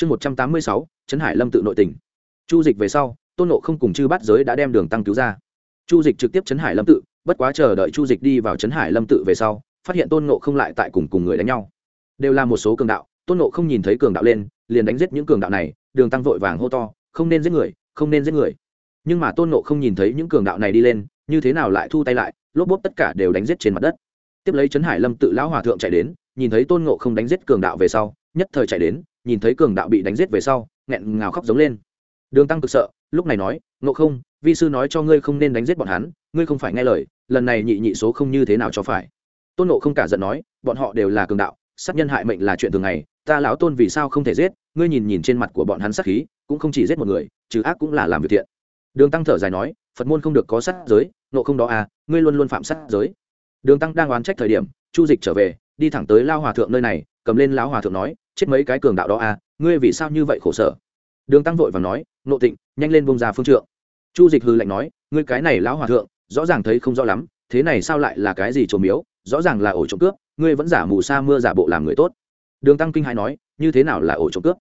chương một trăm tám mươi sáu, trấn hải lâm tự nội tỉnh chu dịch về sau, tôn nộ không cùng chư bắt giới đã đem đường tăng cứu ra. Chu dịch trực tiếp trấn hải lâm tự, bất quá chờ đợi chu dịch đi vào trấn hải lâm tự về sau, phát hiện tôn nộ không lại tại cùng cùng người đánh nhau. Đều là một số cường đạo, tôn nộ không nhìn thấy cường đạo lên, liền đánh giết những cường đạo này, đường tăng vội vàng hô to, không nên giết người, không nên giết người. Nhưng mà tôn nộ không nhìn thấy những cường đạo này đi lên, như thế nào lại thu tay lại, lốp bốp tất cả đều đánh giết trên mặt đất. Tiếp lấy trấn hải lâm tự lão hòa thượng chạy đến, nhìn thấy tôn nộ không đánh giết cường đạo về sau, nhất thời chạy đến nhìn thấy cường đạo bị đánh giết về sau, nghẹn ngào khóc giống lên. Đường tăng cực sợ, lúc này nói nộ không, vi sư nói cho ngươi không nên đánh giết bọn hắn, ngươi không phải nghe lời, lần này nhị nhị số không như thế nào cho phải. Tôn nộ không cả giận nói, bọn họ đều là cường đạo, sát nhân hại mệnh là chuyện thường ngày, ta lão tôn vì sao không thể giết, ngươi nhìn nhìn trên mặt của bọn hắn sát khí, cũng không chỉ giết một người, trừ ác cũng là làm việc thiện. Đường tăng thở dài nói, phật môn không được có sát giới nộ không đó à ngươi luôn luôn phạm sát giới. Đường tăng đang oán trách thời điểm, chu dịch trở về, đi thẳng tới lao hòa thượng nơi này, cầm lên lão hòa thượng nói chết mấy cái cường đạo đó à ngươi vì sao như vậy khổ sở? Đường tăng vội và nói, nộ tịnh, nhanh lên bông ra phương trượng. Chu dịch hư lạnh nói, ngươi cái này lão hòa thượng, rõ ràng thấy không rõ lắm, thế này sao lại là cái gì trộm miếu, rõ ràng là ổ trộm cướp, ngươi vẫn giả mù sa mưa giả bộ làm người tốt. Đường tăng kinh hai nói, như thế nào là ổ trộm cướp?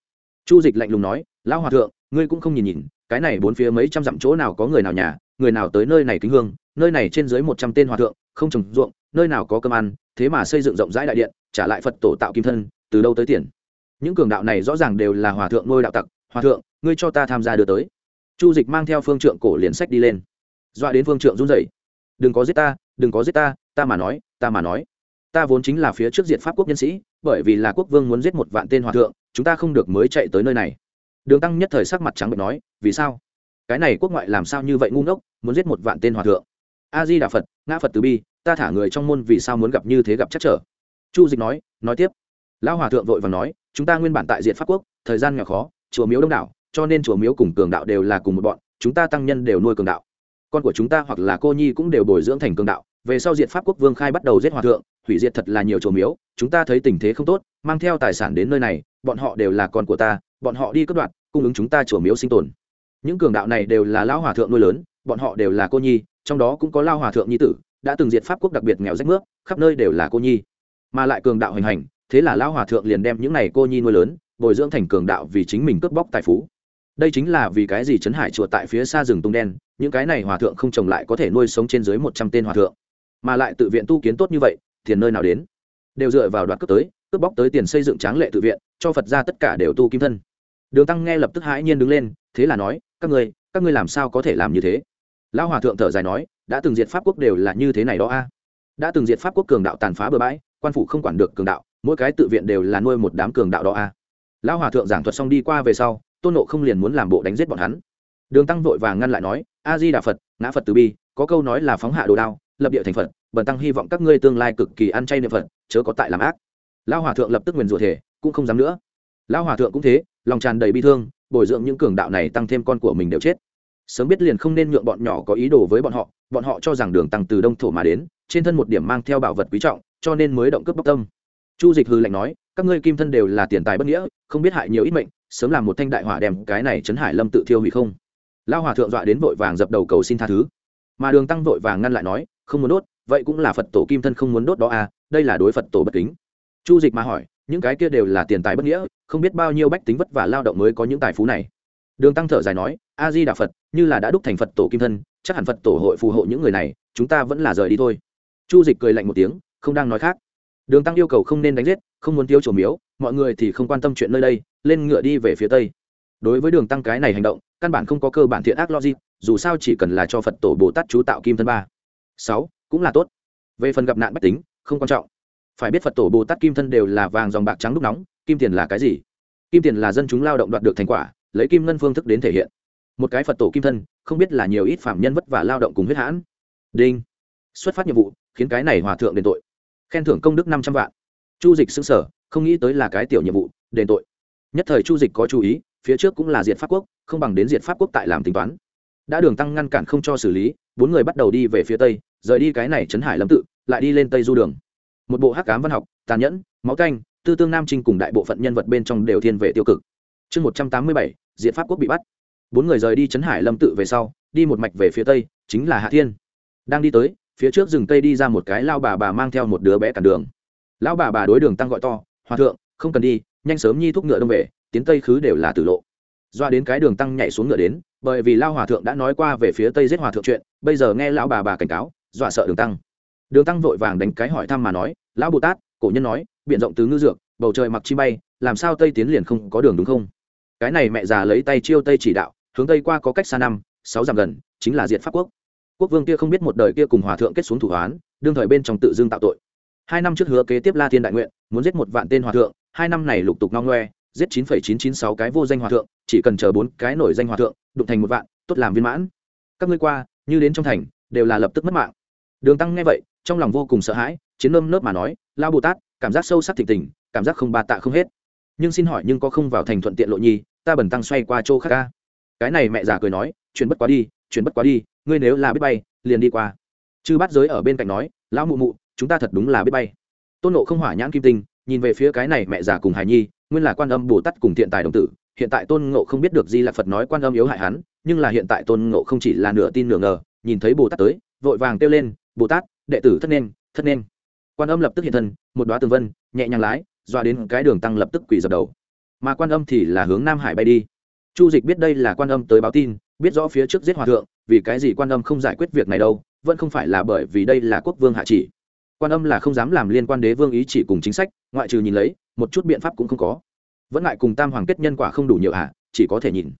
Chu dịch lạnh lùng nói, lão hòa thượng, ngươi cũng không nhìn nhìn, cái này bốn phía mấy trăm dặm chỗ nào có người nào nhà, người nào tới nơi này kính hương, nơi này trên dưới một trăm tên hòa thượng, không trồng ruộng, nơi nào có cơm ăn, thế mà xây dựng rộng rãi đại điện, trả lại phật tổ tạo kim thân, từ đâu tới tiền? Những cường đạo này rõ ràng đều là hòa thượng nuôi đạo tặc, hòa thượng, ngươi cho ta tham gia đưa tới. Chu dịch mang theo phương trượng cổ liền sách đi lên. Dọa đến phương trượng run rẩy. Đừng có giết ta, đừng có giết ta ta mà nói, ta mà nói. Ta vốn chính là phía trước diện pháp quốc nhân sĩ, bởi vì là quốc vương muốn giết một vạn tên hòa thượng, chúng ta không được mới chạy tới nơi này. Đường tăng nhất thời sắc mặt trắng bệnh nói, vì sao? Cái này quốc ngoại làm sao như vậy ngu ngốc, muốn giết một vạn tên hòa thượng? A di đà phật, ngã phật từ bi, ta thả người trong môn vì sao muốn gặp như thế gặp chắc trở? Chu dịch nói nói tiếp lão hòa thượng vội và nói, chúng ta nguyên bản tại diện pháp quốc, thời gian nghèo khó, chùa miếu đông đảo, cho nên chùa miếu cùng cường đạo đều là cùng một bọn, chúng ta tăng nhân đều nuôi cường đạo. Con của chúng ta hoặc là cô nhi cũng đều bồi dưỡng thành cường đạo. Về sau diện pháp quốc vương khai bắt đầu giết hòa thượng, hủy diệt thật là nhiều chùa miếu, chúng ta thấy tình thế không tốt, mang theo tài sản đến nơi này, bọn họ đều là con của ta, bọn họ đi cất đoạn cung ứng chúng ta chùa miếu sinh tồn. Những cường đạo này đều là lão hòa thượng nuôi lớn, bọn họ đều là cô nhi, trong đó cũng có lao hòa thượng nhi tử, đã từng diệt pháp quốc đặc biệt nghèo rách nước, khắp nơi đều là cô nhi. Mà lại cường đạo hành hành thế là lão hòa thượng liền đem những này cô nhi nuôi lớn, bồi dưỡng thành cường đạo vì chính mình cướp bóc tài phú. Đây chính là vì cái gì trấn hải chùa tại phía xa rừng tung đen, những cái này hòa thượng không trồng lại có thể nuôi sống trên dưới một trăm tên hòa thượng, mà lại tự viện tu kiến tốt như vậy, tiền nơi nào đến? Đều dựa vào đoạt cướp tới, cướp bóc tới tiền xây dựng tráng lệ tự viện, cho phật ra tất cả đều tu kim thân. Đường tăng nghe lập tức hãi nhiên đứng lên, thế là nói, các ngươi các ngươi làm sao có thể làm như thế? Lão hòa thượng thở dài nói, đã từng diệt pháp quốc đều là như thế này đó a. Đã từng diệt pháp quốc cường đạo tàn phá bừa bãi, quan phủ không quản được cường đạo mỗi cái tự viện đều là nuôi một đám cường đạo đó a. Lão hòa thượng giảng thuật xong đi qua về sau, tôn nộ không liền muốn làm bộ đánh giết bọn hắn. Đường tăng vội vàng ngăn lại nói a di đà phật, ngã phật từ bi, có câu nói là phóng hạ đồ đao, lập địa thành phật, bần tăng hy vọng các ngươi tương lai cực kỳ ăn chay niệm phật, chớ có tại làm ác. Lão hòa thượng lập tức nguyền rủa thể cũng không dám nữa. Lão hòa thượng cũng thế, lòng tràn đầy bi thương, bồi dưỡng những cường đạo này tăng thêm con của mình đều chết. Sớm biết liền không nên nhượng bọn nhỏ có ý đồ với bọn họ bọn họ cho rằng đường tăng từ đông thổ mà đến, trên thân một điểm mang theo bảo vật quý trọng, cho nên mới động cướp bóc tâm chu dịch hư lạnh nói, các ngươi kim thân đều là tiền tài bất nghĩa, không biết hại nhiều ít mệnh, sớm làm một thanh đại hỏa đem cái này chấn hải lâm tự thiêu hủy không? Lao hòa thượng dọa đến vội vàng dập đầu cầu xin tha thứ. Mà đường tăng vội vàng ngăn lại nói, không muốn đốt, vậy cũng là phật tổ kim thân không muốn đốt đó à đây là đối phật tổ bất kính. Chu dịch mà hỏi, những cái kia đều là tiền tài bất nghĩa, không biết bao nhiêu bách tính vất vả lao động mới có những tài phú này? Đường tăng thở dài nói, a di đà phật, như là đã đúc thành phật tổ kim thân, chắc hẳn phật tổ hội phù hộ những người này, chúng ta vẫn là rời đi thôi. Chu dịch cười lạnh một tiếng, không đang nói khác đường tăng yêu cầu không nên đánh giết, không muốn tiêu chủ miếu, mọi người thì không quan tâm chuyện nơi đây, lên ngựa đi về phía tây. Đối với đường tăng cái này hành động, căn bản không có cơ bản thiện ác logic, dù sao chỉ cần là cho phật tổ bồ tát chú tạo kim thân ba. Sáu, cũng là tốt. Về phần gặp nạn bách tính, không quan trọng. Phải biết phật tổ bồ tát kim thân đều là vàng dòng bạc trắng đúc nóng, kim tiền là cái gì? Kim tiền là dân chúng lao động đoạt được thành quả, lấy kim ngân phương thức đến thể hiện. Một cái phật tổ kim thân, không biết là nhiều ít phạm nhân vất vả lao động cùng huyết hãn. Đinh. Xuất phát nhiệm vụ, khiến cái này hòa thượng đền tội khen thưởng công đức năm trăm vạn. Chu dịch xứng sở không nghĩ tới là cái tiểu nhiệm vụ, đền tội. Nhất thời chu dịch có chú ý, phía trước cũng là diệt pháp quốc, không bằng đến diệt pháp quốc tại làm tính toán. Đã đường tăng ngăn cản không cho xử lý, bốn người bắt đầu đi về phía tây, rời đi cái này Trấn hải lâm tự, lại đi lên tây du đường. Một bộ hắc cám văn học, tàn nhẫn, máu canh, tư tương nam trinh cùng đại bộ phận nhân vật bên trong đều thiên về tiêu cực. Chương một trăm tám mươi bảy diện pháp quốc bị bắt. Bốn người rời đi Trấn hải lâm tự về sau, đi một mạch về phía tây, chính là hạ thiên. Đang đi tới phía trước rừng tây đi ra một cái lao bà bà mang theo một đứa bé cản đường. Lão bà bà đối đường tăng gọi to, hòa thượng, không cần đi, nhanh sớm nhi thúc ngựa đông về, tiến tây khứ đều là tử lộ. Doa đến cái đường tăng nhảy xuống ngựa đến, bởi vì lao hòa thượng đã nói qua về phía tây giết hòa thượng chuyện, bây giờ nghe lão bà bà cảnh cáo dọa sợ đường tăng. Đường tăng vội vàng đánh cái hỏi thăm mà nói, lão bồ tát, cổ nhân nói biện rộng từ ngư dược, bầu trời mặc chi bay, làm sao tây tiến liền không có đường đúng không? Cái này mẹ già lấy tay chiêu tây chỉ đạo, hướng tây qua có cách xa năm, sáu dặm gần, chính là diệt pháp quốc quốc vương kia không biết một đời kia cùng hòa thượng kết xuống thủ hoán, đương thời bên trong tự dưng tạo tội. Hai năm trước hứa kế tiếp la thiên đại nguyện, muốn giết một vạn tên hòa thượng, hai năm này lục tục no ngoe, giết chín phẩy chín chín sáu cái vô danh hòa thượng, chỉ cần chờ bốn cái nổi danh hòa thượng, đụng thành một vạn, tốt làm viên mãn. Các ngươi qua, như đến trong thành, đều là lập tức mất mạng. Đường tăng nghe vậy, trong lòng vô cùng sợ hãi, chiến nơm nớp mà nói lao bồ tát, cảm giác sâu sắc thịnh tình, cảm giác không ba tạ không hết. Nhưng xin hỏi nhưng có không vào thành thuận tiện lộ nhi, ta bần tăng xoay qua chỗ khác ca cái này mẹ già cười nói, chuyển bất quá đi, chuyển bất quá đi ngươi nếu là biết bay, liền đi qua. Chư bắt giới ở bên cạnh nói, lão mụ mụ, chúng ta thật đúng là biết bay. Tôn nộ không hỏa nhãn kim tinh, nhìn về phía cái này mẹ già cùng hài nhi, nguyên là quan âm bồ tát cùng thiện tài đồng tử. Hiện tại tôn ngộ không biết được di là phật nói quan âm yếu hại hắn, nhưng là hiện tại tôn ngộ không chỉ là nửa tin nửa ngờ, nhìn thấy bồ tát tới, vội vàng kêu lên, bồ tát, đệ tử thất nên thất nên. Quan âm lập tức hiện thân, một đoá tường vân, nhẹ nhàng lái doa đến cái đường tăng lập tức quỳ dập đầu. Mà quan âm thì là hướng nam hải bay đi. Chu dịch biết đây là quan âm tới báo tin biết rõ phía trước giết hòa thượng, vì cái gì quan âm không giải quyết việc này đâu, vẫn không phải là bởi vì đây là quốc vương hạ chỉ. Quan âm là không dám làm liên quan đế vương ý chỉ cùng chính sách, ngoại trừ nhìn lấy, một chút biện pháp cũng không có. Vẫn ngại cùng tam hoàng kết nhân quả không đủ nhiều hạ chỉ có thể nhìn.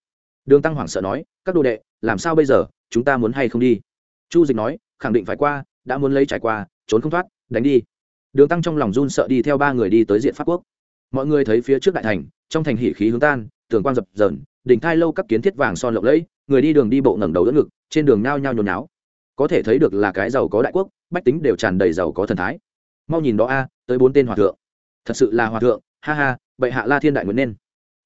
Đường tăng hoàng sợ nói, các đồ đệ, làm sao bây giờ, chúng ta muốn hay không đi? Chu dịch nói, khẳng định phải qua, đã muốn lấy trải qua, trốn không thoát, đánh đi. Đường tăng trong lòng run sợ đi theo ba người đi tới diện pháp quốc. Mọi người thấy phía trước đại thành, trong thành hỉ khí hướng tan, tường quang dập dờn, đỉnh thai lâu các kiến thiết vàng son lộng lẫy người đi đường đi bộ ngẩng đầu đỡ ngực trên đường nhao nhao nhốn nháo. Có thể thấy được là cái giàu có đại quốc bách tính đều tràn đầy giàu có thần thái. Mau nhìn đó a tới bốn tên hòa thượng. Thật sự là hòa thượng ha ha bệ hạ la thiên đại nguyện nên.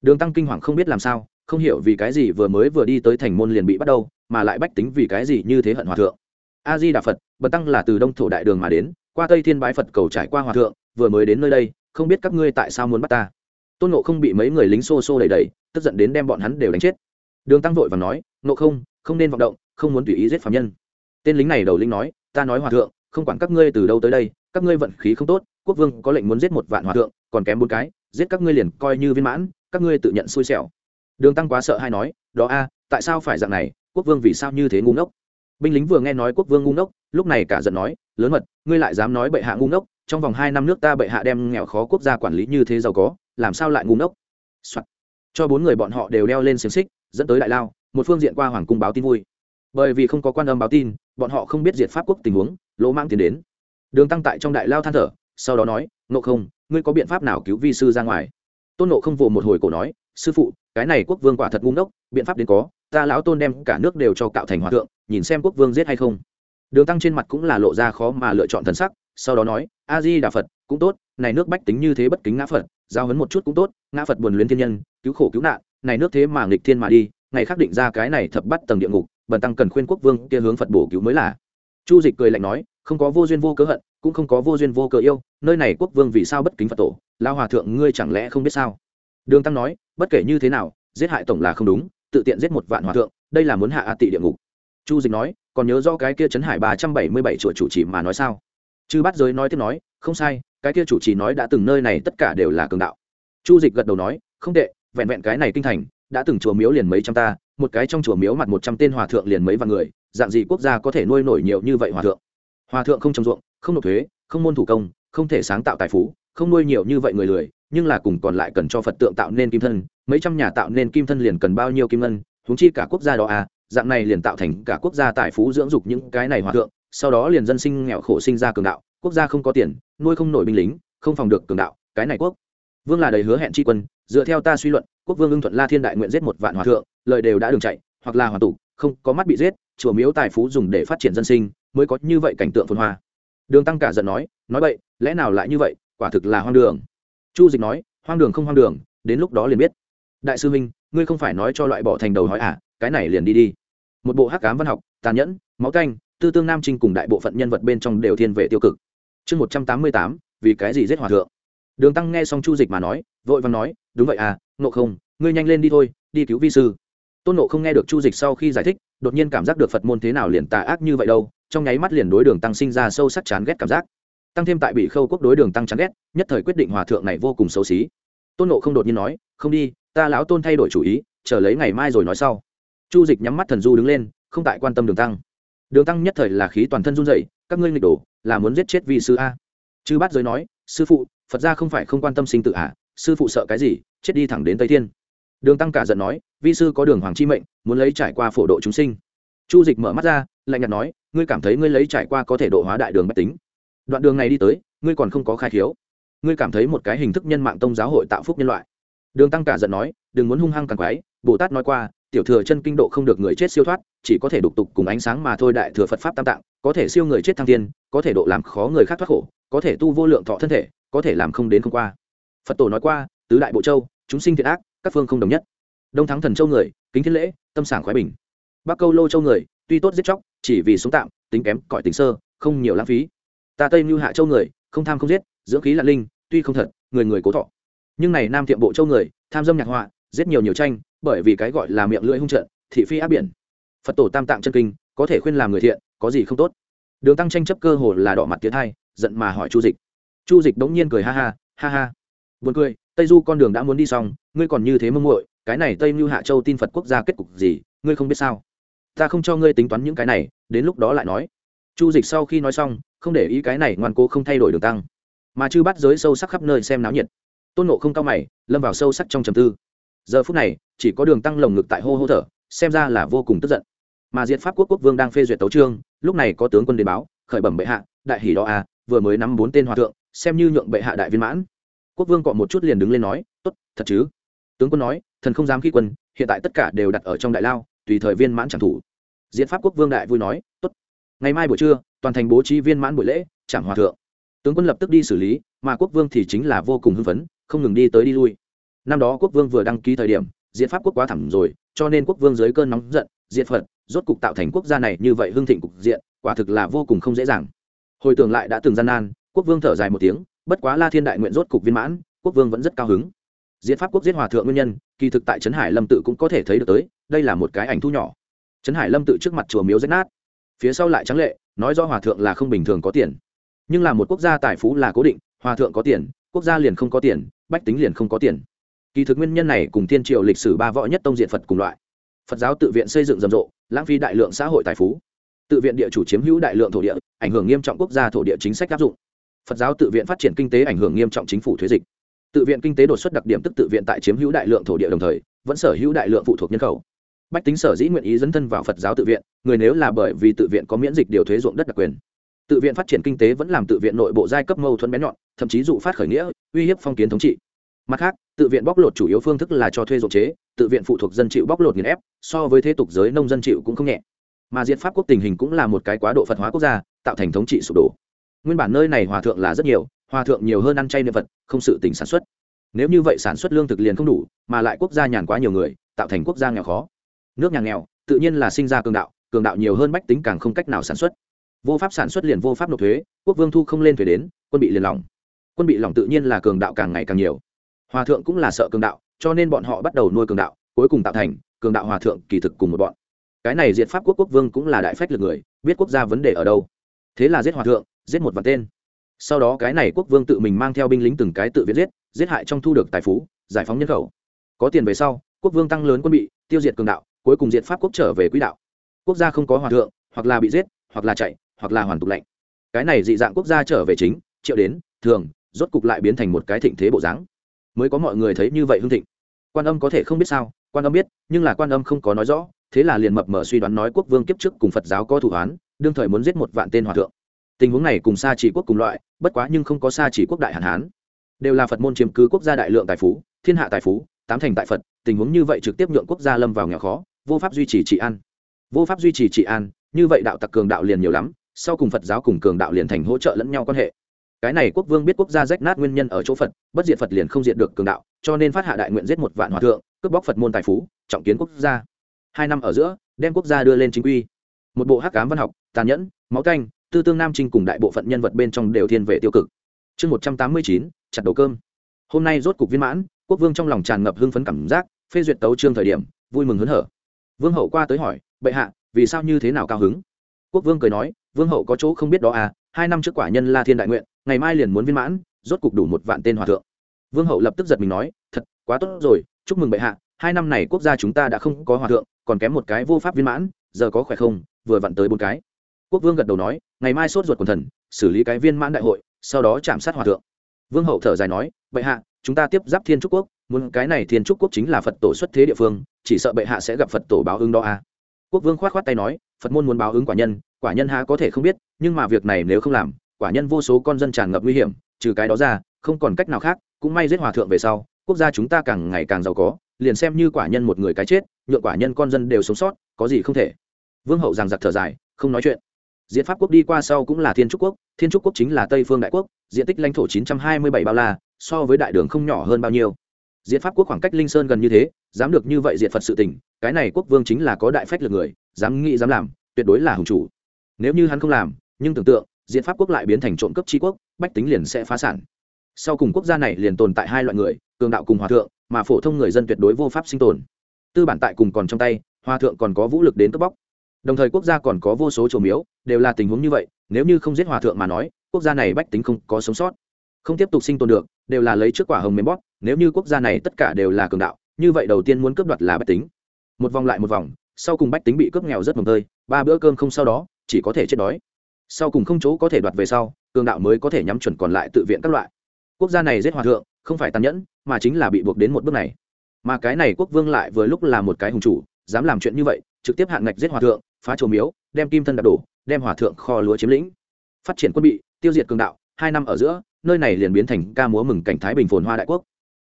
Đường tăng kinh hoàng không biết làm sao không hiểu vì cái gì vừa mới vừa đi tới thành môn liền bị bắt đầu mà lại bách tính vì cái gì như thế hận hòa thượng. A di đà phật bần tăng là từ đông thổ đại đường mà đến qua tây thiên bái phật cầu trải qua hòa thượng vừa mới đến nơi đây không biết các ngươi tại sao muốn bắt ta. Tôn nộ không bị mấy người lính xô xô đẩy đẩy, tức giận đến đem bọn hắn đều đánh chết. Đường tăng vội và nói nộ không không nên vọng động, không muốn tùy ý giết phạm nhân. Tên lính này đầu lính nói, ta nói hòa thượng, không quản các ngươi từ đâu tới đây, các ngươi vận khí không tốt, quốc vương có lệnh muốn giết một vạn hòa thượng, còn kém bốn cái, giết các ngươi liền coi như viên mãn, các ngươi tự nhận xui xẻo. Đường tăng quá sợ hay nói, đó a, tại sao phải dạng này, quốc vương vì sao như thế ngu ngốc? Binh lính vừa nghe nói quốc vương ngu ngốc, lúc này cả giận nói, lớn mật, ngươi lại dám nói bệ hạ ngu ngốc, trong vòng hai năm nước ta bệ hạ đem nghèo khó quốc gia quản lý như thế giàu có, làm sao lại ngu ngốc、Soạn. cho bốn người bọn họ đều đeo lên xiềng xích, dẫn tới đại lao một phương diện qua hoàng cung báo tin vui. Bởi vì không có quan âm báo tin, bọn họ không biết diệt pháp quốc tình huống, lỗ mang tiền đến. Đường tăng tại trong đại lao than thở, sau đó nói nộ không, ngươi có biện pháp nào cứu vi sư ra ngoài? Tôn nộ không vồ một hồi cổ nói, sư phụ, cái này quốc vương quả thật ngu ngốc, biện pháp đến có, ta lão tôn đem cả nước đều cho cạo thành hòa thượng, nhìn xem quốc vương giết hay không. Đường tăng trên mặt cũng là lộ ra khó mà lựa chọn thần sắc, sau đó nói, a di đà phật, cũng tốt, này nước bách tính như thế bất kính ngã phật, giao hấn một chút cũng tốt, ngã phật buồn luyến thiên nhân, cứu khổ cứu nạn, này nước thế mà nghịch thiên mà đi ngày khác định ra cái này thập bắt tầng địa ngục, bần tăng cần khuyên quốc vương kia hướng phật bổ cứu mới là. Chu dịch cười lạnh nói, không có vô duyên vô cớ hận, cũng không có vô duyên vô cớ yêu, nơi này quốc vương vì sao bất kính phật tổ lao hòa thượng ngươi chẳng lẽ không biết sao? Đường tăng nói, bất kể như thế nào, giết hại tổng là không đúng, tự tiện giết một vạn hòa thượng, đây là muốn hạ a tị địa ngục. Chu dịch nói, còn nhớ do cái kia chấn hải ba trăm bảy mươi bảy chùa chủ trì mà nói sao? Chư bắt giới nói tiếp nói, không sai, cái kia chủ trì nói đã từng nơi này tất cả đều là cường đạo. Chu dịch gật đầu nói, không tệ, vẹn vẹn cái này kinh thành đã từng chùa miếu liền mấy trăm ta, một cái trong chùa miếu mặt một trăm tên hòa thượng liền mấy vạn người, dạng gì quốc gia có thể nuôi nổi nhiều như vậy hòa thượng? Hòa thượng không trồng ruộng, không nộp thuế, không môn thủ công, không thể sáng tạo tài phú, không nuôi nhiều như vậy người lười, nhưng là cùng còn lại cần cho phật tượng tạo nên kim thân, mấy trăm nhà tạo nên kim thân liền cần bao nhiêu kim ngân, huống chi cả quốc gia đó à dạng này liền tạo thành cả quốc gia tài phú dưỡng dục những cái này hòa thượng, sau đó liền dân sinh nghèo khổ sinh ra cường đạo, quốc gia không có tiền, nuôi không nổi binh lính, không phòng được cường đạo, cái này quốc. Vương là đầy hứa hẹn tri quân dựa theo ta suy luận, quốc vương ưng thuận la thiên đại nguyện giết một vạn hòa thượng, lời đều đã đường chạy, hoặc là hoàn tụ không có mắt bị giết, chùa miếu tài phú dùng để phát triển dân sinh, mới có như vậy cảnh tượng phồn hoa. Đường tăng cả giận nói nói vậy, lẽ nào lại như vậy, quả thực là hoang đường. Chu dịch nói, hoang đường không hoang đường, đến lúc đó liền biết. Đại sư minh ngươi không phải nói cho loại bỏ thành đầu hỏi à cái này liền đi đi. Một bộ hắc cám văn học, tàn nhẫn, máu canh, tư tương nam trinh cùng đại bộ phận nhân vật bên trong đều thiên về tiêu cực. Chương một trăm tám mươi tám, vì cái gì giết hòa thượng? Đường tăng nghe xong chu dịch mà nói, vội vàng nói, đúng vậy à nộ không, ngươi nhanh lên đi thôi, đi cứu vi sư. Tôn nộ không nghe được chu dịch sau khi giải thích, đột nhiên cảm giác được phật môn thế nào liền tà ác như vậy đâu, trong nháy mắt liền đối đường tăng sinh ra sâu sắc chán ghét cảm giác. Tăng thêm tại bị khâu quốc đối đường tăng chán ghét, nhất thời quyết định hòa thượng này vô cùng xấu xí. Tôn nộ không đột nhiên nói, không đi, ta lão tôn thay đổi chủ ý, chờ lấy ngày mai rồi nói sau. Chu dịch nhắm mắt thần du đứng lên, không tại quan tâm đường tăng. Đường tăng nhất thời là khí toàn thân run dậy các ngươi nghịch đổ là muốn giết chết vi sư a? Chư bát giới nói, sư phụ phật gia không phải không quan tâm sinh tự ạ à, sư phụ sợ cái gì? Chết đi thẳng đến tây thiên. Đường tăng cả giận nói vi sư có đường hoàng chi mệnh muốn lấy trải qua phổ độ chúng sinh. Chu dịch mở mắt ra lạnh nhạt nói ngươi cảm thấy ngươi lấy trải qua có thể độ hóa đại đường bách tính. Đoạn đường này đi tới ngươi còn không có khai khiếu. Ngươi cảm thấy một cái hình thức nhân mạng tông giáo hội tạo phúc nhân loại. Đường tăng cả giận nói đừng muốn hung hăng càng quái. Bồ tát nói qua tiểu thừa chân kinh độ không được người chết siêu thoát chỉ có thể đục tục cùng ánh sáng mà thôi đại thừa phật pháp tam tạng có thể siêu người chết thăng thiên có thể độ làm khó người khác thoát khổ, có thể tu vô lượng thọ thân thể, có thể làm không đến không qua. Phật tổ nói qua, tứ đại bộ châu, chúng sinh thiện ác, các phương không đồng nhất. Đông thắng thần châu người, kính thiên lễ, tâm sảng khoái bình. Bắc câu lô châu người, tuy tốt giết chóc, chỉ vì sống tạm, tính kém, cõi tính sơ, không nhiều lãng phí. Ta tây mưu hạ châu người, không tham không giết, dưỡng khí là linh, tuy không thật, người người cố thọ. Nhưng này nam thiện bộ châu người, tham dâm nhạc họa, giết nhiều nhiều tranh, bởi vì cái gọi là miệng lưỡi hung trận, thị phi áp biển. Phật tổ tam tạng chân kinh, có thể khuyên làm người thiện, có gì không tốt? Đường tăng tranh chấp cơ hồ là đỏ mặt tiến hai, giận mà hỏi chu dịch. Chu dịch đống nhiên cười ha ha ha ha. Buồn cười, tây du con đường đã muốn đi xong, ngươi còn như thế mông muội, cái này tây mưu hạ châu tin phật quốc gia kết cục gì, ngươi không biết sao? Ta không cho ngươi tính toán những cái này, đến lúc đó lại nói. Chu dịch sau khi nói xong, không để ý cái này ngoan cố không thay đổi đường tăng. Mà chư bắt giới sâu sắc khắp nơi xem náo nhiệt. Tôn nộ không cao mày, lâm vào sâu sắc trong trầm tư. Giờ phút này, chỉ có đường tăng lồng ngực tại hô hô thở, xem ra là vô cùng tức giận mà diệt pháp quốc quốc vương đang phê duyệt tấu trương, lúc này có tướng quân đến báo, khởi bẩm bệ hạ, đại hỷ đó à vừa mới nắm bốn tên hòa thượng, xem như nhượng bệ hạ đại viên mãn. Quốc vương cọ một chút liền đứng lên nói, tốt, thật chứ? Tướng quân nói, thần không dám khi quân, hiện tại tất cả đều đặt ở trong đại lao, tùy thời viên mãn chẳng thủ. Diễn pháp quốc vương đại vui nói, tốt, ngày mai buổi trưa, toàn thành bố trí viên mãn buổi lễ chẳng hòa thượng. Tướng quân lập tức đi xử lý, mà quốc vương thì chính là vô cùng hưng phấn, không ngừng đi tới đi lui. Năm đó quốc vương vừa đăng ký thời điểm diễn pháp quốc quá thẳng rồi, cho nên quốc vương dưới cơn nóng giận diện phật rốt cục tạo thành quốc gia này như vậy hưng thịnh cục diện, quả thực là vô cùng không dễ dàng. Hồi tưởng lại đã từng gian nan, quốc vương thở dài một tiếng, bất quá la thiên đại nguyện rốt cục viên mãn, quốc vương vẫn rất cao hứng. Diễn pháp quốc giết hòa thượng nguyên nhân, kỳ thực tại trấn hải lâm tự cũng có thể thấy được tới, đây là một cái ảnh thu nhỏ. Trấn hải lâm tự trước mặt chùa miếu rách nát, phía sau lại trắng lệ, nói do hòa thượng là không bình thường có tiền. Nhưng là một quốc gia tài phú là cố định, hòa thượng có tiền, quốc gia liền không có tiền, bách tính liền không có tiền. Kỳ thực nguyên nhân này cùng thiên triều lịch sử ba võ nhất tông diện phật cùng loại. Phật giáo tự viện xây dựng rầm rộ lãng phí đại lượng xã hội tài phú. Tự viện địa chủ chiếm hữu đại lượng thổ địa, ảnh hưởng nghiêm trọng quốc gia thổ địa chính sách áp dụng. Phật giáo tự viện phát triển kinh tế ảnh hưởng nghiêm trọng chính phủ thuế dịch. Tự viện kinh tế đột xuất đặc điểm tức tự viện tại chiếm hữu đại lượng thổ địa đồng thời, vẫn sở hữu đại lượng phụ thuộc nhân khẩu. Bách tính sở dĩ nguyện ý dấn thân vào phật giáo tự viện, người nếu là bởi vì tự viện có miễn dịch điều thuế ruộng đất đặc quyền. Tự viện phát triển kinh tế vẫn làm tự viện nội bộ giai cấp mâu thuẫn bén nhọn, thậm chí dụ phát khởi nghĩa, uy hiếp phong kiến thống trị mặt khác, tự viện bóc lột chủ yếu phương thức là cho thuê ruộng chế, tự viện phụ thuộc dân chịu bóc lột nghiền ép, so với thế tục giới nông dân chịu cũng không nhẹ. Mà diện pháp quốc tình hình cũng là một cái quá độ phật hóa quốc gia, tạo thành thống trị sụp đổ. Nguyên bản nơi này hòa thượng là rất nhiều, hòa thượng nhiều hơn ăn chay niệm vật không sự tình sản xuất. Nếu như vậy sản xuất lương thực liền không đủ, mà lại quốc gia nhàn quá nhiều người, tạo thành quốc gia nghèo khó. Nước nhà nghèo, tự nhiên là sinh ra cường đạo cường đạo nhiều hơn bách tính càng không cách nào sản xuất. Vô pháp sản xuất liền vô pháp nộp thuế, quốc vương thu không lên thuế đến, quân bị liền lỏng. Quân bị lỏng tự nhiên là cường đạo càng ngày càng nhiều hòa thượng cũng là sợ cường đạo, cho nên bọn họ bắt đầu nuôi cường đạo, cuối cùng tạo thành cường đạo hòa thượng kỳ thực cùng một bọn. Cái này diệt pháp quốc quốc vương cũng là đại phách lực người, biết quốc gia vấn đề ở đâu. Thế là giết hòa thượng, giết một vạn tên. Sau đó cái này quốc vương tự mình mang theo binh lính từng cái tự viết giết giết hại trong thu được tài phú, giải phóng nhân khẩu. Có tiền về sau, quốc vương tăng lớn quân bị, tiêu diệt cường đạo, cuối cùng diệt pháp quốc trở về quỹ đạo. Quốc gia không có hòa thượng, hoặc là bị giết, hoặc là chạy, hoặc là hoàn tục lệnh. Cái này dị dạng quốc gia trở về chính, triệu đến, thường, rốt cục lại biến thành một cái thịnh thế bộ dáng mới có mọi người thấy như vậy hưng thịnh. Quan âm có thể không biết sao, quan âm biết, nhưng là quan âm không có nói rõ, thế là liền mập mờ suy đoán nói quốc vương kiếp trước cùng phật giáo có thủ án đương thời muốn giết một vạn tên hòa thượng. Tình huống này cùng xa chỉ quốc cùng loại, bất quá nhưng không có xa chỉ quốc đại hạn hán. Đều là phật môn chiếm cứ quốc gia đại lượng tài phú, thiên hạ tài phú, tám thành tại phật, tình huống như vậy trực tiếp nhượng quốc gia lâm vào nghèo khó, vô pháp duy trì trị an. Vô pháp duy trì trị an, như vậy đạo tặc cường đạo liền nhiều lắm, sau cùng phật giáo cùng cường đạo liền thành hỗ trợ lẫn nhau quan hệ cái này quốc vương biết quốc gia rách nát nguyên nhân ở chỗ phật, bất diệt phật liền không diệt được cường đạo, cho nên phát hạ đại nguyện giết một vạn hòa thượng, cướp bóc phật môn tài phú, trọng kiến quốc gia. Hai năm ở giữa, đem quốc gia đưa lên chính quy. Một bộ hắc cám văn học, tàn nhẫn, máu canh, tư tương nam trinh cùng đại bộ phận nhân vật bên trong đều thiên về tiêu cực. Chương một trăm tám mươi chín, chặt đầu cơm. Hôm nay rốt cục viên mãn, quốc vương trong lòng tràn ngập hưng phấn cảm giác, phê duyệt tấu trương thời điểm, vui mừng hớn hở. Vương hậu qua tới hỏi, bệ hạ, vì sao như thế nào cao hứng? Quốc vương cười nói, vương hậu có chỗ không biết đó à hai năm trước quả nhân la thiên đại nguyện ngày mai liền muốn viên mãn, rốt cục đủ một vạn tên hòa thượng. Vương hậu lập tức giật mình nói, thật, quá tốt rồi, chúc mừng bệ hạ, hai năm này quốc gia chúng ta đã không có hòa thượng, còn kém một cái vô pháp viên mãn, giờ có khỏe không? Vừa vặn tới bốn cái. Quốc vương gật đầu nói, ngày mai sốt ruột quần thần, xử lý cái viên mãn đại hội, sau đó chạm sát hòa thượng. Vương hậu thở dài nói, bệ hạ, chúng ta tiếp giáp thiên trúc quốc, muốn cái này thiên trúc quốc chính là phật tổ xuất thế địa phương, chỉ sợ bệ hạ sẽ gặp phật tổ báo ứng đó a à. quốc vương khoát khoát tay nói, phật môn muốn báo ứng quả nhân quả nhân há có thể không biết, nhưng mà việc này nếu không làm quả nhân vô số con dân tràn ngập nguy hiểm, trừ cái đó ra, không còn cách nào khác, cũng may giết hòa thượng về sau, quốc gia chúng ta càng ngày càng giàu có, liền xem như quả nhân một người cái chết, nhượng quả nhân con dân đều sống sót, có gì không thể. Vương hậu giằng giặc thở dài, không nói chuyện. Diện pháp quốc đi qua sau cũng là thiên trúc quốc, thiên trúc quốc chính là tây phương đại quốc, diện tích lãnh thổ 927 bao la, so với đại đường không nhỏ hơn bao nhiêu. Diện pháp quốc khoảng cách linh sơn gần như thế, dám được như vậy diện phật sự tỉnh cái này quốc vương chính là có đại phách lực người, dám nghĩ dám làm, tuyệt đối là hùng chủ. Nếu như hắn không làm, nhưng tưởng tượng diện pháp quốc lại biến thành trộm cấp tri quốc, bách tính liền sẽ phá sản. Sau cùng quốc gia này liền tồn tại hai loại người, cường đạo cùng hòa thượng, mà phổ thông người dân tuyệt đối vô pháp sinh tồn. Tư bản tại cùng còn trong tay, hòa thượng còn có vũ lực đến cướp bóc. Đồng thời quốc gia còn có vô số trổ miếu, đều là tình huống như vậy, nếu như không giết hòa thượng mà nói, quốc gia này bách tính không có sống sót. Không tiếp tục sinh tồn được, đều là lấy trước quả hồng mềm bót nếu như quốc gia này tất cả đều là cường đạo, như vậy đầu tiên muốn cướp đoạt là bách tính. Một vòng lại một vòng, sau cùng bách tính bị cướp nghèo rất mồm tơi, ba bữa cơm không sau đó, chỉ có thể chết đói sau cùng không chỗ có thể đoạt về sau, cường đạo mới có thể nhắm chuẩn còn lại tự viện các loại. Quốc gia này giết hòa thượng, không phải tàn nhẫn, mà chính là bị buộc đến một bước này. Mà cái này quốc vương lại vừa lúc là một cái hùng chủ, dám làm chuyện như vậy, trực tiếp hạn ngạch giết hòa thượng, phá trồ miếu, đem kim thân đạp đổ, đem hòa thượng kho lúa chiếm lĩnh. Phát triển quân bị, tiêu diệt cường đạo, hai năm ở giữa, nơi này liền biến thành ca múa mừng cảnh thái bình phồn hoa đại quốc.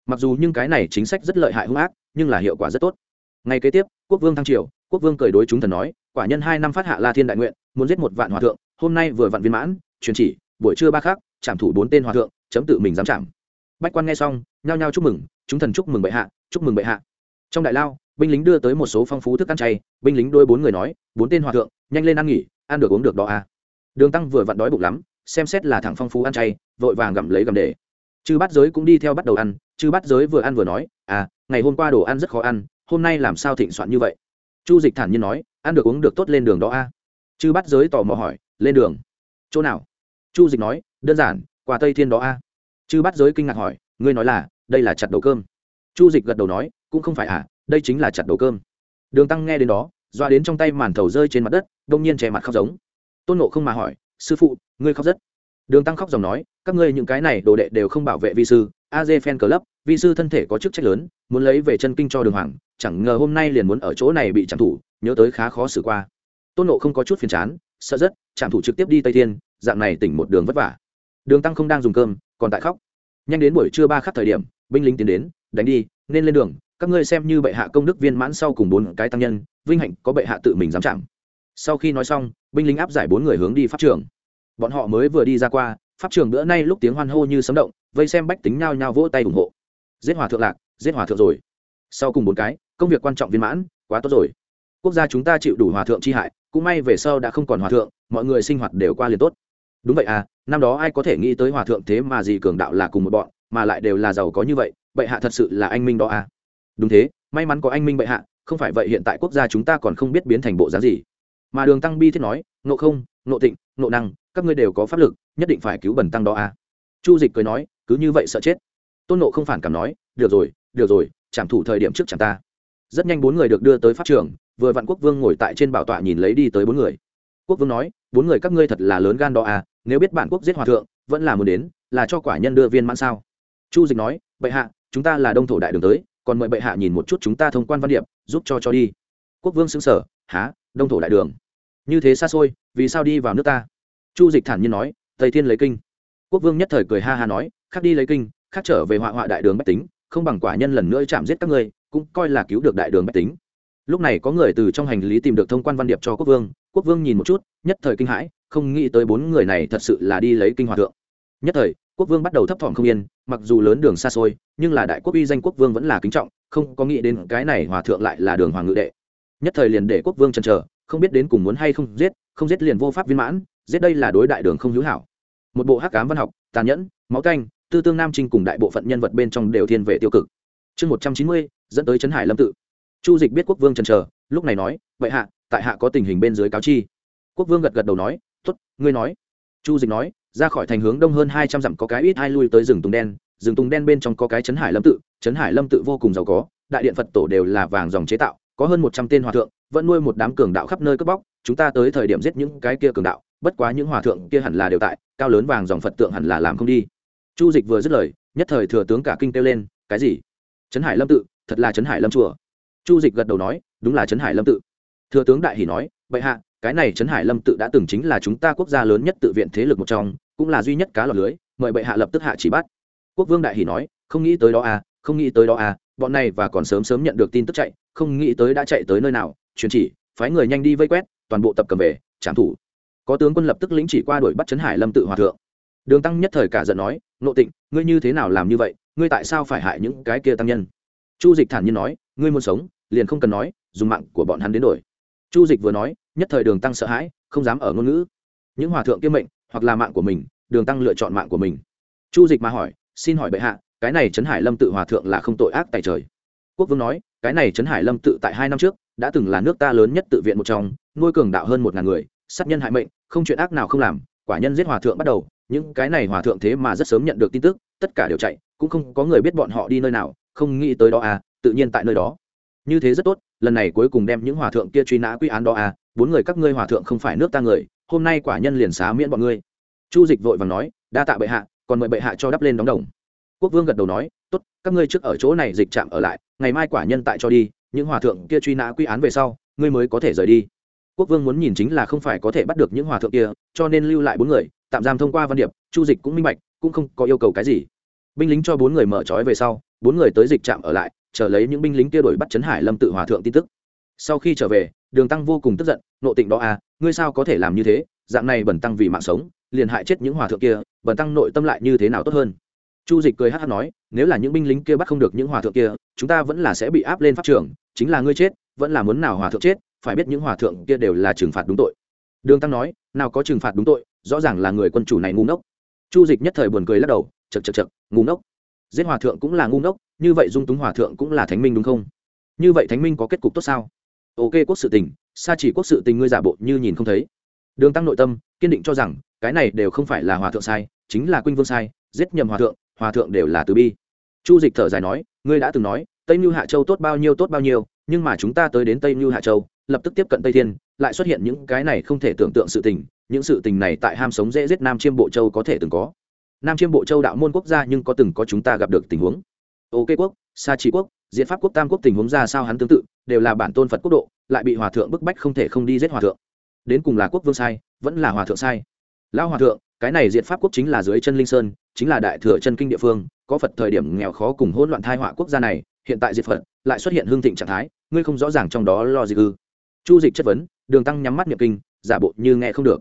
Mặc dù nhưng cái này chính sách rất lợi hại hung ác, nhưng là hiệu quả rất tốt. Ngay kế tiếp, quốc vương thăng triều, quốc vương cười đối chúng thần nói, quả nhân hai năm phát hạ la thiên đại nguyện, muốn giết một vạn hòa thượng hôm nay vừa vặn viên mãn, truyền chỉ, buổi trưa ba khác trảm thủ bốn tên hòa thượng, chấm tự mình dám chạm bách quan nghe xong, nhao nhao chúc mừng, chúng thần chúc mừng bệ hạ, chúc mừng bệ hạ trong đại lao, binh lính đưa tới một số phong phú thức ăn chay, binh lính đôi bốn người nói, bốn tên hòa thượng, nhanh lên ăn nghỉ, ăn được uống được đó à. đường tăng vừa vặn đói bụng lắm, xem xét là thằng phong phú ăn chay, vội vàng gặm lấy gặm để chư bát giới cũng đi theo bắt đầu ăn, chư bát giới vừa ăn vừa nói à ngày hôm qua đồ ăn rất khó ăn, hôm nay làm sao thịnh soạn như vậy chu dịch thản nhiên nói, ăn được uống được tốt lên đường đó a à. chư bát giới tò mò hỏi lên đường. Chỗ nào? Chu dịch nói, đơn giản, qua tây thiên đó a. À. chư bát giới kinh ngạc hỏi, ngươi nói là, đây là chặt đầu cơm. Chu dịch gật đầu nói, cũng không phải à đây chính là chặt đầu cơm. Đường tăng nghe đến đó, doa đến trong tay màn thầu rơi trên mặt đất, đông nhiên che mặt khóc giống. Tôn nộ không mà hỏi, sư phụ, ngươi khóc rất. Đường tăng khóc dòng nói, các ngươi những cái này đồ đệ đều không bảo vệ vi sư, a dê phen cờ lấp vi sư thân thể có chức trách lớn, muốn lấy về chân kinh cho đường hoàng, chẳng ngờ hôm nay liền muốn ở chỗ này bị trảm thủ, nhớ tới khá khó xử qua. Tôn nộ không có chút phiền chán sợ rất trạm thủ trực tiếp đi tây thiên, dạng này tỉnh một đường vất vả. Đường tăng không đang dùng cơm, còn tại khóc. Nhanh đến buổi trưa ba khắc thời điểm, binh lính tiến đến, đánh đi, nên lên đường, các ngươi xem như bệ hạ công đức viên mãn sau cùng bốn cái tăng nhân, vinh hạnh có bệ hạ tự mình dám chạm sau khi nói xong, binh lính áp giải bốn người hướng đi pháp trường. Bọn họ mới vừa đi ra qua, pháp trường bữa nay lúc tiếng hoan hô như sấm động, vây xem bách tính nhao nhao vỗ tay ủng hộ. Giết hòa thượng lạc, giết hòa thượng rồi. Sau cùng bốn cái, công việc quan trọng viên mãn, quá tốt rồi. Quốc gia chúng ta chịu đủ hòa thượng chi hại cũng may về sau đã không còn hòa thượng, mọi người sinh hoạt đều qua liền tốt. Đúng vậy à năm đó ai có thể nghĩ tới hòa thượng thế mà gì cường đạo là cùng một bọn, mà lại đều là giàu có như vậy, bệ hạ thật sự là anh minh đó à. Đúng thế, may mắn có anh minh bệ hạ, không phải vậy hiện tại quốc gia chúng ta còn không biết biến thành bộ giá gì. Mà đường tăng bi thiết nói nộ không nộ tịnh nộ năng, các ngươi đều có pháp lực, nhất định phải cứu bần tăng đó à. Chu dịch cười nói, cứ như vậy sợ chết. Tôn nộ không phản cảm nói, được rồi được rồi, trảm thủ thời điểm trước chẳng ta. Rất nhanh bốn người được đưa tới pháp trường vừa vạn quốc vương ngồi tại trên bảo tọa nhìn lấy đi tới bốn người. Quốc vương nói, bốn người các ngươi thật là lớn gan đó à nếu biết bản quốc giết hòa thượng, vẫn là muốn đến, là cho quả nhân đưa viên mãn sao? Chu dịch nói, bệ hạ, chúng ta là đông thổ đại đường tới, còn mời bệ hạ nhìn một chút chúng ta thông quan văn điệp, giúp cho cho đi. Quốc vương xứng sở há đông thổ đại đường? Như thế xa xôi, vì sao đi vào nước ta? Chu dịch thản nhiên nói, tây thiên lấy kinh. Quốc vương nhất thời cười ha ha nói, khác đi lấy kinh, khác trở về họa họa đại đường bách tính, không bằng quả nhân lần nữa chạm giết các ngươi, cũng coi là cứu được đại đường bách tính lúc này có người từ trong hành lý tìm được thông quan văn điệp cho quốc vương quốc vương nhìn một chút, nhất thời kinh hãi, không nghĩ tới bốn người này thật sự là đi lấy kinh hòa thượng. Nhất thời, quốc vương bắt đầu thấp thỏm không yên, mặc dù lớn đường xa xôi, nhưng là đại quốc uy danh quốc vương vẫn là kính trọng, không có nghĩ đến cái này hòa thượng lại là đường hoàng ngự đệ. Nhất thời liền để quốc vương chần chờ, không biết đến cùng muốn hay không giết không giết liền vô pháp viên mãn, giết đây là đối đại đường không hữu hảo. Một bộ hắc cám văn học, tàn nhẫn, máu canh, tư tương nam trinh cùng đại bộ phận nhân vật bên trong đều thiên về tiêu cực. Chương một trăm chín mươi, dẫn tới trấn hải lâm tự chu dịch biết quốc vương chần chờ, lúc này nói, vậy hạ, tại hạ có tình hình bên dưới cáo chi. Quốc vương gật gật đầu nói t ố t ngươi nói. Chu dịch nói, ra khỏi thành hướng đông hơn hai trăm dặm có cái ít hai lui tới rừng tùng đen, rừng tùng đen bên trong có cái trấn hải lâm tự, trấn hải lâm tự vô cùng giàu có, đại điện phật tổ đều là vàng dòng chế tạo, có hơn một trăm tên hòa thượng, vẫn nuôi một đám cường đạo khắp nơi cướp bóc, chúng ta tới thời điểm giết những cái kia cường đạo, bất quá những hòa thượng kia hẳn là đều tại, cao lớn vàng dòng phật tượng hẳn là làm không đi. Chu dịch vừa dứt lời, nhất thời thừa tướng cả kinh kêu lên, cái gì? Trấn hải lâm tự, thật là trấn hải lâm chùa? Chu dịch gật đầu nói, đúng là trấn hải lâm tự. Thừa tướng đại hỷ nói vậy hạ, cái này trấn hải lâm tự đã từng chính là chúng ta quốc gia lớn nhất tự viện thế lực một trong, cũng là duy nhất cá lọc lưới, mời bệ hạ lập tức hạ chỉ bắt. Quốc vương đại hỷ nói, không nghĩ tới đó à không nghĩ tới đó à bọn này và còn sớm sớm nhận được tin tức chạy, không nghĩ tới đã chạy tới nơi nào truyền chỉ, phái người nhanh đi vây quét, toàn bộ tập cầm về, trảm thủ. Có tướng quân lập tức lĩnh chỉ qua đuổi bắt trấn hải lâm tự hòa thượng. Đường tăng nhất thời cả giận nói, nộ tịnh, ngươi như thế nào làm như vậy, ngươi tại sao phải hại những cái kia tăng nhân? Chu dịch thản nhiên nói ngươi muốn sống, liền không cần nói, dùng mạng của bọn hắn đến đổi. Chu dịch vừa nói, nhất thời đường tăng sợ hãi, không dám ở ngôn ngữ. Những hòa thượng kiêm mệnh, hoặc là mạng của mình, đường tăng lựa chọn mạng của mình. Chu dịch mà hỏi, xin hỏi bệ hạ, cái này trấn hải lâm tự hòa thượng là không tội ác tại trời. Quốc vương nói, cái này trấn hải lâm tự tại hai năm trước, đã từng là nước ta lớn nhất tự viện một trong, nuôi cường đạo hơn một ngàn người, sát nhân hại mệnh, không chuyện ác nào không làm, quả nhân giết hòa thượng bắt đầu, những cái này hòa thượng thế mà rất sớm nhận được tin tức, tất cả đều chạy, cũng không có người biết bọn họ đi nơi nào, không nghĩ tới đó à tự nhiên tại nơi đó. Như thế rất tốt, lần này cuối cùng đem những hòa thượng kia truy nã quy án đó à bốn người các ngươi hòa thượng không phải nước ta người, hôm nay quả nhân liền xá miễn bọn ngươi. Chu dịch vội vàng nói, đa tạ bệ hạ, còn mời bệ hạ cho đắp lên đóng đồng. Quốc vương gật đầu nói, tốt, các ngươi trước ở chỗ này dịch chạm ở lại, ngày mai quả nhân tại cho đi, những hòa thượng kia truy nã quy án về sau, ngươi mới có thể rời đi. Quốc vương muốn nhìn chính là không phải có thể bắt được những hòa thượng kia, cho nên lưu lại bốn người, tạm giam thông qua văn điệp, chu dịch cũng minh bạch, cũng không có yêu cầu cái gì. Binh lính cho bốn người mở trói về sau, bốn người tới dịch trạm ở lại chờ lấy những binh lính kia đổi bắt trấn hải lâm tự hòa thượng tin tức. Sau khi trở về, đường tăng vô cùng tức giận, nộ tịnh đó à ngươi sao có thể làm như thế? Dạng này bẩn tăng vì mạng sống, liền hại chết những hòa thượng kia, bẩn tăng nội tâm lại như thế nào tốt hơn? Chu dịch cười hát hát nói, nếu là những binh lính kia bắt không được những hòa thượng kia, chúng ta vẫn là sẽ bị áp lên pháp trường, chính là ngươi chết, vẫn là muốn nào hòa thượng chết, phải biết những hòa thượng kia đều là trừng phạt đúng tội. Đường tăng nói, nào có trừng phạt đúng tội, rõ ràng là người quân chủ này ngu ngốc. Chu dịch nhất thời buồn cười lắc đầu chật chật chật ngu ngốc. Giết hòa thượng cũng là ngu ngốc như vậy dung túng hòa thượng cũng là thánh minh đúng không? Như vậy thánh minh có kết cục tốt sao? Ok, quốc sự tình xa chỉ quốc sự tình ngươi giả bộ như nhìn không thấy. Đường tăng nội tâm, kiên định cho rằng, cái này đều không phải là hòa thượng sai, chính là quynh vương sai, giết nhầm hòa thượng hòa thượng đều là từ bi. Chu dịch thở dài nói, ngươi đã từng nói, tây mưu hạ châu tốt bao nhiêu tốt bao nhiêu, nhưng mà chúng ta tới đến tây mưu hạ châu, lập tức tiếp cận tây thiên, lại xuất hiện những cái này không thể tưởng tượng sự tình, những sự tình này tại ham sống dễ giết nam chiêm bộ châu có thể từng có. Nam chiêm bộ châu đạo môn quốc gia nhưng có từng có chúng ta gặp được tình huống ok quốc, sa trí quốc diễn pháp quốc, tam quốc tình huống ra sao hắn tương tự, đều là bản tôn phật quốc độ, lại bị hòa thượng bức bách không thể không đi giết hòa thượng. Đến cùng là quốc vương sai, vẫn là hòa thượng sai. Lão hòa thượng, cái này diện pháp quốc chính là dưới chân linh sơn, chính là đại thừa chân kinh địa phương, có phật thời điểm nghèo khó cùng hỗn loạn thai họa quốc gia này, hiện tại diệt phật, lại xuất hiện hương thịnh trạng thái, ngươi không rõ ràng trong đó lo gì ư? Chu dịch chất vấn, đường tăng nhắm mắt nhập kinh, giả bộ như nghe không được.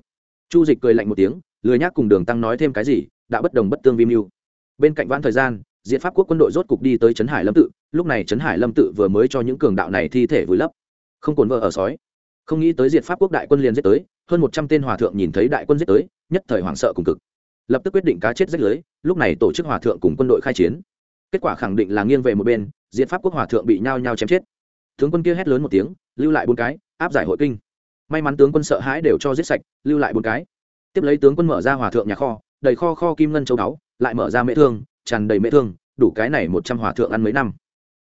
Chu dịch cười lạnh một tiếng, lười nhác cùng đường tăng nói thêm cái gì, đã bất đồng bất tương vi mưu. Bên cạnh vãn thời gian diện pháp quốc quân đội rốt cục đi tới trấn hải lâm tự, lúc này trấn hải lâm tự vừa mới cho những cường đạo này thi thể vùi lấp. Không cồn vợ ở sói. Không nghĩ tới diện pháp quốc đại quân liền giết tới, hơn một trăm tên hòa thượng nhìn thấy đại quân giết tới, nhất thời hoảng sợ cùng cực. Lập tức quyết định cá chết rách lưới, lúc này tổ chức hòa thượng cùng quân đội khai chiến. Kết quả khẳng định là nghiêng về một bên diện pháp quốc hòa thượng bị nhao nhao chém chết. Tướng quân kia hét lớn một tiếng, lưu lại bốn cái, áp giải hội kinh. May mắn tướng quân sợ hãi đều cho giết sạch, lưu lại bốn cái. Tiếp lấy tướng quân mở ra hòa thượng nhà kho, đầy kho kho kim ngân châu đáo lại mở ra mễ thương tràn đầy mễ thương, đủ cái này một trăm hòa thượng ăn mấy năm.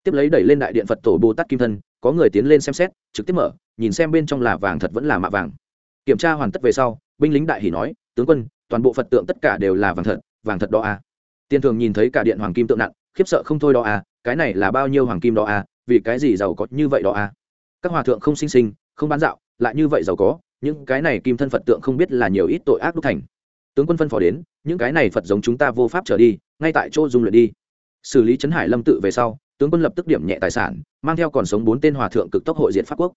Tiếp lấy đẩy lên đại điện phật tổ bồ tát kim thân, có người tiến lên xem xét, trực tiếp mở, nhìn xem bên trong là vàng thật vẫn là mạ vàng. Kiểm tra hoàn tất về sau, binh lính đại hỉ nói, tướng quân, toàn bộ phật tượng tất cả đều là vàng thật vàng thật đó à. tiên thường nhìn thấy cả điện hoàng kim tượng nặng, khiếp sợ không thôi đó à cái này là bao nhiêu hoàng kim đó à vì cái gì giàu có như vậy đó à. Các hòa thượng không sinh sinh, không bán dạo, lại như vậy giàu có, những cái này kim thân phật tượng không biết là nhiều ít tội ác đúc thành. Tướng quân phân phó đến những cái này phật giống chúng ta vô pháp trở đi ngay tại chỗ dung luyện đi xử lý trấn hải lâm tự về sau tướng quân lập tức điểm nhẹ tài sản mang theo còn sống bốn tên hòa thượng cực tốc hội diện pháp quốc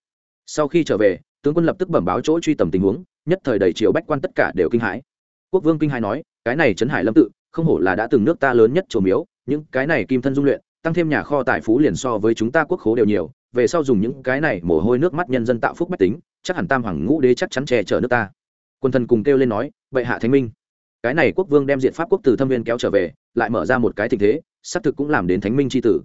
sau khi trở về tướng quân lập tức bẩm báo chỗ truy tầm tình huống nhất thời đầy triều bách quan tất cả đều kinh hãi quốc vương kinh hãi nói cái này trấn hải lâm tự không hổ là đã từng nước ta lớn nhất trổ miếu những cái này kim thân dung luyện tăng thêm nhà kho tài phú liền so với chúng ta quốc khố đều nhiều về sau dùng những cái này mồ hôi nước mắt nhân dân tạo phúc bách tính chắc hẳn tam hoàng ngũ đế chắc chắn che chở nước ta quân thần cùng kêu lên nói bệ hạ thánh minh cái này quốc vương đem diện pháp quốc từ thâm viên kéo trở về, lại mở ra một cái tình thế, xác thực cũng làm đến thánh minh c tử.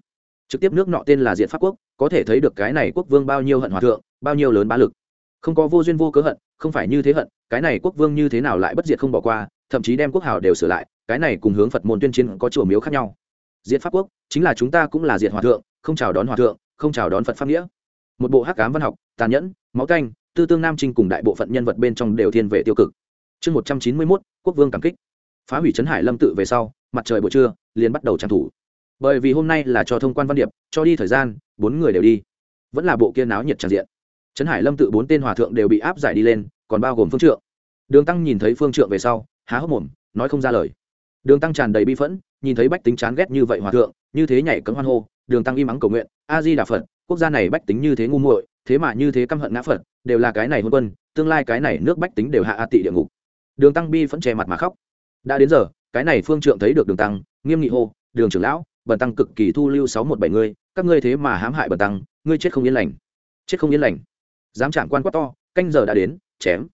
Trực tiếp nước nọ tên là diện pháp quốc, có thể thấy được cái này quốc vương bao nhiêu hận hòa thượng, bao nhiêu lớn bá lực. Không có vô duyên vô cớ hận, không phải như thế hận, cái này quốc vương như thế nào lại bất diệt không bỏ qua, thậm chí đem quốc hào đều sửa lại, cái này cùng hướng phật môn tuyên chiến có chùa miếu khác nhau. Diện pháp quốc, chính là chúng ta cũng là diện hòa thượng, không chào đón hòa thượng, không chào đón phật pháp nghĩa. Một bộ hắc cám văn học, tàn nhẫn, máu canh, tư tương nam trinh cùng đại bộ phận nhân vật bên trong đều thiên về tiêu cực chương một trăm chín mươi mốt, quốc vương cảm kích. Phá hủy trấn hải lâm tự về sau, mặt trời buổi trưa, liền bắt đầu trang thủ. Bởi vì hôm nay là cho thông quan văn điệp, cho đi thời gian, bốn người đều đi. Vẫn là bộ kia náo nhiệt tràn diện. Trấn hải lâm tự bốn tên hòa thượng đều bị áp giải đi lên, còn bao gồm phương trượng. Đường tăng nhìn thấy phương trượng về sau, há hốc mồm, nói không ra lời. Đường tăng tràn đầy bi phẫn, nhìn thấy bách tính chán ghét như vậy hòa thượng, như thế nhảy cấm hoan hô, đường tăng im ắng cầu nguyện, a di đà phật, quốc gia này bách tính như thế ngu muội, thế mà như thế căm hận ngã phật, đều là cái này hôn quân, tương lai cái này nước bách tính đều hạ a tị địa ngục đường tăng bi phẫn che mặt mà khóc. Đã đến giờ, cái này phương trượng thấy được đường tăng, nghiêm nghị hô, đường trưởng lão, bần tăng cực kỳ thu lưu sáu một bảy ngươi, các ngươi thế mà hãm hại bần tăng, ngươi chết không yên lành. Chết không yên lành? Dám chạm quan quát to, canh giờ đã đến, chém.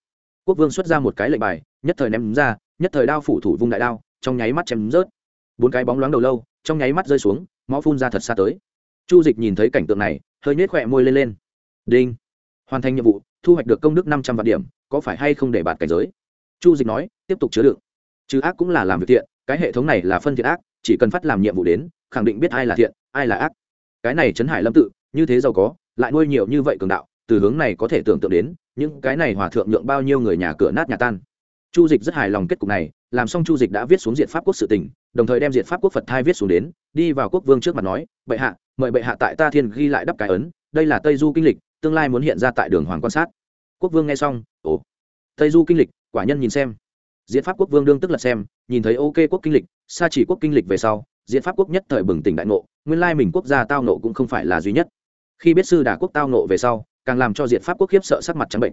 Quốc vương xuất ra một cái lệnh bài, nhất thời ném ra, nhất thời đao phủ thủ vung đại đao, trong nháy mắt chém rớt. Bốn cái bóng loáng đầu lâu, trong nháy mắt rơi xuống, máu phun ra thật xa tới. Chu dịch nhìn thấy cảnh tượng này, hơi nhếch khỏe môi lên lên. Đinh, hoàn thành nhiệm vụ, thu hoạch được công đức năm trăm vạn điểm, có phải hay không để bạt cảnh giới? Chu dịch nói, tiếp tục chứa đựng. Chứ ác cũng là làm việc thiện, cái hệ thống này là phân thiện ác, chỉ cần phát làm nhiệm vụ đến, khẳng định biết ai là thiện, ai là ác. Cái này trấn hải lâm tự, như thế giàu có, lại nuôi nhiều như vậy cường đạo, từ hướng này có thể tưởng tượng đến, những cái này hòa thượng nhượng bao nhiêu người nhà cửa nát nhà tan. Chu dịch rất hài lòng kết cục này, làm xong chu dịch đã viết xuống diện pháp quốc sự tình, đồng thời đem diện pháp quốc phật thai viết xuống đến, đi vào quốc vương trước mặt nói, bệ hạ, mời bệ hạ tại ta thiên ghi lại đắp cái ấn, đây là tây du kinh lịch, tương lai muốn hiện ra tại đường hoàng quan sát. Quốc vương nghe xong, ồ tây du kinh lịch, quả nhân nhìn xem. Diễn pháp quốc vương đương tức là xem, nhìn thấy ok quốc kinh lịch xa chỉ quốc kinh lịch về sau, diễn pháp quốc nhất thời bừng tỉnh đại ngộ, nguyên lai mình quốc gia tao nộ cũng không phải là duy nhất. Khi biết sư đà quốc tao nộ về sau, càng làm cho diệt pháp quốc khiếp sợ sắc mặt trắng bệnh.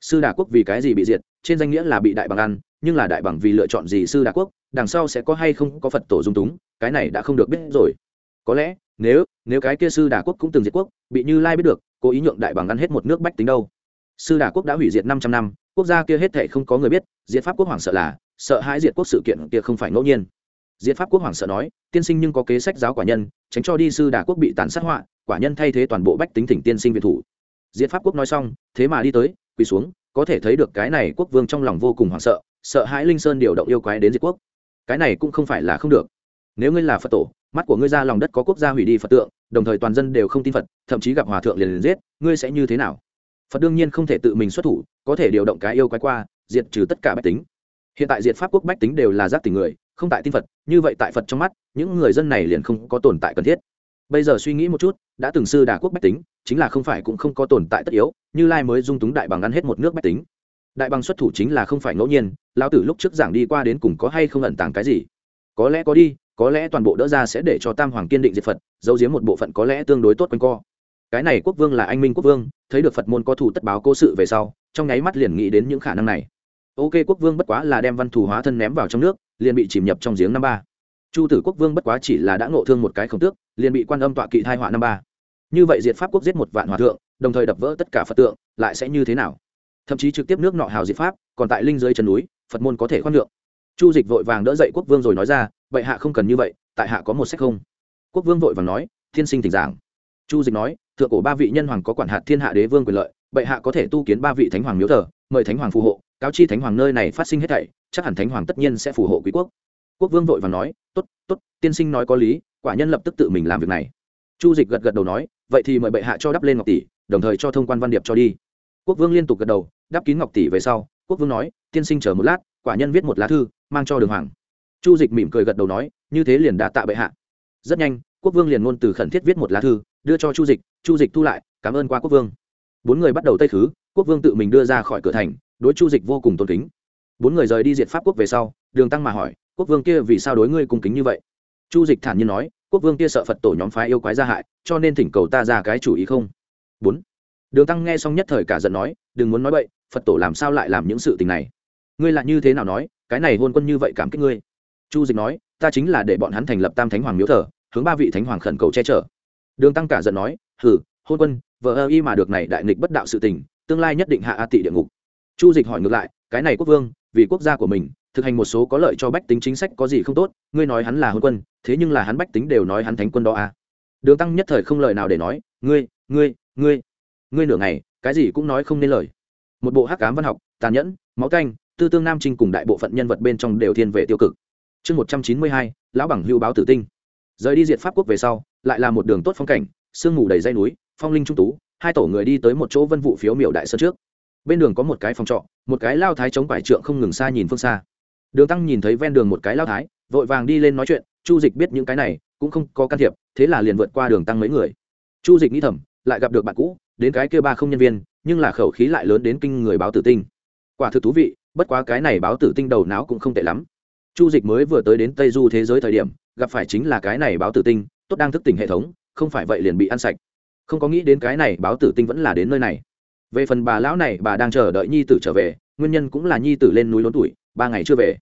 Sư đà quốc vì cái gì bị diệt, trên danh nghĩa là bị đại bằng ăn, nhưng là đại bằng vì lựa chọn gì sư đà quốc, đằng sau sẽ có hay không có phật tổ dung túng, cái này đã không được biết rồi. Có lẽ, nếu nếu cái kia sư đà quốc cũng từng diệt quốc, bị như lai biết được, cố ý nhượng đại bằng ăn hết một nước bách tính đâu. Sư đà quốc đã hủy diệt năm trăm năm quốc gia kia hết thảy không có người biết, diệt pháp quốc hoàng sợ là, sợ hãi diệt quốc sự kiện kia không phải ngẫu nhiên. Diệt pháp quốc hoàng sợ nói, tiên sinh nhưng có kế sách giáo quả nhân, tránh cho đi sư đà quốc bị tàn sát họa, quả nhân thay thế toàn bộ bách tính thỉnh tiên sinh viện thủ. Diệt pháp quốc nói xong, thế mà đi tới, quỳ xuống, có thể thấy được cái này quốc vương trong lòng vô cùng hoảng sợ sợ hãi linh sơn điều động yêu quái đến diệt quốc. Cái này cũng không phải là không được. Nếu ngươi là phật tổ, mắt của ngươi ra lòng đất có quốc gia hủy đi phật tượng, đồng thời toàn dân đều không tin phật, thậm chí gặp hòa thượng liền liền giết, ngươi sẽ như thế nào? Phật đương nhiên không thể tự mình xuất thủ, có thể điều động cái yêu quái qua, diệt trừ tất cả bách tính. Hiện tại diệt pháp quốc bách tính đều là giác tình người, không tại tin phật, như vậy tại phật trong mắt, những người dân này liền không có tồn tại cần thiết. Bây giờ suy nghĩ một chút, đã từng sư đà quốc bách tính, chính là không phải cũng không có tồn tại tất yếu, như lai mới dung túng đại bằng ăn hết một nước bách tính. Đại bằng xuất thủ chính là không phải ngẫu nhiên lao tử lúc trước giảng đi qua đến cùng có hay không ẩn tàng cái gì? Có lẽ có đi, có lẽ toàn bộ đỡ ra sẽ để cho tam hoàng kiên định diệt phật, giấu giếm một bộ phận có lẽ tương đối tốt quanh co cái này quốc vương là anh minh quốc vương, thấy được phật môn có thủ tất báo cố sự về sau, trong nháy mắt liền nghĩ đến những khả năng này. Ok, quốc vương bất quá là đem văn thù hóa thân ném vào trong nước, liền bị chìm nhập trong giếng năm ba. Chu tử quốc vương bất quá chỉ là đã ngộ thương một cái khổng tước, liền bị quan âm tọa kỵ thai họa năm ba. Như vậy diệt pháp quốc giết một vạn hòa thượng, đồng thời đập vỡ tất cả phật tượng, lại sẽ như thế nào? Thậm chí trực tiếp nước nọ hào diệt pháp, còn tại linh dưới chân núi, phật môn có thể khoan lượng chu dịch vội vàng đỡ dậy quốc vương rồi nói ra, vậy hạ không cần như vậy, tại hạ có một sách không? Quốc vương vội vàng nói, thiên sinh tình giảng chu dịch nói, thượng cổ ba vị nhân hoàng có quản hạt thiên hạ đế vương quyền lợi, bệ hạ có thể tu kiến ba vị thánh hoàng miếu thờ, mời thánh hoàng phù hộ, cáo chi thánh hoàng nơi này phát sinh hết thảy, chắc hẳn thánh hoàng tất nhiên sẽ phù hộ quý quốc. Quốc vương vội và nói, tốt tốt, tiên sinh nói có lý, quả nhân lập tức tự mình làm việc này. Chu dịch gật gật đầu nói, vậy thì mời bệ hạ cho đắp lên ngọc tỷ, đồng thời cho thông quan văn điệp cho đi. Quốc vương liên tục gật đầu, đắp kín ngọc tỷ về sau, quốc vương nói, tiên sinh chờ một lát, quả nhân viết một lá thư, mang cho đường hoàng. Chu dịch mỉm cười gật đầu nói, như thế liền đã tạ bệ hạ. Rất nhanh, quốc vương liền ngôn từ khẩn thiết viết một lá thư đưa cho chu dịch chu dịch thu lại, cảm ơn qua quốc vương. Bốn người bắt đầu tây khứ, quốc vương tự mình đưa ra khỏi cửa thành, đối chu dịch vô cùng tôn kính. Bốn người rời đi diệt pháp quốc về sau, đường tăng mà hỏi, quốc vương kia vì sao đối ngươi cung kính như vậy? Chu dịch thản nhiên nói, quốc vương kia sợ phật tổ nhóm phái yêu quái ra hại, cho nên thỉnh cầu ta ra cái chủ ý không? Bốn. Đường tăng nghe xong nhất thời cả giận nói, đừng muốn nói vậy phật tổ làm sao lại làm những sự tình này? Ngươi lại như thế nào nói, cái này hôn quân như vậy cảm kích ngươi? Chu dịch nói, ta chính là để bọn hắn thành lập tam thánh hoàng miếu thờ, hướng ba vị thánh hoàng khẩn cầu che chở đường tăng cả giận nói, hừ, hôn quân vợ ơ y mà được này đại nghịch bất đạo sự tình, tương lai nhất định hạ a tị địa ngục. Chu dịch hỏi ngược lại, cái này quốc vương, vì quốc gia của mình, thực hành một số có lợi cho bách tính chính sách có gì không tốt, ngươi nói hắn là hôn quân, thế nhưng là hắn bách tính đều nói hắn thánh quân đó à? Đường tăng nhất thời không lời nào để nói, ngươi ngươi ngươi ngươi nửa ngày, cái gì cũng nói không nên lời. Một bộ hắc cám văn học, tàn nhẫn, máu canh, tư tương nam trinh cùng đại bộ phận nhân vật bên trong đều thiên về tiêu cực. Chương một trăm chín mươi hai, lão bằng hưu báo tử tinh. Rời đi diệt pháp quốc về sau lại là một đường tốt phong cảnh, sương mù đầy dây núi, phong linh trung tú, hai tổ người đi tới một chỗ vân vụ phiếu miểu đại sơn trước. Bên đường có một cái phòng trọ, một cái lao thái chống quải trượng không ngừng xa nhìn phương xa. Đường tăng nhìn thấy ven đường một cái lao thái, vội vàng đi lên nói chuyện, chu dịch biết những cái này, cũng không có can thiệp, thế là liền vượt qua đường tăng mấy người. Chu dịch nghĩ thầm, lại gặp được bạn cũ, đến cái kia ba không nhân viên, nhưng là khẩu khí lại lớn đến kinh người báo tử tinh. Quả thực thú vị, bất quá cái này báo tử tinh đầu não cũng không tệ lắm. Chu dịch mới vừa tới đến tây du thế giới thời điểm, gặp phải chính là cái này báo tử tinh tốt đang thức tỉnh hệ thống, không phải vậy liền bị ăn sạch. Không có nghĩ đến cái này báo tử tinh vẫn là đến nơi này. Về phần bà lão này, bà đang chờ đợi nhi tử trở về, nguyên nhân cũng là nhi tử lên núi lớn tuổi, ba ngày chưa về.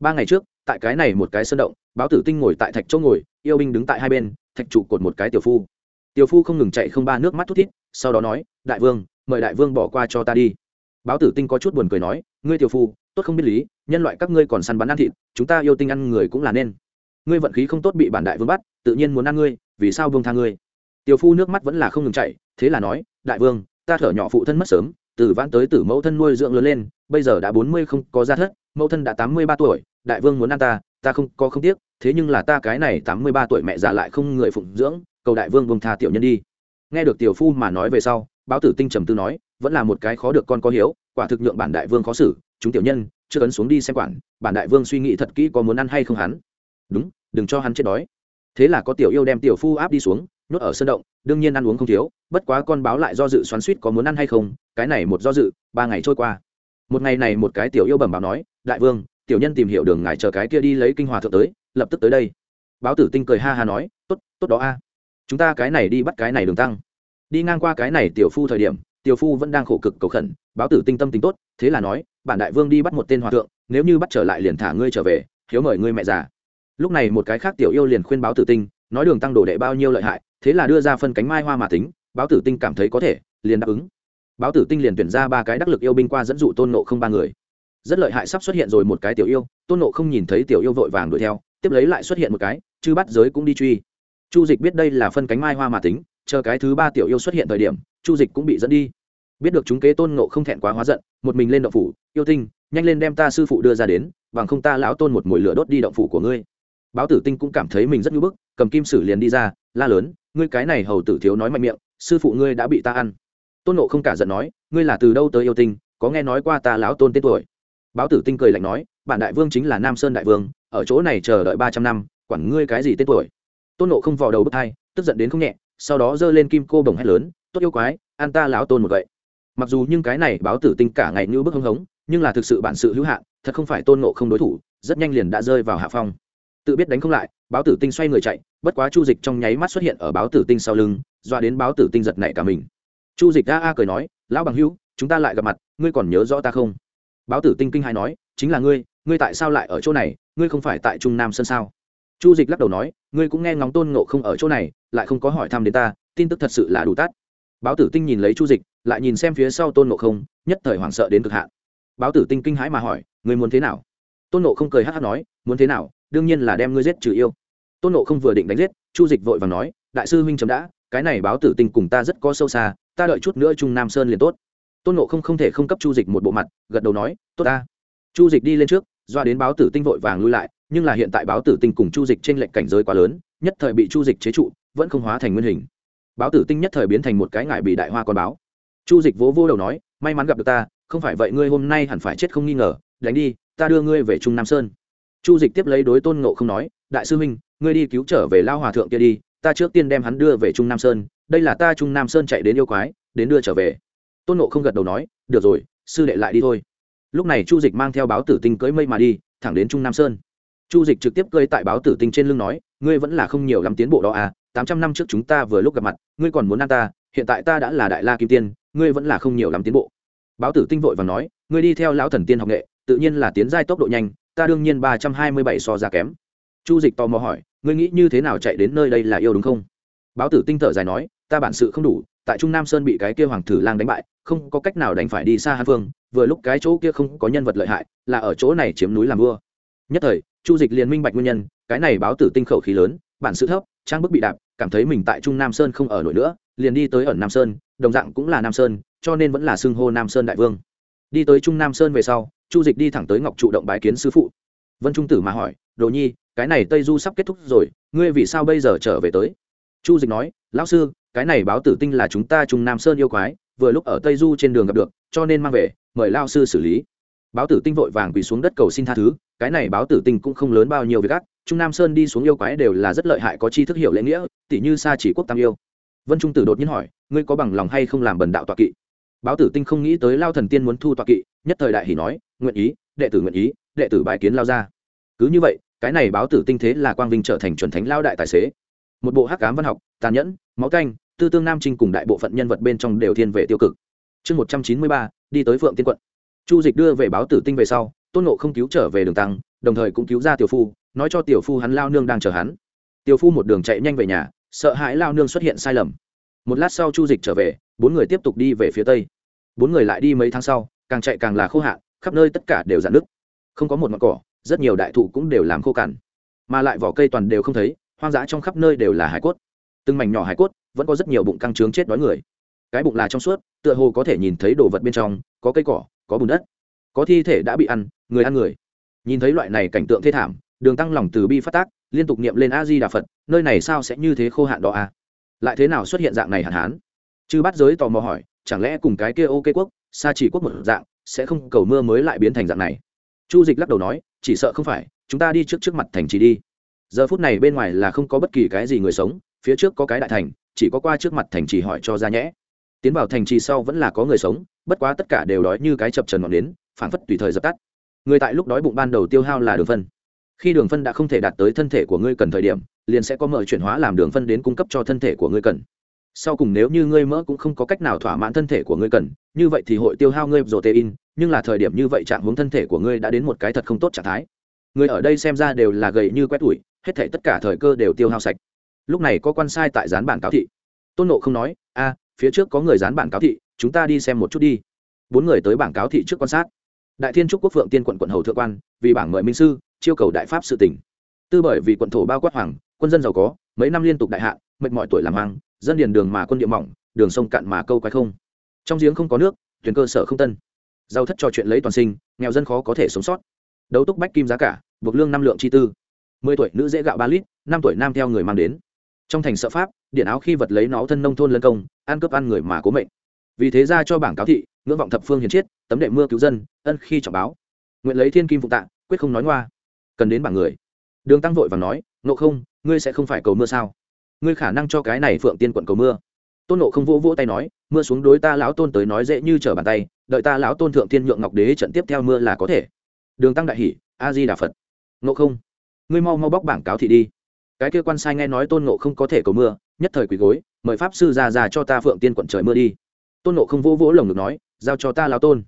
Ba ngày trước, tại cái này một cái sơn động, báo tử tinh ngồi tại thạch chỗ ngồi, yêu binh đứng tại hai bên, thạch trụ cột một cái tiểu phu. Tiểu phu không ngừng chạy không ba nước mắt thút thít, sau đó nói, đại vương, mời đại vương bỏ qua cho ta đi. Báo tử tinh có chút buồn cười nói, ngươi tiểu phu, tốt không biết lý, nhân loại các ngươi còn săn bắn ăn thịt, chúng ta yêu tinh ăn người cũng là nên ngươi vận khí không tốt bị bản đại vương bắt, tự nhiên muốn ăn ngươi, vì sao vương tha ngươi? Tiểu phu nước mắt vẫn là không ngừng chạy thế là nói, đại vương, ta thở nhỏ phụ thân mất sớm, từ vãn tới tử mẫu thân nuôi dưỡng lớn lên, bây giờ đã bốn mươi không có gia thất, mẫu thân đã tám mươi ba tuổi, đại vương muốn ăn ta ta không, có không tiếc, thế nhưng là ta cái này tám mươi ba tuổi mẹ già lại không người phụng dưỡng, cầu đại vương vương tha tiểu nhân đi. Nghe được tiểu phu mà nói về sau, báo tử tinh trầm tư nói, vẫn là một cái khó được con có hiếu, quả thực nhượng bản đại vương khó xử, chúng tiểu nhân chưa cấn xuống đi xem quản, bản đại vương suy nghĩ thật kỹ có muốn ăn hay không hắn đúng, đừng cho hắn chết đói. Thế là có tiểu yêu đem tiểu phu áp đi xuống, nhốt ở sân động, đương nhiên ăn uống không thiếu, bất quá con báo lại do dự xoắn suýt có muốn ăn hay không, cái này một do dự, ba ngày trôi qua. Một ngày này một cái tiểu yêu bẩm báo nói, đại vương, tiểu nhân tìm hiểu đường ngài chờ cái kia đi lấy kinh hòa thượng tới, lập tức tới đây. Báo tử tinh cười ha ha nói, tốt tốt đó a. Chúng ta cái này đi bắt cái này đường tăng. Đi ngang qua cái này tiểu phu thời điểm, tiểu phu vẫn đang khổ cực cầu khẩn, báo tử tinh tâm tính tốt, thế là nói, bản đại vương đi bắt một tên hòa thượng, nếu như bắt trở lại liền thả ngươi trở về, hiếu mời ngươi mẹ già lúc này một cái khác tiểu yêu liền khuyên báo tử tinh, nói đường tăng đồ đệ bao nhiêu lợi hại, thế là đưa ra phân cánh mai hoa mà tính, báo tử tinh cảm thấy có thể, liền đáp ứng. Báo tử tinh liền tuyển ra ba cái đắc lực yêu binh qua dẫn dụ tôn nộ không ba người. Rất lợi hại sắp xuất hiện rồi một cái tiểu yêu, tôn nộ không nhìn thấy tiểu yêu vội vàng đuổi theo, tiếp lấy lại xuất hiện một cái, chư bắt giới cũng đi truy. Chu dịch biết đây là phân cánh mai hoa mà tính, chờ cái thứ ba tiểu yêu xuất hiện thời điểm, chu dịch cũng bị dẫn đi. Biết được chúng kế tôn nộ không thẹn quá hóa giận, một mình lên động phủ, yêu tinh, nhanh lên đem ta sư phụ đưa ra đến, bằng không ta lão tôn một mồi lửa đốt đi động phủ của ngươi báo tử tinh cũng cảm thấy mình rất nhu bức, cầm kim sử liền đi ra, la lớn, ngươi cái này hầu tử thiếu nói mạnh miệng, sư phụ ngươi đã bị ta ăn. Tôn nộ không cả giận nói, ngươi là từ đâu tới yêu tinh, có nghe nói qua ta lão tôn tên tuổi? Báo tử tinh cười lạnh nói, bản đại vương chính là nam sơn đại vương, ở chỗ này chờ đợi ba trăm năm, quản ngươi cái gì tên tuổi? Tôn nộ không vò đầu bức thai tức giận đến không nhẹ, sau đó giơ lên kim cô bồng hét lớn, tốt yêu quái, ăn ta lão tôn một vậy mặc dù nhưng cái này báo tử tinh cả ngày như bức hưng hống, nhưng là thực sự bản sự hữu hạn, thật không phải tôn nộ không đối thủ, rất nhanh liền đã rơi vào hạ phong tự biết đánh không lại, báo tử tinh xoay người chạy, bất quá chu dịch trong nháy mắt xuất hiện ở báo tử tinh sau lưng doa đến báo tử tinh giật nảy cả mình. Chu dịch a a cười nói, lão bằng hữu, chúng ta lại gặp mặt, ngươi còn nhớ rõ ta không? Báo tử tinh kinh hai nói, chính là ngươi ngươi tại sao lại ở chỗ này, ngươi không phải tại trung nam sân sao? Chu dịch lắc đầu nói, ngươi cũng nghe ngóng tôn ngộ không ở chỗ này, lại không có hỏi thăm đến ta, tin tức thật sự là đủ tát. báo tử tinh nhìn lấy chu dịch, lại nhìn xem phía sau tôn ngộ không, nhất thời hoảng sợ đến cực hạn. Báo tử tinh kinh hãi mà hỏi, ngươi muốn thế nào? Tôn ngộ không cười hát hát nói, muốn thế nào? Đương nhiên là đem ngươi giết trừ yêu. Tôn ngộ không vừa định đánh giết, chu dịch vội và nói, đại sư huynh chấm đã, cái này báo tử tinh cùng ta rất có sâu xa, ta đợi chút nữa trung nam sơn liền tốt. Tôn nộ không không thể không cấp chu dịch một bộ mặt, gật đầu nói, tốt ta. Chu dịch đi lên trước, doa đến báo tử tinh vội vàng lui lại, nhưng là hiện tại báo tử tinh cùng chu dịch trên lệnh cảnh giới quá lớn, nhất thời bị chu dịch chế trụ, vẫn không hóa thành nguyên hình. Báo tử tinh nhất thời biến thành một cái ngại bị đại hoa con báo. Chu dịch vỗ vô đầu nói, may mắn gặp được ta, không phải vậy ngươi hôm nay hẳn phải chết không nghi ngờ, đánh đi, ta đưa ngươi về trung nam sơn chu dịch tiếp lấy đối tôn ngộ không nói, đại sư huynh, ngươi đi cứu trở về lao hòa thượng kia đi, ta trước tiên đem hắn đưa về trung nam sơn, đây là ta trung nam sơn chạy đến yêu quái, đến đưa trở về. Tôn Ngộ không gật đầu nói, được rồi, sư đệ lại đi thôi. Lúc này chu dịch mang theo báo tử tinh cưỡi mây mà đi, thẳng đến trung nam sơn. Chu dịch trực tiếp cưỡi tại báo tử tinh trên lưng nói, ngươi vẫn là không nhiều lắm tiến bộ đó à tám trăm năm trước chúng ta vừa lúc gặp mặt, ngươi còn muốn ăn ta, hiện tại ta đã là đại la kim tiên, ngươi vẫn là không nhiều lắm tiến bộ. Báo tử tinh vội và nói, ngươi đi theo lão thần tiên học nghệ, tự nhiên là tiến giai tốc độ nhanh ta đương nhiên ba trăm hai mươi bảy so ra kém. Chu dịch tò mò hỏi, ngươi nghĩ như thế nào chạy đến nơi đây là yêu đúng không? Báo tử tinh thở dài nói, ta bản sự không đủ, tại trung nam sơn bị cái kia hoàng thử lang đánh bại, không có cách nào đánh phải đi xa hàn phương vừa lúc cái chỗ kia không có nhân vật lợi hại, là ở chỗ này chiếm núi làm vua. Nhất thời, chu dịch liền minh bạch nguyên nhân, cái này báo tử tinh khẩu khí lớn, bản sự thấp, trang bức bị đạp, cảm thấy mình tại trung nam sơn không ở nổi nữa, liền đi tới ẩn nam sơn, đồng dạng cũng là nam sơn, cho nên vẫn là xưng hô nam sơn đại vương. Đi tới trung nam sơn về sau chu dịch đi thẳng tới ngọc trụ động bái kiến sư phụ. Vân trung tử mà hỏi, đồ nhi, cái này tây du sắp kết thúc rồi, ngươi vì sao bây giờ trở về tới? Chu dịch nói, lão sư, cái này báo tử tinh là chúng ta trung nam sơn yêu quái, vừa lúc ở tây du trên đường gặp được, cho nên mang về, mời lao sư xử lý. Báo tử tinh vội vàng quỳ xuống đất cầu xin tha thứ, cái này báo tử tinh cũng không lớn bao nhiêu việc ác, trung nam sơn đi xuống yêu quái đều là rất lợi hại có chi thức hiểu lễ nghĩa tỷ như sa chỉ quốc tam yêu. Vân trung tử đột nhiên hỏi, ngươi có bằng lòng hay không làm bần đạo tọa kỵ? Báo tử tinh không nghĩ tới lao thần tiên muốn thu tọa kỵ, nhất thời đại hỷ nói, nguyện ý, đệ tử nguyện ý, đệ tử bài kiến lao ra cứ như vậy, cái này báo tử tinh thế là quang vinh trở thành chuẩn thánh lao đại tài xế. Một bộ hắc cám văn học, tàn nhẫn, máu canh, tư tương nam trinh cùng đại bộ phận nhân vật bên trong đều thiên về tiêu cực. Chương một trăm chín mươi ba, đi tới phượng tiên quận. Chu dịch đưa về báo tử tinh về sau, tôn nộ không cứu trở về đường tăng, đồng thời cũng cứu ra tiểu phu, nói cho tiểu phu hắn lao nương đang chờ hắn. Tiểu phu một đường chạy nhanh về nhà, sợ hãi lao nương xuất hiện sai lầm. Một lát sau chu dịch trở về, bốn người tiếp tục đi về phía tây bốn người lại đi mấy tháng sau, càng chạy càng là khô hạn, khắp nơi tất cả đều dạn nứt. Không có một ngọn cỏ, rất nhiều đại thụ cũng đều làm khô cằn. Mà lại vỏ cây toàn đều không thấy, hoang dã trong khắp nơi đều là hải cốt. Từng mảnh nhỏ hải cốt, vẫn có rất nhiều bụng căng trướng chết đói người. Cái bụng là trong suốt, tựa hồ có thể nhìn thấy đồ vật bên trong, có cây cỏ, có bùn đất. Có thi thể đã bị ăn, người ăn người. Nhìn thấy loại này cảnh tượng thê thảm, đường tăng lòng từ bi phát tác, liên tục niệm lên a di đà phật, nơi này sao sẽ như thế khô hạn đó à? lại thế nào xuất hiện dạng này hạn hán? Chư bắt giới tò mò hỏi chẳng lẽ cùng cái kia ok quốc xa chỉ quốc một dạng sẽ không cầu mưa mới lại biến thành dạng này? Chu dịch lắc đầu nói chỉ sợ không phải chúng ta đi trước trước mặt thành trì đi. Giờ phút này bên ngoài là không có bất kỳ cái gì người sống phía trước có cái đại thành chỉ có qua trước mặt thành trì hỏi cho ra nhẽ. Tiến vào thành trì sau vẫn là có người sống bất quá tất cả đều đói như cái chập trần ngọn đến, phản phất tùy thời dập tắt. Người tại lúc đói bụng ban đầu tiêu hao là đường phân. Khi đường phân đã không thể đạt tới thân thể của ngươi cần thời điểm liền sẽ có mở chuyển hóa làm đường phân đến cung cấp cho thân thể của ngươi cần sau cùng nếu như ngươi mỡ cũng không có cách nào thỏa mãn thân thể của ngươi cần, như vậy thì hội tiêu hao ngươi protein, nhưng là thời điểm như vậy trạng hướng thân thể của ngươi đã đến một cái thật không tốt trạng thái. Người ở đây xem ra đều là gầy như quét tủi hết thể tất cả thời cơ đều tiêu hao sạch. Lúc này có quan sai tại gián bản cáo thị. Tôn nộ không nói, a, phía trước có người dán bản cáo thị, chúng ta đi xem một chút đi. Bốn người tới bảng cáo thị trước quan sát. Đại thiên trúc quốc phượng tiên quận quận hầu thượng quan, vì bảng mời minh sư, chiêu cầu đại pháp sự tỉnh tư bởi vì quận thổ bao quát hoàng, quân dân giàu có, mấy năm liên tục đại hạ mệt mọi tuổi làm hoang dân điền đường mà quân địa mỏng, đường sông cạn mà câu quái không. Trong giếng không có nước tuyển cơ sở không tân. Giàu thất trò chuyện lấy toàn sinh, nghèo dân khó có thể sống sót. Đấu túc bách kim giá cả, buộc lương năm lượng chi tư. Mười tuổi nữ dễ gạo ba lít, năm tuổi nam theo người mang đến. Trong thành sợ pháp, điện áo khi vật lấy nó thân nông thôn lân công, ăn cướp ăn người mà cố mệnh. Vì thế ra cho bảng cáo thị, ngưỡng vọng thập phương hiền chiết tấm đệ mưa cứu dân, ân khi trọng báo. Nguyện lấy thiên kim phụ tạ, quyết không nói ngoa. Cần đến bảng người. Đường tăng vội và nói nộ không, ngươi sẽ không phải cầu mưa sao? Ngươi khả năng cho cái này phượng tiên quận cầu mưa. Tôn nộ không vỗ vỗ tay nói, mưa xuống đối ta lão tôn tới nói dễ như trở bàn tay, đợi ta lão tôn thượng thiên nhượng ngọc đế trận tiếp theo mưa là có thể. Đường tăng đại hỷ a di đà phật. Nộ không, ngươi mau mau bóc bảng cáo thị đi. Cái kia quan sai nghe nói tôn nộ không có thể cầu mưa, nhất thời quỳ gối, mời pháp sư ra ra cho ta phượng tiên quận trời mưa đi. Tôn nộ không vỗ vỗ lồng ngực nói, giao cho ta lão tôn.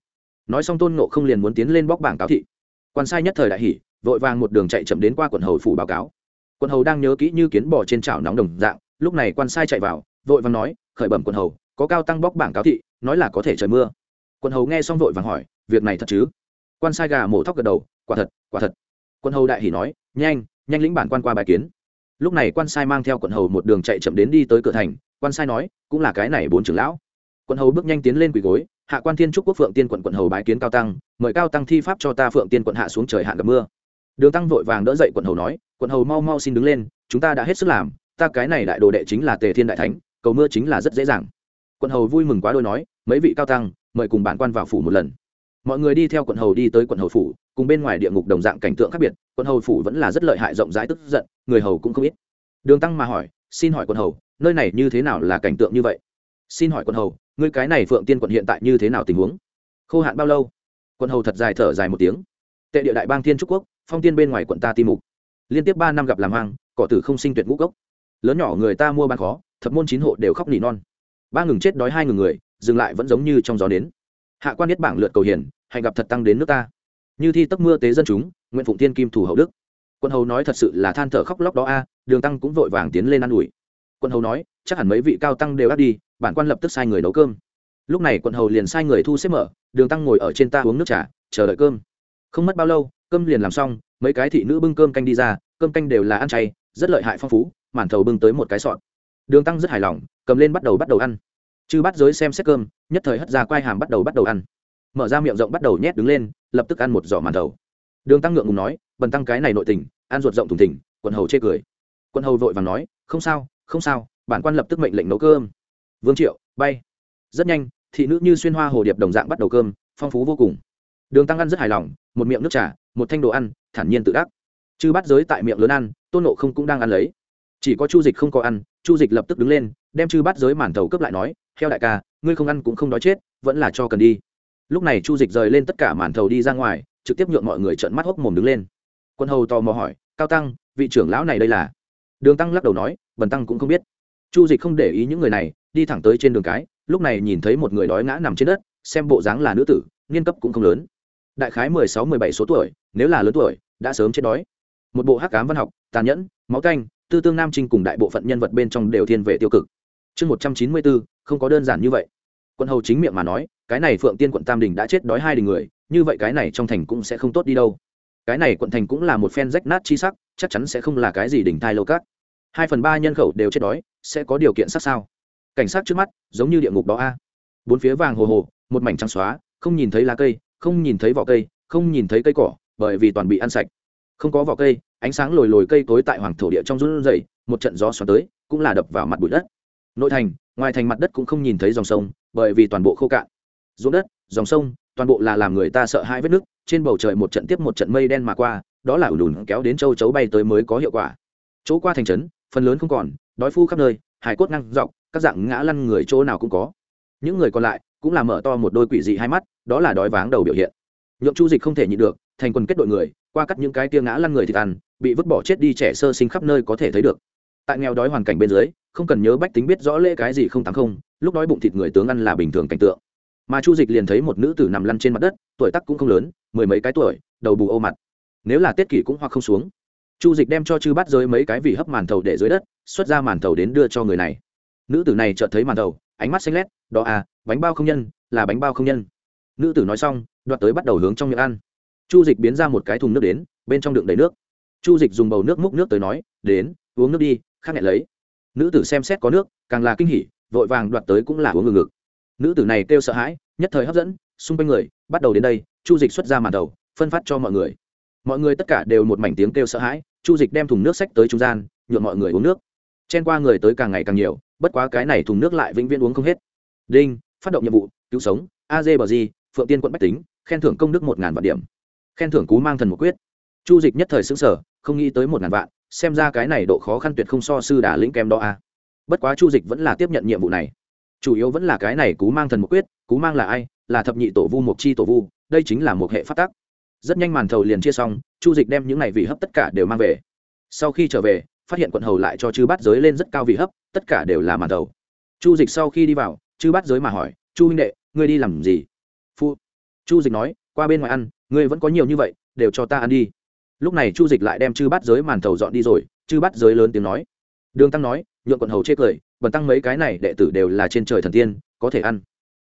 Nói xong tôn nộ không liền muốn tiến lên bóc bảng cáo thị. Quan sai nhất thời đại hỷ vội vàng một đường chạy chậm đến qua quận hầu phủ báo cáo quận hầu đang nhớ kỹ như kiến bò trên chảo nóng đồng dạng, lúc này quan sai chạy vào, vội vàng nói, khởi bẩm quận hầu, có cao tăng bóc bảng cáo thị, nói là có thể trời mưa. Quận hầu nghe xong vội vàng hỏi, việc này thật chứ? Quan sai gà mổ thóc gật đầu, quả thật quả thật. Quận hầu đại hỉ nói, nhanh nhanh lĩnh bản quan qua bài kiến. Lúc này quan sai mang theo quận hầu một đường chạy chậm đến đi tới cửa thành, quan sai nói, cũng là cái này bốn trưởng lão. Quận hầu bước nhanh tiến lên quỳ gối, hạ quan thiên trúc quốc phượng tiên quận quận hầu bái kiến cao tăng, mời cao tăng thi pháp cho ta phượng tiên quận hạ xuống trời hạn gặp mưa đường tăng vội vàng đỡ dậy quận hầu nói, quận hầu mau mau xin đứng lên, chúng ta đã hết sức làm, ta cái này đại đồ đệ chính là tề thiên đại thánh, cầu mưa chính là rất dễ dàng. Quận hầu vui mừng quá đôi nói, mấy vị cao tăng, mời cùng bản quan vào phủ một lần. Mọi người đi theo quận hầu đi tới quận hầu phủ, cùng bên ngoài địa ngục đồng dạng cảnh tượng khác biệt, quận hầu phủ vẫn là rất lợi hại rộng rãi tức giận, người hầu cũng không ít. Đường tăng mà hỏi, xin hỏi quận hầu, nơi này như thế nào là cảnh tượng như vậy? Xin hỏi quận hầu, ngươi cái này phượng tiên quận hiện tại như thế nào tình huống? Khô hạn bao lâu? Quận hầu thật dài thở dài một tiếng. Tệ địa đại bang thiên trúc quốc phong tiên bên ngoài quận ta ti mục. Liên tiếp ba năm gặp làm hoang cỏ tử không sinh tuyệt ngũ cốc. Lớn nhỏ người ta mua bán khó thập môn chín hộ đều khóc nỉ non. Ba ngừng chết đói hai ngừng người dừng lại vẫn giống như trong gió đến hạ quan nhất bảng lượt cầu hiền, hạnh gặp thật tăng đến nước ta. Như thi tấc mưa tế dân chúng nguyện phụng tiên kim thủ hậu đức. Quân hầu nói thật sự là than thở khóc lóc đó a đường tăng cũng vội vàng tiến lên ă n ủi. Quân hầu nói chắc hẳn mấy vị cao tăng đều áp đi bản quan lập tức sai người nấu cơm. Lúc này quận hầu liền sai người thu xếp mở đường tăng ngồi ở trên ta uống nước trà chờ đợi cơm. Không mất bao lâu cơm liền làm xong, mấy cái thị nữ bưng cơm canh đi ra, cơm canh đều là ăn chay, rất lợi hại phong phú mản thầu bưng tới một cái sọn đường tăng rất hài lòng, cầm lên bắt đầu bắt đầu ăn. Chư bắt giới xem xét cơm, nhất thời hất ra quai hàm bắt đầu bắt đầu ăn. Mở ra miệng rộng bắt đầu nhét đứng lên, lập tức ăn một giỏ màn thầu. Đường tăng ngượng ngùng nói, bần tăng cái này nội tình, ăn ruột rộng thùng thỉnh, quận hầu chê cười. Quận hầu vội và nói, không sao không sao, bản quan lập tức mệnh lệnh nấu cơm. Vương triệu, bay. Rất nhanh, thị nữ như xuyên hoa hồ điệp đồng dạng bắt đầu cơm, phong phú vô cùng. Đường tăng ăn rất hài lòng, một miệng nước trà một thanh đồ ăn, thản nhiên tự đắc. Chư bắt giới tại miệng lớn ăn, tôn nộ không cũng đang ăn lấy. Chỉ có chu dịch không có ăn, chu dịch lập tức đứng lên, đem chư bắt giới màn thầu cướp lại nói theo đại ca, ngươi không ăn cũng không đói chết, vẫn là cho cần đi. Lúc này chu dịch rời lên tất cả màn thầu đi ra ngoài, trực tiếp nhượng mọi người trợn mắt hốc mồm đứng lên. Quân hầu tò mò hỏi, cao tăng, vị trưởng lão này đây là? Đường tăng lắc đầu nói, bần tăng cũng không biết. Chu dịch không để ý những người này, đi thẳng tới trên đường cái, lúc này nhìn thấy một người đói ngã nằm trên đất, xem bộ dáng là nữ tử, niên cấp cũng không lớn. Đại khái mười sáu, mười bảy số tuổi nếu là lớn tuổi, đã sớm chết đói. Một bộ hắc cám văn học, tàn nhẫn, máu canh, tư tương nam trinh cùng đại bộ phận nhân vật bên trong đều thiên về tiêu cực. Chương một trăm chín mươi bốn, không có đơn giản như vậy. Quận hầu chính miệng mà nói, cái này phượng tiên quận tam đình đã chết đói hai đình người, như vậy cái này trong thành cũng sẽ không tốt đi đâu. Cái này quận thành cũng là một phen rách nát chi sắc, chắc chắn sẽ không là cái gì đỉnh thai lâu các hai phần ba nhân khẩu đều chết đói, sẽ có điều kiện sát sao? Cảnh sát trước mắt, giống như địa ngục đó a. Bốn phía vàng hồ hồ, một mảnh trắng xóa, không nhìn thấy lá cây, không nhìn thấy vỏ cây, không nhìn thấy cây cỏ bởi vì toàn bị ăn sạch. Không có vỏ cây, ánh sáng lồi lồi cây tối tại hoàng thổ địa trong run rẩy, một trận gió xoắn tới, cũng là đập vào mặt bụi đất. Nội thành, ngoài thành mặt đất cũng không nhìn thấy dòng sông, bởi vì toàn bộ khô cạn. Ruộng đất, dòng sông, toàn bộ là làm người ta sợ hai vết nước trên bầu trời một trận tiếp một trận mây đen mà qua, đó là ủ lùn kéo đến châu chấu bay tới mới có hiệu quả. Chỗ qua thành trấn, phần lớn không còn, đói phu khắp nơi, hải cốt ngang dọc, các dạng ngã lăn người chỗ nào cũng có. Những người còn lại cũng là mở to một đôi quỷ dị hai mắt, đó là đói váng đầu biểu hiện. Nhượng chu dịch không thể nhịn được thành quần kết đội người, qua cắt những cái tia ngã lăn người thịt ăn bị vứt bỏ chết đi trẻ sơ sinh khắp nơi có thể thấy được. Tại nghèo đói hoàn cảnh bên dưới, không cần nhớ bách tính biết rõ lễ cái gì không thắng không, lúc đói bụng thịt người tướng ăn là bình thường cảnh tượng. Mà chu dịch liền thấy một nữ tử nằm lăn trên mặt đất, tuổi tắc cũng không lớn, mười mấy cái tuổi, đầu bù ô mặt. Nếu là tiết kỷ cũng hoặc không xuống. Chu dịch đem cho chư bắt giới mấy cái vị hấp màn thầu để dưới đất, xuất ra màn thầu đến đưa cho người này. Nữ tử này chợt thấy màn thầu, ánh mắt xanh lét, đó à bánh bao không nhân, là bánh bao không nhân. Nữ tử nói xong, đoạt tới bắt đầu hướng trong miệng ăn chu dịch biến ra một cái thùng nước đến, bên trong đựng đầy nước. Chu dịch dùng bầu nước múc nước tới nói, đến, uống nước đi, khác nhẹ lấy. Nữ tử xem xét có nước, càng là kinh hỉ, vội vàng đoạt tới cũng là uống ngừng ngực nữ tử này kêu sợ hãi, nhất thời hấp dẫn, xung quanh người, bắt đầu đến đây, chu dịch xuất ra màn đầu, phân phát cho mọi người. Mọi người tất cả đều một mảnh tiếng kêu sợ hãi, chu dịch đem thùng nước sách tới trung gian nhuộm mọi người uống nước. Chen qua người tới càng ngày càng nhiều, bất quá cái này thùng nước lại vĩnh viễn uống không hết. Đinh, phát động nhiệm vụ, cứu sống, A az bờ di, phượng tiên quận bách tính, khen thưởng công đức một ngàn vạn điểm khen thưởng cú mang thần một quyết. Chu dịch nhất thời xứng sở không nghĩ tới một ngàn vạn, xem ra cái này độ khó khăn tuyệt không so sư đà lĩnh kém đó a à. bất quá chu dịch vẫn là tiếp nhận nhiệm vụ này. Chủ yếu vẫn là cái này cú mang thần một quyết, cú mang là ai? Là thập nhị tổ vu mộc chi tổ vu, đây chính là một hệ phát tác rất nhanh màn thầu liền chia xong, chu dịch đem những này vị hấp tất cả đều mang về. Sau khi trở về, phát hiện quận hầu lại cho chư bát giới lên rất cao vị hấp, tất cả đều là màn thầu. Chu dịch sau khi đi vào, chư bát giới mà hỏi, chu huynh đệ, ngươi đi làm gì? Phu, chu dịch nói qua bên ngoài ăn, ngươi vẫn có nhiều như vậy, đều cho ta ăn đi. Lúc này chu dịch lại đem chư bát giới màn thầu dọn đi rồi, chư bát giới lớn tiếng nói. Đường tăng nói, nhượng quận hầu chê cười, bần tăng mấy cái này đệ tử đều là trên trời thần tiên, có thể ăn.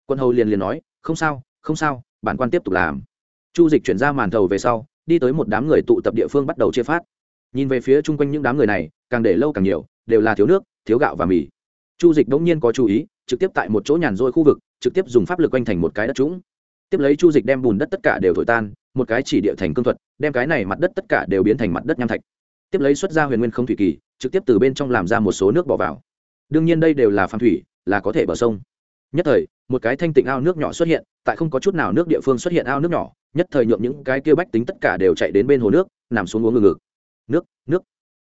Quận hầu liền liền nói, không sao không sao, bản quan tiếp tục làm. Chu dịch chuyển ra màn thầu về sau, đi tới một đám người tụ tập địa phương bắt đầu chia phát. Nhìn về phía chung quanh những đám người này, càng để lâu càng nhiều, đều là thiếu nước, thiếu gạo và mì. Chu dịch đống nhiên có chú ý, trực tiếp tại một chỗ nhàn rỗi khu vực, trực tiếp dùng pháp lực quanh thành một cái đất trũng tiếp lấy chu dịch đem bùn đất tất cả đều thổi tan, một cái chỉ địa thành cương thuật, đem cái này mặt đất tất cả đều biến thành mặt đất nham thạch. Tiếp lấy xuất ra huyền nguyên không thủy kỳ, trực tiếp từ bên trong làm ra một số nước bỏ vào. Đương nhiên đây đều là phàm thủy, là có thể bờ sông. Nhất thời, một cái thanh tịnh ao nước nhỏ xuất hiện, tại không có chút nào nước địa phương xuất hiện ao nước nhỏ, nhất thời nhuộm những cái kia bách tính tất cả đều chạy đến bên hồ nước, nằm xuống uống ngừng ngực nước nước.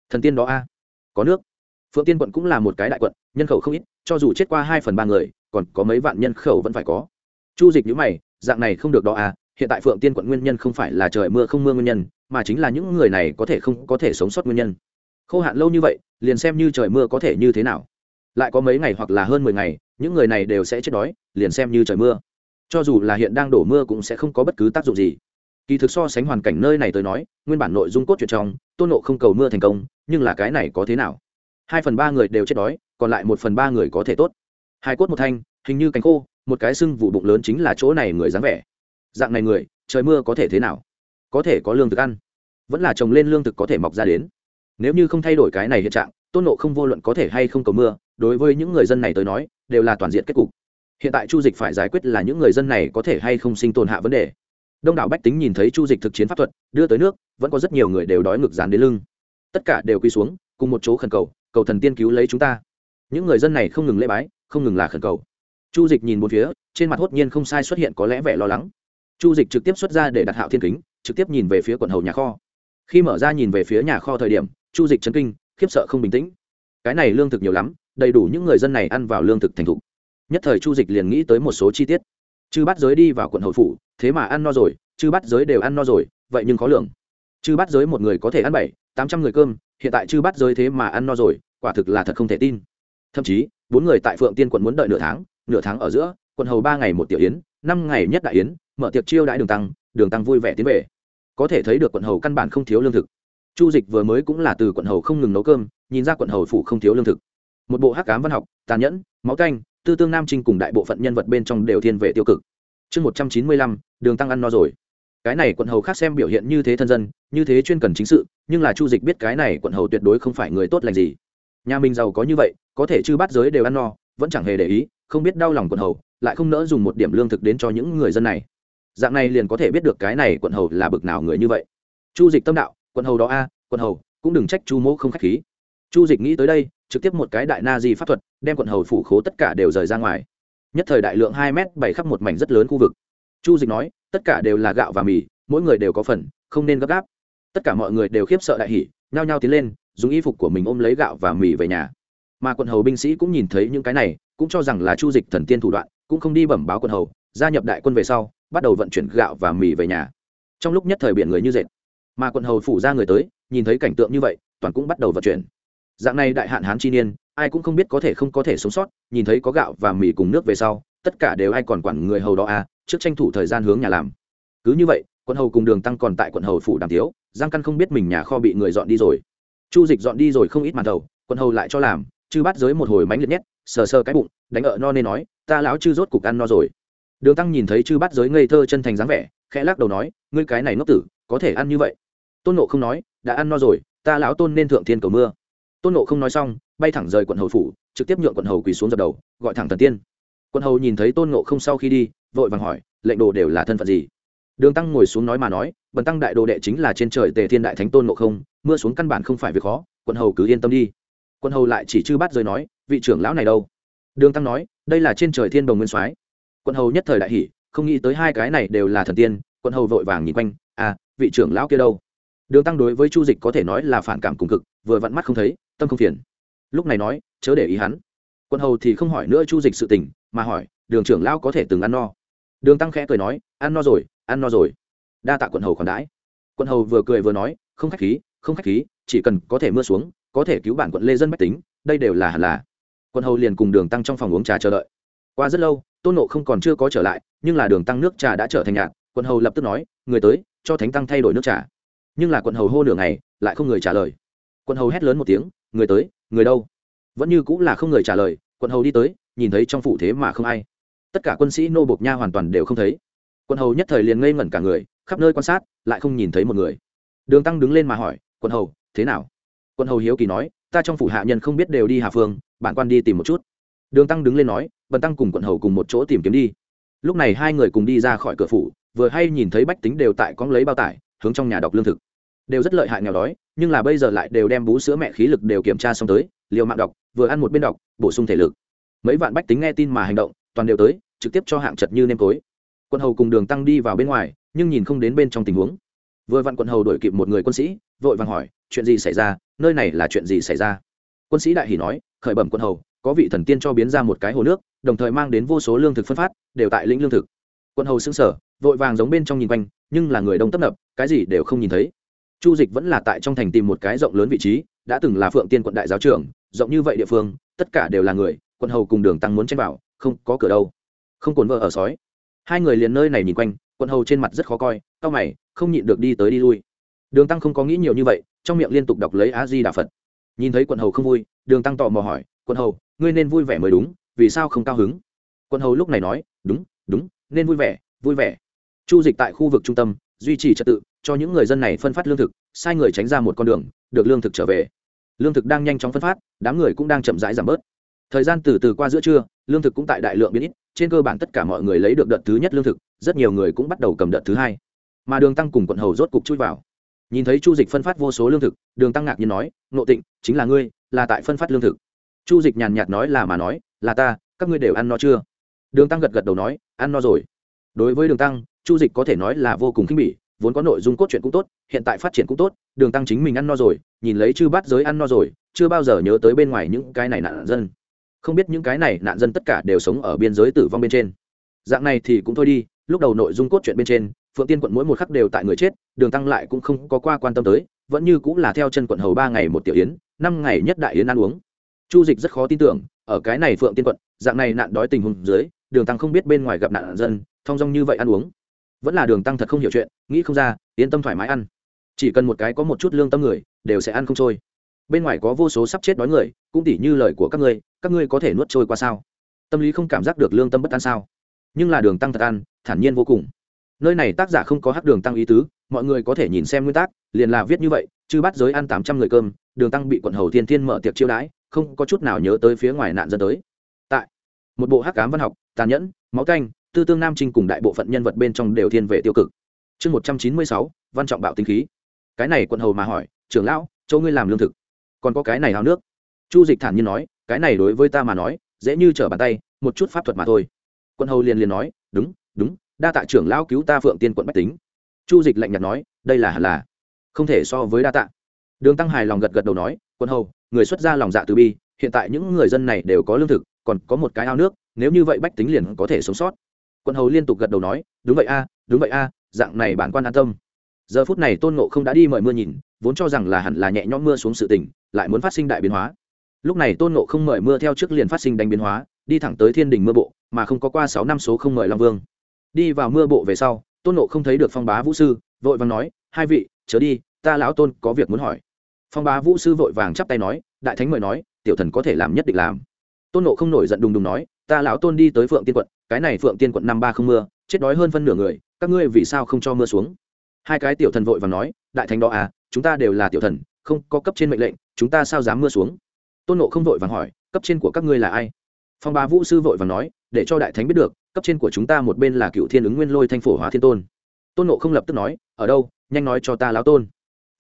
Thần tiên đó a. Có nước. Phượng tiên quận cũng là một cái đại quận, nhân khẩu không ít, cho dù chết qua hai phần ba người, còn có mấy vạn nhân khẩu vẫn phải có. Chu dịch nhữ mày dạng này không được đó à hiện tại phượng tiên quận nguyên nhân không phải là trời mưa không mưa nguyên nhân, mà chính là những người này có thể không có thể sống sót nguyên nhân. Khô hạn lâu như vậy, liền xem như trời mưa có thể như thế nào. Lại có mấy ngày hoặc là hơn mười ngày, những người này đều sẽ chết đói, liền xem như trời mưa. Cho dù là hiện đang đổ mưa cũng sẽ không có bất cứ tác dụng gì. Kỳ thực so sánh hoàn cảnh nơi này tới nói, nguyên bản nội dung cốt truyện trong, tôn nộ không cầu mưa thành công, nhưng là cái này có thế nào? Hai phần ba người đều chết đói, còn lại một phần ba người có thể tốt. Hai cốt một thanh, hình như cánh khô một cái sưng vụ bụng lớn chính là chỗ này người dáng vẻ. Dạng này người, trời mưa có thể thế nào? Có thể có lương thực ăn, vẫn là trồng lên lương thực có thể mọc ra đến. Nếu như không thay đổi cái này hiện trạng, tôn nộ không vô luận có thể hay không cầu mưa, đối với những người dân này tới nói, đều là toàn diện kết cục. Hiện tại chu dịch phải giải quyết là những người dân này có thể hay không sinh tồn hạ vấn đề. Đông đảo bách tính nhìn thấy chu dịch thực chiến pháp thuật, đưa tới nước, vẫn có rất nhiều người đều đói ngực dán đến lưng. Tất cả đều quy xuống, cùng một chỗ khẩn cầu cầu thần tiên cứu lấy chúng ta. Những người dân này không ngừng lễ bái, không ngừng là khẩn cầu chu dịch nhìn một phía, trên mặt hốt nhiên không sai xuất hiện có lẽ vẻ lo lắng. Chu dịch trực tiếp xuất ra để đặt hạo thiên kính, trực tiếp nhìn về phía quận hầu nhà kho. Khi mở ra nhìn về phía nhà kho thời điểm, chu dịch chấn kinh, khiếp sợ không bình tĩnh. Cái này lương thực nhiều lắm, đầy đủ những người dân này ăn vào lương thực thành thục. Nhất thời chu dịch liền nghĩ tới một số chi tiết. Chư bắt giới đi vào quận hậu phủ, thế mà ăn no rồi, chư bắt giới đều ăn no rồi, vậy nhưng khó lường. Chư bắt giới một người có thể ăn bảy, tám trăm người cơm, hiện tại chư bắt giới thế mà ăn no rồi, quả thực là thật không thể tin. Thậm chí, bốn người tại phượng tiên quận muốn đợi nửa tháng nửa tháng ở giữa, quận hầu ba ngày một tiểu yến, năm ngày nhất đại yến, mở tiệc chiêu đãi đường tăng đường tăng vui vẻ tiến về. Có thể thấy được quận hầu căn bản không thiếu lương thực. Chu dịch vừa mới cũng là từ quận hầu không ngừng nấu cơm, nhìn ra quận hầu phủ không thiếu lương thực. Một bộ hắc cám văn học, tàn nhẫn, máu canh tư tương nam trinh cùng đại bộ phận nhân vật bên trong đều thiên về tiêu cực. Chương một trăm chín mươi lăm, đường tăng ăn no rồi. Cái này quận hầu khác xem biểu hiện như thế thân dân, như thế chuyên cần chính sự, nhưng là chu dịch biết cái này quận hầu tuyệt đối không phải người tốt lành gì. Nhà mình giàu có như vậy, có thể chư bắt giới đều ăn no, vẫn chẳng hề để ý không biết đau lòng quận hầu, lại không nỡ dùng một điểm lương thực đến cho những người dân này. Dạng này liền có thể biết được cái này quận hầu là bực nào người như vậy. Chu dịch tâm đạo, quận hầu đó a, quận hầu, cũng đừng trách chu mỗ không k h á c h khí. Chu dịch nghĩ tới đây, trực tiếp một cái đại na di pháp thuật, đem quận hầu phủ khố tất cả đều rời ra ngoài. Nhất thời đại lượng hai m bảy khắp một mảnh rất lớn khu vực. Chu dịch nói, tất cả đều là gạo và mì, mỗi người đều có phần, không nên gấp gáp. Tất cả mọi người đều khiếp sợ đại hỉ, nhao nhao tiến lên, dùng y phục của mình ôm lấy gạo và mì về nhà mà quận hầu binh sĩ cũng nhìn thấy những cái này, cũng cho rằng là chu dịch thần tiên thủ đoạn, cũng không đi bẩm báo quận hầu, gia nhập đại quân về sau, bắt đầu vận chuyển gạo và mì về nhà. Trong lúc nhất thời biển người như dệt, mà quận hầu phủ ra người tới, nhìn thấy cảnh tượng như vậy, toàn cũng bắt đầu vận chuyển. Dạng này đại hạn hán chi niên, ai cũng không biết có thể không có thể sống sót, nhìn thấy có gạo và mì cùng nước về sau, tất cả đều ai còn quản người hầu đó à trước tranh thủ thời gian hướng nhà làm. Cứ như vậy, quận hầu cùng đường tăng còn tại quận hầu phủ đàm tiếu, giang căn không biết mình nhà kho bị người dọn đi rồi. Chu dịch dọn đi rồi không ít màn đầu, quận hầu lại cho làm chư bắt giới một hồi mánh liệt nhét sờ sờ cái bụng, đánh ợ no nên nói, ta lão chư rốt cục ăn no rồi. Đường tăng nhìn thấy chư bắt giới ngây thơ chân thành dáng vẻ, khẽ lắc đầu nói, ngươi cái này ngốc tử, có thể ăn như vậy? Tôn nộ không nói, đã ăn no rồi, ta lão tôn nên thượng thiên cầu mưa. Tôn nộ không nói xong, bay thẳng rời quận hầu phủ, trực tiếp nhượng quận hầu quỳ xuống dập đầu, gọi thẳng thần tiên. Quận hầu nhìn thấy tôn nộ không sau khi đi, vội vàng hỏi, lệnh đồ đều là thân phận gì? Đường tăng ngồi xuống nói mà nói, bần tăng đại đồ đệ chính là trên trời tề thiên đại thánh tôn nộ không, mưa xuống căn bản không phải việc khó, quận hầu cứ yên tâm đi. Quân hầu lại chỉ chư bắt rồi nói, vị trưởng lão này đâu? Đường tăng nói, đây là trên trời thiên đồng nguyên soái. Quân hầu nhất thời đại hỷ không nghĩ tới hai cái này đều là thần tiên, Quân hầu vội vàng nhìn quanh à vị trưởng lão kia đâu? Đường tăng đối với chu dịch có thể nói là phản cảm cùng cực, vừa vặn mắt không thấy, tâm không phiền. Lúc này nói, chớ để ý hắn. Quân hầu thì không hỏi nữa chu dịch sự tình, mà hỏi, đường trưởng lão có thể từng ăn no? Đường tăng khẽ cười nói, ăn no rồi, ăn no rồi. Đa tạ quận hầu còn đãi. Quận hầu vừa cười vừa nói, không khách khí, không khách khí, chỉ cần có thể mưa xuống có thể cứu bản quận lê dân bách tính, đây đều là hẳn là. Quận hầu liền cùng đường tăng trong phòng uống trà chờ đợi. Qua rất lâu, tôn nộ không còn chưa có trở lại, nhưng là đường tăng nước trà đã trở thành nhạt quận hầu lập tức nói, người tới, cho thánh tăng thay đổi nước trà. Nhưng là quận hầu hô nửa ngày, lại không người trả lời. Quận hầu hét lớn một tiếng, người tới, người đâu? Vẫn như cũng là không người trả lời, quận hầu đi tới, nhìn thấy trong phủ thế mà không ai. Tất cả quân sĩ nô bộc nha hoàn toàn đều không thấy. Quận hầu nhất thời liền ngây ngẩn cả người, khắp nơi quan sát, lại không nhìn thấy một người. Đường tăng đứng lên mà hỏi, quận hầu, thế nào? Quận hầu hiếu kỳ nói, ta trong phủ hạ nhân không biết đều đi hà phương, bạn quan đi tìm một chút. Đường tăng đứng lên nói, bần tăng cùng quận hầu cùng một chỗ tìm kiếm đi. Lúc này hai người cùng đi ra khỏi cửa phủ, vừa hay nhìn thấy bách tính đều tại con lấy bao tải, hướng trong nhà đọc lương thực. Đều rất lợi hại nghèo đói, nhưng là bây giờ lại đều đem bú sữa mẹ khí lực đều kiểm tra xong tới, liều mạng đọc, vừa ăn một bên đọc, bổ sung thể lực. Mấy vạn bách tính nghe tin mà hành động, toàn đều tới, trực tiếp cho hạng chật như nêm tối quân hầu cùng đường tăng đi vào bên ngoài, nhưng nhìn không đến bên trong tình huống. Vừa vặn quân hầu đổi kịp một người quân sĩ, vội vàng hỏi, chuyện gì xảy ra? Nơi này là chuyện gì xảy ra? Quân sĩ đại hỷ nói, khởi bẩm quân hầu, có vị thần tiên cho biến ra một cái hồ nước, đồng thời mang đến vô số lương thực phân phát, đều tại lĩnh lương thực. Quân hầu xưng sở vội vàng giống bên trong nhìn quanh, nhưng là người đông tấp nập, cái gì đều không nhìn thấy. Chu dịch vẫn là tại trong thành tìm một cái rộng lớn vị trí, đã từng là phượng tiên quận đại giáo trưởng, rộng như vậy địa phương, tất cả đều là người, quân hầu cùng đường tăng muốn chen vào không có cửa đâu. Không cồn vợ ở sói. Hai người liền nơi này nhìn quanh, quân hầu trên mặt rất khó coi tao mày, không nhịn được đi tới đi lui. Đường tăng không có nghĩ nhiều như vậy trong miệng liên tục đọc lấy a di đà phật. Nhìn thấy quận hầu không vui, đường tăng tò mò hỏi, quận hầu, ngươi nên vui vẻ mới đúng, vì sao không cao hứng? Quận hầu lúc này nói, đúng đúng, nên vui vẻ vui vẻ. Chu dịch tại khu vực trung tâm, duy trì trật tự, cho những người dân này phân phát lương thực, sai người tránh ra một con đường, được lương thực trở về. Lương thực đang nhanh chóng phân phát, đám người cũng đang chậm rãi giảm bớt. Thời gian từ từ qua giữa trưa, lương thực cũng tại đại lượng biến ít, trên cơ bản tất cả mọi người lấy được đợt thứ nhất lương thực, rất nhiều người cũng bắt đầu cầm đợt thứ hai. Mà đường tăng cùng quận hầu rốt cục chui vào nhìn thấy chu dịch phân phát vô số lương thực, đường tăng ngạc nhiên nói nộ tịnh, chính là ngươi, là tại phân phát lương thực. Chu dịch nhàn nhạt nói là mà nói, là ta, các ngươi đều ăn no chưa? Đường tăng gật gật đầu nói, ăn no rồi. Đối với đường tăng, chu dịch có thể nói là vô cùng khinh bỉ, vốn có nội dung cốt truyện cũng tốt, hiện tại phát triển cũng tốt, đường tăng chính mình ăn no rồi, nhìn lấy chư bát giới ăn no rồi, chưa bao giờ nhớ tới bên ngoài những cái này nạn dân. Không biết những cái này nạn dân tất cả đều sống ở biên giới tử vong bên trên. Dạng này thì cũng thôi đi, lúc đầu nội dung cốt truyện bên trên phượng tiên quận mỗi một khắc đều tại người chết, đường tăng lại cũng không có qua quan tâm tới, vẫn như cũng là theo chân quận hầu ba ngày một tiểu yến, năm ngày nhất đại yến ăn uống. Chu dịch rất khó tin tưởng, ở cái này phượng tiên quận, dạng này nạn đói tình huống dưới, đường tăng không biết bên ngoài gặp nạn dân, thong dong như vậy ăn uống. Vẫn là đường tăng thật không hiểu chuyện, nghĩ không ra, yên tâm thoải mái ăn. Chỉ cần một cái có một chút lương tâm người, đều sẽ ăn không trôi. Bên ngoài có vô số sắp chết đói người, cũng tỉ như lời của các ngươi các ngươi có thể nuốt trôi qua sao? Tâm lý không cảm giác được lương tâm bất an sao? Nhưng là đường tăng thật ăn, thản nhiên vô cùng nơi này tác giả không có hắc đường tăng ý tứ, mọi người có thể nhìn xem nguyên tắc liền là viết như vậy, chứ bắt giới ăn tám trăm người cơm, đường tăng bị quận hầu thiên thiên mở tiệc chiêu đãi, không có chút nào nhớ tới phía ngoài nạn dân tới. Tại một bộ hắc cám văn học, tàn nhẫn, máu canh, tư tương nam trinh cùng đại bộ phận nhân vật bên trong đều thiên về tiêu cực. Chương một trăm chín mươi sáu, văn trọng bạo tinh khí. Cái này quận hầu mà hỏi, trưởng lão châu ngươi làm lương thực? Còn có cái này hao nước? Chu dịch thản nhiên nói, cái này đối với ta mà nói, dễ như trở bàn tay, một chút pháp thuật mà thôi. Quận hầu liền liền nói, đúng đúng đa tạ trưởng lão cứu ta phượng tiên quận bách tính. Chu dịch lạnh nhạt nói, đây là hẳn là. Không thể so với đa tạ. Đường tăng hài lòng gật gật đầu nói quân hầu, người xuất ra lòng dạ từ bi, hiện tại những người dân này đều có lương thực, còn có một cái ao nước, nếu như vậy bách tính liền có thể sống sót. Quân hầu liên tục gật đầu nói, đúng vậy a, đúng vậy a, dạng này bản quan an tâm. Giờ phút này tôn ngộ không đã đi mời mưa nhìn, vốn cho rằng là hẳn là nhẹ nhõm mưa xuống sự tỉnh lại muốn phát sinh đại biến hóa. Lúc này tôn ngộ không mời mưa theo trước liền phát sinh đánh biến hóa, đi thẳng tới thiên đình mưa bộ, mà không có qua sáu năm số không mời long vương đi vào mưa bộ về sau, tôn nộ không thấy được phong bá vũ sư, vội vàng nói, hai vị, chớ đi, ta lão tôn có việc muốn hỏi. Phong bá vũ sư vội vàng chắp tay nói, đại thánh mời nói, tiểu thần có thể làm nhất định làm. Tôn nộ không nổi giận đùng đùng nói, ta lão tôn đi tới phượng tiên quận, cái này phượng tiên quận năm ba không mưa, chết đói hơn phân nửa người, các ngươi vì sao không cho mưa xuống? Hai cái tiểu thần vội vàng nói, đại thánh đó à chúng ta đều là tiểu thần, không có cấp trên mệnh lệnh, chúng ta sao dám mưa xuống? Tôn nộ không vội vàng hỏi, cấp trên của các ngươi là ai? Phong bá vũ sư vội vàng nói, để cho đại thánh biết được, cấp trên của chúng ta một bên là cựu thiên ứng nguyên lôi thanh phổ hóa thiên tôn. Tôn nộ không lập tức nói, ở đâu, nhanh nói cho ta lão tôn.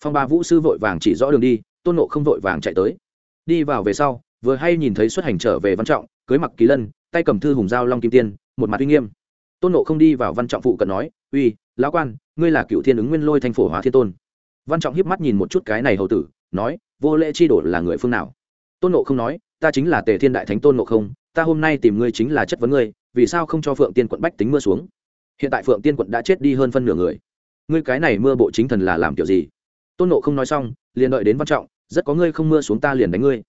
Phong ba vũ sư vội vàng chỉ rõ đường đi, tôn nộ không vội vàng chạy tới. Đi vào về sau, vừa hay nhìn thấy xuất hành trở về văn trọng, cưới mặc kỳ lân, tay cầm thư hùng dao long kim tiên, một mặt uy nghiêm. Tôn nộ không đi vào văn trọng phụ cận nói, uy, lão quan, ngươi là cựu thiên ứng nguyên lôi thanh phổ hóa thiên tôn. Văn trọng hiếp mắt nhìn một chút cái này hầu tử, nói, vô lễ chi đổ là người phương nào? Tôn nộ không nói, ta chính là tề thiên đại thánh tôn nộ không ta hôm nay tìm ngươi chính là chất vấn ngươi, vì sao không cho phượng tiên quận bách tính mưa xuống? Hiện tại phượng tiên quận đã chết đi hơn phân nửa người. Ngươi cái này mưa bộ chính thần là làm kiểu gì? Tôn nộ không nói xong, liền đợi đến văn trọng, rất có ngươi không mưa xuống ta liền đánh ngươi.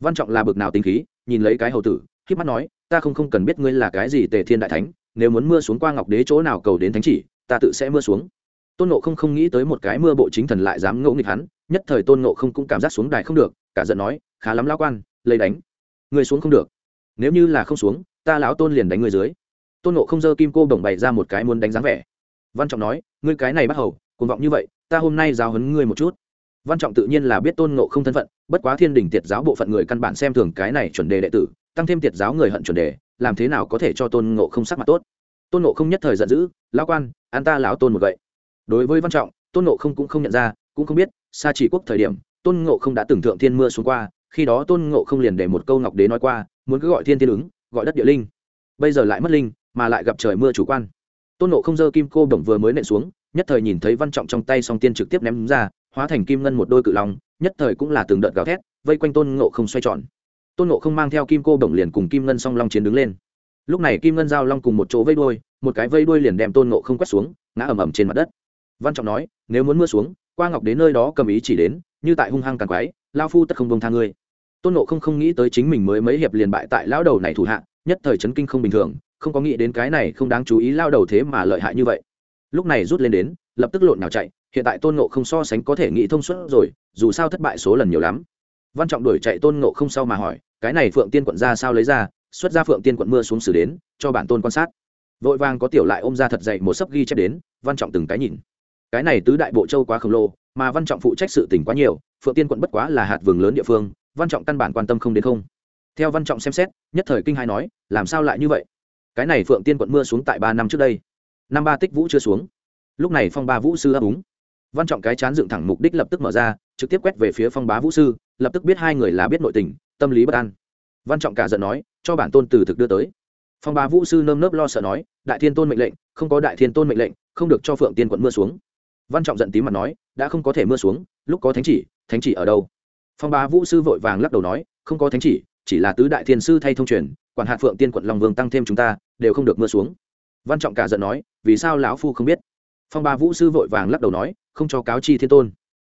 Văn trọng là bực nào tính khí, nhìn lấy cái hầu tử k mắt nói, ta không không cần biết ngươi là cái gì tề thiên đại thánh, nếu muốn mưa xuống qua ngọc đế chỗ nào cầu đến thánh chỉ, ta tự sẽ mưa xuống. Tôn nộ không không nghĩ tới một cái mưa bộ chính thần lại dám ngẫu nghịch hắn, nhất thời tôn nộ không cũng cảm giác xuống đài không được, cả giận nói, khá lắm lao quan, lấy đánh. Người xuống không được nếu như là không xuống, ta lão tôn liền đánh người dưới. Tôn nộ không dơ kim cô bổng bày ra một cái muốn đánh dáng vẻ. Văn trọng nói, ngươi cái này bắt hầu, cuồng vọng như vậy, ta hôm nay giáo hấn ngươi một chút. Văn trọng tự nhiên là biết tôn nộ không thân phận, bất quá thiên đình tiệt giáo bộ phận người căn bản xem thường cái này chuẩn đề đệ tử, tăng thêm tiệt giáo người hận chuẩn đề, làm thế nào có thể cho tôn nộ không sắc mặt tốt? Tôn nộ không nhất thời giận dữ, lão quan, an ta lão tôn một vậy đối với văn trọng, tôn nộ không cũng không nhận ra, cũng không biết xa chỉ quốc thời điểm, tôn ngộ không đã từng thượng thiên mưa xuống qua, khi đó tôn ngộ không liền để một câu ngọc đế nói qua muốn cứ gọi thiên thiên ứng, gọi đất địa linh. Bây giờ lại mất linh, mà lại gặp trời mưa chủ quan. Tôn nộ không dơ kim cô bổng vừa mới nện xuống, nhất thời nhìn thấy văn trọng trong tay song tiên trực tiếp ném ra, hóa thành kim ngân một đôi cự lòng nhất thời cũng là từng đợt gào thét, vây quanh tôn ngộ không xoay tròn. Tôn ngộ không mang theo kim cô bổng liền cùng kim ngân song long chiến đứng lên. Lúc này kim ngân giao long cùng một chỗ vây đuôi, một cái vây đuôi liền đem tôn ngộ không quét xuống, ngã ầm ầm trên mặt đất. Văn trọng nói, nếu muốn mưa xuống, qua ngọc đến nơi đó cầm ý chỉ đến, như tại hung hăng càng quái, lao phu tất không bông tha ngươi tôn ngộ không không nghĩ tới chính mình mới mấy hiệp liền bại tại lão đầu này thủ hạ, nhất thời chấn kinh không bình thường, không có nghĩ đến cái này không đáng chú ý lao đầu thế mà lợi hại như vậy. Lúc này rút lên đến, lập tức lộn nào chạy, hiện tại tôn nộ không so sánh có thể nghĩ thông suốt rồi, dù sao thất bại số lần nhiều lắm. Văn trọng đuổi chạy tôn nộ không sau mà hỏi, cái này phượng tiên quận ra sao lấy ra? Xuất ra phượng tiên quận mưa xuống xử đến, cho bản tôn quan sát. Vội vàng có tiểu lại ôm ra thật dậy một sấp ghi chép đến, văn trọng từng cái nhìn. Cái này tứ đại bộ châu quá khổng lồ, mà văn trọng phụ trách sự tỉnh quá nhiều, phượng tiên quận bất quá là hạt vườn lớn địa phương văn trọng căn bản quan tâm không đến không. Theo văn trọng xem xét, nhất thời kinh hai nói, làm sao lại như vậy? Cái này phượng tiên quận mưa xuống tại ba năm trước đây. Năm ba tích vũ chưa xuống. Lúc này phong ba vũ sư ấp úng. Văn trọng cái chán dựng thẳng mục đích lập tức mở ra, trực tiếp quét về phía phong bá vũ sư, lập tức biết hai người là biết nội tình, tâm lý bất an. Văn trọng cả giận nói, cho bản tôn từ thực đưa tới. Phong bá vũ sư nơm nớp lo sợ nói, đại thiên tôn mệnh lệnh, không có đại thiên tôn mệnh lệnh, không được cho phượng tiên quận mưa xuống. Văn trọng giận tím mặt nói, đã không có thể mưa xuống, lúc có thánh chỉ thánh chỉ ở đâu? Phong bá vũ sư vội vàng lắc đầu nói, không có thánh chỉ chỉ là tứ đại thiên sư thay thông truyền, quản hạt phượng tiên quận long vương tăng thêm chúng ta, đều không được mưa xuống. Văn trọng cả giận nói, vì sao lão phu không biết? Phong ba vũ sư vội vàng lắc đầu nói, không cho cáo chi thiên tôn.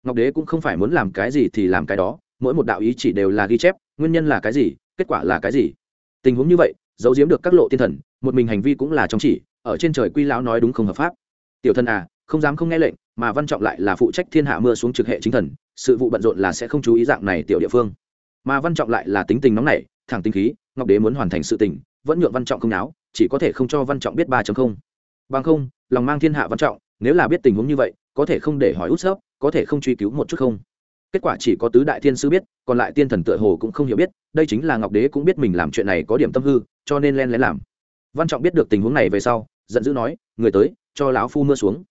Ngọc đế cũng không phải muốn làm cái gì thì làm cái đó, mỗi một đạo ý chỉ đều là ghi chép, nguyên nhân là cái gì, kết quả là cái gì? Tình huống như vậy, giấu giếm được các lộ thiên thần, một mình hành vi cũng là trong chỉ, ở trên trời quy lão nói đúng không hợp pháp. Tiểu thân à không dám không nghe lệnh, mà văn trọng lại là phụ trách thiên hạ mưa xuống trực hệ chính thần, sự vụ bận rộn là sẽ không chú ý dạng này tiểu địa phương. Mà văn trọng lại là tính tình nóng nảy, thẳng tinh khí, ngọc đế muốn hoàn thành sự tình, vẫn nhượng văn trọng không náo, chỉ có thể không cho văn trọng biết ba không. Bằng không, lòng mang thiên hạ văn trọng, nếu là biết tình huống như vậy, có thể không để hỏi út sấp có thể không truy cứu một chút không. Kết quả chỉ có tứ đại thiên sư biết, còn lại tiên thần tựa hồ cũng không hiểu biết, đây chính là ngọc đế cũng biết mình làm chuyện này có điểm tâm hư, cho nên len lén làm. Văn trọng biết được tình huống này về sau, giận dữ nói, người tới, cho lão phu mưa xuống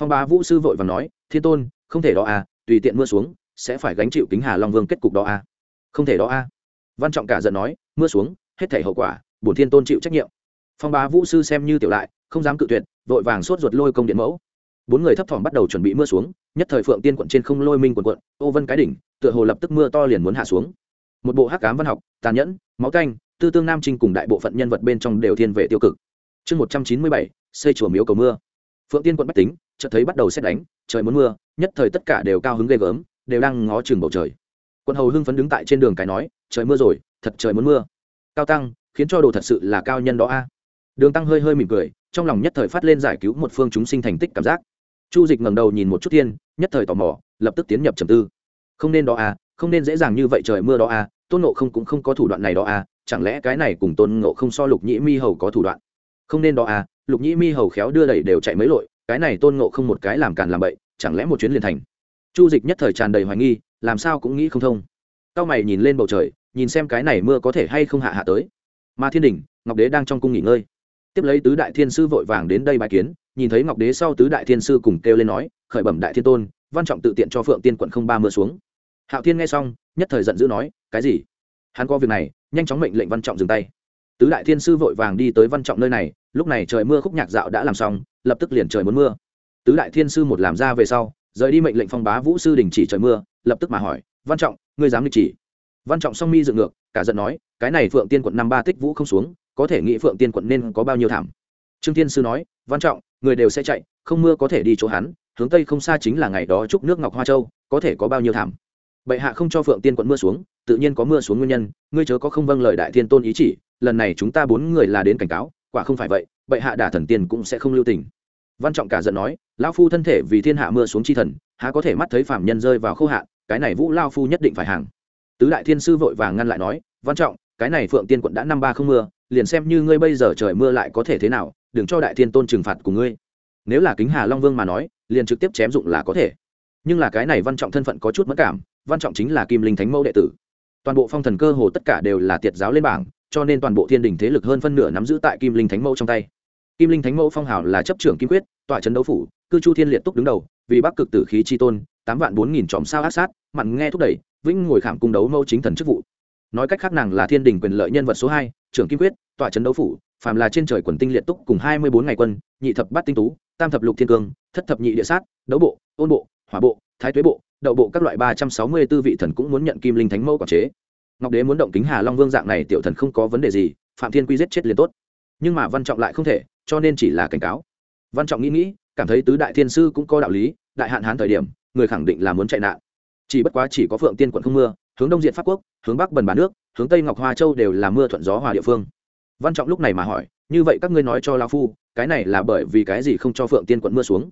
phong bá vũ sư vội và nói, thiên tôn, không thể đó à tùy tiện mưa xuống, sẽ phải gánh chịu kính hà long vương kết cục đó à. Không thể đó à. Văn trọng cả giận nói, mưa xuống, hết thể hậu quả, bổn thiên tôn chịu trách nhiệm. Phong bá vũ sư xem như tiểu lại, không dám cự tuyệt, vội vàng sốt ruột lôi công điện mẫu. Bốn người thấp thỏm bắt đầu chuẩn bị mưa xuống, nhất thời phượng tiên quận trên không lôi minh quần quận, ô vân cái đỉnh, tựa hồ lập tức mưa to liền muốn hạ xuống. Một bộ hắc cám văn học, tàn nhẫn, máu canh tư tương nam trinh cùng đại bộ phận nhân vật bên trong đều thiên về tiêu cực. Chương một trăm chín mươi bảy, xây chùa miếu cầu mưa. Phượng tiên quận bách tính chợt thấy bắt đầu xét đánh, trời muốn mưa, nhất thời tất cả đều cao hứng ghê gớm, đều đang ngó chừng bầu trời. Quân hầu hưng phấn đứng tại trên đường cái nói, trời mưa rồi, thật trời muốn mưa. Cao tăng, khiến cho đồ thật sự là cao nhân đó a. Đường tăng hơi hơi mỉm cười, trong lòng nhất thời phát lên giải cứu một phương chúng sinh thành tích cảm giác. Chu dịch ngẩng đầu nhìn một chút thiên, nhất thời tò mò, lập tức tiến nhập trầm tư. Không nên đó à không nên dễ dàng như vậy trời mưa đó à tôn nộ không cũng không có thủ đoạn này đó à chẳng lẽ cái này cùng tôn nộ không so lục nhĩ mi hầu có thủ đoạn? Không nên đó à lục nhĩ mi hầu khéo đưa đẩy đều chạy mấy lội cái này tôn ngộ không một cái làm càn làm bậy, chẳng lẽ một chuyến liền thành? Chu dịch nhất thời tràn đầy hoài nghi, làm sao cũng nghĩ không thông. Cao mày nhìn lên bầu trời, nhìn xem cái này mưa có thể hay không hạ hạ tới. Mà thiên đình, ngọc đế đang trong cung nghỉ ngơi. Tiếp lấy tứ đại thiên sư vội vàng đến đây bài kiến, nhìn thấy ngọc đế sau tứ đại thiên sư cùng kêu lên nói, khởi bẩm đại thiên tôn, văn trọng tự tiện cho phượng tiên quận không ba mưa xuống. Hạo thiên nghe xong, nhất thời giận dữ nói, cái gì? Hắn có việc này, nhanh chóng mệnh lệnh văn trọng dừng tay. Tứ đại thiên sư vội vàng đi tới văn trọng nơi này, lúc này trời mưa khúc nhạc dạo đã làm xong lập tức liền trời muốn mưa. Tứ đại thiên sư một làm ra về sau, rời đi mệnh lệnh phong bá vũ sư đình chỉ trời mưa, lập tức mà hỏi, văn trọng, ngươi dám đình chỉ? Văn trọng song mi dựng ngược, cả giận nói, cái này phượng tiên quận năm ba tích vũ không xuống, có thể nghĩ phượng tiên quận nên có bao nhiêu thảm. Trương thiên sư nói, văn trọng, người đều sẽ chạy, không mưa có thể đi chỗ hắn, hướng tây không xa chính là ngày đó trúc nước ngọc hoa châu, có thể có bao nhiêu thảm? Bệ hạ không cho phượng tiên quận mưa xuống, tự nhiên có mưa xuống nguyên nhân, ngươi chớ có không vâng lời đại thiên tôn ý chỉ, lần này chúng ta bốn người là đến cảnh cáo, quả không phải vậy, bệ hạ đả thần tiên cũng sẽ không lưu tình văn trọng cả giận nói lão phu thân thể vì thiên hạ mưa xuống chi thần há có thể mắt thấy phạm nhân rơi vào khô hạn, cái này vũ lao phu nhất định phải hàng. Tứ đại thiên sư vội vàng ngăn lại nói văn trọng cái này phượng tiên quận đã năm ba không mưa liền xem như ngươi bây giờ trời mưa lại có thể thế nào đừng cho đại thiên tôn trừng phạt của ngươi. Nếu là kính hà long vương mà nói liền trực tiếp chém dụng là có thể. Nhưng là cái này văn trọng thân phận có chút mất cảm văn trọng chính là kim linh thánh mẫu đệ tử. Toàn bộ phong thần cơ hồ tất cả đều là tiệt giáo lên bảng cho nên toàn bộ thiên đình thế lực hơn phân nửa nắm giữ tại kim linh thánh mẫu trong tay kim linh thánh mẫu phong hào là chấp trưởng kim quyết, tọa trấn đấu phủ, cư chu thiên liệt túc đứng đầu, vì bắc cực tử khí chi tôn, tám vạn bốn nghìn tròm sao ác sát, mặn nghe thúc đẩy, vĩnh ngồi khảm cung đấu mẫu chính thần chức vụ. Nói cách khác nàng là thiên đình quyền lợi nhân vật số hai, trưởng kim quyết, tọa trấn đấu phủ, phàm là trên trời quần tinh liệt túc cùng hai mươi bốn ngày quân, nhị thập bát tinh tú, tam thập lục thiên cương, thất thập nhị địa sát, đấu bộ, ôn bộ, hỏa bộ, thái tuế bộ, đậu bộ các loại ba trăm sáu mươi tư vị thần cũng muốn nhận kim linh thánh mẫu quản chế. Ngọc đế muốn động kính hà long vương dạng này tiểu thần không có vấn đề gì, phạm thiên quy giết chết liền tốt. Nhưng mà văn trọng lại không thể cho nên chỉ là cảnh cáo. Văn trọng nghĩ nghĩ, cảm thấy tứ đại thiên sư cũng có đạo lý, đại hạn hán thời điểm, người khẳng định là muốn chạy nạn. Chỉ bất quá chỉ có phượng tiên quận không mưa, hướng đông diện pháp quốc, hướng bắc bần bán nước, hướng tây ngọc hoa châu đều là mưa thuận gió hòa địa phương. Văn trọng lúc này mà hỏi, như vậy các ngươi nói cho lao phu, cái này là bởi vì cái gì không cho phượng tiên quận mưa xuống?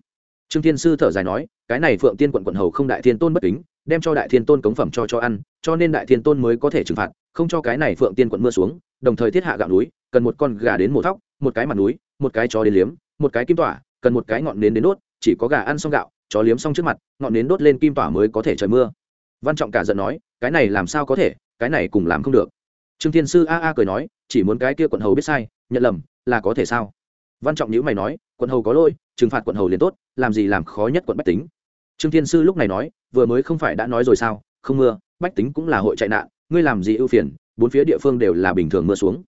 Trương thiên sư thở dài nói, cái này phượng tiên quận quận hầu không đại thiên tôn bất kính, đem cho đại thiên tôn cống phẩm cho cho ăn, cho nên đại thiên tôn mới có thể trừng phạt, không cho cái này phượng tiên quận mưa xuống, đồng thời thiết hạ gạo núi, cần một con gà đến một thóc một cái mặt núi, một cái chó đến liếm, một cái kim tỏa, cần một cái ngọn nến đến đốt, chỉ có gà ăn xong gạo, chó liếm xong trước mặt, ngọn nến đốt lên kim tỏa mới có thể trời mưa. Văn trọng cả giận nói, cái này làm sao có thể, cái này cùng làm không được. Trương thiên sư a a cười nói, chỉ muốn cái kia quận hầu biết sai, nhận lầm, là có thể sao? Văn trọng nhữ mày nói, quận hầu có lỗi, trừng phạt quận hầu liền tốt, làm gì làm khó nhất quận bách tính. Trương thiên sư lúc này nói, vừa mới không phải đã nói rồi sao, không mưa, bách tính cũng là hội chạy nạn, ngươi làm gì ưu phiền, bốn phía địa phương đều là bình thường mưa xuống.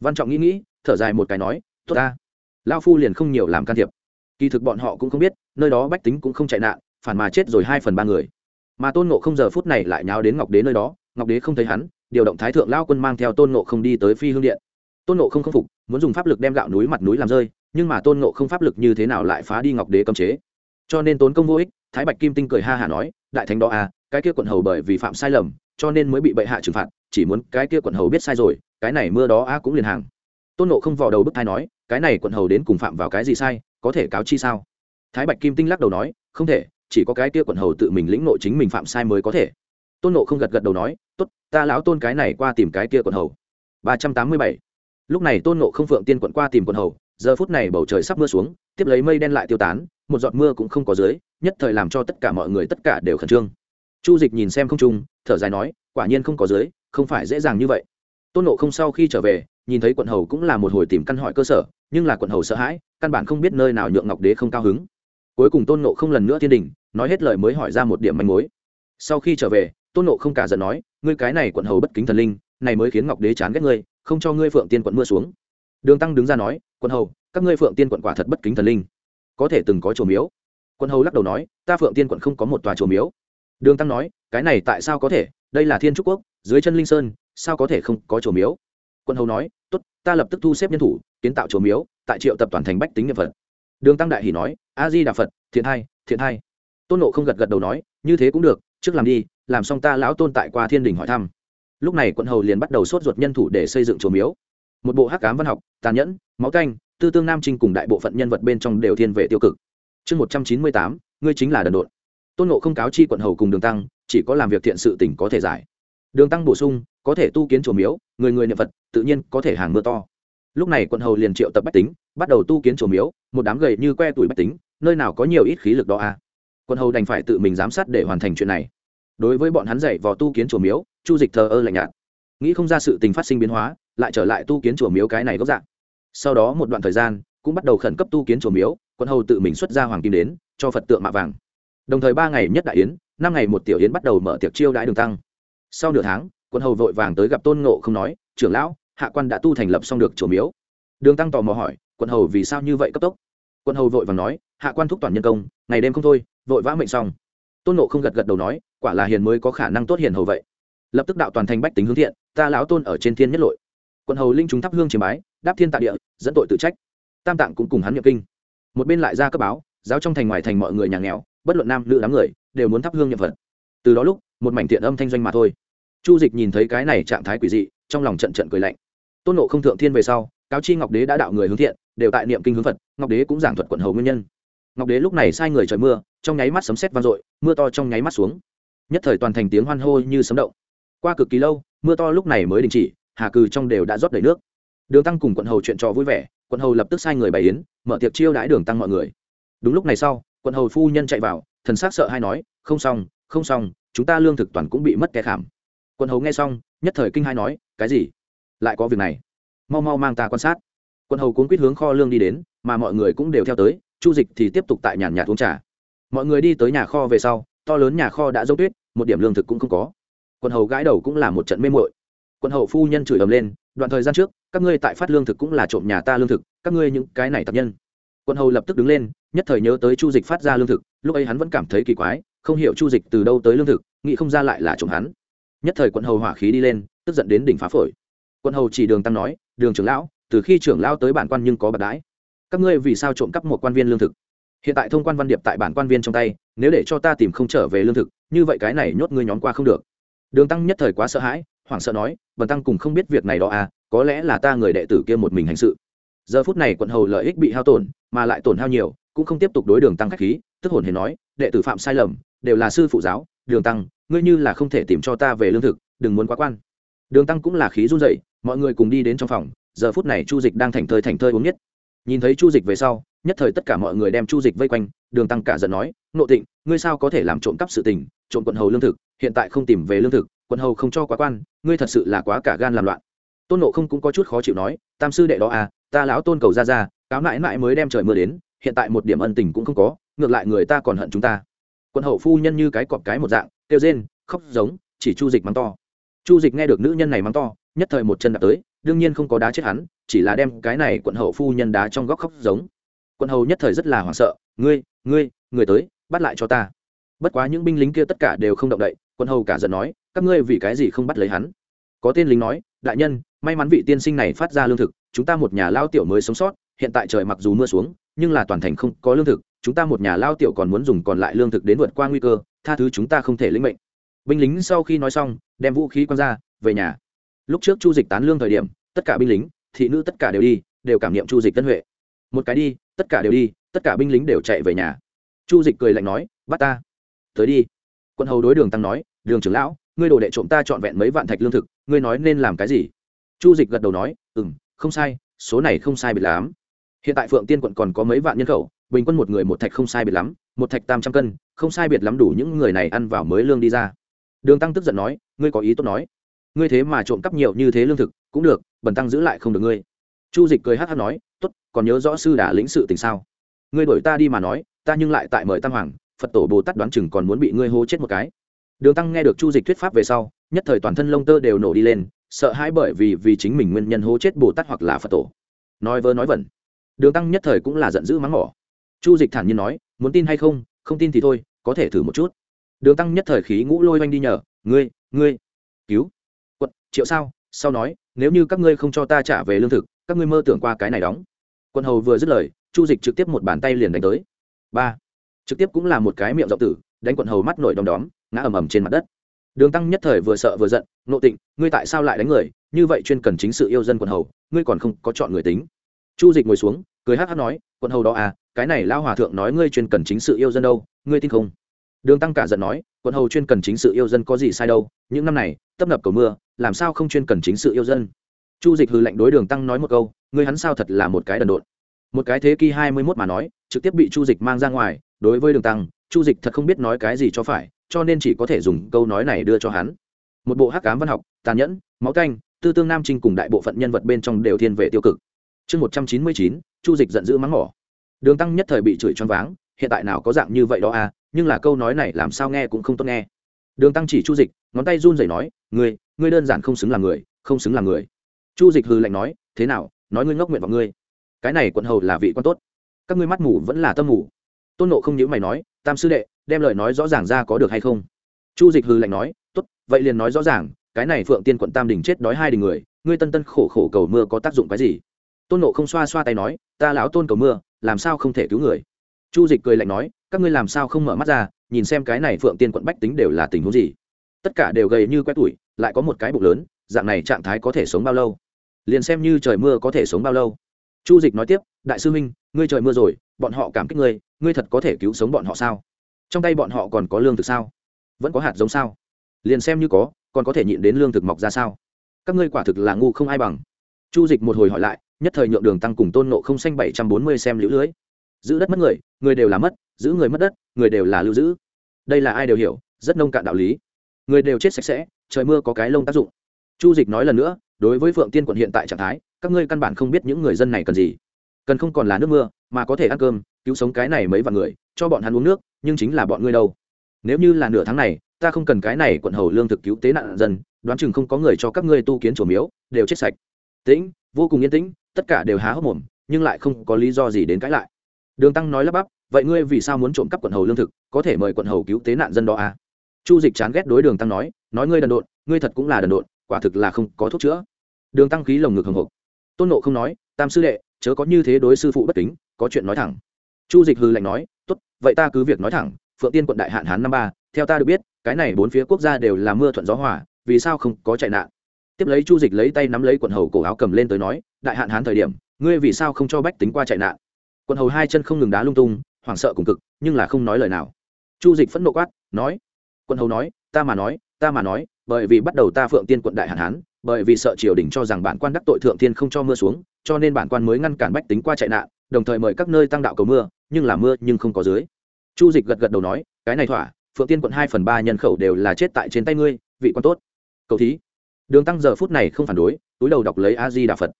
Văn trọng nghĩ nghĩ thở dài một cái nói, tốt ta. Lao phu liền không nhiều làm can thiệp. Kỳ thực bọn họ cũng không biết, nơi đó bách tính cũng không chạy nạn, phản mà chết rồi hai phần ba người. Mà tôn nộ không giờ phút này lại nháo đến ngọc đế nơi đó, ngọc đế không thấy hắn, điều động thái thượng lao quân mang theo tôn nộ không đi tới phi hương điện. Tôn nộ không khâm phục, muốn dùng pháp lực đem gạo núi mặt núi làm rơi, nhưng mà tôn nộ không pháp lực như thế nào lại phá đi ngọc đế cấm chế? Cho nên tốn công vô ích, thái bạch kim tinh cười ha hả nói, đại thánh đó à cái kia quận hầu bởi vì phạm sai lầm, cho nên mới bị bệ hạ trừng phạt, chỉ muốn cái kia quận hầu biết sai rồi, cái này mưa đó a cũng liền hàng tôn nộ không vò đầu bức thai nói, cái này quận hầu đến cùng phạm vào cái gì sai, có thể cáo chi sao? Thái bạch kim tinh lắc đầu nói, không thể, chỉ có cái kia quận hầu tự mình lĩnh nội chính mình phạm sai mới có thể. Tôn nộ không gật gật đầu nói, tốt, ta lão tôn cái này qua tìm cái kia quận hầu. ba trăm tám mươi bảy. Lúc này tôn nộ không phượng tiên quận qua tìm quận hầu, giờ phút này bầu trời sắp mưa xuống, tiếp lấy mây đen lại tiêu tán, một giọt mưa cũng không có dưới, nhất thời làm cho tất cả mọi người tất cả đều khẩn trương. Chu dịch nhìn xem không trung, thở dài nói, quả nhiên không có dưới, không phải dễ dàng như vậy. Tôn nộ không sau khi trở về nhìn thấy quận hầu cũng là một hồi tìm căn hỏi cơ sở, nhưng là quận hầu sợ hãi, căn bản không biết nơi nào nhượng ngọc đế không cao hứng. Cuối cùng tôn nộ không lần nữa thiên đình, nói hết lời mới hỏi ra một điểm manh mối. Sau khi trở về, tôn nộ không cả giận nói, ngươi cái này quận hầu bất kính thần linh, này mới khiến ngọc đế chán ghét ngươi, không cho ngươi phượng tiên quận mưa xuống. Đường tăng đứng ra nói, quận hầu, các ngươi phượng tiên quận quả thật bất kính thần linh. Có thể từng có chùa miếu. Quận hầu lắc đầu nói, ta phượng tiên quận không có một tòa chùa miếu. Đường tăng nói, cái này tại sao có thể? Đây là thiên trúc quốc, dưới chân linh sơn, sao có thể không có chùa miếu? Quân hầu nói, tốt, ta lập tức thu xếp nhân thủ, kiến tạo chùa miếu, tại triệu tập toàn thành bách tính nghiệp phật. Đường tăng đại hỷ nói, a di đà phật, thiện hai thiện hai tôn nộ không gật gật đầu nói, như thế cũng được, trước làm đi, làm xong ta lão tôn tại qua thiên đình hỏi thăm. Lúc này quận hầu liền bắt đầu sốt ruột nhân thủ để xây dựng chùa miếu. Một bộ hắc cám văn học, tàn nhẫn, máu canh tư tương nam trinh cùng đại bộ phận nhân vật bên trong đều thiên về tiêu cực. Chương một trăm chín mươi tám, ngươi chính là đần độn. Tôn nộ không cáo chi quận hầu cùng đường tăng, chỉ có làm việc thiện sự tỉnh có thể giải đường tăng bổ sung, có thể tu kiến chùa miếu, người người niệm phật, tự nhiên có thể hàng mưa to. Lúc này quận hầu liền triệu tập bách tính, bắt đầu tu kiến chùa miếu, một đám gầy như que tuổi bách tính, nơi nào có nhiều ít khí lực đó à? Quận hầu đành phải tự mình giám sát để hoàn thành chuyện này. Đối với bọn hắn dạy vào tu kiến chùa miếu, chu dịch thờ ơ lạnh nhạt. Nghĩ không ra sự tình phát sinh biến hóa, lại trở lại tu kiến chùa miếu cái này gốc dạng. Sau đó một đoạn thời gian, cũng bắt đầu khẩn cấp tu kiến chùa miếu, quận hầu tự mình xuất ra hoàng kim đến, cho phật tượng mạ vàng. Đồng thời ba ngày nhất đại yến, năm ngày một tiểu yến bắt đầu mở tiệc chiêu đãi đường tăng sau nửa tháng, quân hầu vội vàng tới gặp tôn ngộ không nói, trưởng lão, hạ quan đã tu thành lập xong được chùa miếu. Đường tăng tò mò hỏi, quân hầu vì sao như vậy cấp tốc? Quân hầu vội vàng nói, hạ quan thúc toàn nhân công, ngày đêm không thôi, vội vã mệnh xong. Tôn ngộ không gật gật đầu nói, quả là hiền mới có khả năng tốt hiền hầu vậy. Lập tức đạo toàn thành bách tính hướng thiện, ta lão tôn ở trên thiên nhất lội. Quân hầu linh chúng thắp hương chiếm bái, đáp thiên tạ địa, dẫn tội tự trách. Tam tạng cũng cùng hắn nhập kinh. Một bên lại ra cấp báo, giáo trong thành ngoài thành mọi người nhà nghèo, bất luận nam nữ đám người, đều muốn thắp hương nhập vật từ đó lúc, một mảnh thiện âm thanh doanh mà thôi chu dịch nhìn thấy cái này trạng thái quỷ dị, trong lòng trận trận cười lạnh. Tôn nộ không thượng thiên về sau, cáo chi ngọc đế đã đạo người hướng thiện, đều tại niệm kinh hướng phật, ngọc đế cũng giảng thuật quận hầu nguyên nhân. Ngọc đế lúc này sai người trời mưa, trong nháy mắt sấm sét vang dội, mưa to trong nháy mắt xuống. Nhất thời toàn thành tiếng hoan hô như sấm động. Qua cực kỳ lâu, mưa to lúc này mới đình chỉ, hà cừ trong đều đã rót đầy nước. Đường tăng cùng quận hầu chuyện trò vui vẻ, quận hầu lập tức sai người bày yến, mở tiệc chiêu đãi đường tăng mọi người. Đúng lúc này sau, quận hầu phu nhân chạy vào, thần s á c sợ hay nói, không xong không xong, chúng ta lương thực toàn cũng bị mất kẻ khảm. Quân hầu nghe xong, nhất thời kinh hai nói, cái gì? Lại có việc này? Mau mau mang ta quan sát. Quân hầu cuốn quýt hướng kho lương đi đến, mà mọi người cũng đều theo tới, chu dịch thì tiếp tục tại nhàn nhạt uống trà. Mọi người đi tới nhà kho về sau, to lớn nhà kho đã dốc tuyết, một điểm lương thực cũng không có. Quân hầu gãi đầu cũng là một trận mê mội Quân hầu phu nhân chửi ầm lên, đoạn thời gian trước, các ngươi tại phát lương thực cũng là trộm nhà ta lương thực, các ngươi những cái này tập nhân. Quân hầu lập tức đứng lên, nhất thời nhớ tới chu dịch phát ra lương thực, lúc ấy hắn vẫn cảm thấy kỳ quái, không hiểu chu dịch từ đâu tới lương thực, nghĩ không ra lại là trộm hắn nhất thời quận hầu hỏa khí đi lên, tức giận đến đỉnh phá phổi. Quận hầu chỉ đường tăng nói, đường trưởng lão, từ khi trưởng lão tới bản quan nhưng có bạc đái các ngươi vì sao trộm cắp một quan viên lương thực? Hiện tại thông quan văn điệp tại bản quan viên trong tay, nếu để cho ta tìm không trở về lương thực, như vậy cái này nhốt ngươi nhóm qua không được. Đường tăng nhất thời quá sợ hãi, hoảng sợ nói, bần tăng cùng không biết việc này đó à có lẽ là ta người đệ tử kia một mình hành sự. Giờ phút này quận hầu lợi ích bị hao tổn, mà lại tổn hao nhiều, cũng không tiếp tục đối đường tăng khách khí, tức hồn hề nói, đệ tử phạm sai lầm, đều là sư phụ giáo đường tăng, ngươi như là không thể tìm cho ta về lương thực, đừng muốn quá quan. Đường tăng cũng là khí run dậy mọi người cùng đi đến trong phòng, giờ phút này chu dịch đang thành thơi thành thơi uống nhất. Nhìn thấy chu dịch về sau, nhất thời tất cả mọi người đem chu dịch vây quanh, đường tăng cả giận nói, nộ tịnh, ngươi sao có thể làm trộm cắp sự tình, trộm quận hầu lương thực, hiện tại không tìm về lương thực, quận hầu không cho quá quan, ngươi thật sự là quá cả gan làm loạn. Tôn nộ không cũng có chút khó chịu nói, tam sư đệ đó à ta lão tôn cầu ra ra, cáo mãi mãi mới đem trời mưa đến, hiện tại một điểm ân tình cũng không có, ngược lại người ta còn hận chúng ta. Quận hậu phu nhân như cái cọp cái một dạng, kêu rên, khóc giống, chỉ chu dịch mắng to. Chu dịch nghe được nữ nhân này mắng to, nhất thời một chân đạp tới, đương nhiên không có đá chết hắn, chỉ là đem cái này quận hầu phu nhân đá trong góc khóc giống. Quận hầu nhất thời rất là hoảng sợ, ngươi ngươi, người tới, bắt lại cho ta. Bất quá những binh lính kia tất cả đều không động đậy, quận hầu cả giận nói, các ngươi vì cái gì không bắt lấy hắn? Có tên lính nói, đại nhân, may mắn vị tiên sinh này phát ra lương thực, chúng ta một nhà lao tiểu mới sống sót, hiện tại trời mặc dù mưa xuống, nhưng là toàn thành không có lương thực chúng ta một nhà lao tiểu còn muốn dùng còn lại lương thực đến vượt qua nguy cơ, tha thứ chúng ta không thể lĩnh mệnh. Binh lính sau khi nói xong, đem vũ khí quăng ra, về nhà. Lúc trước chu dịch tán lương thời điểm, tất cả binh lính, thị nữ tất cả đều đi, đều cảm nghiệm chu dịch tân huệ. Một cái đi, tất cả đều đi, tất cả binh lính đều chạy về nhà. Chu dịch cười lạnh nói, bắt ta. Tới đi. Quân hầu đối đường tăng nói, đường trưởng lão, ngươi đồ đệ trộm ta trọn vẹn mấy vạn thạch lương thực, ngươi nói nên làm cái gì? Chu dịch gật đầu nói ừ m không sai, số này không sai biệt lắm. Hiện tại phượng tiên quận còn có mấy vạn nhân khẩu bình quân một người một thạch không sai biệt lắm, một thạch tam trăm cân, không sai biệt lắm đủ những người này ăn vào mới lương đi ra. Đường tăng tức giận nói, ngươi có ý tốt nói. Ngươi thế mà trộm cắp nhiều như thế lương thực, cũng được, bần tăng giữ lại không được ngươi. Chu dịch cười hát hát nói t ố t còn nhớ rõ sư đà lĩnh sự tình sao? Ngươi đổi ta đi mà nói, ta nhưng lại tại mời tam hoàng, phật tổ bồ tát đoán chừng còn muốn bị ngươi hô chết một cái. Đường tăng nghe được chu dịch thuyết pháp về sau, nhất thời toàn thân lông tơ đều nổ đi lên, sợ hãi bởi vì vì chính mình nguyên nhân hô chết bồ tát hoặc là phật tổ. Nói vơ nói vẩn. Đường tăng nhất thời cũng là giận dữ mắng mỏ chu dịch thản nhiên nói, muốn tin hay không không tin thì thôi, có thể thử một chút. Đường tăng nhất thời khí ngũ lôi oanh đi nhờ, ngươi ngươi, cứu. Quận, triệu sao? Sau nói, nếu như các ngươi không cho ta trả về lương thực, các ngươi mơ tưởng qua cái này đóng. Quân hầu vừa dứt lời, chu dịch trực tiếp một bàn tay liền đánh tới. Ba, trực tiếp cũng là một cái miệng rộng tử, đánh quận hầu mắt nổi đom đóm, ngã ầm ầm trên mặt đất. Đường tăng nhất thời vừa sợ vừa giận, nộ tịnh, ngươi tại sao lại đánh người? Như vậy chuyên cần chính sự yêu dân quận hầu, ngươi còn không có chọn người tính. Chu dịch ngồi xuống, cười hát hát nói, quận hầu đó à cái này lao hòa thượng nói ngươi chuyên cần chính sự yêu dân đâu, ngươi tin không? Đường tăng cả giận nói, quận hầu chuyên cần chính sự yêu dân có gì sai đâu, những năm này, tấp nập cầu mưa, làm sao không chuyên cần chính sự yêu dân? Chu dịch hừ lạnh đối đường tăng nói một câu, ngươi hắn sao thật là một cái đần độn. Một cái thế kỷ hai mươi mốt mà nói, trực tiếp bị chu dịch mang ra ngoài, đối với đường tăng, chu dịch thật không biết nói cái gì cho phải, cho nên chỉ có thể dùng câu nói này đưa cho hắn. Một bộ hắc cám văn học, tàn nhẫn, máu canh, tư tương nam trinh cùng đại bộ phận nhân vật bên trong đều thiên về tiêu cực. Chương một trăm chín mươi chín, chu dịch giận dữ mắng mỏ đường tăng nhất thời bị chửi choáng váng, hiện tại nào có dạng như vậy đó à nhưng là câu nói này làm sao nghe cũng không tốt nghe. Đường tăng chỉ chu dịch, ngón tay run rẩy nói, ngươi ngươi đơn giản không xứng là người, không xứng là người. Chu dịch hừ lạnh nói, thế nào, nói ngươi ngốc nguyện vào ngươi. Cái này quận hầu là vị quan tốt. Các ngươi mắt mù vẫn là tâm mù. Tôn nộ không nhữ mày nói, tam sư đệ, đem lời nói rõ ràng ra có được hay không? Chu dịch hừ lạnh nói, tốt, vậy liền nói rõ ràng, cái này phượng tiên quận tam đình chết đói hai đình người, ngươi tân tân khổ khổ cầu mưa có tác dụng cái gì? Tôn nộ không xoa xoa tay nói, ta lão tôn cầu mưa làm sao không thể cứu người? Chu dịch cười lạnh nói, các ngươi làm sao không mở mắt ra, nhìn xem cái này phượng tiên quận bách tính đều là tình huống gì? Tất cả đều gầy như quét tuổi, lại có một cái bụng lớn, dạng này trạng thái có thể sống bao lâu? Liền xem như trời mưa có thể sống bao lâu. Chu dịch nói tiếp, đại sư minh ngươi trời mưa rồi, bọn họ cảm kích ngươi ngươi thật có thể cứu sống bọn họ sao? Trong tay bọn họ còn có lương thực sao? Vẫn có hạt giống sao? Liền xem như có, còn có thể nhịn đến lương thực mọc ra sao? Các ngươi quả thực là ngu không ai bằng. Chu dịch một hồi hỏi lại nhất thời nhượng đường tăng cùng tôn nộ không xanh bảy trăm bốn mươi xem lũ lưới. Giữ đất mất người người đều là mất, giữ người mất đất, người đều là lưu giữ. Đây là ai đều hiểu, rất nông cạn đạo lý. Người đều chết sạch sẽ, trời mưa có cái lông tác dụng. Chu dịch nói lần nữa, đối với phượng tiên quận hiện tại trạng thái, các ngươi căn bản không biết những người dân này cần gì. Cần không còn là nước mưa, mà có thể ăn cơm, cứu sống cái này mấy vạn người, cho bọn hắn uống nước, nhưng chính là bọn ngươi đâu. Nếu như là nửa tháng này, ta không cần cái này quận hầu lương thực cứu tế nạn dân, đoán chừng không có người cho các ngươi tu kiến chùa miếu, đều chết sạch. Tĩnh vô cùng yên tĩnh, tất cả đều há hốc mồm, nhưng lại không có lý do gì đến cãi lại. Đường tăng nói lắp bắp, vậy ngươi vì sao muốn trộm cắp quận hầu lương thực, có thể mời quận hầu cứu tế nạn dân đó à? chu dịch chán ghét đối đường tăng nói nói ngươi đần độn, ngươi thật cũng là đần độn, quả thực là không có thuốc chữa. Đường tăng khí lồng ngực hồng hộc tôn nộ không nói, tam sư đệ, chớ có như thế đối sư phụ bất kính, có chuyện nói thẳng. Chu dịch hư lạnh nói, tốt, vậy ta cứ việc nói thẳng, phượng tiên quận đại hạn hán năm ba, theo ta được biết, cái này bốn phía quốc gia đều là mưa thuận gió hỏa vì sao không có chạy nạn? Tiếp lấy chu dịch lấy tay nắm lấy quận hầu cổ áo cầm lên tới nói, đại hạn hán thời điểm, ngươi vì sao không cho bách tính qua chạy nạn? Quận hầu hai chân không ngừng đá lung tung, hoảng sợ cùng cực, nhưng là không nói lời nào. Chu dịch phẫn nộ quát, nói. Quận hầu nói, ta mà nói, ta mà nói, bởi vì bắt đầu ta phượng tiên quận đại hạn hán, bởi vì sợ triều đình cho rằng bản quan đắc tội thượng tiên không cho mưa xuống, cho nên bản quan mới ngăn cản bách tính qua chạy nạn, đồng thời mời các nơi tăng đạo cầu mưa, nhưng là mưa nhưng không có dưới. Chu dịch gật gật đầu nói, cái này thỏa, phượng tiên quận hai phần ba nhân khẩu đều là chết tại trên tay ngươi, vị quan tốt. Cầu thí đường tăng giờ phút này không phản đối, túi đầu đọc lấy a di đà phật.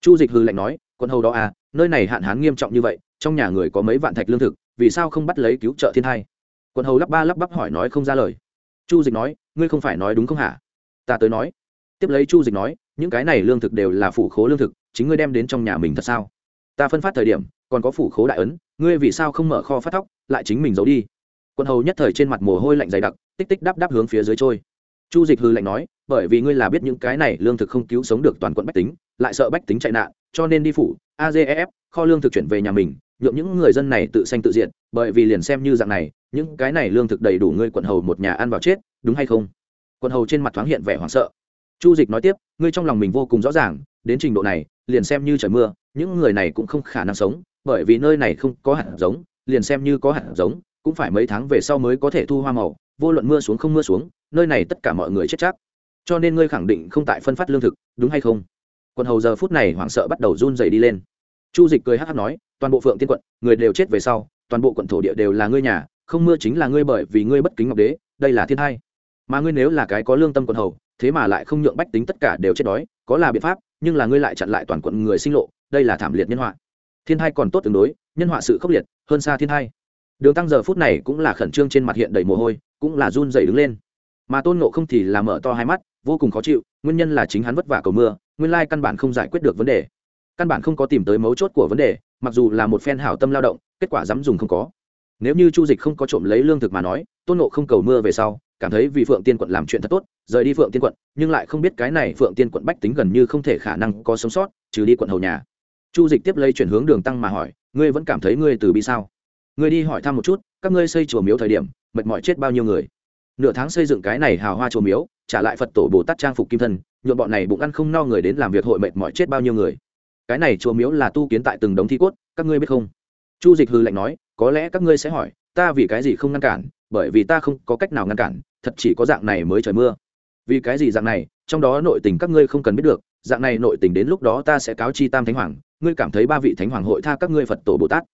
Chu dịch hư lệnh nói quân hầu đó à nơi này hạn hán nghiêm trọng như vậy, trong nhà người có mấy vạn thạch lương thực, vì sao không bắt lấy cứu trợ thiên hai quân hầu lắp ba lắp bắp hỏi nói không ra lời. Chu dịch nói, ngươi không phải nói đúng không hả? Ta tới nói. Tiếp lấy chu dịch nói, những cái này lương thực đều là phủ khố lương thực, chính ngươi đem đến trong nhà mình thật sao? Ta phân phát thời điểm, còn có phủ khố đại ấn, ngươi vì sao không mở kho phát thóc, lại chính mình giấu đi? Quân hầu nhất thời trên mặt mồ hôi lạnh dày đặc, tích tích đắp đắp hướng phía dưới trôi chu dịch hư lạnh nói, bởi vì ngươi là biết những cái này lương thực không cứu sống được toàn quận bách tính, lại sợ bách tính chạy nạn, cho nên đi phủ azef kho lương thực chuyển về nhà mình, nhượng những người dân này tự sanh tự diện bởi vì liền xem như dạng này, những cái này lương thực đầy đủ ngươi quận hầu một nhà ăn vào chết, đúng hay không? Quận hầu trên mặt thoáng hiện vẻ hoảng sợ. Chu dịch nói tiếp, ngươi trong lòng mình vô cùng rõ ràng, đến trình độ này, liền xem như trời mưa, những người này cũng không khả năng sống, bởi vì nơi này không có hạt giống, liền xem như có hạt giống, cũng phải mấy tháng về sau mới có thể thu hoa màu vô luận mưa xuống không mưa xuống, nơi này tất cả mọi người chết chắc. Cho nên ngươi khẳng định không tại phân phát lương thực, đúng hay không? Quận hầu giờ phút này hoảng sợ bắt đầu run dày đi lên. Chu dịch cười hát hát nói, toàn bộ phượng tiên quận, người đều chết về sau, toàn bộ quận thổ địa đều là ngươi nhà, không mưa chính là ngươi bởi vì ngươi bất kính ngọc đế, đây là thiên hai mà ngươi nếu là cái có lương tâm quận hầu, thế mà lại không nhượng bách tính tất cả đều chết đói, có là biện pháp, nhưng là ngươi lại chặn lại toàn quận người sinh lộ, đây là thảm liệt nhân họa. Thiên hai còn tốt tương đối, nhân họa sự khốc liệt, hơn xa thiên hai đường tăng giờ phút này cũng là khẩn trương trên mặt hiện đầy mồ hôi cũng là run dày đứng lên. Mà tôn nộ không thì là mở to hai mắt, vô cùng khó chịu, nguyên nhân là chính hắn vất vả cầu mưa, nguyên lai căn bản không giải quyết được vấn đề. Căn bản không có tìm tới mấu chốt của vấn đề, mặc dù là một phen hảo tâm lao động, kết quả dám dùng không có. Nếu như chu dịch không có trộm lấy lương thực mà nói, tôn nộ không cầu mưa về sau, cảm thấy vì phượng tiên quận làm chuyện thật tốt, rời đi phượng tiên quận, nhưng lại không biết cái này phượng tiên quận bách tính gần như không thể khả năng có sống sót, trừ đi quận hầu nhà. Chu dịch tiếp lấy chuyển hướng đường tăng mà hỏi, ngươi vẫn cảm thấy ngươi từ bi sao? Ngươi đi hỏi thăm một chút, các ngươi xây chùa miếu thời điểm mệt mỏi chết bao nhiêu người. Nửa tháng xây dựng cái này hào hoa trồ miếu, trả lại phật tổ bồ tát trang phục kim thân, nhuộm bọn này bụng ăn không no người đến làm việc hội mệt mỏi chết bao nhiêu người. Cái này chùa miếu là tu kiến tại từng đống thi cốt, các ngươi biết không? Chu dịch hư lạnh nói, có lẽ các ngươi sẽ hỏi, ta vì cái gì không ngăn cản, bởi vì ta không có cách nào ngăn cản, thật chỉ có dạng này mới trời mưa. Vì cái gì dạng này, trong đó nội tình các ngươi không cần biết được, dạng này nội tình đến lúc đó ta sẽ cáo chi tam thánh hoàng, ngươi cảm thấy ba vị thánh hoàng hội tha các ngươi phật tổ bồ tát.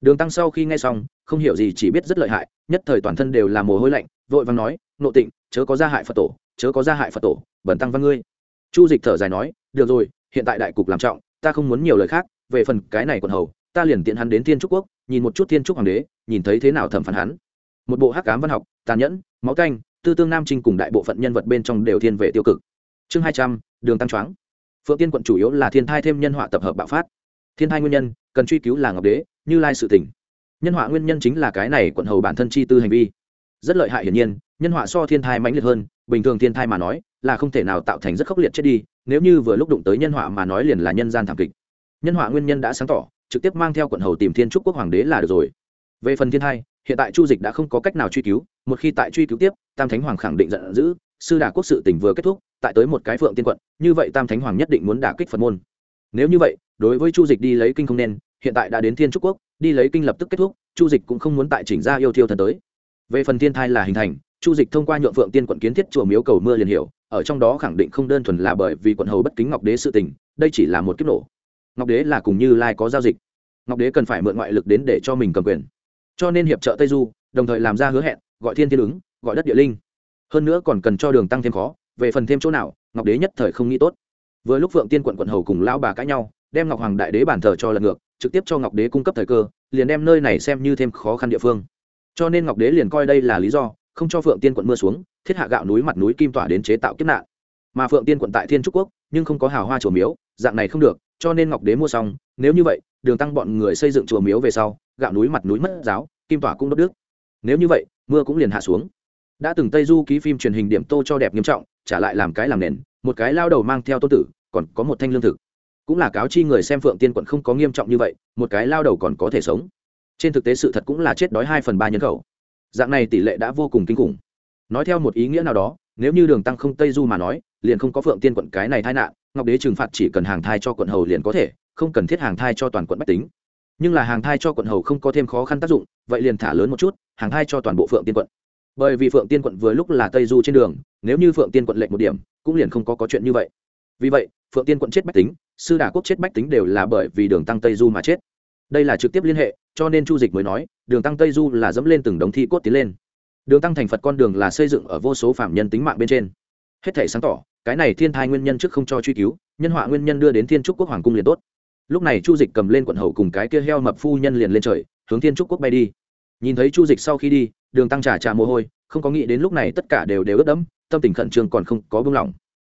Đường tăng sau khi nghe xong, không hiểu gì, chỉ biết rất lợi hại nhất thời toàn thân đều là mồ hôi lạnh, vội vàng nói nội tịnh, chớ có gia hại phật tổ, chớ có gia hại phật tổ, bẩn tăng văn ngươi. Chu dịch thở dài nói, được rồi, hiện tại đại cục làm trọng, ta không muốn nhiều lời khác, về phần cái này còn hầu, ta liền tiện hắn đến thiên trúc quốc, nhìn một chút thiên trúc hoàng đế, nhìn thấy thế nào thẩm phán hắn. Một bộ hắc cám văn học, tàn nhẫn, máu canh, tư tương nam trinh cùng đại bộ phận nhân vật bên trong đều thiên về tiêu cực. Chương hai trăm, đường tăng choáng. Phượng tiên quận chủ yếu là thiên thai thêm nhân họa tập hợp bạo phát. Thiên thai nguyên nhân, cần truy cứu là ngọc đế, như lai sự tỉnh nhân họa nguyên nhân chính là cái này quận hầu bản thân chi tư hành vi. Rất lợi hại hiển nhiên, nhân họa so thiên thai mãnh liệt hơn, bình thường thiên thai mà nói, là không thể nào tạo thành rất khốc liệt chết đi, nếu như vừa lúc đụng tới nhân họa mà nói liền là nhân gian thảm kịch. Nhân họa nguyên nhân đã sáng tỏ, trực tiếp mang theo quận hầu tìm thiên trúc quốc hoàng đế là được rồi. Về phần thiên thai, hiện tại chu dịch đã không có cách nào truy cứu, một khi tại truy cứu tiếp, tam thánh hoàng khẳng định giận dữ, sư đà quốc sự tỉnh vừa kết thúc, tại tới một cái phượng tiên quận, như vậy tam thánh hoàng nhất định muốn đả kích phật môn. Nếu như vậy, đối với chu dịch đi lấy kinh không nên, hiện tại đã đến thiên trúc quốc đi lấy kinh lập tức kết thúc, chu dịch cũng không muốn tại chỉnh ra yêu thiêu thần tới. Về phần thiên thai là hình thành, chu dịch thông qua nhuộm phượng tiên quận kiến thiết chùa miếu cầu mưa liền hiểu, ở trong đó khẳng định không đơn thuần là bởi vì quận hầu bất kính ngọc đế sự tình, đây chỉ là một kiếp nổ. Ngọc đế là cùng như lai có giao dịch. Ngọc đế cần phải mượn ngoại lực đến để cho mình cầm quyền. Cho nên hiệp trợ tây du, đồng thời làm ra hứa hẹn, gọi thiên thiên ứng, gọi đất địa linh. Hơn nữa còn cần cho đường tăng thêm khó, về phần thêm chỗ nào, ngọc đế nhất thời không nghĩ tốt. Vừa lúc phượng tiên quận quận hầu cùng lão bà cãi nhau, đem ngọc hoàng đại đế bản thờ cho lật ngược trực tiếp cho ngọc đế cung cấp thời cơ, liền đem nơi này xem như thêm khó khăn địa phương. Cho nên ngọc đế liền coi đây là lý do, không cho phượng tiên quận mưa xuống, thiết hạ gạo núi mặt núi kim tỏa đến chế tạo kiếp nạn. Mà phượng tiên quận tại thiên trúc quốc, nhưng không có hào hoa chùa miếu, dạng này không được, cho nên ngọc đế mua xong, nếu như vậy, đường tăng bọn người xây dựng chùa miếu về sau, gạo núi mặt núi mất giáo, kim tỏa cũng đốt đức nếu như vậy, mưa cũng liền hạ xuống. Đã từng tây du ký phim truyền hình điểm tô cho đẹp nghiêm trọng, trả lại làm cái làm nền, một cái lao đầu mang theo tô tử, còn có một thanh lương thực cũng là cáo chi người xem phượng tiên quận không có nghiêm trọng như vậy, một cái lao đầu còn có thể sống. Trên thực tế sự thật cũng là chết đói hai phần ba nhân khẩu. Dạng này tỷ lệ đã vô cùng kinh khủng. Nói theo một ý nghĩa nào đó, nếu như đường tăng không tây du mà nói, liền không có phượng tiên quận cái này tai nạn, ngọc đế trừng phạt chỉ cần hàng thai cho quận hầu liền có thể, không cần thiết hàng thai cho toàn quận bách tính. Nhưng là hàng thai cho quận hầu không có thêm khó khăn tác dụng, vậy liền thả lớn một chút, hàng thai cho toàn bộ phượng tiên quận. Bởi vì phượng tiên quận vừa lúc là tây du trên đường, nếu như phượng tiên quận lệnh một điểm, cũng liền không có có chuyện như vậy. Vì vậy, phượng tiên quận chết bách tính sư đà quốc chết bách tính đều là bởi vì đường tăng tây du mà chết. Đây là trực tiếp liên hệ, cho nên chu dịch mới nói, đường tăng tây du là dẫm lên từng đống thi cốt tiến lên. Đường tăng thành phật con đường là xây dựng ở vô số phạm nhân tính mạng bên trên. Hết thể sáng tỏ, cái này thiên thai nguyên nhân trước không cho truy cứu, nhân họa nguyên nhân đưa đến thiên trúc quốc hoàng cung liền tốt. Lúc này chu dịch cầm lên quận hầu cùng cái kia heo mập phu nhân liền lên trời, hướng thiên trúc quốc bay đi. Nhìn thấy chu dịch sau khi đi, đường tăng trà trà mồ hôi, không có nghĩ đến lúc này tất cả đều đều ướt đẫm, tâm tình khẩn trương còn không có buông lỏng.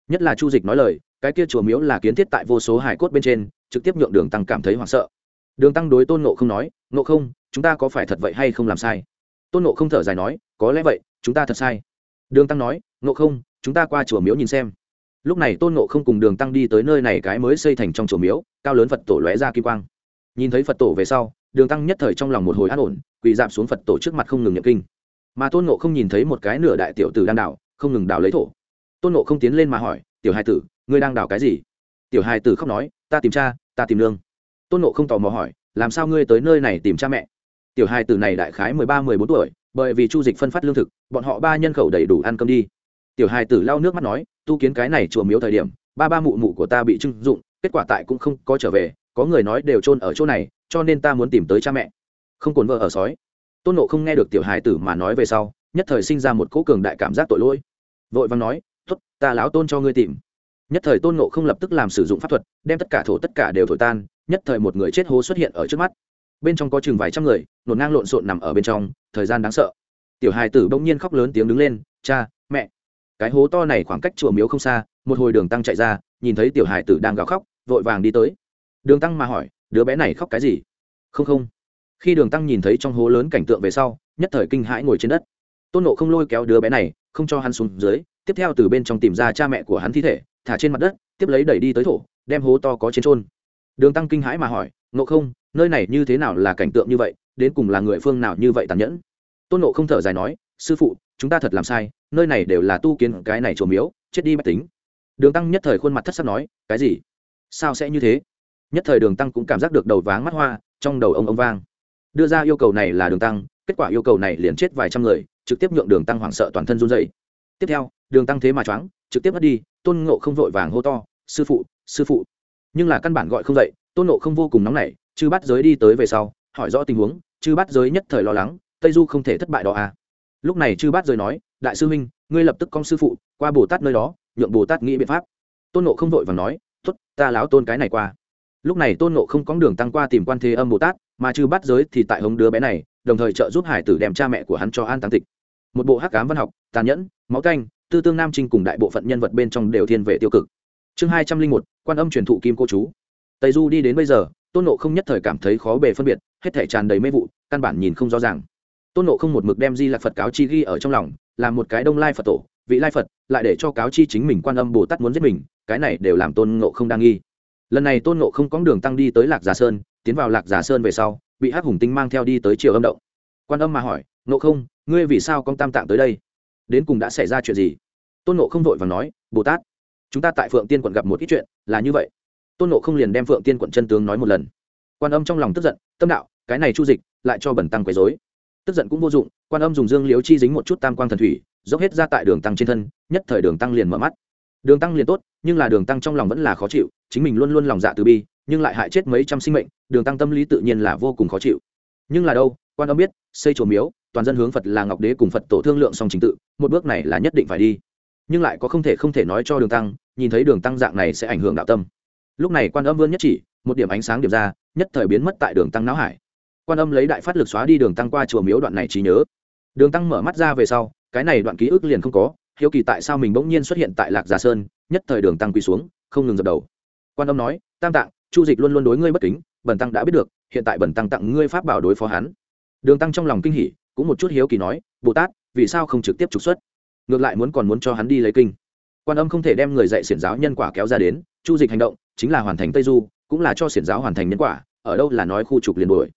Nhất là chu dịch nói lời cái kia chùa miếu là kiến thiết tại vô số hải cốt bên trên, trực tiếp nhượng đường tăng cảm thấy hoảng sợ. Đường tăng đối tôn nộ không nói nộ không, chúng ta có phải thật vậy hay không làm sai? Tôn nộ không thở dài nói, có lẽ vậy, chúng ta thật sai. Đường tăng nói nộ không, chúng ta qua chùa miếu nhìn xem. Lúc này tôn nộ không cùng đường tăng đi tới nơi này cái mới xây thành trong chùa miếu, cao lớn phật tổ lóe ra kim quang. Nhìn thấy phật tổ về sau, đường tăng nhất thời trong lòng một hồi an ổn, quỳ dạp xuống phật tổ trước mặt không ngừng nhậm kinh. Mà tôn nộ không nhìn thấy một cái nửa đại tiểu tử đang đảo không ngừng đảo lấy thổ. Tôn nộ không tiến lên mà hỏi, tiểu hai tử ngươi đang đào cái gì? Tiểu hai tử khóc nói, ta tìm cha, ta tìm lương. tôn nộ không tò mò hỏi, làm sao ngươi tới nơi này tìm cha mẹ? Tiểu hai tử này đại khái mười ba, mười bốn tuổi, bởi vì chu dịch phân phát lương thực, bọn họ ba nhân khẩu đầy đủ ăn cơm đi. Tiểu hai tử lau nước mắt nói, tu kiến cái này chùa miếu thời điểm, ba ba mụ mụ của ta bị trưng dụng, kết quả tại cũng không có trở về, có người nói đều trôn ở chỗ này, cho nên ta muốn tìm tới cha mẹ. Không cồn vợ ở sói. Tôn nộ không nghe được tiểu hài tử mà nói về sau, nhất thời sinh ra một cỗ cường đại cảm giác tội lỗi. Vội vàng nói t ố t ta lão tôn cho ngươi tìm nhất thời tôn nộ không lập tức làm sử dụng pháp thuật, đem tất cả thổ tất cả đều thổi tan, nhất thời một người chết hố xuất hiện ở trước mắt. Bên trong có chừng vài trăm người nổn ngang lộn xộn nằm ở bên trong, thời gian đáng sợ. Tiểu hài tử bỗng nhiên khóc lớn tiếng đứng lên, cha, mẹ! Cái hố to này khoảng cách chùa miếu không xa, một hồi đường tăng chạy ra, nhìn thấy tiểu hài tử đang gào khóc, vội vàng đi tới. Đường tăng mà hỏi, đứa bé này khóc cái gì? Không không. Khi đường tăng nhìn thấy trong hố lớn cảnh tượng về sau, nhất thời kinh hãi ngồi trên đất. Tôn nộ không lôi kéo đứa bé này, không cho hắn xuống dưới, tiếp theo từ bên trong tìm ra cha mẹ của hắn thi thể thả trên mặt đất, tiếp lấy đẩy đi tới thổ, đem hố to có trên trôn đường tăng kinh hãi mà hỏi nộ không, nơi này như thế nào là cảnh tượng như vậy? Đến cùng là người phương nào như vậy tàn nhẫn? Tôn nộ không thở dài nói, sư phụ, chúng ta thật làm sai, nơi này đều là tu kiến cái này trồ miếu, chết đi bách tính. Đường tăng nhất thời khuôn mặt thất sắc nói, cái gì? Sao sẽ như thế? Nhất thời đường tăng cũng cảm giác được đầu váng mắt hoa, trong đầu ông ông vang. Đưa ra yêu cầu này là đường tăng, kết quả yêu cầu này liền chết vài trăm người, trực tiếp nhượng đường tăng hoảng sợ toàn thân run dậy tiếp theo, đường tăng thế mà choáng, trực tiếp mất đi tôn ngộ không vội vàng hô to, sư phụ sư phụ. Nhưng là căn bản gọi không dậy, tôn ngộ không vô cùng nóng nảy, chư bắt giới đi tới về sau, hỏi rõ tình huống, chư bắt giới nhất thời lo lắng, tây du không thể thất bại đó à? Lúc này chư bắt giới nói, đại sư huynh, ngươi lập tức con sư phụ, qua bồ tát nơi đó, nhượng bồ tát nghĩ biện pháp. Tôn ngộ không vội và nói t ố t ta láo tôn cái này qua. Lúc này tôn nộ không có đường tăng qua tìm quan thế âm bồ tát, mà chư bắt giới thì tại hống đứa bé này, đồng thời trợ giúp hải tử đem cha mẹ của hắn cho an tăng tịch. Một bộ hắc cám văn học, tàn nhẫn, máu canh tư tương nam trinh cùng đại bộ phận nhân vật bên trong đều thiên về tiêu cực. Chương hai trăm linh một, quan âm truyền thụ kim cô chú. Tây du đi đến bây giờ, tôn nộ không nhất thời cảm thấy khó bề phân biệt, hết thể tràn đầy mê vụ, căn bản nhìn không rõ ràng. Tôn nộ không một mực đem di lạc phật cáo chi ghi ở trong lòng, là một cái đông lai phật tổ, vị lai phật, lại để cho cáo chi chính mình quan âm bồ tát muốn giết mình, cái này đều làm tôn nộ không đang nghi. Lần này tôn nộ không có đường tăng đi tới lạc già sơn, tiến vào lạc già sơn về sau, bị hắc hùng tinh mang theo đi tới triều âm động. Quan âm mà hỏi nộ không, ngươi vì sao con tam tạng tới đây? Đến cùng đã xảy ra chuyện gì? Tôn nộ không vội và nói, bồ tát, chúng ta tại phượng tiên quận gặp một ít chuyện, là như vậy. Tôn nộ không liền đem phượng tiên quận chân tướng nói một lần. Quan âm trong lòng tức giận, tâm đạo, cái này chu dịch, lại cho bẩn tăng quấy dối tức giận cũng vô dụng, quan âm dùng dương liếu chi dính một chút tam quang thần thủy, dốc hết ra tại đường tăng trên thân, nhất thời đường tăng liền mở mắt. Đường tăng liền tốt, nhưng là đường tăng trong lòng vẫn là khó chịu, chính mình luôn luôn lòng dạ từ bi, nhưng lại hại chết mấy trăm sinh mệnh, đường tăng tâm lý tự nhiên là vô cùng khó chịu. Nhưng là đâu, quan âm biết, xây chùa miếu toàn dân hướng phật là ngọc đế cùng phật tổ thương lượng song trình tự, một bước này là nhất định phải đi. Nhưng lại có không thể không thể nói cho đường tăng, nhìn thấy đường tăng dạng này sẽ ảnh hưởng đạo tâm. Lúc này quan âm vươn nhất chỉ, một điểm ánh sáng điểm ra, nhất thời biến mất tại đường tăng não hải. Quan âm lấy đại phát lực xóa đi đường tăng qua chùa miếu đoạn này trí nhớ. Đường tăng mở mắt ra về sau, cái này đoạn ký ức liền không có, hiếu kỳ tại sao mình bỗng nhiên xuất hiện tại lạc già sơn, nhất thời đường tăng quỳ xuống, không ngừng dập đầu. Quan âm nói, tam tạng, chu dịch luôn luôn đối ngươi bất kính, bần tăng đã biết được, hiện tại bần tăng tặng ngươi pháp bảo đối phó hắn. Đường tăng trong lòng kinh hỉ cũng một chút hiếu kỳ nói, bồ tát, vì sao không trực tiếp trục xuất? Ngược lại muốn còn muốn cho hắn đi lấy kinh. Quan âm không thể đem người dạy xiển giáo nhân quả kéo ra đến, chu dịch hành động chính là hoàn thành tây du, cũng là cho xiển giáo hoàn thành nhân quả, ở đâu là nói khu trục liền đuổi.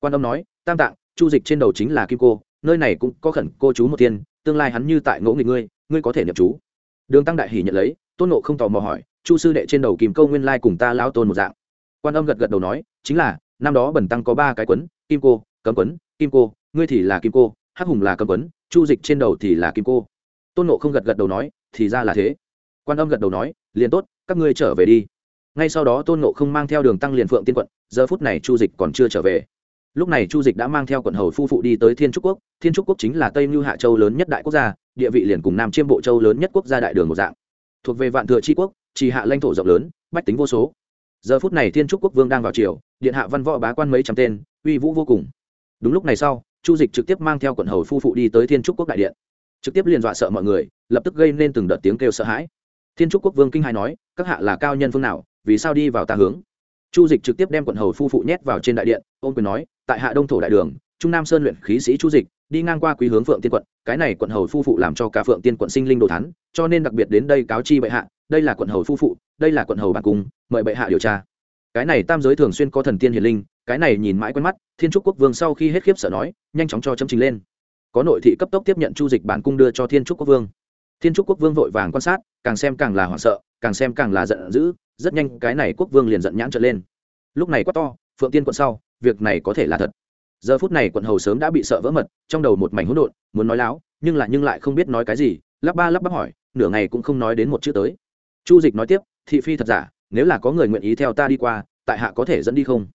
Quan âm nói, tam tạng, chu dịch trên đầu chính là kim cô, nơi này cũng có khẩn cô chú một tiên tương lai hắn như tại ngỗ nghịch ngươi ngươi có thể nhập chú. Đường tăng đại hỉ nhận lấy, tôn nộ không tò mò hỏi, chu sư đệ trên đầu kìm câu nguyên lai cùng ta lao tôn một dạng? Quan âm gật gật đầu nói, chính là, năm đó bẩn tăng có ba cái quấn, kim cô, cấm quấn, kim cô ngươi thì là kim cô, hắc hùng là cấm quấn, chu dịch trên đầu thì là kim cô. Tôn nộ không gật gật đầu nói, thì ra là thế. Quan âm gật đầu nói, liền tốt, các ngươi trở về đi. Ngay sau đó tôn nộ không mang theo đường tăng liền phượng tiên quận, giờ phút này chu dịch còn chưa trở về. Lúc này chu dịch đã mang theo quận hầu phu phụ đi tới thiên trúc quốc. Thiên trúc quốc chính là tây mưu hạ châu lớn nhất đại quốc gia, địa vị liền cùng nam chiêm bộ châu lớn nhất quốc gia đại đường một dạng. Thuộc về vạn thừa tri quốc chỉ hạ lãnh thổ rộng lớn, bách tính vô số. Giờ phút này thiên trúc quốc vương đang vào triều, điện hạ văn võ bá quan mấy trăm tên, uy vũ vô cùng. Đúng lúc này sau chu dịch trực tiếp mang theo quận hầu phu phụ đi tới thiên trúc quốc đại điện. Trực tiếp liền dọa sợ mọi người, lập tức gây nên từng đợt tiếng kêu sợ hãi. Thiên trúc quốc vương kinh hai nói, các hạ là cao nhân phương nào, vì sao đi vào ta hướng? Chu dịch trực tiếp đem quận hầu phu phụ nhét vào trên đại điện, ôm quyền nói, tại hạ đông thổ đại đường, trung nam sơn luyện khí sĩ chu dịch, đi ngang qua quý hướng phượng tiên quận, cái này quận hầu phu phụ làm cho cả phượng tiên quận sinh linh đồ thắn cho nên đặc biệt đến đây cáo chi bệ hạ, đây là quận hầu phu phụ, đây là quận hầu bản cung, mời bệ hạ điều tra cái này tam giới thường xuyên có thần tiên hiền linh, cái này nhìn mãi quen mắt, thiên trúc quốc vương sau khi hết khiếp sợ nói, nhanh chóng cho chấm trình lên. Có nội thị cấp tốc tiếp nhận chu dịch bản cung đưa cho thiên trúc quốc vương. Thiên trúc quốc vương vội vàng quan sát, càng xem càng là hoảng sợ, càng xem càng là giận dữ, rất nhanh cái này quốc vương liền giận nhãn trở lên. Lúc này quá to, phượng tiên quận sau, việc này có thể là thật. Giờ phút này quận hầu sớm đã bị sợ vỡ mật, trong đầu một mảnh hỗn độn, muốn nói láo, nhưng lại nhưng lại không biết nói cái gì, lắp ba lắp bắp hỏi, nửa ngày cũng không nói đến một chữ tới. Chu dịch nói tiếp, thị phi thật giả nếu là có người nguyện ý theo ta đi qua, tại hạ có thể dẫn đi không?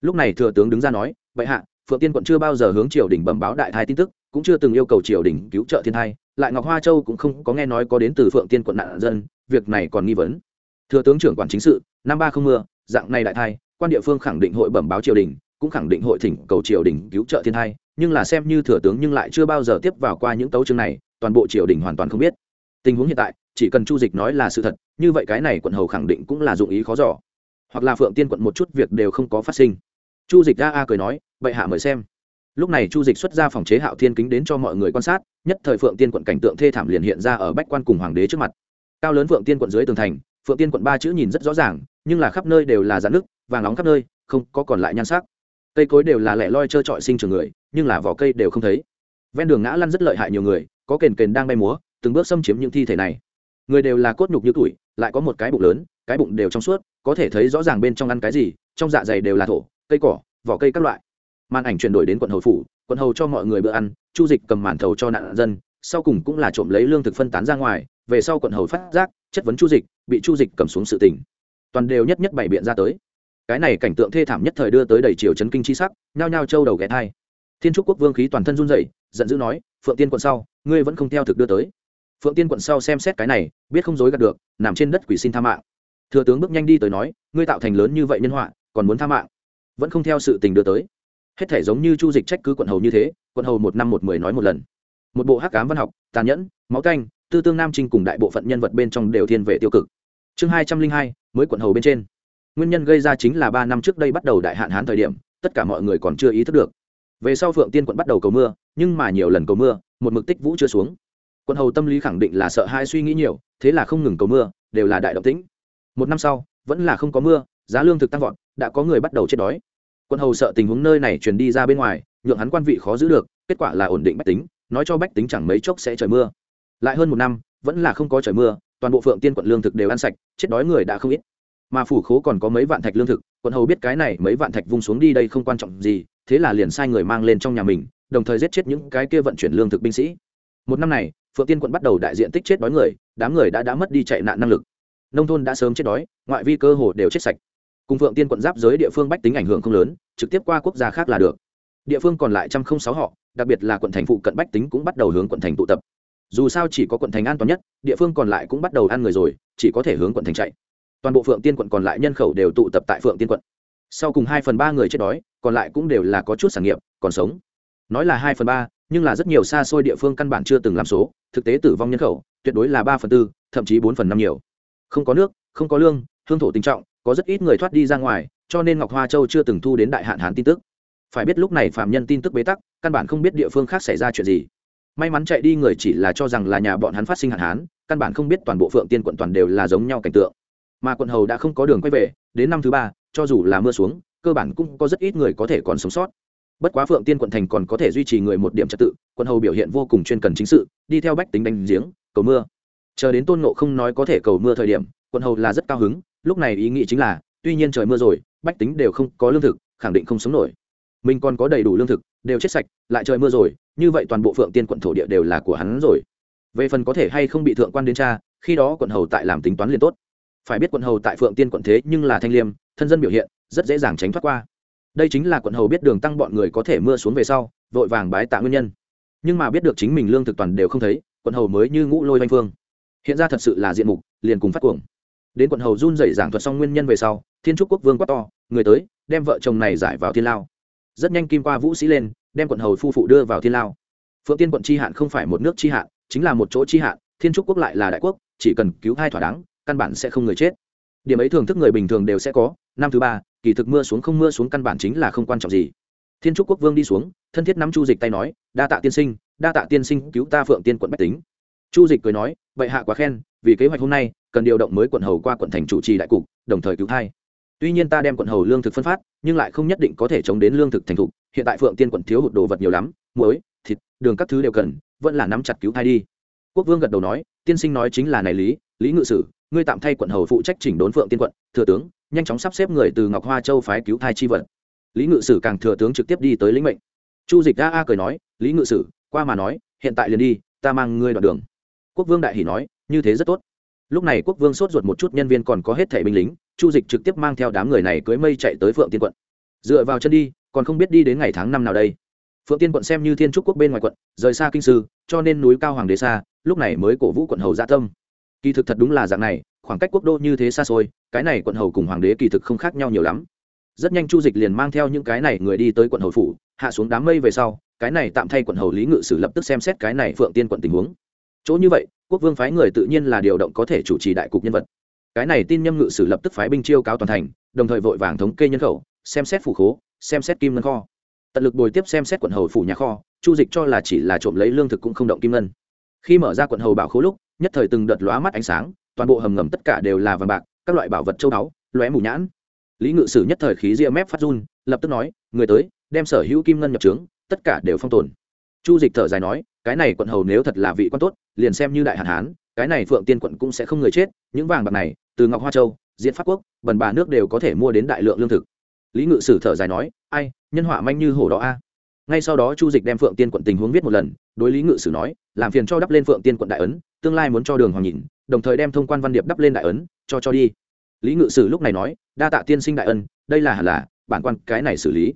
Lúc này thừa tướng đứng ra nói, vậy hạ, phượng tiên quận chưa bao giờ hướng triều đình bẩm báo đại thai tin tức, cũng chưa từng yêu cầu triều đình cứu trợ thiên thai, lại ngọc hoa châu cũng không có nghe nói có đến từ phượng tiên quận nạn dân, việc này còn nghi vấn. Thừa tướng trưởng quản chính sự, năm ba không mưa, dạng này đại thai, quan địa phương khẳng định hội bẩm báo triều đình, cũng khẳng định hội thỉnh cầu triều đình cứu trợ thiên thai, nhưng là xem như thừa tướng nhưng lại chưa bao giờ tiếp vào qua những tấu chương này, toàn bộ triều đình hoàn toàn không biết. Tình huống hiện tại chỉ cần chu dịch nói là sự thật, như vậy cái này quận hầu khẳng định cũng là dụng ý khó giỏ hoặc là phượng tiên quận một chút việc đều không có phát sinh. Chu dịch a a cười nói vậy hạ mời xem. Lúc này chu dịch xuất ra phòng chế hạo thiên kính đến cho mọi người quan sát, nhất thời phượng tiên quận cảnh tượng thê thảm liền hiện ra ở bách quan cùng hoàng đế trước mặt. Cao lớn phượng tiên quận dưới tường thành, phượng tiên quận ba chữ nhìn rất rõ ràng, nhưng là khắp nơi đều là dạn nước vàng nóng khắp nơi, không có còn lại nhan sắc. Cây cối đều là lẻ loi trơ trọi sinh trường người, nhưng là vỏ cây đều không thấy. Ven đường ngã lăn rất lợi hại nhiều người, có kền kền đang bay múa, từng bước xâm chiếm những thi thể này người đều là cốt nhục như tuổi, lại có một cái bụng lớn, cái bụng đều trong suốt, có thể thấy rõ ràng bên trong ăn cái gì, trong dạ dày đều là thổ, cây cỏ, vỏ cây các loại. Màn ảnh chuyển đổi đến quận hầu phủ, quận hầu cho mọi người bữa ăn, chu dịch cầm màn thầu cho nạn dân, sau cùng cũng là trộm lấy lương thực phân tán ra ngoài, về sau quận hầu phát giác, chất vấn chu dịch, bị chu dịch cầm xuống sự tỉnh toàn đều nhất nhất bày biện ra tới. Cái này cảnh tượng thê thảm nhất thời đưa tới đầy chiều chấn kinh chi sắc, nhao nhao châu đầu ghé thai. Thiên trúc quốc vương khí toàn thân run rẩy, giận dữ nói, phượng tiên quận sau, ngươi vẫn không theo thực đưa tới phượng tiên quận sau xem xét cái này, biết không dối gạt được, nằm trên đất quỷ xin tha mạng. Thừa tướng bước nhanh đi tới nói, ngươi tạo thành lớn như vậy nhân họa, còn muốn tha mạng? Vẫn không theo sự tình đưa tới. Hết thể giống như chu dịch trách cứ quận hầu như thế, quận hầu một năm một mười nói một lần. Một bộ hắc cám văn học, tàn nhẫn, máu canh, tư tương nam trinh cùng đại bộ phận nhân vật bên trong đều thiên về tiêu cực. Chương hai trăm linh hai, mới quận hầu bên trên. Nguyên nhân gây ra chính là ba năm trước đây bắt đầu đại hạn hán thời điểm, tất cả mọi người còn chưa ý thức được. Về sau phượng tiên quận bắt đầu cầu mưa, nhưng mà nhiều lần cầu mưa, một mực tích vũ chưa xuống quận hầu tâm lý khẳng định là sợ hai suy nghĩ nhiều, thế là không ngừng cầu mưa, đều là đại động tĩnh. Một năm sau, vẫn là không có mưa, giá lương thực tăng vọt, đã có người bắt đầu chết đói. Quận hầu sợ tình huống nơi này truyền đi ra bên ngoài, nhượng hắn quan vị khó giữ được, kết quả là ổn định bách tính, nói cho bách tính chẳng mấy chốc sẽ trời mưa. Lại hơn một năm, vẫn là không có trời mưa, toàn bộ phượng tiên quận lương thực đều ăn sạch, chết đói người đã không ít. Mà phủ khố còn có mấy vạn thạch lương thực, quận hầu biết cái này mấy vạn thạch vung xuống đi đây không quan trọng gì, thế là liền sai người mang lên trong nhà mình, đồng thời giết chết những cái kia vận chuyển lương thực binh sĩ. Một năm này phượng tiên quận bắt đầu đại diện tích chết đói người, đám người đã đã mất đi chạy nạn năng lực. Nông thôn đã sớm chết đói, ngoại vi cơ hồ đều chết sạch. Cùng phượng tiên quận giáp giới địa phương bách tính ảnh hưởng không lớn, trực tiếp qua quốc gia khác là được. Địa phương còn lại trăm không sáu họ, đặc biệt là quận thành phụ cận bách tính cũng bắt đầu hướng quận thành tụ tập. Dù sao chỉ có quận thành an toàn nhất, địa phương còn lại cũng bắt đầu ăn người rồi, chỉ có thể hướng quận thành chạy. Toàn bộ phượng tiên quận còn lại nhân khẩu đều tụ tập tại phượng tiên quận. Sau cùng hai phần ba người chết đói, còn lại cũng đều là có chút sản nghiệp, còn sống. Nói là hai phần ba nhưng là rất nhiều xa xôi địa phương căn bản chưa từng làm số, thực tế tử vong nhân khẩu, tuyệt đối là ba phần tư, thậm chí bốn phần năm nhiều. Không có nước, không có lương, hương thổ tình trọng, có rất ít người thoát đi ra ngoài, cho nên ngọc hoa châu chưa từng thu đến đại hạn hán tin tức. Phải biết lúc này phạm nhân tin tức bế tắc, căn bản không biết địa phương khác xảy ra chuyện gì. May mắn chạy đi người chỉ là cho rằng là nhà bọn hắn phát sinh hạn hán, căn bản không biết toàn bộ phượng tiên quận toàn đều là giống nhau cảnh tượng. Mà quận hầu đã không có đường quay về, đến năm thứ ba, cho dù là mưa xuống, cơ bản cũng có rất ít người có thể còn sống sót bất quá phượng tiên quận thành còn có thể duy trì người một điểm trật tự, quận hầu biểu hiện vô cùng chuyên cần chính sự, đi theo bách tính đánh giếng, cầu mưa. Chờ đến tôn nộ không nói có thể cầu mưa thời điểm, quận hầu là rất cao hứng, lúc này ý nghĩ chính là, tuy nhiên trời mưa rồi, bách tính đều không có lương thực, khẳng định không sống nổi. Mình còn có đầy đủ lương thực, đều chết sạch, lại trời mưa rồi, như vậy toàn bộ phượng tiên quận thổ địa đều là của hắn rồi. Về phần có thể hay không bị thượng quan đến cha khi đó quận hầu tại làm tính toán liền tốt. Phải biết quận hầu tại phượng tiên quận thế nhưng là thanh liêm, thân dân biểu hiện, rất dễ dàng tránh thoát qua đây chính là quận hầu biết đường tăng bọn người có thể mưa xuống về sau, vội vàng bái tạ nguyên nhân. Nhưng mà biết được chính mình lương thực toàn đều không thấy, quận hầu mới như ngũ lôi oanh phương. Hiện ra thật sự là diện mục, liền cùng phát cuồng. Đến quận hầu run dậy giảng thuật xong nguyên nhân về sau, thiên trúc quốc vương quát to, người tới, đem vợ chồng này giải vào thiên lao. Rất nhanh kim qua vũ sĩ lên, đem quận hầu phu phụ đưa vào thiên lao. Phượng tiên quận tri hạn không phải một nước tri hạn, chính là một chỗ tri hạn, thiên trúc quốc lại là đại quốc, chỉ cần cứu hai thỏa đáng, căn bản sẽ không người chết. Điểm ấy thường thức người bình thường đều sẽ có, năm thứ ba kỳ thực mưa xuống không mưa xuống căn bản chính là không quan trọng gì. Thiên trúc quốc vương đi xuống, thân thiết nắm chu dịch tay nói, đa tạ tiên sinh, đa tạ tiên sinh cứu ta phượng tiên quận bách tính. Chu dịch cười nói vậy hạ quá khen, vì kế hoạch hôm nay, cần điều động mới quận hầu qua quận thành chủ trì đại cục, đồng thời cứu thai. Tuy nhiên ta đem quận hầu lương thực phân phát, nhưng lại không nhất định có thể chống đến lương thực thành thục, hiện tại phượng tiên quận thiếu hụt đồ vật nhiều lắm, muối, thịt, đường các thứ đều cần, vẫn là nắm chặt cứu thai đi. Quốc vương gật đầu nói, tiên sinh nói chính là này lý lý ngự sử, ngươi tạm thay quận hầu phụ trách chỉnh đốn phượng tiên quận, thừa tướng nhanh chóng sắp xếp người từ ngọc hoa châu phái cứu thai chi vật. Lý ngự sử càng thừa tướng trực tiếp đi tới lĩnh mệnh. Chu dịch a a cười nói, lý ngự sử, qua mà nói, hiện tại liền đi, ta mang ngươi đoạn đường. Quốc vương đại hỷ nói, như thế rất tốt. Lúc này quốc vương sốt ruột một chút, nhân viên còn có hết thẻ binh lính, chu dịch trực tiếp mang theo đám người này cưới mây chạy tới phượng tiên quận. Dựa vào chân đi, còn không biết đi đến ngày tháng năm nào đây. Phượng tiên quận xem như thiên trúc quốc bên ngoài quận, rời xa kinh sư, cho nên núi cao hoàng đế xa, lúc này mới cổ vũ quận hầu gia tâm. Kỳ thực thật đúng là dạng này khoảng cách quốc đô như thế xa xôi, cái này quận hầu cùng hoàng đế kỳ thực không khác nhau nhiều lắm. Rất nhanh chu dịch liền mang theo những cái này người đi tới quận hầu phủ, hạ xuống đám mây về sau, cái này tạm thay quận hầu lý ngự sử lập tức xem xét cái này phượng tiên quận tình huống. Chỗ như vậy, quốc vương phái người tự nhiên là điều động có thể chủ trì đại cục nhân vật. Cái này tin nhâm ngự sử lập tức phái binh chiêu cáo toàn thành, đồng thời vội vàng thống kê nhân khẩu, xem xét phủ khố, xem xét kim ngân kho. Tận lực bồi tiếp xem xét quận hầu phủ nhà kho, chu dịch cho là chỉ là trộm lấy lương thực cũng không động kim ngân. Khi mở ra quận hầu bảo khố lúc, nhất thời từng đợt lóa mắt ánh sáng toàn bộ hầm ngầm tất cả đều là vàng bạc, các loại bảo vật châu báu, lóe mù nhãn. Lý ngự sử nhất thời khí ria mép phát run, lập tức nói, người tới, đem sở hữu kim ngân nhập trướng, tất cả đều phong tồn. Chu dịch thở dài nói, cái này quận hầu nếu thật là vị quan tốt, liền xem như đại hạn hán, cái này phượng tiên quận cũng sẽ không người chết, những vàng bạc này, từ ngọc hoa châu diễn pháp quốc, bần bà nước đều có thể mua đến đại lượng lương thực. Lý ngự sử thở dài nói, ai, nhân họa manh như hổ đó a. Ngay sau đó chu dịch đem phượng tiên quận tình huống viết một lần, đối lý ngự sử nói, làm phiền cho đắp lên phượng tiên quận đại ấn, tương lai muốn cho đường hoàng nhìn đồng thời đem thông quan văn điệp đắp lên đại ấn, cho cho đi. Lý ngự sử lúc này nói, đa tạ tiên sinh đại ân, đây là hẳn là, bản quan cái này xử lý.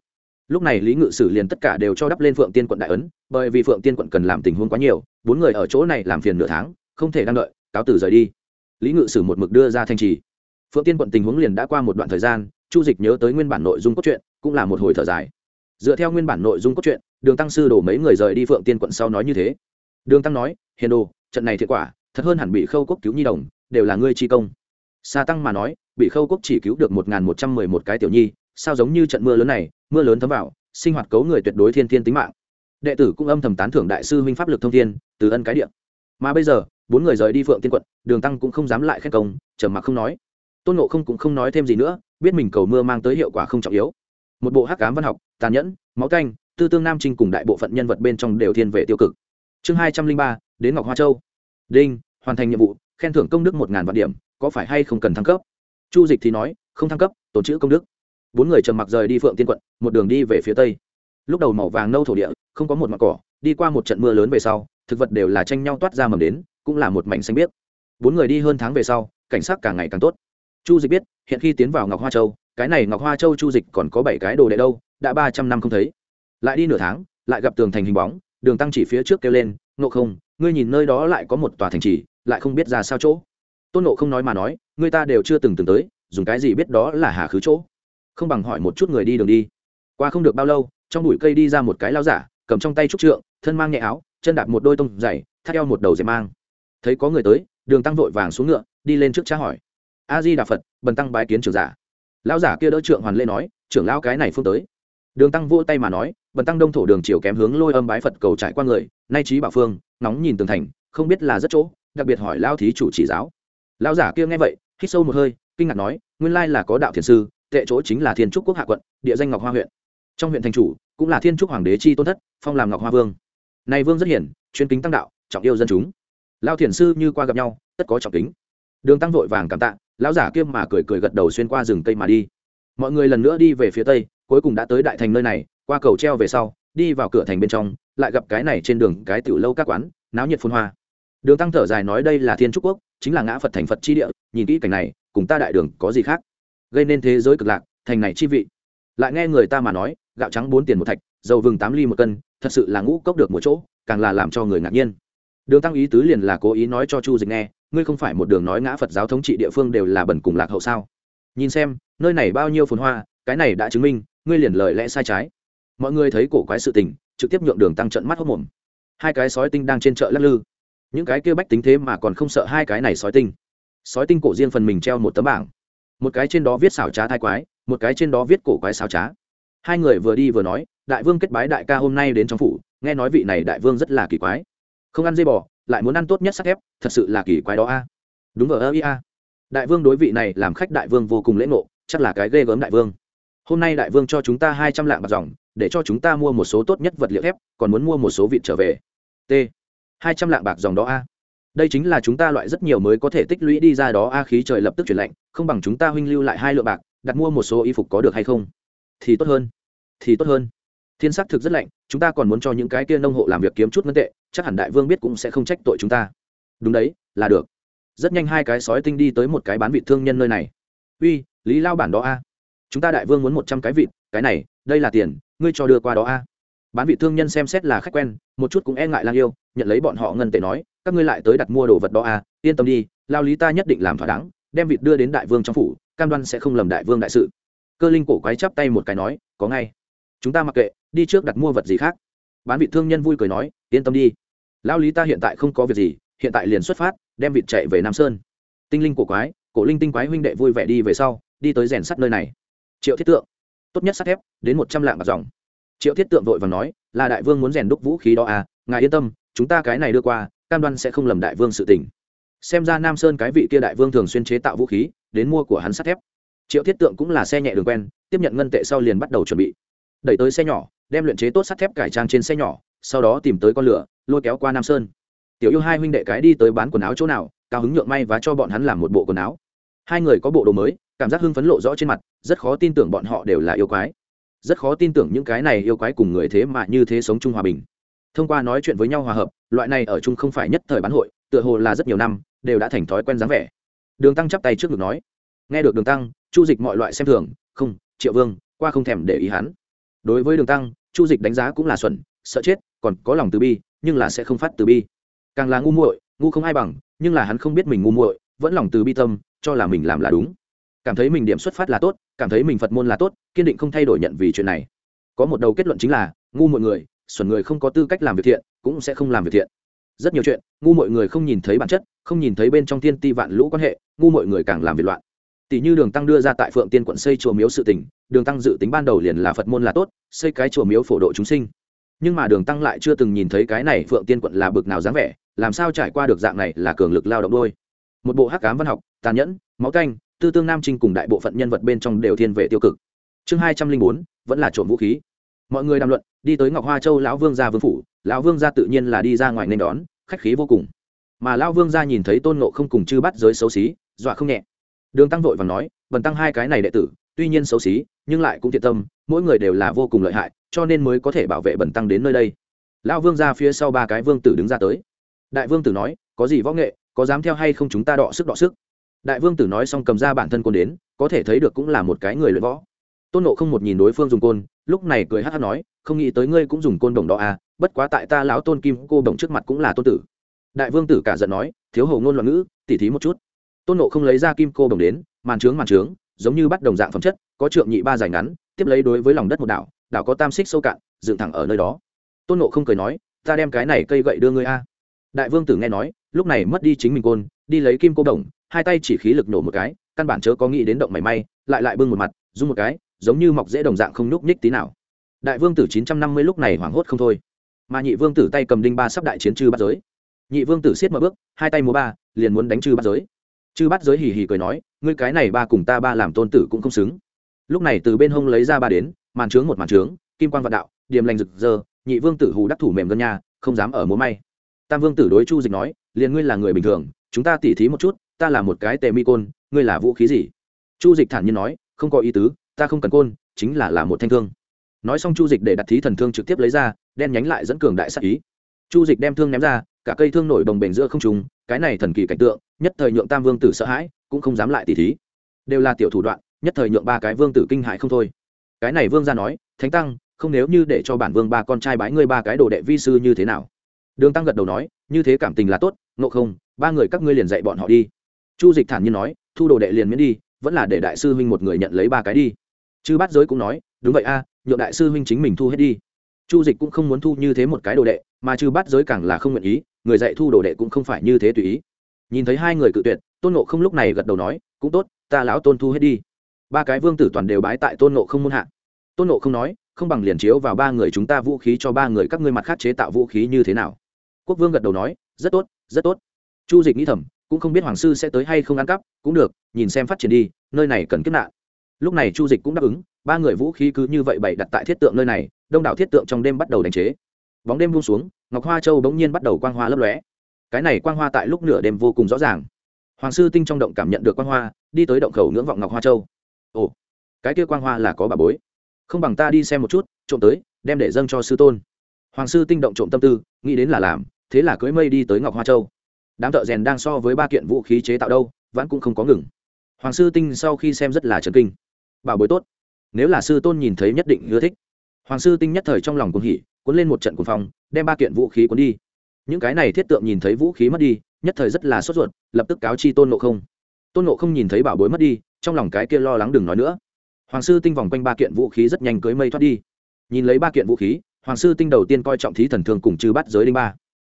Lúc này lý ngự sử liền tất cả đều cho đắp lên phượng tiên quận đại ấn, bởi vì phượng tiên quận cần làm tình huống quá nhiều, bốn người ở chỗ này làm phiền nửa tháng, không thể đang đợi, cáo tử rời đi. Lý ngự sử một mực đưa ra thanh trì. Phượng tiên quận tình huống liền đã qua một đoạn thời gian, chu dịch nhớ tới nguyên bản nội dung cốt truyện, cũng là một hồi thở dài. Dựa theo nguyên bản nội dung cốt truyện, đường tăng sư đổ mấy người rời đi phượng tiên quận sau nói như thế. Đường tăng nói, hiền đồ, trận này thiệt quả thật hơn hẳn bị khâu quốc cứu nhi đồng, đều là ngươi chi công. Xa tăng mà nói, bị khâu quốc chỉ cứu được một nghìn một trăm mười một cái tiểu nhi, sao giống như trận mưa lớn này, mưa lớn thấm vào, sinh hoạt cấu người tuyệt đối thiên thiên tính mạng. Đệ tử cũng âm thầm tán thưởng đại sư huynh pháp lực thông thiên, từ ân cái điện mà bây giờ, bốn người rời đi phượng tiên quận, đường tăng cũng không dám lại khét công, trầm mặc không nói. Tôn nộ không cũng không nói thêm gì nữa, biết mình cầu mưa mang tới hiệu quả không trọng yếu. Một bộ hắc cám văn học, tàn nhẫn, máu canh, tư tương nam trinh cùng đại bộ phận nhân vật bên trong đều thiên về tiêu cực. Chương hai trăm linh ba, đến ngọc hoa châu. Đinh hoàn thành nhiệm vụ, khen thưởng công đức một ngàn vạn điểm, có phải hay không cần thăng cấp? Chu dịch thì nói, không thăng cấp tồn chữ công đức. Bốn người trầm mặc rời đi phượng tiên quận, một đường đi về phía tây. Lúc đầu màu vàng nâu thổ địa, không có một mặt cỏ, đi qua một trận mưa lớn về sau, thực vật đều là tranh nhau toát ra mầm đến, cũng là một mảnh xanh biếc. Bốn người đi hơn tháng về sau, cảnh sát càng ngày càng tốt. Chu dịch biết, hiện khi tiến vào ngọc hoa châu, cái này ngọc hoa châu chu dịch còn có bảy cái đồ đệ đâu, đã ba trăm năm không thấy. Lại đi nửa tháng, lại gặp tường thành hình bóng, đường tăng chỉ phía trước kêu lên, ngộ không, ngươi nhìn nơi đó lại có một tòa thành trì lại không biết ra sao chỗ. Tôn nộ không nói mà nói, người ta đều chưa từng từng tới, dùng cái gì biết đó là hà khứ chỗ. Không bằng hỏi một chút người đi đường đi. Qua không được bao lâu, trong bụi cây đi ra một cái lao giả, cầm trong tay trúc trượng, thân mang nhẹ áo, chân đạp một đôi tông dày thắt eo một đầu dẹp mang. Thấy có người tới, đường tăng vội vàng xuống ngựa, đi lên trước tra hỏi. A di đà phật, bần tăng bái kiến trưởng giả. Lão giả kia đỡ trượng hoàn lê nói, trưởng lão cái này phương tới. Đường tăng vỗ tay mà nói, bần tăng đông thổ đường chiều kém hướng lôi âm bái phật cầu trải qua người, nay trí bảo phương, nóng nhìn tường thành, không biết là rất chỗ đặc biệt hỏi lao thí chủ chỉ giáo. Lão giả kia nghe vậy, hít sâu một hơi, kinh ngạc nói, nguyên lai là có đạo thiền sư, tệ chỗ chính là thiên trúc quốc hạ quận, địa danh ngọc hoa huyện. Trong huyện thành chủ cũng là thiên trúc hoàng đế chi tôn thất, phong làm ngọc hoa vương. Này vương rất hiển, chuyên kính tăng đạo, trọng yêu dân chúng. Lao thiền sư như qua gặp nhau, tất có trọng kính. Đường tăng vội vàng cảm tạ, lão giả kia mà cười cười gật đầu xuyên qua rừng cây mà đi. Mọi người lần nữa đi về phía tây, cuối cùng đã tới đại thành nơi này, qua cầu treo về sau, đi vào cửa thành bên trong, lại gặp cái này trên đường cái tiểu lâu các quán, náo nhiệt phun hoa đường tăng thở dài nói đây là thiên trúc quốc, chính là ngã phật thành phật chi địa, nhìn kỹ cảnh này, cùng ta đại đường có gì khác? Gây nên thế giới cực lạc, thành này chi vị. Lại nghe người ta mà nói, gạo trắng bốn tiền một thạch, dầu vừng tám ly một cân, thật sự là ngũ cốc được một chỗ, càng là làm cho người ngạc nhiên. Đường tăng ý tứ liền là cố ý nói cho chu dịch nghe, ngươi không phải một đường nói ngã phật giáo thống trị địa phương đều là bẩn cùng lạc hậu sao? Nhìn xem, nơi này bao nhiêu phồn hoa, cái này đã chứng minh, ngươi liền lời lẽ sai trái. Mọi người thấy cổ quái sự tình, trực tiếp nhượng đường tăng trận mắt hốc mồm. Hai cái sói tinh đang trên chợ lắc lư những cái kia bách tính thế mà còn không sợ hai cái này sói tinh. Sói tinh cổ riêng phần mình treo một tấm bảng. Một cái trên đó viết xảo trá thai quái, một cái trên đó viết cổ quái xảo trá. Hai người vừa đi vừa nói, đại vương kết bái đại ca hôm nay đến trong phủ, nghe nói vị này đại vương rất là kỳ quái. Không ăn dây bò, lại muốn ăn tốt nhất sắc thép, thật sự là kỳ quái đó a. Đúng vờ ơ ia đại vương đối vị này làm khách đại vương vô cùng lễ ngộ, chắc là cái ghê gớm đại vương. Hôm nay đại vương cho chúng ta hai trăm lạng bạc dòng, để cho chúng ta mua một số tốt nhất vật liệu thép, còn muốn mua một số vịt trở về. T hai trăm lạng bạc dòng đó a. Đây chính là chúng ta loại rất nhiều mới có thể tích lũy đi ra đó a, khí trời lập tức chuyển lạnh, không bằng chúng ta huynh lưu lại hai lượng bạc, đặt mua một số y phục có được hay không? Thì tốt hơn, thì tốt hơn. Thiên sắc thực rất lạnh, chúng ta còn muốn cho những cái kia nông hộ làm việc kiếm chút ngân tệ, chắc hẳn đại vương biết cũng sẽ không trách tội chúng ta. Đúng đấy, là được. Rất nhanh hai cái sói tinh đi tới một cái bán vị thương nhân nơi này. Uy, lý lao bản đó a. Chúng ta đại vương muốn một trăm cái vịt, cái này, đây là tiền, ngươi cho đưa qua đó a bán vị thương nhân xem xét là khách quen, một chút cũng e ngại lang yêu, nhận lấy bọn họ ngân tệ nói, các ngươi lại tới đặt mua đồ vật đó à yên tâm đi, lao lý ta nhất định làm thỏa đáng, đem vịt đưa đến đại vương trong phủ, cam đoan sẽ không lầm đại vương đại sự. Cơ linh cổ quái chắp tay một cái nói, có ngay. Chúng ta mặc kệ, đi trước đặt mua vật gì khác. Bán vị thương nhân vui cười nói, yên tâm đi. Lao lý ta hiện tại không có việc gì, hiện tại liền xuất phát, đem vịt chạy về nam sơn. Tinh linh cổ quái, cổ linh tinh quái huynh đệ vui vẻ đi về sau, đi tới rèn sắt nơi này. Triệu thiết tượng. Tốt nhất sắt thép, đến một trăm lạng bạc dòng triệu thiết tượng vội và nói, là đại vương muốn rèn đúc vũ khí đó à ngài yên tâm, chúng ta cái này đưa qua, cam đoan sẽ không lầm đại vương sự tình. Xem ra nam sơn cái vị kia đại vương thường xuyên chế tạo vũ khí, đến mua của hắn sắt thép. Triệu thiết tượng cũng là xe nhẹ đường quen, tiếp nhận ngân tệ sau liền bắt đầu chuẩn bị. Đẩy tới xe nhỏ, đem luyện chế tốt sắt thép cải trang trên xe nhỏ, sau đó tìm tới con lửa, lôi kéo qua nam sơn. Tiểu yêu hai huynh đệ cái đi tới bán quần áo chỗ nào, cao hứng nhượng may và cho bọn hắn làm một bộ quần áo. Hai người có bộ đồ mới, cảm giác hưng phấn lộ rõ trên mặt, rất khó tin tưởng bọn họ đều là yêu quái rất khó tin tưởng những cái này yêu quái cùng người thế mà như thế sống chung hòa bình. Thông qua nói chuyện với nhau hòa hợp, loại này ở chung không phải nhất thời bán hội, tựa hồ là rất nhiều năm, đều đã thành thói quen dáng vẻ. Đường tăng chắp tay trước ngực nói, nghe được đường tăng, chu dịch mọi loại xem thường, không, triệu vương, qua không thèm để ý hắn. Đối với đường tăng, chu dịch đánh giá cũng là xuẩn, sợ chết, còn có lòng từ bi, nhưng là sẽ không phát từ bi. Càng là ngu muội, ngu không ai bằng, nhưng là hắn không biết mình ngu muội, vẫn lòng từ bi tâm, cho là mình làm là đúng cảm thấy mình điểm xuất phát là tốt, cảm thấy mình phật môn là tốt, kiên định không thay đổi nhận vì chuyện này. Có một đầu kết luận chính là, ngu mọi người, xuẩn người không có tư cách làm việc thiện, cũng sẽ không làm việc thiện. Rất nhiều chuyện, ngu mọi người không nhìn thấy bản chất, không nhìn thấy bên trong tiên ti vạn lũ quan hệ, ngu mọi người càng làm việc loạn. Tỷ như đường tăng đưa ra tại phượng tiên quận xây chùa miếu sự tỉnh đường tăng dự tính ban đầu liền là phật môn là tốt, xây cái chùa miếu phổ độ chúng sinh. Nhưng mà đường tăng lại chưa từng nhìn thấy cái này phượng tiên quận là bực nào dáng vẻ, làm sao trải qua được dạng này là cường lực lao động đôi. Một bộ hắc cám văn học, tàn nhẫn, máu canh tư tương nam trinh cùng đại bộ phận nhân vật bên trong đều thiên về tiêu cực. Chương hai trăm linh bốn, vẫn là trộm vũ khí. Mọi người đàm luận, đi tới ngọc hoa châu lão vương gia vương phủ, lão vương gia tự nhiên là đi ra ngoài nên đón, khách khí vô cùng. Mà lão vương gia nhìn thấy tôn nộ không cùng chư bắt giới xấu xí, dọa không nhẹ. Đường tăng vội và nói vần tăng hai cái này đệ tử, tuy nhiên xấu xí, nhưng lại cũng thiện tâm, mỗi người đều là vô cùng lợi hại, cho nên mới có thể bảo vệ bần tăng đến nơi đây. Lão vương ra phía sau ba cái vương tử đứng ra tới. Đại vương tử nói, có gì võ nghệ, có dám theo hay không chúng ta đọ sức đọ sức? Đại vương tử nói xong cầm ra bản thân côn đến, có thể thấy được cũng là một cái người luyện võ. Tôn nộ không một nhìn đối phương dùng côn, lúc này cười hát hát nói, không nghĩ tới ngươi cũng dùng côn đồng đó à bất quá tại ta lão tôn kim cô đồng trước mặt cũng là tôn tử. Đại vương tử cả giận nói, thiếu hầu ngôn loạn ngữ, tỉ thí một chút. Tôn nộ không lấy ra kim cô đồng đến, màn trướng màn trướng, giống như bắt đồng dạng phẩm chất, có trượng nhị ba dài ngắn, tiếp lấy đối với lòng đất một đảo đảo có tam xích sâu cạn, dựng thẳng ở nơi đó. Tôn nộ không cười nói, ta đem cái này cây gậy đưa ngươi a. Đại vương tử nghe nói, lúc này mất đi chính mình côn, đi lấy kim cô đồng hai tay chỉ khí lực nổ một cái, căn bản chớ có nghĩ đến động mảy may, lại lại bưng một mặt, rung một cái, giống như mọc dễ đồng dạng không nhúc nhích tí nào. Đại vương tử chín trăm năm mươi lúc này hoảng hốt không thôi. Mà nhị vương tử tay cầm đinh ba sắp đại chiến chư bắt giới. Nhị vương tử siết mở bước, hai tay múa ba, liền muốn đánh chư bắt giới. Chư bắt giới hì hì cười nói, ngươi cái này ba cùng ta ba làm tôn tử cũng không xứng. Lúc này từ bên hông lấy ra ba đến, màn trướng một màn trướng, kim quan vạn đạo, điềm lành rực rỡ, nhị vương tử hù đắc thủ mềm gân nhà, không dám ở múa may. Tam vương tử đối chu dịch nói, liền ngươi là người bình thường, chúng ta tỉ thí một chút ta là một cái tề mi côn, ngươi là vũ khí gì? Chu dịch thản nhiên nói, không có ý tứ, ta không cần côn, chính là là một thanh thương. Nói xong chu dịch để đặt thí thần thương trực tiếp lấy ra, đen nhánh lại dẫn cường đại sắc ý. Chu dịch đem thương ném ra, cả cây thương nổi đồng bềnh giữa không trùng cái này thần kỳ cảnh tượng, nhất thời nhượng tam vương tử sợ hãi, cũng không dám lại tỉ thí. Đều là tiểu thủ đoạn, nhất thời nhượng ba cái vương tử kinh hại không thôi. Cái này vương ra nói, thánh tăng, không nếu như để cho bản vương ba con trai bái ngươi ba cái đồ đệ vi sư như thế nào? Đường tăng gật đầu nói, như thế cảm tình là tốt nộ không, ba người các ngươi liền dạy bọn họ đi chu dịch thản nhiên nói, thu đồ đệ liền miễn đi, vẫn là để đại sư huynh một người nhận lấy ba cái đi. Chư bát giới cũng nói, đúng vậy a, nhượng đại sư huynh chính mình thu hết đi. Chu dịch cũng không muốn thu như thế một cái đồ đệ, mà chư bát giới càng là không nguyện ý, người dạy thu đồ đệ cũng không phải như thế tùy ý. Nhìn thấy hai người cự tuyệt, tôn nộ không lúc này gật đầu nói, cũng tốt, ta lão tôn thu hết đi. Ba cái vương tử toàn đều bái tại tôn nộ không muôn hạ. Tôn nộ không nói, không bằng liền chiếu vào ba người chúng ta vũ khí cho ba người các ngươi mặt khác chế tạo vũ khí như thế nào. Quốc vương gật đầu nói, rất tốt rất tốt. Chu dịch nghĩ thầm cũng không biết hoàng sư sẽ tới hay không ăn cắp, cũng được, nhìn xem phát triển đi, nơi này cần kiếp nạn. Lúc này chu dịch cũng đáp ứng, ba người vũ khí cứ như vậy bày đặt tại thiết tượng nơi này, đông đảo thiết tượng trong đêm bắt đầu đánh chế. Bóng đêm buông xuống, ngọc hoa châu bỗng nhiên bắt đầu quang hoa lấp lóe. Cái này quang hoa tại lúc nửa đêm vô cùng rõ ràng. Hoàng sư tinh trong động cảm nhận được quang hoa, đi tới động khẩu ngưỡng vọng ngọc hoa châu. Ồ, cái kia quang hoa là có bà bối. Không bằng ta đi xem một chút, trộm tới, đem để dâng cho sư tôn. Hoàng sư tinh động trộm tâm tư, nghĩ đến là làm, thế là cưới mây đi tới ngọc hoa châu đám thợ rèn đang so với ba kiện vũ khí chế tạo đâu, vẫn cũng không có ngừng. Hoàng sư tinh sau khi xem rất là trấn kinh. Bảo bối tốt. Nếu là sư tôn nhìn thấy nhất định ưa thích. Hoàng sư tinh nhất thời trong lòng cuồng hỉ, cuốn lên một trận cuồng phong, đem ba kiện vũ khí cuốn đi. Những cái này thiết tượng nhìn thấy vũ khí mất đi, nhất thời rất là sốt ruột, lập tức cáo chi tôn nộ không. Tôn nộ không nhìn thấy bảo bối mất đi, trong lòng cái kia lo lắng đừng nói nữa. Hoàng sư tinh vòng quanh ba kiện vũ khí rất nhanh cưới mây thoát đi. Nhìn lấy ba kiện vũ khí, hoàng sư tinh đầu tiên coi trọng thí thần thường cùng chư bắt giới đinh ba.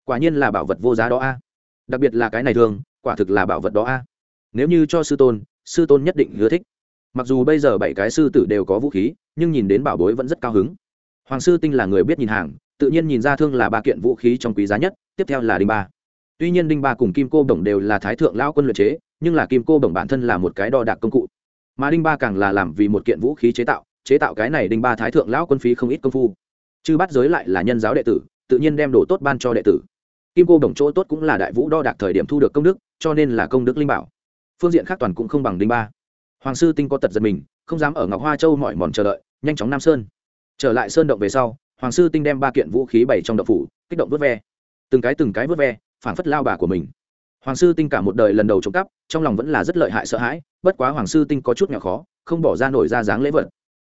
Quả nhiên là bảo vật vô giá đó a đặc biệt là cái này thường, quả thực là bảo vật đó a. Nếu như cho sư tôn sư tôn nhất định ưa thích. Mặc dù bây giờ bảy cái sư tử đều có vũ khí, nhưng nhìn đến bảo bối vẫn rất cao hứng. Hoàng sư tinh là người biết nhìn hàng, tự nhiên nhìn ra thương là ba kiện vũ khí trong quý giá nhất, tiếp theo là đinh ba. Tuy nhiên đinh ba cùng kim cô bổng đều là thái thượng lao quân luyện chế, nhưng là kim cô bổng bản thân là một cái đo đạc công cụ. Mà đinh ba càng là làm vì một kiện vũ khí chế tạo chế tạo cái này đinh ba thái thượng lão quân phí không ít công phu. Chư bắt giới lại là nhân giáo đệ tử, tự nhiên đem đồ tốt ban cho đệ tử kim cô đồng chỗ tốt cũng là đại vũ đo đạc thời điểm thu được công đức, cho nên là công đức linh bảo. Phương diện khác toàn cũng không bằng đinh ba. Hoàng sư tinh có tật giật mình, không dám ở ngọc hoa châu mỏi mòn chờ đợi, nhanh chóng nam sơn. Trở lại sơn động về sau, hoàng sư tinh đem ba kiện vũ khí bày trong động phủ, kích động vớt ve. Từng cái từng cái vớt ve phản phất lao bà của mình. Hoàng sư tinh cả một đời lần đầu trộm cắp, trong lòng vẫn là rất lợi hại sợ hãi, bất quá hoàng sư tinh có chút nhỏ khó, không bỏ ra nổi ra dáng lễ vật.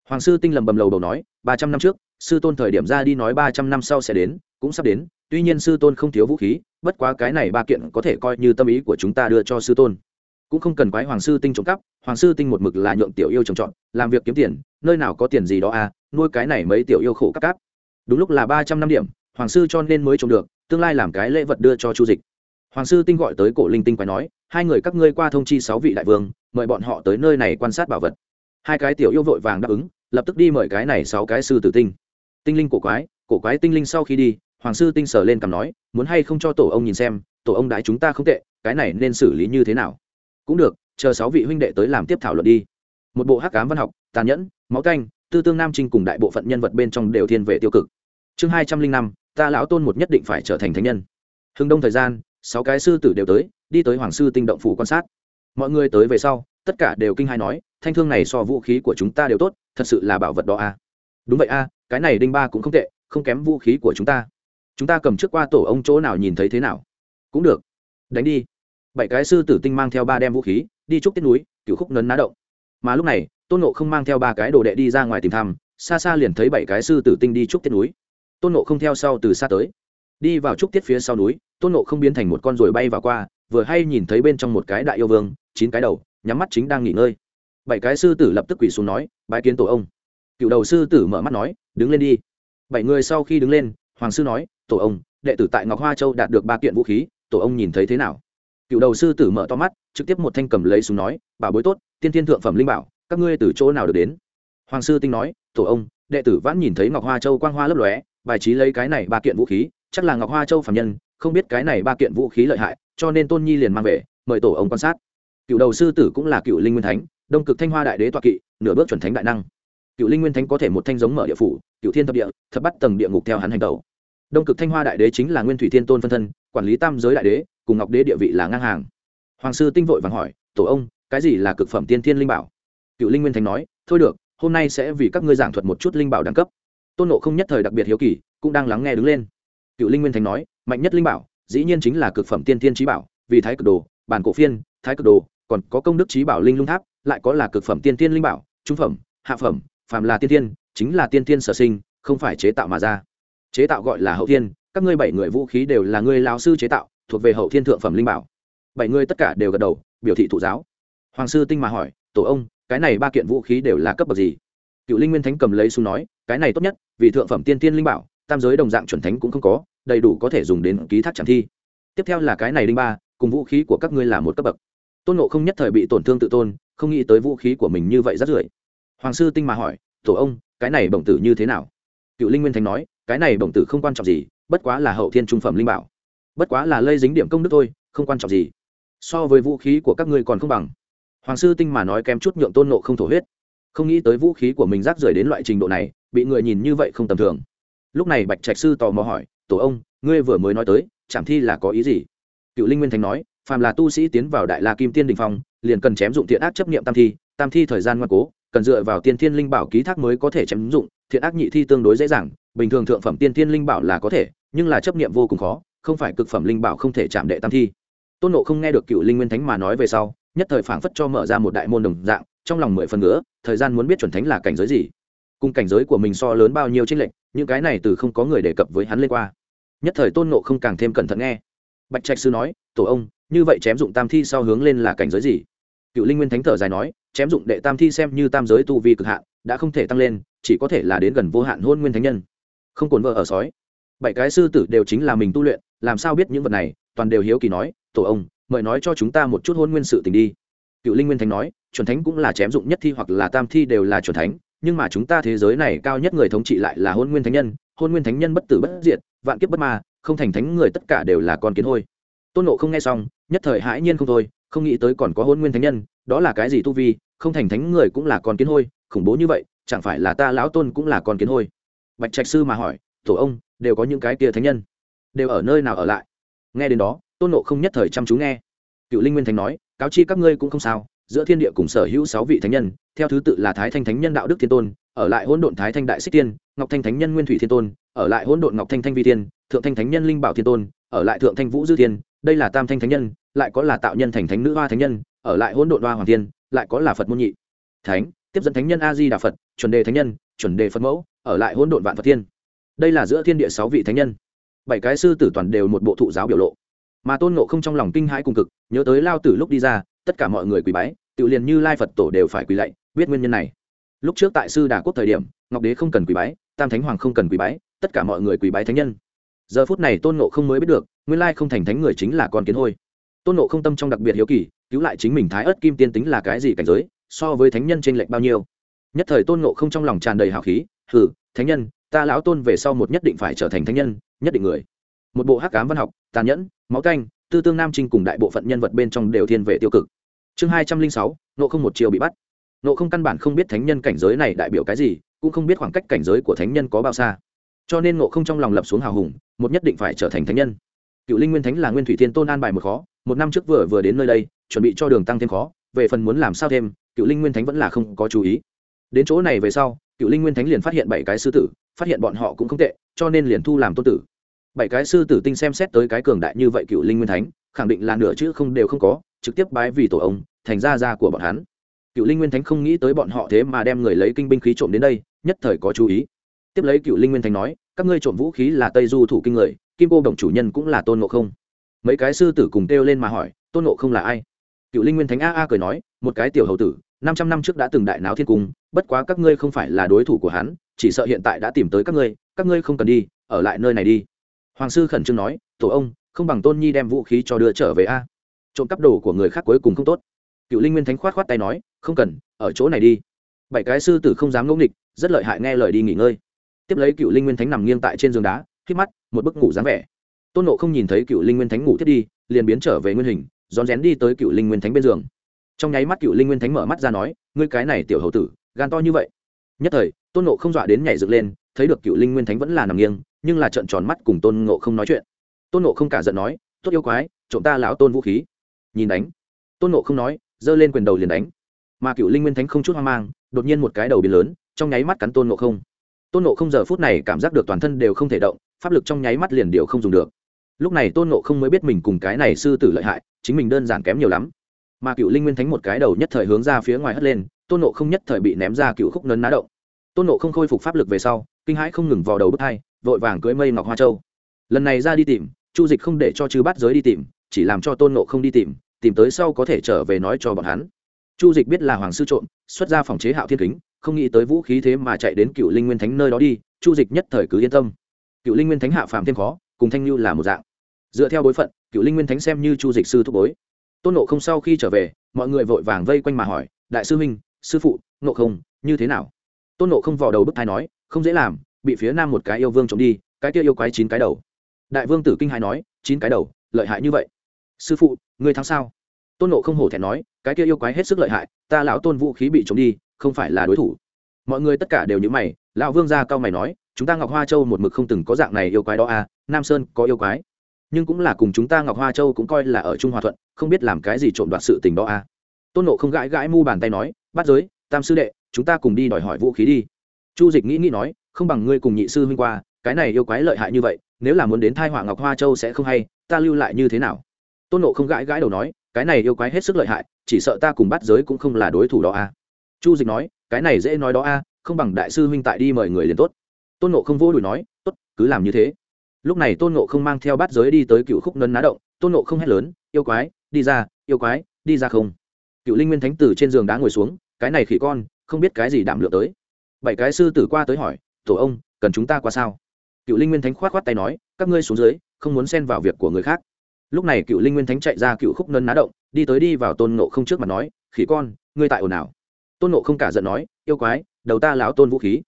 Hoàng sư tinh lầm bầm lầu đầu nói, ba trăm năm trước, sư tôn thời điểm ra đi nói ba trăm năm sau sẽ đến, cũng sắp đến tuy nhiên sư tôn không thiếu vũ khí, bất quá cái này ba kiện có thể coi như tâm ý của chúng ta đưa cho sư tôn. Cũng không cần quái hoàng sư tinh trộm cắp, hoàng sư tinh một mực là nhượng tiểu yêu trồng trọt, làm việc kiếm tiền, nơi nào có tiền gì đó à nuôi cái này mấy tiểu yêu khổ cắp cáp đúng lúc là ba trăm năm điểm, hoàng sư cho nên mới trồng được, tương lai làm cái lễ vật đưa cho chu dịch. Hoàng sư tinh gọi tới cổ linh tinh quái nói, hai người các ngươi qua thông chi sáu vị đại vương, mời bọn họ tới nơi này quan sát bảo vật. Hai cái tiểu yêu vội vàng đáp ứng, lập tức đi mời cái này sáu cái sư tử tinh. Tinh linh cổ quái cổ quái tinh linh sau khi đi hoàng sư tinh sở lên cằm nói, muốn hay không cho tổ ông nhìn xem, tổ ông đãi chúng ta không tệ, cái này nên xử lý như thế nào? Cũng được, chờ sáu vị huynh đệ tới làm tiếp thảo luận đi. Một bộ hắc cám văn học, tàn nhẫn, máu canh, tư tương nam trinh cùng đại bộ phận nhân vật bên trong đều thiên về tiêu cực. Chương hai trăm linh năm, ta lão tôn một nhất định phải trở thành thánh nhân. Hưng đông thời gian, sáu cái sư tử đều tới, đi tới hoàng sư tinh động phủ quan sát. Mọi người tới về sau, tất cả đều kinh hai nói, thanh thương này so vũ khí của chúng ta đều tốt, thật sự là bảo vật đó a. Đúng vậy a, cái này đinh ba cũng không tệ, không kém vũ khí của chúng ta chúng ta cầm trước qua tổ ông chỗ nào nhìn thấy thế nào? Cũng được. Đánh đi. Bảy cái sư tử tinh mang theo ba đem vũ khí, đi trúc tiết núi cựu khúc nấn ná động. Mà lúc này, tôn nộ không mang theo ba cái đồ đệ đi ra ngoài tìm thăm, xa xa liền thấy bảy cái sư tử tinh đi trúc tiết núi. Tôn nộ không theo sau từ xa tới. Đi vào trúc tiết phía sau núi, tôn nộ không biến thành một con ruồi bay vào qua, vừa hay nhìn thấy bên trong một cái đại yêu vương, chín cái đầu, nhắm mắt chính đang nghỉ ngơi. Bảy cái sư tử lập tức quỳ xuống nói, bái kiến tổ ông. Cựu đầu sư tử mở mắt nói, đứng lên đi. Bảy người sau khi đứng lên, hoàng sư nói tổ ông, đệ tử tại ngọc hoa châu đạt được ba kiện vũ khí, tổ ông nhìn thấy thế nào? Cựu đầu sư tử mở to mắt, trực tiếp một thanh cầm lấy súng nói, bảo bối tốt, tiên thiên thượng phẩm linh bảo, các ngươi từ chỗ nào được đến? Hoàng sư tinh nói, tổ ông, đệ tử vãn nhìn thấy ngọc hoa châu quang hoa lấp lóe, bài trí lấy cái này ba kiện vũ khí, chắc là ngọc hoa châu phạm nhân, không biết cái này ba kiện vũ khí lợi hại, cho nên tôn nhi liền mang về, mời tổ ông quan sát. Cựu đầu sư tử cũng là cựu linh nguyên thánh, đông cực thanh hoa đại đế toa kỵ, nửa bước chuẩn thánh đại năng. Cựu linh nguyên thánh có thể một thanh giống mở địa phủ, cựu thiên thập địa, thập bắt tầng địa ngục theo hắn hành tẩu đông cực thanh hoa đại đế chính là nguyên thủy thiên tôn phân thân, quản lý tam giới đại đế, cùng ngọc đế địa vị là ngang hàng. Hoàng sư tinh vội vàng hỏi, tổ ông, cái gì là cực phẩm tiên thiên linh bảo? Cựu linh nguyên thánh nói, thôi được, hôm nay sẽ vì các ngươi giảng thuật một chút linh bảo đẳng cấp. Tôn nộ không nhất thời đặc biệt hiếu kỳ, cũng đang lắng nghe đứng lên. Cựu linh nguyên thánh nói, mạnh nhất linh bảo, dĩ nhiên chính là cực phẩm tiên thiên trí bảo, vì thái cực đồ, bản cổ phiên, thái cực đồ, còn có công đức trí bảo linh lung tháp, lại có là cực phẩm tiên thiên linh bảo, trung phẩm, hạ phẩm, phàm là tiên thiên, chính là tiên thiên sở sinh, không phải chế tạo mà ra chế tạo gọi là hậu thiên, các ngươi bảy người vũ khí đều là ngươi lao sư chế tạo, thuộc về hậu thiên thượng phẩm linh bảo. Bảy người tất cả đều gật đầu, biểu thị thụ giáo. Hoàng sư tinh mà hỏi, tổ ông, cái này ba kiện vũ khí đều là cấp bậc gì? Cựu linh nguyên thánh cầm lấy xuống nói, cái này tốt nhất, vì thượng phẩm tiên tiên linh bảo, tam giới đồng dạng chuẩn thánh cũng không có, đầy đủ có thể dùng đến ký thác tràng thi. Tiếp theo là cái này linh ba, cùng vũ khí của các ngươi là một cấp bậc. Tôn nộ không nhất thời bị tổn thương tự tôn, không nghĩ tới vũ khí của mình như vậy rất rưởi. Hoàng sư tinh mà hỏi, tổ ông, cái này bổng tử như thế nào? Cựu linh nguyên thánh nói cái này bổng tử không quan trọng gì, bất quá là hậu thiên trung phẩm linh bảo. Bất quá là lây dính điểm công đức thôi, không quan trọng gì. So với vũ khí của các ngươi còn không bằng. Hoàng sư tinh mà nói kém chút nhượng tôn nộ không thổ huyết. Không nghĩ tới vũ khí của mình rác rưởi đến loại trình độ này, bị người nhìn như vậy không tầm thường. Lúc này bạch trạch sư tò mò hỏi, tổ ông, ngươi vừa mới nói tới chảm thi là có ý gì? Cựu linh nguyên thánh nói, phàm là tu sĩ tiến vào đại la kim tiên đình phong, liền cần chém dụng thiện ác chấp niệm tam thi tam thi thời gian ngoan cố, cần dựa vào tiên thiên linh bảo ký thác mới có thể chém dụng, thiện ác nhị thi tương đối dễ dàng bình thường thượng phẩm tiên tiên linh bảo là có thể, nhưng là chấp niệm vô cùng khó, không phải cực phẩm linh bảo không thể chạm đệ tam thi. Tôn nộ không nghe được cựu linh nguyên thánh mà nói về sau, nhất thời phảng phất cho mở ra một đại môn đồng dạng, trong lòng mười phần nữa thời gian muốn biết chuẩn thánh là cảnh giới gì. Cùng cảnh giới của mình so lớn bao nhiêu trên lệnh những cái này từ không có người đề cập với hắn lên qua. Nhất thời tôn nộ không càng thêm cẩn thận nghe. Bạch trạch sư nói, tổ ông, như vậy chém dụng tam thi sau hướng lên là cảnh giới gì? Cựu linh nguyên thánh thở dài nói, chém dụng đệ tam thi xem như tam giới tu vi cực hạn, đã không thể tăng lên, chỉ có thể là đến gần vô hạn hôn nguyên thánh nhân không cồn vợ ở sói. Bảy cái sư tử đều chính là mình tu luyện, làm sao biết những vật này? Toàn đều hiếu kỳ nói, tổ ông, mời nói cho chúng ta một chút hôn nguyên sự tình đi. Cựu linh nguyên thánh nói, chuẩn thánh cũng là chém dụng nhất thi hoặc là tam thi đều là chuẩn thánh, nhưng mà chúng ta thế giới này cao nhất người thống trị lại là hôn nguyên thánh nhân, hôn nguyên thánh nhân bất tử bất diệt, vạn kiếp bất ma, không thành thánh người tất cả đều là con kiến hôi. Tôn nộ không nghe xong, nhất thời hãi nhiên không thôi, không nghĩ tới còn có hôn nguyên thánh nhân, đó là cái gì tu vi, không thành thánh người cũng là con kiến hôi, khủng bố như vậy, chẳng phải là ta lão tôn cũng là con kiến hôi bạch trạch sư mà hỏi, tổ ông, đều có những cái kia thánh nhân? Đều ở nơi nào ở lại? Nghe đến đó, tôn nộ không nhất thời chăm chú nghe. Cựu linh nguyên thánh nói, cáo chi các ngươi cũng không sao, giữa thiên địa cùng sở hữu sáu vị thánh nhân, theo thứ tự là thái thanh thánh nhân đạo đức thiên tôn, ở lại hỗn độn thái thanh đại xích tiên, ngọc thanh thánh nhân nguyên thủy thiên tôn, ở lại hỗn độn ngọc thanh thanh vi tiên thượng thanh thánh nhân linh bảo thiên tôn, ở lại thượng thanh vũ dư thiên, đây là tam thanh thánh nhân, lại có là tạo nhân thành thánh nữ hoa thánh nhân, ở lại hỗn độn hoa hoàng thiên, lại có là phật môn nhị thánh, tiếp dẫn thánh nhân a di đà phật, chuẩn đề thánh nhân, chuẩn đề phật mẫu ở lại hỗn độn vạn phật thiên. Đây là giữa thiên địa sáu vị thánh nhân. Bảy cái sư tử toàn đều một bộ thụ giáo biểu lộ. Mà tôn ngộ không trong lòng kinh hãi cùng cực, nhớ tới lao tử lúc đi ra, tất cả mọi người quỳ bái, tự liền như lai phật tổ đều phải quỳ lạy, biết nguyên nhân này. Lúc trước tại sư đà quốc thời điểm, ngọc đế không cần quỳ bái, tam thánh hoàng không cần quỳ bái, tất cả mọi người quỳ bái thánh nhân. Giờ phút này tôn ngộ không mới biết được, nguyên lai không thành thánh người chính là con kiến hôi. Tôn ngộ không tâm trong đặc biệt hiếu kỳ, cứu lại chính mình thái ớt kim tiên tính là cái gì cảnh giới, so với thánh nhân t r ê n lệch bao nhiêu. Nhất thời tôn ngộ không trong lòng tràn đầy hào khí hừ, thánh nhân, ta lão tôn về sau một nhất định phải trở thành thánh nhân, nhất định người. Một bộ hắc cám văn học, tàn nhẫn, máu canh tư tương nam trinh cùng đại bộ phận nhân vật bên trong đều thiên về tiêu cực. Chương hai trăm linh sáu nộ không một chiều bị bắt. Nộ không căn bản không biết thánh nhân cảnh giới này đại biểu cái gì, cũng không biết khoảng cách cảnh giới của thánh nhân có bao xa. Cho nên nộ không trong lòng lập xuống hào hùng, một nhất định phải trở thành thánh nhân. Cựu linh nguyên thánh là nguyên thủy thiên tôn an bài một khó, một năm trước vừa vừa đến nơi đây, chuẩn bị cho đường tăng thêm khó, về phần muốn làm sao thêm, cựu linh nguyên thánh vẫn là không có chú ý đến chỗ này về sau, cựu linh nguyên thánh liền phát hiện bảy cái sư tử, phát hiện bọn họ cũng không tệ, cho nên liền thu làm tôn tử. Bảy cái sư tử tinh xem xét tới cái cường đại như vậy cựu linh nguyên thánh, khẳng định là nửa chữ không đều không có, trực tiếp bái vì tổ ông thành ra ra của bọn hắn. Cựu linh nguyên thánh không nghĩ tới bọn họ thế mà đem người lấy kinh binh khí trộm đến đây, nhất thời có chú ý. Tiếp lấy cựu linh nguyên thánh nói, các ngươi trộm vũ khí là tây du thủ kinh người, kim cô đồng chủ nhân cũng là tôn ngộ không. Mấy cái sư tử cùng kêu lên mà hỏi, tôn ngộ không là ai? Cựu linh nguyên thánh a a cười nói, một cái tiểu hầu tử, năm trăm năm trước đã từng đại náo thiên cung bất quá các ngươi không phải là đối thủ của hắn, chỉ sợ hiện tại đã tìm tới các ngươi các ngươi không cần đi, ở lại nơi này đi. Hoàng sư khẩn trương nói, tổ ông, không bằng tôn nhi đem vũ khí cho đưa trở về a. Trộm cắp đồ của người khác cuối cùng không tốt. Cựu linh nguyên thánh khoát khoát tay nói, không cần, ở chỗ này đi. Bảy cái sư tử không dám ngẫu nghịch, rất lợi hại nghe lời đi nghỉ ngơi. Tiếp lấy cựu linh nguyên thánh nằm nghiêng tại trên giường đá, hít mắt, một bức ngủ dáng vẻ. Tôn nộ không nhìn thấy cựu linh nguyên thánh ngủ thiết đi, liền biến trở về nguyên hình, rón rén đi tới cựu linh nguyên thánh bên giường. Trong nháy mắt cựu linh nguyên thánh mở mắt ra nói, ngươi cái này tiểu hầu tử gan to như vậy. Nhất thời, tôn nộ không dọa đến nhảy dựng lên, thấy được cựu linh nguyên thánh vẫn là nằm nghiêng, nhưng là trận tròn mắt cùng tôn ngộ không nói chuyện. Tôn ngộ không cả giận nói, tốt yêu quái, trộm ta lão tôn vũ khí. Nhìn đánh. Tôn ngộ không nói, giơ lên quyền đầu liền đánh. Mà cựu linh nguyên thánh không chút hoang mang, đột nhiên một cái đầu biến lớn, trong nháy mắt cắn tôn ngộ không. Tôn ngộ không giờ phút này cảm giác được toàn thân đều không thể động, pháp lực trong nháy mắt liền đều không dùng được. Lúc này tôn ngộ không mới biết mình cùng cái này sư tử lợi hại, chính mình đơn giản kém nhiều lắm. Mà cựu linh nguyên thánh một cái đầu nhất thời hướng ra phía ngoài hất lên tôn Nộ không nhất thời bị ném ra cựu khúc nấn ná động. Tôn Nộ không khôi phục pháp lực về sau, kinh hãi không ngừng vào đầu bước hai, vội vàng cưới mây ngọc hoa châu. Lần này ra đi tìm, chu dịch không để cho chư Bát giới đi tìm, chỉ làm cho tôn nộ không đi tìm tìm tới sau có thể trở về nói cho bọn hắn. Chu dịch biết là hoàng sư trộm, xuất ra phòng chế hạo thiên kính, không nghĩ tới vũ khí thế mà chạy đến cựu linh nguyên thánh nơi đó đi, chu dịch nhất thời cứ yên tâm. Cựu linh nguyên thánh hạ phàm thêm khó, cùng thanh lưu là một dạng. Dựa theo bối phận, cựu linh nguyên thánh xem như chu dịch sư thúc bối. Tôn nộ không sau khi trở về, mọi người vội vàng vây quanh mà hỏi, đại sư huynh sư phụ nộ không, như thế nào? Tôn nộ không vò đầu bức thai nói, không dễ làm, bị phía nam một cái yêu vương trộm đi, cái kia yêu quái chín cái đầu. Đại vương tử kinh hai nói, chín cái đầu, lợi hại như vậy. Sư phụ người thắng sao? Tôn nộ không hổ thẹn nói, cái kia yêu quái hết sức lợi hại, ta lão tôn vũ khí bị trộm đi, không phải là đối thủ. Mọi người tất cả đều như mày, lão vương gia cao mày nói, chúng ta ngọc hoa châu một mực không từng có dạng này yêu quái đó à nam sơn có yêu quái. Nhưng cũng là cùng chúng ta ngọc hoa châu cũng coi là ở trung hòa thuận, không biết làm cái gì trộm đoạt sự tình đó à. Tôn nộ không gãi gãi mu bàn tay nói bắt giới, tam sư đệ, chúng ta cùng đi đòi hỏi vũ khí đi. Chu dịch nghĩ nghĩ nói, không bằng ngươi cùng nhị sư huynh qua, cái này yêu quái lợi hại như vậy, nếu là muốn đến thai họa ngọc hoa châu sẽ không hay, ta lưu lại như thế nào? Tôn nộ không gãi gãi đầu nói, cái này yêu quái hết sức lợi hại, chỉ sợ ta cùng bắt giới cũng không là đối thủ đó a à. chu dịch nói, cái này dễ nói đó a không bằng đại sư huynh tại đi mời người liền tốt. Tôn nộ không vô đùi nói, tốt, cứ làm như thế. Lúc này tôn nộ không mang theo bát giới đi tới cựu khúc nấn ná động, tôn nộ không hét lớn, yêu quái, đi ra, yêu quái, đi ra không? Cựu linh nguyên thánh tử trên giường đá ngồi xuống cái này khỉ con, không biết cái gì đảm lượng tới. Bảy cái sư tử qua tới hỏi, tổ ông, cần chúng ta qua sao? Cựu linh nguyên thánh khoát khoát tay nói, các ngươi xuống dưới, không muốn xen vào việc của người khác. Lúc này cựu linh nguyên thánh chạy ra cựu khúc nân ná động, đi tới đi vào tôn nộ không trước mặt nói, khỉ con, ngươi tại ồn ào. Tôn nộ không cả giận nói, yêu quái, đầu ta lão tôn vũ khí.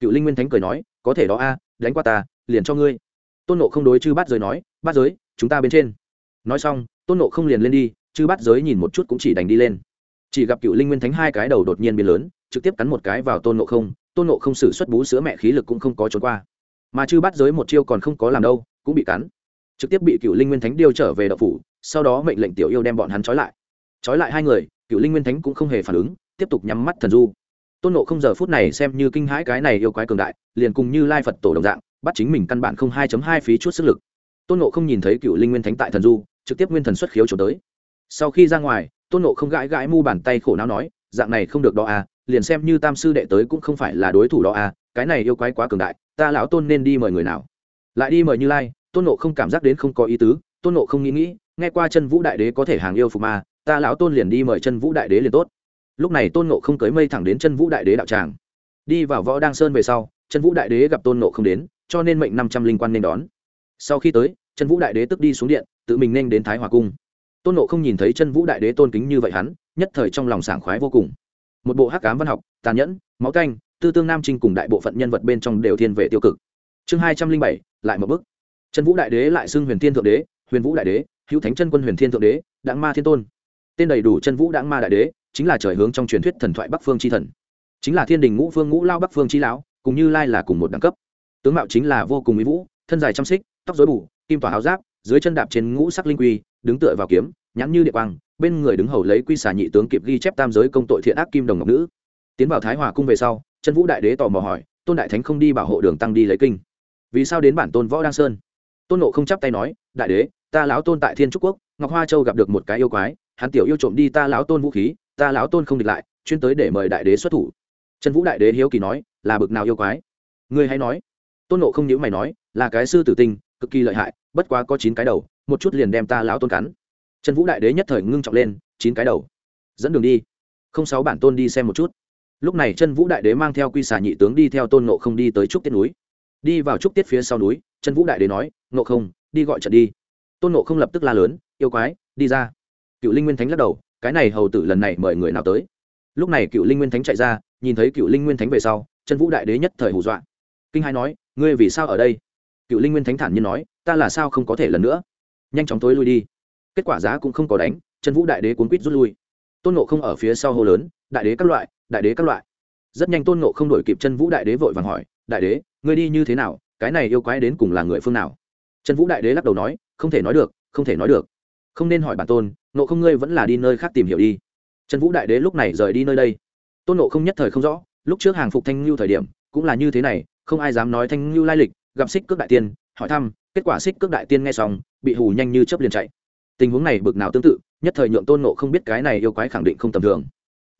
Cựu linh nguyên thánh cười nói, có thể đó a, đánh qua ta, liền cho ngươi. Tôn nộ không đối chư bát giới nói, bát giới, chúng ta bên trên. Nói xong, tôn nộ không liền lên đi, chư bát giới nhìn một chút cũng chỉ đành đi lên chỉ gặp cựu linh nguyên thánh hai cái đầu đột nhiên biến lớn, trực tiếp cắn một cái vào tôn nộ không, tôn nộ không xử xuất bú sữa mẹ khí lực cũng không có trốn qua. Mà chư bắt giới một chiêu còn không có làm đâu, cũng bị cắn. Trực tiếp bị cựu linh nguyên thánh điêu trở về đậu phủ, sau đó mệnh lệnh tiểu yêu đem bọn hắn trói lại. Trói lại hai người cựu linh nguyên thánh cũng không hề phản ứng, tiếp tục nhắm mắt thần du. Tôn nộ không giờ phút này xem như kinh hãi cái này yêu quái cường đại, liền cùng như lai phật tổ đồng dạng, bắt chính mình căn bản không hai hai phí chút sức lực. Tôn nộ không nhìn thấy cựu linh nguyên thánh tại thần du, trực tiếp nguyên thần xuất khiếu trốn tới. Sau khi ra ngoài tôn nộ không gãi gãi mu bàn tay khổ não nói, dạng này không được đó à liền xem như tam sư đệ tới cũng không phải là đối thủ đó à cái này yêu quái quá cường đại, ta lão tôn nên đi mời người nào? Lại đi mời như lai, tôn nộ không cảm giác đến không có ý tứ, tôn nộ không nghĩ nghĩ, nghe qua chân vũ đại đế có thể hàng yêu phục ma, ta lão tôn liền đi mời chân vũ đại đế liền tốt. Lúc này tôn nộ không cưới mây thẳng đến chân vũ đại đế đạo tràng. Đi vào võ đăng sơn về sau, chân vũ đại đế gặp tôn nộ không đến, cho nên mệnh năm trăm linh quan nên đón. Sau khi tới, chân vũ đại đế tức đi xuống điện, tự mình nên đến thái hòa cung tôn nộ không nhìn thấy chân vũ đại đế tôn kính như vậy hắn, nhất thời trong lòng sảng khoái vô cùng. Một bộ hắc cám văn học, tàn nhẫn, máu canh, tư tương nam trinh cùng đại bộ phận nhân vật bên trong đều thiên về tiêu cực. Chương hai trăm linh bảy, lại một bức chân vũ đại đế lại xưng huyền thiên thượng đế, huyền vũ đại đế, hữu thánh chân quân huyền thiên thượng đế đảng ma thiên tôn. Tên đầy đủ chân vũ đảng ma đại đế, chính là trời hướng trong truyền thuyết thần thoại bắc phương c h i thần. Chính là thiên đình ngũ phương ngũ lao bắc phương c h i lão, cùng như lai là cùng một đẳng cấp. Tướng mạo chính là vô cùng mỹ vũ, thân dài trăm xích, tóc dối bù, kim tỏa áo giáp, dưới chân đạp trên ngũ sắc linh quy đứng tựa vào kiếm, nhãn như địa quang, bên người đứng hầu lấy quy xà nhị tướng kịp ghi chép tam giới công tội thiện ác kim đồng ngọc nữ. Tiến vào thái hòa cung về sau chân vũ đại đế tò mò hỏi, tôn đại thánh không đi bảo hộ đường tăng đi lấy kinh? Vì sao đến bản tôn võ đăng sơn? Tôn nộ không chắp tay nói, đại đế, ta lão tôn tại thiên trúc quốc, ngọc hoa châu gặp được một cái yêu quái, hắn tiểu yêu trộm đi ta lão tôn vũ khí, ta lão tôn không địch lại, chuyên tới để mời đại đế xuất thủ. Trần vũ đại đế hiếu kỳ nói, là bực nào yêu quái? Ngươi hay nói. Tôn nộ không nhữ mày nói, là cái sư tử tinh, cực kỳ lợi hại, bất quá có chín cái đầu một chút liền đem ta lão tôn cắn. Trần vũ đại đế nhất thời ngưng trọng lên, chín cái đầu. Dẫn đường đi. Không sáu bản tôn đi xem một chút. Lúc này chân vũ đại đế mang theo quy xà nhị tướng đi theo tôn nộ không đi tới trúc tiết núi. Đi vào trúc tiết phía sau núi chân vũ đại đế nói nộ không, đi gọi trận đi. Tôn nộ không lập tức la lớn, yêu quái, đi ra. Cựu linh nguyên thánh lắc đầu, cái này hầu tử lần này mời người nào tới? Lúc này cựu linh nguyên thánh chạy ra, nhìn thấy cựu linh nguyên thánh về sau chân vũ đại đế nhất thời hù dọa. Kinh hai nói, ngươi vì sao ở đây? Cựu linh nguyên thánh thản nhiên nói, ta là sao không có thể lần nữa? Nhanh chóng tối lui đi. Kết quả giá cũng không có đánh chân vũ đại đế cuốn quýt rút lui. Tôn nộ không ở phía sau hô lớn, đại đế các loại, đại đế các loại. Rất nhanh tôn nộ không đổi kịp chân vũ đại đế vội vàng hỏi, đại đế, ngươi đi như thế nào? Cái này yêu quái đến cùng là người phương nào? Chân vũ đại đế lắc đầu nói, không thể nói được, không thể nói được. Không nên hỏi bản tôn nộ không ngươi vẫn là đi nơi khác tìm hiểu đi. Chân vũ đại đế lúc này rời đi nơi đây. Tôn nộ không nhất thời không rõ, lúc trước hàng phục thanh ngưu thời điểm, cũng là như thế này, không ai dám nói thanh ngưu lai lịch, gặp xích cước đại tiên, hỏi thăm kết quả xích cước đại tiên nghe xong, bị hù nhanh như chớp liền chạy. Tình huống này bực nào tương tự, nhất thời nhượng tôn nộ không biết cái này yêu quái khẳng định không tầm thường.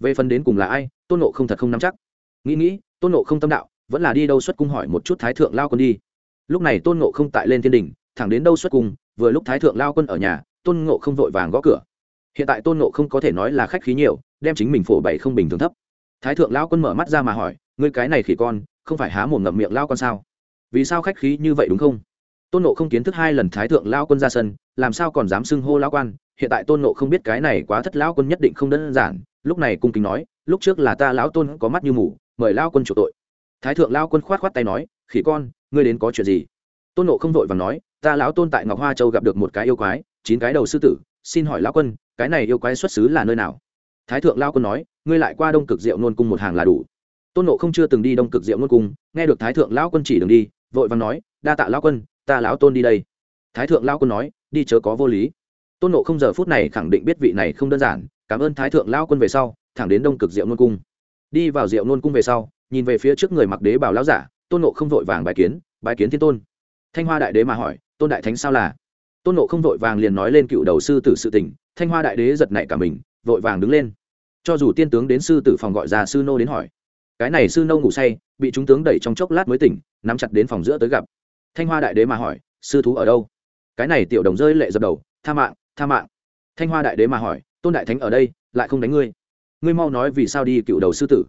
Về phần đến cùng là ai, tôn nộ không thật không nắm chắc. Nghĩ nghĩ, tôn nộ không tâm đạo, vẫn là đi đâu xuất cung hỏi một chút thái thượng lao quân đi. Lúc này tôn nộ không tại lên thiên đình, thẳng đến đâu xuất cung, vừa lúc thái thượng lao quân ở nhà, tôn nộ không vội vàng gõ cửa. Hiện tại tôn nộ không có thể nói là khách khí nhiều, đem chính mình phổ bày không bình thường thấp. Thái thượng lao quân mở mắt ra mà hỏi, ngươi cái này khỉ con, không phải há mồm ngậm miệng lao con sao? Vì sao khách khí như vậy đúng không? Tôn Nộ không kiến thức hai lần thái thượng lao quân ra sân, làm sao còn dám xưng hô lao quan? Hiện tại tôn nộ không biết cái này quá thất lão quân nhất định không đơn giản. Lúc này cung kính nói, lúc trước là ta lão tôn có mắt như mù, mời lao quân chủ tội. Thái thượng lao quân khoát khoát tay nói, khỉ con, ngươi đến có chuyện gì? Tôn nộ không vội và nói, ta lão tôn tại ngọc hoa châu gặp được một cái yêu quái, chín cái đầu sư tử, xin hỏi lão quân, cái này yêu quái xuất xứ là nơi nào? Thái thượng lao quân nói, ngươi lại qua đông cực diệu nôn cung một hàng là đủ. Tôn nộ không chưa từng đi đông cực diệu nôn cung, nghe được thái thượng lão quân chỉ đường đi, vội và nói, đa tạ lão quân ta lão tôn đi đây. Thái thượng lão quân nói, đi chớ có vô lý. Tôn nộ không giờ phút này khẳng định biết vị này không đơn giản. Cảm ơn thái thượng lão quân về sau, thẳng đến đông cực diệu nôn cung. Đi vào diệu nôn cung về sau, nhìn về phía trước người mặc đế bảo lão giả, tôn nộ không vội vàng bài kiến bài kiến thiên tôn. Thanh hoa đại đế mà hỏi, tôn đại thánh sao là? Tôn nộ không vội vàng liền nói lên cựu đầu sư tử sự tình, thanh hoa đại đế giật nảy cả mình, vội vàng đứng lên. Cho dù tiên tướng đến sư tử phòng gọi ra sư nô đến hỏi, cái này sư nô ngủ say, bị chúng tướng đẩy trong chốc lát mới tỉnh, nắm chặt đến phòng giữa tới gặp thanh hoa đại đế mà hỏi, sư thú ở đâu? Cái này tiểu đồng rơi lệ dập đầu, tha mạng tha mạng. Thanh hoa đại đế mà hỏi, tôn đại thánh ở đây, lại không đánh ngươi? Ngươi mau nói vì sao đi cựu đầu sư tử?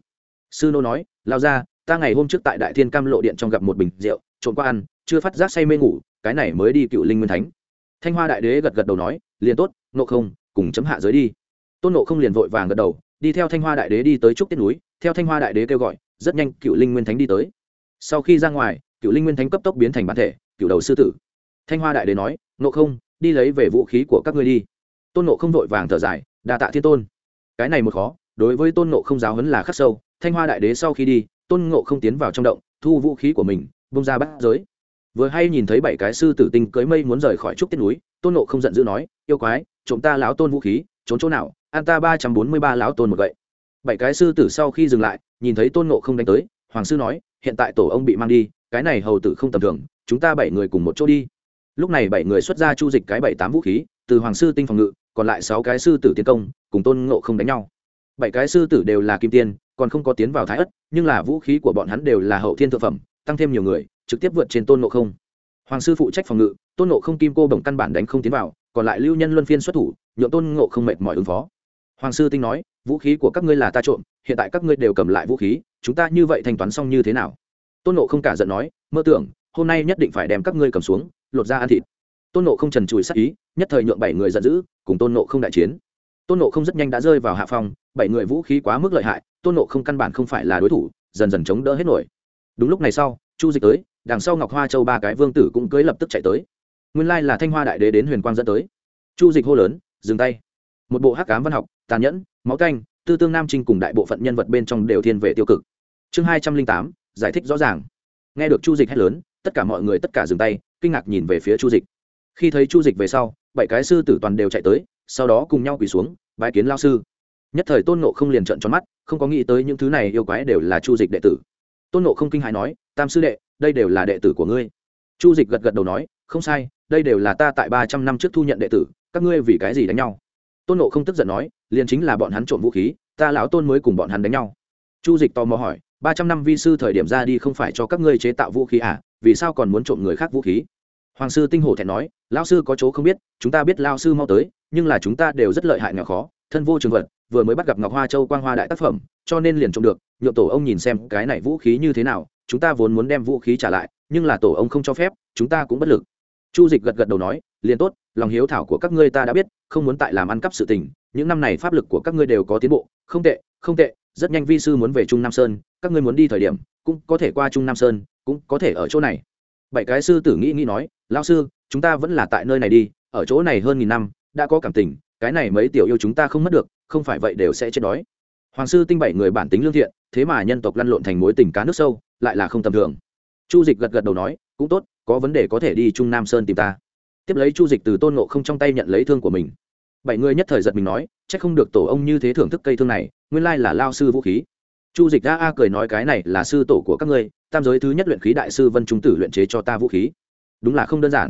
Sư nô nói, lao ra, ta ngày hôm trước tại đại thiên cam lộ điện trong gặp một bình rượu trộm qua ăn, chưa phát giác say mê ngủ, cái này mới đi cựu linh nguyên thánh. Thanh hoa đại đế gật gật đầu nói, liền tốt, nộ không, cùng chấm hạ giới đi. Tôn nộ không liền vội vàng gật đầu, đi theo thanh hoa đại đế đi tới trúc tiết núi, theo thanh hoa đại đế kêu gọi, rất nhanh cựu linh nguyên thánh đi tới. Sau khi ra ngoài cựu linh nguyên thánh cấp tốc biến thành bản thể, cựu đầu sư tử. Thanh hoa đại đế nói nộ không, đi lấy về vũ khí của các ngươi đi. Tôn nộ không vội vàng thở dài, đa tạ thiên tôn. Cái này một khó, đối với tôn nộ không giáo hấn là khắc sâu, thanh hoa đại đế sau khi đi, tôn ngộ không tiến vào trong động, thu vũ khí của mình bông ra bắt giới. Vừa hay nhìn thấy bảy cái sư tử tinh cưới mây muốn rời khỏi trúc tiết núi, tôn nộ không giận dữ nói, yêu quái, trộm ta láo tôn vũ khí, trốn chỗ nào? An ta ba trăm bốn mươi ba láo tôn một gậy. Bảy cái sư tử sau khi dừng lại, nhìn thấy tôn nộ không đánh tới, hoàng sư nói, hiện tại tổ ông bị mang đi cái này hầu tử không tầm thường, chúng ta bảy người cùng một chỗ đi. Lúc này bảy người xuất ra chu dịch cái bảy tám vũ khí, từ hoàng sư tinh phòng ngự, còn lại sáu cái sư tử tiến công, cùng tôn ngộ không đánh nhau. Bảy cái sư tử đều là kim tiên, còn không có tiến vào thái ất, nhưng là vũ khí của bọn hắn đều là hậu thiên thực phẩm, tăng thêm nhiều người, trực tiếp vượt trên tôn ngộ không. Hoàng sư phụ trách phòng ngự, tôn ngộ không kim cô bổng căn bản đánh không tiến vào, còn lại lưu nhân luân phiên xuất thủ, nhượng tôn ngộ không mệt mỏi ứng phó. Hoàng sư tinh nói, vũ khí của các ngươi là ta trộm, hiện tại các ngươi đều cầm lại vũ khí, chúng ta như vậy thanh toán xong như thế nào? Tôn Nộ không cả giận nói, mơ tưởng, hôm nay nhất định phải đem các ngươi cầm xuống, lột ra ăn thịt. Tôn nộ không trần trùi sắc ý, nhất thời nhượng bảy người giận dữ, cùng tôn nộ không đại chiến. Tôn nộ không rất nhanh đã rơi vào hạ phong, bảy người vũ khí quá mức lợi hại, tôn nộ không căn bản không phải là đối thủ, dần dần chống đỡ hết nổi. Đúng lúc này sau, chu dịch tới, đằng sau ngọc hoa châu ba cái vương tử cũng cưới lập tức chạy tới. Nguyên lai là thanh hoa đại đế đến huyền quang dẫn tới. Chu dịch hô lớn, dừng tay. Một bộ hắc cám văn học, tàn nhẫn, máu canh, tư tương nam trinh cùng đại bộ phận nhân vật bên trong đều thiên về tiêu cực. Chương hai trăm linh tám giải thích rõ ràng. Nghe được chu dịch hét lớn, tất cả mọi người tất cả dừng tay, kinh ngạc nhìn về phía chu dịch. Khi thấy chu dịch về sau, bảy cái sư tử toàn đều chạy tới, sau đó cùng nhau quỳ xuống, bái kiến lao sư. Nhất thời tôn nộ không liền trận tròn mắt, không có nghĩ tới những thứ này yêu quái đều là chu dịch đệ tử. Tôn nộ không kinh hài nói, tam sư đệ, đây đều là đệ tử của ngươi. Chu dịch gật gật đầu nói, không sai, đây đều là ta tại ba trăm năm trước thu nhận đệ tử, các ngươi vì cái gì đánh nhau? Tôn nộ không tức giận nói, liền chính là bọn hắn trộm vũ khí, ta lão tôn mới cùng bọn hắn đánh nhau. Chu dịch tò mò hỏi ba trăm năm vi sư thời điểm ra đi không phải cho các ngươi chế tạo vũ khí à vì sao còn muốn trộm người khác vũ khí? Hoàng sư tinh hổ thẹn nói lao sư có chỗ không biết, chúng ta biết lao sư mau tới, nhưng là chúng ta đều rất lợi hại nghèo khó, thân vô trường vật, vừa mới bắt gặp ngọc hoa châu quang hoa đại tác phẩm, cho nên liền trộm được, nhượng tổ ông nhìn xem cái này vũ khí như thế nào, chúng ta vốn muốn đem vũ khí trả lại, nhưng là tổ ông không cho phép, chúng ta cũng bất lực. Chu dịch gật gật đầu nói, liền tốt, lòng hiếu thảo của các ngươi ta đã biết, không muốn tại làm ăn cắp sự tình, những năm này pháp lực của các ngươi đều có tiến bộ, không tệ không tệ rất nhanh vi sư muốn về trung nam sơn, các ngươi muốn đi thời điểm, cũng có thể qua trung nam sơn, cũng có thể ở chỗ này. Bảy cái sư tử nghĩ nghĩ nói lao sư, chúng ta vẫn là tại nơi này đi, ở chỗ này hơn nghìn năm, đã có cảm tình, cái này mấy tiểu yêu chúng ta không mất được, không phải vậy đều sẽ chết đói. Hoàng sư tinh bảy người bản tính lương thiện, thế mà nhân tộc lăn lộn thành mối tình cá nước sâu, lại là không tầm thường. Chu dịch gật gật đầu nói, cũng tốt, có vấn đề có thể đi trung nam sơn tìm ta. Tiếp lấy chu dịch từ tôn nộ không trong tay nhận lấy thương của mình bảy người nhất thời giật mình nói c h ắ c không được tổ ông như thế thưởng thức cây thương này, nguyên lai là lao sư vũ khí. Chu dịch a a cười nói, cái này là sư tổ của các ngươi, tam giới thứ nhất luyện khí đại sư vân trung tử luyện chế cho ta vũ khí. Đúng là không đơn giản.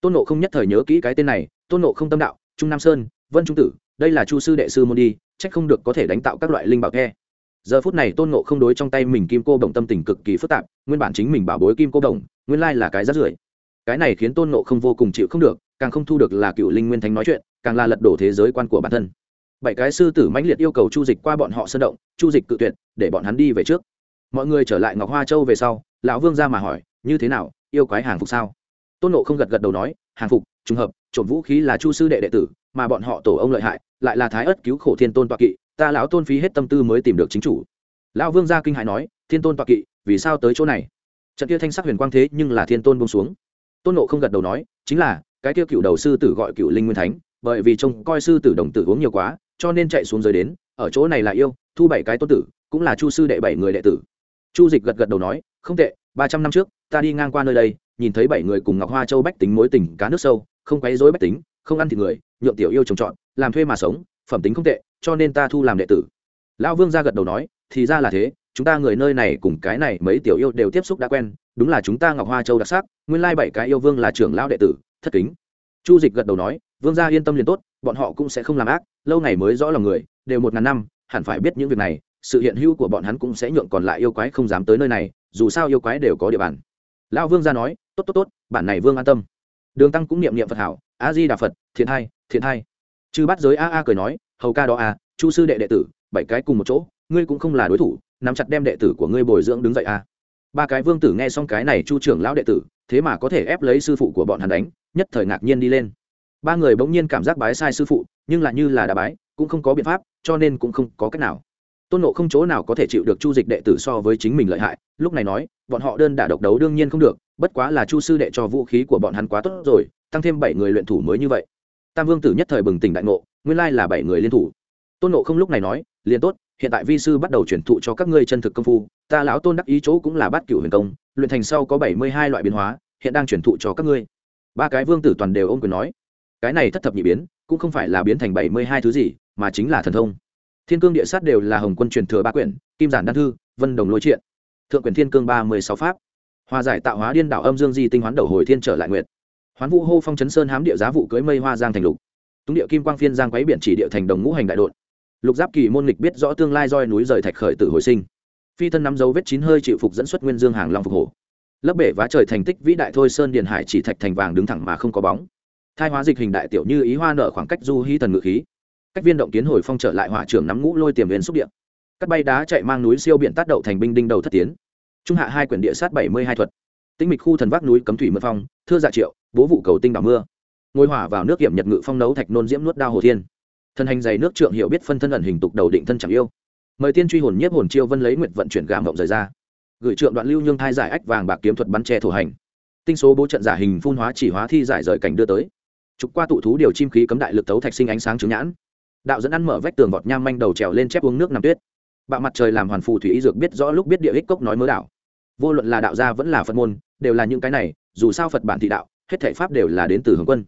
Tôn nộ không nhất thời nhớ kỹ cái tên này, tôn nộ không tâm đạo, trung nam sơn, vân trung tử, đây là chu sư đệ sư môn đi c h ắ c không được có thể đánh tạo các loại linh bảo khe. Giờ phút này tôn nộ không đối trong tay mình kim cô đồng tâm tình cực kỳ phức tạp, nguyên bản chính mình bảo bối kim cô đồng, nguyên lai là cái rát rưởi. Cái này khiến tôn nộ không vô cùng chịu không được càng không thu được là cựu linh nguyên thánh nói chuyện, càng là lật đổ thế giới quan của bản thân. Bảy cái sư tử mãnh liệt yêu cầu chu dịch qua bọn họ sơn động, chu dịch cự tuyệt, để bọn hắn đi về trước. Mọi người trở lại ngọc hoa châu về sau, lão vương ra mà hỏi, như thế nào, yêu quái hàng phục sao? Tôn nộ không gật gật đầu nói, hàng phục, trùng hợp, trộm vũ khí là chu sư đệ đệ tử, mà bọn họ tổ ông lợi hại, lại là thái ất cứu khổ thiên tôn toạ kỵ, ta lão tôn phí hết tâm tư mới tìm được chính chủ. Lão vương gia kinh hãi nói, thiên tôn toạ kỵ, vì sao tới chỗ này? Trận kia thanh sắc huyền quang thế nhưng là thiên tôn bông xuống. Tôn nộ không gật đầu nói, chính là cái kia cựu đầu sư tử gọi cựu linh nguyên thánh, bởi vì trông coi sư tử đồng tử uống nhiều quá, cho nên chạy xuống dưới đến, ở chỗ này là yêu, thu bảy cái tôn tử, cũng là chu sư đệ bảy người đệ tử. Chu dịch gật gật đầu nói, không tệ, ba trăm năm trước, ta đi ngang qua nơi đây, nhìn thấy bảy người cùng ngọc hoa châu bách tính mối tình cá nước sâu, không quấy dối bách tính, không ăn thịt người, nhượng tiểu yêu trồng trọt, làm thuê mà sống, phẩm tính không tệ, cho nên ta thu làm đệ tử. Lão vương ra gật đầu nói, thì ra là thế, chúng ta người nơi này cùng cái này mấy tiểu yêu đều tiếp xúc đã quen, đúng là chúng ta ngọc hoa châu đặc sắc, nguyên lai bảy cái yêu vương là trưởng lão đệ tử thất kính. Chu dịch gật đầu nói, vương gia yên tâm liền tốt, bọn họ cũng sẽ không làm ác, lâu ngày mới rõ lòng người, đều một ngàn năm, hẳn phải biết những việc này, sự hiện hữu của bọn hắn cũng sẽ nhượng còn lại yêu quái không dám tới nơi này, dù sao yêu quái đều có địa bàn. Lão vương gia nói, tốt tốt tốt, bản này vương an tâm. Đường tăng cũng niệm niệm phật hảo, a di đà phật, thiện hai thiện hai. Chư bắt giới a a cười nói, hầu ca đó a chu sư đệ đệ tử, bảy cái cùng một chỗ, ngươi cũng không là đối thủ, nắm chặt đem đệ tử của ngươi bồi dưỡng đứng dậy a ba cái vương tử nghe xong cái này chu trưởng lão đệ tử, thế mà có thể ép lấy sư phụ của bọn hắn đánh, nhất thời ngạc nhiên đi lên. Ba người bỗng nhiên cảm giác bái sai sư phụ, nhưng lại như là đã bái, cũng không có biện pháp, cho nên cũng không có cách nào. Tôn nộ không chỗ nào có thể chịu được chu dịch đệ tử so với chính mình lợi hại, lúc này nói, bọn họ đơn đả độc đấu đương nhiên không được, bất quá là chu sư đệ cho vũ khí của bọn hắn quá tốt rồi, tăng thêm bảy người luyện thủ mới như vậy. Tam vương tử nhất thời bừng tỉnh đại ngộ, nguyên lai là bảy người liên thủ. Tôn nộ không lúc này nói, liền tốt hiện tại vi sư bắt đầu chuyển thụ cho các ngươi chân thực công phu ta lão tôn đắc ý chỗ cũng là bát cửu huyền công luyện thành sau có bảy mươi hai loại biến hóa hiện đang chuyển thụ cho các ngươi. Ba cái vương tử toàn đều ôm quyền nói cái này thất thập nhị biến cũng không phải là biến thành bảy mươi hai thứ gì mà chính là thần thông. Thiên cương địa sát đều là hồng quân truyền thừa ba quyển kim giản đan thư vân đồng lôi triện. Thượng quyển thiên cương ba mươi sáu pháp. Hòa giải tạo hóa điên đảo âm dương di tinh hoán đầu hồi thiên trở lại nguyệt, hoán vũ hô phong chấn sơn hám địa giá vụ cưới mây hoa giang thành lục. Túng địa kim quang phiên giang quấy biển chỉ địa thành đồng ngũ hành đại đội lục giáp kỳ môn lịch biết rõ tương lai roi núi rời thạch khởi tử hồi sinh. Phi thân nắm dấu vết chín hơi chịu phục dẫn xuất nguyên dương hàng long phục hổ. Lấp bể vá trời thành tích vĩ đại thôi sơn điền hải chỉ thạch thành vàng đứng thẳng mà không có bóng. Thai hóa dịch hình đại tiểu như ý hoa nợ khoảng cách du hy thần ngự khí. Cách viên động kiến hồi phong trở lại hỏa trưởng nắm ngũ lôi tiềm viên xúc điện cắt bay đá chạy mang núi siêu biển tác đậu thành binh đinh đầu thất tiến. Trung hạ hai quyển địa sát bảy mươi hai thuật. Tinh mịch khu thần vác núi cấm thủy mưa phong, thưa dạ triệu, bố vụ cầu tinh đảo mưa. Ngôi hỏa vào nước kiểm nhật ngự phong nấu thạch nôn diễm nuốt đao hồ thiên thân hành dày nước trượng hiệu biết phân thân ẩn hình tục đầu định thân chẳng yêu. Mời tiên truy hồn nhiếp hồn chiêu vân lấy nguyện vận chuyển gà mộng rời ra. Gửi trượng đoạn lưu nhương thai giải ách vàng bạc kiếm thuật bắn tre thổ hành. Tinh số bố trận giả hình phun hóa chỉ hóa thi giải rời cảnh đưa tới. Trục qua tụ thú điều chim khí cấm đại lực tấu thạch sinh ánh sáng chứng nhãn. Đạo dẫn ăn mở vách tường vọt nham manh đầu trèo lên chép uống nước nằm tuyết. Bạo mặt trời làm hoàn phù thủy y dược biết rõ lúc biết địa ích cốc nói mớ đạo. Vô luận là đạo gia vẫn là phật môn, đều là những cái này, dù sao phật bản thị đạo, hết thể pháp đều là đến từ hướng quân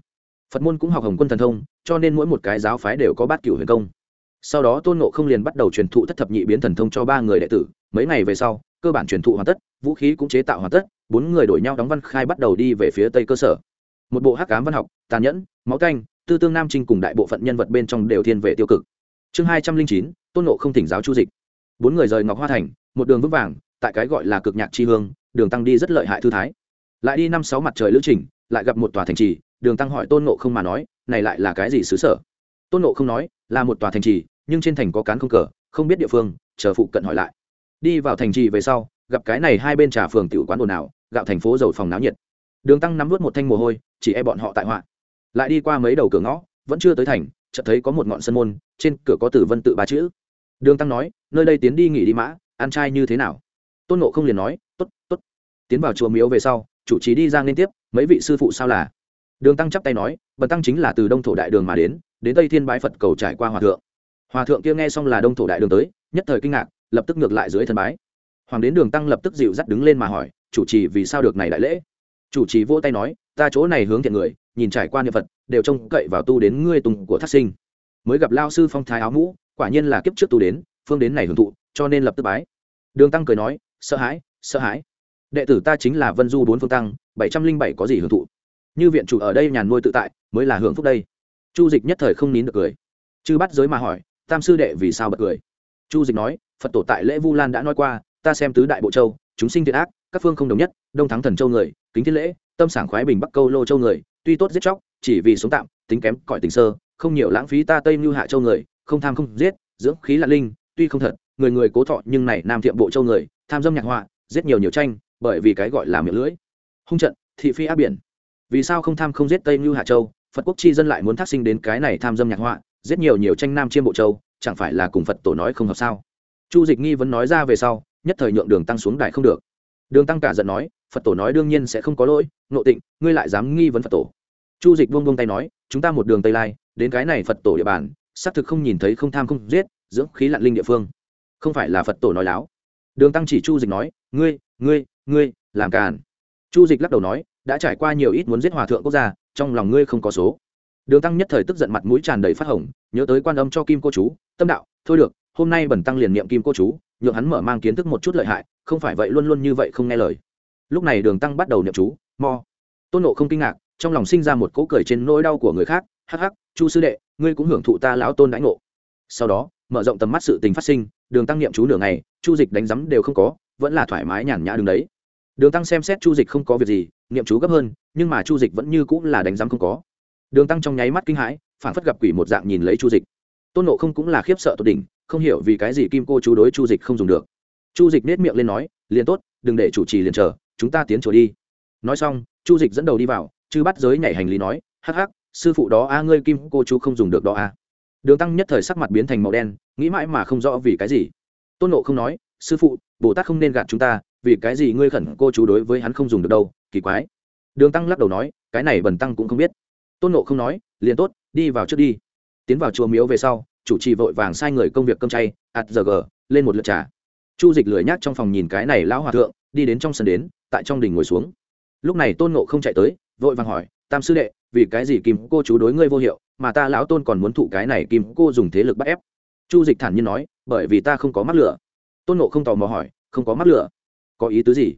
phật môn cũng học hồng quân thần thông, cho nên mỗi một cái giáo phái đều có bát cửu huyền công. Sau đó tôn ngộ không liền bắt đầu truyền thụ thất thập nhị biến thần thông cho ba người đệ tử. Mấy ngày về sau, cơ bản truyền thụ hoàn tất, vũ khí cũng chế tạo hoàn tất, bốn người đổi nhau đóng văn khai bắt đầu đi về phía tây cơ sở. Một bộ hắc cám văn học, tàn nhẫn, máu canh, tư tương nam trinh cùng đại bộ phận nhân vật bên trong đều thiên về tiêu cực. Chương hai trăm linh chín, tôn nộ không thỉnh giáo chu dịch. Bốn người rời ngọc hoa thành, một đường vững vàng, tại cái gọi là cực nhạc tri hương, đường tăng đi rất lợi hại thư thái. Lại đi năm sáu mặt trời lữ trình, lại gặp một tòa thành trì đường tăng hỏi tôn nộ không mà nói, này lại là cái gì xứ sở? Tôn nộ không nói, là một tòa thành trì, nhưng trên thành có cán không cờ, không biết địa phương, chờ phụ cận hỏi lại. Đi vào thành trì về sau, gặp cái này hai bên trà phường tiểu quán ồn ào, gạo thành phố dầu phòng náo nhiệt. Đường tăng nắm vớt một thanh mồ hôi, chỉ e bọn họ tại họa. Lại đi qua mấy đầu cửa ngõ, vẫn chưa tới thành, chợt thấy có một ngọn sân môn, trên cửa có tử vân tự ba chữ. Đường tăng nói, nơi đây tiến đi nghỉ đi mã, ăn trai như thế nào? Tôn nộ không liền nói t ố t t ố t tiến vào chùa miếu về sau, chủ trì đi ra liên tiếp, mấy vị sư phụ sao là? Đường tăng chắp tay nói, bần tăng chính là từ đông thổ đại đường mà đến đến tây thiên bái phật cầu trải qua hòa thượng. Hòa thượng kia nghe xong là đông thổ đại đường tới, nhất thời kinh ngạc, lập tức ngược lại dưới thần bái. Hoàng đến đường tăng lập tức dịu dắt đứng lên mà hỏi, chủ trì vì sao được này đại lễ? Chủ trì vỗ tay nói, ta chỗ này hướng thiện người, nhìn trải qua niệm phật, đều trông cậy vào tu đến ngươi tùng của thác sinh. Mới gặp lao sư phong thái áo mũ, quả nhiên là kiếp trước tu đến, phương đến này hưởng thụ, cho nên lập tức bái. Đường tăng cười nói, sợ hãi sợ hãi. Đệ tử ta chính là vân du bốn phương tăng, bảy trăm linh bảy có gì hưởng thụ? Như viện chủ ở đây nhàn nuôi tự tại, mới là hưởng phúc đây. Chu dịch nhất thời không nín được cười. Chư bắt giới mà hỏi, tam sư đệ vì sao bật cười? Chu dịch nói, phật tổ tại lễ vu lan đã nói qua, ta xem tứ đại bộ châu, chúng sinh thiện ác, các phương không đồng nhất, đông thắng thần châu người, kính thiên lễ, tâm sảng khoái bình bắc câu lô châu người, tuy tốt giết chóc, chỉ vì sống tạm, tính kém cõi tình sơ, không nhiều lãng phí ta tây mưu hạ châu người, không tham không giết, dưỡng khí là linh, tuy không thật, người người cố thọ nhưng này nam thiệm bộ châu người, tham dâm nhạc họa, giết nhiều nhiều tranh, bởi vì cái gọi là miệng lưỡi. Hung trận, thị phi áp biển vì sao không tham không giết tây như hạ châu? Phật quốc chi dân lại muốn thác sinh đến cái này tham dâm nhạc họa, giết nhiều nhiều tranh nam chiêm bộ châu, chẳng phải là cùng phật tổ nói không hợp sao? Chu dịch nghi vấn nói ra về sau, nhất thời nhượng đường tăng xuống đài không được. Đường tăng cả giận nói, phật tổ nói đương nhiên sẽ không có lỗi nộ tịnh, ngươi lại dám nghi vấn phật tổ. Chu dịch buông buông tay nói, chúng ta một đường tây lai, đến cái này phật tổ địa bàn, xác thực không nhìn thấy không tham không giết, dưỡng khí lặn linh địa phương. Không phải là phật tổ nói láo. Đường tăng chỉ chu dịch nói, ngươi ngươi ngươi, làm càn. Chu dịch lắc đầu nói đã trải qua nhiều ít muốn giết hòa thượng quốc gia, trong lòng ngươi không có số. Đường tăng nhất thời tức giận mặt mũi tràn đầy phát hồng, nhớ tới quan âm cho kim cô chú, tâm đạo, thôi được, hôm nay bẩn tăng liền niệm kim cô chú, nhượng hắn mở mang kiến thức một chút lợi hại, không phải vậy luôn luôn như vậy không nghe lời. Lúc này đường tăng bắt đầu niệm chú, mo. Tôn nộ không kinh ngạc, trong lòng sinh ra một cỗ cười trên nỗi đau của người khác, hắc hắc, chu sư đệ, ngươi cũng hưởng thụ ta lão tôn đãi ngộ. Sau đó, mở rộng tầm mắt sự tình phát sinh, đường tăng niệm chú nửa ngày, chu dịch đánh rắm đều không có, vẫn là thoải mái nhàn nhã đứng đấy. Đường tăng xem xét chu dịch không có việc gì niệm chú gấp hơn, nhưng mà chu dịch vẫn như cũng là đánh giám không có. Đường tăng trong nháy mắt kinh hãi, phản phất gặp quỷ một dạng nhìn lấy chu dịch. Tôn nộ không cũng là khiếp sợ tột đỉnh, không hiểu vì cái gì kim cô chú đối chu dịch không dùng được. Chu dịch nết miệng lên nói, liền tốt, đừng để chủ trì liền chờ, chúng ta tiến chùa đi. Nói xong, chu dịch dẫn đầu đi vào, chư bắt giới nhảy hành lý nói, hắc hắc, sư phụ đó a, ngươi kim cô chú không dùng được đó a. Đường tăng nhất thời sắc mặt biến thành màu đen, nghĩ mãi mà không rõ vì cái gì. Tôn nộ không nói, sư phụ, bồ tát không nên gạt chúng ta vì cái gì ngươi khẩn cô chú đối với hắn không dùng được đâu, kỳ quái. Đường tăng lắc đầu nói, cái này bần tăng cũng không biết. Tôn nộ không nói, liền tốt, đi vào trước đi. Tiến vào chùa miếu về sau, chủ trì vội vàng sai người công việc cơm chay, ạt giờ g lên một lượt trà. Chu dịch lười nhác trong phòng nhìn cái này lão hòa thượng, đi đến trong sân đến, tại trong đình ngồi xuống. Lúc này tôn nộ không chạy tới, vội vàng hỏi, tam sư đệ, vì cái gì kim cô chú đối ngươi vô hiệu, mà ta lão tôn còn muốn thụ cái này kim cô dùng thế lực bắt ép? Chu dịch thản nhiên nói, bởi vì ta không có mắt lửa. Tôn nộ không tò mò hỏi, không có mắt lửa? Có ý tứ gì?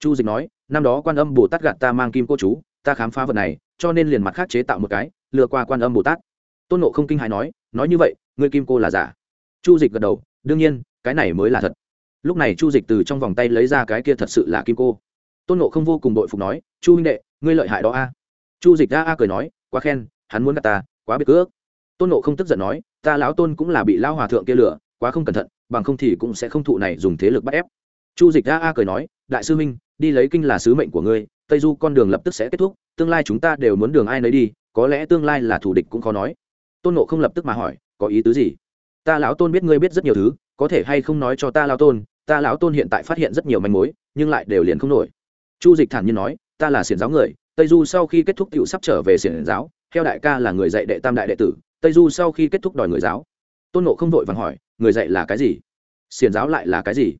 Chu dịch nói, năm đó quan âm bồ tát gạt ta mang kim cô chú, ta khám phá vật này, cho nên liền mặt khác chế tạo một cái, lừa qua quan âm bồ tát. Tôn nộ không kinh hài nói nói như vậy, ngươi kim cô là giả? Chu dịch gật đầu, đương nhiên, cái này mới là thật. Lúc này chu dịch từ trong vòng tay lấy ra cái kia thật sự là kim cô. Tôn nộ không vô cùng đội phục nói, chu huynh đệ, ngươi lợi hại đó a. Chu dịch a a cười nói, quá khen, hắn muốn gạt ta, quá biết cước. Tôn nộ không tức giận nói, ta lão tôn cũng là bị lao hòa thượng kia lửa quá không cẩn thận, bằng không thì cũng sẽ không thụ này dùng thế lực bắt ép chu dịch a a cười nói, đại sư minh đi lấy kinh là sứ mệnh của ngươi, tây du con đường lập tức sẽ kết thúc, tương lai chúng ta đều muốn đường ai nấy đi, có lẽ tương lai là thù địch cũng khó nói. Tôn nộ không lập tức mà hỏi, có ý tứ gì? Ta lão tôn biết ngươi biết rất nhiều thứ, có thể hay không nói cho ta lão tôn, ta lão tôn hiện tại phát hiện rất nhiều manh mối, nhưng lại đều liền không nổi. Chu dịch thản nhiên nói, ta là xiển giáo người, tây du sau khi kết thúc cựu sắp trở về xiển giáo, theo đại ca là người dạy đệ tam đại đệ tử, tây du sau khi kết thúc đòi người giáo. Tôn nộ không vội vàng hỏi, người dạy là cái gì? Xiển giáo lại là cái gì?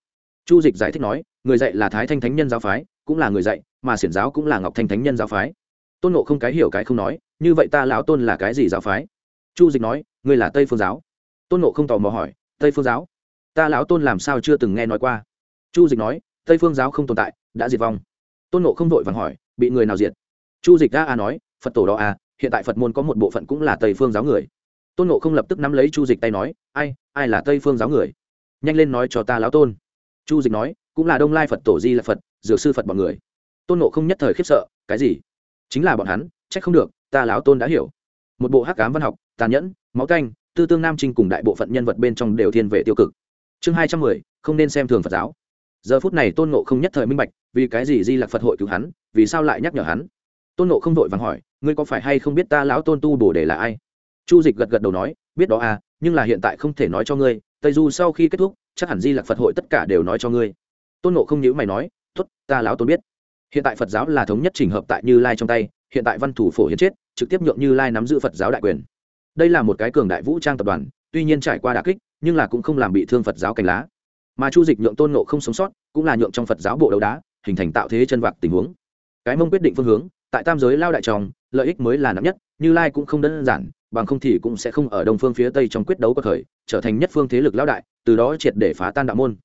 Chu dịch giải thích nói, người dạy là thái thanh thánh nhân giáo phái, cũng là người dạy, mà xiển giáo cũng là ngọc thanh thánh nhân giáo phái. Tôn nộ không cái hiểu cái không nói, như vậy ta lão tôn là cái gì giáo phái? Chu dịch nói ngươi là tây phương giáo. Tôn nộ không tò mò hỏi, tây phương giáo? Ta lão tôn làm sao chưa từng nghe nói qua? Chu dịch nói, tây phương giáo không tồn tại, đã diệt vong. Tôn nộ không vội vàng hỏi, bị người nào diệt? Chu dịch a a à nói, phật tổ đó a hiện tại phật môn có một bộ phận cũng là tây phương giáo người. Tôn nộ không lập tức nắm lấy chu dịch tay nói, ai ai là tây phương giáo người? Nhanh lên nói cho ta lão tôn chu dịch nói, cũng là đông lai phật, tổ di là phật, dược sư phật bọn người. Tôn nộ không nhất thời khiếp sợ, cái gì? Chính là bọn hắn c h ắ c không được, ta lão tôn đã hiểu. Một bộ hắc cám văn học, tàn nhẫn, máu canh, tư tương nam trinh cùng đại bộ phận nhân vật bên trong đều thiên về tiêu cực. Chương hai trăm mười, không nên xem thường phật giáo. Giờ phút này tôn nộ không nhất thời minh bạch, vì cái gì di lạc phật hội cứu hắn, vì sao lại nhắc nhở hắn? Tôn nộ không vội vàng hỏi, ngươi có phải hay không biết ta lão tôn tu bổ để là ai? Chu dịch gật gật đầu nói, biết đó à nhưng là hiện tại không thể nói cho ngươi, tây du sau khi kết thúc, chắc hẳn di lạc phật hội tất cả đều nói cho ngươi. Tôn nộ không nhữ mày nói t ố t ta lão tôn biết. Hiện tại phật giáo là thống nhất trình hợp tại như lai trong tay, hiện tại văn thủ phổ hiến chết, trực tiếp nhượng như lai nắm giữ phật giáo đại quyền. Đây là một cái cường đại vũ trang tập đoàn, tuy nhiên trải qua đà kích, nhưng là cũng không làm bị thương phật giáo cành lá. Mà chu dịch nhượng tôn nộ không sống sót, cũng là nhượng trong phật giáo bộ đấu đá, hình thành tạo thế chân vạc tình huống. Cái mông quyết định phương hướng tại tam giới lao đại tròng lợi ích mới là nắm nhất, như lai cũng không đơn giản, bằng không thì cũng sẽ không ở đông phương phía tây trong quyết đấu có thời, trở thành nhất phương thế lực lão đại, từ đó triệt để phá tan đạo môn.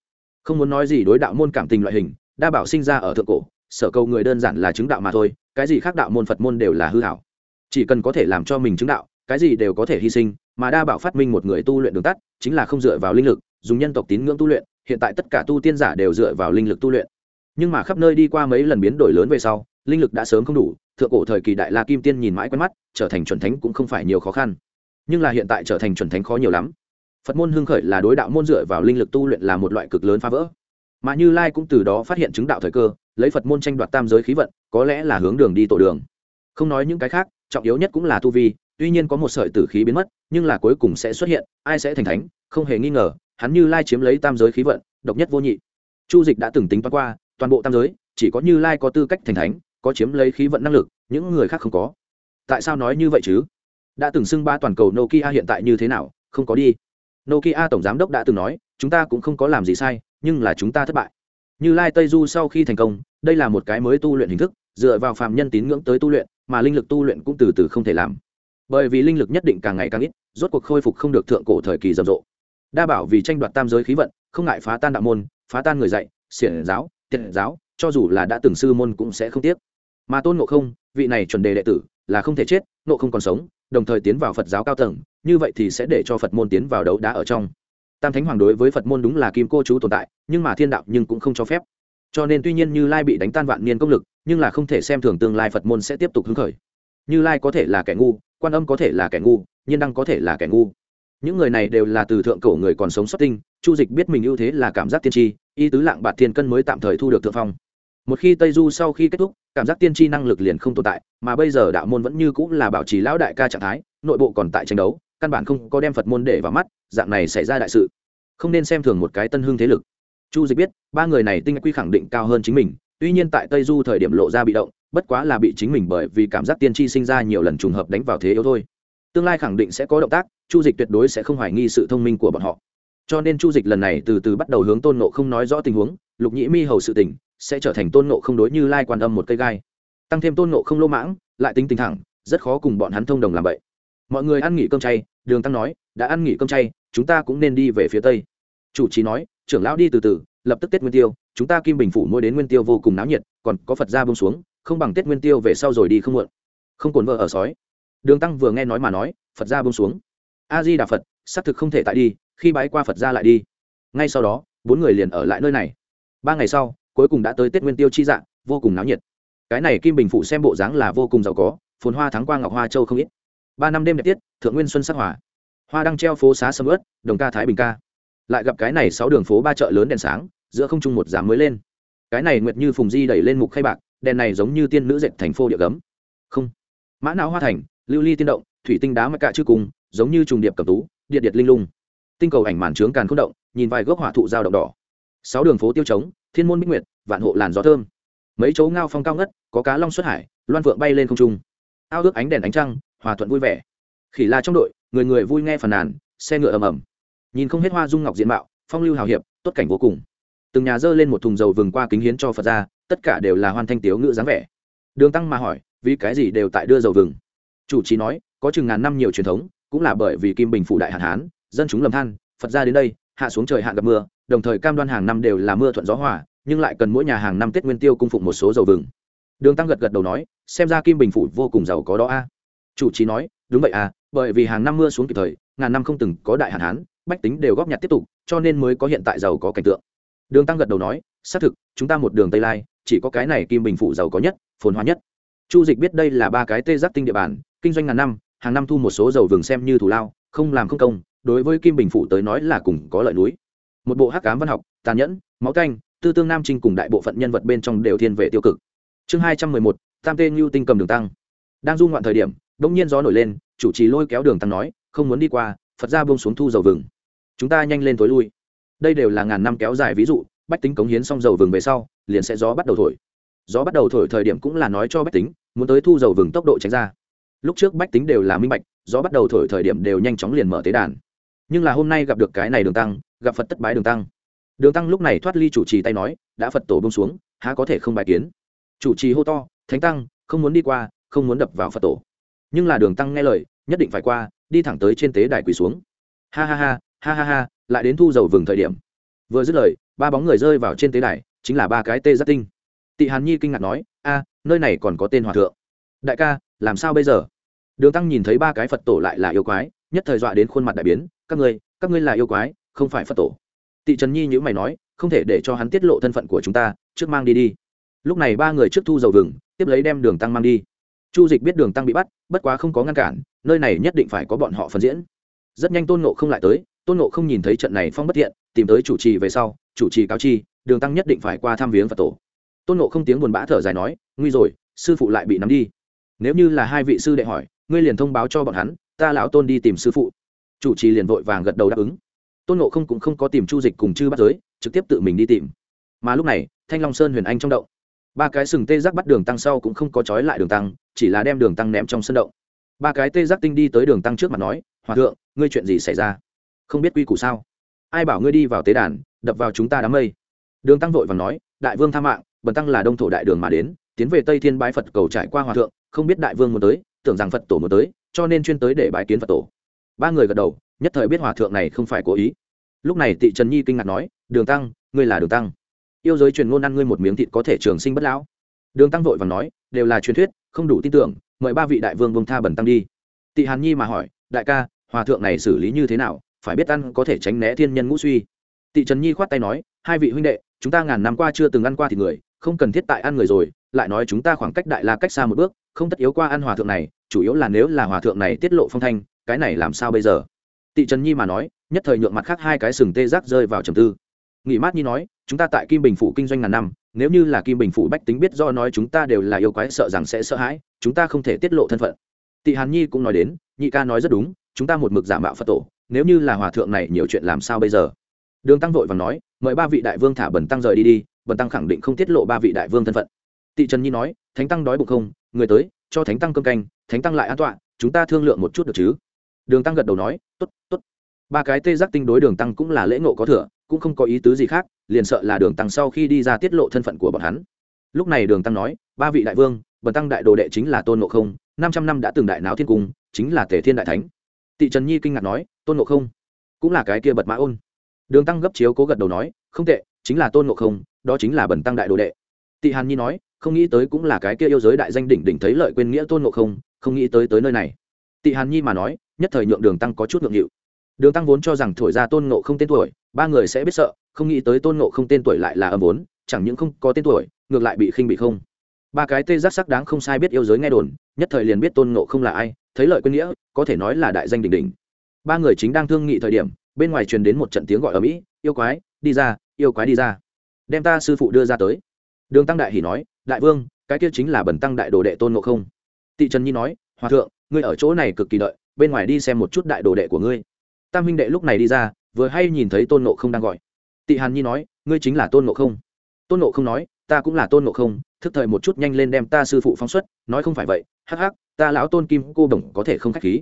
Không muốn nói gì đối đạo môn cảm tình loại hình, đa bảo sinh ra ở thượng cổ, sở cầu người đơn giản là chứng đạo mà thôi, cái gì khác đạo môn phật môn đều là hư hảo. Chỉ cần có thể làm cho mình chứng đạo, cái gì đều có thể hy sinh, mà đa bảo phát minh một người tu luyện đường tắt, chính là không dựa vào linh lực, dùng nhân tộc tín ngưỡng tu luyện, hiện tại tất cả tu tiên giả đều dựa vào linh lực tu luyện. Nhưng mà khắp nơi đi qua mấy lần biến đổi lớn về sau linh lực đã sớm không đủ, thượng cổ thời kỳ đại la kim tiên nhìn mãi quen mắt, trở thành chuẩn thánh cũng không phải nhiều khó khăn. Nhưng là hiện tại trở thành chuẩn thánh khó nhiều lắm. Phật môn hưng khởi là đối đạo môn dựa vào linh lực tu luyện là một loại cực lớn phá vỡ. Mà như lai cũng từ đó phát hiện chứng đạo thời cơ, lấy phật môn tranh đoạt tam giới khí vận, có lẽ là hướng đường đi tổ đường. Không nói những cái khác, trọng yếu nhất cũng là tu vi, tuy nhiên có một sợi tử khí biến mất, nhưng là cuối cùng sẽ xuất hiện, ai sẽ thành thánh, không hề nghi ngờ, hắn như lai chiếm lấy tam giới khí vận, độc nhất vô nhị. Chu dịch đã từng tính toán qua, toàn bộ tam giới, chỉ có như lai có tư cách thành thánh có chiếm lấy khí vận năng lực, những người khác không có. Tại sao nói như vậy chứ? Đã từng xưng ba toàn cầu nokia hiện tại như thế nào? Không có đi. Nokia tổng giám đốc đã từng nói, chúng ta cũng không có làm gì sai, nhưng là chúng ta thất bại. Như lai tây du sau khi thành công, đây là một cái mới tu luyện hình thức, dựa vào phàm nhân tín ngưỡng tới tu luyện, mà linh lực tu luyện cũng từ từ không thể làm. Bởi vì linh lực nhất định càng ngày càng ít, rốt cuộc khôi phục không được thượng cổ thời kỳ rầm rộ. Đa bảo vì tranh đoạt tam giới khí vận, không ngại phá tan đạo môn, phá tan người dạy, xiển giáo, tiện giáo, cho dù là đã từng sư môn cũng sẽ không tiếc mà tôn ngộ không, vị này chuẩn đề đệ tử, là không thể chết, ngộ không còn sống, đồng thời tiến vào phật giáo cao tầng, như vậy thì sẽ để cho phật môn tiến vào đấu đá ở trong. Tam thánh hoàng đối với phật môn đúng là kim cô chú tồn tại, nhưng mà thiên đạo nhưng cũng không cho phép. Cho nên tuy nhiên như lai bị đánh tan vạn niên công lực, nhưng là không thể xem thường tương lai phật môn sẽ tiếp tục hứng khởi. Như lai có thể là kẻ ngu, quan âm có thể là kẻ ngu, nhiên đăng có thể là kẻ ngu. Những người này đều là từ thượng cổ người còn sống xuất tinh, chu dịch biết mình ưu thế là cảm giác tiên tri y tứ lạng bạt thiên cân mới tạm thời thu được thượng phong một khi tây du sau khi kết thúc, cảm giác tiên tri năng lực liền không tồn tại, mà bây giờ đạo môn vẫn như cũng là bảo trì lão đại ca trạng thái, nội bộ còn tại tranh đấu, căn bản không có đem phật môn để vào mắt, dạng này xảy ra đại sự. Không nên xem thường một cái tân hương thế lực. Chu dịch biết, ba người này tinh quy khẳng định cao hơn chính mình, tuy nhiên tại tây du thời điểm lộ ra bị động, bất quá là bị chính mình bởi vì cảm giác tiên tri sinh ra nhiều lần trùng hợp đánh vào thế yếu thôi. Tương lai khẳng định sẽ có động tác, chu dịch tuyệt đối sẽ không hoài nghi sự thông minh của bọn họ. Cho nên chu dịch lần này từ từ bắt đầu hướng tôn nộ không nói rõ tình huống, lục nhĩ mi hầu sự tình sẽ trở thành tôn nộ không đối như lai quan âm một cây gai. Tăng thêm tôn nộ không lô mãng, lại tính tình thẳng, rất khó cùng bọn hắn thông đồng làm vậy. Mọi người ăn nghỉ cơm chay, đường tăng nói, đã ăn nghỉ cơm chay, chúng ta cũng nên đi về phía tây. Chủ trì nói, trưởng lão đi từ từ, lập tức tết nguyên tiêu, chúng ta kim bình phủ mua đến nguyên tiêu vô cùng náo nhiệt, còn có phật gia bông xuống, không bằng tết nguyên tiêu về sau rồi đi không muộn. Không cồn vợ ở sói. Đường tăng vừa nghe nói mà nói, phật gia bông xuống. A di đà phật, xác thực không thể tại đi, khi bái qua phật gia lại đi. Ngay sau đó, bốn người liền ở lại nơi này. Ba ngày sau cuối cùng đã tới tết nguyên tiêu chi dạng vô cùng náo nhiệt. Cái này kim bình phụ xem bộ dáng là vô cùng giàu có, phồn hoa thắng quang ngọc hoa châu không ít. Ba năm đêm đẹp tiết, thượng nguyên xuân sắc hòa hoa đăng treo phố xá sầm ớt đồng ca thái bình ca. Lại gặp cái này sáu đường phố ba chợ lớn đèn sáng, giữa không trung một giá mới lên. Cái này nguyệt như phùng di đẩy lên mục khay bạc, đèn này giống như tiên nữ dệt thành phố địa gấm. Không. Mã não hoa thành, lưu ly tiên động, thủy tinh đá mắc cạ chư cùng, giống như trùng điệp cầm tú, điện điệt linh lung. Tinh cầu ảnh màn trướng càn k động, nhìn vài gốc hỏa thụ dao động đỏ. Sáu đường phố tiêu trống thiên môn bích nguyệt, vạn hộ làn gió thơm. Mấy chỗ ngao phong cao ngất, có cá long xuất hải, loan phượng bay lên không trung. Ao ước ánh đèn ánh trăng, hòa thuận vui vẻ. Khỉ la trong đội, người người vui nghe phàn nàn, xe ngựa ầm ầm. Nhìn không hết hoa dung ngọc diện mạo, phong lưu hào hiệp, tốt cảnh vô cùng. Từng nhà dơ lên một thùng dầu vừng qua kính hiến cho phật ra tất cả đều là hoan thanh tiếu ngữ dáng vẻ. Đường tăng mà hỏi, vì cái gì đều tại đưa dầu vừng? Chủ trì nói, có chừng ngàn năm nhiều truyền thống, cũng là bởi vì kim bình phủ đại hạn hán, dân chúng lầm than, phật ra đến đây, hạ xuống trời hạn gặp mưa đồng thời cam đoan hàng năm đều là mưa thuận gió hòa, nhưng lại cần mỗi nhà hàng năm tết nguyên tiêu cung phụng một số dầu vừng. Đường tăng gật gật đầu nói, xem ra kim bình phủ vô cùng giàu có đó a. À. Chủ trì nói, đúng vậy à bởi vì hàng năm mưa xuống kịp thời, ngàn năm không từng có đại hạn hán, bách tính đều góp nhặt tiếp tục, cho nên mới có hiện tại giàu có cảnh tượng. Đường tăng gật đầu nói, xác thực, chúng ta một đường tây lai, chỉ có cái này kim bình phủ giàu có nhất, phồn hoa nhất. Chu dịch biết đây là ba cái tê giác tinh địa bàn, kinh doanh ngàn năm, hàng năm thu một số dầu vừng xem như thủ lao, không làm không công, đối với kim bình phủ tới nói là cùng có lợi núi một bộ hắc cám văn học, tàn nhẫn, máu canh, tư tương nam trinh cùng đại bộ phận nhân vật bên trong đều thiên về tiêu cực. Chương hai trăm mười một, tam tê ngưu tinh cầm đường tăng. Đang du ngoạn thời điểm đông nhiên gió nổi lên, chủ trì lôi kéo đường tăng nói, không muốn đi qua, phật ra bông xuống thu dầu vừng. Chúng ta nhanh lên tối lui. Đây đều là ngàn năm kéo dài ví dụ, bách tính cống hiến xong dầu vừng về sau, liền sẽ gió bắt đầu thổi. Gió bắt đầu thổi thời điểm cũng là nói cho bách tính, muốn tới thu dầu vừng tốc độ tránh ra. Lúc trước bách tính đều là minh bạch, gió bắt đầu thổi thời điểm đều nhanh chóng liền mở tế đàn. Nhưng là hôm nay gặp được cái này đường tăng gặp phật tất bái đường tăng đường tăng lúc này thoát ly chủ trì tay nói đã phật tổ bông xuống há có thể không bài kiến chủ trì hô to thánh tăng không muốn đi qua không muốn đập vào phật tổ nhưng là đường tăng nghe lời nhất định phải qua đi thẳng tới trên tế đài quỳ xuống ha ha ha ha ha ha lại đến thu dầu vừng thời điểm vừa dứt lời ba bóng người rơi vào trên tế đài chính là ba cái tê giác tinh tị hàn nhi kinh ngạc nói a nơi này còn có tên hòa thượng đại ca làm sao bây giờ đường tăng nhìn thấy ba cái phật tổ lại là yêu quái nhất thời dọa đến khuôn mặt đại biến các ngươi các ngươi là yêu quái không phải phật tổ. Tị trần nhi nhữ mày nói, không thể để cho hắn tiết lộ thân phận của chúng ta, trước mang đi đi. Lúc này ba người trước thu dầu vừng, tiếp lấy đem đường tăng mang đi. Chu dịch biết đường tăng bị bắt, bất quá không có ngăn cản, nơi này nhất định phải có bọn họ phân diễn. Rất nhanh tôn nộ không lại tới, tôn nộ không nhìn thấy trận này phong bất thiện, tìm tới chủ trì về sau, chủ trì cáo chi, đường tăng nhất định phải qua thăm viếng phật tổ. Tôn nộ không tiếng buồn bã thở dài nói, nguy rồi, sư phụ lại bị nắm đi. Nếu như là hai vị sư đệ hỏi, ngươi liền thông báo cho bọn hắn, ta lão tôn đi tìm sư phụ. Chủ trì liền vội vàng gật đầu đáp ứng tôn nộ không cũng không có tìm chu dịch cùng chư bắt giới, trực tiếp tự mình đi tìm. Mà lúc này, thanh long sơn huyền anh trong động. Ba cái sừng tê giác bắt đường tăng sau cũng không có trói lại đường tăng, chỉ là đem đường tăng ném trong sân động. Ba cái tê giác tinh đi tới đường tăng trước mặt nói, hòa thượng, ngươi chuyện gì xảy ra? Không biết quy củ sao? Ai bảo ngươi đi vào tế đàn, đập vào chúng ta đám mây? Đường tăng vội và nói, đại vương tha mạng, bần tăng là đông thổ đại đường mà đến, tiến về tây thiên bái phật cầu trải qua hòa thượng, không biết đại vương muốn tới, tưởng rằng phật tổ muốn tới, cho nên chuyên tới để bái kiến phật tổ. Ba người gật đầu nhất thời biết hòa thượng này không phải cố ý. Lúc này tị trần nhi kinh ngạc nói, đường tăng, ngươi là đường tăng. Yêu giới truyền ngôn ăn ngươi một miếng thịt có thể trường sinh bất lão. Đường tăng vội và nói, đều là truyền thuyết, không đủ tin tưởng, mời ba vị đại vương vương tha bẩn tăng đi. Tị hàn nhi mà hỏi, đại ca, hòa thượng này xử lý như thế nào? Phải biết ăn có thể tránh né thiên nhân ngũ suy. Tị trần nhi khoát tay nói, hai vị huynh đệ, chúng ta ngàn năm qua chưa từng ăn qua thịt người, không cần thiết tại ăn người rồi, lại nói chúng ta khoảng cách đại la cách xa một bước, không tất yếu qua ăn hòa thượng này, chủ yếu là nếu là hòa thượng này tiết lộ phong thanh, cái này làm sao bây giờ? Tị trần nhi mà nói, nhất thời nhượng mặt khác hai cái sừng tê giác rơi vào trầm tư. Nghị mát nhi nói, chúng ta tại kim bình phủ kinh doanh ngàn năm, nếu như là kim bình phủ bách tính biết do nói chúng ta đều là yêu quái sợ rằng sẽ sợ hãi, chúng ta không thể tiết lộ thân phận. Tị hàn nhi cũng nói đến, nhị ca nói rất đúng, chúng ta một mực giả mạo phật tổ, nếu như là hòa thượng này nhiều chuyện làm sao bây giờ? Đường tăng vội và nói, mời ba vị đại vương thả bần tăng rời đi đi, bần tăng khẳng định không tiết lộ ba vị đại vương thân phận. Tị trần nhi nói, thánh tăng đói bụng không? Người tới, cho thánh tăng cơm canh, thánh tăng lại an tọa, chúng ta thương lượng một chút được chứ? Đường tăng gật đầu nói t ố t t ố t ba cái tê giác tinh đối đường tăng cũng là lễ ngộ có thừa, cũng không có ý tứ gì khác, liền sợ là đường tăng sau khi đi ra tiết lộ thân phận của bọn hắn. Lúc này đường tăng nói, ba vị đại vương, bần tăng đại đồ đệ chính là tôn ngộ không, năm trăm năm đã từng đại náo thiên cung, chính là tề thiên đại thánh. Tị trần nhi kinh ngạc nói, tôn ngộ không? Cũng là cái kia bật mã ôn. Đường tăng gấp chiếu cố gật đầu nói, không tệ, chính là tôn ngộ không, đó chính là bần tăng đại đồ đệ. Tị hàn nhi nói, không nghĩ tới cũng là cái kia yêu giới đại danh đỉnh đỉnh thấy lợi quên nghĩa tôn ngộ không không nghĩ tới tới nơi này. Tị hàn nhi mà nói nhất thời nhượng đường tăng có chút ngượng nghịu. Đường tăng vốn cho rằng thổi ra tôn ngộ không tên tuổi, ba người sẽ biết sợ, không nghĩ tới tôn ngộ không tên tuổi lại là âm vốn, chẳng những không có tên tuổi, ngược lại bị khinh bị không. Ba cái tê giác sắc đáng không sai biết yêu giới nghe đồn, nhất thời liền biết tôn ngộ không là ai, thấy lợi quên nghĩa, có thể nói là đại danh đỉnh đỉnh. Ba người chính đang thương nghị thời điểm, bên ngoài truyền đến một trận tiếng gọi ở mỹ, yêu quái, đi ra, yêu quái đi ra. Đem ta sư phụ đưa ra tới. Đường tăng đại hỉ nói, đại vương, cái kia chính là bẩn tăng đại đồ đệ tôn ngộ không. Tị trần nhi nói, hòa thượng, ngươi ở chỗ này cực kỳ đợi bên ngoài đi xem một chút đại đồ đệ của ngươi. Tam huynh đệ lúc này đi ra, vừa hay nhìn thấy tôn nộ không đang gọi. Tị hàn nhi nói, ngươi chính là tôn nộ không. Tôn nộ không nói, ta cũng là tôn nộ không, thức thời một chút nhanh lên đem ta sư phụ phóng xuất, nói không phải vậy, hắc hắc, ta lão tôn kim cô đồng có thể không khách khí.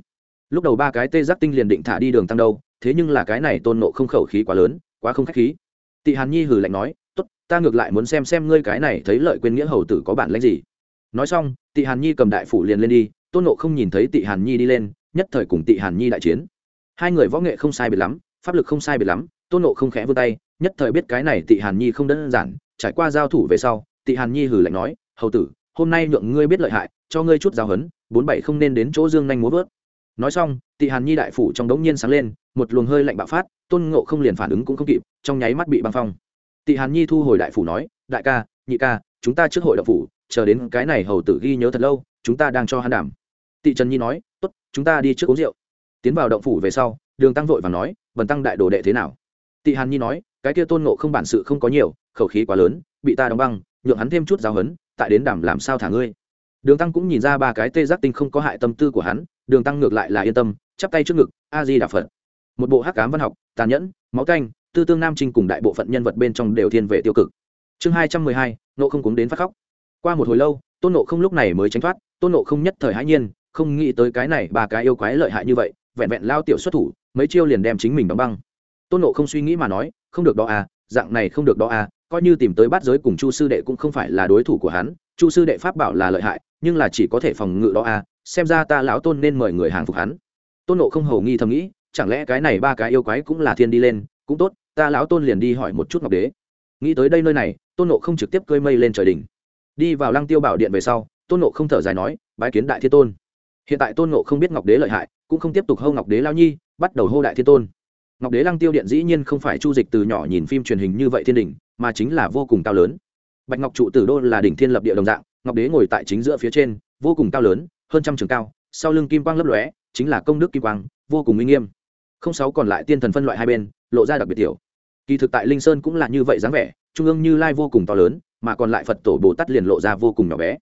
Lúc đầu ba cái tê giác tinh liền định thả đi đường tăng đâu, thế nhưng là cái này tôn nộ không khẩu khí quá lớn, quá không khách khí. Tị hàn nhi hử lạnh nói, tốt, ta ngược lại muốn xem xem ngươi cái này thấy lợi quên nghĩa hầu tử có bản lãnh gì. Nói xong, tị hàn nhi cầm đại phủ liền lên đi, tôn nộ không nhìn thấy tị hàn nhi đi lên nhất thời cùng tị hàn nhi đại chiến. Hai người võ nghệ không sai biệt lắm, pháp lực không sai biệt lắm, tôn nộ không khẽ vươn tay, nhất thời biết cái này tị hàn nhi không đơn giản, trải qua giao thủ về sau, tị hàn nhi hử lạnh nói, hầu tử, hôm nay nhượng ngươi biết lợi hại, cho ngươi chút giáo hấn bốn bảy không nên đến chỗ dương nhanh múa vớt. Nói xong, tị hàn nhi đại phủ trong đống nhiên sáng lên, một luồng hơi lạnh bạo phát, tôn ngộ không liền phản ứng cũng không kịp, trong nháy mắt bị băng phong. Tị hàn nhi thu hồi đại phủ nói, đại ca, nhị ca, chúng ta trước hội đạo phủ, chờ đến cái này hầu tử ghi nhớ thật lâu, chúng ta đang cho hắn đảm tị trần nhi nói, tốt, chúng ta đi trước uống rượu. Tiến vào động phủ về sau, đường tăng vội và nói bần tăng đại đồ đệ thế nào? Tị hàn nhi nói, cái kia tôn ngộ không bản sự không có nhiều, khẩu khí quá lớn, bị ta đóng băng, nhượng hắn thêm chút giáo hấn tại đến đảm làm sao thả ngươi? Đường tăng cũng nhìn ra ba cái tê giác tinh không có hại tâm tư của hắn, đường tăng ngược lại là yên tâm, chắp tay trước ngực, a di đà phật. Một bộ hắc cám văn học, tàn nhẫn, máu canh tư tương nam trinh cùng đại bộ phận nhân vật bên trong đều thiên về tiêu cực. Chương hai trăm mười hai nộ không cuống đến phát khóc. Qua một hồi lâu, tôn nộ không lúc này mới tránh thoát, tôn nộ không nhất thời hãi nhiên không nghĩ tới cái này ba cái yêu quái lợi hại như vậy, vẹn vẹn lao tiểu xuất thủ, mấy chiêu liền đem chính mình đóng băng. Tôn nộ không suy nghĩ mà nói, không được đó à dạng này không được đó à coi như tìm tới bát giới cùng chu sư đệ cũng không phải là đối thủ của hắn, chu sư đệ pháp bảo là lợi hại, nhưng là chỉ có thể phòng ngự đó à xem ra ta lão tôn nên mời người hàng phục hắn. Tôn nộ không hầu nghi thầm nghĩ, chẳng lẽ cái này ba cái yêu quái cũng là thiên đi lên, cũng tốt, ta lão tôn liền đi hỏi một chút ngọc đế. Nghĩ tới đây nơi này, tôn nộ không trực tiếp cơi mây lên trời đỉnh. Đi vào lăng tiêu bảo điện về sau, tôn nộ không thở dài nói, bái kiến đại thiên tôn hiện tại tôn nộ không biết ngọc đế lợi hại, cũng không tiếp tục hâu ngọc đế lao nhi, bắt đầu hô đại thiên tôn. Ngọc đế lăng tiêu điện dĩ nhiên không phải chu dịch từ nhỏ nhìn phim truyền hình như vậy thiên đình mà chính là vô cùng cao lớn. Bạch ngọc trụ tử đô là đỉnh thiên lập địa đồng dạng, ngọc đế ngồi tại chính giữa phía trên, vô cùng cao lớn, hơn trăm trường cao, sau lưng kim quang lấp lóe, chính là công đức kim quang, vô cùng uy nghiêm. Không sáu còn lại tiên thần phân loại hai bên, lộ ra đặc biệt tiểu. Kỳ thực tại linh sơn cũng là như vậy dáng vẻ, trung ương như lai vô cùng to lớn, mà còn lại phật tổ bồ tát liền lộ ra vô cùng nhỏ bé.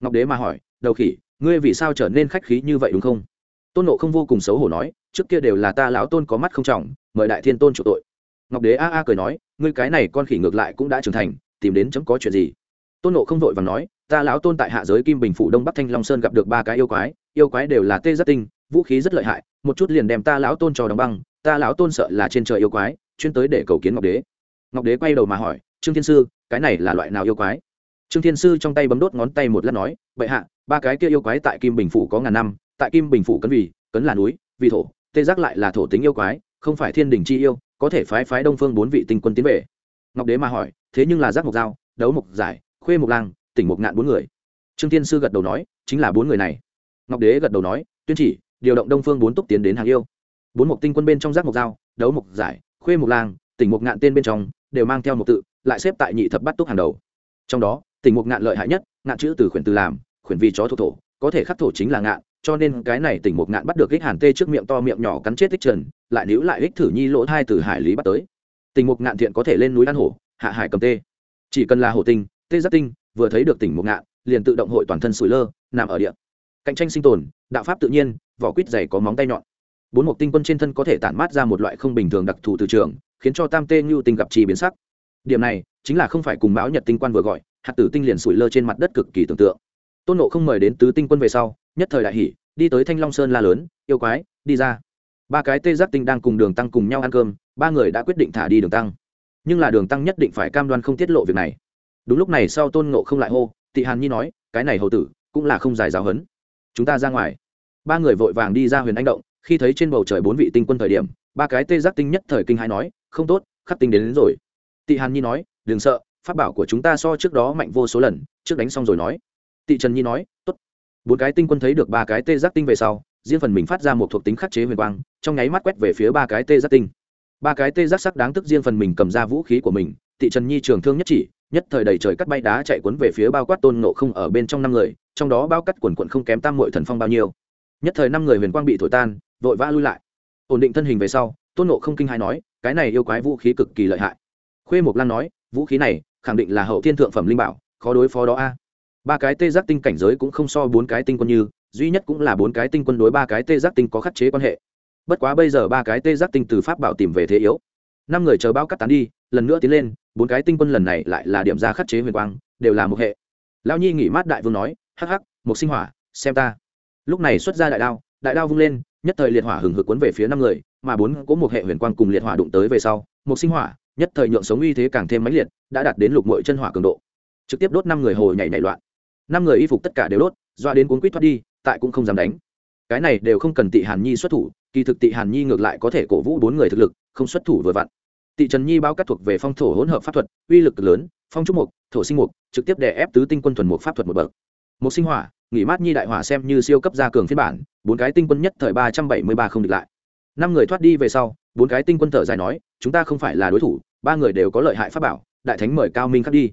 Ngọc đế mà hỏi, đầu khỉ ngươi vì sao trở nên khách khí như vậy đúng không? Tôn nộ không vô cùng xấu hổ nói, trước kia đều là ta lão tôn có mắt không trọng, mời đại thiên tôn chủ tội. Ngọc đế a a cười nói, ngươi cái này con khỉ ngược lại cũng đã trưởng thành, tìm đến chấm có chuyện gì? Tôn nộ không vội và nói, ta lão tôn tại hạ giới kim bình phủ đông bắc thanh long sơn gặp được ba cái yêu quái yêu quái đều là tê rất tinh, vũ khí rất lợi hại, một chút liền đem ta lão tôn cho đóng băng, ta lão tôn sợ là trên trời yêu quái, chuyên tới để cầu kiến ngọc đế. Ngọc đế quay đầu mà hỏi, trương thiên sư, cái này là loại nào yêu quái? Trương thiên sư trong tay bấm đốt ngón tay một lát nói, bệ hạ ba cái kia yêu quái tại kim bình phủ có ngàn năm, tại kim bình phủ cấn vì, cấn là núi, vì thổ, tê giác lại là thổ tính yêu quái, không phải thiên đình chi yêu, có thể phái phái đông phương bốn vị tinh quân tiến về. Ngọc đế mà hỏi, thế nhưng là giác mộc dao đấu mộc giải, khuê mộc lang, tỉnh mộc ngạn bốn người. Trương thiên sư gật đầu nói, chính là bốn người này. Ngọc đế gật đầu nói, tuyên chỉ, điều động đông phương bốn túc tiến đến hàng yêu. Bốn mộc tinh quân bên trong giác mộc dao đấu mộc giải, khuê mộc lang, tỉnh mộc ngạn tên bên trong, đều mang theo một tự, lại xếp tại nhị thập bát túc hàng đầu. Trong đó, tỉnh mộc ngạn lợi hại nhất, ngạn chữ từ khuyển từ làm khuyển vì chó thuộc thổ, có thể khắc thổ chính là ngạn, cho nên cái này tỉnh một ngạn bắt được ích hàn tê trước miệng to miệng nhỏ cắn chết ích trần, lại níu lại ích thử nhi lỗ thai từ hải lý bắt tới. Tỉnh một ngạn thiện có thể lên núi ăn hổ, hạ hải cầm tê. Chỉ cần là hổ tinh, tê giác tinh, vừa thấy được tỉnh một ngạn, liền tự động hội toàn thân sủi lơ, nằm ở địa. Cạnh tranh sinh tồn, đạo pháp tự nhiên, vỏ quýt dày có móng tay nhọn. Bốn mục tinh quân trên thân có thể tản mát ra một loại không bình thường đặc thù từ trường, khiến cho tam tê ngưu tinh gặp trì biến sắc. Điểm này, chính là không phải cùng báo nhật tinh quan vừa gọi, hạt tử tinh liền sủi lơ trên mặt đất cực kỳ tưởng tượng tôn nộ không mời đến tứ tinh quân về sau nhất thời đại hỷ đi tới thanh long sơn la lớn yêu quái đi ra. Ba cái tê giác tinh đang cùng đường tăng cùng nhau ăn cơm ba người đã quyết định thả đi đường tăng. Nhưng là đường tăng nhất định phải cam đoan không tiết lộ việc này. Đúng lúc này sau tôn nộ không lại hô tị hàn nhi nói cái này hầu tử cũng là không dài giáo hấn chúng ta ra ngoài. Ba người vội vàng đi ra huyền anh động khi thấy trên bầu trời bốn vị tinh quân thời điểm ba cái tê giác tinh nhất thời kinh hai nói không tốt khắc tinh đến, đến rồi. Tị hàn nhi nói đừng sợ pháp bảo của chúng ta so trước đó mạnh vô số lần trước đánh xong rồi nói tị trần nhi nói, tốt. Bốn cái tinh quân thấy được ba cái tê giác tinh về sau, riêng phần mình phát ra một thuộc tính khắc chế huyền quang, trong nháy mắt quét về phía ba cái tê giác tinh. Ba cái tê giác sắc đáng tức riêng phần mình cầm ra vũ khí của mình, tị trần nhi trường thương nhất chỉ, nhất thời đầy trời cắt bay đá chạy cuốn về phía bao quát tôn nộ không ở bên trong năm người, trong đó bao cắt quần quận không kém tam mội thần phong bao nhiêu. Nhất thời năm người huyền quang bị thổi tan, vội vã lui lại. Ổn định thân hình về sau, tôn nộ không kinh hai nói, cái này yêu quái vũ khí cực kỳ lợi hại. Khuê mộc lan nói, vũ khí này khẳng định là hậu thiên thượng phẩm linh bảo, khó đối phó đó a ba cái tê giác tinh cảnh giới cũng không so bốn cái tinh quân như, duy nhất cũng là bốn cái tinh quân đối ba cái tê giác tinh có khắc chế quan hệ. Bất quá bây giờ ba cái tê giác tinh từ pháp bảo tìm về thế yếu. Năm người chờ bao cắt tán đi, lần nữa tiến lên, bốn cái tinh quân lần này lại là điểm ra khắc chế huyền quang, đều là một hệ. Lao nhi nghỉ mát đại vương nói, hắc hắc, một sinh hỏa, xem ta. Lúc này xuất ra đại đao đại đao vung lên, nhất thời liệt hỏa hừng hực cuốn về phía năm người, mà bốn có một hệ huyền quang cùng liệt hỏa đụng tới về sau, một sinh hỏa, nhất thời nhượng sống uy thế càng thêm mãnh liệt, đã đạt đến lục mội chân hỏa cường độ. Trực tiếp đốt năm người hồ nhảy nhảy loạn năm người y phục tất cả đều đốt, doa đến cuốn quýt thoát đi, tại cũng không dám đánh. Cái này đều không cần tị hàn nhi xuất thủ, kỳ thực tị hàn nhi ngược lại có thể cổ vũ bốn người thực lực, không xuất thủ vừa vặn. Tị trần nhi bao cắt thuộc về phong thổ hỗn hợp pháp thuật, uy lực lớn, phong trúc mục, thổ sinh mục, trực tiếp đè ép tứ tinh quân thuần mục pháp thuật một bậc. Một sinh hỏa, nghỉ mát nhi đại hỏa xem như siêu cấp gia cường phiên bản, bốn cái tinh quân nhất thời ba trăm bảy mươi ba không địch lại. Năm người thoát đi về sau, bốn cái tinh quân thở dài nói, chúng ta không phải là đối thủ, ba người đều có lợi hại pháp bảo, đại thánh mời cao minh khắc đi.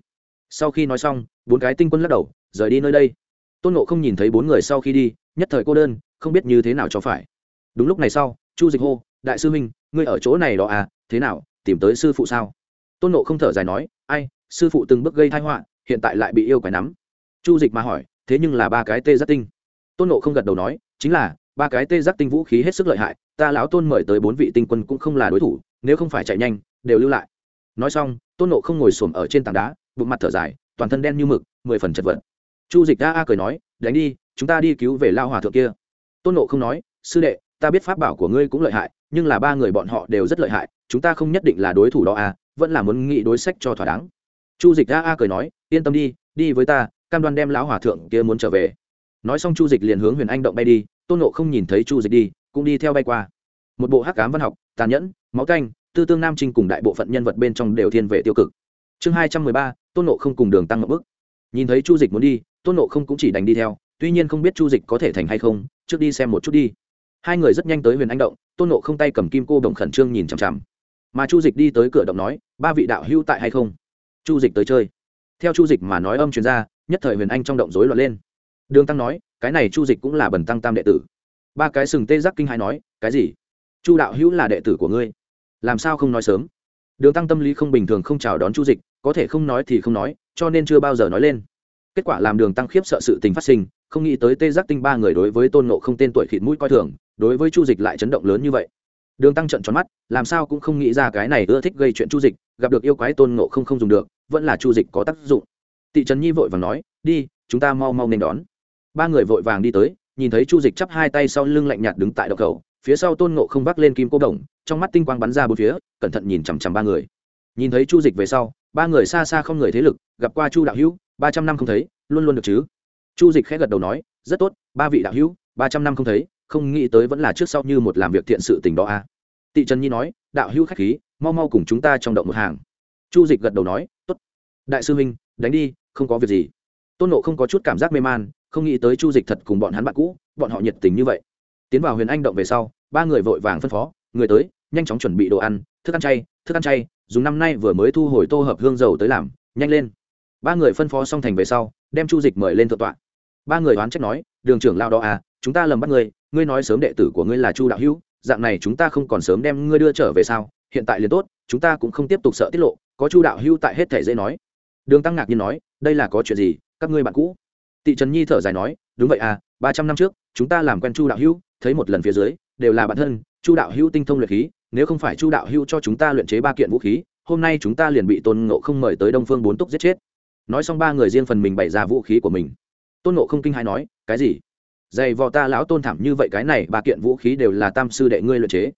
Sau khi nói xong, bốn cái tinh quân lắc đầu rời đi nơi đây. Tôn nộ không nhìn thấy bốn người sau khi đi, nhất thời cô đơn, không biết như thế nào cho phải. Đúng lúc này sau, chu dịch hô, đại sư huynh, ngươi ở chỗ này đó à thế nào, tìm tới sư phụ sao? Tôn nộ không thở dài nói, ai, sư phụ từng bước gây thai họa, hiện tại lại bị yêu quái nắm. Chu dịch mà hỏi, thế nhưng là ba cái tê giác tinh. Tôn nộ không gật đầu nói, chính là, ba cái tê giác tinh vũ khí hết sức lợi hại, ta lão tôn mời tới bốn vị tinh quân cũng không là đối thủ, nếu không phải chạy nhanh, đều lưu lại. Nói xong, tôn nộ không ngồi xổm ở trên tảng đá, bụng mặt thở dài, toàn thân đen như mực, mười phần chật vật chu dịch a a cười nói, đánh đi, chúng ta đi cứu về lao hòa thượng kia. Tôn nộ không nói, sư đệ, ta biết pháp bảo của ngươi cũng lợi hại, nhưng là ba người bọn họ đều rất lợi hại, chúng ta không nhất định là đối thủ đó à vẫn là muốn nghĩ đối sách cho thỏa đáng. Chu dịch a a cười nói, yên tâm đi đi với ta, cam đoan đem lão hòa thượng kia muốn trở về. Nói xong chu dịch liền hướng huyền anh động bay đi, tôn nộ không nhìn thấy chu dịch đi, cũng đi theo bay qua. Một bộ hắc cám văn học, tàn nhẫn, máu canh, tư tương nam trinh cùng đại bộ phận nhân vật bên trong đều thiên về tiêu cực. Chương hai trăm mười ba, tôn nộ không cùng đường tăng ngậm bức nhìn thấy chu dịch muốn đi, tôn nộ không cũng chỉ đành đi theo, tuy nhiên không biết chu dịch có thể thành hay không, trước đi xem một chút đi. Hai người rất nhanh tới huyền anh động, tôn nộ không tay cầm kim cô đồng khẩn trương nhìn chằm chằm. Mà chu dịch đi tới cửa động nói, ba vị đạo hữu tại hay không? Chu dịch tới chơi. Theo chu dịch mà nói âm chuyên gia nhất thời huyền anh trong động rối loạn lên. Đường tăng nói, cái này chu dịch cũng là bần tăng tam đệ tử. Ba cái sừng tê giác kinh hai nói, cái gì? Chu đạo hữu là đệ tử của ngươi? Làm sao không nói sớm? Đường tăng tâm lý không bình thường không chào đón chu dịch, có thể không nói thì không nói cho nên chưa bao giờ nói lên. Kết quả làm đường tăng khiếp sợ sự tình phát sinh, không nghĩ tới tê giác tinh ba người đối với tôn nộ không tên tuổi khịt mũi coi thường, đối với chu dịch lại chấn động lớn như vậy. Đường tăng trận tròn mắt, làm sao cũng không nghĩ ra cái này ưa thích gây chuyện chu dịch, gặp được yêu quái tôn nộ không không dùng được, vẫn là chu dịch có tác dụng. Tị Trấn nhi vội vàng nói, đi, chúng ta mau mau nên đón. Ba người vội vàng đi tới, nhìn thấy chu dịch chắp hai tay sau lưng lạnh nhạt đứng tại đậu cầu, phía sau tôn nộ không vác lên kim cô đồng, trong mắt tinh quang bắn ra bốn phía, cẩn thận nhìn chằm chằm ba người nhìn thấy chu dịch về sau, ba người xa xa không người thế lực, gặp qua chu đạo hữu, ba trăm năm không thấy, luôn luôn được chứ? Chu dịch khẽ gật đầu nói, rất tốt, ba vị đạo hữu, ba trăm năm không thấy, không nghĩ tới vẫn là trước sau như một làm việc thiện sự tình đó a à. tị trần nhi nói, đạo hữu khách khí, mau mau cùng chúng ta trong động một hàng. Chu dịch gật đầu nói, tốt. Đại sư huynh, đánh đi, không có việc gì. Tôn nộ không có chút cảm giác mê man, không nghĩ tới chu dịch thật cùng bọn hắn bạn cũ, bọn họ nhiệt tình như vậy. Tiến vào huyền anh động về sau, ba người vội vàng phân phó, người tới, nhanh chóng chuẩn bị đồ ăn, thức ăn chay thức ăn chay, dùng năm nay vừa mới thu hồi tô hợp hương dầu tới làm, nhanh lên. Ba người phân phó xong thành về sau, đem chu dịch mời lên thượng tọa. Ba người oán trách nói, đường trưởng lao đó à chúng ta lầm bắt ngươi ngươi nói sớm đệ tử của ngươi là chu đạo hữu, dạng này chúng ta không còn sớm đem ngươi đưa trở về sao? Hiện tại liền tốt, chúng ta cũng không tiếp tục sợ tiết lộ. Có chu đạo hữu tại hết thể dễ nói. Đường tăng ngạc nhiên nói, đây là có chuyện gì, các ngươi bạn cũ? Tị trần nhi thở dài nói, đúng vậy à ba trăm năm trước, chúng ta làm quen chu đạo hữu, thấy một lần phía dưới, đều là bản thân, chu đạo hữu tinh thông luyện khí nếu không phải chu đạo Hưu cho chúng ta luyện chế ba kiện vũ khí, hôm nay chúng ta liền bị tôn ngộ không mời tới đông phương bốn túc giết chết. Nói xong ba người riêng phần mình bày ra vũ khí của mình. Tôn ngộ không kinh hai nói, cái gì? Dày vò ta lão tôn thảm như vậy cái này, ba kiện vũ khí đều là tam sư đệ ngươi luyện chế.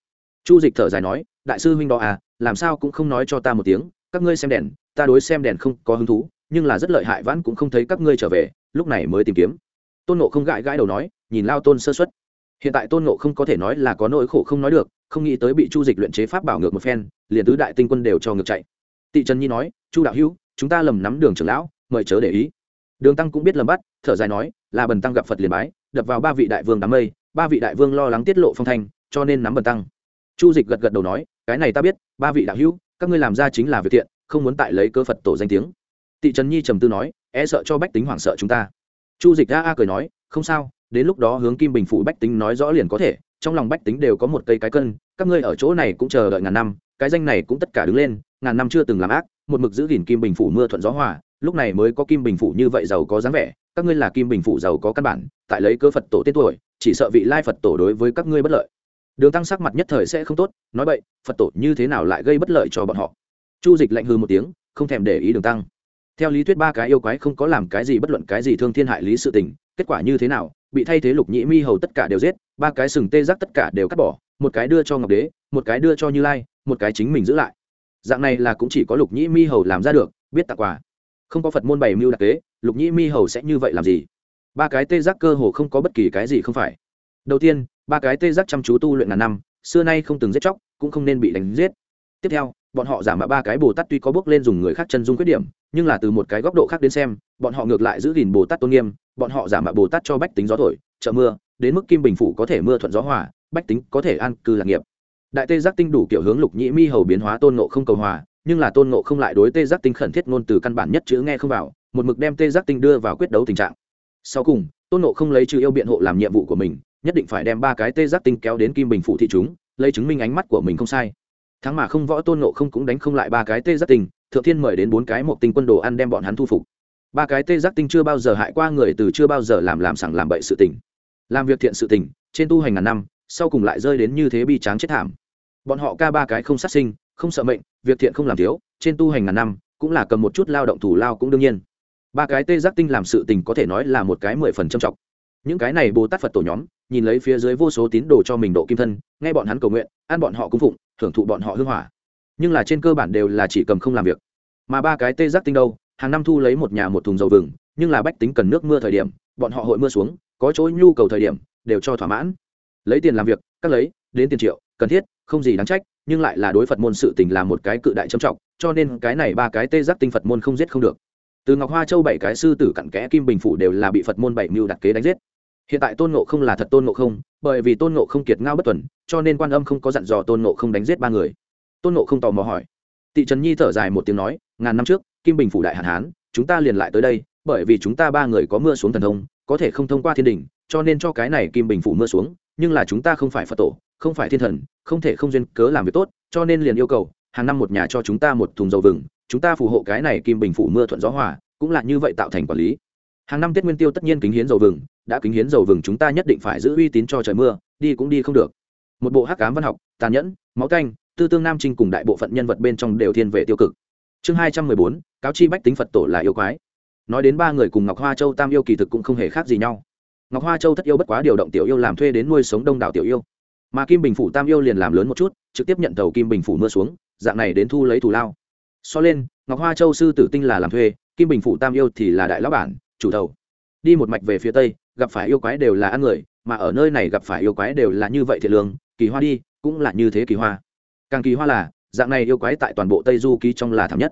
Chu dịch thở dài nói, đại sư huynh đó à làm sao cũng không nói cho ta một tiếng, các ngươi xem đèn, ta đối xem đèn không có hứng thú, nhưng là rất lợi hại vãn cũng không thấy các ngươi trở về, lúc này mới tìm kiếm. Tôn nộ không gãi gãi đầu nói, nhìn lao tôn sơ xuất hiện tại tôn nộ không có thể nói là có nỗi khổ không nói được, không nghĩ tới bị chu dịch luyện chế pháp bảo ngược một phen, liền tứ đại tinh quân đều cho ngược chạy. Tị trần nhi nói, chu đạo hữu, chúng ta lầm nắm đường trưởng lão, mời chớ để ý. Đường tăng cũng biết lầm bắt, thở dài nói, là bần tăng gặp phật liền bái, đập vào ba vị đại vương đám mây, ba vị đại vương lo lắng tiết lộ phong thanh, cho nên nắm bần tăng. Chu dịch gật gật đầu nói, cái này ta biết, ba vị đạo hữu, các ngươi làm ra chính là việc thiện, không muốn tại lấy cơ phật tổ danh tiếng. Tị trần nhi trầm tư nói e sợ cho bách tính hoảng sợ chúng ta. Chu dịch đã a cười nói, không sao đến lúc đó hướng kim bình phủ bách tính nói rõ liền có thể, trong lòng bách tính đều có một cây cái cân, các ngươi ở chỗ này cũng chờ đợi ngàn năm, cái danh này cũng tất cả đứng lên, ngàn năm chưa từng làm ác, một mực giữ gìn kim bình phủ mưa thuận gió hòa, lúc này mới có kim bình phủ như vậy giàu có dáng vẻ, các ngươi là kim bình phủ giàu có căn bản, tại lấy cơ phật tổ tên tuổi, chỉ sợ vị lai phật tổ đối với các ngươi bất lợi. Đường tăng sắc mặt nhất thời sẽ không tốt, nói vậy phật tổ như thế nào lại gây bất lợi cho bọn họ? Chu dịch lạnh hư một tiếng, không thèm để ý đường tăng. Theo lý thuyết ba cái yêu quái không có làm cái gì bất luận cái gì thương thiên hại lý sự tình, kết quả như thế nào bị thay thế lục nhĩ mi hầu tất cả đều giết, ba cái sừng tê giác tất cả đều cắt bỏ, một cái đưa cho ngọc đế, một cái đưa cho như lai, một cái chính mình giữ lại. Dạng này là cũng chỉ có lục nhĩ mi hầu làm ra được, biết tặng quà. Không có phật môn bày mưu đặc kế, lục nhĩ mi hầu sẽ như vậy làm gì? Ba cái tê giác cơ hồ không có bất kỳ cái gì không phải. Đầu tiên, ba cái tê giác chăm chú tu luyện ngàn năm, xưa nay không từng giết chóc, cũng không nên bị đánh giết tiếp theo, bọn họ giả mạo ba cái bồ tát tuy có bước lên dùng người khác chân dung khuyết điểm, nhưng là từ một cái góc độ khác đến xem, bọn họ ngược lại giữ gìn bồ tát tôn nghiêm, bọn họ giả mạo bồ tát cho bách tính gió thổi, trợ mưa, đến mức kim bình phủ có thể mưa thuận gió hòa, bách tính có thể an cư lạc nghiệp. Đại tê giác tinh đủ kiểu hướng lục nhĩ mi hầu biến hóa tôn nộ không cầu hòa, nhưng là tôn nộ không lại đối tê giác tinh khẩn thiết ngôn từ căn bản nhất chữ nghe không vào, một mực đem tê giác tinh đưa vào quyết đấu tình trạng. Sau cùng, tôn nộ không lấy chữ yêu biện hộ làm nhiệm vụ của mình, nhất định phải đem ba cái tê giác tinh kéo đến kim bình phủ thị chúng, lấy chứng minh ánh mắt của mình không sai thắng mà không võ tôn nộ không cũng đánh không lại ba cái tê giác tinh, thượng thiên mời đến bốn cái một tinh quân đồ ăn đem bọn hắn thu phục. Ba cái tê giác tinh chưa bao giờ hại qua người từ chưa bao giờ làm làm sẳng làm bậy sự tình. Làm việc thiện sự tình, trên tu hành ngàn năm, sau cùng lại rơi đến như thế bi tráng chết thảm. Bọn họ ca ba cái không sát sinh, không sợ mệnh, việc thiện không làm thiếu, trên tu hành ngàn năm, cũng là cầm một chút lao động thủ lao cũng đương nhiên. Ba cái tê giác tinh làm sự tình có thể nói là một cái mười phần trầm trọng. Những cái này bồ tát phật tổ nhóm nhìn lấy phía dưới vô số tín đồ cho mình độ kim thân, nghe bọn hắn cầu nguyện, ăn bọn họ cung phụng, thưởng thụ bọn họ hưng hỏa. Nhưng là trên cơ bản đều là chỉ cầm không làm việc. Mà ba cái tê giác tinh đâu, hàng năm thu lấy một nhà một thùng dầu vừng, nhưng là bách tính cần nước mưa thời điểm, bọn họ hội mưa xuống, có chỗ nhu cầu thời điểm, đều cho thỏa mãn. Lấy tiền làm việc, các lấy, đến tiền triệu, cần thiết, không gì đáng trách, nhưng lại là đối phật môn sự tình là một cái cự đại trầm trọng, cho nên cái này ba cái tê giác tinh phật môn không giết không được. Từ ngọc hoa châu bảy cái sư tử cặn kẽ kim bình phủ đều là bị phật môn bảy mưu đặt kế đánh giết hiện tại tôn ngộ không là thật tôn ngộ không, bởi vì tôn ngộ không kiệt ngao bất tuần cho nên quan âm không có dặn dò tôn ngộ không đánh giết ba người. Tôn ngộ không tò mò hỏi. Tị trần nhi thở dài một tiếng nói, ngàn năm trước, kim bình phủ đại hạn hán, chúng ta liền lại tới đây, bởi vì chúng ta ba người có mưa xuống thần thông, có thể không thông qua thiên đình, cho nên cho cái này kim bình phủ mưa xuống, nhưng là chúng ta không phải phật tổ, không phải thiên thần, không thể không duyên cớ làm việc tốt, cho nên liền yêu cầu, hàng năm một nhà cho chúng ta một thùng dầu vừng, chúng ta phù hộ cái này kim bình phủ mưa thuận gió hòa, cũng là như vậy tạo thành quản lý. Hàng năm tết nguyên tiêu tất nhiên kính hiến dầu vừng đã kính hiến dầu vừng chúng ta nhất định phải giữ uy tín cho trời mưa, đi cũng đi không được. Một bộ hắc cám văn học, tàn nhẫn, máu canh tư tương nam trinh cùng đại bộ phận nhân vật bên trong đều thiên về tiêu cực. Chương hai trăm mười bốn, cáo chi bách tính phật tổ là yêu quái. Nói đến ba người cùng ngọc hoa châu tam yêu kỳ thực cũng không hề khác gì nhau. Ngọc hoa châu thất yêu bất quá điều động tiểu yêu làm thuê đến nuôi sống đông đảo tiểu yêu. Mà kim bình phủ tam yêu liền làm lớn một chút, trực tiếp nhận tàu kim bình phủ mưa xuống, dạng này đến thu lấy thù lao. So lên, ngọc hoa châu sư tử tinh là làm thuê, kim bình phủ tam yêu thì là đại lão bản, chủ thầu đi một mạch về phía tây gặp phải yêu quái đều là ăn người mà ở nơi này gặp phải yêu quái đều là như vậy thiệt lương kỳ hoa đi cũng là như thế kỳ hoa. Càng kỳ hoa là dạng này yêu quái tại toàn bộ tây du ký trong là thảm nhất.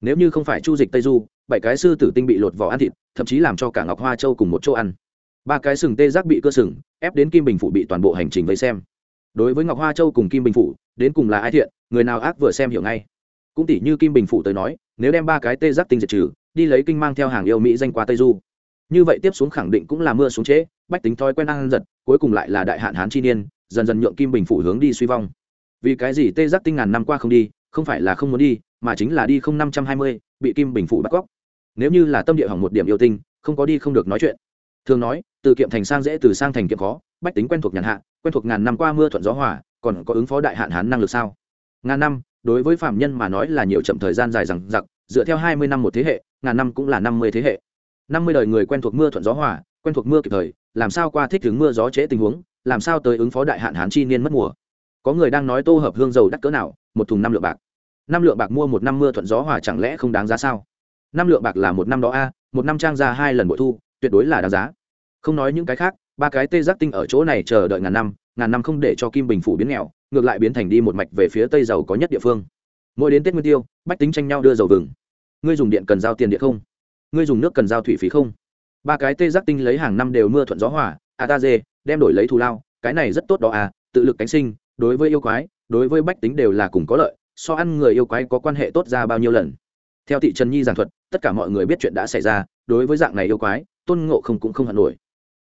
Nếu như không phải chu dịch tây du bảy cái sư tử tinh bị lột vỏ ăn thịt thậm chí làm cho cả ngọc hoa châu cùng một chỗ ăn. Ba cái sừng tê giác bị cơ sừng ép đến kim bình phụ bị toàn bộ hành trình vây xem. Đối với ngọc hoa châu cùng kim bình phụ, đến cùng là ai thiện người nào ác vừa xem hiểu ngay. Cũng tỷ như kim bình phụ tới nói nếu đem ba cái tê giác tinh diệt trừ đi lấy kinh mang theo hàng yêu mỹ danh qua tây du như vậy tiếp xuống khẳng định cũng là mưa xuống trễ, bách tính thói quen ăn giật, cuối cùng lại là đại hạn hán chi niên, dần dần nhượng kim bình phủ hướng đi suy vong. Vì cái gì tê giác tinh ngàn năm qua không đi, không phải là không muốn đi, mà chính là đi không năm trăm hai mươi, bị kim bình phủ bắt cóc. Nếu như là tâm địa hỏng một điểm yêu tinh, không có đi không được nói chuyện. Thường nói, từ kiệm thành sang dễ, từ sang thành kiệm khó, bách tính quen thuộc nhàn hạ, quen thuộc ngàn năm qua mưa thuận gió hỏa còn có ứng phó đại hạn hán năng lực sao? Ngàn năm, đối với phạm nhân mà nói là nhiều chậm thời gian dài rằng giặc dựa theo hai mươi năm một thế hệ, ngàn năm cũng là năm mươi thế hệ năm mươi đời người quen thuộc mưa thuận gió hòa, quen thuộc mưa kịp thời làm sao qua thích ứng mưa gió trễ tình huống làm sao tới ứng phó đại hạn hán chi niên mất mùa. Có người đang nói tô hợp hương dầu đắt cỡ nào một thùng năm lượng bạc. Năm lượng bạc mua một năm mưa thuận gió hòa chẳng lẽ không đáng giá sao? Năm lượng bạc là một năm đó a một năm trang ra hai lần bội thu tuyệt đối là đáng giá. Không nói những cái khác ba cái tê giác tinh ở chỗ này chờ đợi ngàn năm ngàn năm không để cho kim bình phủ biến nghèo ngược lại biến thành đi một mạch về phía tây giàu có nhất địa phương. Mỗi đến tết nguyên tiêu bách tính tranh nhau đưa dầu vừng. Ngươi dùng điện cần giao tiền điện không? Ngươi dùng nước cần giao thủy phí không? Ba cái tê giác tinh lấy hàng năm đều mưa thuận gió hỏa a à ta dê, đem đổi lấy thù lao, cái này rất tốt đó à tự lực cánh sinh, đối với yêu quái, đối với bách tính đều là cùng có lợi, so ăn người yêu quái có quan hệ tốt ra bao nhiêu lần. Theo thị trần nhi giảng thuật, tất cả mọi người biết chuyện đã xảy ra, đối với dạng này yêu quái, tôn ngộ không cũng không hận nổi.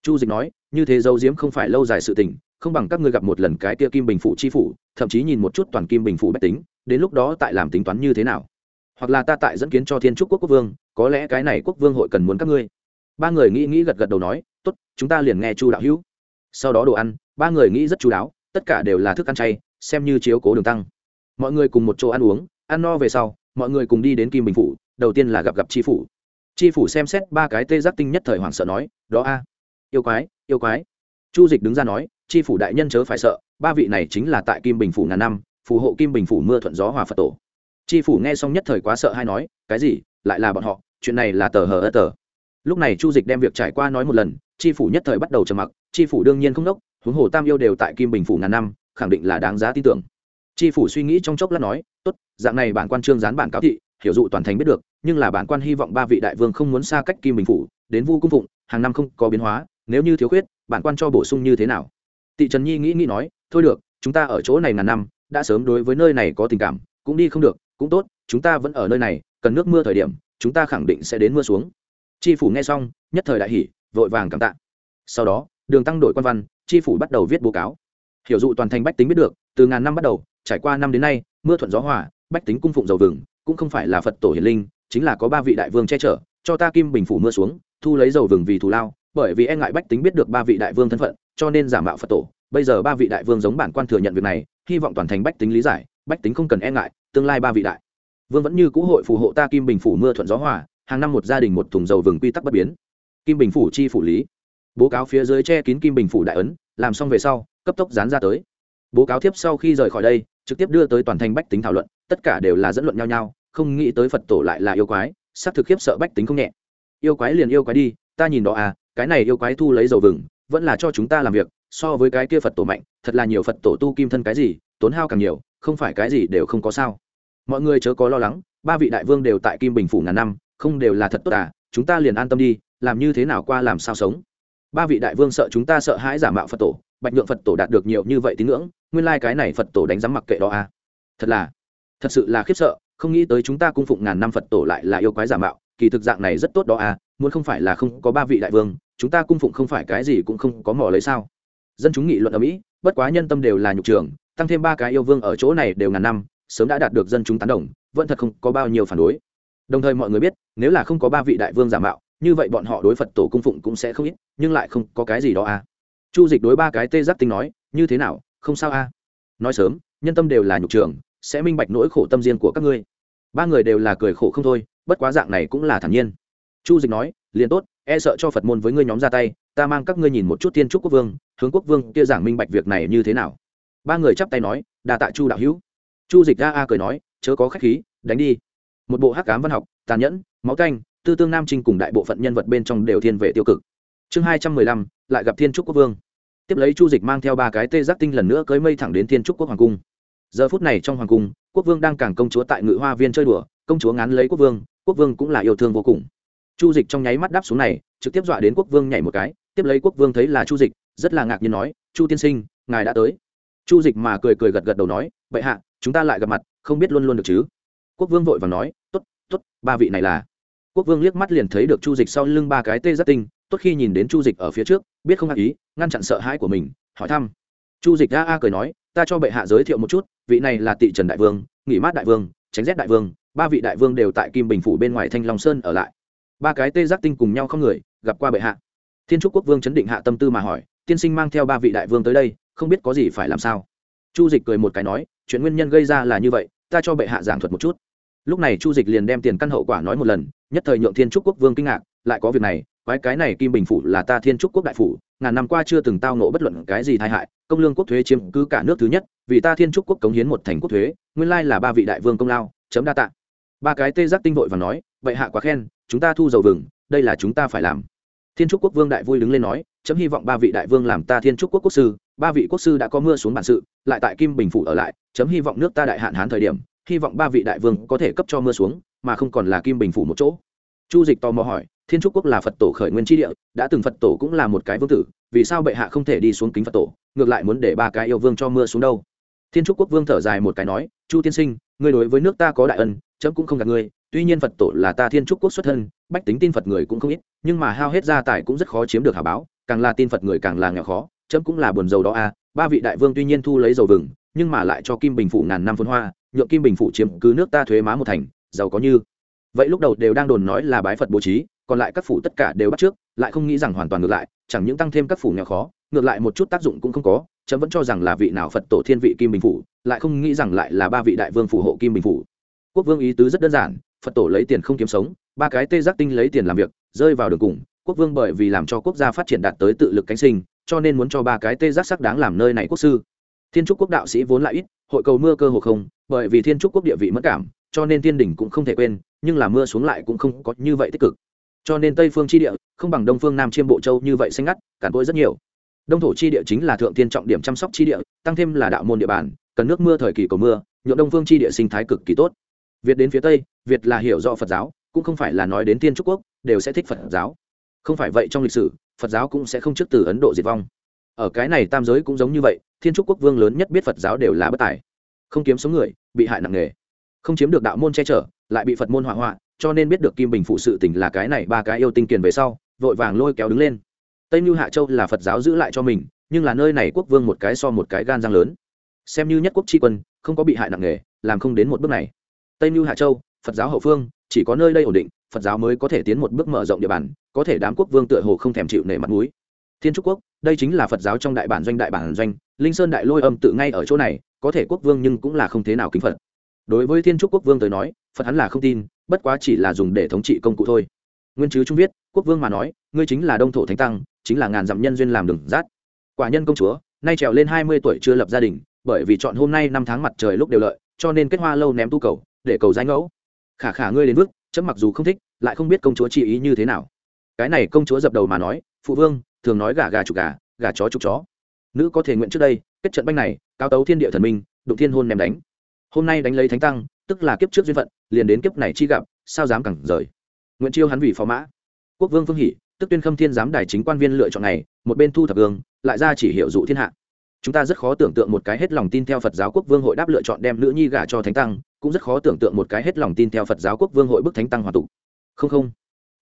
Chu dịch nói, như thế dấu diếm không phải lâu dài sự tình, không bằng các ngươi gặp một lần cái kia kim bình phụ chi phủ, thậm chí nhìn một chút toàn kim bình phụ bách tính, đến lúc đó tại làm tính toán như thế nào? Hoặc là ta tại dẫn kiến cho thiên trúc quốc quốc vương, có lẽ cái này quốc vương hội cần muốn các ngươi. Ba người nghĩ nghĩ gật gật đầu nói, tốt, chúng ta liền nghe chu đạo hữu. Sau đó đồ ăn, ba người nghĩ rất chú đáo, tất cả đều là thức ăn chay, xem như chiếu cố đường tăng. Mọi người cùng một chỗ ăn uống, ăn no về sau, mọi người cùng đi đến kim bình phủ, đầu tiên là gặp gặp tri phủ. Tri phủ xem xét ba cái tê giác tinh nhất thời hoảng sợ nói, đó a, yêu quái yêu quái. Chu dịch đứng ra nói tri phủ đại nhân chớ phải sợ, ba vị này chính là tại kim bình phủ ngàn năm, phù hộ kim bình phủ mưa thuận gió hòa phật tổ tri phủ nghe xong nhất thời quá sợ hay nói, cái gì? Lại là bọn họ? Chuyện này là tờ hờ ơ tờ. Lúc này chu dịch đem việc trải qua nói một lần tri phủ nhất thời bắt đầu trầm mặc tri phủ đương nhiên không đốc, huống hồ tam yêu đều tại kim bình phủ ngàn năm, khẳng định là đáng giá tin tưởng. Tri phủ suy nghĩ trong chốc lát nói, tốt, dạng này bản quan trương gián bản cáo thị, hiểu dụ toàn thành biết được, nhưng là bản quan hy vọng ba vị đại vương không muốn xa cách kim bình phủ, đến vu cung phụng, hàng năm không có biến hóa, nếu như thiếu khuyết, bản quan cho bổ sung như thế nào? Tị trần nhi nghĩ nghĩ nói, thôi được, chúng ta ở chỗ này ngàn năm, đã sớm đối với nơi này có tình cảm, cũng đi không được cũng tốt, chúng ta vẫn ở nơi này, cần nước mưa thời điểm, chúng ta khẳng định sẽ đến mưa xuống. Tri phủ nghe xong, nhất thời đại hỷ vội vàng cảm tạ. Sau đó, đường tăng đổi quan văn tri phủ bắt đầu viết báo cáo. Hiểu dụ toàn thành bách tính biết được, từ ngàn năm bắt đầu, trải qua năm đến nay, mưa thuận gió hòa, bách tính cung phụng dầu vừng, cũng không phải là phật tổ hiền linh, chính là có ba vị đại vương che chở, cho ta kim bình phủ mưa xuống, thu lấy dầu vừng vì thù lao, bởi vì e ngại bách tính biết được ba vị đại vương thân phận, cho nên giả mạo phật tổ. Bây giờ ba vị đại vương giống bản quan thừa nhận việc này, hy vọng toàn thành bách tính lý giải bách tính không cần e ngại, tương lai ba vị đại. Vương vẫn như cũ hội phù hộ ta kim bình phủ mưa thuận gió hòa, hàng năm một gia đình một thùng dầu vừng quy tắc bất biến. Kim bình phủ chi phủ lý. Bố cáo phía dưới che kín kim bình phủ đại ấn, làm xong về sau, cấp tốc dán ra tới. Bố cáo tiếp sau khi rời khỏi đây, trực tiếp đưa tới toàn thành bách tính thảo luận, tất cả đều là dẫn luận nhau nhau, không nghĩ tới phật tổ lại là yêu quái, xác thực khiếp sợ bách tính không nhẹ. Yêu quái liền yêu quái đi, ta nhìn đó à cái này yêu quái thu lấy dầu vừng, vẫn là cho chúng ta làm việc, so với cái kia phật tổ mạnh, thật là nhiều phật tổ tu kim thân cái gì tốn hao càng nhiều, không phải cái gì đều không có sao. Mọi người chớ có lo lắng, ba vị đại vương đều tại kim bình phủ ngàn năm, không đều là thật tốt à chúng ta liền an tâm đi, làm như thế nào qua làm sao sống. Ba vị đại vương sợ chúng ta sợ hãi giả mạo phật tổ, bạch nhượng phật tổ đạt được nhiều như vậy tín ngưỡng, nguyên lai、like、cái này phật tổ đánh giám mặc kệ đó à. Thật là, thật sự là khiếp sợ, không nghĩ tới chúng ta cung phụng ngàn năm phật tổ lại là yêu quái giả mạo, kỳ thực dạng này rất tốt đó à muốn không phải là không có ba vị đại vương, chúng ta cung phụng không phải cái gì cũng không có mỏ lấy sao. Dân chúng nghị luận ở mỹ, bất quá nhân tâm đều là nhục trường tăng thêm ba cái yêu vương ở chỗ này đều ngàn năm, sớm đã đạt được dân chúng tán đồng, vẫn thật không có bao nhiêu phản đối. Đồng thời mọi người biết, nếu là không có ba vị đại vương giả mạo, như vậy bọn họ đối phật tổ cung phụng cũng sẽ không ít, nhưng lại không có cái gì đó à. Chu dịch đối ba cái tê giác tinh nói, như thế nào, không sao à? Nói sớm, nhân tâm đều là nhục trường, sẽ minh bạch nỗi khổ tâm riêng của các ngươi. Ba người đều là cười khổ không thôi, bất quá dạng này cũng là thản nhiên. Chu dịch nói, liền tốt e sợ cho phật môn với ngươi nhóm ra tay, ta mang các ngươi nhìn một chút tiên trúc quốc vương, hướng quốc vương kia giảng minh bạch việc này như thế nào ba người chắp tay nói đà tạ chu đạo hữu. Chu dịch ga a cười nói, chớ có khách khí, đánh đi. Một bộ hắc cám văn học, tàn nhẫn, máu canh, tư tương nam trinh cùng đại bộ phận nhân vật bên trong đều thiên về tiêu cực. Chương hai trăm mười lăm, lại gặp thiên trúc quốc vương. Tiếp lấy chu dịch mang theo ba cái tê giác tinh lần nữa cưới mây thẳng đến thiên trúc quốc hoàng cung. Giờ phút này trong hoàng cung, quốc vương đang càng công chúa tại ngự hoa viên chơi đùa, công chúa ngán lấy quốc vương quốc vương cũng là yêu thương vô cùng. Chu dịch trong nháy mắt đáp xuống này, trực tiếp dọa đến quốc vương nhảy một cái, tiếp lấy quốc vương thấy là chu dịch, rất là ngạc nhiên nói, chu tiên sinh, ngài đã tới chu dịch mà cười cười gật gật đầu nói vậy hạ, chúng ta lại gặp mặt, không biết luôn luôn được chứ? Quốc vương vội và nói t ố t t ố t ba vị này là. Quốc vương liếc mắt liền thấy được chu dịch sau lưng ba cái tê rất tinh, tốt khi nhìn đến chu dịch ở phía trước, biết không hạ ý, ngăn chặn sợ hãi của mình, hỏi thăm. Chu dịch a a cười nói, ta cho bệ hạ giới thiệu một chút, vị này là tị trần đại vương, nghỉ mát đại vương, tránh rét đại vương, ba vị đại vương đều tại kim bình phủ bên ngoài thanh long sơn ở lại. Ba cái tê giác tinh cùng nhau không người, gặp qua bệ hạ. Thiên trúc quốc vương chấn định hạ tâm tư mà hỏi, tiên sinh mang theo ba vị đại vương tới đây không biết có gì phải làm sao. Chu dịch cười một cái nói, chuyện nguyên nhân gây ra là như vậy, ta cho bệ hạ giảng thuật một chút. Lúc này chu dịch liền đem tiền căn hậu quả nói một lần, nhất thời nhượng thiên trúc quốc vương kinh ngạc, lại có việc này, quái cái này kim bình phủ là ta thiên trúc quốc đại phủ, ngàn năm qua chưa từng tao nộ bất luận cái gì tai hại, công lương quốc thuế chiếm cứ cả nước thứ nhất, vì ta thiên trúc quốc cống hiến một thành quốc thuế, nguyên lai là ba vị đại vương công lao, chấm đa tạ. Ba cái tê giác tinh vội và nói, bệ hạ quá khen, chúng ta thu dầu vừng, đây là chúng ta phải làm thiên trúc quốc vương đại vui đứng lên nói, chấm hy vọng ba vị đại vương làm ta thiên trúc quốc quốc sư. Ba vị quốc sư đã có mưa xuống bản sự, lại tại kim bình phủ ở lại, chấm hy vọng nước ta đại hạn hán thời điểm, hy vọng ba vị đại vương có thể cấp cho mưa xuống, mà không còn là kim bình phủ một chỗ. Chu dịch tò mò hỏi, thiên trúc quốc là phật tổ khởi nguyên tri địa, đã từng phật tổ cũng là một cái vương tử, vì sao bệ hạ không thể đi xuống kính phật tổ, ngược lại muốn để ba cái yêu vương cho mưa xuống đâu? Thiên trúc quốc vương thở dài một cái nói, chu tiên sinh, ngươi đối với nước ta có đại ân, chấm cũng không gạt ngươi, tuy nhiên phật tổ là ta thiên trúc quốc xuất thân bách tính tin phật người cũng không ít, nhưng mà hao hết gia tài cũng rất khó chiếm được hà báo, càng là tin phật người càng là nghèo khó, chấm cũng là buồn dầu đó a à. ba vị đại vương tuy nhiên thu lấy dầu vừng, nhưng mà lại cho kim bình phủ ngàn năm phân hoa, nhượng kim bình phủ chiếm cứ nước ta thuế má một thành, giàu có như vậy lúc đầu đều đang đồn nói là bái phật bố trí, còn lại các phủ tất cả đều bắt trước, lại không nghĩ rằng hoàn toàn ngược lại, chẳng những tăng thêm các phủ nghèo khó, ngược lại một chút tác dụng cũng không có, chấm vẫn cho rằng là vị nào phật tổ thiên vị kim bình phủ, lại không nghĩ rằng lại là ba vị đại vương phù hộ kim bình phủ quốc vương ý tứ rất đơn giản, phật tổ lấy tiền không kiếm sống ba cái tê giác tinh lấy tiền làm việc, rơi vào đường cùng, quốc vương bởi vì làm cho quốc gia phát triển đạt tới tự lực cánh sinh, cho nên muốn cho ba cái tê giác sắc đáng làm nơi này quốc sư. Thiên trúc quốc đạo sĩ vốn lại ít, hội cầu mưa cơ hồ không, bởi vì thiên trúc quốc địa vị mất cảm, cho nên thiên đỉnh cũng không thể quên, nhưng là mưa xuống lại cũng không có như vậy tích cực. Cho nên tây phương chi địa, không bằng đông phương nam chiêm bộ châu như vậy xanh ngắt, cản cỗi rất nhiều. Đông thổ chi địa chính là thượng tiên trọng điểm chăm sóc chi địa, tăng thêm là đạo môn địa bàn, cần nước mưa thời kỳ cầu mưa, nhuộm đông phương chi địa sinh thái cực kỳ tốt. Việt đến phía tây, việt là hiểu rõ phật giáo cũng không phải là nói đến tiên trúc quốc, đều sẽ thích phật giáo. Không phải vậy trong lịch sử, phật giáo cũng sẽ không trước từ ấn độ diệt vong. Ở cái này tam giới cũng giống như vậy, thiên trúc quốc vương lớn nhất biết phật giáo đều là bất tài. Không kiếm sống người, bị hại nặng nề. Không chiếm được đạo môn che chở, lại bị phật môn hỏa hoạn, cho nên biết được kim bình phụ sự tình là cái này ba cái yêu tinh kiền về sau, vội vàng lôi kéo đứng lên. Tây mưu hạ châu là phật giáo giữ lại cho mình, nhưng là nơi này quốc vương một cái so một cái gan răng lớn. Xem như nhất quốc tri quân, không có bị hại nặng nề, làm không đến một bước này. Tây mưu hạ châu, phật giáo hậu phương chỉ có nơi đây ổn định, phật giáo mới có thể tiến một bước mở rộng địa bàn, có thể đám quốc vương tựa hồ không thèm chịu nể mặt mũi. Thiên trúc quốc, đây chính là phật giáo trong đại bản doanh đại bản doanh, linh sơn đại lôi âm tự ngay ở chỗ này, có thể quốc vương nhưng cũng là không thế nào kính phật. Đối với thiên trúc quốc vương tới nói, phật hắn là không tin, bất quá chỉ là dùng để thống trị công cụ thôi. Nguyên chứ trung viết, quốc vương mà nói, ngươi chính là đông thổ thánh tăng, chính là ngàn dặm nhân duyên làm đường rát. Quả nhân công chúa, nay trèo lên hai mươi tuổi chưa lập gia đình, bởi vì chọn hôm nay năm tháng mặt trời lúc đều lợi, cho nên kết hoa lâu ném tu cầu, để cầu danh ngẫu khả khả ngươi đến vức chấm mặc dù không thích, lại không biết công chúa chi ý như thế nào. Cái này công chúa dập đầu mà nói, phụ vương, thường nói gà gà chục gà gà chó chục chó. Nữ có thể nguyện trước đây, kết trận banh này cao tấu thiên địa thần minh, đụng thiên hôn ném đánh. Hôm nay đánh lấy thánh tăng, tức là kiếp trước duyên phận, liền đến kiếp này chi gặp, sao dám cẳng rời? Nguyện chiêu hắn vì phó mã. Quốc vương phương hỷ tức tuyên khâm thiên giám đài chính quan viên lựa chọn này, một bên thu thập gương, lại ra chỉ hiệu dụ thiên hạ. Chúng ta rất khó tưởng tượng một cái hết lòng tin theo phật giáo quốc vương hội đáp lựa chọn đem nữ nhi gả cho thánh tăng cũng rất khó tưởng tượng một cái hết lòng tin theo phật giáo quốc vương hội bức thánh tăng hòa tục. Không không.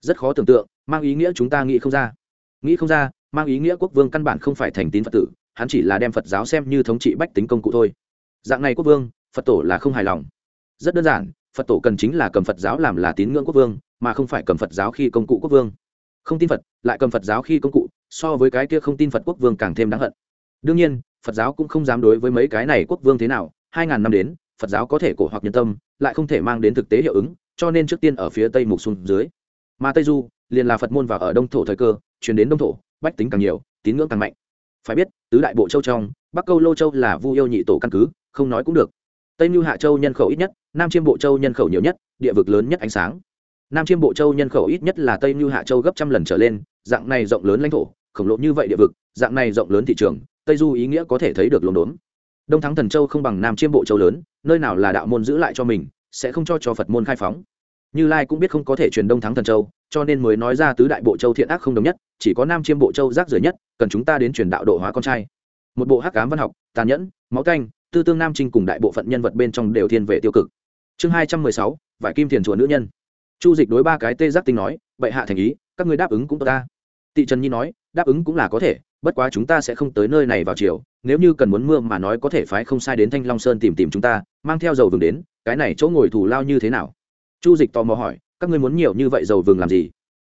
Rất khó tưởng tượng, mang ý nghĩa chúng ta nghĩ không ra. Nghĩ không ra, mang ý nghĩa quốc vương căn bản không phải thành tín phật tử, hắn chỉ là đem phật giáo xem như thống trị bách tính công cụ thôi. Dạng này quốc vương, phật tổ là không hài lòng. Rất đơn giản, phật tổ cần chính là cầm phật giáo làm là tín ngưỡng quốc vương, mà không phải cầm phật giáo khi công cụ quốc vương. Không tin phật, lại cầm phật giáo khi công cụ, so với cái kia không tin phật quốc vương càng thêm đáng hận. Đương nhiên, phật giáo cũng không dám đối với mấy cái này quốc vương thế nào. Hai ngàn năm đến phật giáo có thể cổ hoặc nhân tâm, lại không thể mang đến thực tế hiệu ứng, cho nên trước tiên ở phía tây mục xuống dưới. Mà tây du, liền là phật môn và ở đông thổ thời cơ, chuyển đến đông thổ, bách tính càng nhiều, tín ngưỡng càng mạnh. Phải biết, tứ đại bộ châu trong, bắc câu lô châu là vu yêu nhị tổ căn cứ, không nói cũng được. Tây mưu hạ châu nhân khẩu ít nhất, nam chiêm bộ châu nhân khẩu nhiều nhất, địa vực lớn nhất ánh sáng. Nam chiêm bộ châu nhân khẩu ít nhất là tây mưu hạ châu gấp trăm lần trở lên, dạng này rộng lớn lãnh thổ, khổng lồ như vậy địa vực, dạng này rộng lớn thị trường, tây du ý nghĩa có thể thấy được lồn đốn đông thắng thần châu không bằng nam chiêm bộ châu lớn, nơi nào là đạo môn giữ lại cho mình, sẽ không cho cho phật môn khai phóng. Như lai cũng biết không có thể truyền đông thắng thần châu, cho nên mới nói ra tứ đại bộ châu thiện ác không đồng nhất, chỉ có nam chiêm bộ châu rác rưởi nhất, cần chúng ta đến truyền đạo độ hóa con trai. Một bộ hắc cám văn học, tàn nhẫn, máu canh, tư tương nam trinh cùng đại bộ phận nhân vật bên trong đều thiên về tiêu cực. Chương hai trăm mười sáu, vải kim thiền chùa nữ nhân. Chu dịch đối ba cái tê giác tinh nói, bệ hạ thành ý, các người đáp ứng cũng tốt ta. Tị trần nhi nói, đáp ứng cũng là có thể bất quá chúng ta sẽ không tới nơi này vào chiều, nếu như cần muốn mưa mà nói có thể phái không sai đến thanh long sơn tìm tìm chúng ta, mang theo dầu vừng đến, cái này chỗ ngồi thủ lao như thế nào? Chu dịch tò mò hỏi, các ngươi muốn nhiều như vậy dầu vừng làm gì?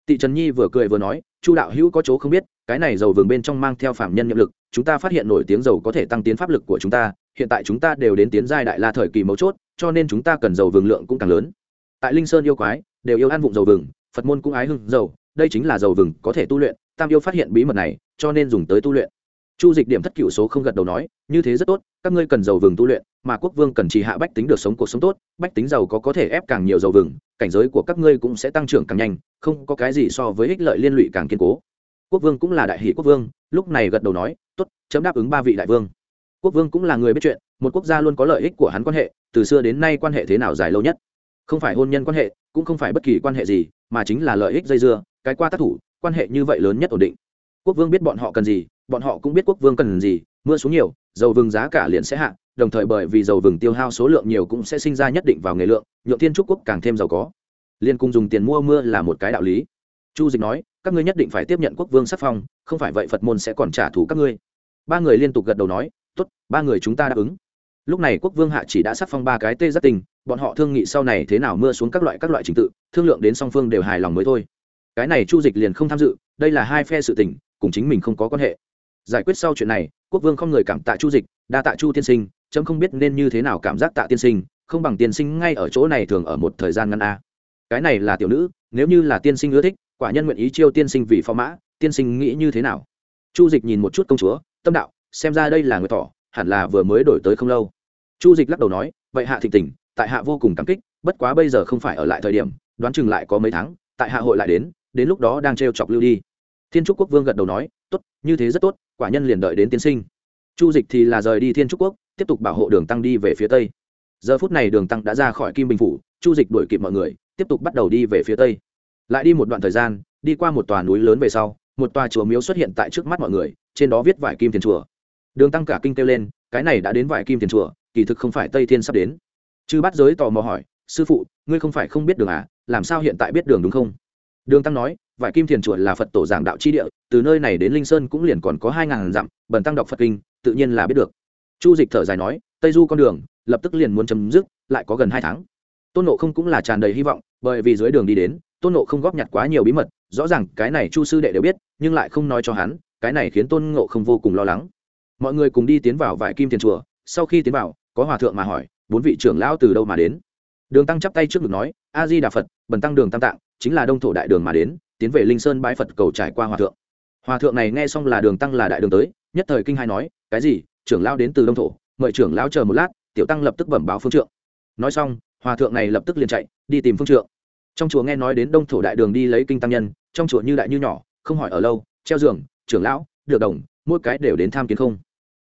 Tị trần nhi vừa cười vừa nói, chu đạo hữu có chỗ không biết, cái này dầu vừng bên trong mang theo phạm nhân nhiệm lực, chúng ta phát hiện nổi tiếng dầu có thể tăng tiến pháp lực của chúng ta, hiện tại chúng ta đều đến tiến giai đại la thời kỳ mấu chốt, cho nên chúng ta cần dầu vừng lượng cũng càng lớn. Tại linh sơn yêu quái, đều yêu ăn vụng dầu vừng, phật môn cũng ái hưng dầu, đây chính là dầu vừng có thể tu luyện tam yêu phát hiện bí mật này, cho nên dùng tới tu luyện. Chu dịch điểm thất cựu số không gật đầu nói, như thế rất tốt, các ngươi cần dầu vừng tu luyện, mà quốc vương cần trì hạ bách tính được sống cuộc sống tốt, bách tính giàu có có thể ép càng nhiều dầu vừng, cảnh giới của các ngươi cũng sẽ tăng trưởng càng nhanh, không có cái gì so với ích lợi liên lụy càng kiên cố. Quốc vương cũng là đại hỷ quốc vương, lúc này gật đầu nói, tốt, chấm đáp ứng ba vị đại vương. Quốc vương cũng là người biết chuyện, một quốc gia luôn có lợi ích của hắn quan hệ, từ xưa đến nay quan hệ thế nào dài lâu nhất? Không phải hôn nhân quan hệ, cũng không phải bất kỳ quan hệ gì, mà chính là lợi ích dây dưa, cái qua tác thủ quan hệ như vậy lớn nhất ổn định. Quốc vương biết bọn họ cần gì, bọn họ cũng biết quốc vương cần gì, mưa xuống nhiều, dầu vừng giá cả liền sẽ hạ, đồng thời bởi vì dầu vừng tiêu hao số lượng nhiều cũng sẽ sinh ra nhất định vào nghề lượng, nhượng thiên trúc quốc càng thêm giàu có. Liên cung dùng tiền mua mưa là một cái đạo lý. Chu dịch nói, các ngươi nhất định phải tiếp nhận quốc vương sắc phong, không phải vậy phật môn sẽ còn trả thù các ngươi. Ba người liên tục gật đầu nói t ố t ba người chúng ta đáp ứng. Lúc này quốc vương hạ chỉ đã sắc phong ba cái tê giác tình, bọn họ thương nghị sau này thế nào mưa xuống các loại các loại trình tự, thương lượng đến song phương đều hài lòng mới thôi cái này chu dịch liền không tham dự, đây là hai phe sự tình, cùng chính mình không có quan hệ. Giải quyết sau chuyện này, quốc vương không người cảm tạ chu dịch, đa tạ chu tiên sinh, chấm không biết nên như thế nào cảm giác tạ tiên sinh, không bằng tiên sinh ngay ở chỗ này thường ở một thời gian ngắn a. Cái này là tiểu nữ, nếu như là tiên sinh ưa thích, quả nhân nguyện ý chiêu tiên sinh vì phó mã, tiên sinh nghĩ như thế nào? Chu dịch nhìn một chút công chúa, tâm đạo, xem ra đây là người tỏ hẳn là vừa mới đổi tới không lâu. Chu dịch lắc đầu nói, vậy hạ thịnh tình, tại hạ vô cùng cảm kích, bất quá bây giờ không phải ở lại thời điểm, đoán chừng lại có mấy tháng, tại hạ hội lại đến đến lúc đó đang t chọc lưu đi. Thiên trúc quốc vương gật đầu nói, tốt, như thế rất tốt, quả nhân liền đợi đến tiên sinh. Chu dịch thì là rời đi thiên trúc quốc, tiếp tục bảo hộ đường tăng đi về phía tây. Giờ phút này đường tăng đã ra khỏi kim bình phủ, chu dịch đuổi kịp mọi người, tiếp tục bắt đầu đi về phía tây. Lại đi một đoạn thời gian, đi qua một tòa núi lớn về sau, một tòa chùa miếu xuất hiện tại trước mắt mọi người, trên đó viết vải kim tiền chùa. Đường tăng cả kinh kêu lên, cái này đã đến vải kim tiền chùa, kỳ thực không phải tây thiên sắp đến. Chư bắt giới tò mò hỏi, sư phụ, ngươi không phải không biết đường à? Làm sao hiện tại biết đường đúng không? Đường tăng nói, vải kim thiền chùa là phật tổ giảng đạo chi địa, từ nơi này đến linh sơn cũng liền còn có hai ngàn dặm, bần tăng đọc phật kinh, tự nhiên là biết được. Chu dịch thở dài nói, tây du con đường, lập tức liền muốn chấm dứt, lại có gần hai tháng. Tôn nộ không cũng là tràn đầy hy vọng, bởi vì dưới đường đi đến, tôn nộ không góp nhặt quá nhiều bí mật, rõ ràng cái này chu sư đệ đều biết, nhưng lại không nói cho hắn, cái này khiến tôn ngộ không vô cùng lo lắng. Mọi người cùng đi tiến vào vải kim tiền chùa, sau khi tiến vào, có hòa thượng mà hỏi, bốn vị trưởng lão từ đâu mà đến? Đường tăng chắp tay trước ngực nói a di đà phật, bần tăng đường tam tạng, chính là đông thổ đại đường mà đến, tiến về linh sơn bãi phật cầu trải qua hòa thượng. Hòa thượng này nghe xong là đường tăng là đại đường tới, nhất thời kinh hai nói, cái gì, trưởng lao đến từ đông thổ, mời trưởng lão chờ một lát, tiểu tăng lập tức bẩm báo phương trượng. Nói xong, hòa thượng này lập tức liền chạy, đi tìm phương trượng. Trong chùa nghe nói đến đông thổ đại đường đi lấy kinh tăng nhân, trong chùa như đại như nhỏ, không hỏi ở lâu, treo giường, trưởng lão, được đồng, mỗi cái đều đến tham kiến không.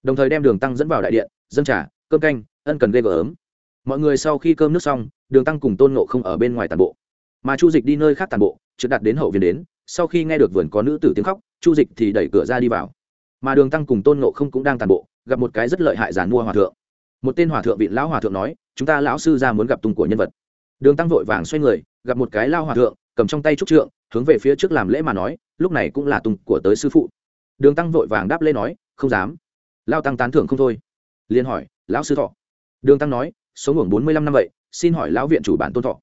Đồng thời đem đường tăng dẫn vào đại điện dân trả cơm canh, ân cần ghê gớm mọi người sau khi cơm nước xong, đường tăng cùng tôn nộ không ở bên ngoài tàn bộ. Mà chu dịch đi nơi khác tàn bộ chưa đặt đến hậu viên đến, sau khi nghe được vườn có nữ tử tiếng khóc, chu dịch thì đẩy cửa ra đi vào. Mà đường tăng cùng tôn nộ không cũng đang tàn bộ, gặp một cái rất lợi hại giàn mua hòa thượng. Một tên hòa thượng vị lão hòa thượng nói, chúng ta lão sư ra muốn gặp tung của nhân vật. Đường tăng vội vàng xoay người, gặp một cái lao hòa thượng, cầm trong tay trúc trượng, hướng về phía trước làm lễ mà nói, lúc này cũng là tung của tới sư phụ. Đường tăng vội vàng đáp lễ nói, không dám. Lao tăng tán thưởng không thôi. Liền hỏi, lão sư thọ? Đường tăng nói số ngưỡng bốn mươi lăm năm vậy, xin hỏi lão viện chủ bản tôn thọ.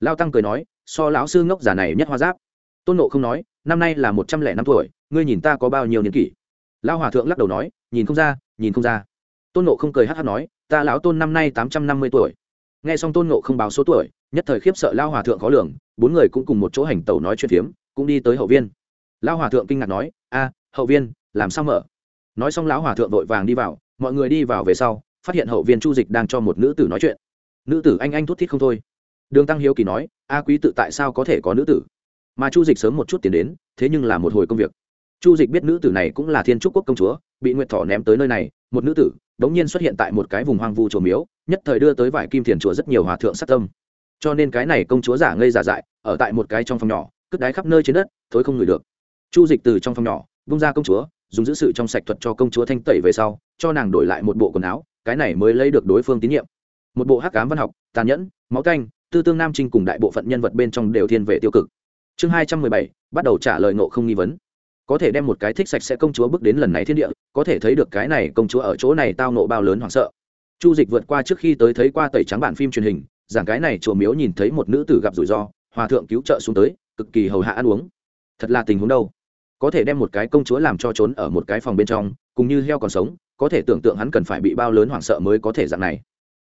Lao tăng cười nói, so lão sư ngốc giả này nhất hoa giáp. Tôn nộ không nói, năm nay là một trăm lẻ năm tuổi, ngươi nhìn ta có bao nhiêu niên kỷ? Lão hòa thượng lắc đầu nói, nhìn không ra, nhìn không ra. Tôn nộ không cười hát hát nói, ta lão tôn năm nay tám trăm năm mươi tuổi. Nghe xong tôn nộ không báo số tuổi, nhất thời khiếp sợ lao hòa thượng khó lường, bốn người cũng cùng một chỗ hành tẩu nói chuyện phiếm, cũng đi tới hậu viên. Lao hòa thượng kinh ngạc nói, a, hậu viên, làm sao mở? Nói xong lão hòa thượng vội vàng đi vào, mọi người đi vào về sau phát hiện hậu viên chu dịch đang cho một nữ tử nói chuyện. Nữ tử anh anh thút thít không thôi. Đường tăng hiếu kỳ nói, a quý tự tại sao có thể có nữ tử? Mà chu dịch sớm một chút tiến đến, thế nhưng là một hồi công việc. Chu dịch biết nữ tử này cũng là thiên trúc quốc công chúa, bị nguyệt thọ ném tới nơi này, một nữ tử đống nhiên xuất hiện tại một cái vùng hoang vu chùa miếu, nhất thời đưa tới vải kim thiền chùa rất nhiều hòa thượng sát tâm. Cho nên cái này công chúa giả ngây giả dại, ở tại một cái trong phòng nhỏ, cất đáy khắp nơi trên đất, thối không ngửi được. Chu dịch từ trong phòng nhỏ bung ra công chúa, dùng giữ sự trong sạch thuật cho công chúa thanh tẩy về sau, cho nàng đổi lại một bộ quần áo cái này mới lấy được đối phương tín nhiệm. Một bộ hắc cám văn học, tàn nhẫn, máu canh tư tương nam trinh cùng đại bộ phận nhân vật bên trong đều thiên về tiêu cực. Chương hai trăm mười bảy, bắt đầu trả lời nộ không nghi vấn. Có thể đem một cái thích sạch sẽ công chúa bước đến lần này thiên địa, có thể thấy được cái này công chúa ở chỗ này tao nộ bao lớn hoảng sợ. Chu dịch vượt qua trước khi tới thấy qua tẩy trắng bản phim truyền hình, giảng cái này chùa miếu nhìn thấy một nữ tử gặp rủi ro, hòa thượng cứu trợ xuống tới, cực kỳ hầu hạ ăn uống. Thật là tình huống đâu? Có thể đem một cái công chúa làm cho trốn ở một cái phòng bên trong, cùng như heo còn sống có thể tưởng tượng hắn cần phải bị bao lớn hoảng sợ mới có thể dạng này.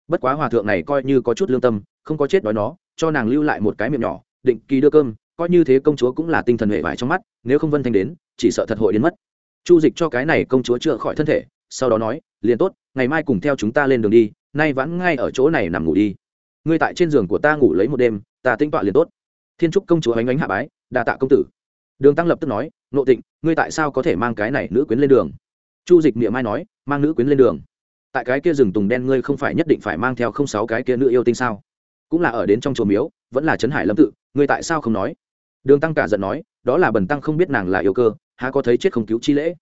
Bất quá hòa thượng này coi như có chút lương tâm, không có chết đói nó, cho nàng lưu lại một cái miệng nhỏ, định kỳ đưa cơm, coi như thế công chúa cũng là tinh thần hệ vải trong mắt, nếu không vân thanh đến, chỉ sợ thật hội đến mất. Chu dịch cho cái này công chúa chữa khỏi thân thể, sau đó nói, liền tốt, ngày mai cùng theo chúng ta lên đường đi, nay vẫn ngay ở chỗ này nằm ngủ đi. Ngươi tại trên giường của ta ngủ lấy một đêm, ta tinh tọa liền tốt. Thiên trúc công chúa ánh ánh hạ bái, đa tạ công tử. Đường tăng lập tức nói, nộ tịnh, ngươi tại sao có thể mang cái này nữ quyến lên đường? Chu dịch miệng mai nói mang nữ quyến lên đường. Tại cái kia rừng tùng đen ngươi không phải nhất định phải mang theo không sáu cái kia nữ yêu tinh sao? Cũng là ở đến trong chùa miếu, vẫn là trấn hải lâm tự, ngươi tại sao không nói? Đường tăng cả giận nói, đó là bần tăng không biết nàng là yêu cơ, há có thấy chết không cứu chi lễ?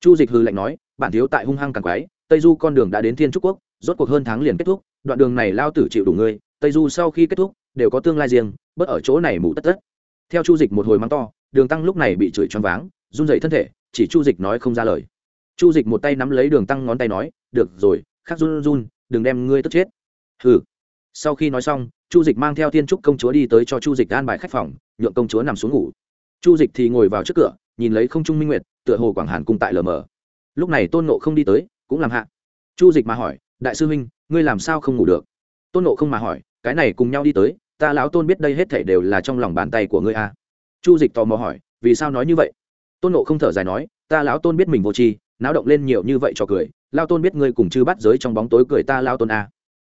Chu dịch hư lạnh nói, bản thiếu tại hung hăng càng quái, tây du con đường đã đến thiên trúc quốc, rốt cuộc hơn tháng liền kết thúc, đoạn đường này lao tử chịu đủ ngươi, tây du sau khi kết thúc, đều có tương lai riêng, bớt ở chỗ này mù tất tất. Theo chu dịch một hồi mắng to, đường tăng lúc này bị chửi choáng váng, run dậy thân thể, chỉ chu dịch nói không ra lời chu dịch một tay nắm lấy đường tăng ngón tay nói, được rồi, khắc run run, đừng đem ngươi tức chết. Hừ. Sau khi nói xong, chu dịch mang theo thiên trúc công chúa đi tới cho chu dịch an bài khách phòng, nhượng công chúa nằm xuống ngủ. Chu dịch thì ngồi vào trước cửa, nhìn lấy không trung minh nguyệt, tựa hồ quảng hàn cung tại lờ mờ. Lúc này tôn nộ không đi tới, cũng làm hạ. Chu dịch mà hỏi, đại sư huynh, ngươi làm sao không ngủ được? Tôn nộ không mà hỏi, cái này cùng nhau đi tới, ta lão tôn biết đây hết thể đều là trong lòng bàn tay của ngươi a à. chu dịch tò mò hỏi, vì sao nói như vậy? Tôn nộ không thở dài nói, ta lão tôn biết mình vô tri náo động lên nhiều như vậy cho cười, lao tôn biết ngươi cùng chư bắt giới trong bóng tối cười ta lao tôn a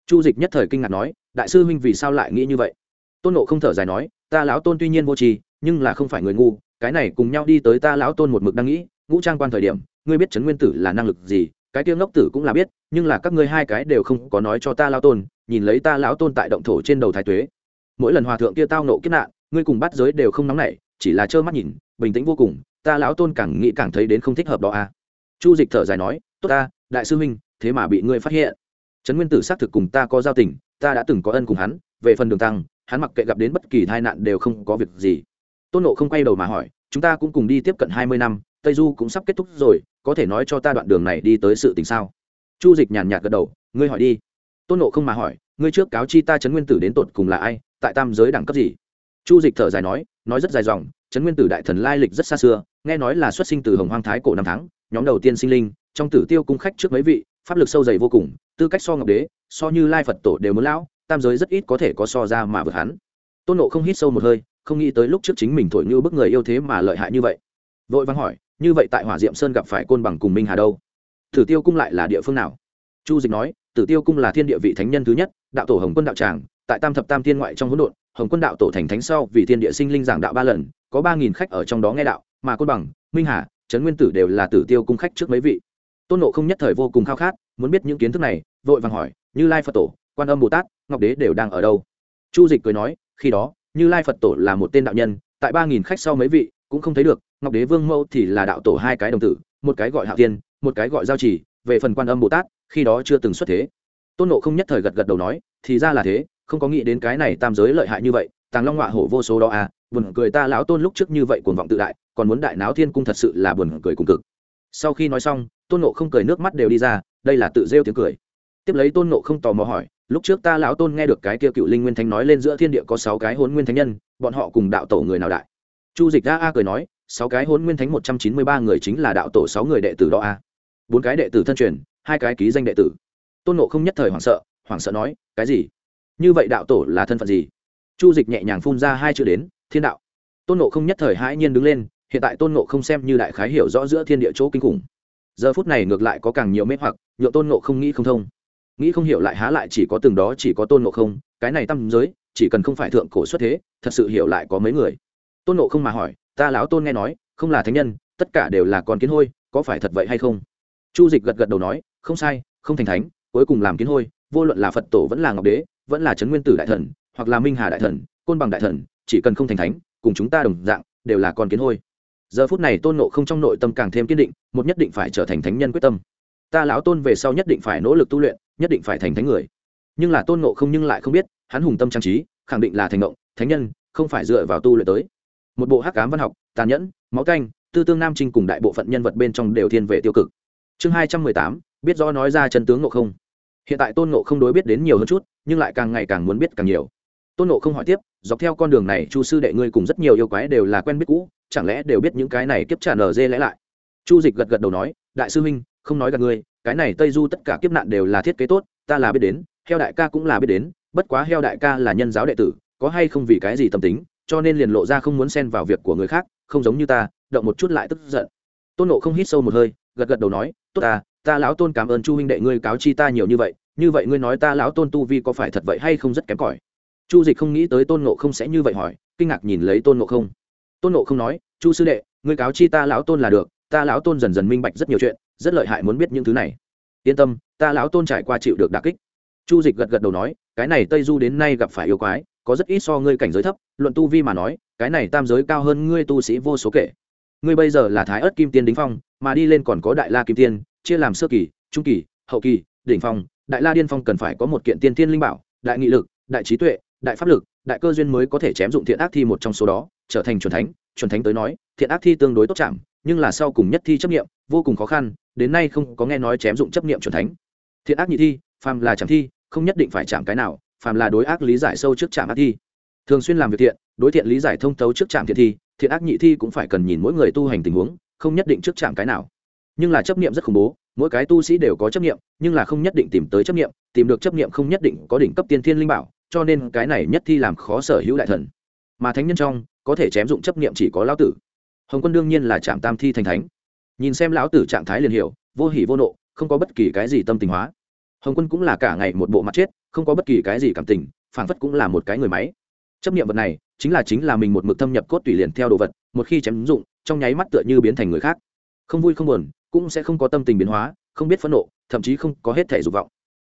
chu dịch nhất thời kinh ngạc nói, đại sư huynh vì sao lại nghĩ như vậy? Tôn nộ không thở dài nói, ta lão tôn tuy nhiên vô tri, nhưng là không phải người ngu, cái này cùng nhau đi tới ta lão tôn một mực đang nghĩ, ngũ trang quan thời điểm, ngươi biết trấn nguyên tử là năng lực gì, cái tiêu ngốc tử cũng là biết, nhưng là các ngươi hai cái đều không có nói cho ta lao tôn, nhìn lấy ta lão tôn tại động thổ trên đầu thái tuế. Mỗi lần hòa thượng kia tao nộ kiếp nạn, ngươi cùng bắt giới đều không nóng nảy, chỉ là trơ mắt nhìn, bình tĩnh vô cùng, ta lão tôn càng nghĩ càng thấy đến không thích hợp đó à chu dịch thở dài nói, tốt ta, đại sư huynh, thế mà bị ngươi phát hiện. Trấn nguyên tử xác thực cùng ta có giao tình, ta đã từng có ân cùng hắn, về phần đường tăng, hắn mặc kệ gặp đến bất kỳ tai nạn đều không có việc gì. Tôn nộ không quay đầu mà hỏi, chúng ta cũng cùng đi tiếp cận hai mươi năm, tây du cũng sắp kết thúc rồi, có thể nói cho ta đoạn đường này đi tới sự tình sao? Chu dịch nhàn nhạt gật đầu, ngươi hỏi đi. Tôn nộ không mà hỏi, ngươi trước cáo chi ta trấn nguyên tử đến tột cùng là ai, tại tam giới đẳng cấp gì? Chu dịch thở dài nói nói rất dài dòng, trấn nguyên tử đại thần lai lịch rất xa xưa, nghe nói là xuất sinh từ hồng hoang thái cổ năm tháng nhóm đầu tiên sinh linh, trong tử tiêu cung khách trước mấy vị, pháp lực sâu dày vô cùng, tư cách so ngọc đế, so như lai phật tổ đều muốn lão, tam giới rất ít có thể có so ra mà vượt hắn. Tôn nộ không hít sâu một hơi, không nghĩ tới lúc trước chính mình thổi như bức người yêu thế mà lợi hại như vậy. Vội vắng hỏi, như vậy tại hỏa diệm sơn gặp phải côn bằng cùng minh hà đâu? Tử tiêu cung lại là địa phương nào? Chu dịch nói, tử tiêu cung là thiên địa vị thánh nhân thứ nhất, đạo tổ hồng quân đạo tràng, tại tam thập tam thiên ngoại trong hỗn độn, hồng quân đạo tổ thành thánh sau vì thiên địa sinh linh giảng đạo ba lần, có ba nghìn khách ở trong đó nghe đạo, mà côn bằng, minh hà trấn nguyên tử đều là tử tiêu cung khách trước mấy vị. Tôn nộ không nhất thời vô cùng khao khát, muốn biết những kiến thức này, vội vàng hỏi, như lai phật tổ, quan âm bồ tát, ngọc đế đều đang ở đâu? Chu dịch cười nói, khi đó, như lai phật tổ là một tên đạo nhân, tại ba nghìn khách sau mấy vị, cũng không thấy được, ngọc đế vương mẫu thì là đạo tổ hai cái đồng tử, một cái gọi hạ tiên một cái gọi giao trì, về phần quan âm bồ tát, khi đó chưa từng xuất thế. Tôn nộ không nhất thời gật gật đầu nói, thì ra là thế, không có nghĩ đến cái này tam giới lợi hại như vậy, tàng long họa hổ vô số đó à buồn cười ta lão tôn lúc trước như vậy cuồng vọng tự đại, còn muốn đại náo thiên cung thật sự là buồn cười cùng cực. Sau khi nói xong, tôn nộ không cười nước mắt đều đi ra, đây là tự rêu tiếng cười. Tiếp lấy tôn nộ không tò mò hỏi, lúc trước ta lão tôn nghe được cái kia cựu linh nguyên thánh nói lên giữa thiên địa có sáu cái hôn nguyên thánh nhân, bọn họ cùng đạo tổ người nào đại? Chu dịch a a cười nói, sáu cái hôn nguyên thánh một trăm chín mươi ba người chính là đạo tổ sáu người đệ tử đó a. Bốn cái đệ tử thân truyền, hai cái ký danh đệ tử. Tôn nộ không nhất thời hoảng sợ hoảng sợ nói, cái gì? Như vậy đạo tổ là thân phận gì? Chu dịch nhẹ nhàng phun ra hai chữ đến thiên đạo. Tôn nộ không nhất thời hãi nhiên đứng lên, hiện tại tôn nộ không xem như đại khái hiểu rõ giữa thiên địa chỗ kinh khủng. Giờ phút này ngược lại có càng nhiều mê hoặc nhựa tôn nộ không nghĩ không thông. Nghĩ không hiểu lại há lại chỉ có từng đó chỉ có tôn nộ không, cái này tâm giới, chỉ cần không phải thượng cổ xuất thế, thật sự hiểu lại có mấy người. Tôn nộ không mà hỏi, ta lão tôn nghe nói, không là thánh nhân, tất cả đều là con kiến hôi, có phải thật vậy hay không? Chu dịch gật gật đầu nói, không sai, không thành thánh, cuối cùng làm kiến hôi, vô luận là phật tổ vẫn là ngọc đế, vẫn là trấn nguyên tử đại thần, hoặc là minh hà đại thần, côn bằng đại thần chỉ cần không thành thánh, cùng chúng ta đồng dạng, đều là con kiến hôi. Giờ phút này tôn nộ không trong nội tâm càng thêm kiên định, một nhất định phải trở thành thánh nhân quyết tâm. Ta lão tôn về sau nhất định phải nỗ lực tu luyện, nhất định phải thành thánh người. Nhưng là tôn nộ không nhưng lại không biết, hắn hùng tâm trang trí, khẳng định là thành ngộng thánh nhân, không phải dựa vào tu luyện tới. Một bộ hắc cám văn học, tàn nhẫn, máu canh, tư tương nam trinh cùng đại bộ phận nhân vật bên trong đều thiên về tiêu cực. Chương hai trăm mười tám, biết rõ nói ra chân tướng nộ không. Hiện tại tôn nộ không đối biết đến nhiều hơn chút, nhưng lại càng ngày càng muốn biết càng nhiều. Tôn nộ không hỏi tiếp dọc theo con đường này chu sư đệ ngươi cùng rất nhiều yêu quái đều là quen biết cũ, chẳng lẽ đều biết những cái này kiếp trả nở dê lẽ lại? Chu dịch gật gật đầu nói, đại sư huynh, không nói gặp ngươi, cái này tây du tất cả kiếp nạn đều là thiết kế tốt, ta là biết đến, heo đại ca cũng là biết đến, bất quá heo đại ca là nhân giáo đệ tử, có hay không vì cái gì tâm tính, cho nên liền lộ ra không muốn xen vào việc của người khác, không giống như ta, động một chút lại tức giận. Tôn nộ không hít sâu một hơi, gật gật đầu nói, tốt ta ta lão tôn cảm ơn chu huynh đệ ngươi cáo chi ta nhiều như vậy như vậy ngươi nói ta lão tôn tu vi có phải thật vậy hay không rất kém cỏi chu dịch không nghĩ tới tôn nộ không sẽ như vậy hỏi, kinh ngạc nhìn lấy tôn nộ không. Tôn nộ không nói, chu sư đệ, ngươi cáo chi ta lão tôn là được, ta lão tôn dần dần minh bạch rất nhiều chuyện, rất lợi hại muốn biết những thứ này. Yên tâm, ta lão tôn trải qua chịu được đà kích. Chu dịch gật gật đầu nói, cái này tây du đến nay gặp phải yêu quái, có rất ít so ngươi cảnh giới thấp, luận tu vi mà nói, cái này tam giới cao hơn ngươi tu sĩ vô số kể. Ngươi bây giờ là thái ớt kim tiên đính phong, mà đi lên còn có đại la kim tiên, chia làm sơ kỳ, trung kỳ, hậu kỳ, đỉnh phong. Đại la điên phong cần phải có một kiện tiên tiên linh bảo, đại nghị lực, đại trí tuệ đại pháp lực, đại cơ duyên mới có thể chém dụng thiện ác thi một trong số đó, trở thành c thánh. C thánh tới nói, thiện ác thi tương đối tốt chạm, nhưng là sau cùng nhất thi chấp nghiệm vô cùng khó khăn, đến nay không có nghe nói chém dụng chấp nghiệm c thánh. Thiện ác nhị thi, phàm là chạm thi, không nhất định phải chạm cái nào, phàm là đối ác lý giải sâu trước chạm ác thi. Thường xuyên làm việc thiện, đối thiện lý giải thông tấu trước chạm thiện thi, thiện ác nhị thi cũng phải cần nhìn mỗi người tu hành tình huống, không nhất định trước chạm cái nào. Nhưng là chấp niệm rất khủng bố, mỗi cái tu sĩ đều có chấp niệm, nhưng là không nhất định tìm tới chấp niệm, tìm được chấp niệm không nhất định có đỉnh cấp tiên thiên linh bảo cho nên cái này nhất thi làm khó sở hữu đại thần. Mà thánh nhân trong, có thể chém dụng chấp niệm chỉ có lão tử. Hồng quân đương nhiên là trạm tam thi thành thánh. Nhìn xem lão tử trạng thái liền hiểu, vô hỉ vô nộ, không có bất kỳ cái gì tâm tình hóa. Hồng quân cũng là cả ngày một bộ mặt chết, không có bất kỳ cái gì cảm tình, phảng phất cũng là một cái người máy. Chấp niệm vật này, chính là chính là mình một mực thâm nhập cốt tùy liền theo đồ vật, một khi chém dụng, trong nháy mắt tựa như biến thành người khác. Không vui không buồn, cũng sẽ không có tâm tình biến hóa, không biết phẫn nộ, thậm chí không có hết thể dục vọng.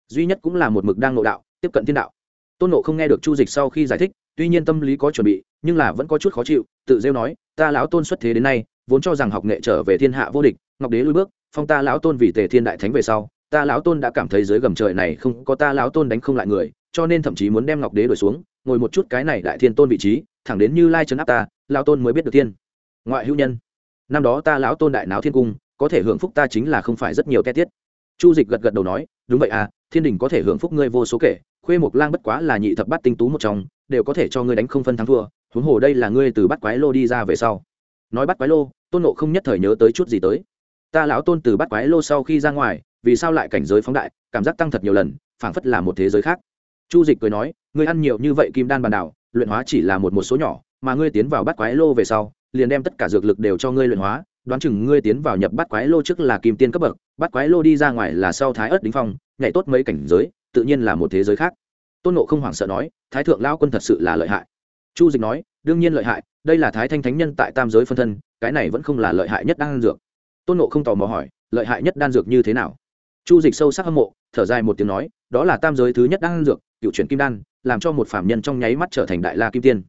Duy nhất cũng là một mực đang nộ đạo, tiếp cận thiên đạo tôn nộ không nghe được chu dịch sau khi giải thích, tuy nhiên tâm lý có chuẩn bị, nhưng là vẫn có chút khó chịu, tự rêu nói, ta lão tôn xuất thế đến nay, vốn cho rằng học nghệ trở về thiên hạ vô địch, ngọc đế lui bước, phong ta lão tôn vì tề thiên đại thánh về sau, ta lão tôn đã cảm thấy dưới gầm trời này không có ta lão tôn đánh không lại người, cho nên thậm chí muốn đem ngọc đế đổi xuống, ngồi một chút cái này đại thiên tôn vị trí, thẳng đến như lai trấn áp ta, lão tôn mới biết được thiên ngoại hữu nhân, năm đó ta lão tôn đại náo thiên cung, có thể hưởng phúc ta chính là không phải rất nhiều te tiết. Chu dịch gật gật đầu nói, đúng vậy à thiên đình có thể hưởng phúc ngươi vô số kể khuê mộc lang bất quá là nhị thập bát tinh tú một trong, đều có thể cho ngươi đánh không phân thắng thua, huống hồ đây là ngươi từ bắt quái lô đi ra về sau. Nói bắt quái lô, tôn nộ không nhất thời nhớ tới chút gì tới. Ta lão tôn từ bắt quái lô sau khi ra ngoài, vì sao lại cảnh giới phóng đại, cảm giác tăng thật nhiều lần, phảng phất là một thế giới khác. Chu dịch cười nói, ngươi ăn nhiều như vậy kim đan bàn đảo, luyện hóa chỉ là một một số nhỏ, mà ngươi tiến vào bắt quái lô về sau, liền đem tất cả dược lực đều cho ngươi luyện hóa, đoán chừng ngươi tiến vào nhập bắt quái lô trước là kim tiên cấp bậc bắt quái lô đi ra ngoài là sau thái ớt đính phong, nhảy tốt mấy cảnh giới tự nhiên là một thế giới khác. Tôn nộ không hoảng sợ nói, thái thượng lao quân thật sự là lợi hại. Chu dịch nói, đương nhiên lợi hại, đây là thái thanh thánh nhân tại tam giới phân thân, cái này vẫn không là lợi hại nhất đan dược. Tôn nộ không tò mò hỏi, lợi hại nhất đan dược như thế nào? Chu dịch sâu sắc hâm mộ, thở dài một tiếng nói, đó là tam giới thứ nhất đan dược, cựu chuyển kim đan, làm cho một phạm nhân trong nháy mắt trở thành đại la kim tiên.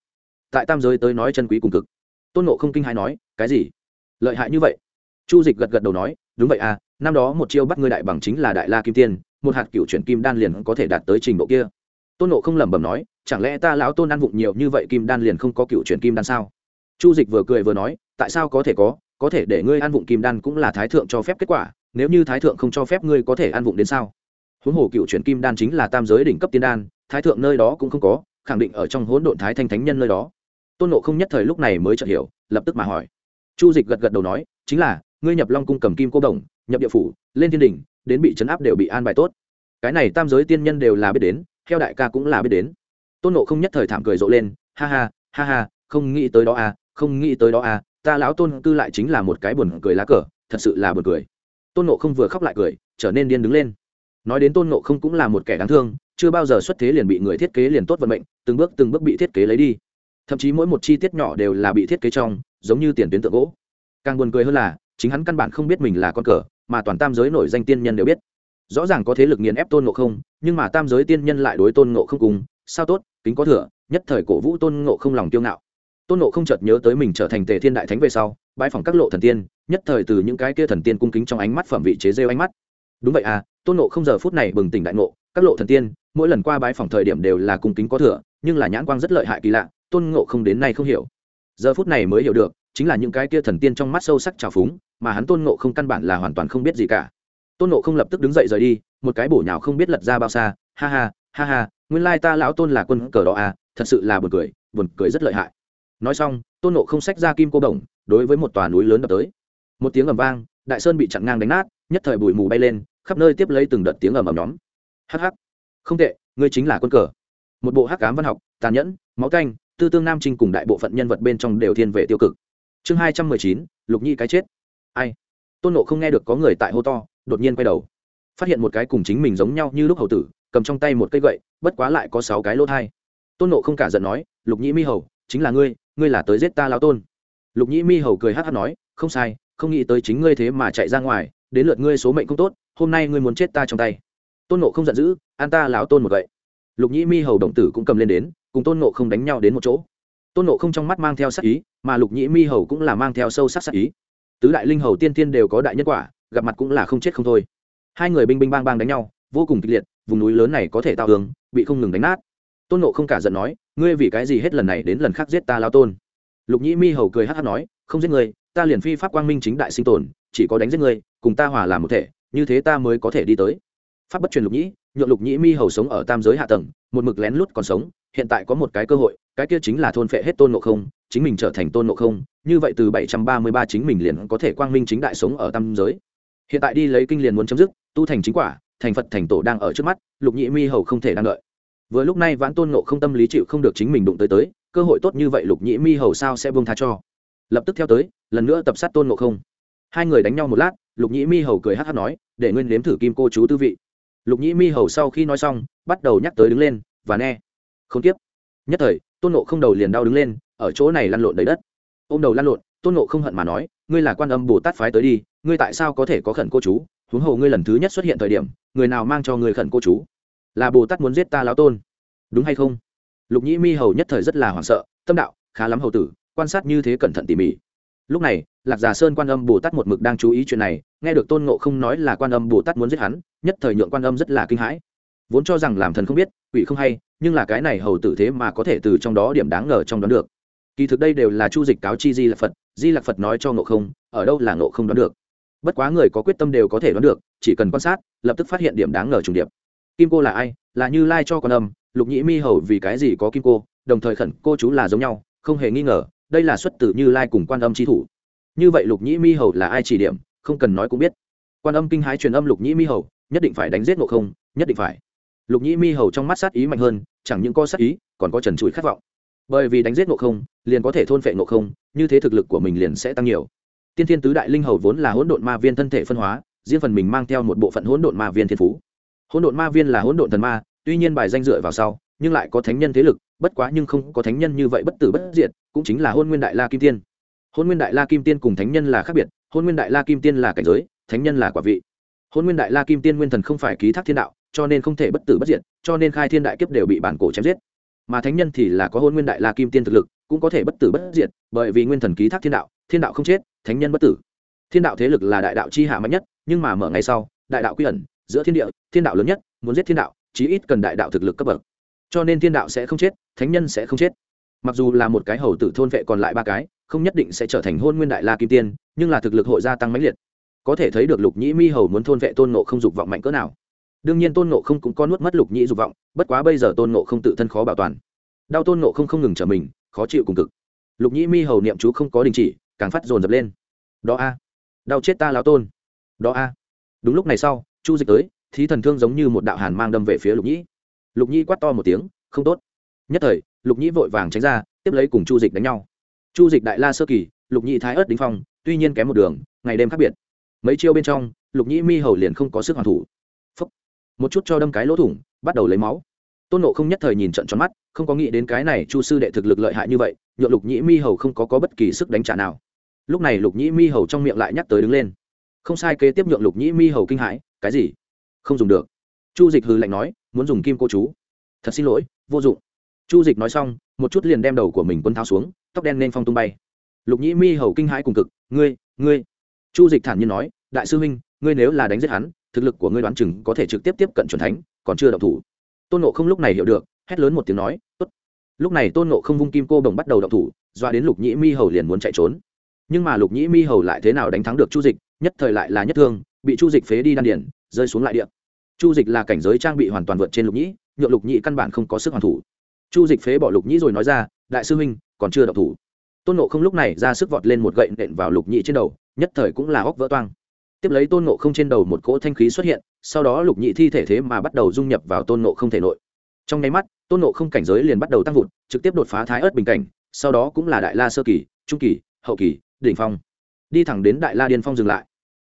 Tại tam giới tới nói chân quý cùng cực. Tôn nộ không kinh hãi nói, cái gì? Lợi hại như vậy? Chu dịch gật gật đầu nói, đúng vậy à năm đó một chiêu bắt ngươi đại bằng chính là đại la kim tiên một hạt cựu chuyển kim đan liền có thể đạt tới trình độ kia. Tôn nộ không lẩm bẩm nói, chẳng lẽ ta lão tôn ăn vụng nhiều như vậy kim đan liền không có cựu chuyển kim đan sao? Chu dịch vừa cười vừa nói, tại sao có thể có có thể để ngươi ăn vụng kim đan cũng là thái thượng cho phép kết quả, nếu như thái thượng không cho phép ngươi có thể ăn vụng đến sao? Huống hồ cựu chuyển kim đan chính là tam giới đỉnh cấp tiên đan, thái thượng nơi đó cũng không có, khẳng định ở trong hỗn độn thái thanh thánh nhân nơi đó. Tôn nộ không nhất thời lúc này mới chợt hiểu, lập tức mà hỏi. Chu dịch gật gật đầu nói, chính là, ngươi nhập long cung cầm kim cô đồng, nhập địa phủ, lên thiên đình đến bị chấn áp đều bị an bài tốt. Cái này tam giới tiên nhân đều là biết đến, theo đại ca cũng là biết đến. Tôn nộ không nhất thời thảm cười rộ lên, ha ha ha ha, không nghĩ tới đó à không nghĩ tới đó à ta lão tôn cư lại chính là một cái buồn cười lá cờ, thật sự là buồn cười. Tôn nộ không vừa khóc lại cười, trở nên điên đứng lên. Nói đến tôn nộ không cũng là một kẻ đáng thương, chưa bao giờ xuất thế liền bị người thiết kế liền tốt vận mệnh, từng bước từng bước bị thiết kế lấy đi. Thậm chí mỗi một chi tiết nhỏ đều là bị thiết kế trong, giống như tiền tuyến tượng gỗ. Càng buồn cười hơn là, chính hắn căn bản không biết mình là con cờ mà toàn tam giới nổi danh tiên nhân đều biết. Rõ ràng có thế lực nghiền ép tôn ngộ không, nhưng mà tam giới tiên nhân lại đối tôn ngộ không cùng, sao tốt, kính có thừa, nhất thời cổ vũ tôn ngộ không lòng kiêu ngạo. Tôn ngộ không chợt nhớ tới mình trở thành tề thiên đại thánh về sau bãi phòng các lộ thần tiên, nhất thời từ những cái kia thần tiên cung kính trong ánh mắt phẩm vị chế rêu ánh mắt. Đúng vậy à tôn ngộ không giờ phút này bừng tỉnh đại ngộ, các lộ thần tiên, mỗi lần qua bãi phòng thời điểm đều là cung kính có thừa, nhưng là nhãn quang rất lợi hại kỳ lạ, tôn ngộ không đến nay không hiểu. Giờ phút này mới hiểu được chính là những cái kia thần tiên trong mắt sâu sắc trào phúng, mà hắn tôn ngộ không căn bản là hoàn toàn không biết gì cả. Tôn ngộ không lập tức đứng dậy rời đi, một cái bổ nhào không biết lật ra bao xa, ha ha ha ha, nguyên lai ta lão tôn là quân cờ đó à thật sự là buồn cười buồn cười rất lợi hại. Nói xong, tôn ngộ không xách ra kim cô đồng, đối với một tòa núi lớn đập tới. Một tiếng ầm vang, đại sơn bị chặn ngang đánh nát, nhất thời bụi mù bay lên, khắp nơi tiếp lấy từng đợt tiếng ầm ầm nhóm. Hắc hắc, không tệ, ngươi chính là quân cờ. Một bộ hắc cám văn học, tàn nhẫn, máu canh, tư tương nam trinh cùng đại bộ phận nhân vật bên trong đều thiên về tiêu cực chương hai trăm mười chín, lục nhi cái chết. Ai? Tôn nộ không nghe được có người tại hô to, đột nhiên quay đầu. Phát hiện một cái cùng chính mình giống nhau như lúc hầu tử, cầm trong tay một cây gậy, bất quá lại có sáu cái lỗ thai. Tôn nộ không cả giận nói, lục nhĩ mi hầu, chính là ngươi ngươi là tới giết ta lao tôn. Lục nhĩ mi hầu cười hát hát nói, không sai, không nghĩ tới chính ngươi thế mà chạy ra ngoài, đến lượt ngươi số mệnh không tốt, hôm nay ngươi muốn chết ta trong tay. Tôn nộ không giận dữ, an ta lão tôn một gậy. Lục nhĩ mi hầu động tử cũng cầm lên đến, cùng tôn nộ không đánh nhau đến một chỗ tôn nộ không trong mắt mang theo sắc ý, mà lục nhĩ mi hầu cũng là mang theo sâu sắc sắc ý. Tứ đại linh hầu tiên tiên đều có đại nhân quả, gặp mặt cũng là không chết không thôi. Hai người binh binh bang bang đánh nhau, vô cùng kịch liệt, vùng núi lớn này có thể tạo hướng bị không ngừng đánh nát. Tôn nộ không cả giận nói, ngươi vì cái gì hết lần này đến lần khác giết ta lao tôn? Lục nhĩ mi hầu cười hát hát nói, không giết ngươi, ta liền phi pháp quang minh chính đại sinh tồn, chỉ có đánh giết ngươi, cùng ta hòa làm một thể, như thế ta mới có thể đi tới. Pháp bất truyền lục nhĩ, nhượng lục nhĩ mi hầu sống ở tam giới hạ tầng, một mực lén lút còn sống, hiện tại có một cái cơ hội cái kia chính là thôn phệ hết tôn nộ không, chính mình trở thành tôn nộ không, như vậy từ bảy trăm ba mươi ba chính mình liền có thể quang minh chính đại sống ở tam giới. Hiện tại đi lấy kinh liền muốn chấm dứt, tu thành chính quả, thành phật thành tổ đang ở trước mắt, lục nhị mi hầu không thể đang đợi. Vừa lúc này vãn tôn nộ không tâm lý chịu không được chính mình đụng tới tới, cơ hội tốt như vậy lục nhị mi hầu sao sẽ buông tha cho? Lập tức theo tới, lần nữa tập sát tôn nộ không. Hai người đánh nhau một lát, lục nhị mi hầu cười hát hát nói, để nguyên nếm thử kim cô chú tư vị. Lục nhị mi hầu sau khi nói xong, bắt đầu nhắc tới đứng lên, và nghe không tiếp. Nhất thời tôn nộ không đầu liền đau đứng lên, ở chỗ này lăn lộn đầy đất. Ô m đầu lăn lộn, tôn nộ không hận mà nói, ngươi là quan âm bồ tát phái tới đi, ngươi tại sao có thể có khẩn cô chú? Huống hồ ngươi lần thứ nhất xuất hiện thời điểm, người nào mang cho ngươi khẩn cô chú? Là bồ tát muốn giết ta lão tôn. Đúng hay không? Lục nhĩ mi hầu nhất thời rất là hoảng sợ, tâm đạo, khá lắm hầu tử, quan sát như thế cẩn thận tỉ mỉ. Lúc này, lạc già sơn quan âm bồ tát một mực đang chú ý chuyện này, nghe được tôn ngộ không nói là quan âm bồ tát muốn giết hắn, nhất thời nhượng quan âm rất là kinh hãi vốn cho rằng làm thần không biết, quỷ không hay, nhưng là cái này hầu tử thế mà có thể từ trong đó điểm đáng ngờ trong đoán được. Kỳ thực đây đều là chu dịch cáo chi di lạc phật, di lạc phật nói cho ngộ không, ở đâu là ngộ không đoán được. Bất quá người có quyết tâm đều có thể đoán được, chỉ cần quan sát, lập tức phát hiện điểm đáng ngờ trùng điệp. Kim cô là ai? Là như lai cho con âm, lục nhĩ mi hầu vì cái gì có kim cô? Đồng thời khẩn cô chú là giống nhau, không hề nghi ngờ, đây là xuất từ như lai cùng quan âm trí thủ. Như vậy lục nhĩ mi hầu là ai chỉ điểm, không cần nói cũng biết. Quan âm kinh hái truyền âm lục nhĩ mi hầu, nhất định phải đánh giết ngộ không, nhất định phải lục nhĩ mi hầu trong mắt sát ý mạnh hơn, chẳng những có sát ý, còn có trần trụi khát vọng. Bởi vì đánh giết ngộ không, liền có thể thôn phệ ngộ không, như thế thực lực của mình liền sẽ tăng nhiều. Tiên thiên tứ đại linh hầu vốn là hỗn độn ma viên thân thể phân hóa, riêng phần mình mang theo một bộ phận hỗn độn ma viên thiên phú. Hỗn độn ma viên là hỗn độn thần ma, tuy nhiên bài danh dựa vào sau, nhưng lại có thánh nhân thế lực, bất quá nhưng không có thánh nhân như vậy bất tử bất diệt, cũng chính là hôn nguyên đại la kim tiên. Hôn nguyên đại la kim tiên cùng thánh nhân là khác biệt, hôn nguyên đại la kim tiên là cảnh giới, thánh nhân là quả vị. Hôn nguyên đại la kim tiên nguyên thần không phải ký thác thiên đạo cho nên không thể bất tử bất diệt, cho nên khai thiên đại kiếp đều bị bản cổ chém giết. Mà thánh nhân thì là có hôn nguyên đại la kim tiên thực lực, cũng có thể bất tử bất diệt, bởi vì nguyên thần ký thác thiên đạo thiên đạo không chết, thánh nhân bất tử. Thiên đạo thế lực là đại đạo chi hạ mạnh nhất, nhưng mà mở ngày sau, đại đạo quy ẩn, giữa thiên địa, thiên đạo lớn nhất, muốn giết thiên đạo, chí ít cần đại đạo thực lực cấp bậc. Cho nên thiên đạo sẽ không chết, thánh nhân sẽ không chết. Mặc dù là một cái hầu tử thôn vệ còn lại ba cái, không nhất định sẽ trở thành hôn nguyên đại la kim tiên, nhưng là thực lực hội gia tăng mãnh liệt. Có thể thấy được lục nhĩ mi hầu muốn thôn vệ tôn ngộ không dục vọng mạnh cỡ nào đương nhiên tôn nộ không cũng có nuốt mất lục nhĩ dục vọng, bất quá bây giờ tôn nộ không tự thân khó bảo toàn. Đau tôn nộ không không ngừng trở mình, khó chịu cùng cực. Lục nhĩ mi hầu niệm chú không có đình chỉ, càng phát dồn dập lên. Đó a, đau chết ta lao tôn. Đó a. Đúng lúc này sau, chu dịch tới, thí thần thương giống như một đạo hàn mang đâm về phía lục nhĩ. Lục nhĩ quát to một tiếng, không tốt. Nhất thời, lục nhĩ vội vàng tránh ra, tiếp lấy cùng chu dịch đánh nhau. Chu dịch đại la sơ kỳ, lục nhĩ thái ớt đính phong, tuy nhiên kém một đường, ngày đêm khác biệt. Mấy chiêu bên trong, lục nhĩ mi hầu liền không có sức hoàn thủ một chút cho đâm cái lỗ thủng bắt đầu lấy máu. Tôn nộ không nhất thời nhìn trận tròn mắt không có nghĩ đến cái này chu sư đệ thực lực lợi hại như vậy nhượng lục nhĩ mi hầu không có, có bất kỳ sức đánh trả nào. Lúc này lục nhĩ mi hầu trong miệng lại nhắc tới đứng lên. Không sai kế tiếp nhượng lục nhĩ mi hầu kinh hãi cái gì? Không dùng được. Chu dịch hừ lạnh nói muốn dùng kim cô chú. Thật xin lỗi vô dụng. Chu dịch nói xong một chút liền đem đầu của mình quân tháo xuống tóc đen nên phong tung bay. Lục nhĩ mi hầu kinh hãi cùng cực ngươi ngươi. Chu dịch thản nhiên nói đại sư huynh ngươi nếu là đánh giết hắn thực lực của ngươi đoán chừng có thể trực tiếp tiếp cận c thánh, còn chưa động thủ. Tôn nộ không lúc này hiểu được, hét lớn một tiếng nói, tốt. Lúc này tôn nộ không vung kim cô đồng bắt đầu động thủ, doa đến lục nhĩ mi hầu liền muốn chạy trốn. Nhưng mà lục nhĩ mi hầu lại thế nào đánh thắng được chu dịch, nhất thời lại là nhất thương, bị chu dịch phế đi đan điển rơi xuống lại điện chu dịch là cảnh giới trang bị hoàn toàn vượt trên lục nhĩ, nhượng lục nhĩ căn bản không có sức hoàn thủ. Chu dịch phế bỏ lục nhĩ rồi nói ra, đại sư huynh, còn chưa động thủ. Tôn nộ không lúc này ra sức vọt lên một gậy nện vào lục nhĩ trên đầu, nhất thời cũng là óc vỡ toang tiếp lấy tôn nộ không trên đầu một cỗ thanh khí xuất hiện, sau đó lục nhị thi thể thế mà bắt đầu dung nhập vào tôn nộ không thể nội. Trong nháy mắt, tôn nộ không cảnh giới liền bắt đầu tăng vụt, trực tiếp đột phá thái ớt bình cảnh, sau đó cũng là đại la sơ kỳ, trung kỳ, hậu kỳ, đỉnh phong. Đi thẳng đến đại la điên phong dừng lại.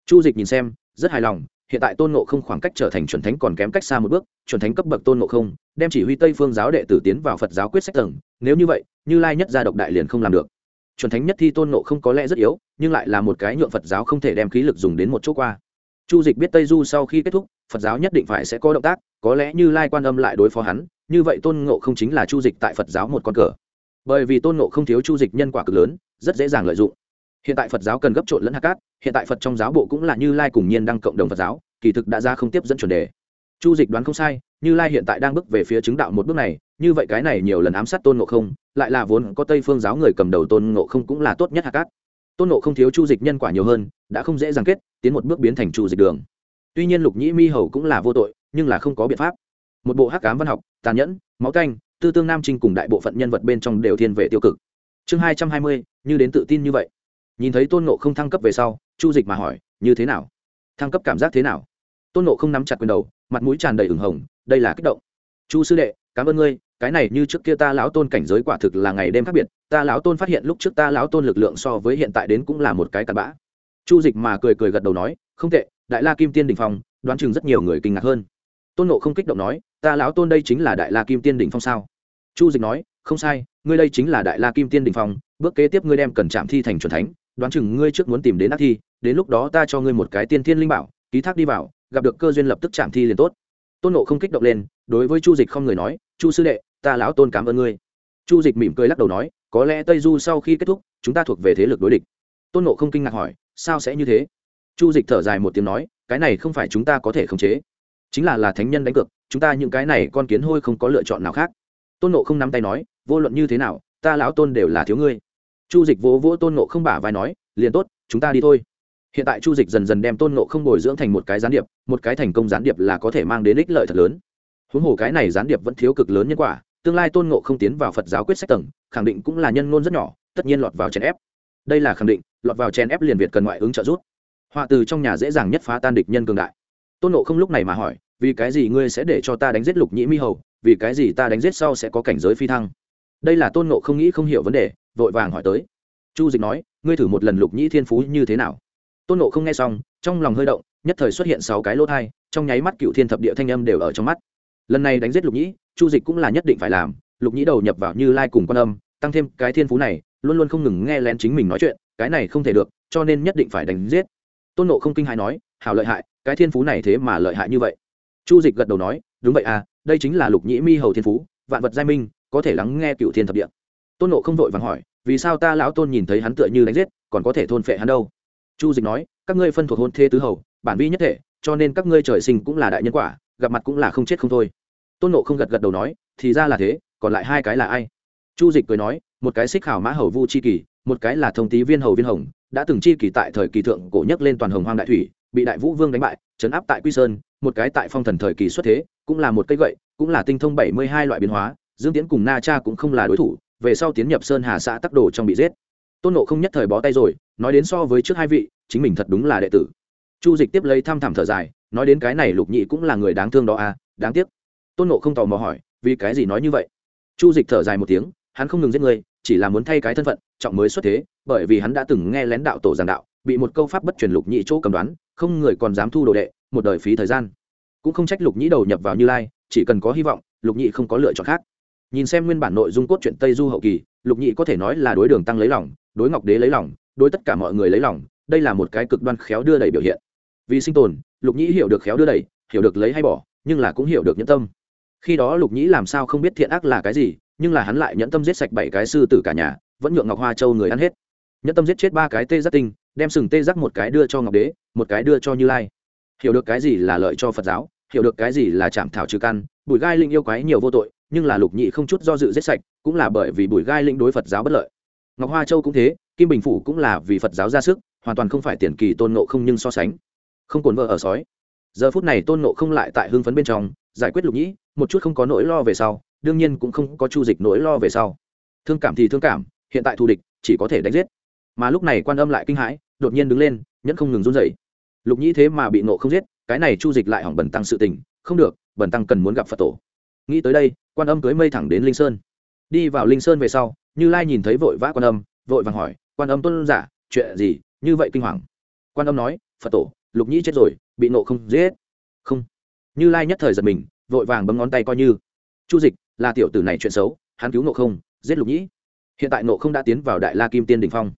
Chu dịch nhìn xem, rất hài lòng, hiện tại tôn nộ không khoảng cách trở thành chuẩn thánh còn kém cách xa một bước, chuẩn thánh cấp bậc tôn nộ không, đem chỉ huy tây phương giáo đệ tử tiến vào phật giáo quyết sách tầng, nếu như vậy, như lai nhất gia độc đại liền không làm được chuẩn thánh nhất thi tôn nộ không có lẽ rất yếu, nhưng lại là một cái nhượng phật giáo không thể đem khí lực dùng đến một chỗ qua. Chu dịch biết tây du sau khi kết thúc, phật giáo nhất định phải sẽ có động tác, có lẽ như lai quan âm lại đối phó hắn, như vậy tôn ngộ không chính là chu dịch tại phật giáo một con cờ. Bởi vì tôn ngộ không thiếu chu dịch nhân quả cực lớn, rất dễ dàng lợi dụng. Hiện tại phật giáo cần gấp trộn lẫn hạ cát, hiện tại phật trong giáo bộ cũng là như lai cùng nhiên đăng cộng đồng phật giáo, kỳ thực đã ra không tiếp dẫn chuẩn đề. Chu dịch đoán không sai, như lai hiện tại đang bước về phía chứng đạo một bước này như vậy cái này nhiều lần ám sát tôn ngộ không, lại là vốn có tây phương giáo người cầm đầu tôn ngộ không cũng là tốt nhất hạ cát. Tôn ngộ không thiếu chu dịch nhân quả nhiều hơn, đã không dễ dàng kết, tiến một bước biến thành chu dịch đường. Tuy nhiên lục nhĩ mi hầu cũng là vô tội, nhưng là không có biện pháp. Một bộ hắc cám văn học, tàn nhẫn, máu canh, tư tương nam trinh cùng đại bộ phận nhân vật bên trong đều thiên về tiêu cực. Chương hai trăm hai mươi, như đến tự tin như vậy. Nhìn thấy tôn nộ không thăng cấp về sau, chu dịch mà hỏi, như thế nào? Thăng cấp cảm giác thế nào? Tôn nộ không nắm chặt quyền đầu, mặt mũi tràn đầy ửng hồng, đây là kích động chu sư đệ, cảm ơn ngươi, cái này như trước kia ta lão tôn cảnh giới quả thực là ngày đêm khác biệt, ta lão tôn phát hiện lúc trước ta lão tôn lực lượng so với hiện tại đến cũng là một cái cặn bã. Chu dịch mà cười cười gật đầu nói, không tệ, đại la kim tiên đình phong, đoán chừng rất nhiều người kinh ngạc hơn. Tôn nộ không kích động nói, ta lão tôn đây chính là đại la kim tiên đình phong sao? Chu dịch nói, không sai, ngươi đây chính là đại la kim tiên đình phong, bước kế tiếp ngươi đem cần chạm thi thành c thánh, đoán chừng ngươi trước muốn tìm đến ác thi, đến lúc đó ta cho ngươi một cái tiên thiên linh bảo, ký thác đi vào, gặp được cơ duyên lập tức chạm thi liền tốt tôn nộ không kích động lên, đối với chu dịch không người nói, chu sư đệ, ta lão tôn cảm ơn ngươi. Chu dịch mỉm cười lắc đầu nói, có lẽ tây du sau khi kết thúc, chúng ta thuộc về thế lực đối địch. Tôn nộ không kinh ngạc hỏi, sao sẽ như thế? Chu dịch thở dài một tiếng nói, cái này không phải chúng ta có thể khống chế, chính là là thánh nhân đánh cược, chúng ta những cái này con kiến hôi không có lựa chọn nào khác. Tôn nộ không nắm tay nói, vô luận như thế nào, ta lão tôn đều là thiếu ngươi. Chu dịch vỗ vỗ tôn nộ không bả vai nói, liền tốt, chúng ta đi thôi hiện tại chu dịch dần dần đem tôn nộ không bồi dưỡng thành một cái gián điệp, một cái thành công gián điệp là có thể mang đến ích lợi thật lớn. Huống hồ cái này gián điệp vẫn thiếu cực lớn nhân quả, tương lai tôn nộ không tiến vào phật giáo quyết sách tầng, khẳng định cũng là nhân ngôn rất nhỏ, tất nhiên lọt vào chèn ép. Đây là khẳng định, lọt vào chèn ép liền việt cần ngoại ứng trợ giúp. Họa từ trong nhà dễ dàng nhất phá tan địch nhân cường đại. Tôn nộ không lúc này mà hỏi, vì cái gì ngươi sẽ để cho ta đánh giết lục nhĩ mi hầu, vì cái gì ta đánh giết sau sẽ có cảnh giới phi thăng? Đây là tôn nộ không nghĩ không hiểu vấn đề, vội vàng hỏi tới. Chu dịch nói, ngươi thử một lần lục nhĩ thiên phú như thế nào? Tôn nộ không nghe xong, trong lòng hơi động, nhất thời xuất hiện sáu cái lỗ thai, trong nháy mắt cựu thiên thập địa thanh âm đều ở trong mắt. Lần này đánh giết lục nhĩ, chu dịch cũng là nhất định phải làm, lục nhĩ đầu nhập vào như lai cùng quan âm, tăng thêm cái thiên phú này, luôn luôn không ngừng nghe lén chính mình nói chuyện, cái này không thể được, cho nên nhất định phải đánh giết. Tôn nộ không kinh hài nói, hảo lợi hại, cái thiên phú này thế mà lợi hại như vậy. Chu dịch gật đầu nói, đúng vậy à đây chính là lục nhĩ mi hầu thiên phú, vạn vật giai minh, có thể lắng nghe cựu thiên thập địa. Tôn nộ không vội vàng hỏi, vì sao ta lão tôn nhìn thấy hắn tựa như đánh giết, còn có thể thôn phệ hắn đâu? Chu dịch nói, các ngươi phân thuộc hôn thế tứ hầu, bản vi nhất thể, cho nên các ngươi trời sinh cũng là đại nhân quả, gặp mặt cũng là không chết không thôi. Tôn nộ không gật gật đầu nói, thì ra là thế, còn lại hai cái là ai? Chu dịch cười nói, một cái xích khảo mã hầu vu chi kỳ, một cái là thông tý viên hầu viên hồng, đã từng chi kỳ tại thời kỳ thượng cổ nhất lên toàn hồng hoang đại thủy, bị đại vũ vương đánh bại chấn áp tại quy sơn, một cái tại phong thần thời kỳ xuất thế, cũng là một cây gậy, cũng là tinh thông bảy mươi hai loại biến hóa, dương tiến cùng na cha cũng không là đối thủ, về sau tiến nhập sơn hà xã tắc đồ trong bị giết. Tôn nộ không nhất thời bó tay rồi nói đến so với trước hai vị, chính mình thật đúng là đệ tử. Chu dịch tiếp lấy thăm thẳm thở dài, nói đến cái này lục nhị cũng là người đáng thương đó à đáng tiếc. Tôn nộ không tò mò hỏi, vì cái gì nói như vậy? Chu dịch thở dài một tiếng, hắn không ngừng giết người, chỉ là muốn thay cái thân phận, trọng mới xuất thế, bởi vì hắn đã từng nghe lén đạo tổ giảng đạo, bị một câu pháp bất truyền lục nhị chỗ cầm đoán, không người còn dám thu đồ đệ, một đời phí thời gian. Cũng không trách lục nhị đầu nhập vào như lai, chỉ cần có hy vọng, lục nhị không có lựa chọn khác. Nhìn xem nguyên bản nội dung cốt truyện tây du hậu kỳ, lục nhị có thể nói là đối đường tăng lấy lòng, đối ngọc đế lấy lòng đối tất cả mọi người lấy lòng, đây là một cái cực đoan khéo đưa đẩy biểu hiện. Vì sinh tồn, lục nhĩ hiểu được khéo đưa đẩy, hiểu được lấy hay bỏ, nhưng là cũng hiểu được nhẫn tâm. Khi đó lục nhĩ làm sao không biết thiện ác là cái gì, nhưng là hắn lại nhẫn tâm giết sạch bảy cái sư tử cả nhà, vẫn nhượng ngọc hoa châu người ăn hết. Nhẫn tâm giết chết ba cái tê giác tinh, đem sừng tê giác một cái đưa cho ngọc đế, một cái đưa cho như lai. Hiểu được cái gì là lợi cho phật giáo, hiểu được cái gì là chạm thảo trừ căn, bùi gai linh yêu quái nhiều vô tội, nhưng là lục nhị không chút do dự giết sạch, cũng là bởi vì bùi gai linh đối phật giáo bất lợi. Ngọc hoa châu cũng thế kim bình phủ cũng là vì phật giáo ra sức, hoàn toàn không phải tiền kỳ tôn nộ không nhưng so sánh. Không cồn vợ ở sói. Giờ phút này tôn nộ không lại tại hưng phấn bên trong, giải quyết lục nhĩ, một chút không có nỗi lo về sau, đương nhiên cũng không có chu dịch nỗi lo về sau. Thương cảm thì thương cảm, hiện tại thù địch, chỉ có thể đánh giết. Mà lúc này quan âm lại kinh hãi, đột nhiên đứng lên, nhẫn không ngừng run dậy lục nhĩ thế mà bị nộ không giết, cái này chu dịch lại hỏng bẩn tăng sự tình, không được bẩn tăng cần muốn gặp phật tổ. Nghĩ tới đây, quan âm cưới mây thẳng đến linh sơn. Đi vào linh sơn về sau, như lai nhìn thấy vội vã quan âm, vội vàng hỏi quan âm tôn giả, chuyện gì, như vậy kinh hoàng. Quan âm nói, phật tổ, lục nhĩ chết rồi, bị nộ không giết. Không. Như lai nhất thời giật mình, vội vàng bấm ngón tay coi như. Chu dịch, là tiểu tử này chuyện xấu, hắn cứu nộ không, giết lục nhĩ. Hiện tại nộ không đã tiến vào đại la kim tiên đình phong.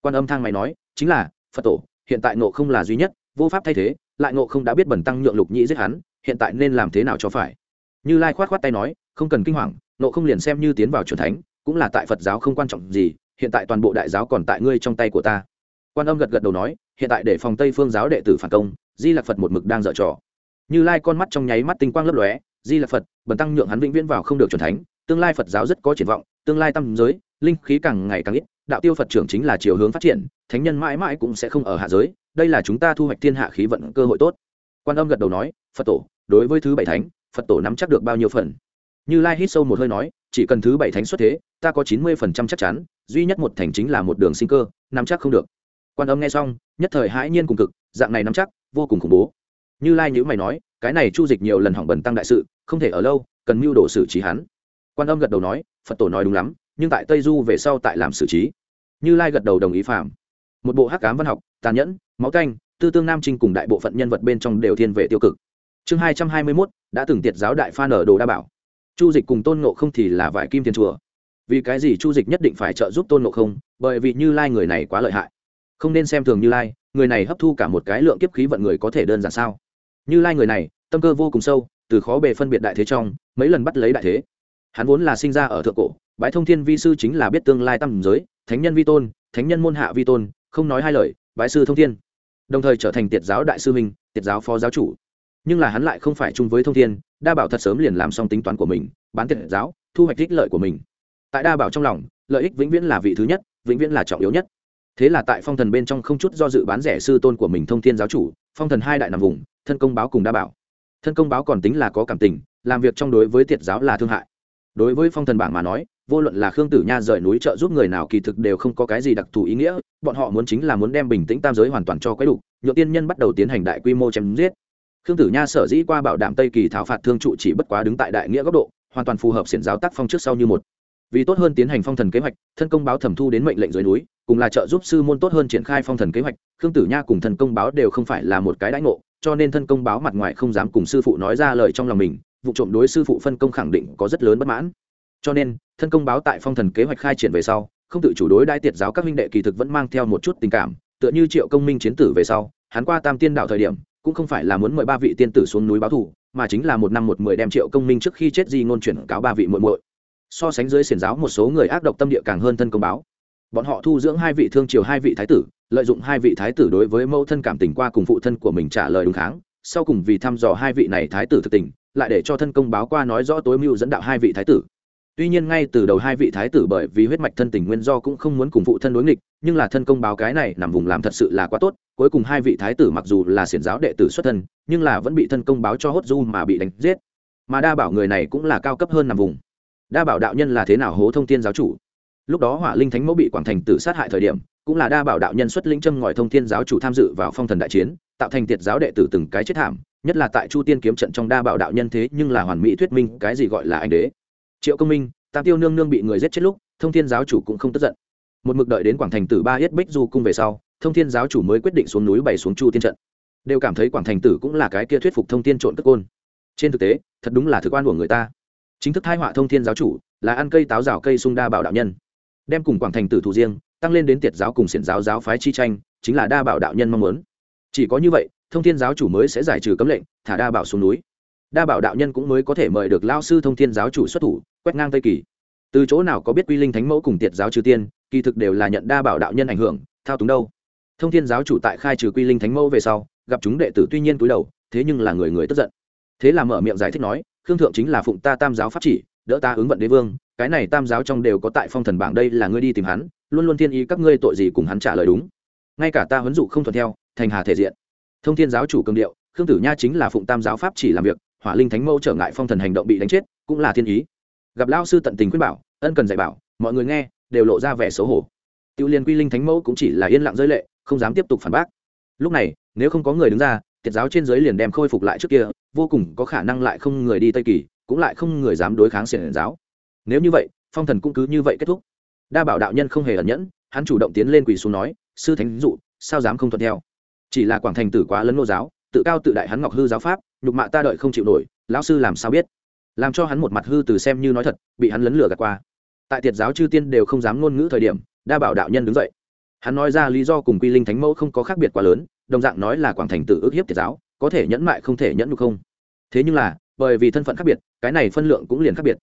Quan âm thang mày nói, chính là, phật tổ, hiện tại nộ không là duy nhất, vô pháp thay thế, lại nộ không đã biết bẩn tăng nhượng lục nhĩ giết hắn, hiện tại nên làm thế nào cho phải? Như lai khoát khoát tay nói, không cần kinh hoàng, nộ không liền xem như tiến vào c thánh, cũng là tại phật giáo không quan trọng gì hiện tại toàn bộ đại giáo còn tại ngươi trong tay của ta. Quan âm gật gật đầu nói, hiện tại để phòng tây phương giáo đệ tử phản công, di lạc phật một mực đang dở trò. Như lai con mắt trong nháy mắt tinh quang lấp lóe, di lạc phật, bần tăng nhượng hắn vĩnh viễn vào không được c thánh, tương lai phật giáo rất có triển vọng, tương lai tâm giới, linh khí càng ngày càng ít, đạo tiêu phật trưởng chính là chiều hướng phát triển, thánh nhân mãi mãi cũng sẽ không ở hạ giới, đây là chúng ta thu hoạch thiên hạ khí vận cơ hội tốt. Quan âm gật đầu nói, phật tổ, đối với thứ bảy thánh, phật tổ nắm chắc được bao nhiêu phần? Như lai hít sâu một hơi nói, chỉ cần thứ bảy thánh xuất thế, ta có chín mươi phần trăm chắc chắn, duy nhất một thành chính là một đường sinh cơ, nắm chắc không được. Quan âm nghe xong, nhất thời hãi nhiên cùng cực, dạng này nắm chắc, vô cùng khủng bố. Như lai nhữ mày nói, cái này chu dịch nhiều lần hỏng bẩn tăng đại sự, không thể ở lâu, cần mưu đồ xử trí hắn. Quan âm gật đầu nói, phật tổ nói đúng lắm, nhưng tại tây du về sau tại làm xử trí. Như lai gật đầu đồng ý phạm. Một bộ hắc cám văn học, tàn nhẫn, máu canh, tư tương nam trinh cùng đại bộ phận nhân vật bên trong đều thiên về tiêu cực. Chương hai trăm hai mươi mốt, đã từng tiệt giáo đại pha nở đồ đa bảo chu dịch cùng tôn nộ không thì là vải kim tiền chùa. Vì cái gì chu dịch nhất định phải trợ giúp tôn nộ không? Bởi vì như lai người này quá lợi hại. Không nên xem thường như lai, người này hấp thu cả một cái lượng kiếp khí vận người có thể đơn giản sao? Như lai người này, tâm cơ vô cùng sâu, từ khó bề phân biệt đại thế trong, mấy lần bắt lấy đại thế. Hắn vốn là sinh ra ở thượng cổ, bái thông thiên vi sư chính là biết tương lai tâm giới, thánh nhân vi tôn, thánh nhân môn hạ vi tôn, không nói hai lời, bái sư thông thiên. Đồng thời trở thành tiệt giáo đại sư minh tiệt giáo phó giáo chủ. Nhưng là hắn lại không phải chung với thông thiên đa bảo thật sớm liền làm xong tính toán của mình, bán tiệt giáo, thu hoạch ích lợi của mình. Tại đa bảo trong lòng, lợi ích vĩnh viễn là vị thứ nhất, vĩnh viễn là trọng yếu nhất. Thế là tại phong thần bên trong không chút do dự bán rẻ sư tôn của mình thông thiên giáo chủ, phong thần hai đại nằm vùng, thân công báo cùng đa bảo. Thân công báo còn tính là có cảm tình, làm việc trong đối với tiệt giáo là thương hại. Đối với phong thần bảng mà nói, vô luận là khương tử nha rời núi trợ giúp người nào kỳ thực đều không có cái gì đặc thù ý nghĩa, bọn họ muốn chính là muốn đem bình tĩnh tam giới hoàn toàn cho quái đủ nhựa tiên nhân bắt đầu tiến hành đại quy mô chém giết khương tử nha sở dĩ qua bảo đảm tây kỳ thảo phạt thương trụ chỉ bất quá đứng tại đại nghĩa góc độ, hoàn toàn phù hợp xiển giáo tác phong trước sau như một. Vì tốt hơn tiến hành phong thần kế hoạch, thân công báo thẩm thu đến mệnh lệnh dưới núi, cùng là trợ giúp sư môn tốt hơn triển khai phong thần kế hoạch, khương tử nha cùng thần công báo đều không phải là một cái đãi ngộ, cho nên thân công báo mặt ngoài không dám cùng sư phụ nói ra lời trong lòng mình, vụ trộm đối sư phụ phân công khẳng định có rất lớn bất mãn. Cho nên, thân công báo tại phong thần kế hoạch khai triển về sau, không tự chủ đối đại tiệt giáo các huynh đệ kỳ thực vẫn mang theo một chút tình cảm, tựa như triệu công minh chiến tử về sau, hắn qua tam tiên đạo thời điểm cũng không phải là muốn mời ba vị tiên tử xuống núi báo thù, mà chính là một năm một mười đem triệu công minh trước khi chết di ngôn chuyển cáo ba vị muội muội. So sánh dưới xiển giáo, một số người ác độc tâm địa càng hơn thân công báo. Bọn họ thu dưỡng hai vị thương triều hai vị thái tử, lợi dụng hai vị thái tử đối với mẫu thân cảm tình qua cùng phụ thân của mình trả lời đúng kháng, sau cùng vì thăm dò hai vị này thái tử thực tình, lại để cho thân công báo qua nói rõ tối mưu dẫn đạo hai vị thái tử. Tuy nhiên ngay từ đầu hai vị thái tử bởi vì huyết mạch thân tình nguyên do cũng không muốn cùng phụ thân đối nghịch, nhưng là thân công báo cái này nằm vùng làm thật sự là quá tốt cuối cùng hai vị thái tử mặc dù là xiển giáo đệ tử xuất thân, nhưng là vẫn bị thân công báo cho hốt du mà bị đánh giết. Mà đa bảo người này cũng là cao cấp hơn nằm vùng. Đa bảo đạo nhân là thế nào hố thông tiên giáo chủ? Lúc đó hỏa linh thánh mẫu bị quảng thành tử sát hại thời điểm, cũng là đa bảo đạo nhân xuất linh châm ngòi thông thiên giáo chủ tham dự vào phong thần đại chiến, tạo thành tiệt giáo đệ tử từng cái chết thảm, nhất là tại chu tiên kiếm trận trong đa bảo đạo nhân thế nhưng là hoàn mỹ thuyết minh cái gì gọi là anh đế. Triệu công minh, tam tiêu nương nương bị người giết chết lúc, thông thiên giáo chủ cũng không tức giận. Một mực đợi đến quảng thành tử ba yết bích du cung về sau thông thiên giáo chủ mới quyết định xuống núi bày xuống chu tiên trận. Đều cảm thấy quảng thành tử cũng là cái kia thuyết phục thông thiên trộn cất côn. Trên thực tế, thật đúng là thực quan của người ta. Chính thức thai họa thông thiên giáo chủ là ăn cây táo rào cây sung đa bảo đạo nhân. Đem cùng quảng thành tử thủ riêng, tăng lên đến tiệt giáo cùng xiển giáo giáo phái chi tranh, chính là đa bảo đạo nhân mong muốn. Chỉ có như vậy, thông thiên giáo chủ mới sẽ giải trừ cấm lệnh, thả đa bảo xuống núi. Đa bảo đạo nhân cũng mới có thể mời được lao sư thông thiên giáo chủ xuất thủ, quét ngang tây kỳ. Từ chỗ nào có biết quy linh thánh mẫu cùng tiệt giáo trừ tiên, kỳ thực đều là nhận đa bảo đạo nhân ảnh hưởng, thao túng đâu thông thiên giáo chủ tại khai trừ quy linh thánh mẫu về sau, gặp chúng đệ tử tuy nhiên túi đầu, thế nhưng là người người tức giận. Thế là mở miệng giải thích nói, khương thượng chính là phụng ta tam giáo pháp chỉ, đỡ ta ứng vận đế vương, cái này tam giáo trong đều có tại phong thần bảng đây là ngươi đi tìm hắn, luôn luôn thiên ý các ngươi tội gì cùng hắn trả lời đúng. Ngay cả ta huấn dụ không thuận theo, thành hà thể diện. Thông thiên giáo chủ cường điệu, khương tử nha chính là phụng tam giáo pháp chỉ làm việc, hỏa linh thánh mẫu trở ngại phong thần hành động bị đánh chết, cũng là thiên ý. Gặp lao sư tận tình khuyên bảo, ân cần dạy bảo, mọi người nghe, đều lộ ra vẻ xấu hổ. Tiêu liên quy linh thánh mẫu cũng chỉ là yên lặng rơi lệ không dám tiếp tục phản bác. Lúc này, nếu không có người đứng ra tiệt giáo trên giới liền đem khôi phục lại trước kia, vô cùng có khả năng lại không người đi tây kỳ, cũng lại không người dám đối kháng xiển giáo. Nếu như vậy, phong thần cũng cứ như vậy kết thúc. Đa bảo đạo nhân không hề ẩn nhẫn, hắn chủ động tiến lên quỳ xuống nói, sư thánh dụ, sao dám không thuận theo? Chỉ là quảng thành tử quá lấn nô giáo, tự cao tự đại hắn ngọc hư giáo pháp, nhục mạ ta đợi không chịu nổi, lão sư làm sao biết? Làm cho hắn một mặt hư từ xem như nói thật, bị hắn lấn lửa gạt qua. Tại tiệt giáo chư tiên đều không dám ngôn ngữ thời điểm, đa bảo đạo nhân đứng dậy hắn nói ra lý do cùng quy linh thánh mẫu không có khác biệt quá lớn, đồng dạng nói là quảng thành tử ước hiếp tiệt giáo, có thể nhẫn mại không thể nhẫn được không. Thế nhưng là, bởi vì thân phận khác biệt, cái này phân lượng cũng liền khác biệt.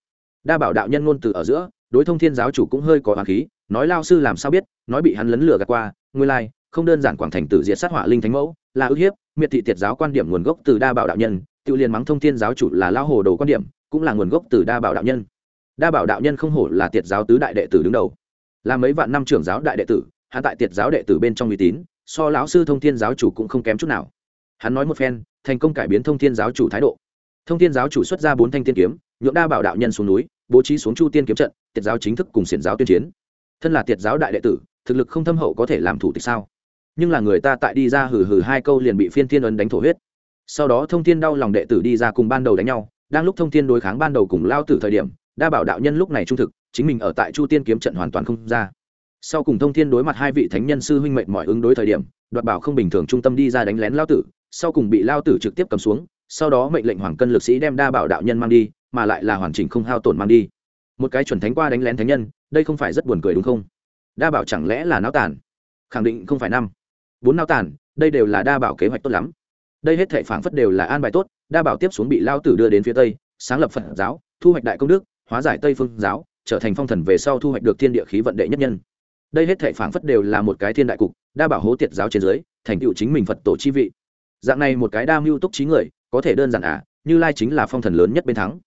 Đa bảo đạo nhân ngôn từ ở giữa, đối thông thiên giáo chủ cũng hơi có hoàng khí, nói lao sư làm sao biết, nói bị hắn lấn lửa gạt qua, nguyên lai, không đơn giản quảng thành tử diệt sát hỏa linh thánh mẫu, là ước hiếp, miệt thị tiệt giáo quan điểm nguồn gốc từ đa bảo đạo nhân, tự liền mắng thông thiên giáo chủ là lao hồ đồ quan điểm, cũng là nguồn gốc từ đa bảo đạo nhân. Đa bảo đạo nhân không hổ là tiệt giáo tứ đại đệ tử đứng đầu. Là mấy vạn năm trưởng giáo đại đệ tử hắn tại tiệt giáo đệ tử bên trong uy tín, so lão sư thông thiên giáo chủ cũng không kém chút nào. Hắn nói một phen, thành công cải biến thông thiên giáo chủ thái độ. Thông thiên giáo chủ xuất ra bốn thanh tiên kiếm, nhượng đa bảo đạo nhân xuống núi, bố trí xuống chu tiên kiếm trận, tiệt giáo chính thức cùng xiển giáo tuyên chiến. Thân là tiệt giáo đại đệ tử, thực lực không thâm hậu có thể làm thủ tịch sao? Nhưng là người ta tại đi ra hừ hừ hai câu liền bị phiên thiên ấn đánh thổ huyết. Sau đó thông thiên đau lòng đệ tử đi ra cùng ban đầu đánh nhau, đang lúc thông thiên đối kháng ban đầu cùng lao tử thời điểm, đa bảo đạo nhân lúc này trung thực, chính mình ở tại chu tiên kiếm trận hoàn toàn không ra sau cùng thông thiên đối mặt hai vị thánh nhân sư huynh mệnh mọi ứng đối thời điểm, đoạt bảo không bình thường trung tâm đi ra đánh lén lao tử, sau cùng bị lao tử trực tiếp cầm xuống, sau đó mệnh lệnh hoàng cân lực sĩ đem đa bảo đạo nhân mang đi, mà lại là hoàn chỉnh không hao tổn mang đi. Một cái chuẩn thánh qua đánh lén thánh nhân, đây không phải rất buồn cười đúng không? Đa bảo chẳng lẽ là náo tàn? Khẳng định không phải năm. Bốn náo tàn, đây đều là đa bảo kế hoạch tốt lắm. Đây hết thể phảng phất đều là an bài tốt, đa bảo tiếp xuống bị lao tử đưa đến phía tây, sáng lập phật giáo, thu hoạch đại công đức, hóa giải tây phương giáo, trở thành phong thần về sau thu hoạch được thiên địa khí vận đệ nhất nhân đây hết thệ phảng phất đều là một cái thiên đại cục, đa bảo hố tiệt giáo trên dưới, thành tựu chính mình phật tổ chi vị. Dạng này một cái đa mưu túc trí người, có thể đơn giản à như lai chính là phong thần lớn nhất bên thắng.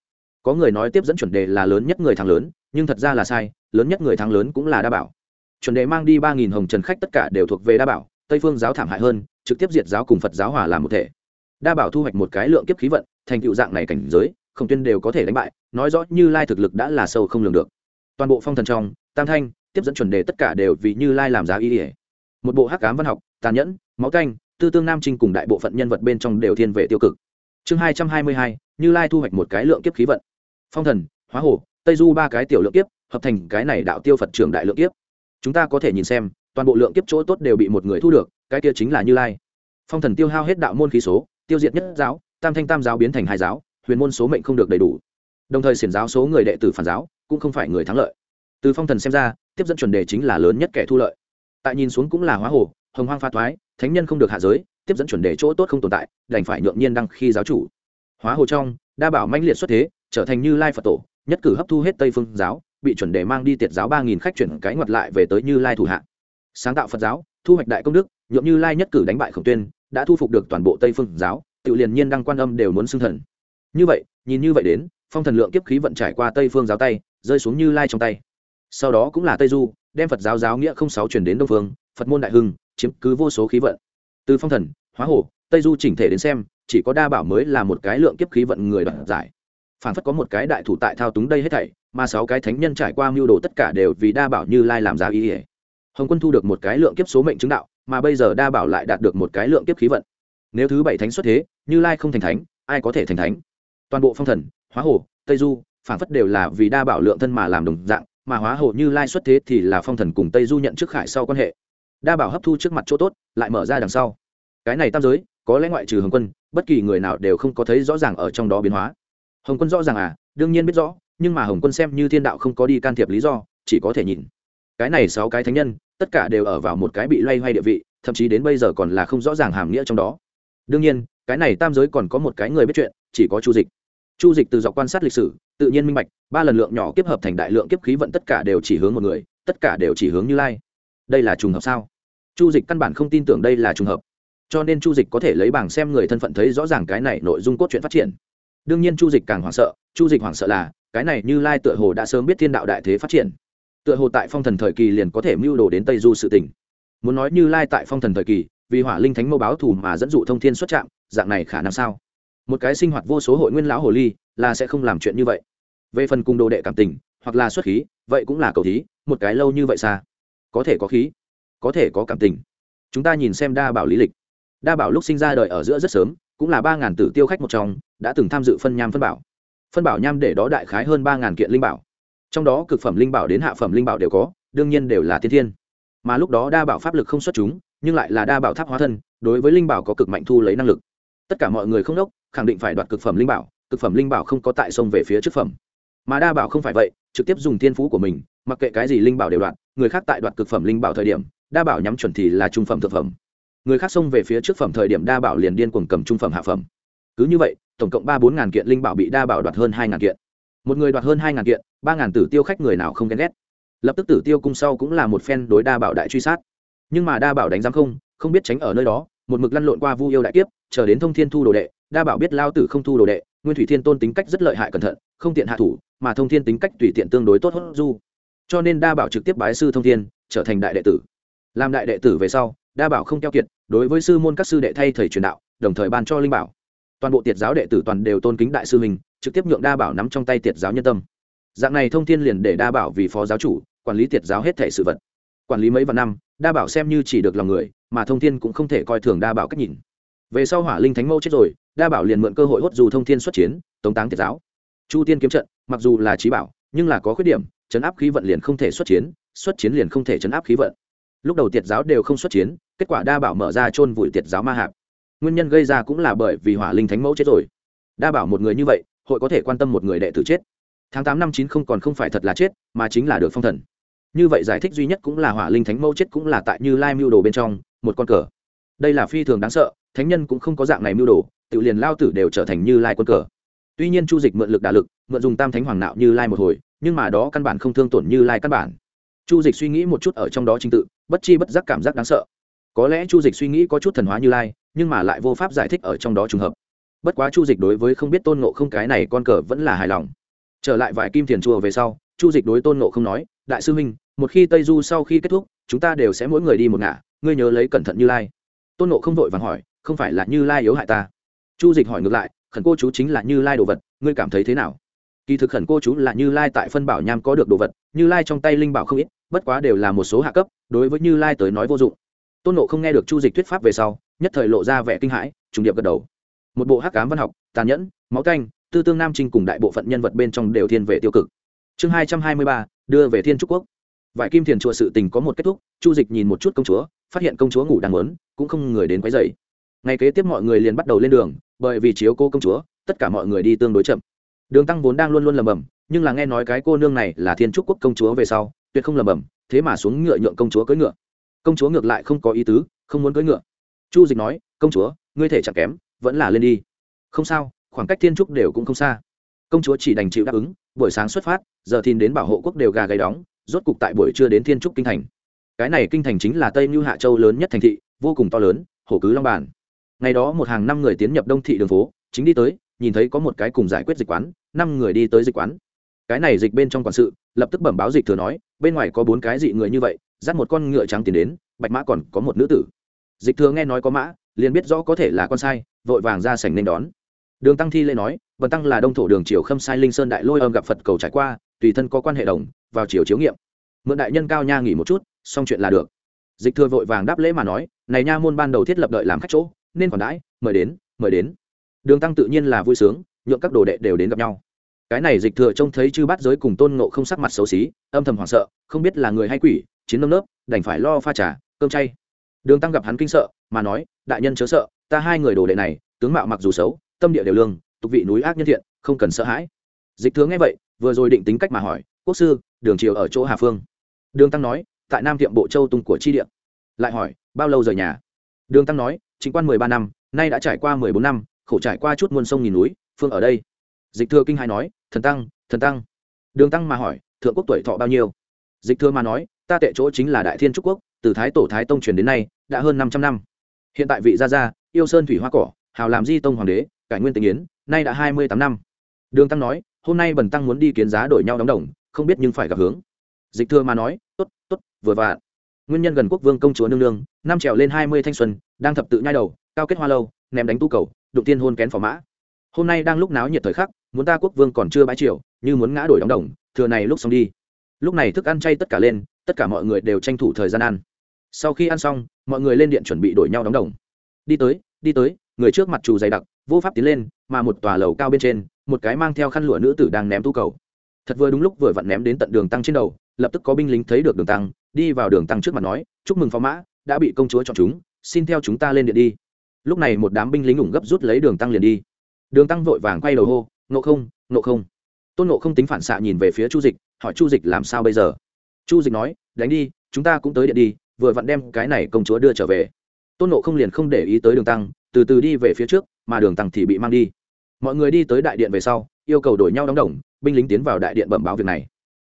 Có người nói tiếp dẫn chuẩn đề là lớn nhất người thắng lớn, nhưng thật ra là sai, lớn nhất người thắng lớn cũng là đa bảo. Chuẩn đề mang đi ba nghìn hồng trần khách tất cả đều thuộc về đa bảo, tây phương giáo thảm hại hơn, trực tiếp diệt giáo cùng phật giáo hòa làm một thể. Đa bảo thu hoạch một cái lượng kiếp khí vận, thành tựu dạng này cảnh giới, không tuyên đều có thể đánh bại, nói rõ như lai thực lực đã là sâu không lường được. Toàn bộ phong thần trong, tam thanh tiếp dẫn chuẩn đề tất cả đều vì như lai làm giá y ỉa. Một bộ hắc cám văn học, tàn nhẫn, máu canh, tư tương nam trinh cùng đại bộ phận nhân vật bên trong đều thiên về tiêu cực. Chương hai trăm hai mươi hai, như lai thu hoạch một cái lượng kiếp khí vận. Phong thần, hóa hồ tây du ba cái tiểu lượng kiếp, hợp thành cái này đạo tiêu phật trường đại lượng kiếp. Chúng ta có thể nhìn xem, toàn bộ lượng kiếp chỗ tốt đều bị một người thu được, cái kia chính là như lai. Phong thần tiêu hao hết đạo môn khí số, tiêu diệt nhất giáo, tam thanh tam giáo biến thành hai giáo, huyền môn số mệnh không được đầy đủ. Đồng thời xiển giáo số người đệ tử phản giáo, cũng không phải người thắng lợi từ phong thần xem ra, tiếp dẫn chuẩn đề chính là lớn nhất kẻ thu lợi. Tại nhìn xuống cũng là hóa hồ, hồng hoang pha thoái, thánh nhân không được hạ giới, tiếp dẫn chuẩn đề chỗ tốt không tồn tại, đành phải nhượng nhiên đăng khi giáo chủ. Hóa hồ trong, đa bảo manh liệt xuất thế, trở thành như lai phật tổ, nhất cử hấp thu hết tây phương giáo, bị chuẩn đề mang đi tiệt giáo ba nghìn khách chuyển cái ngoặt lại về tới như lai thủ hạ. Sáng tạo phật giáo, thu hoạch đại công đức, nhượng như lai nhất cử đánh bại khổng tuyên, đã thu phục được toàn bộ tây phương giáo, tự liền nhiên đăng quan âm đều muốn xưng thần. Như vậy, nhìn như vậy đến, phong thần lượng kiếp khí vận trải qua tây phương giáo tay, rơi xuống như lai trong tay sau đó cũng là tây du, đem phật giáo giáo nghĩa không sáu chuyển đến đông phương, phật môn đại hưng, chiếm cứ vô số khí vận. Từ phong thần, hóa hồ tây du chỉnh thể đến xem, chỉ có đa bảo mới là một cái lượng kiếp khí vận người đoạt giải. Phản phất có một cái đại thủ tại thao túng đây hết thảy, mà sáu cái thánh nhân trải qua mưu đồ tất cả đều vì đa bảo như lai làm giá ý ỉa hồng quân thu được một cái lượng kiếp số mệnh chứng đạo, mà bây giờ đa bảo lại đạt được một cái lượng kiếp khí vận. Nếu thứ bảy thánh xuất thế, như lai không thành thánh, ai có thể thành thánh? Toàn bộ phong thần, hóa hồ tây du phản phất đều là vì đa bảo lượng thân mà làm đồng dạng mà hóa hồ như lai xuất thế thì là phong thần cùng tây du nhận trước khải sau quan hệ. Đa bảo hấp thu trước mặt chỗ tốt, lại mở ra đằng sau. Cái này tam giới, có lẽ ngoại trừ hồng quân, bất kỳ người nào đều không có thấy rõ ràng ở trong đó biến hóa. Hồng quân rõ ràng à đương nhiên biết rõ, nhưng mà hồng quân xem như thiên đạo không có đi can thiệp lý do, chỉ có thể nhìn. Cái này sáu cái thánh nhân, tất cả đều ở vào một cái bị loay hoay địa vị, thậm chí đến bây giờ còn là không rõ ràng hàm nghĩa trong đó. Đương nhiên, cái này tam giới còn có một cái người biết chuyện, chỉ có chu dịch chu dịch từ dọc quan sát lịch sử, tự nhiên minh bạch, ba lần lượng nhỏ kiếp hợp thành đại lượng kiếp khí vận tất cả đều chỉ hướng một người, tất cả đều chỉ hướng như lai. Đây là trùng hợp sao? Chu dịch căn bản không tin tưởng đây là trùng hợp. Cho nên chu dịch có thể lấy bảng xem người thân phận thấy rõ ràng cái này nội dung cốt truyện phát triển. Đương nhiên chu dịch càng hoảng sợ, chu dịch hoảng sợ là, cái này như lai tựa hồ đã sớm biết thiên đạo đại thế phát triển. Tựa hồ tại phong thần thời kỳ liền có thể mưu đồ đến tây du sự tỉnh muốn nói như lai tại phong thần thời kỳ, vì hỏa linh thánh mâu báo thù mà dẫn dụ thông thiên xuất trạm, dạng này khả năng sao? Một cái sinh hoạt vô số hội nguyên lão hồ ly, là sẽ không làm chuyện như vậy. Về phần cung đồ đệ cảm tình, hoặc là xuất khí, vậy cũng là cầu thí, một cái lâu như vậy xa. Có thể có khí, có thể có cảm tình. Chúng ta nhìn xem đa bảo lý lịch. Đa bảo lúc sinh ra đời ở giữa rất sớm, cũng là ba ngàn tử tiêu khách một trong, đã từng tham dự phân nham phân bảo. Phân bảo nham để đó đại khái hơn ba ngàn kiện linh bảo. Trong đó cực phẩm linh bảo đến hạ phẩm linh bảo đều có, đương nhiên đều là thiên thiên. Mà lúc đó đa bảo pháp lực không xuất chúng, nhưng lại là đa bảo tháp hóa thân, đối với linh bảo có cực mạnh thu lấy năng lực tất cả mọi người không đốc, khẳng định phải đoạt cực phẩm linh bảo, cực phẩm linh bảo không có tại sông về phía trước phẩm. Mà đa bảo không phải vậy, trực tiếp dùng thiên phú của mình, mặc kệ cái gì linh bảo đều đoạt, người khác tại đoạt cực phẩm linh bảo thời điểm, đa bảo nhắm chuẩn thì là trung phẩm thực phẩm. Người khác xông về phía trước phẩm thời điểm đa bảo liền điên cuồng cầm trung phẩm hạ phẩm. Cứ như vậy, tổng cộng ba bốn ngàn kiện linh bảo bị đa bảo đoạt hơn hai ngàn kiện. Một người đoạt hơn hai ngàn kiện, ba ngàn tử tiêu khách người nào không ghen ghét. Lập tức tử tiêu cung sau cũng là một phen đối đa bảo đại truy sát. Nhưng mà đa bảo đánh giám không không biết tránh ở nơi đó một mực lăn lộn qua vu yêu đại kiếp, chờ đến thông thiên thu đồ đệ, đa bảo biết lao tử không thu đồ đệ, nguyên thủy thiên tôn tính cách rất lợi hại cẩn thận, không tiện hạ thủ, mà thông thiên tính cách tùy tiện tương đối tốt hốt du. Cho nên đa bảo trực tiếp bái sư thông thiên, trở thành đại đệ tử. Làm đại đệ tử về sau, đa bảo không keo kiệt, đối với sư môn các sư đệ thay thầy truyền đạo, đồng thời ban cho linh bảo. Toàn bộ tiệt giáo đệ tử toàn đều tôn kính đại sư mình, trực tiếp nhượng đa bảo nắm trong tay tiệt giáo nhân tâm. Dạng này thông thiên liền để đa bảo vì phó giáo chủ, quản lý tiệt giáo hết thể sự vật. Quản lý mấy vạn năm đa bảo xem như chỉ được lòng người, mà thông thiên cũng không thể coi thường đa bảo cách nhìn. Về sau hỏa linh thánh mâu chết rồi, đa bảo liền mượn cơ hội hốt dù thông thiên xuất chiến, tống táng tiệt giáo. Chu tiên kiếm trận, mặc dù là trí bảo, nhưng là có khuyết điểm, chấn áp khí vận liền không thể xuất chiến xuất chiến liền không thể chấn áp khí vận. Lúc đầu tiệt giáo đều không xuất chiến, kết quả đa bảo mở ra chôn vùi tiệt giáo ma hạp. Nguyên nhân gây ra cũng là bởi vì hỏa linh thánh mẫu chết rồi. Đa bảo một người như vậy, hội có thể quan tâm một người đệ tử chết. Tháng tám năm chín không còn không phải thật là chết, mà chính là được phong thần như vậy giải thích duy nhất cũng là hỏa linh thánh mẫu chết cũng là tại như lai mưu đồ bên trong, một con cờ. Đây là phi thường đáng sợ, thánh nhân cũng không có dạng này mưu đồ, tự liền lao tử đều trở thành như lai quân cờ. Tuy nhiên chu dịch mượn lực đả lực, mượn dùng tam thánh hoàng nạo như lai một hồi, nhưng mà đó căn bản không thương tổn như lai căn bản. Chu dịch suy nghĩ một chút ở trong đó trình tự, bất chi bất giác cảm giác đáng sợ. Có lẽ chu dịch suy nghĩ có chút thần hóa như lai, nhưng mà lại vô pháp giải thích ở trong đó trùng hợp. Bất quá chu dịch đối với không biết tôn nộ không cái này con cờ vẫn là hài lòng. Trở lại vài kim tiền chùa về sau, chu dịch đối tôn nộ không nói, đại sư huynh một khi tây du sau khi kết thúc, chúng ta đều sẽ mỗi người đi một ngả. Ngươi nhớ lấy cẩn thận như lai. Tôn nộ không vội vàng hỏi, không phải là như lai yếu hại ta? Chu dịch hỏi ngược lại, khẩn cô chú chính là như lai đồ vật, ngươi cảm thấy thế nào? Kỳ thực khẩn cô chú là như lai tại phân bảo nham có được đồ vật, như lai trong tay linh bảo không ít, bất quá đều là một số hạ cấp, đối với như lai tới nói vô dụng. Tôn nộ không nghe được chu dịch thuyết pháp về sau, nhất thời lộ ra vẻ kinh hãi, trùng điệp gật đầu. Một bộ hắc cám văn học, tàn nhẫn, máu canh, tư tương nam trinh cùng đại bộ phận nhân vật bên trong đều thiên về tiêu cực. Chương hai trăm hai mươi ba, đưa về thiên trúc quốc vải kim thiền chùa sự tình có một kết thúc, chu dịch nhìn một chút công chúa, phát hiện công chúa ngủ đang lớn cũng không người đến quấy dậy ngày kế tiếp mọi người liền bắt đầu lên đường, bởi vì chiếu cô công chúa, tất cả mọi người đi tương đối chậm. Đường tăng vốn đang luôn luôn lầm bầm nhưng là nghe nói cái cô nương này là thiên trúc quốc công chúa về sau, tuyệt không lầm bầm thế mà xuống ngựa nhượng công chúa cưỡi ngựa. Công chúa ngược lại không có ý tứ, không muốn cưỡi ngựa. Chu dịch nói, công chúa, ngươi thể chẳng kém, vẫn là lên đi. Không sao, khoảng cách thiên trúc đều cũng không xa. Công chúa chỉ đành chịu đáp ứng, buổi sáng xuất phát, giờ thìn đến bảo hộ quốc đều gà gáy đóng rốt cục tại buổi trưa đến thiên trúc kinh thành. Cái này kinh thành chính là tây như hạ châu lớn nhất thành thị, vô cùng to lớn hổ cứ long bản ngày đó một hàng năm người tiến nhập đông thị đường phố, chính đi tới, nhìn thấy có một cái cùng giải quyết dịch quán, năm người đi tới dịch quán. Cái này dịch bên trong quản sự, lập tức bẩm báo dịch thừa nói, bên ngoài có bốn cái dị người như vậy, dắt một con ngựa trắng tiến đến, bạch mã còn có một nữ tử. Dịch thừa nghe nói có mã, liền biết rõ có thể là con sai, vội vàng ra sảnh nên đón. Đường tăng thi lê nói vần tăng là đông thổ đường triều khâm sai linh sơn đại lôi âm gặp phật cầu trải qua, tùy thân có quan hệ đồng vào chiều chiếu nghiệm. Mượn đại nhân cao nha nghỉ một chút, xong chuyện là được. Dịch thừa vội vàng đáp lễ mà nói, này nha môn ban đầu thiết lập đợi làm khách chỗ, nên còn đãi, mời đến mời đến. Đường tăng tự nhiên là vui sướng, nhượng các đồ đệ đều đến gặp nhau. Cái này dịch thừa trông thấy chư bát giới cùng tôn ngộ không sắc mặt xấu xí, âm thầm hoảng sợ, không biết là người hay quỷ, chiến nâm nớp, đành phải lo pha trà, cơm chay. Đường tăng gặp hắn kinh sợ, mà nói, đại nhân chớ sợ, ta hai người đồ đệ này, tướng mạo mặc dù xấu, tâm địa đều lương, tục vị núi ác nhân thiện, không cần sợ hãi. Dịch thừa nghe vậy, vừa rồi định tính cách mà hỏi, quốc sư đường chiều ở chỗ hà phương. Đường tăng nói, tại nam tiệm bộ châu tung của chi điện lại hỏi, bao lâu rời nhà? Đường tăng nói, chính quan mười ba năm, nay đã trải qua mười bốn năm, khổ trải qua chút muôn sông nghìn núi, phương ở đây. Dịch thừa kinh hai nói, thần tăng thần tăng. Đường tăng mà hỏi, thượng quốc tuổi thọ bao nhiêu? Dịch thừa mà nói, ta tệ chỗ chính là đại thiên trúc quốc, từ thái tổ thái tông truyền đến nay, đã hơn năm trăm năm. Hiện tại vị gia gia, yêu sơn thủy hoa cỏ, hào làm di tông hoàng đế, cải nguyên tình yến, nay đã hai mươi tám năm. Đường tăng nói, hôm nay bần tăng muốn đi kiến giá đổi nhau đóng đồng không biết nhưng phải gặp hướng. Dịch thừa mà nói, tốt tốt, vừa vặn. Nguyên nhân gần quốc vương công chúa nương nương nam trèo lên hai mươi thanh xuân, đang thập tự nhai đầu, cao kết hoa lâu, ném đánh tu cầu, đụng tiên hôn kén phò mã. Hôm nay đang lúc náo nhiệt thời khắc, muốn ta quốc vương còn chưa bãi triều, như muốn ngã đổi đóng đồng, thừa này lúc xong đi. Lúc này thức ăn chay tất cả lên, tất cả mọi người đều tranh thủ thời gian ăn. Sau khi ăn xong, mọi người lên điện chuẩn bị đổi nhau đóng đồng. Đi tới đi tới, người trước mặt trù dày đặc, vô pháp tiến lên, mà một tòa lầu cao bên trên, một cái mang theo khăn lụa nữ tử đang ném tu cầu thật vừa đúng lúc vừa vặn ném đến tận đường tăng trên đầu, lập tức có binh lính thấy được đường tăng, đi vào đường tăng trước mặt nói, chúc mừng phó mã, đã bị công chúa chọn chúng, xin theo chúng ta lên điện đi. Lúc này một đám binh lính ủng gấp rút lấy đường tăng liền đi. Đường tăng vội vàng quay đầu hô nộ không nộ không. Tôn nộ không tính phản xạ nhìn về phía chu dịch, hỏi chu dịch làm sao bây giờ? Chu dịch nói, đánh đi, chúng ta cũng tới điện đi, vừa vặn đem cái này công chúa đưa trở về. Tôn nộ không liền không để ý tới đường tăng, từ từ đi về phía trước, mà đường tăng thì bị mang đi. Mọi người đi tới đại điện về sau, yêu cầu đổi nhau đóng đồng binh lính tiến vào đại điện bẩm báo việc này.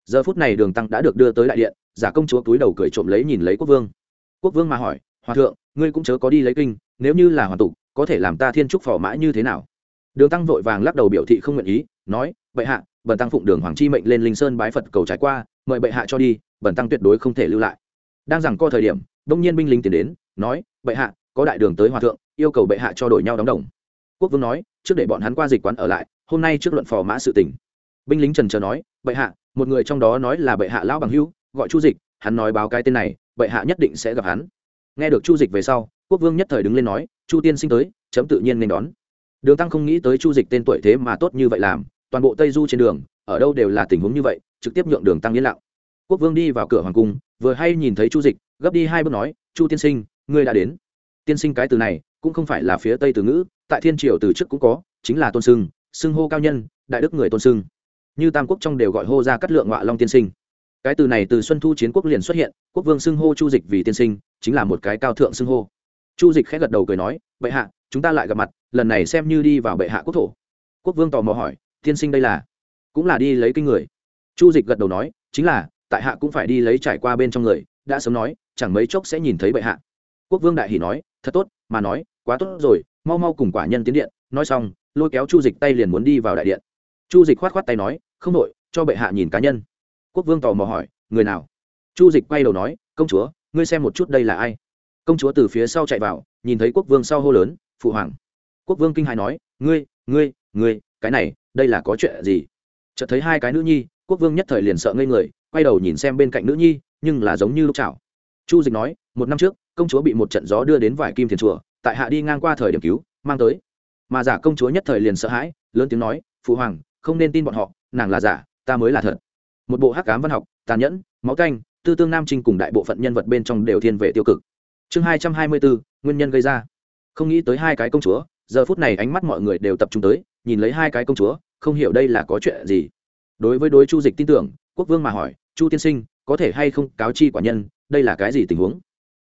Giờ phút này đường tăng đã được đưa tới đại điện, giả công chúa túi đầu cười trộm lấy nhìn lấy quốc vương. Quốc vương mà hỏi, hòa thượng, ngươi cũng chớ có đi lấy kinh, nếu như là hoàn tục, có thể làm ta thiên trúc phò mã như thế nào? Đường tăng vội vàng lắc đầu biểu thị không nguyện ý, nói, bệ hạ, bần tăng phụng đường hoàng chi mệnh lên linh sơn bái phật cầu trải qua, mời bệ hạ cho đi, bần tăng tuyệt đối không thể lưu lại. Đang rằng co thời điểm, đông nhiên binh lính tiến đến, nói, bệ hạ, có đại đường tới hòa thượng, yêu cầu bệ hạ cho đổi nhau đóng đồng. Quốc vương nói, trước để bọn hắn qua dịch quán ở lại, hôm nay trước luận phò mã sự tỉnh binh lính trần chờ nói, bệ hạ, một người trong đó nói là bệ hạ lão bằng hữu, gọi chu dịch, hắn nói báo cái tên này, bệ hạ nhất định sẽ gặp hắn. Nghe được chu dịch về sau, quốc vương nhất thời đứng lên nói, chu tiên sinh tới, chấm tự nhiên nên đón. Đường tăng không nghĩ tới chu dịch tên tuổi thế mà tốt như vậy làm, toàn bộ tây du trên đường, ở đâu đều là tình huống như vậy, trực tiếp nhượng đường tăng yên lặng. Quốc vương đi vào cửa hoàng cung, vừa hay nhìn thấy chu dịch, gấp đi hai bước nói, chu tiên sinh, ngươi đã đến. Tiên sinh cái từ này, cũng không phải là phía tây từ ngữ, tại thiên triều từ trước cũng có, chính là tôn sưng, xưng hô cao nhân, đại đức người tôn sưng như tam quốc trong đều gọi hô ra cắt lượng ngọa long tiên sinh. Cái từ này từ xuân thu chiến quốc liền xuất hiện, quốc vương xưng hô chu dịch vì tiên sinh, chính là một cái cao thượng xưng hô. Chu dịch khẽ gật đầu cười nói, bệ hạ, chúng ta lại gặp mặt, lần này xem như đi vào bệ hạ quốc thổ. Quốc vương tò mò hỏi, tiên sinh đây là? Cũng là đi lấy kinh người. Chu dịch gật đầu nói, chính là, tại hạ cũng phải đi lấy trải qua bên trong người, đã sớm nói, chẳng mấy chốc sẽ nhìn thấy bệ hạ. Quốc vương đại hỷ nói, thật tốt, mà nói, quá tốt rồi, mau mau cùng quả nhân tiến điện. Nói xong, lôi kéo chu dịch tay liền muốn đi vào đại điện chu dịch khoát khoát tay nói, không đội cho bệ hạ nhìn cá nhân. Quốc vương tò mò hỏi, người nào? Chu dịch quay đầu nói, công chúa, ngươi xem một chút đây là ai? Công chúa từ phía sau chạy vào, nhìn thấy quốc vương sau hô lớn, phụ hoàng. Quốc vương kinh hài nói, ngươi ngươi ngươi, cái này, đây là có chuyện gì? Chợt thấy hai cái nữ nhi, quốc vương nhất thời liền sợ ngây người, quay đầu nhìn xem bên cạnh nữ nhi, nhưng là giống như lúc chảo. Chu dịch nói, một năm trước, công chúa bị một trận gió đưa đến vải kim thiền chùa, tại hạ đi ngang qua thời điểm cứu, mang tới. Mà giả công chúa nhất thời liền sợ hãi, lớn tiếng nói, phụ hoàng không nên tin bọn họ, nàng là giả, ta mới là thật. Một bộ hắc cám văn học, tàn nhẫn, máu canh, tư tương nam trinh cùng đại bộ phận nhân vật bên trong đều thiên về tiêu cực. Chương hai trăm hai mươi bốn, nguyên nhân gây ra. Không nghĩ tới hai cái công chúa, giờ phút này ánh mắt mọi người đều tập trung tới, nhìn lấy hai cái công chúa, không hiểu đây là có chuyện gì. Đối với đối chu dịch tin tưởng, quốc vương mà hỏi, chu tiên sinh, có thể hay không cáo chi quả nhân, đây là cái gì tình huống?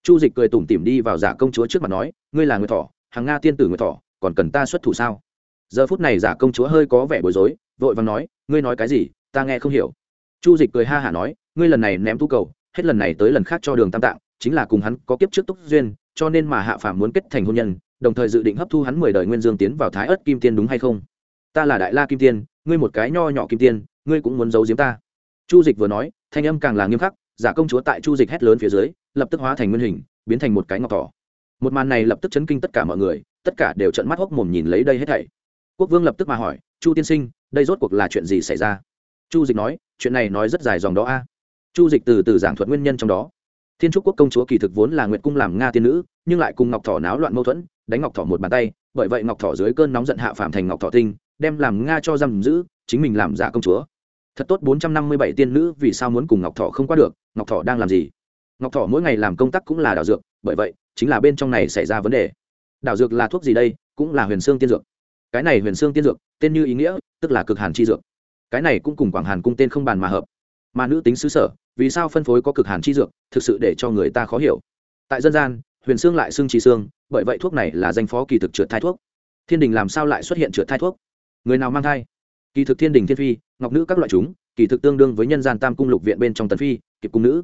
Chu dịch cười tủm tỉm đi vào giả công chúa trước mặt nói, ngươi là người thỏ, hàng nga tiên tử người thỏ, còn cần ta xuất thủ sao? Giờ phút này giả công chúa hơi có vẻ bối rối, vội vàng nói, ngươi nói cái gì? Ta nghe không hiểu. Chu dịch cười ha hả nói, ngươi lần này ném tu cầu, hết lần này tới lần khác cho đường tam tạng, chính là cùng hắn có kiếp trước túc duyên, cho nên mà hạ phàm muốn kết thành hôn nhân, đồng thời dự định hấp thu hắn mười đời nguyên dương tiến vào thái ớt kim tiên đúng hay không? Ta là đại la kim tiên, ngươi một cái nho nhỏ kim tiên, ngươi cũng muốn giấu giếm ta. Chu dịch vừa nói, thanh âm càng là nghiêm khắc, giả công chúa tại chu dịch hét lớn phía dưới, lập tức hóa thành nguyên hình, biến thành một cái ngọc tỏ một màn này lập tức chấn kinh tất cả mọi người, tất cả đều trận mắt hốc mồm nhìn lấy đây hết thảy quốc vương lập tức mà hỏi, chu tiên sinh, đây rốt cuộc là chuyện gì xảy ra? Chu dịch nói, chuyện này nói rất dài dòng đó a. Chu dịch từ từ giảng thuật nguyên nhân trong đó. Thiên trúc quốc công chúa kỳ thực vốn là nguyệt cung làm nga tiên nữ, nhưng lại cùng ngọc thỏ náo loạn mâu thuẫn, đánh ngọc thỏ một bàn tay, bởi vậy ngọc thỏ dưới cơn nóng giận hạ phạm thành ngọc thỏ tinh, đem làm nga cho giam giữ, chính mình làm giả công chúa. Thật tốt, bốn trăm năm mươi bảy tiên nữ vì sao muốn cùng ngọc thỏ không qua được, ngọc thỏ đang làm gì? Ngọc thỏ mỗi ngày làm công tác cũng là đảo dược, bởi vậy, chính là bên trong này xảy ra vấn đề. Đảo dược là thuốc gì đây? Cũng là huyền xương tiên dược cái này huyền xương tiên dược, tên như ý nghĩa, tức là cực hàn chi dược. Cái này cũng cùng quảng hàn cung tên không bàn mà hợp. Mà nữ tính xứ sở, vì sao phân phối có cực hàn chi dược, thực sự để cho người ta khó hiểu. Tại dân gian, huyền xương lại xương trì xương, bởi vậy thuốc này là danh phó kỳ thực trượt thai thuốc. Thiên đình làm sao lại xuất hiện trượt thai thuốc? Người nào mang thai? Kỳ thực thiên đình thiên phi, ngọc nữ các loại chúng, kỳ thực tương đương với nhân gian tam cung lục viện bên trong tần phi kịp cung nữ.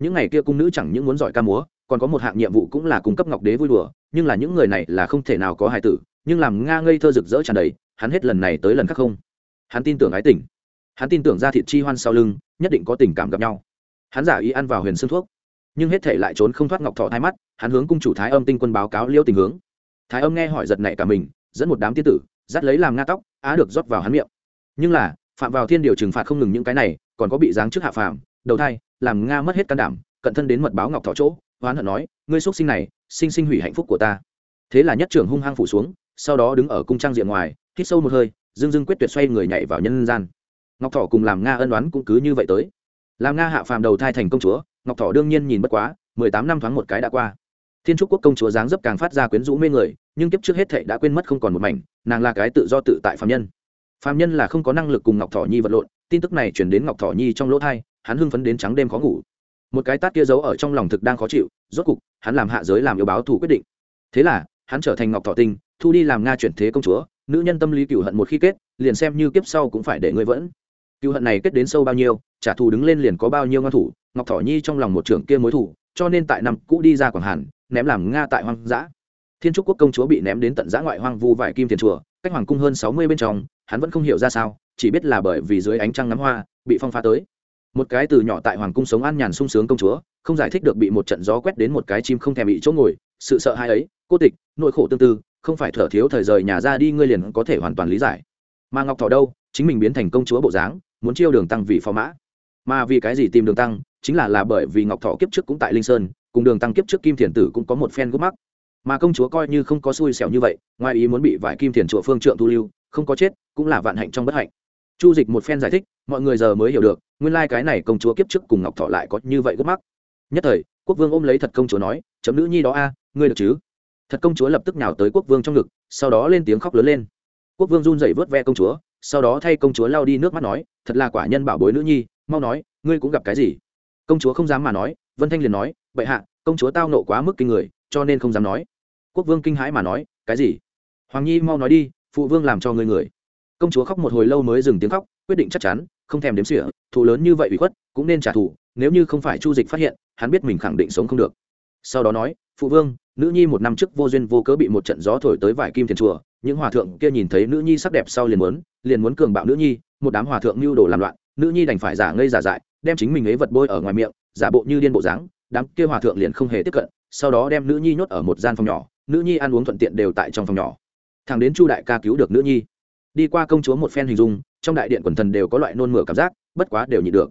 Những ngày kia cung nữ chẳng những muốn giỏi ca múa, còn có một hạng nhiệm vụ cũng là cung cấp ngọc đế vui đùa, nhưng là những người này là không thể nào có hài tử nhưng làm nga ngây thơ rực rỡ tràn đầy, hắn hết lần này tới lần khác không. Hắn tin tưởng ái tình. Hắn tin tưởng ra thịt chi hoan sau lưng, nhất định có tình cảm gặp nhau. Hắn giả ý ăn vào huyền xương thuốc. Nhưng hết thể lại trốn không thoát ngọc thọ hai mắt, hắn hướng cung chủ thái âm tinh quân báo cáo liêu tình hướng. Thái âm nghe hỏi giật nảy cả mình, dẫn một đám tiên tử, dắt lấy làm nga tóc, á được rót vào hắn miệng. Nhưng là, phạm vào thiên điều trừng phạt không ngừng những cái này, còn có bị giáng trước hạ phàm, đầu thai, làm nga mất hết can đảm, cận thân đến mật báo ngọc thọ chỗ hoán hận nói, ngươi xuất sinh này, sinh sinh hủy hạnh phúc của ta. Thế là nhất trưởng hung hăng phủ xuống sau đó đứng ở cung trang diện ngoài, hít sâu một hơi dưng dưng quyết tuyệt xoay người nhảy vào nhân gian. Ngọc thọ cùng làm nga ân đoán cũng cứ như vậy tới. Làm nga hạ phàm đầu thai thành công chúa, ngọc thọ đương nhiên nhìn bất quá, mười tám năm thoáng một cái đã qua. Thiên trúc quốc công chúa dáng dấp càng phát ra quyến rũ mê người, nhưng kiếp trước hết thệ đã quên mất không còn một mảnh, nàng là cái tự do tự tại phạm nhân. Phạm nhân là không có năng lực cùng ngọc thọ nhi vật lộn, tin tức này chuyển đến ngọc thọ nhi trong lỗ thai, hắn hưng phấn đến trắng đêm khó ngủ. Một cái tát kia giấu ở trong lòng thực đang khó chịu, rốt cục, hắn làm hạ giới làm yêu báo thủ quyết định. Thế là, hắn trở thành ngọc thọ tinh thu đi làm nga chuyển thế công chúa, nữ nhân tâm lý cựu hận một khi kết, liền xem như kiếp sau cũng phải để ngươi vẫn. Cựu hận này kết đến sâu bao nhiêu, trả thù đứng lên liền có bao nhiêu ngon thủ, ngọc Thỏ nhi trong lòng một trưởng kia mối thủ, cho nên tại năm cũ đi ra quảng hàn, ném làm nga tại hoang dã. Thiên trúc quốc công chúa bị ném đến tận giã ngoại hoang vu vải kim thiền chùa, cách hoàng cung hơn sáu mươi bên trong, hắn vẫn không hiểu ra sao, chỉ biết là bởi vì dưới ánh trăng ngắm hoa, bị phong phá tới. Một cái từ nhỏ tại hoàng cung sống an nhàn sung sướng công chúa, không giải thích được bị một trận gió quét đến một cái chim không thèm bị chỗ ngồi, sự sợ hãi ấy, cô tịch, nỗi khổ tương tư không phải thở thiếu thời rời nhà ra đi ngươi liền có thể hoàn toàn lý giải. Mà ngọc thọ đâu? Chính mình biến thành công chúa bộ dáng, muốn chiêu đường tăng vì phò mã. Mà vì cái gì tìm đường tăng? Chính là là bởi vì ngọc thọ kiếp trước cũng tại linh sơn, cùng đường tăng kiếp trước kim thiền tử cũng có một phen gốc mắc. Mà công chúa coi như không có xui xẻo như vậy, ngoài ý muốn bị vải kim thiền chùa phương trượng thu lưu, không có chết, cũng là vạn hạnh trong bất hạnh. Chu dịch một phen giải thích, mọi người giờ mới hiểu được, nguyên lai、like、cái này công chúa kiếp trước cùng ngọc thọ lại có như vậy gốc mắc. Nhất thời, quốc vương ôm lấy thật công chúa nói, chấm nữ nhi đó a, ngươi được chứ? Thật công chúa lập tức nhào tới quốc vương trong ngực, sau đó lên tiếng khóc lớn lên. Quốc vương run rẩy vớt ve công chúa, sau đó thay công chúa lao đi nước mắt nói, thật là quả nhân bảo bối nữ nhi, mau nói, ngươi cũng gặp cái gì? Công chúa không dám mà nói, vân thanh liền nói vậy hạ, công chúa tao nộ quá mức kinh người, cho nên không dám nói. Quốc vương kinh hãi mà nói, cái gì? Hoàng nhi, mau nói đi, phụ vương làm cho ngươi người. Công chúa khóc một hồi lâu mới dừng tiếng khóc, quyết định chắc chắn, không thèm đếm xỉa, thù lớn như vậy ủy khuất, cũng nên trả thù, nếu như không phải chu dịch phát hiện, hắn biết mình khẳng định sống không được. Sau đó nói phụ vương, nữ nhi một năm trước vô duyên vô cớ bị một trận gió thổi tới vải kim thiền chùa, những hòa thượng kia nhìn thấy nữ nhi sắc đẹp sau liền muốn liền muốn cường bạo nữ nhi, một đám hòa thượng mưu đồ làm loạn, nữ nhi đành phải giả ngây giả dại, đem chính mình ấy vật bôi ở ngoài miệng, giả bộ như điên bộ dáng, đám kia hòa thượng liền không hề tiếp cận, sau đó đem nữ nhi nhốt ở một gian phòng nhỏ, nữ nhi ăn uống thuận tiện đều tại trong phòng nhỏ. Thằng đến chu đại ca cứu được nữ nhi. Đi qua công chúa một phen hình dung, trong đại điện quần thần đều có loại nôn mửa cảm giác, bất quá đều nhịn được.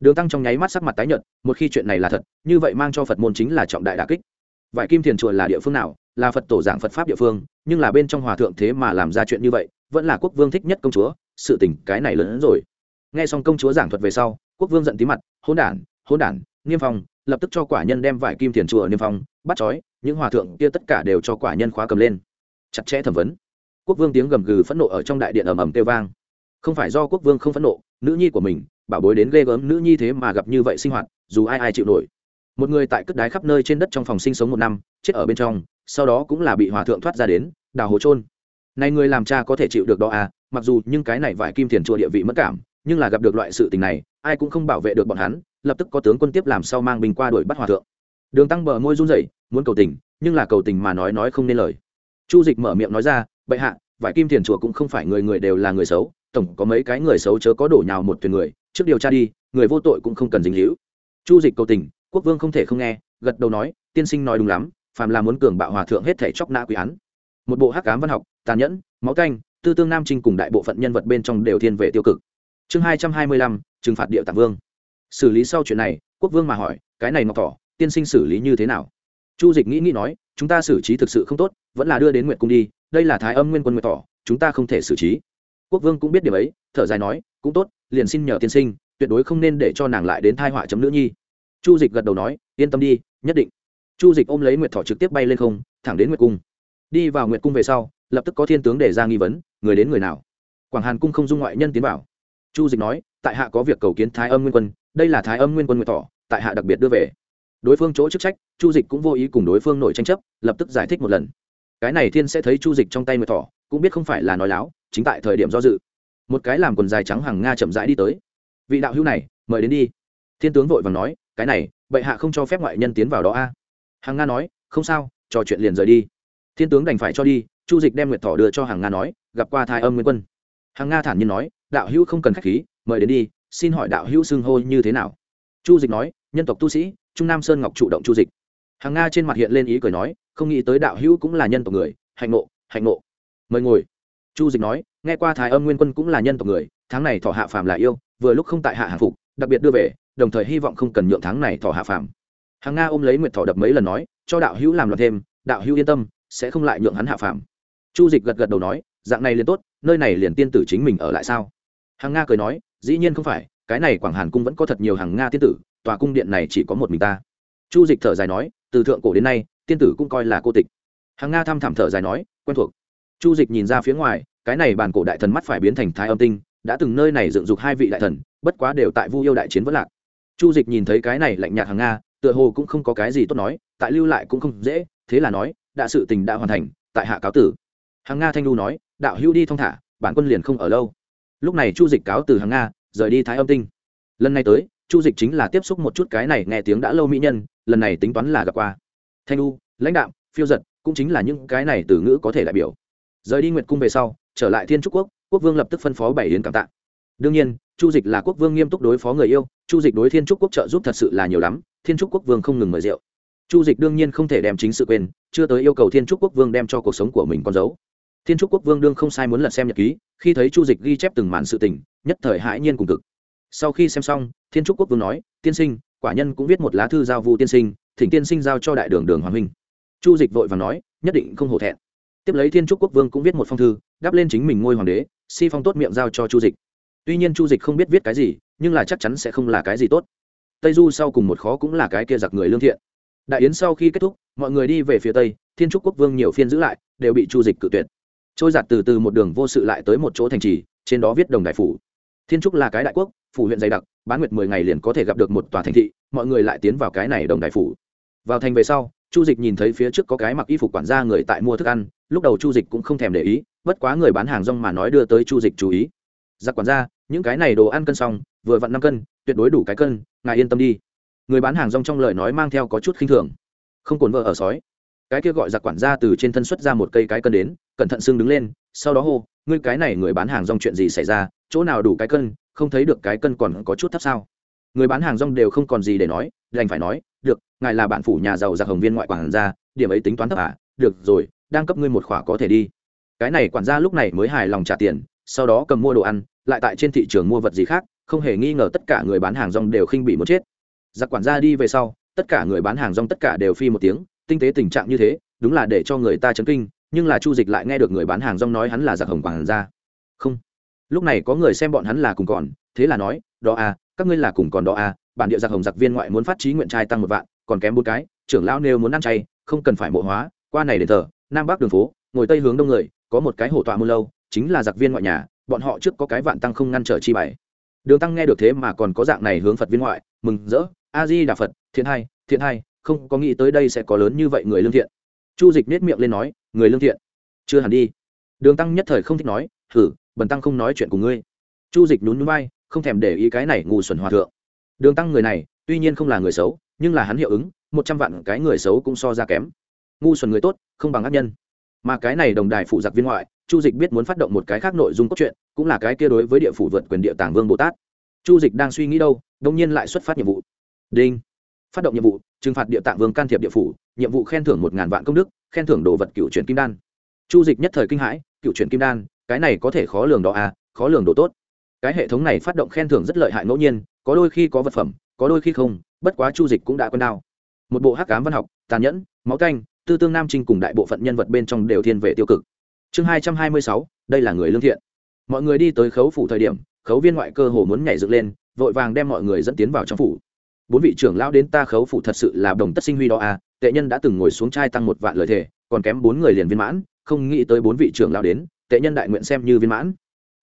Đường tăng trong nháy mắt sắc mặt tái nhợt, một khi chuyện này là thật, như vậy mang cho phật môn chính là trọng đại đà kích vải kim thiền chùa là địa phương nào? Là phật tổ giảng phật pháp địa phương, nhưng là bên trong hòa thượng thế mà làm ra chuyện như vậy, vẫn là quốc vương thích nhất công chúa. Sự tình cái này lớn hơn rồi. Nghe xong công chúa giảng thuật về sau, quốc vương giận tí mặt hôn đản hôn đản, niêm phong, lập tức cho quả nhân đem vải kim thiền chùa niêm phong, bắt chói những hòa thượng kia tất cả đều cho quả nhân khóa cầm lên. Chặt chẽ thẩm vấn. Quốc vương tiếng gầm gừ phẫn nộ ở trong đại điện ầm ầm kêu vang. Không phải do quốc vương không phẫn nộ, nữ nhi của mình, bảo bối đến ghê gớm, nữ nhi thế mà gặp như vậy sinh hoạt, dù ai ai chịu nổi một người tại cất đái khắp nơi trên đất trong phòng sinh sống một năm, chết ở bên trong, sau đó cũng là bị hòa thượng thoát ra đến, đào hố trôn này người làm cha có thể chịu được đó à mặc dù nhưng cái này vải kim tiền chùa địa vị mất cảm, nhưng là gặp được loại sự tình này, ai cũng không bảo vệ được bọn hắn, lập tức có tướng quân tiếp làm sau mang bình qua đuổi bắt hòa thượng. Đường tăng bờ môi run rẩy, muốn cầu tình, nhưng là cầu tình mà nói nói không nên lời. Chu dịch mở miệng nói ra, bệ hạ, vải kim tiền chùa cũng không phải người người đều là người xấu, tổng có mấy cái người xấu chớ có đổ nhào một thuyền người, trước điều tra đi, người vô tội cũng không cần dính hữu chu dịch cầu tình quốc vương không thể không nghe, gật đầu nói, tiên sinh nói đúng lắm, phàm là muốn cường bạo hòa thượng hết thể chóc nã quý án. Một bộ hắc cám văn học, tàn nhẫn, máu canh, tư tương nam trinh cùng đại bộ phận nhân vật bên trong đều thiên về tiêu cực. Chương hai trăm hai mươi lăm, trừng phạt địa tạng vương. Xử lý sau chuyện này, quốc vương mà hỏi, cái này ngọc thỏ, tiên sinh xử lý như thế nào? Chu dịch nghĩ nghĩ nói, chúng ta xử trí thực sự không tốt, vẫn là đưa đến nguyện cung đi, đây là thái âm nguyên quân nguyện thỏ, chúng ta không thể xử trí. Quốc vương cũng biết điều ấy, thở dài nói, cũng tốt, liền xin nhờ tiên sinh, tuyệt đối không nên để cho nàng lại đến thai họa chấm nữ nhi chu dịch gật đầu nói, yên tâm đi, nhất định. Chu dịch ôm lấy nguyệt thọ trực tiếp bay lên không, thẳng đến nguyệt cung. Đi vào nguyệt cung về sau, lập tức có thiên tướng để ra nghi vấn, người đến người nào? Quảng hàn cung không dung ngoại nhân tiến vào. Chu dịch nói, tại hạ có việc cầu kiến thái âm nguyên quân, đây là thái âm nguyên quân nguyệt thọ, tại hạ đặc biệt đưa về. Đối phương chỗ chức trách, chu dịch cũng vô ý cùng đối phương nổi tranh chấp, lập tức giải thích một lần. Cái này thiên sẽ thấy chu dịch trong tay nguyệt thọ, cũng biết không phải là nói láo, chính tại thời điểm do dự. Một cái làm quần dài trắng hàng nga chậm rãi đi tới. Vị đạo hữu này, mời đến đi. Thiên tướng vội và nói cái này, bệ hạ không cho phép ngoại nhân tiến vào đó a. Hàng nga nói, không sao, trò chuyện liền rời đi. Thiên tướng đành phải cho đi, chu dịch đem nguyệt thọ đưa cho hàng nga nói, gặp qua thái âm nguyên quân. Hàng nga thản nhiên nói, đạo hữu không cần k h á c h khí, mời đến đi, xin hỏi đạo hữu xưng hô như thế nào? Chu dịch nói, nhân tộc tu sĩ, trung nam sơn ngọc chủ động chu dịch. Hàng nga trên mặt hiện lên ý cười nói, không nghĩ tới đạo hữu cũng là nhân tộc người, hạnh nộ hạnh nộ mời ngồi. Chu dịch nói, nghe qua thái âm nguyên quân cũng là nhân tộc người, tháng này thọ hạ phàm là yêu, vừa lúc không tại hạ hàng phục, đặc biệt đưa về đồng thời hy vọng không cần nhượng tháng này thọ hạ phàm. Hàng nga ôm lấy nguyệt thọ đập mấy lần nói, cho đạo hữu làm loạn thêm, đạo hữu yên tâm, sẽ không lại nhượng hắn hạ phàm. Chu dịch gật gật đầu nói, dạng này liền tốt, nơi này liền tiên tử chính mình ở lại sao? Hàng nga cười nói, dĩ nhiên không phải, cái này quảng hàn cung vẫn có thật nhiều hàng nga tiên tử, tòa cung điện này chỉ có một mình ta. Chu dịch thở dài nói, từ thượng cổ đến nay, tiên tử cũng coi là cô tịch. Hàng nga thăm thẳm thở dài nói, quen thuộc. Chu dịch nhìn ra phía ngoài, cái này bàn cổ đại thần mắt phải biến thành thái âm tinh, đã từng nơi này dựng dục hai vị đại thần, bất quá đều tại vu yêu đại chiến vẫn lạc chu dịch nhìn thấy cái này lạnh nhạt hàng nga, tựa hồ cũng không có cái gì tốt nói, tại lưu lại cũng không dễ, thế là nói, đã sự tình đã hoàn thành, tại hạ cáo tử. Hàng nga thanh lưu nói, đạo hữu đi thong thả, bản quân liền không ở lâu. Lúc này chu dịch cáo từ hàng nga, rời đi thái âm tinh. Lần này tới, chu dịch chính là tiếp xúc một chút cái này nghe tiếng đã lâu mỹ nhân, lần này tính toán là gặp qua. Thanh u lãnh đạo, phiêu giật, cũng chính là những cái này từ ngữ có thể đại biểu. Rời đi nguyệt cung về sau, trở lại thiên trúc quốc quốc vương lập tức phân phó bảy yến cảm tạ. Đương nhiên, chu dịch là quốc vương nghiêm túc đối phó người yêu chu dịch đối thiên trúc quốc trợ giúp thật sự là nhiều lắm, thiên trúc quốc vương không ngừng mời rượu. Chu dịch đương nhiên không thể đem chính sự quên, chưa tới yêu cầu thiên trúc quốc vương đem cho cuộc sống của mình con dấu. Thiên trúc quốc vương đương không sai muốn lật xem nhật ký, khi thấy chu dịch ghi chép từng màn sự tình, nhất thời hãi nhiên cùng cực. Sau khi xem xong, thiên trúc quốc vương nói, tiên sinh, quả nhân cũng viết một lá thư giao vu tiên sinh, thỉnh tiên sinh giao cho đại đường đường hoàng huynh. Chu dịch vội và nói, nhất định không hổ thẹn. Tiếp lấy thiên trúc quốc vương cũng viết một phong thư, đáp lên chính mình ngôi hoàng đế, si phong tốt miệng giao cho chu dịch tuy nhiên chu dịch không biết viết cái gì, nhưng là chắc chắn sẽ không là cái gì tốt. Tây du sau cùng một khó cũng là cái kia giặc người lương thiện. Đại yến sau khi kết thúc, mọi người đi về phía tây, thiên trúc quốc vương nhiều phiên giữ lại, đều bị chu dịch cự tuyệt. Trôi giặt từ từ một đường vô sự lại tới một chỗ thành trì, trên đó viết đồng đại phủ. Thiên trúc là cái đại quốc, phủ huyện dày đặc, bán nguyệt mười ngày liền có thể gặp được một tòa thành thị, mọi người lại tiến vào cái này đồng đại phủ. Vào thành về sau, chu dịch nhìn thấy phía trước có cái mặc y phục quản gia người tại mua thức ăn, lúc đầu chu dịch cũng không thèm để ý, bất quá người bán hàng rong mà nói đưa tới chu dịch chú ý giặc quản gia, những cái này đồ ăn cân xong, vừa vặn năm cân, tuyệt đối đủ cái cân, ngài yên tâm đi. Người bán hàng rong trong lời nói mang theo có chút khinh thường. Không cồn vợ ở sói. Cái kia gọi giặc quản gia từ trên thân xuất ra một cây cái cân đến, cẩn thận xương đứng lên, sau đó hô, ngươi cái này người bán hàng rong chuyện gì xảy ra? Chỗ nào đủ cái cân, không thấy được cái cân còn có chút thấp sao? Người bán hàng rong đều không còn gì để nói, đành phải nói, được, ngài là bạn phủ nhà giàu giặc hồng viên ngoại quản gia, điểm ấy tính toán thấp à? Được rồi, đang cấp ngươi một khỏa có thể đi. Cái này quản gia lúc này mới hài lòng trả tiền, sau đó cầm mua đồ ăn lại tại trên thị trường mua vật gì khác, không hề nghi ngờ tất cả người bán hàng rong đều khinh bị một chết. Giặc quản gia đi về sau, tất cả người bán hàng rong tất cả đều phi một tiếng, tinh tế tình trạng như thế, đúng là để cho người ta chấn kinh, nhưng là chu dịch lại nghe được người bán hàng rong nói hắn là giặc hồng quản gia. Không. Lúc này có người xem bọn hắn là cùng còn, thế là nói, đó à các ngươi là cùng còn đó à bản địa giặc hồng giặc viên ngoại muốn phát trí nguyện trai tăng một vạn, còn kém bốn cái, trưởng lão nêu muốn ăn chay, không cần phải mộ hóa, qua này đền thờ, nam bắc đường phố, ngồi tây hướng đông người, có một cái hổ tọa muôn lâu, chính là giặc viên ngoại nhà bọn họ trước có cái vạn tăng không ngăn trở chi bài. đường tăng nghe được thế mà còn có dạng này hướng phật viên ngoại, mừng rỡ a di đà phật, thiện hai thiện hai không có nghĩ tới đây sẽ có lớn như vậy người lương thiện. Chu dịch nết miệng lên nói, người lương thiện? Chưa hẳn đi. Đường tăng nhất thời không thích nói thử bần tăng không nói chuyện cùng ngươi. Chu dịch nhún nhún vai, không thèm để ý cái này ngu xuẩn hòa thượng. Đường tăng người này, tuy nhiên không là người xấu, nhưng là hắn hiệu ứng, một trăm vạn cái người xấu cũng so ra kém. Ngu xuẩn người tốt, không bằng ác nhân. Mà cái này đồng đài phụ giặc viên ngoại chu dịch biết muốn phát động một cái khác nội dung cốt truyện, cũng là cái kia đối với địa phủ vượt quyền địa tàng vương bồ tát. Chu dịch đang suy nghĩ đâu đông nhiên lại xuất phát nhiệm vụ. Đinh. Phát động nhiệm vụ, trừng phạt địa tạng vương can thiệp địa phủ, nhiệm vụ khen thưởng một ngàn vạn công đức, khen thưởng đồ vật cựu truyền kim đan. Chu dịch nhất thời kinh hãi, cựu truyền kim đan, cái này có thể khó lường đó à khó lường đồ tốt. Cái hệ thống này phát động khen thưởng rất lợi hại ngẫu nhiên, có đôi khi có vật phẩm, có đôi khi không, bất quá chu dịch cũng đã quen đao. Một bộ hắc cám văn học, tàn nhẫn, máu canh, tư tương nam trinh cùng đại bộ phận nhân vật bên trong đều thiên về tiêu cực chương hai trăm hai mươi sáu, đây là người lương thiện. Mọi người đi tới khấu phủ thời điểm, khấu viên ngoại cơ hồ muốn nhảy dựng lên, vội vàng đem mọi người dẫn tiến vào trong phủ. Bốn vị trưởng lão đến ta khấu phủ thật sự là đồng tất sinh huy đó à tệ nhân đã từng ngồi xuống trai tăng một vạn lời thề, còn kém bốn người liền viên mãn, không nghĩ tới bốn vị trưởng lão đến, tệ nhân đại nguyện xem như viên mãn.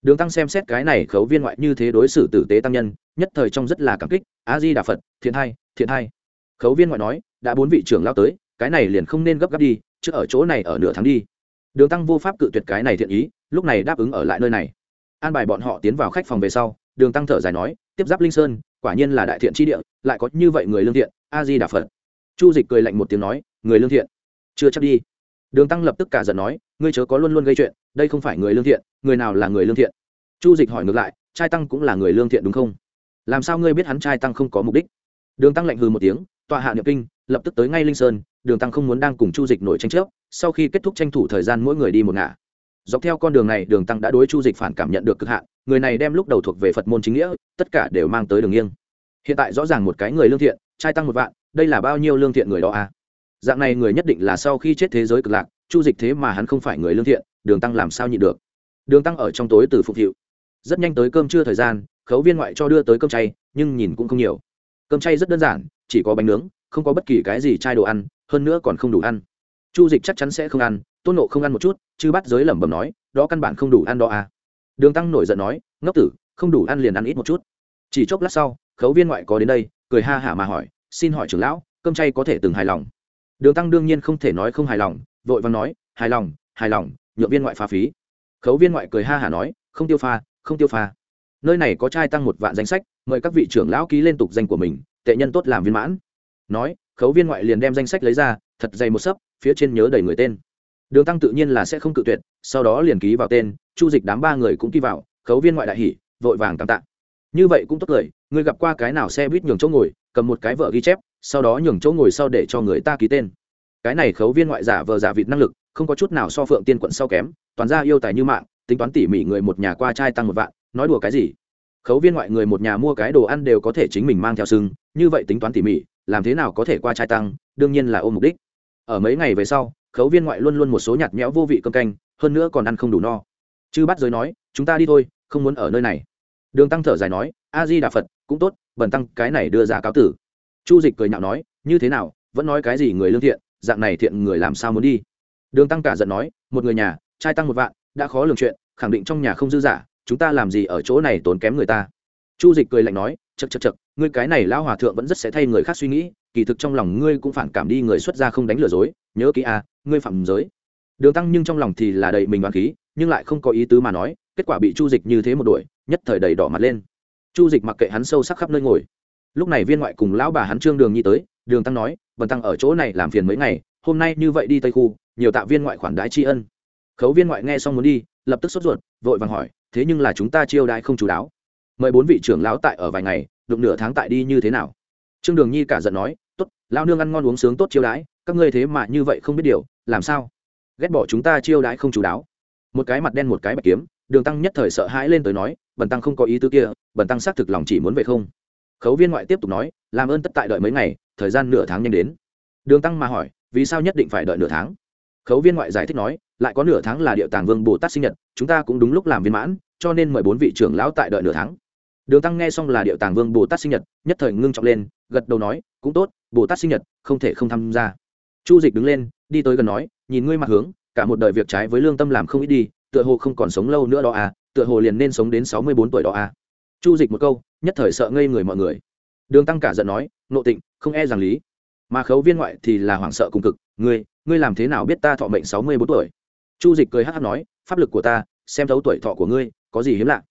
Đường tăng xem xét cái này khấu viên ngoại như thế đối xử tử tế tăng nhân, nhất thời trong rất là cảm kích a di đà phật thiện hai thiện hai. Khấu viên ngoại nói, đã bốn vị trưởng lão tới, cái này liền không nên gấp gáp đi, chứ ở chỗ này ở nửa tháng đi đường tăng vô pháp cự tuyệt cái này thiện ý, lúc này đáp ứng ở lại nơi này. An bài bọn họ tiến vào khách phòng về sau, đường tăng thở dài nói, tiếp giáp linh sơn, quả nhiên là đại thiện tri địa, lại có như vậy người lương thiện, a di đà phật. Chu dịch cười lạnh một tiếng nói, người lương thiện? Chưa chắc đi. Đường tăng lập tức cả giận nói, ngươi chớ có luôn luôn gây chuyện, đây không phải người lương thiện, người nào là người lương thiện? Chu dịch hỏi ngược lại, trai tăng cũng là người lương thiện đúng không? Làm sao ngươi biết hắn trai tăng không có mục đích? Đường tăng lạnh hừ một tiếng, tọa hạ niệm kinh, lập tức tới ngay linh sơn đường tăng không muốn đang cùng chu dịch nổi tranh chấp, sau khi kết thúc tranh thủ thời gian mỗi người đi một ngả. Dọc theo con đường này, đường tăng đã đối chu dịch phản cảm nhận được cực hạn, người này đem lúc đầu thuộc về phật môn chính nghĩa, tất cả đều mang tới đường nghiêng. Hiện tại rõ ràng một cái người lương thiện, trai tăng một vạn, đây là bao nhiêu lương thiện người đó à? Dạng này người nhất định là sau khi chết thế giới cực lạc, chu dịch thế mà hắn không phải người lương thiện, đường tăng làm sao nhịn được? Đường tăng ở trong tối từ phục hiệu. Rất nhanh tới cơm trưa thời gian, khấu viên ngoại cho đưa tới cơm chay, nhưng nhìn cũng không nhiều. Cơm chay rất đơn giản, chỉ có bánh nướng, không có bất kỳ cái gì chai đồ ăn hơn nữa còn không đủ ăn. Chu dịch chắc chắn sẽ không ăn, tôn nộ không ăn một chút chứ bắt giới lẩm bẩm nói, đó căn bản không đủ ăn đó à. Đường tăng nổi giận nói, ngốc tử, không đủ ăn liền ăn ít một chút. Chỉ chốc lát sau, khấu viên ngoại có đến đây, cười ha hả mà hỏi, xin hỏi trưởng lão, cơm chay có thể từng hài lòng? Đường tăng đương nhiên không thể nói không hài lòng, vội vàng nói, hài lòng hài lòng, nhượng viên ngoại pha phí. Khấu viên ngoại cười ha hả nói, không tiêu pha, không tiêu pha. Nơi này có trai tăng một vạn danh sách, mời các vị trưởng lão ký lên tục danh của mình, tệ nhân tốt làm viên mãn. Nói khấu viên ngoại liền đem danh sách lấy ra, thật dày một sấp, phía trên nhớ đầy người tên. Đường tăng tự nhiên là sẽ không cự tuyệt, sau đó liền ký vào tên, chu dịch đám ba người cũng ký vào, khấu viên ngoại đại hỉ, vội vàng cảm tạ. Như vậy cũng tốt cười người gặp qua cái nào xe buýt nhường chỗ ngồi, cầm một cái vợ ghi chép, sau đó nhường chỗ ngồi sau để cho người ta ký tên. Cái này khấu viên ngoại giả vờ giả vịt năng lực, không có chút nào so phượng tiên quận sau kém, toàn ra yêu tài như mạng, tính toán tỉ mỉ người một nhà qua trai tăng một vạn, nói đùa cái gì? Khấu viên ngoại người một nhà mua cái đồ ăn đều có thể chính mình mang theo sưng như vậy tính toán tỉ mỉ làm thế nào có thể qua trai tăng, đương nhiên là ôm mục đích. Ở mấy ngày về sau, khấu viên ngoại luôn luôn một số nhạt nhẽo vô vị cơm canh, hơn nữa còn ăn không đủ no. Chư bắt giới nói, chúng ta đi thôi, không muốn ở nơi này. Đường tăng thở dài nói, a di đà phật, cũng tốt, bần tăng cái này đưa ra cáo tử. Chu dịch cười nhạo nói, như thế nào, vẫn nói cái gì người lương thiện, dạng này thiện người làm sao muốn đi? Đường tăng cả giận nói, một người nhà, trai tăng một vạn, đã khó lường chuyện, khẳng định trong nhà không dư giả, chúng ta làm gì ở chỗ này tốn kém người ta? Chu dịch cười lạnh nói chật chật chật, ngươi cái này lão hòa thượng vẫn rất sẽ thay người khác suy nghĩ, kỳ thực trong lòng ngươi cũng phản cảm đi người xuất gia không đánh lừa dối, nhớ kỹ à ngươi phạm giới. Đường tăng nhưng trong lòng thì là đầy mình đoàn khí, nhưng lại không có ý tứ mà nói, kết quả bị chu dịch như thế một đuổi, nhất thời đầy đỏ mặt lên. Chu dịch mặc kệ hắn sâu sắc khắp nơi ngồi. Lúc này viên ngoại cùng lão bà hắn trương đường nhi tới, đường tăng nói vần tăng ở chỗ này làm phiền mấy ngày, hôm nay như vậy đi tây khu, nhiều tạ viên ngoại khoản đái tri ân. Khấu viên ngoại nghe xong muốn đi, lập tức sốt ruột, vội vàng hỏi, thế nhưng là chúng ta chiêu đãi không chú đáo mời bốn vị trưởng lão tại ở vài ngày đụng nửa tháng tại đi như thế nào? Trương đường nhi cả giận nói, tốt, lão nương ăn ngon uống sướng tốt chiêu đãi, các ngươi thế mà như vậy không biết điều, làm sao? Ghét bỏ chúng ta chiêu đãi không chú đáo. Một cái mặt đen một cái bạch kiếm, đường tăng nhất thời sợ hãi lên tới nói, bần tăng không có ý tứ kia, bần tăng xác thực lòng chỉ muốn về không. Khấu viên ngoại tiếp tục nói, làm ơn tất tại đợi mấy ngày, thời gian nửa tháng nhanh đến. Đường tăng mà hỏi, vì sao nhất định phải đợi nửa tháng? Khấu viên ngoại giải thích nói, lại có nửa tháng là địa tàng vương bồ tát sinh nhật, chúng ta cũng đúng lúc làm viên mãn, cho nên mời bốn vị trưởng lão tại đợi nửa tháng đường tăng nghe xong là điệu tàng vương bồ tát sinh nhật, nhất thời ngưng trọng lên, gật đầu nói, cũng tốt, bồ tát sinh nhật, không thể không tham gia. Chu dịch đứng lên, đi tới gần nói, nhìn ngươi mặt hướng, cả một đời việc trái với lương tâm làm không ít đi, tựa hồ không còn sống lâu nữa đó à tựa hồ liền nên sống đến sáu mươi bốn tuổi đó à. Chu dịch một câu, nhất thời sợ ngây người mọi người. Đường tăng cả giận nói, nộ tịnh, không e rằng lý. Mà khấu viên ngoại thì là hoảng sợ cùng cực, ngươi ngươi làm thế nào biết ta thọ mệnh sáu mươi bốn tuổi? Chu dịch cười hát hát nói, pháp lực của ta, xem thấu tuổi thọ của ngươi, có gì hiếm lạ?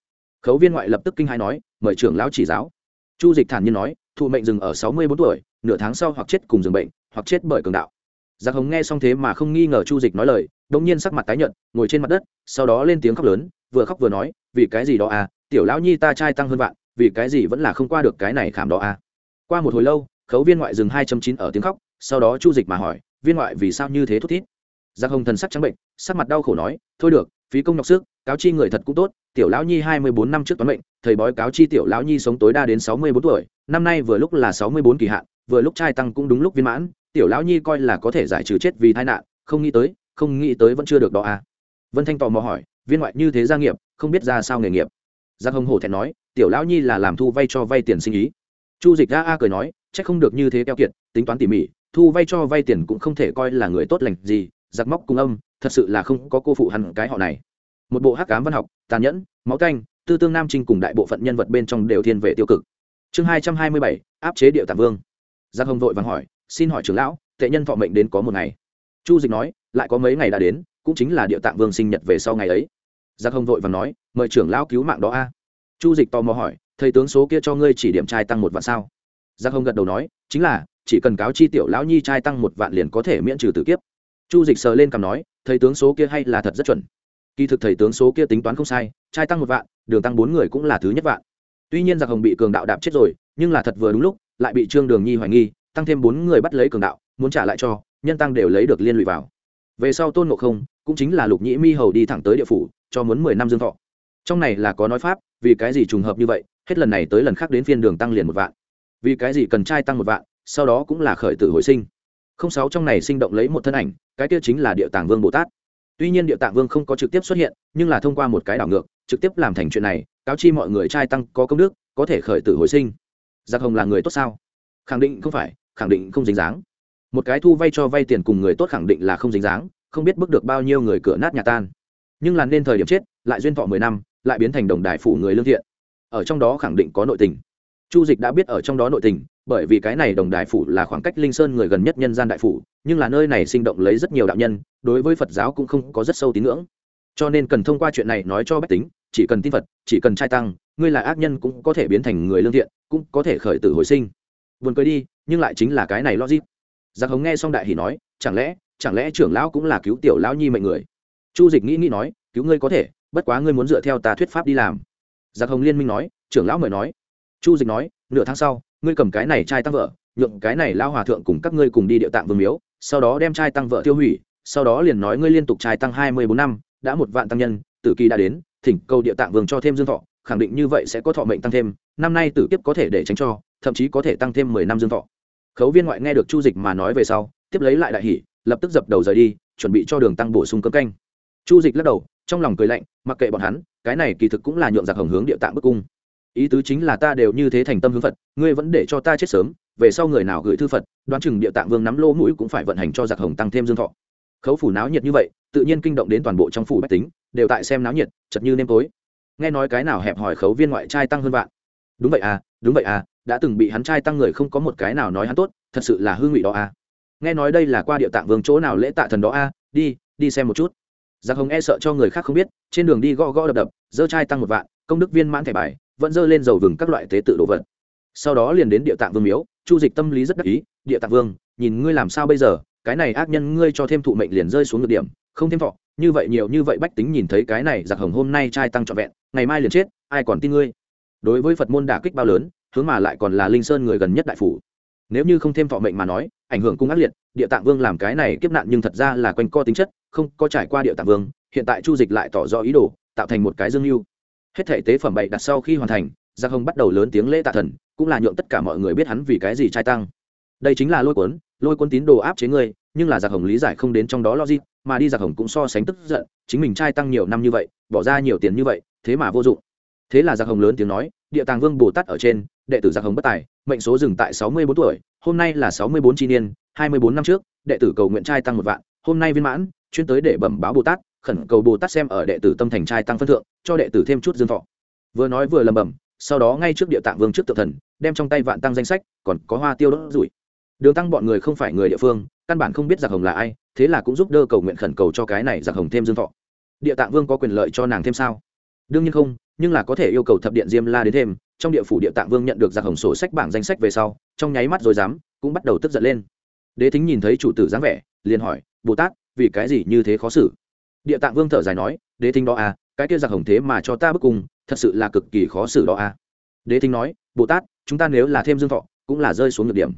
Khấu viên ngoại lập tức kinh hai nói, mời trưởng lão chỉ giáo. Chu dịch thản nhiên nói, thụ mệnh dừng ở sáu mươi bốn tuổi, nửa tháng sau hoặc chết cùng dừng bệnh, hoặc chết bởi cường đạo. Giặc hồng nghe xong thế mà không nghi ngờ chu dịch nói lời đông nhiên sắc mặt tái nhợt, ngồi trên mặt đất, sau đó lên tiếng khóc lớn, vừa khóc vừa nói, vì cái gì đó à tiểu lão nhi ta trai tăng hơn vạn, vì cái gì vẫn là không qua được cái này khảm đó à? Qua một hồi lâu, khấu viên ngoại dừng hai chín ở tiếng khóc, sau đó chu dịch mà hỏi, viên ngoại vì sao như thế thút thít? Giang hồng thần sắc trắng bệnh, sắc mặt đau khổ nói, thôi được phí công nhọc sức cáo chi người thật cũng tốt tiểu lão nhi hai mươi bốn năm trước toán mệnh, thầy bói cáo chi tiểu lão nhi sống tối đa đến sáu mươi bốn tuổi năm nay vừa lúc là sáu mươi bốn kỳ hạn vừa lúc trai tăng cũng đúng lúc viên mãn tiểu lão nhi coi là có thể giải trừ chết vì tai nạn không nghĩ tới không nghĩ tới vẫn chưa được đó à. Vân thanh tò mò hỏi viên ngoại như thế gia nghiệp không biết ra sao nghề nghiệp. Giang hồng hổ thẹn nói tiểu lão nhi là làm thu vay cho vay tiền sinh ý. Chu dịch a a cười nói c h ắ c không được như thế keo kiệt tính toán tỉ mỉ thu vay cho vay tiền cũng không thể coi là người tốt lành gì giặc móc cùng âm, thật sự là không có cô phụ hẳn cái họ này. Một bộ hắc cám văn học, tàn nhẫn, máu canh tư tương nam trinh cùng đại bộ phận nhân vật bên trong đều thiên về tiêu cực. Chương hai trăm hai mươi bảy, áp chế điệu tạm vương. Giang hồng vội vàng hỏi, xin hỏi trưởng lão, tệ nhân thọ mệnh đến có một ngày? Chu dịch nói, lại có mấy ngày đã đến, cũng chính là điệu tạng vương sinh nhật về sau ngày ấy. Giang hồng vội vàng nói, mời trưởng lão cứu mạng đó a. Chu dịch tò mò hỏi, thầy tướng số kia cho ngươi chỉ điểm trai tăng một vạn sao? Giang hồng gật đầu nói, chính là, chỉ cần cáo chi tiểu lão nhi trai tăng một vạn liền có thể miễn trừ tử kiếp chu dịch sờ lên cằm nói, thầy tướng số kia hay là thật rất chuẩn. Kỳ thực thầy tướng số kia tính toán không sai, trai tăng một vạn, đường tăng bốn người cũng là thứ nhất vạn. Tuy nhiên giặc hồng bị cường đạo đạp chết rồi, nhưng là thật vừa đúng lúc, lại bị trương đường nhi hoài nghi, tăng thêm bốn người bắt lấy cường đạo, muốn trả lại cho, nhân tăng đều lấy được liên lụy vào. Về sau tôn ngộ không, cũng chính là lục nhĩ mi hầu đi thẳng tới địa phủ, cho muốn mười năm dương thọ. Trong này là có nói pháp, vì cái gì trùng hợp như vậy, hết lần này tới lần khác đến phiên đường tăng liền một vạn. Vì cái gì cần trai tăng một vạn, sau đó cũng là khởi tử hồi sinh không sáu trong này sinh động lấy một thân ảnh, cái kia chính là địa tạng vương bồ tát. Tuy nhiên địa tạng vương không có trực tiếp xuất hiện, nhưng là thông qua một cái đảo ngược, trực tiếp làm thành chuyện này, cáo chi mọi người trai tăng có công đức, có thể khởi tử hồi sinh. Giặc hồng là người tốt sao? Khẳng định không phải, khẳng định không dính dáng. Một cái thu vay cho vay tiền cùng người tốt khẳng định là không dính dáng, không biết bước được bao nhiêu người cửa nát nhà tan. Nhưng là nên thời điểm chết, lại duyên thọ mười năm, lại biến thành đồng đài phủ người lương thiện. Ở trong đó khẳng định có nội tình. Chu dịch đã biết ở trong đó nội tình bởi vì cái này đồng đại phủ là khoảng cách linh sơn người gần nhất nhân gian đại phủ, nhưng là nơi này sinh động lấy rất nhiều đạo nhân, đối với phật giáo cũng không có rất sâu tín ngưỡng. Cho nên cần thông qua chuyện này nói cho bách tính, chỉ cần tin phật, chỉ cần trai tăng, ngươi là ác nhân cũng có thể biến thành người lương thiện, cũng có thể khởi tử hồi sinh. Buồn cười đi, nhưng lại chính là cái này logic. Giặc hồng nghe xong đại hỷ nói, chẳng lẽ chẳng lẽ trưởng lão cũng là cứu tiểu lão nhi mệnh người? Chu dịch nghĩ nghĩ nói, cứu ngươi có thể, bất quá ngươi muốn dựa theo ta thuyết pháp đi làm. Giặc hồng liên minh nói, trưởng lão mời nói. Chu dịch nói, nửa tháng sau ngươi cầm cái này trai tăng vợ, nhượng cái này lao hòa thượng cùng các ngươi cùng đi địa tạng vương miếu, sau đó đem trai tăng vợ tiêu hủy, sau đó liền nói ngươi liên tục trai tăng hai mươi bốn năm, đã một vạn tăng nhân, tử kỳ đã đến, thỉnh cầu địa tạng vương cho thêm dương thọ, khẳng định như vậy sẽ có thọ mệnh tăng thêm, năm nay tử kiếp có thể để tránh cho, thậm chí có thể tăng thêm mười năm dương thọ. Khấu viên ngoại nghe được chu dịch mà nói về sau, tiếp lấy lại đại hỷ lập tức dập đầu rời đi, chuẩn bị cho đường tăng bổ sung cấm canh. Chu dịch lắc đầu, trong lòng cười lạnh, mặc kệ bọn hắn, cái này kỳ thực cũng là nhượng giặc hồng hướng địa tạng bức cung ý tứ chính là ta đều như thế thành tâm hướng phật, ngươi vẫn để cho ta chết sớm, về sau người nào gửi thư phật, đoán chừng địa tạng vương nắm lỗ mũi cũng phải vận hành cho giặc hồng tăng thêm dương thọ. Khấu phủ náo nhiệt như vậy, tự nhiên kinh động đến toàn bộ trong phủ bách tính, đều tại xem náo nhiệt chật như nêm tối. Nghe nói cái nào hẹp hỏi khấu viên ngoại trai tăng hơn vạn. Đúng vậy à đúng vậy à đã từng bị hắn trai tăng người không có một cái nào nói hắn tốt, thật sự là hương ngụy đó à. Nghe nói đây là qua địa tạng vương chỗ nào lễ tạ thần đó à đi đi xem một chút. Giặc hồng e sợ cho người khác không biết, trên đường đi gõ gõ đập đập, dơ trai tăng một vạn, công đức viên mãn thẻ bài vẫn dơ lên dầu vừng các loại tế tự đồ vật. Sau đó liền đến địa tạng vương miếu, chu dịch tâm lý rất đắc ý, địa tạng vương, nhìn ngươi làm sao bây giờ? Cái này ác nhân ngươi cho thêm thụ mệnh liền rơi xuống ngược điểm, không thêm thọ, như vậy nhiều như vậy bách tính nhìn thấy cái này giặc hồng hôm nay trai tăng trọn vẹn, ngày mai liền chết, ai còn tin ngươi? Đối với phật môn đả kích bao lớn, hướng mà lại còn là linh sơn người gần nhất đại phủ. Nếu như không thêm thọ mệnh mà nói, ảnh hưởng cung ác liệt, địa tạng vương làm cái này kiếp nạn nhưng thật ra là quanh co tính chất, không có trải qua địa tạng vương, hiện tại chu dịch lại tỏ rõ ý đồ, tạo thành một cái dương mưu hết thể tế phẩm bậy đặt sau khi hoàn thành, giang hồng bắt đầu lớn tiếng lễ tạ thần, cũng là nhượng tất cả mọi người biết hắn vì cái gì trai tăng. Đây chính là lôi cuốn lôi cuốn tín đồ áp chế ngươi, nhưng là giặc hồng lý giải không đến trong đó logic, mà đi giặc hồng cũng so sánh tức giận, chính mình trai tăng nhiều năm như vậy, bỏ ra nhiều tiền như vậy, thế mà vô dụng. Thế là giặc hồng lớn tiếng nói, địa tàng vương bồ tát ở trên, đệ tử giặc hồng bất tài, mệnh số dừng tại sáu mươi bốn tuổi, hôm nay là sáu mươi bốn chi niên, hai mươi bốn năm trước, đệ tử cầu nguyện trai tăng một vạn, hôm nay viên mãn, chuyên tới để bẩm báo bồ tát khẩn cầu bồ tát xem ở đệ tử tâm thành trai tăng phân thượng, cho đệ tử thêm chút dương thọ. Vừa nói vừa lầm bầm, sau đó ngay trước địa tạng vương trước tự thần, đem trong tay vạn tăng danh sách, còn có hoa tiêu đốt rủi. Đường tăng bọn người không phải người địa phương, căn bản không biết giặc hồng là ai, thế là cũng giúp đỡ cầu nguyện khẩn cầu cho cái này giặc hồng thêm dương thọ. Địa tạng vương có quyền lợi cho nàng thêm sao? Đương nhiên không, nhưng là có thể yêu cầu thập điện diêm la đến thêm, trong địa phủ địa tạng vương nhận được giặc hồng sổ sách bảng danh sách về sau, trong nháy mắt rồi dám, cũng bắt đầu tức giận lên. Đế thính nhìn thấy chủ tử dáng vẻ, liền hỏi, bồ tát, vì cái gì như thế khó xử? Địa tạng vương thở dài nói, đế thính đó à cái kia giặc hồng thế mà cho ta bức cung, thật sự là cực kỳ khó xử đó à. Đế thính nói, bồ tát, chúng ta nếu là thêm dương thọ, cũng là rơi xuống được điểm.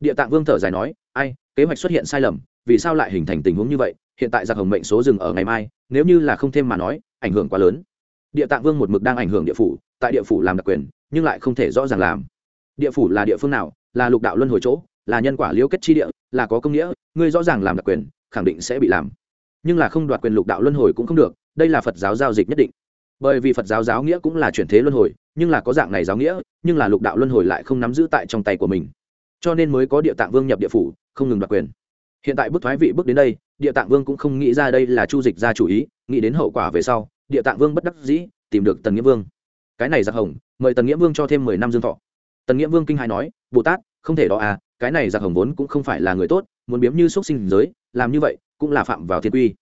Địa tạng vương thở dài nói, ai, kế hoạch xuất hiện sai lầm, vì sao lại hình thành tình huống như vậy? Hiện tại giặc hồng mệnh số dừng ở ngày mai, nếu như là không thêm mà nói, ảnh hưởng quá lớn. Địa tạng vương một mực đang ảnh hưởng địa phủ, tại địa phủ làm đặc quyền, nhưng lại không thể rõ ràng làm. Địa phủ là địa phương nào? Là lục đạo luân hồi chỗ? Là nhân quả liễu kết chi địa? Là có công nghĩa? Ngươi rõ ràng làm đặc quyền, khẳng định sẽ bị làm nhưng là không đoạt quyền lục đạo luân hồi cũng không được, đây là phật giáo giao dịch nhất định. Bởi vì phật giáo giáo nghĩa cũng là chuyển thế luân hồi, nhưng là có dạng này giáo nghĩa, nhưng là lục đạo luân hồi lại không nắm giữ tại trong tay của mình. Cho nên mới có địa tạng vương nhập địa phủ, không ngừng đoạt quyền. Hiện tại bức thoái vị bước đến đây, địa tạng vương cũng không nghĩ ra đây là chu dịch ra chủ ý, nghĩ đến hậu quả về sau, địa tạng vương bất đắc dĩ, tìm được tần nghĩa vương. Cái này giặc hồng, mời tần nghĩa vương cho thêm mười năm dương thọ. Tần nghĩa vương kinh hai nói, bồ tát, không thể đó à cái này giặc hồng vốn cũng không phải là người tốt, muốn biếm như x u ấ t sinh giới, làm như vậy cũng là phạm vào thiên quy.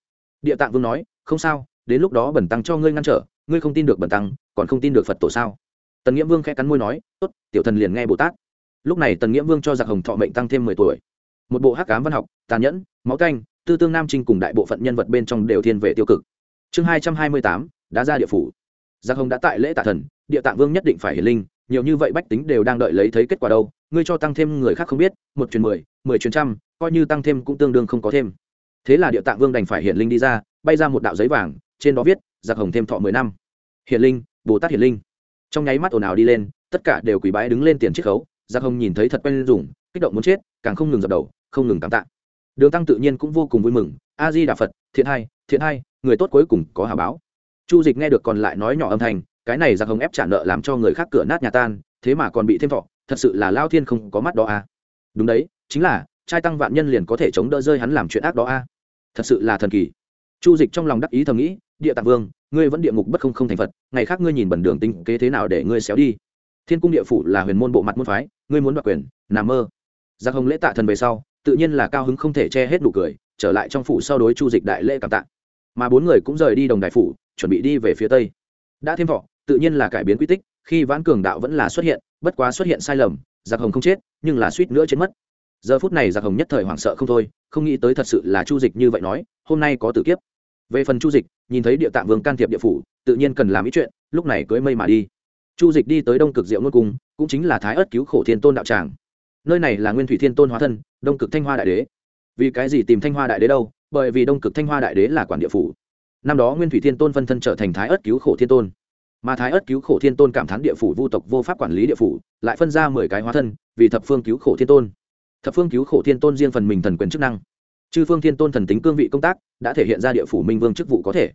Địa tạng vương nói, không sao, đến lúc đó bẩn tăng cho ngươi ngăn trở, ngươi không tin được bẩn tăng, còn không tin được phật tổ sao? Tần nghĩa vương khẽ cắn môi nói, tốt, tiểu thần liền nghe bồ tát. Lúc này tần nghĩa vương cho giặc hồng thọ mệnh tăng thêm mười tuổi. Một bộ hắc cám văn học, tàn nhẫn, máu canh, tư tương nam trinh cùng đại bộ phận nhân vật bên trong đều thiên về tiêu cực. Chương hai trăm hai mươi tám, đã ra địa phủ. Giặc hồng đã tại lễ tạ thần, địa tạng vương nhất định phải hiển linh, nhiều như vậy bách tính đều đang đợi lấy thấy kết quả đâu, ngươi cho tăng thêm người khác không biết, một chuyến mười mười chuyến trăm, coi như tăng thêm cũng tương đương không có thêm thế là địa tạng vương đành phải hiển linh đi ra, bay ra một đạo giấy vàng, trên đó viết, giặc hồng thêm thọ mười năm hiển linh, bồ tát hiển linh trong nháy mắt ồn ào đi lên, tất cả đều quỳ bái đứng lên tiền chiết khấu, giặc hồng nhìn thấy thật quen dùng, kích động muốn chết, càng không ngừng dập đầu, không ngừng cảm tạ đường tăng tự nhiên cũng vô cùng vui mừng a di đà phật, thiện hai thiện hai người tốt cuối cùng có hà báo chu dịch nghe được còn lại nói nhỏ âm thanh, cái này giặc hồng ép trả nợ làm cho người khác cửa nát nhà tan, thế mà còn bị thêm thọ, thật sự là lao thiên không có mắt đó à. đúng đấy, chính là, trai tăng vạn nhân liền có thể chống đỡ rơi hắn làm chuyện ác đó a à thật sự là thần kỳ. Chu dịch trong lòng đắc ý thầm nghĩ, địa tạng vương, ngươi vẫn địa ngục bất không không thành phật, ngày khác ngươi nhìn bẩn đường tinh kế thế nào để ngươi xéo đi? Thiên cung địa phủ là huyền môn bộ mặt môn phái, ngươi muốn đoạt quyền, nằm mơ. Giặc hồng lễ tạ thần về sau, tự nhiên là cao hứng không thể che hết đủ cười, trở lại trong phủ sau đối chu dịch đại lễ cảm tạ. Mà bốn người cũng rời đi đồng đại phủ, chuẩn bị đi về phía tây. Đã thêm thọ, tự nhiên là cải biến quy tích, khi vãn cường đạo vẫn là xuất hiện, bất quá xuất hiện sai lầm giặc hồng không chết, nhưng là suýt nữa chết mất giờ phút này giặc hồng nhất thời hoảng sợ không thôi, không nghĩ tới thật sự là chu dịch như vậy nói, hôm nay có tử kiếp. Về phần chu dịch, nhìn thấy địa tạng vương can thiệp địa phủ, tự nhiên cần làm ý chuyện, lúc này cưới mây mà đi. Chu dịch đi tới đông cực diệu ngôn cung, cũng chính là thái ớt cứu khổ thiên tôn đạo tràng. Nơi này là nguyên thủy thiên tôn hóa thân, đông cực thanh hoa đại đế. Vì cái gì tìm thanh hoa đại đế đâu? Bởi vì đông cực thanh hoa đại đế là quản địa phủ. Năm đó nguyên thủy thiên tôn phân thân trở thành thái ớt cứu khổ thiên tôn. Mà thái ớt cứu khổ thiên tôn cảm thán địa phủ vu tộc vô pháp quản lý địa phủ, lại phân ra mười cái hóa thân, vì thập phương cứu khổ thiên tôn thập phương cứu khổ thiên tôn riêng phần mình thần quyền chức năng. Chư phương thiên tôn thần tính cương vị công tác đã thể hiện ra địa phủ minh vương chức vụ có thể.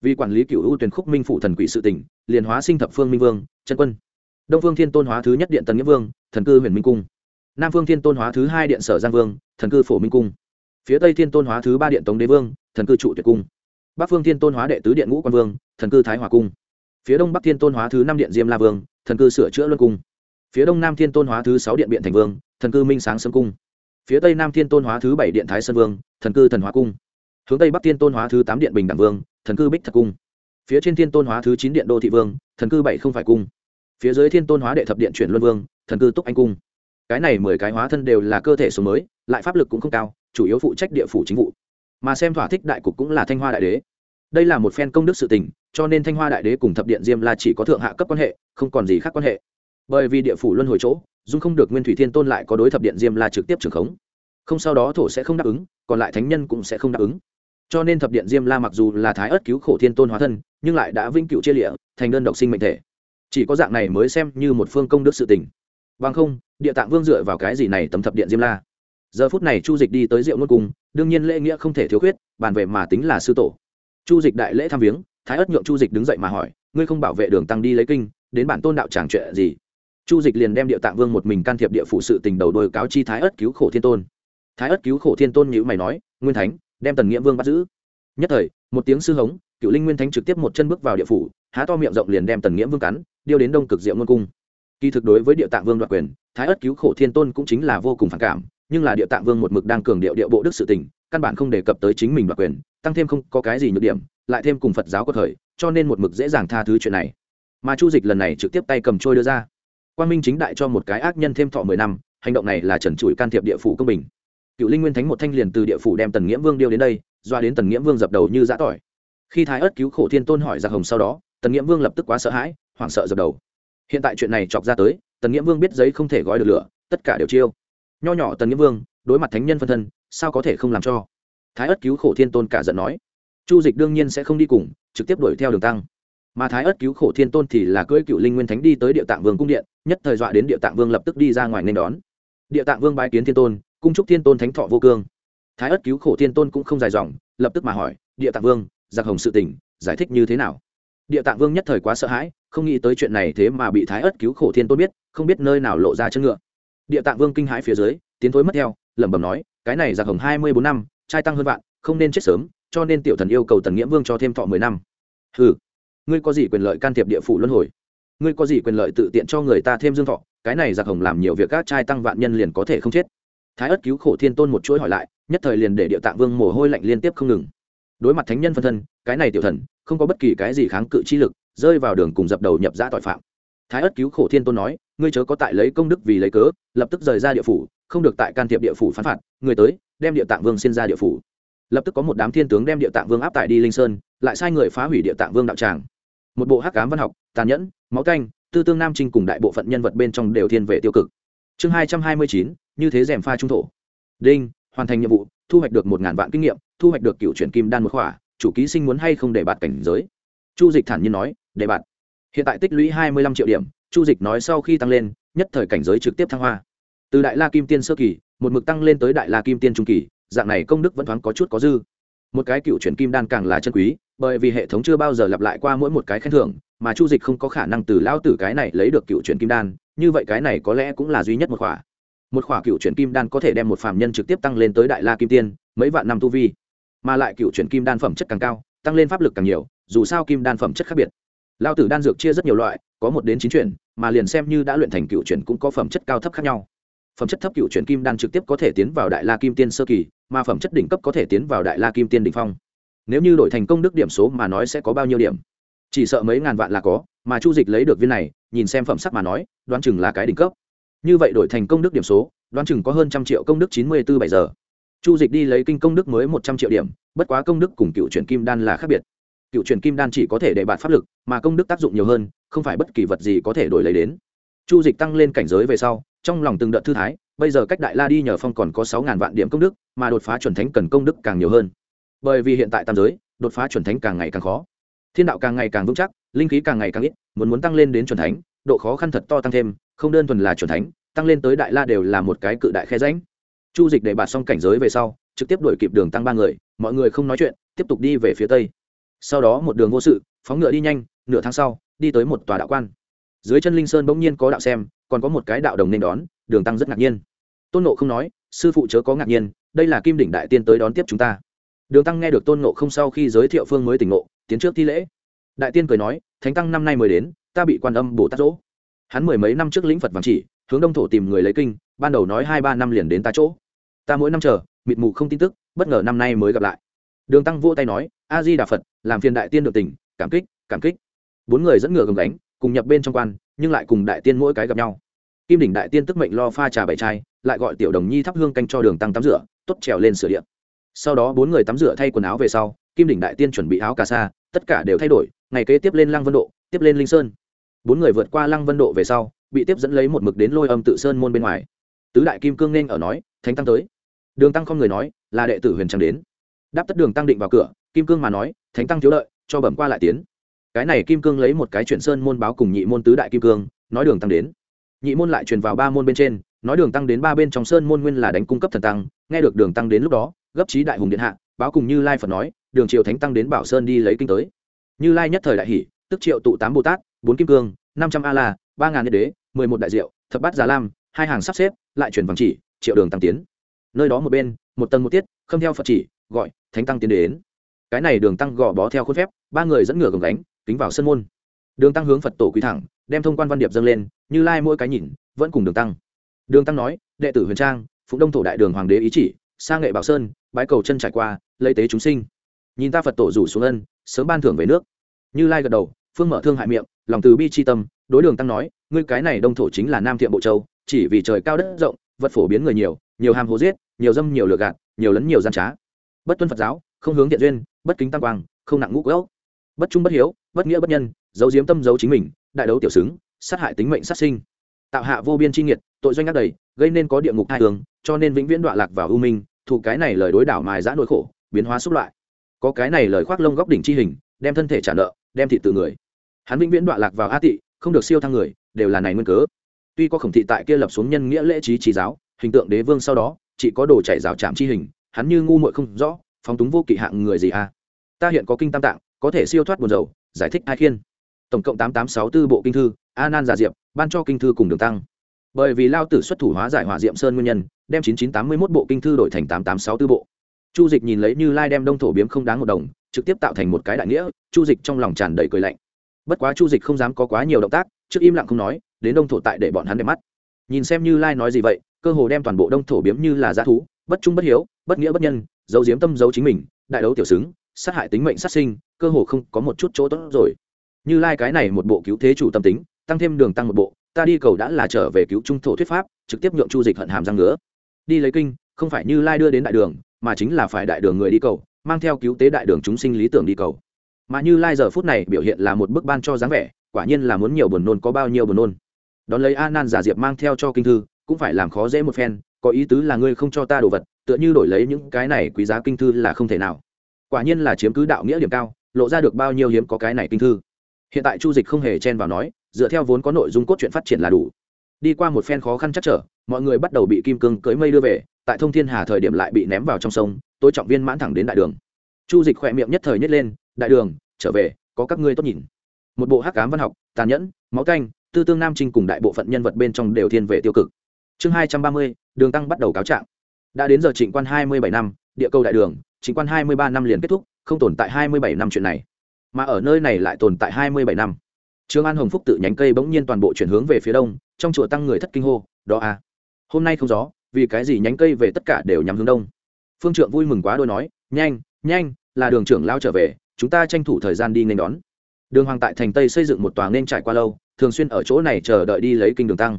Vì quản lý cựu ưu tuyển khúc minh phủ thần quỷ sự tỉnh liền hóa sinh thập phương minh vương trân quân. Đông phương thiên tôn hóa thứ nhất điện Tần nghĩa vương, thần cư huyền minh cung. Nam phương thiên tôn hóa thứ hai điện sở giang vương, thần cư phổ minh cung. Phía tây thiên tôn hóa thứ ba điện tống đế vương, thần cư trụ tuyệt cung. Bắc phương thiên tôn hóa đệ tứ điện ngũ quan vương, thần cư thái hòa cung. Phía đông bắc thiên tôn hóa thứ năm điện diêm la vương, thần cư sửa chữa luân cung phía đông nam thiên tôn hóa thứ sáu điện biện thành vương, thần cư minh sáng sâm cung. Phía tây nam thiên tôn hóa thứ bảy điện thái sơn vương, thần cư thần hóa cung. Hướng tây bắc thiên tôn hóa thứ tám điện bình đẳng vương, thần cư bích thật cung. Phía trên thiên tôn hóa thứ chín điện đô thị vương, thần cư bảy không phải cung. Phía dưới thiên tôn hóa đệ thập điện chuyển luân vương, thần cư túc anh cung. Cái này mười cái hóa thân đều là cơ thể số mới, lại pháp lực cũng không cao, chủ yếu phụ trách địa phủ chính vụ. Mà xem thỏa thích đại cục cũng là thanh hoa đại đế. Đây là một phen công đức sự tình, cho nên thanh hoa đại đế cùng thập điện diêm la chỉ có thượng hạ cấp quan hệ, không còn gì khác quan hệ bởi vì địa phủ luân hồi chỗ dung không được nguyên thủy thiên tôn lại có đối thập điện diêm la trực tiếp trưởng khống. Không sau đó thổ sẽ không đáp ứng, còn lại thánh nhân cũng sẽ không đáp ứng. Cho nên thập điện diêm la mặc dù là thái ớt cứu khổ thiên tôn hóa thân, nhưng lại đã vĩnh cựu chia lịa, thành đơn độc sinh mệnh thể. Chỉ có dạng này mới xem như một phương công đức sự tình. Bằng không, địa tạng vương dựa vào cái gì này tấm thập điện diêm la? Giờ phút này chu dịch đi tới rượu ngôn cung, đương nhiên lễ nghĩa không thể thiếu khuyết, bàn về mà tính là sư tổ. Chu dịch đại lễ thăm viếng, thái ất nhượng chu dịch đứng dậy mà hỏi, ngươi không bảo vệ đường tăng đi lấy kinh, đến bản tôn đạo tràng chuyện gì? Chu dịch liền đem địa tạng vương một mình can thiệp địa phủ sự tình đầu đôi cáo chi thái ất cứu khổ thiên tôn. Thái ất cứu khổ thiên tôn nhữ mày nói, nguyên thánh, đem tần nghĩa vương bắt giữ. Nhất thời, một tiếng sư hống, cựu linh nguyên thánh trực tiếp một chân bước vào địa phủ, há to miệng rộng liền đem tần nghĩa vương cắn, điêu đến đông cực diệu ngôn cung. Kỳ thực đối với địa tạng vương đoạt quyền, thái ất cứu khổ thiên tôn cũng chính là vô cùng phản cảm, nhưng là địa tạng vương một mực đang cường điệu địa bộ đức sự tình, căn bản không đề cập tới chính mình đoạt quyền, tăng thêm không có cái gì nhược điểm, lại thêm cùng phật giáo có thời, cho nên một mực dễ dàng tha thứ chuyện này. Mà chu dịch lần này trực tiếp tay cầm trôi đưa ra quan minh chính đại cho một cái ác nhân thêm thọ mười năm, hành động này là trần trụi can thiệp địa phủ công bình. Cựu linh nguyên thánh một thanh liền từ địa phủ đem tần nghiễm vương điêu đến đây, doa đến tần nghiễm vương dập đầu như giã tỏi. Khi thái ớt cứu khổ thiên tôn hỏi giặc hồng sau đó, tần nghiễm vương lập tức quá sợ hãi, hoảng sợ dập đầu. Hiện tại chuyện này chọc ra tới, tần nghiễm vương biết giấy không thể gói được lửa, tất cả đều chiêu. Nho nhỏ tần nghiễm vương, đối mặt thánh nhân phân thân, sao có thể không làm cho? Thái ớt cứu khổ thiên tôn cả giận nói. Chu dịch đương nhiên sẽ không đi cùng, trực tiếp đuổi theo đường tăng mà thái ớt cứu khổ thiên tôn thì là cưỡi cựu linh nguyên thánh đi tới địa tạng vương cung điện, nhất thời dọa đến địa tạng vương lập tức đi ra ngoài nên đón. Địa tạng vương bái kiến thiên tôn, cung trúc thiên tôn thánh thọ vô cương. Thái ất cứu khổ thiên tôn cũng không dài dòng, lập tức mà hỏi, địa tạng vương, giặc hồng sự tỉnh giải thích như thế nào? Địa tạng vương nhất thời quá sợ hãi, không nghĩ tới chuyện này thế mà bị thái ất cứu khổ thiên tôn biết, không biết nơi nào lộ ra chân ngựa. Địa tạng vương kinh hãi phía dưới, tiến thối mất theo, lẩm bẩm nói, cái này giặc hồng hai mươi bốn năm, trai tăng hơn vạn, không nên chết sớm, cho nên tiểu thần yêu cầu tần nghĩa vương cho thêm thọ mười năm. Ừ ngươi có gì quyền lợi can thiệp địa phủ luân hồi? Ngươi có gì quyền lợi tự tiện cho người ta thêm dương thọ? Cái này giặc hồng làm nhiều việc các trai tăng vạn nhân liền có thể không chết. Thái ất cứu khổ thiên tôn một chuỗi hỏi lại, nhất thời liền để địa tạng vương mồ hôi lạnh liên tiếp không ngừng. Đối mặt thánh nhân phân thân, cái này tiểu thần, không có bất kỳ cái gì kháng cự chi lực, rơi vào đường cùng dập đầu nhập ra tội phạm. Thái ất cứu khổ thiên tôn nói, ngươi chớ có tại lấy công đức vì lấy cớ, lập tức rời ra địa phủ, không được tại can thiệp địa phủ phán phạt, người tới, đem địa tạng vương xin ra địa phủ. Lập tức có một đám thiên tướng đem địa tạng vương áp tại đi linh sơn, lại sai người phá hủy địa tạng vương đạo tràng một bộ hắc ám văn học, tàn nhẫn, máu canh, tư tương nam trinh cùng đại bộ phận nhân vật bên trong đều thiên về tiêu cực. Chương hai trăm hai mươi chín, như thế rèm pha trung thổ. Đinh, hoàn thành nhiệm vụ, thu hoạch được một ngàn vạn kinh nghiệm, thu hoạch được cựu chuyển kim đan một khỏa, chủ ký sinh muốn hay không để bạt cảnh giới. Chu dịch thản nhiên nói, để bạt. Hiện tại tích lũy hai mươi lăm triệu điểm, chu dịch nói sau khi tăng lên, nhất thời cảnh giới trực tiếp thăng hoa. Từ đại la kim tiên sơ kỳ, một mực tăng lên tới đại la kim tiên trung kỳ, dạng này công đức vẫn thoáng có chút có dư. Một cái cựu chuyển kim đan càng là chân quý bởi vì hệ thống chưa bao giờ lặp lại qua mỗi một cái khen thưởng, mà chu dịch không có khả năng từ lao tử cái này lấy được cựu chuyển kim đan, như vậy cái này có lẽ cũng là duy nhất một khỏa. Một khỏa cựu chuyển kim đan có thể đem một phạm nhân trực tiếp tăng lên tới đại la kim tiên, mấy vạn năm tu vi. Mà lại cựu chuyển kim đan phẩm chất càng cao, tăng lên pháp lực càng nhiều, dù sao kim đan phẩm chất khác biệt. Lao tử đan dược chia rất nhiều loại, có một đến chín chuyển mà liền xem như đã luyện thành cựu chuyển cũng có phẩm chất cao thấp khác nhau. Phẩm chất thấp cựu chuyển kim đan trực tiếp có thể tiến vào đại la kim tiên sơ kỳ, mà phẩm chất đỉnh cấp có thể tiến vào đại la kim tiên đ ỉ n h phong nếu như đổi thành công đức điểm số mà nói sẽ có bao nhiêu điểm? Chỉ sợ mấy ngàn vạn là có, mà chu dịch lấy được viên này, nhìn xem phẩm sắc mà nói, đoán chừng là cái đỉnh cấp. Như vậy đổi thành công đức điểm số, đoán chừng có hơn trăm triệu công đức chín mươi bốn bảy giờ. Chu dịch đi lấy kinh công đức mới một trăm triệu điểm, bất quá công đức cùng cựu chuyển kim đan là khác biệt. Cựu chuyển kim đan chỉ có thể để bạn pháp lực, mà công đức tác dụng nhiều hơn, không phải bất kỳ vật gì có thể đổi lấy đến. Chu dịch tăng lên cảnh giới về sau, trong lòng từng đợt thư thái, bây giờ cách đại la đi nhờ phong còn có sáu ngàn vạn điểm công đức, mà đột phá chuẩn thánh cần công đức càng nhiều hơn bởi vì hiện tại tam giới, đột phá chuẩn thánh càng ngày càng khó. Thiên đạo càng ngày càng vững chắc, linh khí càng ngày càng ít, muốn muốn tăng lên đến chuẩn thánh, độ khó khăn thật to tăng thêm, không đơn thuần là chuẩn thánh, tăng lên tới đại la đều là một cái cự đại khe ránh chu dịch để bạt xong cảnh giới về sau, trực tiếp đuổi kịp đường tăng ba người, mọi người không nói chuyện, tiếp tục đi về phía tây. Sau đó một đường vô sự, phóng ngựa đi nhanh, nửa tháng sau, đi tới một tòa đạo quan. Dưới chân linh sơn bỗng nhiên có đạo xem, còn có một cái đạo đồng nên đón, đường tăng rất ngạc nhiên. Tôn nộ không nói, sư phụ chớ có ngạc nhiên, đây là kim đỉnh đại tiên tới đón tiếp chúng ta đường tăng nghe được tôn nộ không sau khi giới thiệu phương mới tỉnh ngộ, tiến trước thi lễ. Đại tiên cười nói, thánh tăng năm nay mới đến, ta bị quan âm bồ tát dỗ. Hắn mười mấy năm trước lĩnh phật vàng chỉ, hướng đông thổ tìm người lấy kinh, ban đầu nói hai ba năm liền đến ta chỗ. Ta mỗi năm chờ, mịt mù không tin tức, bất ngờ năm nay mới gặp lại. Đường tăng vỗ tay nói, a di đà phật, làm phiền đại tiên được tỉnh, cảm kích cảm kích. Bốn người dẫn ngựa gồng đánh cùng nhập bên trong quan, nhưng lại cùng đại tiên mỗi cái gặp nhau. Kim đỉnh đại tiên tức mệnh lo pha trà bảy chai, lại gọi tiểu đồng nhi thắp hương canh cho đường tăng tắm rửa, tốt trèo lên sửa điện sau đó bốn người tắm rửa thay quần áo về sau, kim đỉnh đại tiên chuẩn bị áo cà sa, tất cả đều thay đổi, ngày kế tiếp lên lăng vân độ, tiếp lên linh sơn. Bốn người vượt qua lăng vân độ về sau, bị tiếp dẫn lấy một mực đến lôi âm tự sơn môn bên ngoài. Tứ đại kim cương nên ở nói, thánh tăng tới. Đường tăng không người nói, là đệ tử huyền Trang đến. Đáp tất đường tăng định vào cửa, kim cương mà nói, thánh tăng thiếu lợi cho bẩm qua lại tiến. Cái này kim cương lấy một cái chuyển sơn môn báo cùng nhị môn tứ đại kim cương, nói đường tăng đến. Nhị môn lại truyền vào ba môn bên trên nói đường tăng đến ba bên trong sơn môn nguyên là đánh cung cấp thần tăng, nghe được đường tăng đến lúc đó, gấp trí đại hùng điện hạ, báo cùng như lai phật nói, đường triều thánh tăng đến bảo sơn đi lấy kinh tới. Như lai nhất thời đại hỷ tức triệu tụ tám bồ tát, bốn kim cương, năm trăm a la, ba ngàn đế, mười một đại diệu, thập bát già lam, hai hàng sắp xếp, lại chuyển vàng chỉ, triệu đường tăng tiến. Nơi đó một bên, một tầng một tiết không theo phật chỉ, gọi, thánh tăng tiến đến. Cái này đường tăng gò bó theo khuôn phép, ba người dẫn ngựa gồng đánh kính vào sân môn. Đường tăng hướng phật tổ quý thẳng, đem thông quan văn điệp dâng lên, như lai mỗi cái nhìn, vẫn cùng đường tăng đường tăng nói, đệ tử huyền trang, phụng đông thổ đại đường hoàng đế ý chỉ, sa nghệ bảo sơn, bái cầu chân trải qua, lấy tế chúng sinh. Nhìn ta phật tổ rủ xuống ân, sớm ban thưởng về nước. Như lai gật đầu, phương mở thương hại miệng, lòng từ bi c h i tâm, đối đường tăng nói, ngươi cái này đông thổ chính là nam Thiện bộ châu, chỉ vì trời cao đất rộng, vật phổ biến người nhiều nhiều ham hố giết, nhiều dâm, nhiều lừa gạt, nhiều lấn, nhiều gian trá. Bất tuân phật giáo, không hướng thiện duyên, bất kính tăng quang, không nặng ngũ quốc bất trung bất hiếu, bất nghĩa bất nhân, giấu diếm tâm giấu chính mình, đại đấu tiểu xứng, sát hại tính mệnh sát sinh tạo hạ vô biên chi nghiệt, tội doanh ác đầy, gây nên có địa ngục hai tường, cho nên vĩnh viễn đọa lạc vào ưu minh, thụ cái này lời đối đảo mài giã nỗi khổ, biến hóa xúc loại. Có cái này lời khoác lông góc đỉnh chi hình, đem thân thể trả nợ, đem thị từ người. Hắn vĩnh viễn đọa lạc vào a tị, không được siêu thăng người, đều là này nguyên cớ. Tuy có khổng thị tại kia lập xuống nhân nghĩa lễ trí trí giáo, hình tượng đế vương sau đó, chỉ có đồ chảy rào chạm chi hình, hắn như ngu muội không rõ, phóng túng vô kỵ hạng người gì à ta hiện có kinh tam tạng, có thể siêu thoát buồn dầu giải thích hai khiên. Tổng cộng tám tám sáu tư bộ kinh thư, a nan giả diệp ban cho kinh thư cùng đường tăng. Bởi vì lao tử xuất thủ hóa giải hỏa diệm sơn nguyên nhân, đem chín chín tám mươi mốt bộ kinh thư đổi thành tám tám sáu tư bộ. Chu dịch nhìn lấy như lai đem đông thổ biếm không đáng một đồng, trực tiếp tạo thành một cái đại nghĩa, chu dịch trong lòng tràn đầy cười lạnh. Bất quá chu dịch không dám có quá nhiều động tác, trước im lặng không nói, đến đông thổ tại để bọn hắn đẹp mắt. Nhìn xem như lai nói gì vậy, cơ hồ đem toàn bộ đông thổ biếm như là g thú, bất trung bất hiếu, bất nghĩa bất nhân, giấu diếm tâm giấu chính mình, đại đấu tiểu xứng, sát hại tính mệnh sát sinh, cơ hồ không có một chút chỗ tốt rồi. Như lai cái này một bộ cứu thế chủ tâm tính tăng thêm đường tăng một bộ, ta đi cầu đã là trở về cứu trung thổ thuyết pháp, trực tiếp nhượng chu dịch hận hàm răng nữa. đi lấy kinh, không phải như lai đưa đến đại đường, mà chính là phải đại đường người đi cầu, mang theo cứu tế đại đường chúng sinh lý tưởng đi cầu. Mà như lai giờ phút này biểu hiện là một bức ban cho dáng vẻ, quả nhiên là muốn nhiều buồn nôn có bao nhiêu buồn nôn. Đón lấy a nan giả diệp mang theo cho kinh thư, cũng phải làm khó dễ một phen, có ý tứ là ngươi không cho ta đồ vật, tựa như đổi lấy những cái này quý giá kinh thư là không thể nào. Quả nhiên là chiếm cứ đạo nghĩa điểm cao, lộ ra được bao nhiêu hiếm có cái này kinh thư. Hiện tại chu dịch không hề chen vào nói dựa theo vốn có nội dung cốt truyện phát triển là đủ. Đi qua một phen khó khăn chắc trở, mọi người bắt đầu bị kim cương cưỡi mây đưa về, tại thông thiên hà thời điểm lại bị ném vào trong sông tôi trọng viên mãn thẳng đến đại đường. Chu dịch khỏe miệng nhất thời nhất lên, đại đường, trở về, có các ngươi tốt nhìn. Một bộ hắc cám văn học, tàn nhẫn, máu canh, tư tương nam trinh cùng đại bộ phận nhân vật bên trong đều thiên về tiêu cực. Chương hai trăm ba mươi, đường tăng bắt đầu cáo trạng. Đã đến giờ trịnh quan hai mươi bảy năm, địa cầu đại đường, trịnh quan hai mươi ba năm liền kết thúc, không tồn tại hai mươi bảy năm chuyện này. Mà ở nơi này lại tồn tại hai mươi bảy năm trương an hồng phúc tự nhánh cây bỗng nhiên toàn bộ chuyển hướng về phía đông, trong chùa tăng người thất kinh hô, đó à hôm nay không gió, vì cái gì nhánh cây về tất cả đều nhắm hướng đông? Phương trượng vui mừng quá đôi nói, nhanh nhanh, là đường trưởng lao trở về, chúng ta tranh thủ thời gian đi nên đón. Đường hoàng tại thành tây xây dựng một tòa nên trải qua lâu, thường xuyên ở chỗ này chờ đợi đi lấy kinh đường tăng.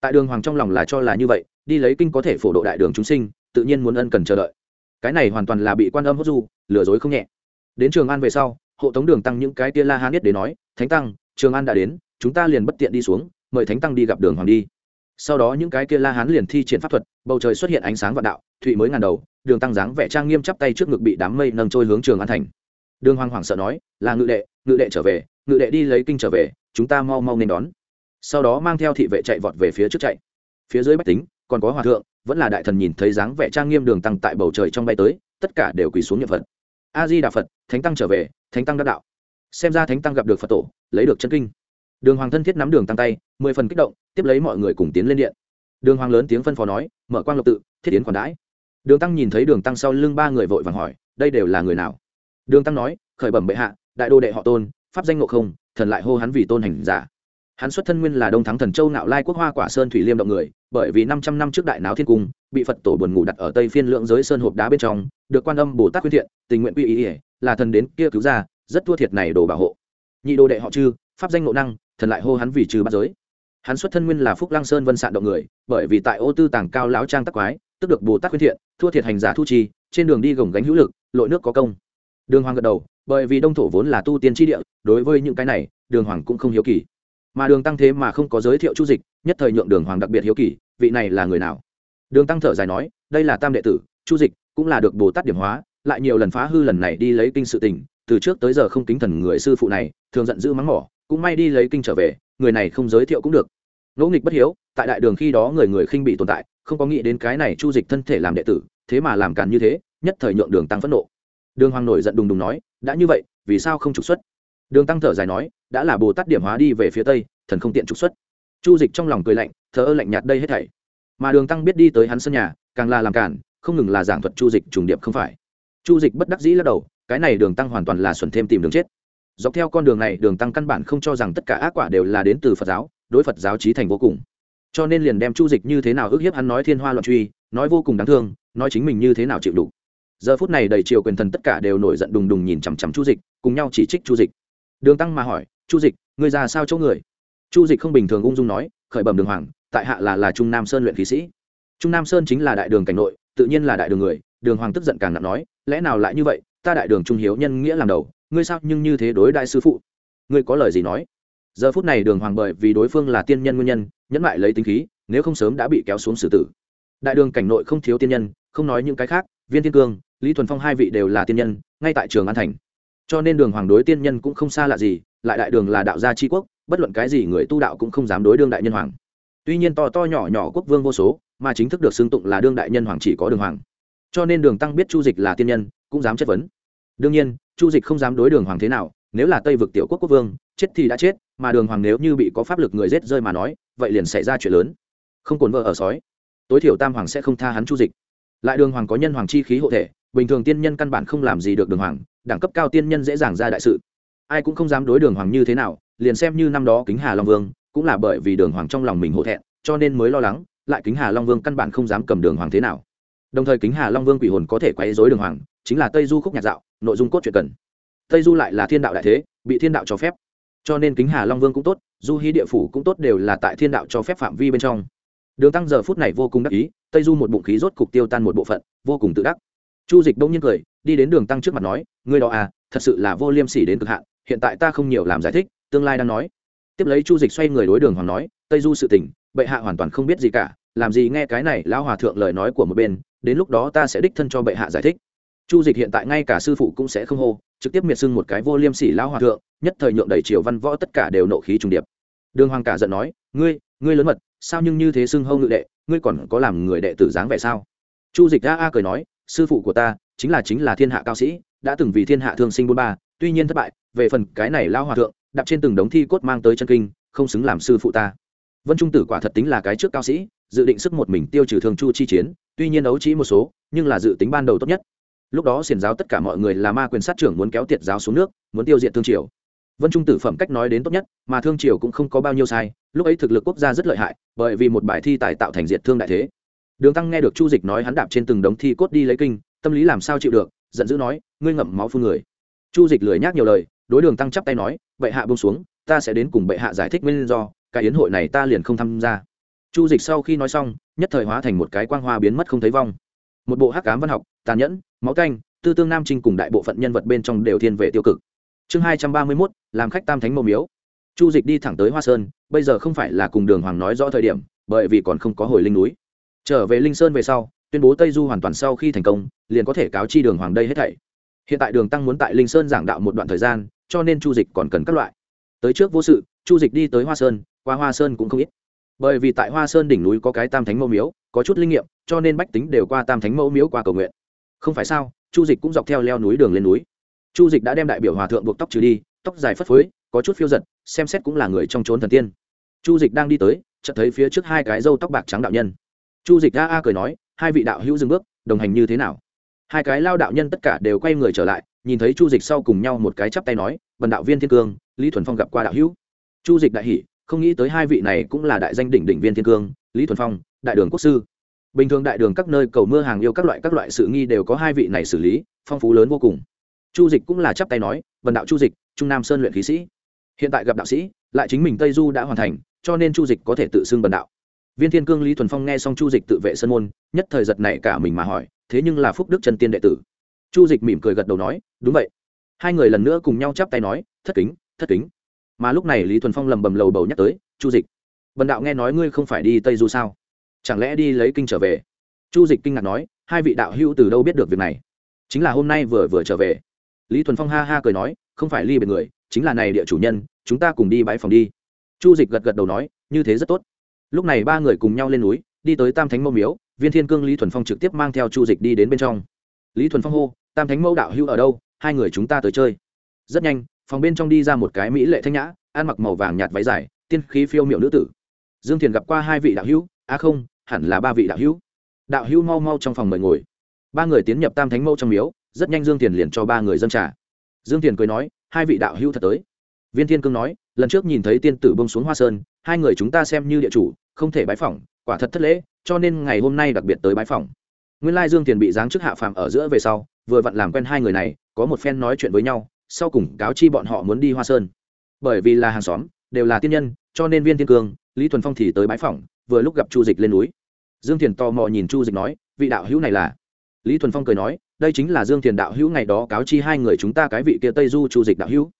Tại đường hoàng trong lòng là cho là như vậy, đi lấy kinh có thể phổ độ đại đường chúng sinh, tự nhiên muốn ân cần chờ đợi. Cái này hoàn toàn là bị quan âm hốt du, lừa dối không nhẹ. Đến trường an về sau, hộ tống đường tăng những cái tia la hán nhất để nói, thánh tăng trường an đã đến, chúng ta liền bất tiện đi xuống, mời thánh tăng đi gặp đường hoàng đi. Sau đó những cái kia la hán liền thi triển pháp thuật, bầu trời xuất hiện ánh sáng vạn đạo, thụy mới ngàn đầu, đường tăng dáng vẻ trang nghiêm chắp tay trước ngực bị đám mây nâng trôi hướng trường an thành. Đường hoàng hoảng sợ nói, là ngự đệ ngự đệ trở về, ngự đệ đi lấy kinh trở về, chúng ta mau mau nên đón. Sau đó mang theo thị vệ chạy vọt về phía trước chạy. Phía dưới bách tính, còn có hòa thượng, vẫn là đại thần nhìn thấy dáng vẻ trang nghiêm đường tăng tại bầu trời trong bay tới, tất cả đều quỳ xuống nhập phật. A di đà phật, thánh tăng trở về, thánh tăng đắc đạo xem ra thánh tăng gặp được phật tổ, lấy được chân kinh. Đường hoàng thân thiết nắm đường tăng tay, mười phần kích động, tiếp lấy mọi người cùng tiến lên điện. Đường hoàng lớn tiếng phân phó nói, mở quang lộc tự, thiết tiến khoản đãi. Đường tăng nhìn thấy đường tăng sau lưng ba người vội vàng hỏi, đây đều là người nào? Đường tăng nói, khởi bẩm bệ hạ, đại đô đệ họ tôn, pháp danh ngộ không, thần lại hô hắn vì tôn hành giả. Hắn xuất thân nguyên là đông thắng thần châu nạo lai quốc hoa quả sơn thủy liêm động người, bởi vì năm trăm năm trước đại náo thiên cung, bị phật tổ buồn ngủ đặt ở tây phiên lượng giới sơn hộp đá bên trong, được quan âm bồ tát quyết thiện, tình nguyện quy ý ỉa là thần đến kia cứu ra rất thua thiệt này đồ bảo hộ. Nhị đồ đệ họ chư pháp danh ngộ năng, thần lại hô hắn vì trừ bắt giới. Hắn xuất thân nguyên là phúc lăng sơn vân sạn động người, bởi vì tại ô tư tàng cao láo trang tắc quái, tức được bồ tát khuyên thiện, thua thiệt hành giả thu chi, trên đường đi gồng gánh hữu lực, lội nước có công. Đường hoàng gật đầu, bởi vì đông thổ vốn là tu tiên tri địa, đối với những cái này, đường hoàng cũng không hiếu kỳ. Mà đường tăng thế mà không có giới thiệu chu dịch, nhất thời nhượng đường hoàng đặc biệt hiếu kỳ, vị này là người nào? Đường tăng thở dài nói, đây là tam đệ tử, chu dịch cũng là được bồ tát điểm hóa, lại nhiều lần phá hư lần này đi lấy kinh sự tình từ trước tới giờ không kính thần người sư phụ này, thường giận dữ mắng mỏ, cũng may đi lấy kinh trở về, người này không giới thiệu cũng được. Ngẫu nghịch bất hiếu, tại đại đường khi đó người người khinh bị tồn tại, không có nghĩ đến cái này chu dịch thân thể làm đệ tử, thế mà làm càn như thế, nhất thời nhượng đường tăng phẫn nộ. Đường hoàng nổi giận đùng đùng nói, đã như vậy, vì sao không trục xuất? Đường tăng thở dài nói, đã là bồ tát điểm hóa đi về phía tây, thần không tiện trục xuất. Chu dịch trong lòng cười lạnh, thờ ơ lạnh nhạt đây hết thảy. Mà đường tăng biết đi tới hắn sân nhà, càng là làm cản không ngừng là giảng thuật chu dịch trùng điệp không phải. Chu dịch bất đắc dĩ lắc đầu cái này đường tăng hoàn toàn là xuẩn thêm tìm đường chết. Dọc theo con đường này, đường tăng căn bản không cho rằng tất cả ác quả đều là đến từ phật giáo, đối phật giáo trí thành vô cùng. Cho nên liền đem chu dịch như thế nào ức hiếp hắn nói thiên hoa loạn truy, nói vô cùng đáng thương, nói chính mình như thế nào chịu đủ giờ phút này đầy triều quyền thần tất cả đều nổi giận đùng đùng nhìn chằm chằm chu dịch, cùng nhau chỉ trích chu dịch. Đường tăng mà hỏi, chu dịch, ngươi ra sao chỗ người? Chu dịch không bình thường ung dung nói, khởi bẩm đường hoàng, tại hạ là là trung nam sơn luyện khí sĩ. Trung nam sơn chính là đại đường cảnh nội, tự nhiên là đại đường người. Đường hoàng tức giận càng nặng nói, lẽ nào lại như vậy? Ta đại đường trung hiếu nhân nghĩa làm đầu, ngươi sao nhưng như thế đối đại sư phụ? Ngươi có lời gì nói? Giờ phút này đường hoàng bởi vì đối phương là tiên nhân nguyên nhân, nhẫn lại lấy tính khí, nếu không sớm đã bị kéo xuống xử tử. Đại đường cảnh nội không thiếu tiên nhân, không nói những cái khác, viên thiên cương, lý thuần phong hai vị đều là tiên nhân, ngay tại trường an thành. Cho nên đường hoàng đối tiên nhân cũng không xa lạ gì, lại đại đường là đạo gia tri quốc, bất luận cái gì người tu đạo cũng không dám đối đương đại nhân hoàng. Tuy nhiên to to nhỏ nhỏ quốc vương vô số, mà chính thức được xưng tụng là đương đại nhân hoàng chỉ có đường hoàng. Cho nên đường tăng biết chu dịch là tiên nhân, cũng dám chất vấn đương nhiên, chu dịch không dám đối đường hoàng thế nào, nếu là tây vực tiểu quốc quốc vương, chết thì đã chết, mà đường hoàng nếu như bị có pháp lực người rết rơi mà nói, vậy liền xảy ra chuyện lớn. Không cồn vợ ở sói. Tối thiểu tam hoàng sẽ không tha hắn chu dịch. Lại đường hoàng có nhân hoàng chi khí hộ thể, bình thường tiên nhân căn bản không làm gì được đường hoàng, đẳng cấp cao tiên nhân dễ dàng ra đại sự. Ai cũng không dám đối đường hoàng như thế nào, liền xem như năm đó kính hà long vương, cũng là bởi vì đường hoàng trong lòng mình hổ thẹn, cho nên mới lo lắng, lại kính hà long vương căn bản không dám cầm đường hoàng thế nào đồng thời kính hà long vương quỷ hồn có thể quấy dối đường hoàng, chính là tây du khúc nhạc dạo, nội dung cốt truyện cần. Tây du lại là thiên đạo đại thế, bị thiên đạo cho phép. Cho nên kính hà long vương cũng tốt, du hí địa phủ cũng tốt đều là tại thiên đạo cho phép phạm vi bên trong. Đường tăng giờ phút này vô cùng đắc ý, tây du một bụng khí rốt cục tiêu tan một bộ phận, vô cùng tự đắc. Chu dịch đông nhiên cười, đi đến đường tăng trước mặt nói, ngươi đó à thật sự là vô liêm sỉ đến cực hạn, hiện tại ta không nhiều làm giải thích, tương lai đang nói. Tiếp lấy chu dịch xoay người đối đường hoàng nói, tây du sự tình, bệ hạ hoàn toàn không biết gì cả, làm gì nghe cái này lão hòa thượng lời nói của một bên đến lúc đó ta sẽ đích thân cho bệ hạ giải thích. Chu dịch hiện tại ngay cả sư phụ cũng sẽ không hô, trực tiếp miệt xưng một cái vô liêm sỉ lao hòa thượng, nhất thời nhượng đầy triều văn võ tất cả đều nộ khí trùng điệp. Đường hoàng cả giận nói, ngươi ngươi lớn mật, sao nhưng như thế xưng hâu ngự đệ, ngươi còn có làm người đệ tử dáng vẻ sao? Chu dịch đã a cười nói, sư phụ của ta chính là chính là thiên hạ cao sĩ, đã từng vì thiên hạ thương sinh bôn ba, tuy nhiên thất bại, về phần cái này lao hòa thượng, đạp trên từng đống thi cốt mang tới chân kinh, không xứng làm sư phụ ta. Vân trung tử quả thật tính là cái trước cao sĩ dự định sức một mình tiêu trừ thường chu chi chiến, tuy nhiên đấu trí một số, nhưng là dự tính ban đầu tốt nhất. Lúc đó xiển giáo tất cả mọi người là ma quyền sát trưởng muốn kéo tiệt giáo xuống nước, muốn tiêu diệt thương triều. Vân trung tử phẩm cách nói đến tốt nhất, mà thương triều cũng không có bao nhiêu sai, lúc ấy thực lực quốc gia rất lợi hại, bởi vì một bài thi tài tạo thành diệt thương đại thế. Đường tăng nghe được chu dịch nói hắn đạp trên từng đống thi cốt đi lấy kinh, tâm lý làm sao chịu được, giận dữ nói, ngươi ngậm máu phun người. Chu dịch lười nhác nhiều lời, đối đường tăng chắp tay nói, bệ hạ bông xuống, ta sẽ đến cùng bệ hạ giải thích nguyên do, cái yến hội này ta liền không tham gia chu dịch sau khi nói xong, nhất thời hóa thành một cái quang hoa biến mất không thấy vong. Một bộ hắc cám văn học, tàn nhẫn, máu canh tư tương nam trinh cùng đại bộ phận nhân vật bên trong đều thiên về tiêu cực. Chương hai trăm ba mươi mốt, làm khách tam thánh mộ miếu. Chu dịch đi thẳng tới hoa sơn, bây giờ không phải là cùng đường hoàng nói rõ thời điểm, bởi vì còn không có hồi linh núi. Trở về linh sơn về sau, tuyên bố tây du hoàn toàn sau khi thành công, liền có thể cáo chi đường hoàng đây hết thảy. Hiện tại đường tăng muốn tại linh sơn giảng đạo một đoạn thời gian, cho nên chu dịch còn cần các loại. Tới trước vô sự, chu dịch đi tới hoa sơn, qua hoa sơn cũng không ít bởi vì tại hoa sơn đỉnh núi có cái tam thánh mẫu miếu, có chút linh nghiệm, cho nên bách tính đều qua tam thánh mẫu miếu qua cầu nguyện. Không phải sao, chu dịch cũng dọc theo leo núi đường lên núi. Chu dịch đã đem đại biểu hòa thượng buộc tóc trừ đi, tóc dài phất phới, có chút phiêu giật, xem xét cũng là người trong trốn thần tiên. Chu dịch đang đi tới, chợt thấy phía trước hai cái râu tóc bạc trắng đạo nhân. Chu dịch a a cười nói, hai vị đạo hữu dừng bước, đồng hành như thế nào? Hai cái lao đạo nhân tất cả đều quay người trở lại, nhìn thấy chu dịch sau cùng nhau một cái chắp tay nói, bần đạo viên thiên cương, lý thuần phong gặp qua đạo hữu. Chu dịch đại hỷ không nghĩ tới hai vị này cũng là đại danh đỉnh đỉnh viên thiên cương, lý thuần phong, đại đường quốc sư. Bình thường đại đường các nơi cầu mưa hàng yêu các loại các loại sự nghi đều có hai vị này xử lý, phong phú lớn vô cùng. Chu dịch cũng là chắp tay nói vần đạo chu dịch, trung nam sơn luyện khí sĩ. Hiện tại gặp đạo sĩ, lại chính mình tây du đã hoàn thành, cho nên chu dịch có thể tự xưng vần đạo. Viên thiên cương lý thuần phong nghe xong chu dịch tự vệ sân môn, nhất thời giật này cả mình mà hỏi, thế nhưng là phúc đức chân tiên đệ tử? Chu dịch mỉm cười gật đầu nói, đúng vậy. Hai người lần nữa cùng nhau chắp tay nói, thất kính thất kính mà lúc này lý thuần phong lầm bầm lầu bầu nhắc tới, chu dịch, bần đạo nghe nói ngươi không phải đi tây du sao? Chẳng lẽ đi lấy kinh trở về? Chu dịch kinh ngạc nói, hai vị đạo hữu từ đâu biết được việc này? Chính là hôm nay vừa vừa trở về. Lý thuần phong ha ha cười nói, không phải ly biệt người, chính là này địa chủ nhân, chúng ta cùng đi bãi phòng đi. Chu dịch gật gật đầu nói, như thế rất tốt. Lúc này ba người cùng nhau lên núi, đi tới tam thánh mẫu miếu, viên thiên cương lý thuần phong trực tiếp mang theo chu dịch đi đến bên trong. Lý thuần phong hô, tam thánh mẫu đạo hữu ở đâu? Hai người chúng ta tới chơi. Rất nhanh phòng bên trong đi ra một cái mỹ lệ thanh nhã, ăn mặc màu vàng nhạt váy dài, tiên khí phiêu miệu nữ tử. Dương thiền gặp qua hai vị đạo hữu à không, hẳn là ba vị đạo hữu. Đạo hữu mau mau trong phòng mời ngồi. Ba người tiến nhập tam thánh mẫu trong miếu, rất nhanh dương thiền liền cho ba người dân trả dương thiền cười nói, hai vị đạo hữu thật tới. Viên thiên cương nói, lần trước nhìn thấy tiên tử bông xuống hoa sơn, hai người chúng ta xem như địa chủ, không thể bái phỏng, quả thật thất lễ, cho nên ngày hôm nay đặc biệt tới bái phỏng. Nguyên lai dương tiền bị giáng chức hạ phàm ở giữa về sau, vừa vặn làm quen hai người này, có một phen nói chuyện với nhau sau cùng cáo chi bọn họ muốn đi hoa sơn. Bởi vì là hàng xóm, đều là tiên nhân, cho nên viên thiên cương, lý thuần phong thì tới bãi phỏng, vừa lúc gặp chu dịch lên núi. Dương thiền tò mò nhìn chu dịch nói, vị đạo hữu này là? Lý thuần phong cười nói, đây chính là dương thiền đạo hữu ngày đó cáo chi hai người chúng ta cái vị kia tây du chu dịch đạo hữu.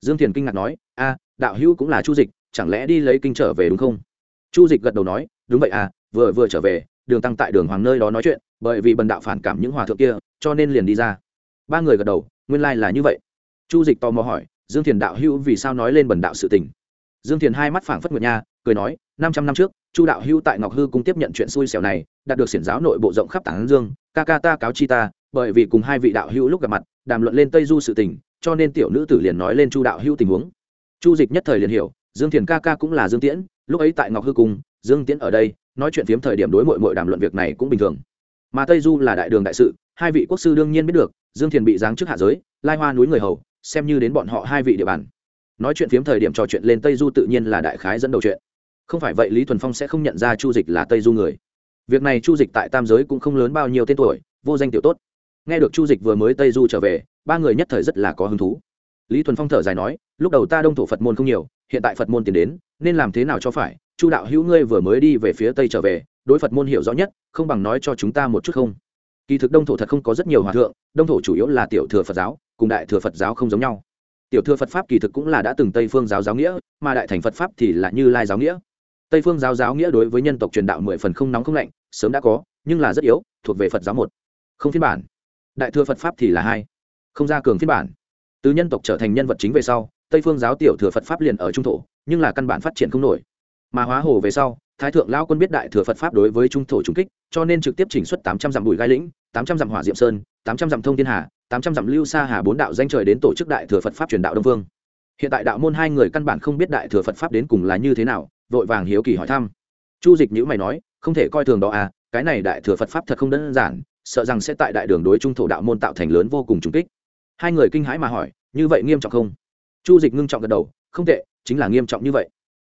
Dương thiền kinh ngạc nói, a, đạo hữu cũng là chu dịch, chẳng lẽ đi lấy kinh trở về đúng không? Chu dịch gật đầu nói, đúng vậy à vừa vừa trở về, đường tăng tại đường hoàng nơi đó nói chuyện, bởi vì bần đạo phản cảm những hòa thượng kia, cho nên liền đi ra. Ba người gật đầu, nguyên lai、like、là như vậy chu dịch tò mò hỏi, dương thiền đạo hữu vì sao nói lên bần đạo sự tình? Dương thiền hai mắt phảng phất nguyệt nha, cười nói, năm trăm năm trước, chu đạo hữu tại ngọc hư cung tiếp nhận chuyện xui xẻo này, đạt được xiển giáo nội bộ rộng khắp tảng dương, ca ca ta cáo chi ta, bởi vì cùng hai vị đạo hữu lúc gặp mặt, đàm luận lên tây du sự tình, cho nên tiểu nữ tử liền nói lên chu đạo hữu tình huống. Chu dịch nhất thời liền hiểu, dương thiền ca ca cũng là dương tiễn, lúc ấy tại ngọc hư cung, dương tiễn ở đây, nói chuyện phiếm thời điểm đối mội mội đàm luận việc này cũng bình thường. Mà tây du là đại đường đại sự, hai vị quốc sư đương nhiên biết được, dương thiền bị giáng trước hạ giới, lai hoa núi người hầu xem như đến bọn họ hai vị địa bàn. Nói chuyện phiếm thời điểm trò chuyện lên tây du tự nhiên là đại khái dẫn đầu chuyện. Không phải vậy lý thuần phong sẽ không nhận ra chu dịch là tây du người. Việc này chu dịch tại tam giới cũng không lớn bao nhiêu tên tuổi, vô danh tiểu tốt. Nghe được chu dịch vừa mới tây du trở về, ba người nhất thời rất là có hứng thú. Lý thuần phong thở dài nói, lúc đầu ta đông thổ phật môn không nhiều, hiện tại phật môn tiến đến, nên làm thế nào cho phải? Chu đạo hữu ngươi vừa mới đi về phía tây trở về, đối phật môn hiểu rõ nhất, không bằng nói cho chúng ta một chút không? Kỳ thực đông thổ thật không có rất nhiều hòa thượng, đông thổ chủ yếu là tiểu thừa phật giáo cùng đại thừa phật giáo không giống nhau. Tiểu thừa phật pháp kỳ thực cũng là đã từng tây phương giáo giáo nghĩa, mà đại thành phật pháp thì là như lai giáo nghĩa. Tây phương giáo giáo nghĩa đối với nhân tộc truyền đạo mười phần không nóng không lạnh, sớm đã có, nhưng là rất yếu, thuộc về phật giáo một. Không phiên bản. Đại thừa phật pháp thì là hai. Không ra cường phiên bản. Từ nhân tộc trở thành nhân vật chính về sau, tây phương giáo tiểu thừa phật pháp liền ở trung thổ, nhưng là căn bản phát triển không nổi. Mà hóa hồ về sau, thái thượng lao quân biết đại thừa phật pháp đối với trung thổ trung kích, cho nên trực tiếp chỉnh xuất tám trăm dặm bùi gai lĩnh, tám trăm dặm hỏa diệm sơn, tám trăm dặm thông thiên hà tám trăm dặm lưu xa hà bốn đạo danh trời đến tổ chức đại thừa phật pháp truyền đạo đông vương. Hiện tại đạo môn hai người căn bản không biết đại thừa phật pháp đến cùng là như thế nào, vội vàng hiếu kỳ hỏi thăm. Chu dịch nhữ mày nói, không thể coi thường đó à cái này đại thừa phật pháp thật không đơn giản, sợ rằng sẽ tại đại đường đối trung thổ đạo môn tạo thành lớn vô cùng trung kích. Hai người kinh hãi mà hỏi, như vậy nghiêm trọng không? Chu dịch ngưng trọng gật đầu, không tệ, chính là nghiêm trọng như vậy.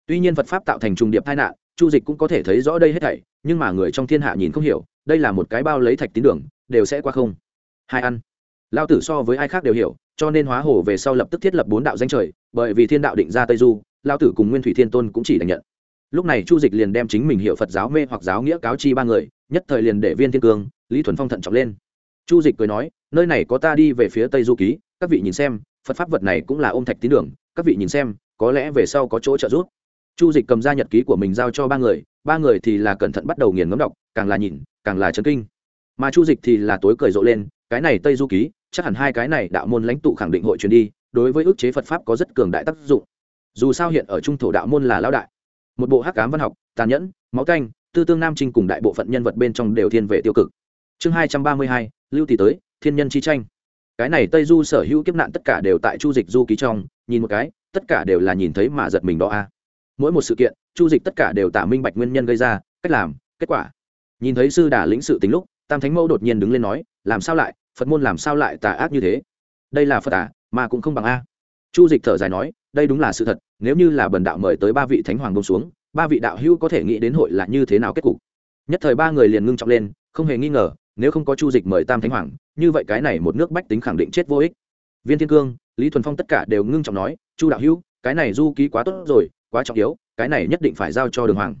Tuy nhiên phật pháp tạo thành trùng điệp tai nạn, chu dịch cũng có thể thấy rõ đây hết thảy, nhưng mà người trong thiên hạ nhìn không hiểu, đây là một cái bao lấy thạch tín đường, đều sẽ qua không. Hai ăn lao tử so với ai khác đều hiểu, cho nên hóa hồ về sau lập tức thiết lập bốn đạo danh trời, bởi vì thiên đạo định ra tây du, lao tử cùng nguyên thủy thiên tôn cũng chỉ đành nhận. Lúc này chu dịch liền đem chính mình hiệu phật giáo mê hoặc giáo nghĩa cáo chi ba người, nhất thời liền để viên thiên cương, lý thuần phong thận trọng lên. Chu dịch cười nói, nơi này có ta đi về phía tây du ký, các vị nhìn xem, phật pháp vật này cũng là ôm thạch tín đường, các vị nhìn xem, có lẽ về sau có chỗ trợ giúp. Chu dịch cầm ra nhật ký của mình giao cho ba người ba người thì là cẩn thận bắt đầu nghiền ngấm đọc, càng là nhìn, càng là chấn kinh. Mà chu dịch thì là tối cười rộ lên cái này tây du ký, chắc hẳn hai cái này đạo môn lãnh tụ khẳng định hội truyền đi, đối với ước chế phật pháp có rất cường đại tác dụng. Dù sao hiện ở trung thổ đạo môn là lão đại. Một bộ hắc cám văn học, tàn nhẫn, máu canh tư tương nam trinh cùng đại bộ phận nhân vật bên trong đều thiên về tiêu cực. Chương hai trăm ba mươi hai, lưu tỷ tới, thiên nhân chi tranh. Cái này tây du sở hữu kiếp nạn tất cả đều tại chu dịch du ký trong, nhìn một cái, tất cả đều là nhìn thấy mà giật mình đó a. Mỗi một sự kiện, chu dịch tất cả đều tả minh bạch nguyên nhân gây ra, cách làm, kết quả. Nhìn thấy sư đà lĩnh sự tính lúc tam thánh mẫu đột nhiên đứng lên nói làm sao lại? Phật môn làm sao lại tà ác như thế? Đây là phật tà, mà cũng không bằng a. Chu dịch thở dài nói đây đúng là sự thật nếu như là bần đạo mời tới ba vị thánh hoàng bông xuống ba vị đạo hữu có thể nghĩ đến hội là như thế nào kết cục? Nhất thời ba người liền ngưng trọng lên không hề nghi ngờ nếu không có chu dịch mời tam thánh hoàng như vậy cái này một nước bách tính khẳng định chết vô ích. Viên thiên cương lý thuần phong tất cả đều ngưng trọng nói chu đạo hữu cái này du ký quá tốt rồi quá trọng yếu cái này nhất định phải giao cho đường hoàng.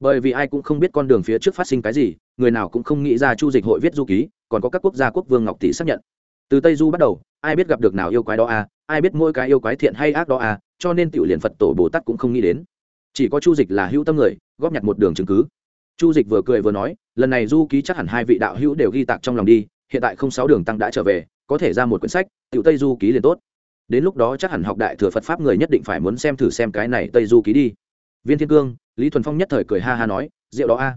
Bởi vì ai cũng không biết con đường phía trước phát sinh cái gì người nào cũng không nghĩ ra chu dịch hội viết du ký, còn có các quốc gia quốc vương ngọc tỷ xác nhận. Từ tây du bắt đầu, ai biết gặp được nào yêu quái đó à ai biết mỗi cái yêu quái thiện hay ác đó à cho nên tiểu liền phật tổ bồ tát cũng không nghĩ đến. Chỉ có chu dịch là hữu tâm người, góp nhặt một đường chứng cứ. Chu dịch vừa cười vừa nói, lần này du ký chắc hẳn hai vị đạo hữu đều ghi tạc trong lòng đi, hiện tại không sáu đường tăng đã trở về, có thể ra một quyển sách, tiểu tây du ký liền tốt. Đến lúc đó chắc hẳn học đại thừa phật pháp người nhất định phải muốn xem thử xem cái này tây du ký đi. Viên thiên cương, lý thuần phong nhất thời cười ha ha nói, rượu đó a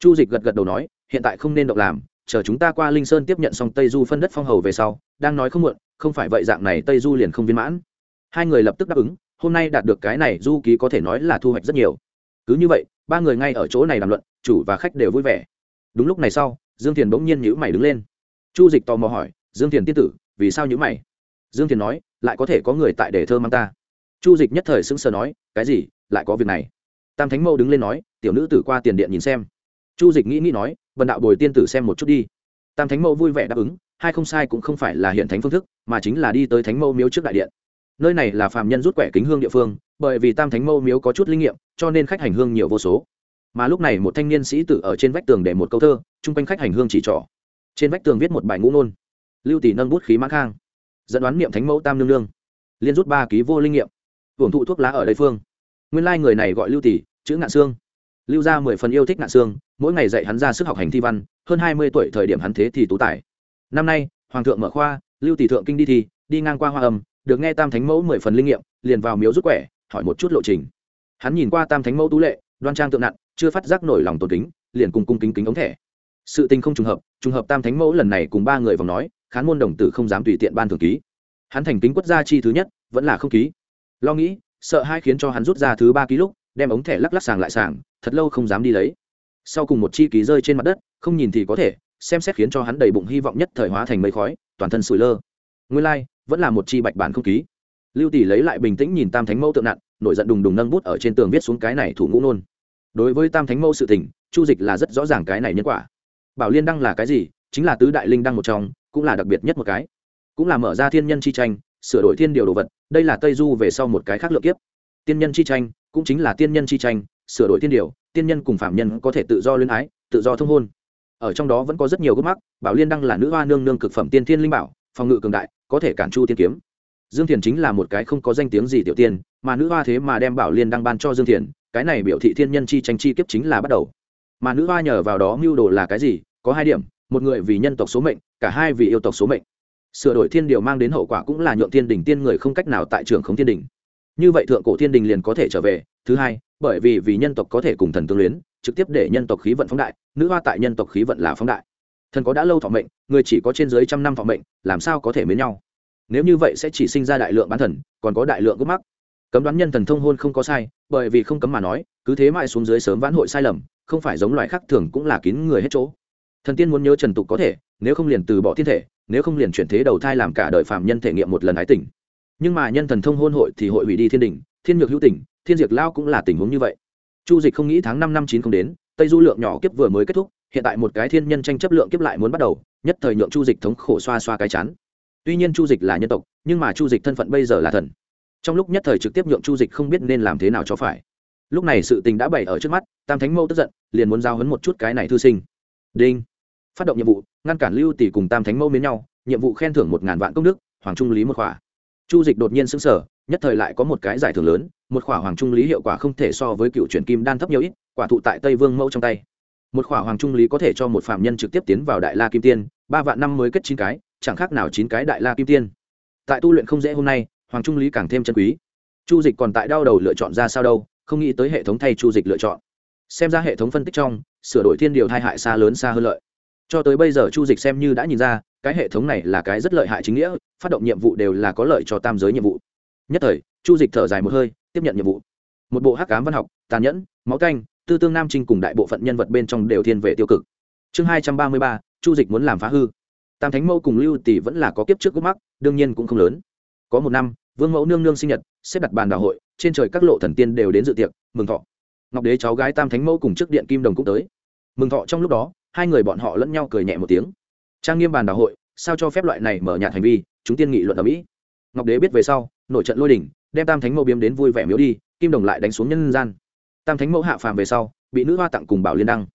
chu dịch gật gật đầu nói, hiện tại không nên động làm, chờ chúng ta qua linh sơn tiếp nhận xong tây du phân đất phong hầu về sau, đang nói không muộn, không phải vậy dạng này tây du liền không viên mãn. Hai người lập tức đáp ứng, hôm nay đạt được cái này du ký có thể nói là thu hoạch rất nhiều. Cứ như vậy, ba người ngay ở chỗ này đàm luận, chủ và khách đều vui vẻ. Đúng lúc này sau, dương thiền bỗng nhiên nhữ mày đứng lên. Chu dịch tò mò hỏi, dương thiền tiên tử, vì sao nhữ mày? Dương thiền nói, lại có thể có người tại để thơ mang ta. Chu dịch nhất thời sững sờ nói, cái gì? Lại có việc này? Tam thánh mẫu đứng lên nói, tiểu nữ tử qua tiền điện nhìn xem chu dịch nghĩ nghĩ nói vần đạo bồi tiên tử xem một chút đi. Tam thánh mẫu vui vẻ đáp ứng, hai không sai cũng không phải là hiện thánh phương thức, mà chính là đi tới thánh mẫu miếu trước đại điện. Nơi này là phạm nhân rút quẻ kính hương địa phương, bởi vì tam thánh mẫu miếu có chút linh nghiệm, cho nên khách hành hương nhiều vô số. Mà lúc này một thanh niên sĩ tử ở trên vách tường để một câu thơ, chung quanh khách hành hương chỉ trỏ. Trên vách tường viết một bài ngũ nôn lưu tỷ nâng bút khí mã khang, dẫn đoán niệm thánh mẫu tam nương nương. Liên rút ba ký vô linh nghiệm. Hưởng thụ thuốc lá ở đây phương. Nguyên lai người này gọi lưu tỷ, chữ ngạn xương lưu ra mười phần yêu thích ngạn xương, mỗi ngày dạy hắn ra sức học hành thi văn, hơn hai mươi tuổi thời điểm hắn thế thì tú tài. Năm nay, hoàng thượng mở khoa, lưu tỷ thượng kinh đi thi, đi ngang qua hoa âm, được nghe tam thánh mẫu mười phần linh nghiệm, liền vào miếu rút quẻ, hỏi một chút lộ trình. Hắn nhìn qua tam thánh mẫu tú lệ, đoan trang tượng nặng, chưa phát giác nổi lòng tôn kính, liền cùng cung kính kính ống thẻ. Sự tình không trùng hợp trùng hợp tam thánh mẫu lần này cùng ba người vòng nói, khán môn đồng tử không dám tùy tiện ban thường ký. Hắn thành kính quất gia chi thứ nhất, vẫn là không ký. Lo nghĩ, sợ hai khiến cho hắn rút ra thứ ba ký lúc, đem ống thẻ lắc lắc sàng lại sàng thật lâu không dám đi lấy. Sau cùng một chi ký rơi trên mặt đất không nhìn thì có thể xem xét khiến cho hắn đầy bụng hy vọng nhất thời hóa thành mây khói toàn thân sủi lơ. Nguyên lai、like, vẫn là một chi bạch bản không ký. Lưu tỷ lấy lại bình tĩnh nhìn tam thánh mẫu tượng nặn nổi giận đùng đùng nâng bút ở trên tường viết xuống cái này thủ ngũ nôn đối với tam thánh mẫu sự tình chu dịch là rất rõ ràng cái này nhân quả. Bảo liên đăng là cái gì chính là tứ đại linh đăng một trong cũng là đặc biệt nhất một cái. Cũng là mở ra thiên nhân chi tranh sửa đổi thiên điều đồ vật đây là tây du về sau một cái khác lựa kiếp. Tiên nhân chi tranh cũng chính là tiên nhân chi tranh sửa đổi thiên điều, tiên nhân cùng phạm nhân có thể tự do luyến ái, tự do thông hôn. Ở trong đó vẫn có rất nhiều gốc mắc, bảo liên đăng là nữ hoa nương nương cực phẩm tiên thiên linh bảo, phòng ngự cường đại, có thể cản chu tiên kiếm. Dương thiền chính là một cái không có danh tiếng gì tiểu tiên, mà nữ hoa thế mà đem bảo liên đăng ban cho dương thiền, cái này biểu thị thiên nhân chi tranh chi kiếp chính là bắt đầu. Mà nữ hoa nhờ vào đó mưu đồ là cái gì? Có hai điểm, một người vì nhân tộc số mệnh, cả hai vì yêu tộc số mệnh. Sửa đổi thiên điều mang đến hậu quả cũng là nhượng thiên đình tiên người không cách nào tại trường không thiên đình. Như vậy thượng cổ thiên đình liền có thể trở về thứ hai, bởi vì vì nhân tộc có thể cùng thần tương luyến, trực tiếp để nhân tộc khí vận phóng đại, nữ hoa tại nhân tộc khí vận là phóng đại. Thần có đã lâu thọ mệnh, người chỉ có trên dưới trăm năm thọ mệnh, làm sao có thể mến nhau? Nếu như vậy sẽ chỉ sinh ra đại lượng bán thần, còn có đại lượng gốc mắc. Cấm đoán nhân thần thông hôn không có sai, bởi vì không cấm mà nói, cứ thế mãi xuống dưới sớm vãn hội sai lầm, không phải giống loài khác thường cũng là kín người hết chỗ. Thần tiên muốn nhớ trần tục có thể, nếu không liền từ bỏ thiên thể, nếu không liền chuyển thế đầu thai làm cả đời phạm nhân thể nghiệm một lần ái tình. Nhưng mà nhân thần thông hôn hội thì hội hủy đi thiên đình, thiên nhược hữu tình thiên diệt lao cũng là tình huống như vậy. Chu dịch không nghĩ tháng năm năm chín không đến, tây du lượng nhỏ kiếp vừa mới kết thúc, hiện tại một cái thiên nhân tranh chấp lượng kiếp lại muốn bắt đầu, nhất thời nhượng chu dịch thống khổ xoa xoa cái chán. Tuy nhiên chu dịch là nhân tộc, nhưng mà chu dịch thân phận bây giờ là thần. Trong lúc nhất thời trực tiếp nhượng chu dịch không biết nên làm thế nào cho phải. Lúc này sự tình đã bày ở trước mắt, tam thánh Mâu tức giận, liền muốn giao hấn một chút cái này thư sinh. Đinh. Phát động nhiệm vụ, ngăn cản lưu tỷ cùng tam thánh Mâu mến nhau, nhiệm vụ khen thưởng một ngàn vạn công đức, hoàng trung lý một khỏa chu dịch đột nhiên xứng sở nhất thời lại có một cái giải thưởng lớn, một khỏa hoàng trung lý hiệu quả không thể so với cựu truyền kim đan thấp nhiều ít, quả thụ tại tây vương mẫu trong tay. Một khỏa hoàng trung lý có thể cho một phạm nhân trực tiếp tiến vào đại la kim tiên, ba vạn năm mới kết chín cái, chẳng khác nào chín cái đại la kim tiên. Tại tu luyện không dễ hôm nay, hoàng trung lý càng thêm chân quý. Chu dịch còn tại đau đầu lựa chọn ra sao đâu, không nghĩ tới hệ thống thay chu dịch lựa chọn. Xem ra hệ thống phân tích trong, sửa đổi thiên điều thai hại xa lớn xa hơn lợi. Cho tới bây giờ chu dịch xem như đã nhìn ra cái hệ thống này là cái rất lợi hại chính nghĩa, phát động nhiệm vụ đều là có lợi cho tam giới nhiệm vụ. Nhất thời, chu dịch thở dài một hơi, tiếp nhận nhiệm vụ. Một bộ hắc cám văn học, tàn nhẫn, máu canh, tư tương nam trinh cùng đại bộ phận nhân vật bên trong đều thiên về tiêu cực. Chương hai trăm ba mươi ba, chu dịch muốn làm phá hư. Tam thánh mẫu cùng lưu tỷ vẫn là có kiếp trước gốc mắc, đương nhiên cũng không lớn. Có một năm, vương mẫu nương nương sinh nhật, xếp đặt bàn đào hội, trên trời các lộ thần tiên đều đến dự tiệc, mừng thọ. Ngọc đế cháu gái tam thánh mẫu cùng trước điện kim đồng cũng tới. Mừng thọ trong lúc đó, hai người bọn họ lẫn nhau cười nhẹ một tiếng trang nghiêm bàn đạo hội, sao cho phép loại này mở nhạt hành vi, chúng tiên nghị luận ở mỹ. Ngọc đế biết về sau, nổi trận lôi đỉnh đem tam thánh mẫu biếm đến vui vẻ miếu đi, kim đồng lại đánh xuống nhân gian. Tam thánh mẫu hạ phàm về sau, bị nữ hoa tặng cùng bảo liên đăng.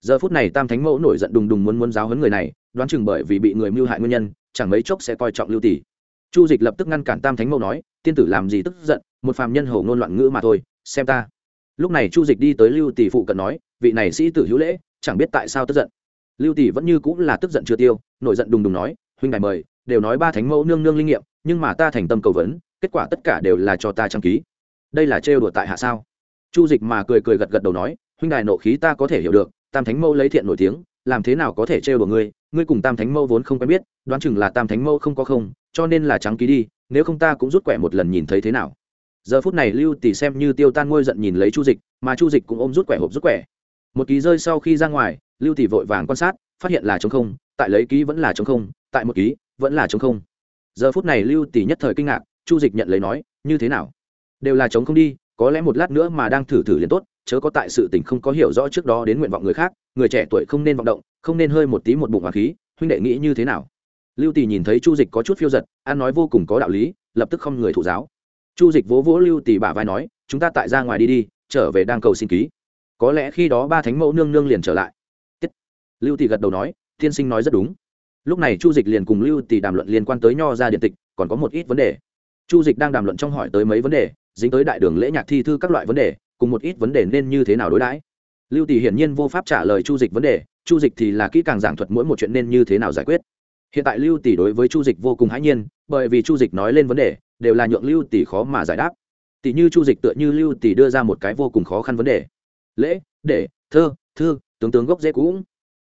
Giờ phút này tam thánh mẫu nổi giận đùng đùng muốn muốn giáo hấn người này, đoán chừng bởi vì bị người mưu hại nguyên nhân, chẳng mấy chốc sẽ coi trọng lưu tỷ. Chu dịch lập tức ngăn cản tam thánh mẫu nói, tiên tử làm gì tức giận, một phàm nhân hầu ngôn loạn ngữ mà thôi, xem ta. Lúc này chu dịch đi tới lưu tỷ phụ cận nói, vị này sĩ tử hữu lễ, chẳng biết tại sao tức giận lưu tỷ vẫn như cũng là tức giận chưa tiêu, nổi giận đùng đùng nói, huynh đài mời, đều nói ba thánh mẫu nương nương linh nghiệm, nhưng mà ta thành tâm cầu vấn, kết quả tất cả đều là cho ta trang ký. Đây là trêu đùa tại hạ sao? Chu dịch mà cười cười gật gật đầu nói, huynh đài nộ khí ta có thể hiểu được, tam thánh mẫu lấy thiện nổi tiếng, làm thế nào có thể trêu đùa ngươi? Ngươi cùng tam thánh mẫu vốn không quen biết, đoán chừng là tam thánh mẫu không có không, cho nên là trắng ký đi, nếu không ta cũng rút quẻ một lần nhìn thấy thế nào. Giờ phút này lưu tỷ xem như tiêu tan ngôi giận nhìn lấy chu dịch, mà chu dịch cũng ôm rút quẻ hộp rút quẻ. Một ký rơi sau khi ra ngoài lưu tỷ vội vàng quan sát, phát hiện là chống không, tại lấy ký vẫn là chống không, tại một ký vẫn là chống không. Giờ phút này lưu tỷ nhất thời kinh ngạc, chu dịch nhận lấy nói, như thế nào? Đều là chống không đi, có lẽ một lát nữa mà đang thử thử liền tốt, chớ có tại sự tình không có hiểu rõ trước đó đến nguyện vọng người khác, người trẻ tuổi không nên vọng động, không nên hơi một tí một bụng hoàng khí, huynh đệ nghĩ như thế nào? Lưu tỷ nhìn thấy chu dịch có chút phiêu giật an nói vô cùng có đạo lý, lập tức không người thủ giáo. Chu dịch vỗ vỗ lưu tỷ bả vai nói, chúng ta tại ra ngoài đi đi, trở về đang cầu xin ký. Có lẽ khi đó ba thánh mẫu nương nương liền trở lại lưu thị gật đầu nói, tiên sinh nói rất đúng. Lúc này chu dịch liền cùng lưu tỷ đàm luận liên quan tới nho ra điện tịch, còn có một ít vấn đề. Chu dịch đang đàm luận trong hỏi tới mấy vấn đề, dính tới đại đường lễ nhạc thi thư các loại vấn đề, cùng một ít vấn đề nên như thế nào đối đãi. Lưu tỷ hiển nhiên vô pháp trả lời chu dịch vấn đề, chu dịch thì là kỹ càng giảng thuật mỗi một chuyện nên như thế nào giải quyết. Hiện tại lưu tỷ đối với chu dịch vô cùng hãi nhiên, bởi vì chu dịch nói lên vấn đề, đều là nhượng lưu tỷ khó mà giải đáp. Tỷ như chu dịch tựa như lưu tỷ đưa ra một cái vô cùng khó khăn vấn đề. Lễ, để, thơ, thư, tướng tướng gốc dễ cũ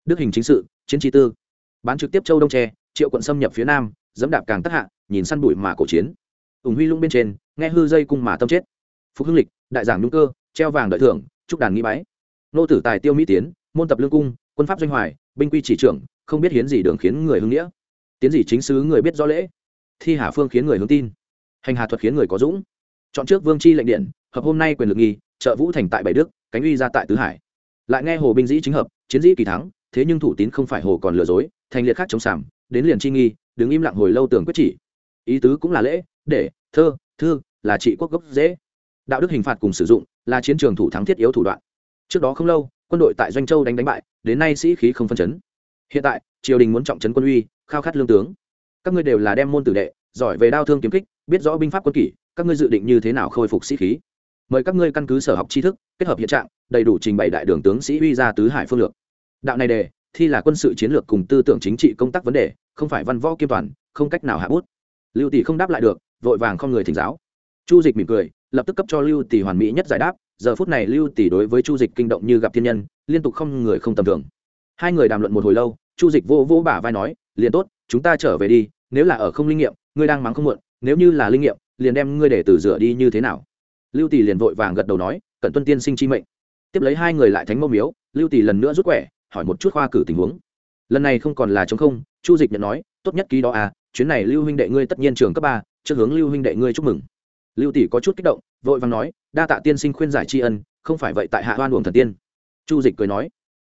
đức hình chính sự, chiến trí tư. Bán trực tiếp châu đông tre, triệu quận xâm nhập phía nam, dẫm đạp càng tất hạ, nhìn săn đuổi mà cổ chiến. Ủng huy lũng bên trên, nghe hư dây cung mà tâm chết. Phục hưng lịch, đại giảng nhung cơ, treo vàng đợi thưởng trúc đàn nghĩ bái. Nô tử tài tiêu mỹ tiến, môn tập lương cung, quân pháp doanh hoài, binh quy chỉ trưởng, không biết hiến gì đường khiến người hưng nghĩa. Tiến gì chính sứ người biết rõ lễ. Thi hà phương khiến người hướng tin. Hành hà thuật khiến người có dũng. Chọn trước vương chi lệnh điện, hợp hôm nay quyền lực nghi, trợ vũ thành tại bảy đức, cánh uy ra tại tứ hải. Lại nghe hồ binh dĩ chính hợp, chiến dĩ kỳ thắng thế nhưng thủ tín không phải hồ còn lừa dối thành liệt khác chống sảm đến liền chi nghi, đứng im lặng hồi lâu tưởng quyết chỉ. Ý tứ cũng là lễ, để, thơ, thư, là trị quốc gốc dễ. Đạo đức hình phạt cùng sử dụng, là chiến trường thủ thắng thiết yếu thủ đoạn. Trước đó không lâu, quân đội tại doanh châu đánh đánh bại, đến nay sĩ khí không phân chấn. Hiện tại, triều đình muốn trọng trấn quân uy, khao khát lương tướng. Các ngươi đều là đem môn tử đệ, giỏi về đao thương kiếm kích, biết rõ binh pháp quân kỷ, các ngươi dự định như thế nào khôi phục sĩ khí? Mời các ngươi căn cứ sở học tri thức, kết hợp hiện trạng, đầy đủ trình bày đại đường tướng sĩ uy ra tứ hải phương lược đạo này đề, thi là quân sự chiến lược cùng tư tưởng chính trị công tác vấn đề, không phải văn võ kiêm toàn, không cách nào hạ bút. Lưu tỷ không đáp lại được, vội vàng không người thỉnh giáo. Chu dịch mỉm cười, lập tức cấp cho lưu tỷ hoàn mỹ nhất giải đáp, giờ phút này lưu tỷ đối với chu dịch kinh động như gặp thiên nhân, liên tục không người không tầm thường. Hai người đàm luận một hồi lâu, chu dịch vô vô bả vai nói, liền tốt, chúng ta trở về đi, nếu là ở không linh nghiệm, ngươi đang mắng không muộn, nếu như là linh nghiệm, liền đem ngươi để từ rửa đi như thế nào? Lưu tỷ liền vội vàng gật đầu nói, cẩn tuân tiên sinh chi mệnh. Tiếp lấy hai người lại thánh mâu miếu, lưu tỷ lần nữa rút quẻ hỏi một chút khoa cử tình huống. Lần này không còn là chống không, chu dịch nhận nói, tốt nhất ký đó à chuyến này lưu huynh đệ ngươi tất nhiên trường cấp ba, trước hướng lưu huynh đệ ngươi chúc mừng. Lưu tỷ có chút kích động, vội vàng nói, đa tạ tiên sinh khuyên giải tri ân, không phải vậy tại hạ hoan uổng thần tiên. Chu dịch cười nói,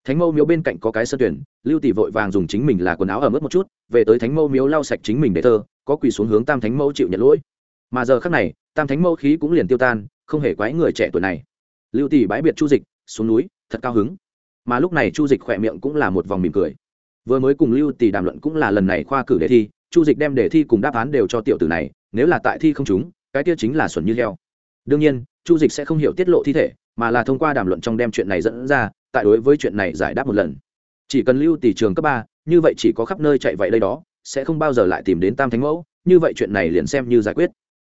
thánh mâu miếu bên cạnh có cái sân tuyển, lưu tỷ vội vàng dùng chính mình là quần áo ở mức một chút, về tới thánh mâu miếu lau sạch chính mình để thơ, có quỳ xuống hướng tam thánh mâu chịu nhận lỗi. Mà giờ khác này, tam thánh mâu khí cũng liền tiêu tan, không hề quái người trẻ tuổi này. Lưu tỷ bãi biệt chu dịch, xuống núi, thật cao hứng mà lúc này chu dịch khỏe miệng cũng là một vòng mỉm cười. Vừa mới cùng lưu tỷ đàm luận cũng là lần này khoa cử đề thi, chu dịch đem đề thi cùng đáp án đều cho tiểu tử này, nếu là tại thi không chúng cái kia chính là xuẩn như heo. Đương nhiên, chu dịch sẽ không hiểu tiết lộ thi thể, mà là thông qua đàm luận trong đem chuyện này dẫn ra, tại đối với chuyện này giải đáp một lần. Chỉ cần lưu tỷ trường cấp ba, như vậy chỉ có khắp nơi chạy vậy đây đó, sẽ không bao giờ lại tìm đến tam thánh mẫu, như vậy chuyện này liền xem như giải quyết.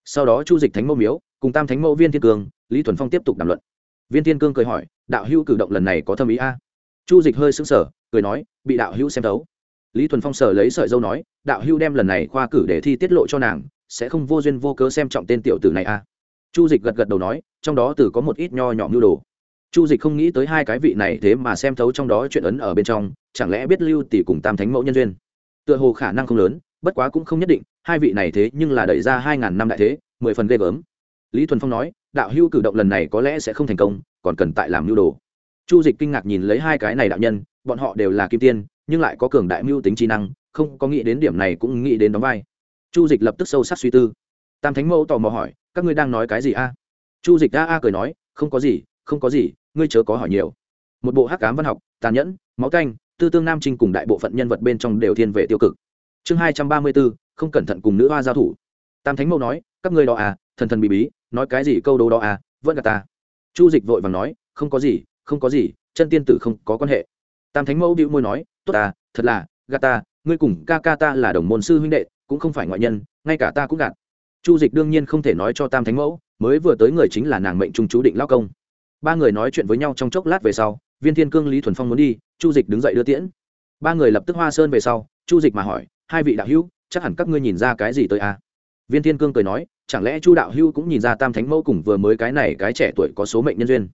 Sau đó chu dịch thánh mẫu miếu, cùng tam thánh mẫu viên thiên cương lý thuần phong tiếp tục đàm luận viên thiên cương cười hỏi, đạo hữu cử động lần này có thâm ý a? Chu dịch hơi sững sờ, cười nói, bị đạo hữu xem thấu. Lý thuần phong sở lấy sợi dâu nói, đạo hữu đem lần này khoa cử để thi tiết lộ cho nàng, sẽ không vô duyên vô cớ xem trọng tên tiểu tử này a? Chu dịch gật gật đầu nói, trong đó từ có một ít nho nhỏ mưu đồ. Chu dịch không nghĩ tới hai cái vị này thế mà xem thấu trong đó chuyện ấn ở bên trong, chẳng lẽ biết lưu tỷ cùng tam thánh mẫu nhân duyên? Tựa hồ khả năng không lớn, bất quá cũng không nhất định, hai vị này thế nhưng là đẩy ra hai ngàn năm đại thế, mười phần ghê gớm. Lý thuần phong nói đạo hưu cử động lần này có lẽ sẽ không thành công, còn cần tại làm mưu đồ. Chu dịch kinh ngạc nhìn lấy hai cái này đạo nhân, bọn họ đều là kim tiên, nhưng lại có cường đại mưu tính trí năng, không có nghĩ đến điểm này cũng nghĩ đến đóng vai. Chu dịch lập tức sâu sắc suy tư. Tam thánh mẫu tò mò hỏi, các ngươi đang nói cái gì a? Chu dịch a a cười nói, không có gì, không có gì, ngươi chớ có hỏi nhiều. Một bộ hắc cám văn học, tàn nhẫn, máu canh, tư tương nam trinh cùng đại bộ phận nhân vật bên trong đều thiên về tiêu cực. Chương hai trăm ba mươi bốn không cẩn thận cùng nữ hoa giao thủ. Tam thánh mẫu nói, các ngươi đó à thần thần bí bí nói cái gì câu đố đó à vẫn gạt ta. Chu dịch vội vàng nói, không có gì, không có gì, chân tiên tử không có quan hệ. Tam thánh mẫu bĩu môi nói, tốt à thật là, gạt ta, ngươi cùng ca ca ta là đồng môn sư huynh đệ, cũng không phải ngoại nhân, ngay cả ta cũng gạt. Chu dịch đương nhiên không thể nói cho tam thánh mẫu, mới vừa tới người chính là nàng mệnh trung chú định lao công. Ba người nói chuyện với nhau trong chốc lát về sau, viên thiên cương lý thuần phong muốn đi, chu dịch đứng dậy đưa tiễn. Ba người lập tức hoa sơn về sau, chu dịch mà hỏi, hai vị đạo hữu, chắc hẳn các ngươi nhìn ra cái gì tới à? Viên thiên cương cười nói, chẳng lẽ chu đạo Hưu cũng nhìn ra tam thánh mẫu cùng vừa mới cái này cái trẻ tuổi có số mệnh nhân duyên?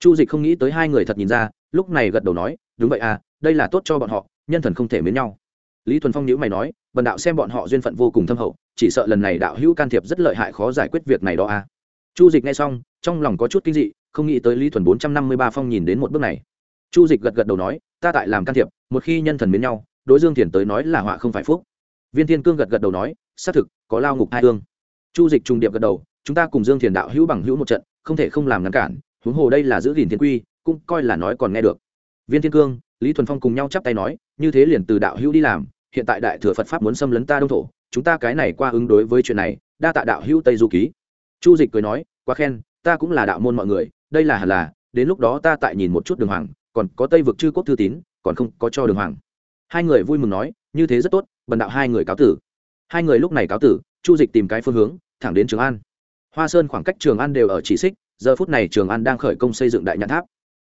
Chu dịch không nghĩ tới hai người thật nhìn ra, lúc này gật đầu nói, đúng vậy à đây là tốt cho bọn họ, nhân thần không thể mến nhau. Lý thuần phong nhữ mày nói, bần đạo xem bọn họ duyên phận vô cùng thâm hậu, chỉ sợ lần này đạo hữu can thiệp rất lợi hại khó giải quyết việc này đó à. Chu dịch nghe xong, trong lòng có chút kinh dị, không nghĩ tới lý thuần bốn trăm năm mươi ba phong nhìn đến một bước này. Chu dịch gật gật đầu nói, ta tại làm can thiệp, một khi nhân thần mến nhau, đối dương thiền tới nói là họa không phải phúc. Viên thiên cương gật gật đầu nói, xác thực có lao ngục hai hương chu dịch trùng điệp gật đầu, chúng ta cùng dương thiền đạo hữu bằng hữu một trận, không thể không làm ngăn cản, huống hồ đây là giữ gìn thiên quy, cũng coi là nói còn nghe được. Viên thiên cương, lý thuần phong cùng nhau chắp tay nói, như thế liền từ đạo hữu đi làm, hiện tại đại thừa phật pháp muốn xâm lấn ta đông thổ, chúng ta cái này qua ứng đối với chuyện này, đa tạ đạo hữu tây du ký. Chu dịch cười nói, quá khen, ta cũng là đạo môn mọi người, đây là hẳn là, đến lúc đó ta tại nhìn một chút đường hoàng, còn có tây vực chư quốc thư tín, còn không có cho đường hoàng. Hai người vui mừng nói, như thế rất tốt, bần đạo hai người cáo tử hai người lúc này cáo tử, chu dịch tìm cái phương hướng, thẳng đến trường an. Hoa sơn khoảng cách trường an đều ở chỉ xích, giờ phút này trường an đang khởi công xây dựng đại nhãn tháp.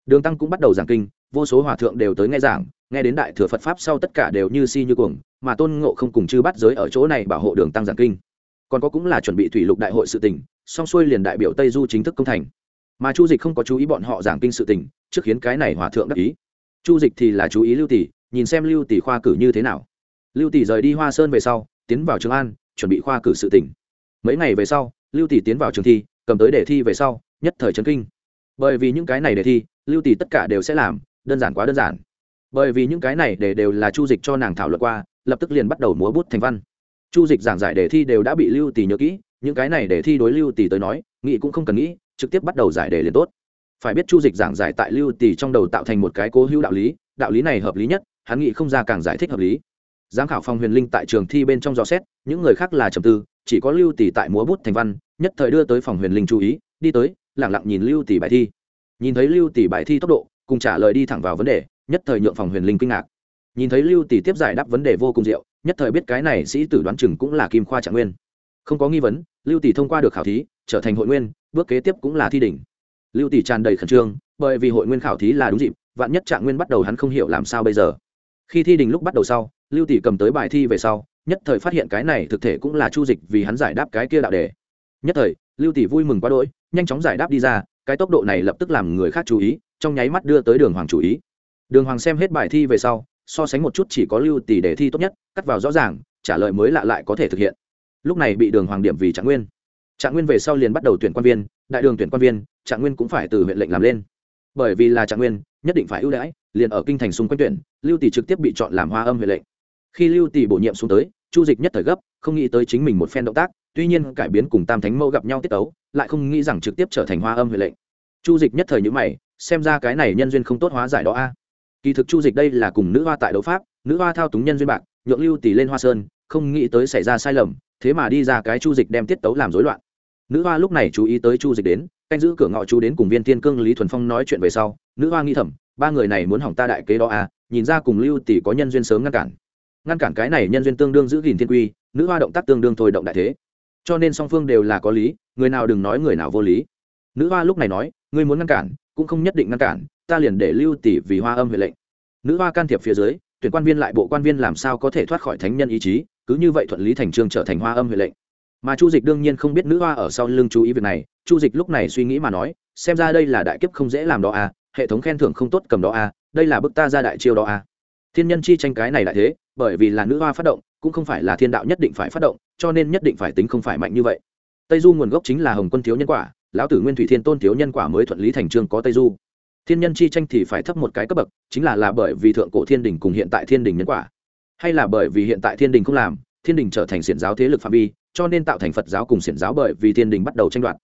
Đường tăng cũng bắt đầu giảng kinh, vô số hòa thượng đều tới nghe giảng, nghe đến đại thừa phật pháp sau tất cả đều như si như cuồng, mà tôn ngộ không cùng chư bắt giới ở chỗ này bảo hộ đường tăng giảng kinh. Còn có cũng là chuẩn bị thủy lục đại hội sự tỉnh song xuôi liền đại biểu tây du chính thức công thành. Mà chu dịch không có chú ý bọn họ giảng kinh sự tỉnh trước khiến cái này hòa thượng đắc ý. Chu dịch thì là chú ý lưu tỷ, nhìn xem lưu tỷ khoa cử như thế nào. Lưu tỷ rời đi hoa sơn về sau tiến vào trường an, chuẩn bị khoa cử sự tỉnh mấy ngày về sau, lưu tỷ tiến vào trường thi, cầm tới đề thi về sau, nhất thời trấn kinh. Bởi vì những cái này đề thi, lưu tỷ tất cả đều sẽ làm, đơn giản quá đơn giản. Bởi vì những cái này để đều là chu dịch cho nàng thảo luận qua, lập tức liền bắt đầu múa bút thành văn. Chu dịch giảng giải đề thi đều đã bị lưu tỷ nhớ kỹ, những cái này để thi đối lưu tỷ tới nói, nghĩ cũng không cần nghĩ, trực tiếp bắt đầu giải đề liền tốt. Phải biết chu dịch giảng giải tại lưu tỷ trong đầu tạo thành một cái cố hữu đạo lý đạo lý này hợp lý nhất, hắn nghĩ không ra càng giải thích hợp lý giám khảo phong huyền linh tại trường thi bên trong dò xét, những người khác là trầm tư, chỉ có lưu tỷ tại múa bút thành văn, nhất thời đưa tới phòng huyền linh chú ý, đi tới lẳng lặng nhìn lưu tỷ bài thi. Nhìn thấy lưu tỷ bài thi tốc độ, cùng trả lời đi thẳng vào vấn đề, nhất thời nhượng phòng huyền linh kinh ngạc. Nhìn thấy lưu tỷ tiếp giải đáp vấn đề vô cùng diệu, nhất thời biết cái này sĩ tử đoán chừng cũng là kim khoa trạng nguyên. Không có nghi vấn, lưu tỷ thông qua được khảo thí, trở thành hội nguyên, bước kế tiếp cũng là thi đỉnh. Lưu tỷ tràn đầy khẩn trương, bởi vì hội nguyên khảo thí là đúng dịp, vạn nhất trạng nguyên bắt đầu hắn không hiểu làm sao bây giờ khi thi đình lúc bắt đầu sau, lưu tỷ cầm tới bài thi về sau, nhất thời phát hiện cái này thực thể cũng là chu dịch vì hắn giải đáp cái kia đạo đề. Nhất thời, lưu tỷ vui mừng quá đỗi, nhanh chóng giải đáp đi ra, cái tốc độ này lập tức làm người khác chú ý, trong nháy mắt đưa tới đường hoàng chú ý. Đường hoàng xem hết bài thi về sau, so sánh một chút chỉ có lưu tỷ đề thi tốt nhất, cắt vào rõ ràng, trả lời mới lạ lại có thể thực hiện. Lúc này bị đường hoàng điểm vì trạng nguyên. Trạng nguyên về sau liền bắt đầu tuyển quan viên, đại đường tuyển quan viên, trạng nguyên cũng phải từ huyện lệnh làm lên. Bởi vì là trạng nguyên, nhất định phải ưu đãi liền ở kinh thành xung quanh tuyển, lưu tỷ trực tiếp bị chọn làm hoa âm huyện lệnh. Khi lưu tỷ bổ nhiệm xuống tới, chu dịch nhất thời gấp, không nghĩ tới chính mình một phen động tác, tuy nhiên cải biến cùng tam thánh mẫu gặp nhau tiết tấu, lại không nghĩ rằng trực tiếp trở thành hoa âm huyện lệnh. Chu dịch nhất thời nhữ mày, xem ra cái này nhân duyên không tốt hóa giải đó a. À. Kỳ thực chu dịch đây là cùng nữ hoa tại đấu pháp, nữ hoa thao túng nhân duyên bạc, nhượng lưu tỷ lên hoa sơn, không nghĩ tới xảy ra sai lầm, thế mà đi ra cái chu dịch đem tiết tấu làm rối loạn nữ hoa lúc này chú ý tới chu dịch đến, canh giữ cửa ngọ chú đến cùng viên thiên cương lý thuần phong nói chuyện về sau, nữ hoa nghĩ thầm, ba người này muốn hỏng ta đại kế đó à nhìn ra cùng lưu tỷ có nhân duyên sớm ngăn cản. Ngăn cản cái này nhân duyên tương đương giữ gìn thiên quy, nữ hoa động tác tương đương thôi động đại thế. Cho nên song phương đều là có lý, người nào đừng nói người nào vô lý. Nữ hoa lúc này nói, ngươi muốn ngăn cản, cũng không nhất định ngăn cản, ta liền để lưu tỷ vì hoa âm huệ lệnh. Nữ hoa can thiệp phía dưới, tuyển quan viên lại bộ quan viên làm sao có thể thoát khỏi thánh nhân ý chí, cứ như vậy thuận lý thành trương trở thành hoa âm huệ lệnh mà chu dịch đương nhiên không biết nữ hoa ở sau lưng chú ý việc này, chu dịch lúc này suy nghĩ mà nói, xem ra đây là đại kiếp không dễ làm đó à hệ thống khen thưởng không tốt cầm đó à đây là bức ta ra đại chiêu đó à. Thiên nhân chi tranh cái này lại thế, bởi vì là nữ hoa phát động, cũng không phải là thiên đạo nhất định phải phát động, cho nên nhất định phải tính không phải mạnh như vậy. Tây du nguồn gốc chính là hồng quân thiếu nhân quả, lão tử nguyên thủy thiên tôn thiếu nhân quả mới thuận lý thành trương có tây du. Thiên nhân chi tranh thì phải thấp một cái cấp bậc, chính là là bởi vì thượng cổ thiên đình cùng hiện tại thiên đình nhân quả, hay là bởi vì hiện tại thiên đình không làm, thiên đình trở thành xiển giáo thế lực phạm vi cho nên tạo thành phật giáo cùng xiển giáo bởi vì thiên đình bắt đầu tranh đoạt.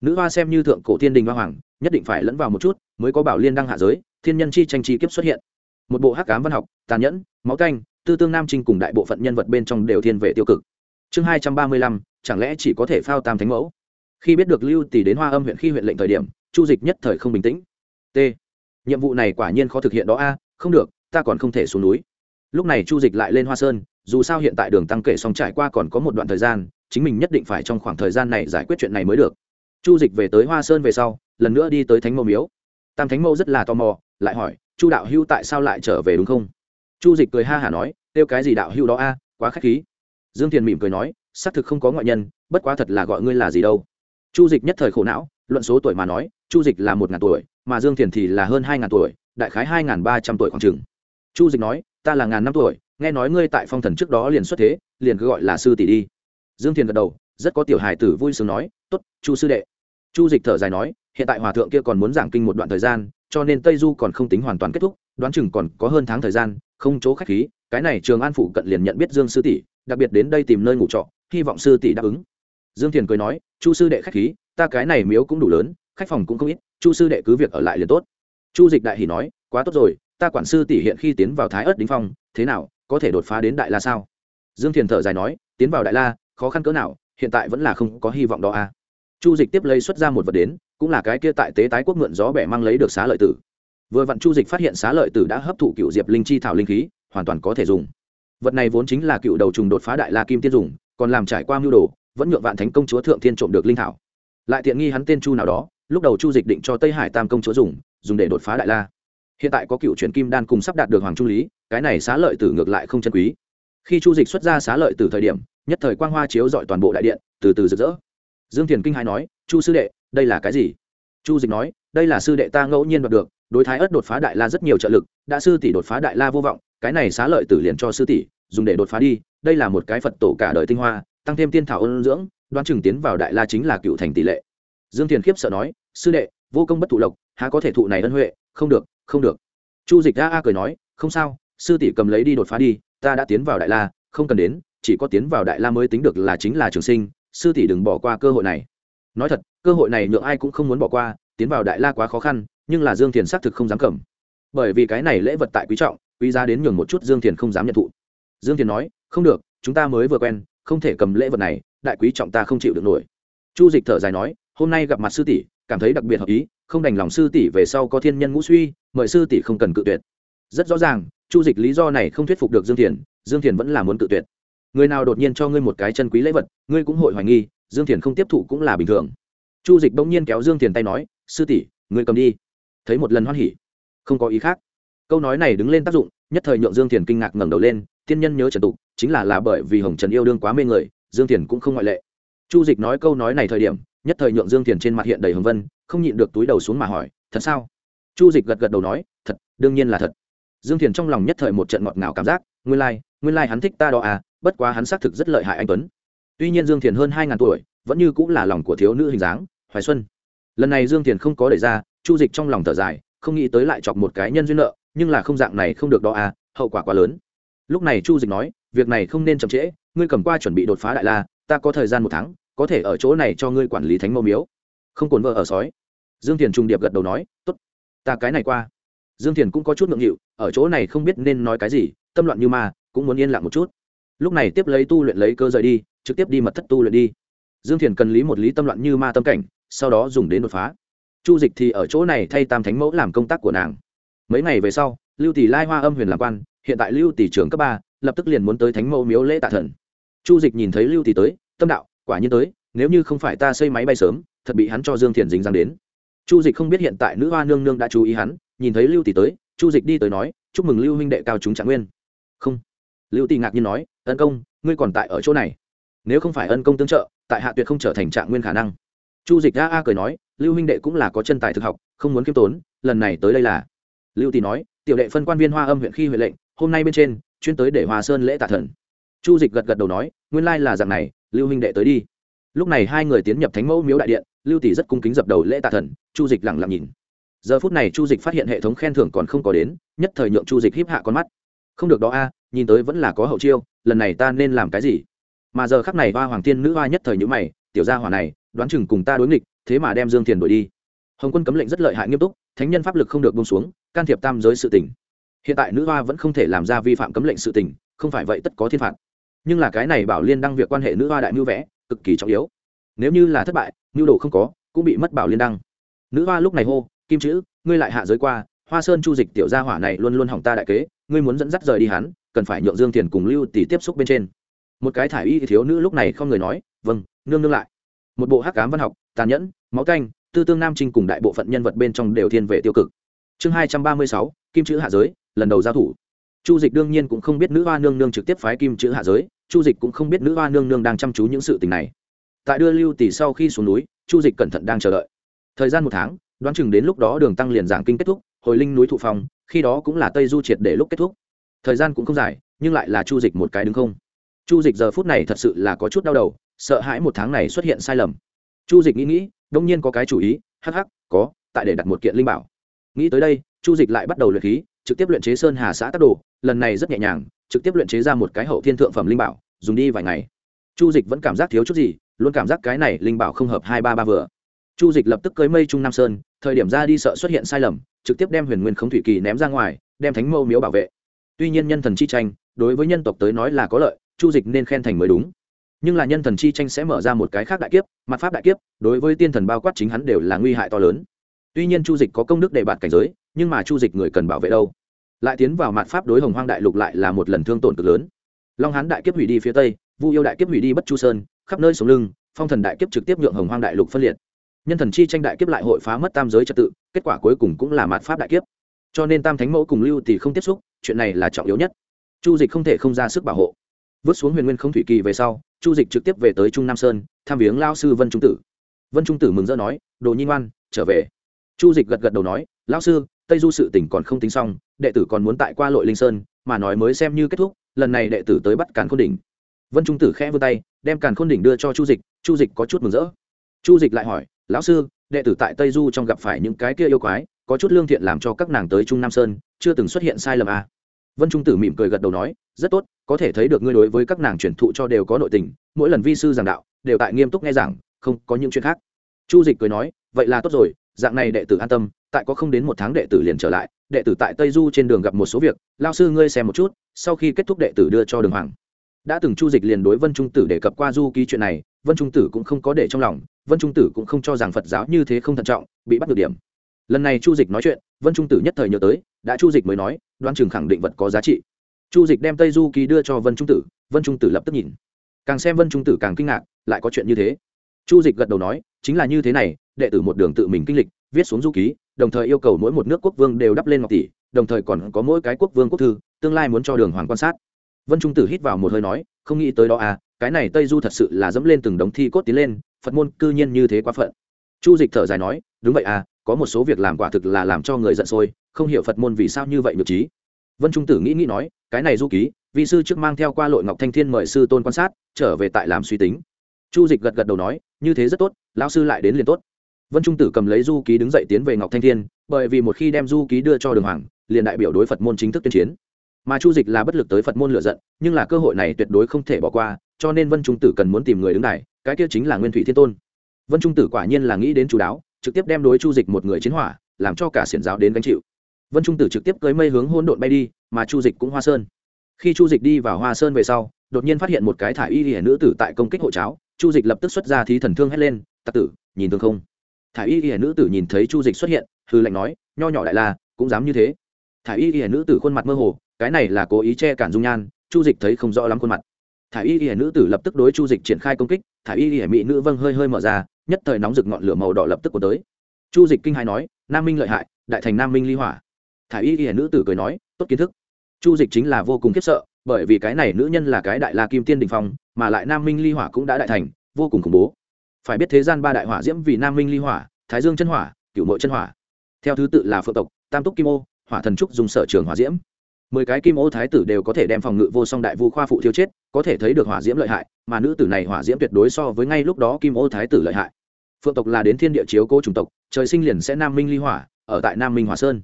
Nữ hoa xem như thượng cổ thiên đình hoa hoàng, nhất định phải lẫn vào một chút, mới có bảo liên đăng hạ giới, thiên nhân chi tranh chi kiếp xuất hiện. Một bộ hắc cám văn học, tàn nhẫn, máu canh, tư tương nam trinh cùng đại bộ phận nhân vật bên trong đều thiên về tiêu cực. Chương hai trăm ba mươi lăm, chẳng lẽ chỉ có thể phao tam thánh mẫu? Khi biết được lưu tỷ đến hoa âm huyện khi huyện lệnh thời điểm, chu dịch nhất thời không bình tĩnh. T. Nhiệm vụ này quả nhiên khó thực hiện đó a, không được, ta còn không thể xuống núi. Lúc này chu dịch lại lên hoa sơn, dù sao hiện tại đường tăng kể xong trải qua còn có một đoạn thời gian chính mình nhất định phải trong khoảng thời gian này giải quyết chuyện này mới được. Chu dịch về tới hoa sơn về sau, lần nữa đi tới thánh mẫu miếu. Tam thánh mẫu rất là tò mò, lại hỏi, chu đạo hưu tại sao lại trở về đúng không? Chu dịch cười ha hả nói kêu cái gì đạo hưu đó a, quá k h á c h khí. Dương thiền mỉm cười nói, xác thực không có ngoại nhân, bất quá thật là gọi ngươi là gì đâu. Chu dịch nhất thời khổ não, luận số tuổi mà nói, chu dịch là một ngàn tuổi, mà dương thiền thì là hơn hai ngàn tuổi, đại khái hai ngàn ba trăm tuổi khoảng chừng. Chu dịch nói, ta là ngàn năm tuổi, nghe nói ngươi tại phong thần trước đó liền xuất thế, liền cứ gọi là sư tỷ đi dương thiền gật đầu, rất có tiểu hài tử vui sướng nói t ố t chu sư đệ. Chu dịch thở dài nói, hiện tại hòa thượng kia còn muốn giảng kinh một đoạn thời gian, cho nên tây du còn không tính hoàn toàn kết thúc, đoán chừng còn có hơn tháng thời gian, không chỗ khách khí, cái này trường an phủ cận liền nhận biết dương sư tỷ, đặc biệt đến đây tìm nơi ngủ trọ, hy vọng sư tỷ đáp ứng. Dương thiền cười nói, chu sư đệ khách khí, ta cái này miếu cũng đủ lớn, khách phòng cũng không ít, chu sư đệ cứ việc ở lại liền tốt. Chu dịch đại hỉ nói, quá tốt rồi, ta quản sư tỷ hiện khi tiến vào thái ớt đính phong, thế nào, có thể đột phá đến đại la sao? Dương thiền thở dài nói, tiến vào đại la khó khăn cỡ nào, hiện tại vẫn là không có hy vọng đó à. chu dịch tiếp lấy xuất ra một vật đến, cũng là cái kia tại tế tái quốc mượn gió bẻ mang lấy được xá lợi tử. Vừa vặn chu dịch phát hiện xá lợi tử đã hấp thụ cựu diệp linh chi thảo linh khí, hoàn toàn có thể dùng. Vật này vốn chính là cựu đầu trùng đột phá đại la kim tiên dùng, còn làm trải qua mưu đồ, vẫn nhượng vạn thánh công chúa thượng thiên trộm được linh thảo. Lại tiện nghi hắn tên chu nào đó, lúc đầu chu dịch định cho tây hải tam công chúa dùng dùng để đột phá đại la. Hiện tại có cựu chuyển kim đan cùng sắp đạt được hoàng trung lý, cái này xá lợi tử ngược lại không chân quý. Khi chu dịch xuất ra xá lợi tử thời điểm nhất thời quang hoa chiếu dọi toàn bộ đại điện, từ từ rực rỡ. Dương thiền kinh hai nói, chu sư đệ, đây là cái gì? Chu dịch nói, đây là sư đệ ta ngẫu nhiên đoạt được, đối thái ất đột phá đại la rất nhiều trợ lực, đã sư tỷ đột phá đại la vô vọng, cái này xá lợi tử liền cho sư tỷ, dùng để đột phá đi, đây là một cái phật tổ cả đời tinh hoa, tăng thêm tiên thảo ôn dưỡng, đoán chừng tiến vào đại la chính là cựu thành tỷ lệ. Dương thiền khiếp sợ nói, sư đệ, vô công bất thụ lộc, há có thể thụ này ân huệ, không được không được. Chu dịch đã a cười nói, không sao, sư tỷ cầm lấy đi đột phá đi, ta đã tiến vào đại la, không cần đến chỉ có tiến vào đại la mới tính được là chính là trường sinh, sư tỷ đừng bỏ qua cơ hội này. Nói thật, cơ hội này nhượng ai cũng không muốn bỏ qua, tiến vào đại la quá khó khăn, nhưng là dương thiền xác thực không dám cầm. Bởi vì cái này lễ vật tại quý trọng, quý giá đến nhường một chút dương thiền không dám nhận thụ. Dương thiền nói, không được, chúng ta mới vừa quen, không thể cầm lễ vật này, đại quý trọng ta không chịu được nổi. Chu dịch thở dài nói, hôm nay gặp mặt sư tỷ, cảm thấy đặc biệt hợp ý, không đành lòng sư tỷ về sau có thiên nhân ngũ suy, mời sư tỷ không cần cự tuyệt. Rất rõ ràng, chu dịch lý do này không thuyết phục được dương thiền dương thiền vẫn là muốn cự tuyệt người nào đột nhiên cho ngươi một cái chân quý lễ vật ngươi cũng hội hoài nghi dương thiền không tiếp thụ cũng là bình thường. Chu dịch bỗng nhiên kéo dương thiền tay nói sư tỷ ngươi cầm đi. Thấy một lần hoan hỉ không có ý khác. Câu nói này đứng lên tác dụng nhất thời nhượng dương thiền kinh ngạc ngẩng đầu lên tiên nhân nhớ trần tục chính là là bởi vì hồng trần yêu đương quá mê người dương thiền cũng không ngoại lệ. Chu dịch nói câu nói này thời điểm nhất thời nhượng dương thiền trên mặt hiện đầy hồng vân không nhịn được túi đầu xuống mà hỏi thật sao? Chu dịch gật gật đầu nói thật đương nhiên là thật. Dương thiền trong lòng nhất thời một trận ngọt ngào cảm giác nguyên lai、like, nguyên lai、like、hắn thích ta đó à bất quá hắn xác thực rất lợi hại anh tuấn. Tuy nhiên dương thiền hơn hai ngàn tuổi, vẫn như cũng là lòng của thiếu nữ hình dáng, hoài xuân. Lần này dương thiền không có đẩy ra, chu dịch trong lòng thở dài, không nghĩ tới lại chọc một cái nhân duyên nợ, nhưng là không dạng này không được đó à hậu quả quá lớn. Lúc này chu dịch nói, việc này không nên chậm trễ, ngươi cầm qua chuẩn bị đột phá đại la, ta có thời gian một tháng, có thể ở chỗ này cho ngươi quản lý thánh mẫu miếu. Không cồn vợ ở sói. Dương thiền trung điệp gật đầu nói t ố t ta cái này qua. Dương thiền cũng có chút ngượng nghịu, ở chỗ này không biết nên nói cái gì, tâm loạn như ma, cũng muốn yên lặng một chút lúc này tiếp lấy tu luyện lấy cơ rời đi, trực tiếp đi mật thất tu luyện đi. Dương thiền cần lý một lý tâm loạn như ma tâm cảnh, sau đó dùng đến đột phá. Chu dịch thì ở chỗ này thay tam thánh mẫu làm công tác của nàng. Mấy ngày về sau, lưu tỷ lai hoa âm huyền làm quan, hiện tại lưu tỷ trưởng cấp ba, lập tức liền muốn tới thánh mẫu miếu lễ tạ thần. Chu dịch nhìn thấy lưu tỷ tới, tâm đạo, quả nhiên tới, nếu như không phải ta xây máy bay sớm, thật bị hắn cho dương thiền dính răng đến. Chu dịch không biết hiện tại nữ hoa nương nương đã chú ý hắn, nhìn thấy lưu tỷ tới, chu dịch đi tới nói, chúc mừng lưu huynh đệ cao chúng trạng nguyên. Không. Lưu tỷ ngạc nhiên nói ân công, ngươi còn tại ở chỗ này. Nếu không phải ân công tương trợ, tại hạ tuyệt không trở thành trạng nguyên khả năng. Chu dịch a a cười nói, lưu huynh đệ cũng là có chân tài thực học, không muốn k i ê m tốn, lần này tới đây là. Lưu tỷ nói, tiểu đệ phân quan viên hoa âm huyện khi huệ lệnh, hôm nay bên trên, chuyên tới để hòa sơn lễ tạ thần. Chu dịch gật gật đầu nói, nguyên lai là dạng này, lưu huynh đệ tới đi. Lúc này hai người tiến nhập thánh mẫu miếu đại điện, lưu tỷ rất cung kính dập đầu lễ tạ thần, chu dịch lẳng lặng nhìn. Giờ phút này chu dịch phát hiện hệ thống khen thưởng còn không có đến, nhất thời nhượng chu dịch hiếp hạ con mắt. Không được đó a, nhìn tới vẫn là có hậu chiêu lần này ta nên làm cái gì? Mà giờ khắc này hoa hoàng thiên nữ hoa nhất thời nhữ mày, tiểu gia hỏa này, đoán chừng cùng ta đối nghịch, thế mà đem dương thiền đổi đi. Hồng quân cấm lệnh rất lợi hại nghiêm túc, thánh nhân pháp lực không được bông xuống, can thiệp tam giới sự tỉnh hiện tại nữ hoa vẫn không thể làm ra vi phạm cấm lệnh sự tỉnh không phải vậy tất có thiên phạt. Nhưng là cái này bảo liên đăng việc quan hệ nữ hoa đại mưu vẽ, cực kỳ trọng yếu. Nếu như là thất bại, mưu đồ không có, cũng bị mất bảo liên đăng. Nữ hoa lúc này hô, kim chữ, ngươi lại hạ giới qua hoa sơn chu dịch tiểu gia hỏa này luôn luôn hỏng ta đại kế, ngươi muốn dẫn dắt rời đi hắn, cần phải nhượng dương tiền cùng lưu tỷ tiếp xúc bên trên. Một cái thải y thiếu nữ lúc này không người nói vâng nương nương lại. Một bộ hắc cám văn học, tàn nhẫn, máu canh, tư tương nam trinh cùng đại bộ phận nhân vật bên trong đều thiên về tiêu cực. Chương hai trăm ba mươi sáu, kim chữ hạ giới, lần đầu giao thủ. Chu dịch đương nhiên cũng không biết nữ hoa nương nương trực tiếp phái kim chữ hạ giới, chu dịch cũng không biết nữ hoa nương nương đang chăm chú những sự tình này. Tại đưa lưu tỷ sau khi xuống núi, chu dịch cẩn thận đang chờ đợi. Thời gian một tháng, đoán chừng đến lúc đó đường tăng liền giảng kinh kết thúc hồi linh núi thụ phong, khi đó cũng là tây du triệt để lúc kết thúc. Thời gian cũng không dài, nhưng lại là chu dịch một cái đứng không. Chu dịch giờ phút này thật sự là có chút đau đầu, sợ hãi một tháng này xuất hiện sai lầm. Chu dịch nghĩ nghĩ, đông nhiên có cái chủ ý, hắc hắc, có, tại để đặt một kiện linh bảo. Nghĩ tới đây, chu dịch lại bắt đầu luyện khí, trực tiếp luyện chế sơn hà xã tắc đồ, lần này rất nhẹ nhàng, trực tiếp luyện chế ra một cái hậu thiên thượng phẩm linh bảo, dùng đi vài ngày. Chu dịch vẫn cảm giác thiếu chút gì, luôn cảm giác cái này linh bảo không hợp hai ba ba vừa chu dịch lập tức cưới mây trung nam sơn, thời điểm ra đi sợ xuất hiện sai lầm, trực tiếp đem huyền nguyên không thủy kỳ ném ra ngoài, đem thánh mâu miếu bảo vệ. Tuy nhiên nhân thần chi tranh, đối với nhân tộc tới nói là có lợi, chu dịch nên khen thành mới đúng. Nhưng là nhân thần chi tranh sẽ mở ra một cái khác đại kiếp, mặt pháp đại kiếp, đối với tiên thần bao quát chính hắn đều là nguy hại to lớn. Tuy nhiên chu dịch có công đức để bạt cảnh giới, nhưng mà chu dịch người cần bảo vệ đâu? Lại tiến vào mặt pháp đối hồng hoang đại lục lại là một lần thương tổn cực lớn. Long hán đại kiếp hủy đi phía tây, vu yêu đại kiếp hủy đi bất chu sơn, khắp nơi sống lưng, phong thần đại kiếp trực tiếp nhượng hồng hoang đại lục phân liệt nhân thần chi tranh đại kiếp lại hội phá mất tam giới trật tự, kết quả cuối cùng cũng là mạt pháp đại kiếp. Cho nên tam thánh mẫu cùng lưu thì không tiếp xúc, chuyện này là trọng yếu nhất. Chu dịch không thể không ra sức bảo hộ. Vứt xuống huyền nguyên không thủy kỳ về sau, chu dịch trực tiếp về tới trung nam sơn, tham viếng lao sư vân trung tử. Vân trung tử mừng rỡ nói, đồ nhi ngoan, trở về. Chu dịch gật gật đầu nói, lao sư, tây du sự tỉnh còn không tính xong, đệ tử còn muốn tại qua lội linh sơn, mà nói mới xem như kết thúc, lần này đệ tử tới bắt càn khôn đỉnh. Vân trung tử khẽ vươn tay, đem càn khôn đỉnh đưa cho chu dịch chu dịch có chút mừng rỡ. Chu dịch lại hỏi lão sư, đệ tử tại tây du trong gặp phải những cái kia yêu quái, có chút lương thiện làm cho các nàng tới trung nam sơn, chưa từng xuất hiện sai lầm à. vân trung tử mỉm cười gật đầu nói, rất tốt, có thể thấy được ngươi đối với các nàng truyền thụ cho đều có nội tình, mỗi lần vi sư giảng đạo, đều tại nghiêm túc nghe giảng, không có những chuyện khác chu dịch cười nói, vậy là tốt rồi, dạng này đệ tử an tâm, tại có không đến một tháng đệ tử liền trở lại, đệ tử tại tây du trên đường gặp một số việc lao sư ngươi xem một chút, sau khi kết thúc đệ tử đưa cho đường hoàng đã từng chu dịch liền đối vân trung tử đề cập qua du ký chuyện này, vân trung tử cũng không có để trong lòng, vân trung tử cũng không cho rằng phật giáo như thế không thận trọng, bị bắt được điểm. Lần này chu dịch nói chuyện, vân trung tử nhất thời nhớ tới, đã chu dịch mới nói đoan chừng khẳng định vật có giá trị. Chu dịch đem tây du ký đưa cho vân trung tử, vân trung tử lập tức nhìn. Càng xem vân trung tử càng kinh ngạc, lại có chuyện như thế. Chu dịch gật đầu nói, chính là như thế này, đệ tử một đường tự mình kinh lịch, viết xuống du ký, đồng thời yêu cầu mỗi một nước quốc vương đều đắp lên ngọc tỷ, đồng thời còn có mỗi cái quốc vương quốc thư, tương lai muốn cho đường hoàng quan sát vân trung tử hít vào một hơi nói, không nghĩ tới đó à cái này tây du thật sự là dẫm lên từng đống thi cốt tiến lên, phật môn cư nhiên như thế quá phận. Chu dịch thở dài nói, đúng vậy à có một số việc làm quả thực là làm cho người giận sôi, không hiểu phật môn vì sao như vậy nhược trí. Vân trung tử nghĩ nghĩ nói, cái này du ký vị sư trước mang theo qua lội ngọc thanh thiên mời sư tôn quan sát, trở về tại làm suy tính. Chu dịch gật gật đầu nói, như thế rất tốt, lão sư lại đến liền tốt. Vân trung tử cầm lấy du ký đứng dậy tiến về ngọc thanh thiên, bởi vì một khi đem du ký đưa cho đường hoàng, liền đại biểu đối phật môn chính thức tuyên chiến mà chu dịch là bất lực tới phật môn lựa giận, nhưng là cơ hội này tuyệt đối không thể bỏ qua, cho nên vân trung tử cần muốn tìm người đứng đài, cái kia chính là nguyên thủy thiên tôn. Vân trung tử quả nhiên là nghĩ đến chú đáo, trực tiếp đem đối chu dịch một người chiến hỏa, làm cho cả xiển giáo đến gánh chịu. Vân trung tử trực tiếp cưới mây hướng hôn độn bay đi, mà chu dịch cũng hoa sơn. Khi chu dịch đi vào hoa sơn về sau, đột nhiên phát hiện một cái thả y hiển nữ tử tại công kích hộ cháo, chu dịch lập tức xuất ra thí thần thương hét lên, tặc tử, nhìn thương không? Thả y hiển nữ tử nhìn thấy chu dịch xuất hiện hư lạnh nói, nho nhỏ đại la, cũng dám như thế. Thả y hiển nữ tử khuôn mặt mơ hồ cái này là cố ý che cản dung nhan, chu dịch thấy không rõ lắm khuôn mặt. Thả y hiển nữ tử lập tức đối chu dịch triển khai công kích thả y hiển mỹ nữ vâng hơi hơi mở ra, nhất thời nóng rực ngọn lửa màu đỏ lập tức của tới. Chu dịch kinh hai nói, nam minh lợi hại, đại thành nam minh ly hỏa. Thả y hiển nữ tử cười nói, tốt kiến thức. Chu dịch chính là vô cùng khiếp sợ, bởi vì cái này nữ nhân là cái đại la kim tiên đình phong, mà lại nam minh ly hỏa cũng đã đại thành, vô cùng khủng bố. Phải biết thế gian ba đại hỏa diễm vì nam minh ly hỏa, thái dương chân hỏa cựu mội chân hỏa. Theo thứ tự là phượng tộc, tam túc kim ô, hỏa thần trúc dùng sở trường hỏa diễm mười cái kim ô thái tử đều có thể đem phòng ngự vô song đại vu khoa phụ thiêu chết, có thể thấy được hỏa diễm lợi hại, mà nữ tử này hỏa diễm tuyệt đối so với ngay lúc đó kim ô thái tử lợi hại. Phượng tộc là đến thiên địa chiếu cố chủng tộc, trời sinh liền sẽ nam minh ly hỏa, ở tại nam minh hòa sơn.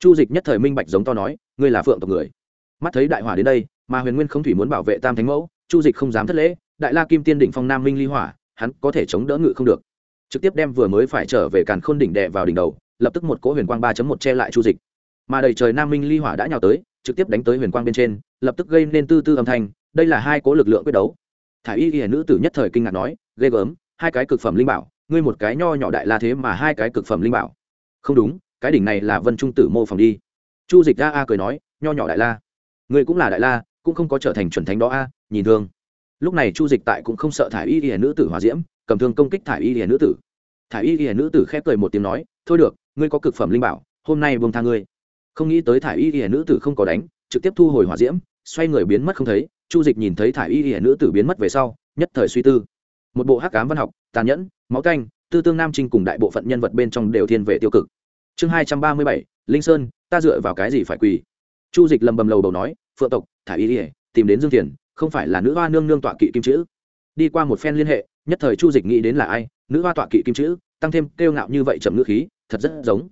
Chu dịch nhất thời minh bạch giống to nói, ngươi là phượng tộc người. Mắt thấy đại hỏa đến đây, mà huyền nguyên không thủy muốn bảo vệ tam thánh mẫu, chu dịch không dám thất lễ, đại la kim tiên đỉnh phong nam minh ly hỏa, hắn có thể chống đỡ ngự không được. Trực tiếp đem vừa mới phải trở về càn khôn đỉnh đệ vào đỉnh đầu, lập tức một cỗ huyền quang ba một che lại chu dịch mà đầy trời nam minh ly hỏa đã nhào tới, trực tiếp đánh tới huyền quang bên trên, lập tức gây nên tư tư âm thanh, đây là hai cố lực lượng quyết đấu. Thả y y nữ tử nhất thời kinh ngạc nói, ghê gớm, hai cái cực phẩm linh bảo, ngươi một cái nho nhỏ đại la thế mà hai cái cực phẩm linh bảo. Không đúng, cái đỉnh này là vân trung tử mô phỏng đi. Chu dịch a a cười nói, nho nhỏ đại la, ngươi cũng là đại la, cũng không có trở thành chuẩn thánh đó a, nhìn thương. Lúc này chu dịch tại cũng không sợ thả y y nữ tử hòa diễm, cầm thương công kích thả y y nữ tử. Thả y y nữ tử khép cười một tiếng nói, thôi được, ngươi có cực phẩm linh bảo, hôm nay buông tha ngươi không nghĩ tới thả y y nữ tử không có đánh, trực tiếp thu hồi hỏa diễm, xoay người biến mất không thấy, chu dịch nhìn thấy thả y y nữ tử biến mất về sau, nhất thời suy tư. Một bộ hắc cám văn học, tàn nhẫn, máu canh, tư tương nam trinh cùng đại bộ phận nhân vật bên trong đều thiên về tiêu cực. Chương hai trăm ba mươi bảy, linh sơn, ta dựa vào cái gì phải quỳ? Chu dịch lầm bầm lầu đầu nói, phượng tộc thả y ỉa tìm đến dương thiền, không phải là nữ hoa nương nương tọa kỵ kim chữ? Đi qua một phen liên hệ, nhất thời chu dịch nghĩ đến là ai, nữ hoa tọa kỵ kim chữ, tăng thêm kêu ngạo như vậy chậm ngữ khí, thật rất giống.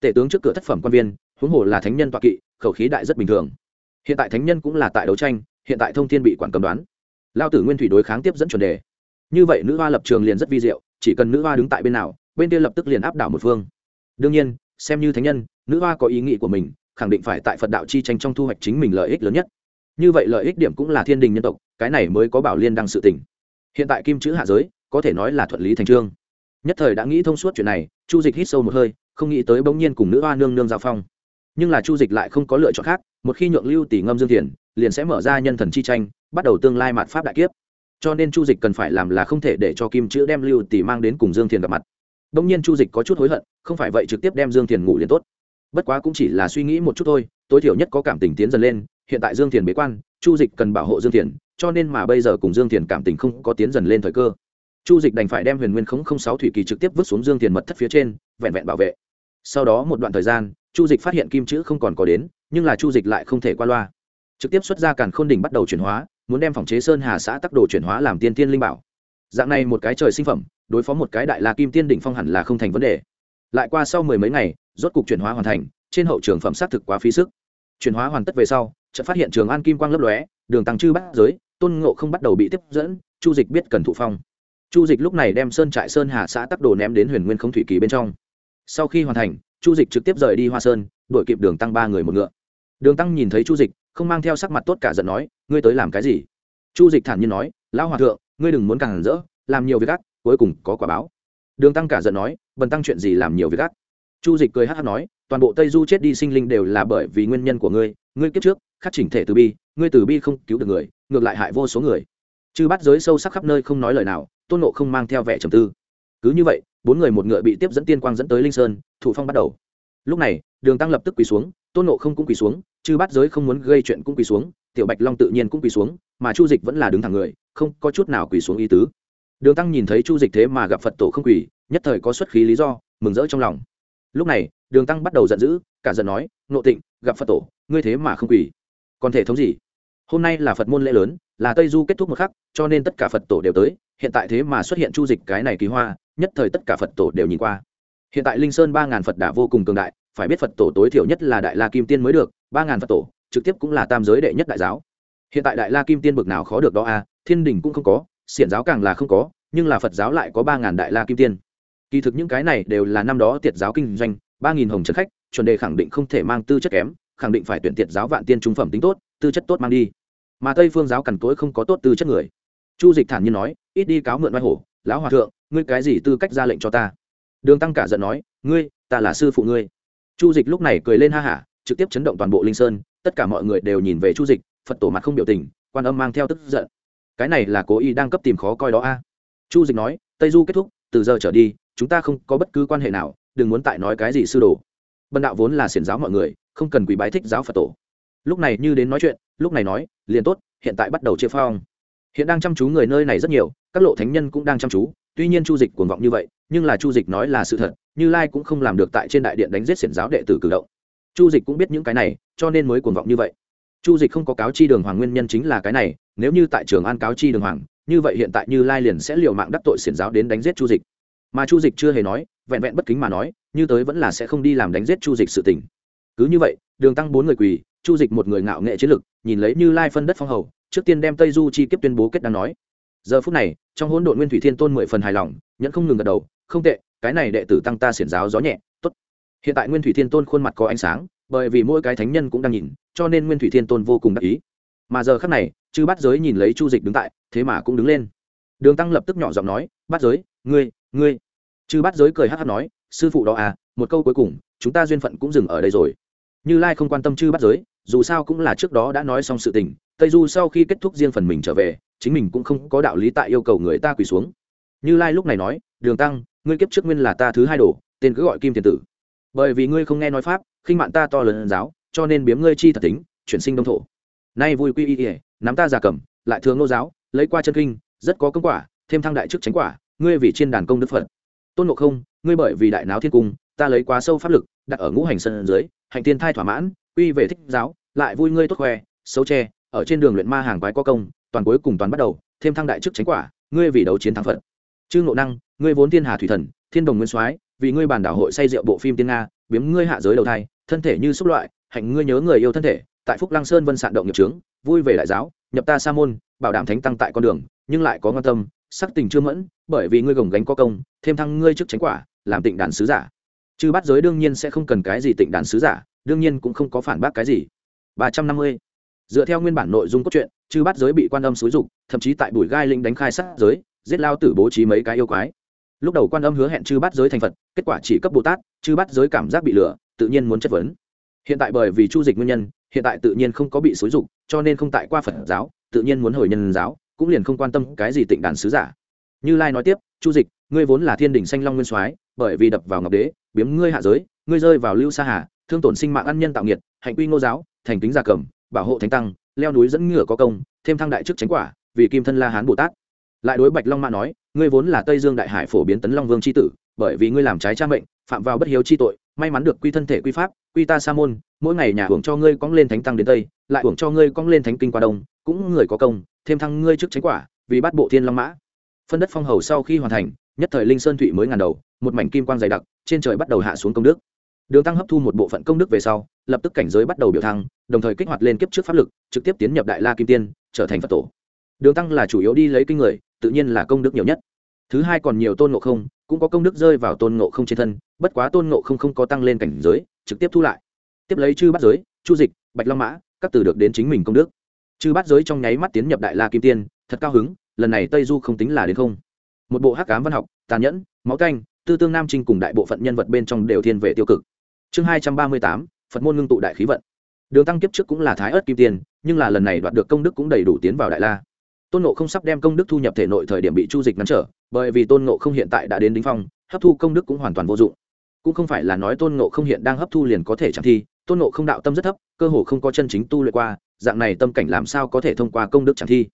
Tể tướng trước cửa thất phẩm quan viên huống hồ là thánh nhân tọa kỵ, khẩu khí đại rất bình thường. Hiện tại thánh nhân cũng là tại đấu tranh, hiện tại thông thiên bị quản cầm đoán. Lao tử nguyên thủy đối kháng tiếp dẫn chuẩn đề. Như vậy nữ hoa lập trường liền rất vi diệu, chỉ cần nữ hoa đứng tại bên nào, bên kia lập tức liền áp đảo một phương. Đương nhiên, xem như thánh nhân, nữ hoa có ý nghĩ của mình, khẳng định phải tại phật đạo chi tranh trong thu hoạch chính mình lợi ích lớn nhất. Như vậy lợi ích điểm cũng là thiên đình nhân tộc, cái này mới có bảo liên đăng sự tỉnh hiện tại kim chữ hạ giới, có thể nói là thuận lý thành trương. Nhất thời đã nghĩ thông suốt chuyện này, chu dịch hít sâu một hơi, không nghĩ tới bỗng nhiên cùng nữ hoa nương nương giao phong nhưng là chu dịch lại không có lựa chọn khác, một khi nhượng lưu tỷ ngâm dương thiền, liền sẽ mở ra nhân thần chi tranh, bắt đầu tương lai mạt pháp đại kiếp. Cho nên chu dịch cần phải làm là không thể để cho kim chữ đem lưu tỷ mang đến cùng dương thiền gặp mặt. Đông nhiên chu dịch có chút hối hận, không phải vậy trực tiếp đem dương thiền ngủ liền tốt. Bất quá cũng chỉ là suy nghĩ một chút thôi, tối thiểu nhất có cảm tình tiến dần lên, hiện tại dương thiền bế quan, chu dịch cần bảo hộ dương thiền, cho nên mà bây giờ cùng dương thiền cảm tình không có tiến dần lên thời cơ. Chu dịch đành phải đem huyền nguyên khống không sáu thủy kỳ trực tiếp vứt xuống dương thiền mật thất phía trên, vẹn vẹn bảo vệ. Sau đó một đoạn thời gian chu dịch phát hiện kim chữ không còn có đến, nhưng là chu dịch lại không thể qua loa. Trực tiếp xuất ra càn khôn đỉnh bắt đầu chuyển hóa, muốn đem phòng chế sơn hà xã tắc đồ chuyển hóa làm tiên tiên linh bảo. Dạng này một cái trời sinh phẩm, đối phó một cái đại la kim tiên đỉnh phong hẳn là không thành vấn đề. Lại qua sau mười mấy ngày, rốt cục chuyển hóa hoàn thành, trên hậu trường phẩm xác thực quá phí sức. Chuyển hóa hoàn tất về sau, chợt phát hiện trường an kim quang lấp lóe, đường tăng chư bắt giới, tôn ngộ không bắt đầu bị tiếp dẫn, chu dịch biết cần thụ phong. Chu dịch lúc này đem sơn trại sơn hà xã tắc đồ ném đến huyền nguyên không thủy kỳ bên trong. Sau khi hoàn thành chu dịch trực tiếp rời đi hoa sơn, đuổi kịp đường tăng ba người một ngựa. Đường tăng nhìn thấy chu dịch, không mang theo sắc mặt tốt cả giận nói, ngươi tới làm cái gì? Chu dịch thản nhiên nói, lão hòa thượng, ngươi đừng muốn càng rỡ, làm nhiều việc gắt cuối cùng có quả báo. Đường tăng cả giận nói, bần tăng chuyện gì làm nhiều việc gắt chu dịch cười hát hát nói, toàn bộ tây du chết đi sinh linh đều là bởi vì nguyên nhân của ngươi ngươi kiếp trước, khắc chỉnh thể từ bi, ngươi từ bi không cứu được người, ngược lại hại vô số người. Chư bắt giới sâu sắc khắp nơi không nói lời nào, tôn nộ không mang theo vẻ trầm tư. Cứ như vậy bốn người một ngựa bị tiếp dẫn tiên quang dẫn tới linh sơn, thủ phong bắt đầu. Lúc này, đường tăng lập tức quỳ xuống, tôn nộ không cũng quỳ xuống, chư bắt giới không muốn gây chuyện cũng quỳ xuống, tiểu bạch long tự nhiên cũng quỳ xuống, mà chu dịch vẫn là đứng thẳng người, không có chút nào quỳ xuống ý tứ. Đường tăng nhìn thấy chu dịch thế mà gặp phật tổ không quỳ, nhất thời có xuất khí lý do, mừng rỡ trong lòng. Lúc này, đường tăng bắt đầu giận dữ, cả giận nói nộ tịnh, gặp phật tổ, ngươi thế mà không quỳ. Còn thể thống gì? Hôm nay là phật môn lễ lớn là tây du kết thúc một khắc cho nên tất cả phật tổ đều tới. Hiện tại thế mà xuất hiện chu dịch cái này kỳ hoa nhất thời tất cả phật tổ đều nhìn qua. Hiện tại linh sơn ba ngàn phật đã vô cùng cường đại phải biết phật tổ tối thiểu nhất là đại la kim tiên mới được ba ngàn phật tổ trực tiếp cũng là tam giới đệ nhất đại giáo. Hiện tại đại la kim tiên bực nào khó được đó a à, thiên đình cũng không có xiển giáo càng là không có nhưng là phật giáo lại có ba ngàn đại la kim tiên. Kỳ thực những cái này đều là năm đó tiệt giáo kinh doanh ba nghìn hồng trần khách chuẩn đề khẳng định không thể mang tư chất kém khẳng định phải tuyển tiệt giáo vạn tiên trung phẩm tính tốt tư chất tốt mang đi mà tây phương giáo cằn cỗi không có tốt tư chất người chu dịch thản nhiên nói ít đi cáo mượn oai hổ lão hòa thượng ngươi cái gì tư cách ra lệnh cho ta đường tăng cả giận nói ngươi ta là sư phụ ngươi chu dịch lúc này cười lên ha hả trực tiếp chấn động toàn bộ linh sơn tất cả mọi người đều nhìn về chu dịch phật tổ mặt không biểu tình quan âm mang theo tức giận cái này là cố ý đang cấp tìm khó coi đó a chu dịch nói tây du kết thúc từ giờ trở đi chúng ta không có bất cứ quan hệ nào đừng muốn tại nói cái gì sư đồ bần đạo vốn là xiển giáo mọi người không cần quỳ bái thích giáo phật tổ lúc này như đến nói chuyện, lúc này nói, liền tốt, hiện tại bắt đầu chia phong. Hiện đang chăm chú người nơi này rất nhiều, các lộ thánh nhân cũng đang chăm chú, tuy nhiên chu dịch cuồng vọng như vậy, nhưng là chu dịch nói là sự thật, như lai cũng không làm được tại trên đại điện đánh giết xiển giáo đệ tử cử động. Chu dịch cũng biết những cái này, cho nên mới cuồng vọng như vậy. Chu dịch không có cáo chi đường hoàng nguyên nhân chính là cái này, nếu như tại trường an cáo chi đường hoàng, như vậy hiện tại như lai liền sẽ liều mạng đắc tội xiển giáo đến đánh giết chu dịch. Mà chu dịch chưa hề nói, vẹn vẹn bất kính mà nói, như tới vẫn là sẽ không đi làm đánh giết chu dịch sự tình cứ như vậy, đường tăng bốn người quỳ, chu dịch một người ngạo nghệ chiến lực, nhìn lấy như lai phân đất phong hầu, trước tiên đem tây du chi kiếp tuyên bố kết đang nói. Giờ phút này, trong hỗn độn nguyên thủy thiên tôn mười phần hài lòng, nhẫn không ngừng gật đầu, không tệ, cái này đệ tử tăng ta xiển giáo gió nhẹ, tốt. Hiện tại nguyên thủy thiên tôn khuôn mặt có ánh sáng, bởi vì mỗi cái thánh nhân cũng đang nhìn, cho nên nguyên thủy thiên tôn vô cùng đắc ý. Mà giờ khắc này, chư bắt giới nhìn lấy chu dịch đứng tại, thế mà cũng đứng lên. Đường tăng lập tức nhỏ giọng nói bắt giới, ngươi ngươi. Chư bắt giới cười hát hát nói, sư phụ đó à một câu cuối cùng, chúng ta duyên phận cũng dừng ở đây rồi như lai không quan tâm chư bắt giới, dù sao cũng là trước đó đã nói xong sự tình, tây du sau khi kết thúc riêng phần mình trở về, chính mình cũng không có đạo lý tại yêu cầu người ta quỳ xuống. Như lai lúc này nói, đường tăng, ngươi kiếp trước nguyên là ta thứ hai đồ, tên cứ gọi kim thiền tử. Bởi vì ngươi không nghe nói pháp, khinh mạn ta to lớn giáo, cho nên biếm ngươi chi thật tính, chuyển sinh đông thổ. Nay vui quy y ỉa nắm ta già cầm, lại thường nô giáo, lấy qua chân kinh, rất có công quả, thêm thăng đại chức tránh quả, ngươi vì trên đàn công đức phật. Tôn ngộ không, ngươi bởi vì đại náo thiên cung, ta lấy quá sâu pháp lực, đặt ở ngũ hành sân dưới hành tiên thai thỏa mãn, quy về thích giáo, lại vui ngươi tốt khoe xấu tre ở trên đường luyện ma hàng quái có công, toàn cuối cùng toàn bắt đầu, thêm thăng đại chức tránh quả, ngươi vì đấu chiến thắng phật. Chư ngộ năng, ngươi vốn thiên hà thủy thần, thiên đồng nguyên soái, vì ngươi bản đảo hội say rượu bộ phim tiên nga, biếm ngươi hạ giới đầu thai, thân thể như xúc loại, hạnh ngươi nhớ người yêu thân thể, tại phúc lăng sơn vân sạn động nghiệp trướng vui về đại giáo, nhập ta sa môn, bảo đảm thánh tăng tại con đường, nhưng lại có ngon tâm, sắc tình chưa mẫn, bởi vì ngươi gồng gánh có công, thêm thăng ngươi trước tránh quả, làm tịnh đàn sứ giả chư bát giới đương nhiên sẽ không cần cái gì tịnh đàn sứ giả, đương nhiên cũng không có phản bác cái gì. Ba trăm năm mươi. Dựa theo nguyên bản nội dung cốt truyện, chư bát giới bị quan âm xúi dục, thậm chí tại bùi gai linh đánh khai sát giới, giết lao tử bố trí mấy cái yêu quái. Lúc đầu quan âm hứa hẹn chư bát giới thành phật, kết quả chỉ cấp bồ tát, chư bát giới cảm giác bị lừa, tự nhiên muốn chất vấn. Hiện tại bởi vì chu dịch nguyên nhân, hiện tại tự nhiên không có bị xúi dục, cho nên không tại qua phật giáo, tự nhiên muốn hồi nhân giáo, cũng liền không quan tâm cái gì tịnh đàn sứ giả. Như lai nói tiếp, chu dịch, ngươi vốn là thiên đình xanh long nguyên soái, bởi vì đập vào ngọc đế biếm ngươi hạ giới, ngươi rơi vào lưu sa hà, thương tổn sinh mạng ăn nhân tạo nghiệt, hạnh quy ngô giáo, thành kính gia cầm, bảo hộ thánh tăng, leo núi dẫn ngựa có công, thêm thăng đại chức tránh quả, vì kim thân la hán bồ tát. Lại đối bạch long mã nói, ngươi vốn là tây dương đại hải phổ biến tấn long vương c h i tử, bởi vì ngươi làm trái cha mệnh, phạm vào bất hiếu chi tội, may mắn được quy thân thể quy pháp, quy ta sa môn, mỗi ngày nhà hưởng cho ngươi cong lên thánh tăng đến tây, lại hưởng cho ngươi cong lên thánh kinh qua đông, cũng người có công, thêm thăng ngươi trước tránh quả, vì bắt bộ thiên long mã. Phân đất phong hầu sau khi hoàn thành nhất thời linh sơn thụy mới ngàn đầu, một mảnh kim quang dày đặc, trên trời bắt đầu hạ xuống công đức. Đường tăng hấp thu một bộ phận công đức về sau, lập tức cảnh giới bắt đầu biểu thăng, đồng thời kích hoạt lên kiếp trước pháp lực, trực tiếp tiến nhập đại la kim tiên, trở thành phật tổ. Đường tăng là chủ yếu đi lấy kinh người, tự nhiên là công đức nhiều nhất. Thứ hai còn nhiều tôn ngộ không, cũng có công đức rơi vào tôn ngộ không trên thân, bất quá tôn ngộ không không có tăng lên cảnh giới, trực tiếp thu lại. Tiếp lấy chư bắt giới, chu dịch, bạch long mã, các từ được đến chính mình công đức. Chư bắt giới trong nháy mắt tiến nhập đại la kim tiên, thật cao hứng, lần này tây du không tính là đến không một bộ hắc cám văn học, tàn nhẫn, máu canh tư tương nam trinh cùng đại bộ phận nhân vật bên trong đều thiên về tiêu cực. Chương hai trăm ba mươi tám, phật môn ngưng tụ đại khí vận. Đường tăng kiếp trước cũng là thái ớt kim tiên nhưng là lần này đoạt được công đức cũng đầy đủ tiến vào đại la. Tôn nộ không sắp đem công đức thu nhập thể nội thời điểm bị chu dịch ngăn trở, bởi vì tôn nộ không hiện tại đã đến đính phong, hấp thu công đức cũng hoàn toàn vô dụng. Cũng không phải là nói tôn nộ không hiện đang hấp thu liền có thể chẳng thi, tôn nộ không đạo tâm rất thấp, cơ hồ không có chân chính tu luyện qua, dạng này tâm cảnh làm sao có thể thông qua công đức chẳng thi?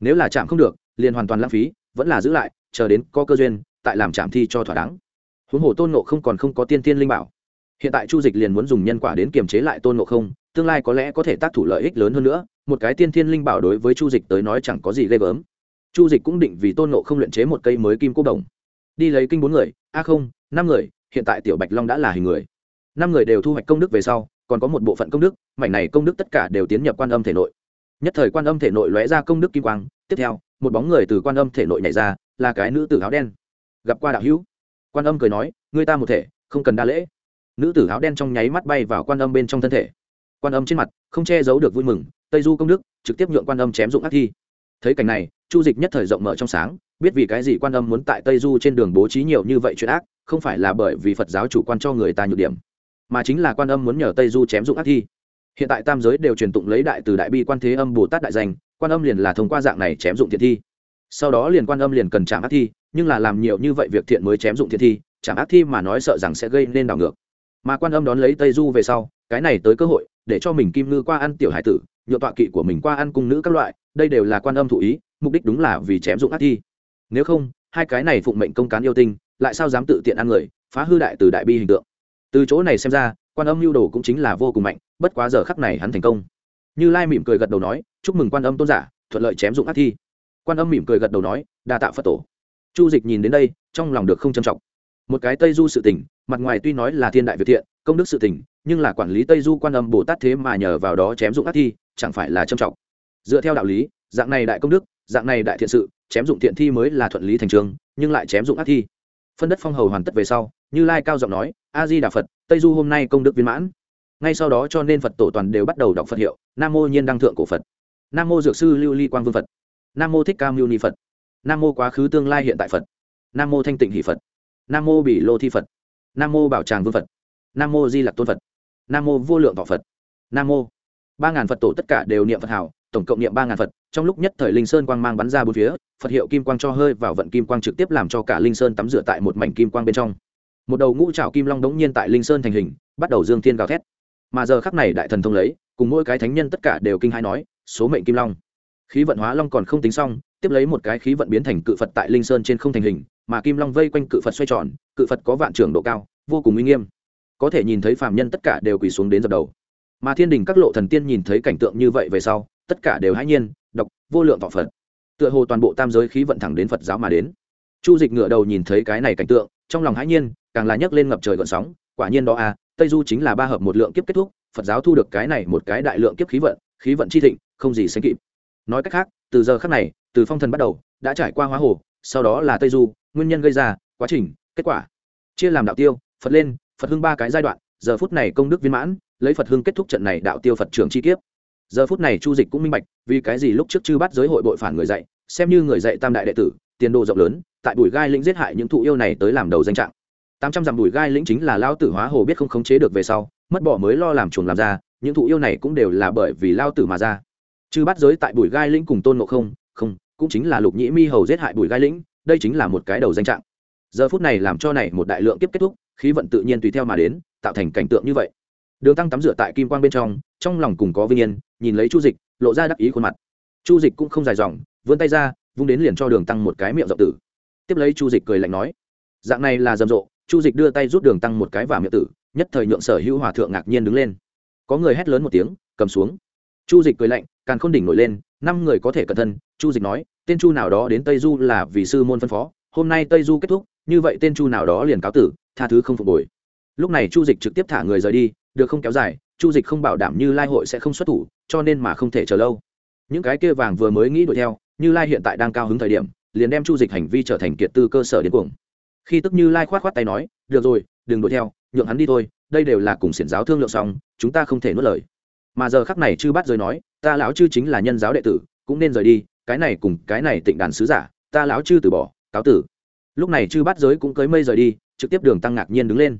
Nếu là chạm không được, liền hoàn toàn lãng phí, vẫn là giữ lại chờ đến có cơ duyên, tại làm trạm thi cho thỏa đáng. Huống hồ tôn nộ không còn không có tiên tiên linh bảo. Hiện tại chu dịch liền muốn dùng nhân quả đến kiềm chế lại tôn nộ không, tương lai có lẽ có thể tác thủ lợi ích lớn hơn nữa, một cái tiên thiên linh bảo đối với chu dịch tới nói chẳng có gì ghê gớm. Chu dịch cũng định vì tôn nộ không luyện chế một cây mới kim cô đồng. Đi lấy kinh bốn người, a không, năm người, hiện tại tiểu bạch long đã là hình người. Năm người đều thu hoạch công đức về sau, còn có một bộ phận công đức, mảnh này công đức tất cả đều tiến nhập quan âm thể nội. Nhất thời quan âm thể nội lóe ra công đức kim quang, tiếp theo, một bóng người từ quan âm thể nội nhảy ra là cái nữ tử áo đen. Gặp qua đạo hữu. Quan âm cười nói người ta một thể, không cần đa lễ. Nữ tử áo đen trong nháy mắt bay vào quan âm bên trong thân thể. Quan âm trên mặt không che giấu được vui mừng, tây du công đức, trực tiếp nhượng quan âm chém dụng ác thi. Thấy cảnh này, chu dịch nhất thời rộng mở trong sáng, biết vì cái gì quan âm muốn tại tây du trên đường bố trí nhiều như vậy chuyện ác, không phải là bởi vì phật giáo chủ quan cho người ta nhược điểm, mà chính là quan âm muốn nhờ tây du chém dụng ác thi. Hiện tại tam giới đều truyền tụng lấy đại từ đại bi quan thế âm bồ tát đại danh, quan âm liền là thông qua dạng này chém dụng thiện thi sau đó liền quan âm liền cần chạm ác thi, nhưng là làm nhiều như vậy việc thiện mới chém dụng thiện thi chạm ác thi mà nói sợ rằng sẽ gây nên đảo ngược. Mà quan âm đón lấy tây du về sau, cái này tới cơ hội, để cho mình kim ngư qua ăn tiểu hải tử nhựa tọa kỵ của mình qua ăn cung nữ các loại, đây đều là quan âm thụ ý, mục đích đúng là vì chém dụng ác thi. Nếu không, hai cái này phụng mệnh công cán yêu tinh, lại sao dám tự tiện ăn người, phá hư đại từ đại bi hình tượng. Từ chỗ này xem ra, quan âm lưu đồ cũng chính là vô cùng mạnh, bất quá giờ khắc này hắn thành công. Như lai mỉm cười gật đầu nói, chúc mừng quan âm tôn giả, thuận lợi chém dụng ác thi quan âm mỉm cười gật đầu nói, đa Tạ phật tổ. Chu dịch nhìn đến đây, trong lòng được không trân trọng. Một cái tây du sự tỉnh, mặt ngoài tuy nói là thiên đại việt thiện, công đức sự tỉnh, nhưng là quản lý tây du quan âm bồ tát thế mà nhờ vào đó chém dụng ác thi, chẳng phải là trầm trọng. Dựa theo đạo lý, dạng này đại công đức, dạng này đại thiện sự, chém dụng thiện thi mới là thuận lý thành trường, nhưng lại chém dụng ác thi. Phân đất phong hầu hoàn tất về sau, như lai cao giọng nói, a di đà phật, tây du hôm nay công đức viên mãn. Ngay sau đó cho nên phật tổ toàn đều bắt đầu đọc phật hiệu, nam mô nhiên đăng thượng cổ phật. Nam mô dược sư lưu ly quang vương phật nam mô thích ca mâu ni phật. Nam mô quá khứ tương lai hiện tại phật. Nam mô thanh tịnh hỷ phật. Nam mô bỉ lô thi phật. Nam mô bảo tràng vương phật. Nam mô di lặc tôn phật. Nam mô vô lượng thọ phật. Nam mô. Ba ngàn phật tổ tất cả đều niệm phật hảo, tổng cộng niệm ba ngàn phật. Trong lúc nhất thời linh sơn quang mang bắn ra bốn phía, phật hiệu kim quang cho hơi vào vận kim quang trực tiếp làm cho cả linh sơn tắm rửa tại một mảnh kim quang bên trong. Một đầu ngũ trảo kim long đống nhiên tại linh sơn thành hình, bắt đầu dương thiên gào thét. Mà giờ khắc này đại thần thông lấy, cùng mỗi cái thánh nhân tất cả đều kinh hai nói, số mệnh kim long khí vận hóa long còn không tính xong, tiếp lấy một cái khí vận biến thành cự phật tại linh sơn trên không thành hình, mà kim long vây quanh cự phật xoay tròn, cự phật có vạn trưởng độ cao, vô cùng uy nghiêm. Có thể nhìn thấy phạm nhân tất cả đều quỳ xuống đến dập đầu. Mà thiên đình các lộ thần tiên nhìn thấy cảnh tượng như vậy về sau, tất cả đều hãy nhiên đọc vô lượng thọ phật. Tựa hồ toàn bộ tam giới khí vận thẳng đến phật giáo mà đến. Chu dịch ngựa đầu nhìn thấy cái này cảnh tượng, trong lòng hãy nhiên, càng là nhấc lên ngập trời gợn sóng, quả nhiên đó à tây du chính là ba hợp một lượng kiếp kết thúc, phật giáo thu được cái này một cái đại lượng kiếp khí vận khí vận chi thịnh, không gì sánh kịp nói cách khác, từ giờ khắc này, từ phong thần bắt đầu, đã trải qua hóa hồ, sau đó là tây du, nguyên nhân gây ra, quá trình, kết quả. Chia làm đạo tiêu, phật lên, phật hưng ba cái giai đoạn, giờ phút này công đức viên mãn, lấy phật hưng kết thúc trận này đạo tiêu phật trường chi kiếp. Giờ phút này chu dịch cũng minh bạch, vì cái gì lúc trước chư bắt giới hội bội phản người dạy, xem như người dạy tam đại đệ tử, tiền đồ rộng lớn, tại bùi gai lĩnh giết hại những thụ yêu này tới làm đầu danh trạng. Tám trăm dặm bùi gai lĩnh chính là lao tử hóa hồ biết không khống chế được về sau, mất bỏ mới lo làm chuồng làm ra, những thụ yêu này cũng đều là bởi vì lao tử mà ra chư bắt giới tại bùi gai lĩnh cùng tôn ngộ không không, cũng chính là lục nhĩ mi hầu giết hại bùi gai lĩnh, đây chính là một cái đầu danh trạng. Giờ phút này làm cho này một đại lượng tiếp kết thúc, khí vận tự nhiên tùy theo mà đến, tạo thành cảnh tượng như vậy. Đường tăng tắm rửa tại kim quang bên trong trong lòng cùng có vinh yên, nhìn lấy chu dịch, lộ ra đắc ý khuôn mặt. Chu dịch cũng không dài dòng, vươn tay ra, vung đến liền cho đường tăng một cái miệng rộng tử. Tiếp lấy chu dịch cười lạnh nói, dạng này là rầm rộ. Chu dịch đưa tay rút đường tăng một cái vào miệng tử, nhất thời nhượng sở hữu hòa thượng ngạc nhiên đứng lên. Có người hét lớn một tiếng, cầm xuống. Chu dịch cười lạnh càng khôn đỉnh nổi lên, năm người có thể cẩn thân, chu dịch nói, tên chu nào đó đến tây du là vì sư môn phân phó, hôm nay tây du kết thúc, như vậy tên chu nào đó liền cáo tử, tha thứ không phục hồi. Lúc này chu dịch trực tiếp thả người rời đi, được không kéo dài, chu dịch không bảo đảm như lai hội sẽ không xuất thủ, cho nên mà không thể chờ lâu. Những cái kia vàng vừa mới nghĩ đuổi theo, như lai hiện tại đang cao hứng thời điểm, liền đem chu dịch hành vi trở thành kiệt tư cơ sở đến cuồng. Khi tức như lai khoát khoát tay nói, được rồi, đừng đuổi theo, nhượng hắn đi thôi, đây đều là cùng xiển giáo thương lượng xong, chúng ta không thể nuốt lời mà giờ khắc này chư bắt giới nói, ta lão chư chính là nhân giáo đệ tử, cũng nên rời đi, cái này cùng cái này tịnh đàn sứ giả, ta lão chư từ bỏ, cáo tử. Lúc này chư bắt giới cũng cưới mây rời đi, trực tiếp đường tăng ngạc nhiên đứng lên.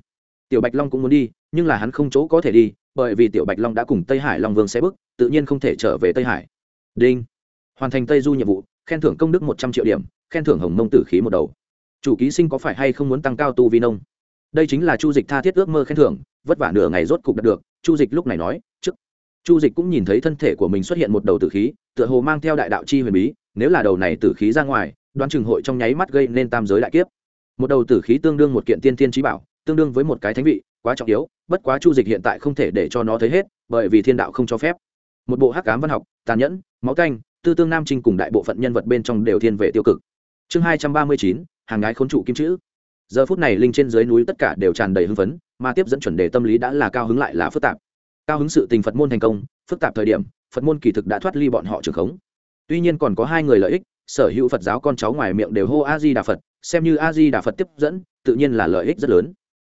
Tiểu bạch long cũng muốn đi, nhưng là hắn không chỗ có thể đi, bởi vì tiểu bạch long đã cùng tây hải long vương xe bước, tự nhiên không thể trở về tây hải. Đinh. Hoàn thành tây du nhiệm vụ, khen thưởng công đức một trăm triệu điểm, khen thưởng hồng mông tử khí một đầu. Chủ ký sinh có phải hay không muốn tăng cao tu vi nông? Đây chính là chu dịch tha thiết ước mơ khen thưởng, vất vả nửa ngày rốt cục đạt được, chu dịch lúc này nói, trước chu dịch cũng nhìn thấy thân thể của mình xuất hiện một đầu tử khí, tựa hồ mang theo đại đạo chi huyền bí, nếu là đầu này tử khí ra ngoài, đoán chừng hội trong nháy mắt gây nên tam giới đại kiếp. Một đầu tử khí tương đương một kiện tiên thiên trí bảo, tương đương với một cái thánh vị, quá trọng yếu, bất quá chu dịch hiện tại không thể để cho nó thấy hết, bởi vì thiên đạo không cho phép. Một bộ hắc cám văn học, tàn nhẫn, máu canh, tư tương nam trinh cùng đại bộ phận nhân vật bên trong đều thiên về tiêu cực. Chương hai trăm ba mươi chín, hàng gái khốn trụ kim chữ. Giờ phút này linh trên dưới núi tất cả đều tràn đầy hưng phấn, mà tiếp dẫn chuẩn đề tâm lý đã là cao hứng lại là phức tạp cao hứng sự tình phật môn thành công, phức tạp thời điểm, phật môn kỳ thực đã thoát ly bọn họ trường khống. Tuy nhiên còn có hai người lợi ích, sở hữu phật giáo con cháu ngoài miệng đều hô a di đà phật, xem như a di đà phật tiếp dẫn, tự nhiên là lợi ích rất lớn.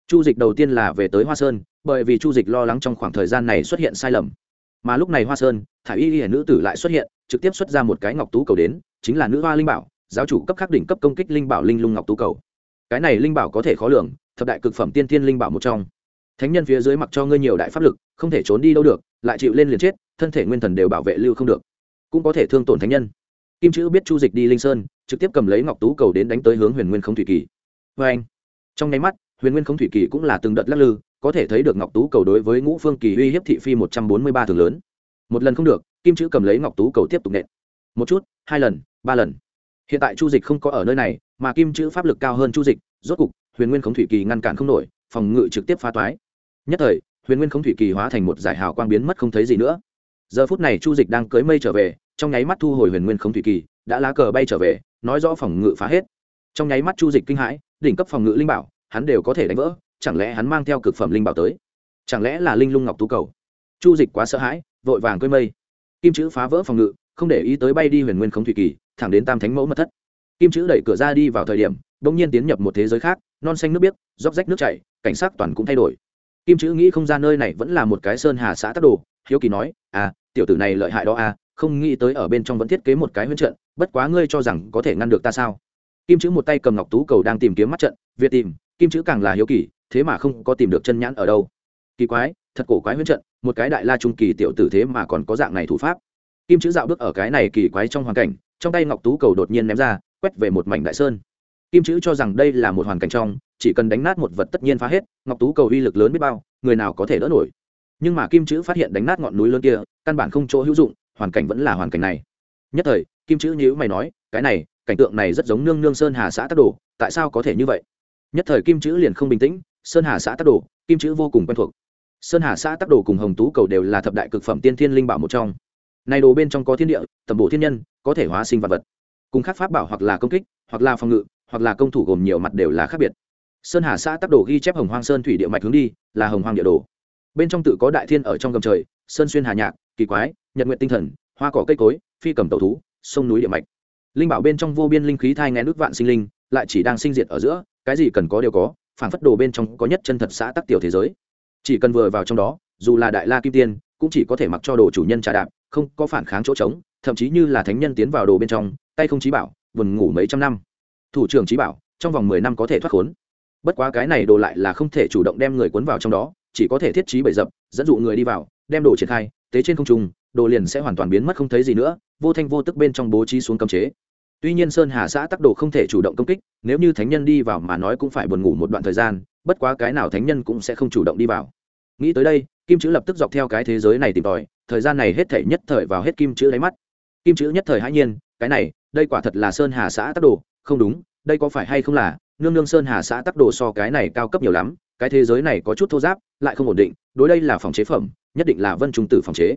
Chu dịch đầu tiên là về tới hoa sơn, bởi vì chu dịch lo lắng trong khoảng thời gian này xuất hiện sai lầm. Mà lúc này hoa sơn, thả y hiển nữ tử lại xuất hiện, trực tiếp xuất ra một cái ngọc tú cầu đến, chính là nữ hoa linh bảo, giáo chủ cấp khắc đỉnh cấp công kích linh bảo linh lung ngọc tú cầu. Cái này linh bảo có thể khó lường, thập đại cực phẩm tiên thiên linh bảo một trong. Thánh nhân phía dưới mặc cho ngươi nhiều đại pháp lực không thể trốn đi đâu được, lại chịu lên liền chết, thân thể nguyên thần đều bảo vệ lưu không được. Cũng có thể thương tổn thánh nhân. Kim chữ biết chu dịch đi linh sơn, trực tiếp cầm lấy ngọc tú cầu đến đánh tới hướng huyền nguyên không thủy kỳ. Vê anh, trong nháy mắt, huyền nguyên không thủy kỳ cũng là từng đợt lắc lư, có thể thấy được ngọc tú cầu đối với ngũ phương kỳ uy hiếp thị phi một trăm bốn mươi ba thường lớn. Một lần không được, kim chữ cầm lấy ngọc tú cầu tiếp tục nện. Một chút, hai lần, ba lần. Hiện tại chu dịch không có ở nơi này, mà kim chữ pháp lực cao hơn chu dịch, rốt cục, huyền nguyên khống thủy kỳ ngăn cản không nổi, phòng ngự trực tiếp phá toái. Nhất thời huyền nguyên Không thủy kỳ hóa thành một giải hào quang biến mất không thấy gì nữa. Giờ phút này chu dịch đang cưới mây trở về, trong nháy mắt thu hồi huyền nguyên Không thủy kỳ, đã lá cờ bay trở về, nói rõ phòng ngự phá hết. Trong nháy mắt chu dịch kinh hãi, đỉnh cấp phòng ngự linh bảo, hắn đều có thể đánh vỡ, chẳng lẽ hắn mang theo cực phẩm linh bảo tới? Chẳng lẽ là linh lung ngọc tú cầu? Chu dịch quá sợ hãi, vội vàng cưới mây. Kim chữ phá vỡ phòng ngự, không để ý tới bay đi huyền nguyên Không thủy kỳ, thẳng đến tam thánh mẫu mật thất. Kim chữ đẩy cửa ra đi vào thời điểm, bỗng nhiên tiến nhập một thế giới khác, non xanh nước biếc róc rách nước chảy, cảnh sát toàn cũng thay đổi kim chữ nghĩ không ra nơi này vẫn là một cái sơn hà xã tắc đồ, hiếu kỳ nói à tiểu tử này lợi hại đó à không nghĩ tới ở bên trong vẫn thiết kế một cái huyễn trận, bất quá ngươi cho rằng có thể ngăn được ta sao? Kim chữ một tay cầm ngọc tú cầu đang tìm kiếm mắt trận, việt tìm, kim chữ càng là hiếu kỳ, thế mà không có tìm được chân nhãn ở đâu. Kỳ quái, thật cổ quái huyễn trận, một cái đại la trung kỳ tiểu tử thế mà còn có dạng này thủ pháp. Kim chữ dạo bước ở cái này kỳ quái trong hoàn cảnh, trong tay ngọc tú cầu đột nhiên ném ra, quét về một mảnh đại sơn. Kim chữ cho rằng đây là một hoàn cảnh trong chỉ cần đánh nát một vật tất nhiên phá hết, ngọc tú cầu uy lực lớn biết bao, người nào có thể đỡ nổi. Nhưng mà kim chữ phát hiện đánh nát ngọn núi lớn kia, căn bản không chỗ hữu dụng, hoàn cảnh vẫn là hoàn cảnh này. Nhất thời, kim chữ nhữ mày nói, cái này, cảnh tượng này rất giống nương nương sơn hà xã tắc đồ, tại sao có thể như vậy? Nhất thời kim chữ liền không bình tĩnh, sơn hà xã tắc đồ, kim chữ vô cùng quen thuộc. Sơn hà xã tắc đồ cùng hồng tú cầu đều là thập đại cực phẩm tiên thiên linh bảo một trong. Này đồ bên trong có thiên địa, tầm bộ thiên nhân, có thể hóa sinh vật vật. Cùng khác pháp bảo hoặc là công kích, hoặc là phòng ngự, hoặc là công thủ gồm nhiều mặt đều là khác biệt sơn hà xã tắc đồ ghi chép hồng hoang sơn thủy địa mạch hướng đi, là hồng hoang địa đồ. Bên trong tự có đại thiên ở trong gầm trời, sơn xuyên hà nhạc, kỳ quái, nhật nguyện tinh thần, hoa cỏ cây cối, phi cầm tẩu thú, sông núi địa mạch. Linh bảo bên trong vô biên linh khí thai ngén nước vạn sinh linh, lại chỉ đang sinh diệt ở giữa, cái gì cần có đều có phản phất đồ bên trong có nhất chân thật xã tắc tiểu thế giới. Chỉ cần vừa vào trong đó, dù là đại la kim tiên, cũng chỉ có thể mặc cho đồ chủ nhân trà đạp, không có phản kháng chỗ trống, thậm chí như là thánh nhân tiến vào đồ bên trong, tay không trí bảo vườn ngủ mấy trăm năm. Thủ trưởng trí bảo, trong vòng mười năm có thể thoát khốn bất quá cái này đồ lại là không thể chủ động đem người cuốn vào trong đó, chỉ có thể thiết trí bậy dập, dẫn dụ người đi vào, đem đồ triển khai, tế trên không trung, đồ liền sẽ hoàn toàn biến mất không thấy gì nữa, vô thanh vô tức bên trong bố trí xuống cấm chế. Tuy nhiên sơn hà xã tắc đồ không thể chủ động công kích, nếu như thánh nhân đi vào mà nói cũng phải buồn ngủ một đoạn thời gian, bất quá cái nào thánh nhân cũng sẽ không chủ động đi vào. Nghĩ tới đây, kim chữ lập tức dọc theo cái thế giới này tìm tòi, thời gian này hết thể nhất thời vào hết kim chữ lấy mắt. Kim chữ nhất thời hãi nhiên, cái này, đây quả thật là sơn hà xã tắc đồ, không đúng, đây có phải hay không là nương nương sơn hà xã tắc đồ so cái này cao cấp nhiều lắm, cái thế giới này có chút thô giáp, lại không ổn định, đối đây là phòng chế phẩm, nhất định là vân trung tử phòng chế.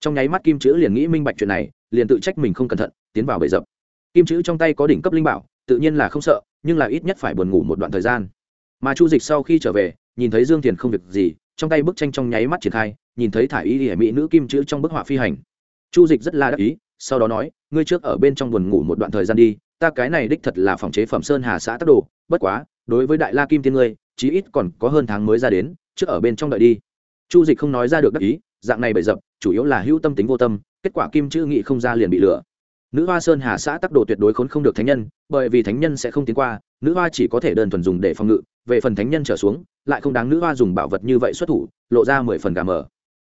Trong nháy mắt kim chữ liền nghĩ minh bạch chuyện này, liền tự trách mình không cẩn thận, tiến vào bể dập. Kim chữ trong tay có đỉnh cấp linh bảo, tự nhiên là không sợ, nhưng là ít nhất phải buồn ngủ một đoạn thời gian. Mà chu dịch sau khi trở về, nhìn thấy dương thiền không việc gì, trong tay bức tranh trong nháy mắt triển khai, nhìn thấy thả y hệ mỹ nữ kim chữ trong bức họa phi hành. Chu dịch rất là đắc ý, sau đó nói, ngươi trước ở bên trong buồn ngủ một đoạn thời gian đi ta cái này đích thật là phòng chế phẩm sơn hà xã tắc đồ, bất quá, đối với đại la kim tiên ngươi, chí ít còn có hơn tháng mới ra đến, trước ở bên trong đợi đi. Chu dịch không nói ra được đắc ý, dạng này bậy dập, chủ yếu là hữu tâm tính vô tâm, kết quả kim chữ nghị không ra liền bị lừa. Nữ hoa sơn hà xã tắc đồ tuyệt đối khốn không được thánh nhân, bởi vì thánh nhân sẽ không tiến qua, nữ hoa chỉ có thể đơn thuần dùng để phòng ngự, về phần thánh nhân trở xuống, lại không đáng nữ hoa dùng bảo vật như vậy xuất thủ, lộ ra mười phần gà mờ.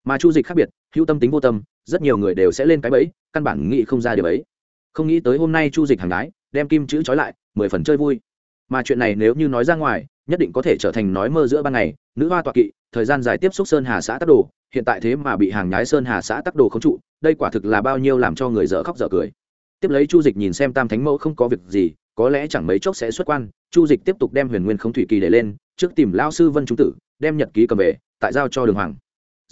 Mà chu dịch khác biệt, hữu tâm tính vô tâm, rất nhiều người đều sẽ lên cái bẫy, căn bản nghĩ không ra điều ấy không nghĩ tới hôm nay chu dịch hàng đái, đem kim chữ trói lại, mười phần chơi vui. Mà chuyện này nếu như nói ra ngoài, nhất định có thể trở thành nói mơ giữa ban ngày, nữ hoa tọa kỵ, thời gian dài tiếp xúc sơn hà xã tắc đồ, hiện tại thế mà bị hàng nhái sơn hà xã tắc đồ không trụ, đây quả thực là bao nhiêu làm cho người dở khóc dở cười. Tiếp lấy chu dịch nhìn xem tam thánh mẫu không có việc gì, có lẽ chẳng mấy chốc sẽ xuất quan, chu dịch tiếp tục đem huyền nguyên không thủy kỳ để lên, trước tìm lao sư vân trung tử, đem nhật ký cầm về, tại giao cho đường hoàng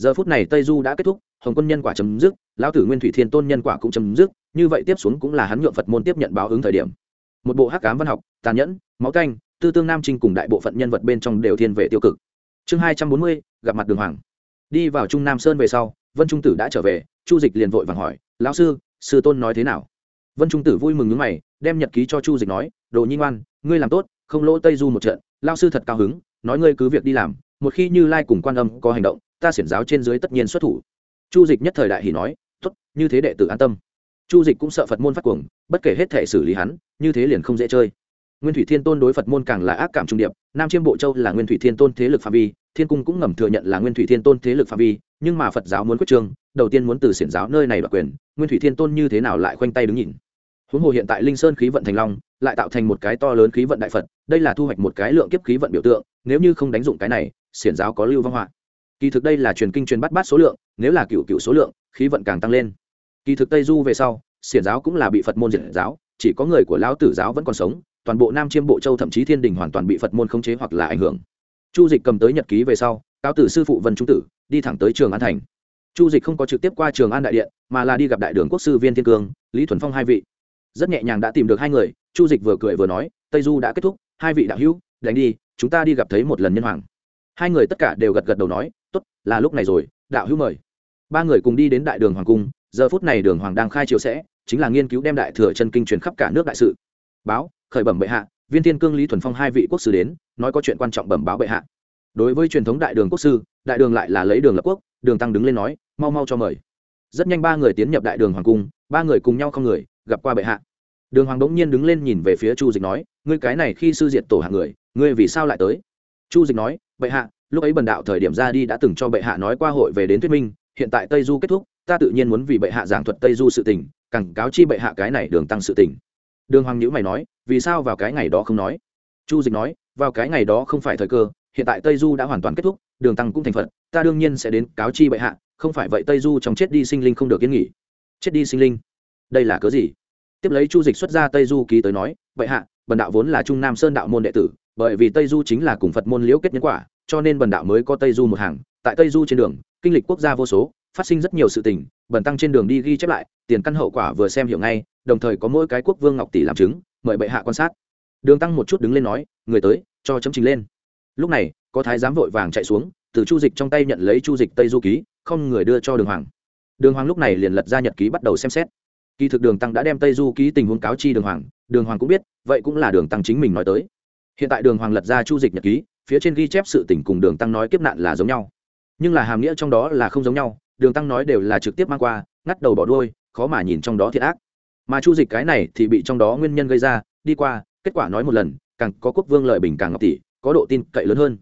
giờ phút này tây du đã kết thúc, hồng quân nhân quả chấm dứt, lão tử nguyên thủy thiên tôn nhân quả cũng chấm dứt, như vậy tiếp xuống cũng là hắn nhượng phật môn tiếp nhận báo ứng thời điểm. Một bộ hắc cám văn học, tàn nhẫn, máu canh, tư tương nam trinh cùng đại bộ phận nhân vật bên trong đều thiên về tiêu cực. Chương hai trăm bốn mươi, gặp mặt đường hoàng. Đi vào trung nam sơn về sau, vân trung tử đã trở về, chu dịch liền vội vàng hỏi, lão sư sư tôn nói thế nào? Vân trung tử vui mừng nhứ mày, đem nhật ký cho chu dịch nói, đồ nhi ngoan, ngươi làm tốt, không lỗ tây du một trận lao sư thật cao hứng, nói ngươi cứ việc đi làm, một khi như lai cùng quan âm có hành động ta xiển giáo trên dưới tất nhiên xuất thủ. Chu dịch nhất thời đại hỉ nói t ố t như thế đệ tử an tâm. Chu dịch cũng sợ phật môn phát cuồng, bất kể hết thể xử lý hắn, như thế liền không dễ chơi. Nguyên thủy thiên tôn đối phật môn càng là ác cảm trung điệp, nam chiêm bộ châu là nguyên thủy thiên tôn thế lực phạm vi, thiên cung cũng ngầm thừa nhận là nguyên thủy thiên tôn thế lực phạm vi, nhưng mà phật giáo muốn quyết trương đầu tiên muốn từ xiển giáo nơi này đoạt quyền, nguyên thủy thiên tôn như thế nào lại khoanh tay đứng nhìn. Huống hồ hiện tại linh sơn khí vận thành long, lại tạo thành một cái to lớn khí vận đại phật, đây là thu hoạch một cái lượng kiếp khí vận biểu tượng, nếu như không đánh dụng cái này, xiển giáo có lưu văn họa kỳ thực đây là truyền kinh truyền bắt bát số lượng, nếu là cựu cựu số lượng, khí vận càng tăng lên. Kỳ thực tây du về sau, xiển giáo cũng là bị phật môn diệt giáo, chỉ có người của lão tử giáo vẫn còn sống, toàn bộ nam chiêm bộ châu thậm chí thiên đình hoàn toàn bị phật môn khống chế hoặc là ảnh hưởng. Chu dịch cầm tới nhật ký về sau, cáo tử sư phụ vân trung tử, đi thẳng tới trường an thành. Chu dịch không có trực tiếp qua trường an đại điện, mà là đi gặp đại đường quốc sư viên thiên cương, lý thuần phong hai vị. Rất nhẹ nhàng đã tìm được hai người, chu dịch vừa cười vừa nói, tây du đã kết thúc, hai vị đạo hữu, đánh đi, chúng ta đi gặp thấy một lần nhân hoàng hai người tất cả đều gật gật đầu nói t ố t là lúc này rồi, đạo hữu mời. Ba người cùng đi đến đại đường hoàng cung, giờ phút này đường hoàng đang khai chiếu sẽ, chính là nghiên cứu đem đại thừa chân kinh truyền khắp cả nước đại sự. Báo, khởi bẩm bệ hạ, viên thiên cương lý thuần phong hai vị quốc sư đến, nói có chuyện quan trọng bẩm báo bệ hạ. Đối với truyền thống đại đường quốc sư, đại đường lại là lấy đường lập quốc, đường tăng đứng lên nói, mau mau cho mời. Rất nhanh ba người tiến nhập đại đường hoàng cung, ba người cùng nhau không người, gặp qua bệ hạ. Đường hoàng đống nhiên đứng lên nhìn về phía chu dịch nói, ngươi cái này khi sư diệt tổ hạng người, ngươi vì sao lại tới? Chu dịch nói, bệ hạ, lúc ấy bần đạo thời điểm ra đi đã từng cho bệ hạ nói qua hội về đến thuyết minh, hiện tại tây du kết thúc, ta tự nhiên muốn vì bệ hạ giảng thuật tây du sự tình cẳng cáo chi bệ hạ cái này đường tăng sự tình. Đường hoàng nhữ mày nói, vì sao vào cái ngày đó không nói? Chu dịch nói, vào cái ngày đó không phải thời cơ, hiện tại tây du đã hoàn toàn kết thúc, đường tăng cũng thành phật, ta đương nhiên sẽ đến cáo chi bệ hạ, không phải vậy tây du trong chết đi sinh linh không được yên nghỉ. Chết đi sinh linh? Đây là cớ gì? Tiếp lấy chu dịch xuất ra tây du ký tới nói, bệ hạ, bần đạo vốn là trung nam sơn đạo môn đệ tử bởi vì tây du chính là cùng phật môn liễu kết nhân quả, cho nên bần đạo mới có tây du một hàng. Tại tây du trên đường, kinh lịch quốc gia vô số, phát sinh rất nhiều sự tình, bần tăng trên đường đi ghi chép lại, tiền căn hậu quả vừa xem hiểu ngay, đồng thời có mỗi cái quốc vương ngọc tỷ làm chứng, mời bệ hạ quan sát. Đường tăng một chút đứng lên nói, người tới, cho chấm trình lên. Lúc này, có thái giám vội vàng chạy xuống, từ chu dịch trong tay nhận lấy chu dịch tây du ký, không người đưa cho đường hoàng. Đường hoàng lúc này liền lật ra nhật ký bắt đầu xem xét. Kỳ thực đường tăng đã đem tây du ký tình huống cáo chi đường hoàng đường hoàng cũng biết, vậy cũng là đường tăng chính mình nói tới hiện tại đường hoàng lật ra chu dịch nhật ký, phía trên ghi chép sự tình cùng đường tăng nói kiếp nạn là giống nhau. Nhưng là hàm nghĩa trong đó là không giống nhau, đường tăng nói đều là trực tiếp mang qua, ngắt đầu bỏ đuôi, khó mà nhìn trong đó thiệt ác. Mà chu dịch cái này thì bị trong đó nguyên nhân gây ra, đi qua, kết quả nói một lần, càng có quốc vương lợi bình càng ngọc tỷ, có độ tin cậy lớn hơn.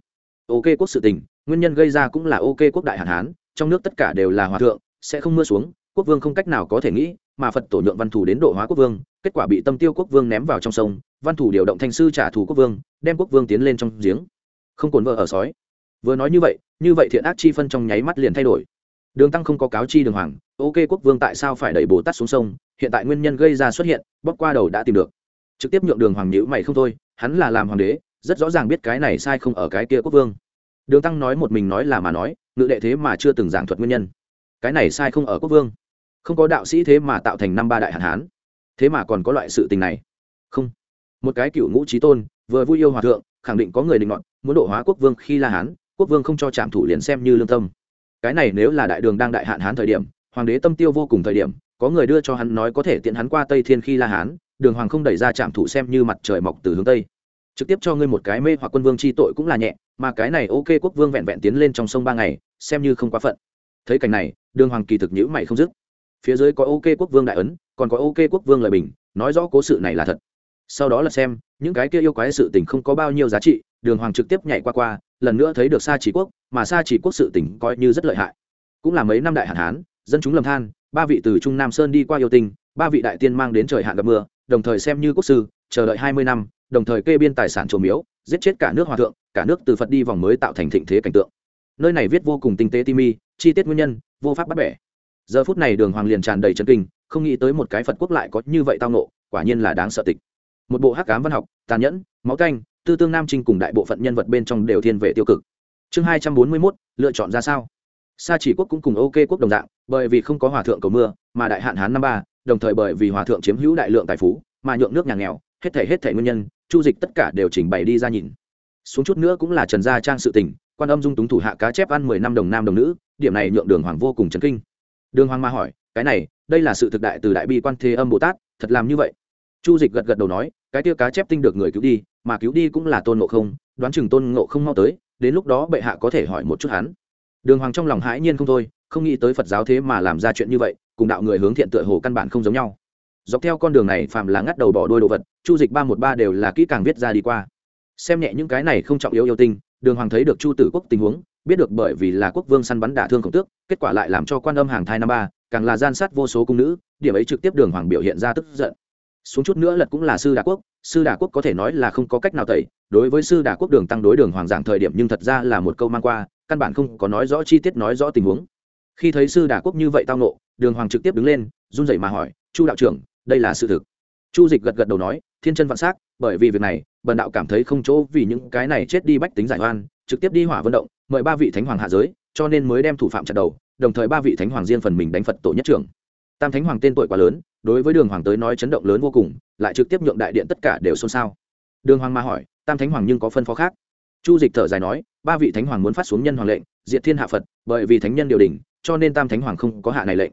Ok quốc sự tình, nguyên nhân gây ra cũng là ok quốc đại hạn hán, trong nước tất cả đều là hòa thượng, sẽ không mưa xuống, quốc vương không cách nào có thể nghĩ, mà phật tổ nhượng văn thủ đến độ hóa quốc vương, kết quả bị tâm tiêu quốc vương ném vào trong sông văn thủ điều động thanh sư trả thù quốc vương, đem quốc vương tiến lên trong giếng. Không cồn vợ ở sói. Vừa nói như vậy như vậy thiện ác chi phân trong nháy mắt liền thay đổi. Đường tăng không có cáo chi đường hoàng, ok quốc vương, tại sao phải đẩy bồ tát xuống sông? Hiện tại nguyên nhân gây ra xuất hiện bóc qua đầu đã tìm được. Trực tiếp nhượng đường hoàng nhữ mày không thôi, hắn là làm hoàng đế, rất rõ ràng biết cái này sai không ở cái kia quốc vương. Đường tăng nói một mình nói là mà nói, ngự đệ thế mà chưa từng giảng thuật nguyên nhân. Cái này sai không ở quốc vương. Không có đạo sĩ thế mà tạo thành năm ba đại hạn hán. Thế mà còn có loại sự tình này. Không một cái cựu ngũ trí tôn, vừa vui yêu hòa thượng, khẳng định có người định ngọn muốn độ hóa quốc vương khi la hán, quốc vương không cho trạm thủ liền xem như lương tâm. Cái này nếu là đại đường đang đại hạn hán thời điểm, hoàng đế tâm tiêu vô cùng thời điểm, có người đưa cho hắn nói có thể tiện hắn qua tây thiên khi la hán, đường hoàng không đẩy ra trạm thủ xem như mặt trời mọc từ hướng tây. Trực tiếp cho ngươi một cái mê hoặc quân vương chi tội cũng là nhẹ, mà cái này ok quốc vương vẹn vẹn tiến lên trong sông ba ngày, xem như không quá phận. Thấy cảnh này, đường hoàng kỳ thực nhữ mày không dứt. Phía dưới có ok quốc vương đại ấn, còn có ok quốc vương lời bình, nói rõ cố sự này là thật sau đó là xem, những cái kia yêu quái sự tình không có bao nhiêu giá trị, đường hoàng trực tiếp nhảy qua qua, lần nữa thấy được xa chỉ quốc, mà xa chỉ quốc sự tình coi như rất lợi hại. Cũng là mấy năm đại hạn hán, dân chúng lầm than, ba vị từ trung nam sơn đi qua yêu tinh, ba vị đại tiên mang đến trời hạn gặp mưa, đồng thời xem như quốc sư, chờ đợi hai mươi năm, đồng thời kê biên tài sản trổ miếu, giết chết cả nước hòa thượng, cả nước từ phật đi vòng mới tạo thành thịnh thế cảnh tượng. Nơi này viết vô cùng tinh tế timi, chi tiết nguyên nhân, vô pháp bắt bẻ. Giờ phút này đường hoàng liền tràn đầy chân kinh, không nghĩ tới một cái phật quốc lại có như vậy tao nộ quả nhiên là đáng sợ tịch một bộ hắc ám văn học, tàn nhẫn, máu canh, tư tương nam trinh cùng đại bộ phận nhân vật bên trong đều thiên về tiêu cực. Chương hai trăm bốn mươi mốt, lựa chọn ra sao? Sa chỉ quốc cũng cùng ok quốc đồng dạng, bởi vì không có hòa thượng cầu mưa, mà đại hạn hán năm ba, đồng thời bởi vì hòa thượng chiếm hữu đại lượng tài phú, mà nhượng nước nhà nghèo, hết thể hết thể nguyên nhân, chu dịch tất cả đều chỉnh bày đi ra nhìn. Xuống chút nữa cũng là trần gia trang sự tình, quan âm dung túng thủ hạ cá chép ăn mười năm đồng nam đồng nữ, điểm này nhượng đường hoàng vô cùng chấn kinh. Đường hoàng ma hỏi, cái này, đây là sự thực đại từ đại bi quan thế âm bồ tát, thật làm như vậy? Chu dịch gật gật đầu nói, cái tia cá chép tinh được người cứu đi, mà cứu đi cũng là tôn ngộ không, đoán chừng tôn ngộ không mau tới, đến lúc đó bệ hạ có thể hỏi một chút hắn. Đường hoàng trong lòng hãi nhiên không thôi, không nghĩ tới phật giáo thế mà làm ra chuyện như vậy, cùng đạo người hướng thiện tựa hồ căn bản không giống nhau. Dọc theo con đường này, phàm là ngắt đầu bỏ đôi đồ vật, chu dịch ba một ba đều là kỹ càng viết ra đi qua. Xem nhẹ những cái này không trọng yếu yêu tinh, đường hoàng thấy được chu tử quốc tình huống, biết được bởi vì là quốc vương săn bắn đả thương khổng tước, kết quả lại làm cho quan âm hàng thai năm ba, càng là gian sát vô số cung nữ, điểm ấy trực tiếp đường hoàng biểu hiện ra tức giận xuống chút nữa lật cũng là sư đà quốc, sư đà quốc có thể nói là không có cách nào tẩy, đối với sư đà quốc đường tăng đối đường hoàng giảng thời điểm nhưng thật ra là một câu mang qua, căn bản không có nói rõ chi tiết nói rõ tình huống. Khi thấy sư đà quốc như vậy tao nộ đường hoàng trực tiếp đứng lên, run rẩy mà hỏi, chu đạo trưởng, đây là sự thực. Chu dịch gật gật đầu nói, thiên chân vạn s á c bởi vì việc này, bần đạo cảm thấy không chỗ vì những cái này chết đi bách tính giải oan, trực tiếp đi hỏa vận động, mời ba vị thánh hoàng hạ giới, cho nên mới đem thủ phạm chặt đầu, đồng thời ba vị thánh hoàng riêng phần mình đánh phật tổ nhất trưởng. Tam thánh hoàng tên tuổi quá lớn đối với đường hoàng tới nói chấn động lớn vô cùng, lại trực tiếp nhượng đại điện tất cả đều xôn xao. Đường hoàng mà hỏi, tam thánh hoàng nhưng có phân phó khác. Chu dịch thở dài nói, ba vị thánh hoàng muốn phát xuống nhân hoàng lệnh, diệt thiên hạ phật, bởi vì thánh nhân điều đình, cho nên tam thánh hoàng không có hạ này lệnh.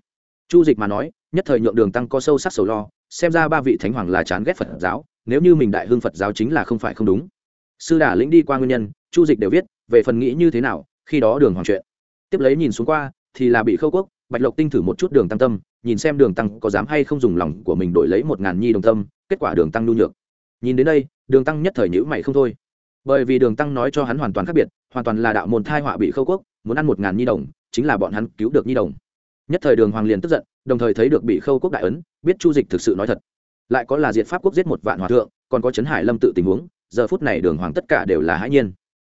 Chu dịch mà nói, nhất thời nhượng đường tăng có sâu sắc sầu lo, xem ra ba vị thánh hoàng là chán ghét phật giáo, nếu như mình đại hưng phật giáo chính là không phải không đúng. Sư đà lĩnh đi qua nguyên nhân, chu dịch đều viết, về phần nghĩ như thế nào, khi đó đường hoàng chuyện. Tiếp lấy nhìn xuống qua, thì là bị khâu quốc, bạch lộc tinh thử một chút đường tăng tâm nhìn xem đường tăng có dám hay không dùng lòng của mình đổi lấy một ngàn nhi đồng tâm, kết quả đường tăng nhu nhược. Nhìn đến đây, đường tăng nhất thời nhữ mày không thôi. Bởi vì đường tăng nói cho hắn hoàn toàn khác biệt, hoàn toàn là đạo môn thai họa bị khâu quốc, muốn ăn một ngàn nhi đồng, chính là bọn hắn cứu được nhi đồng. Nhất thời đường hoàng liền tức giận, đồng thời thấy được bị khâu quốc đại ấn, biết chu dịch thực sự nói thật. Lại có là diện pháp quốc giết một vạn hòa thượng, còn có trấn hải lâm tự tình huống, giờ phút này đường hoàng tất cả đều là hãi nhiên.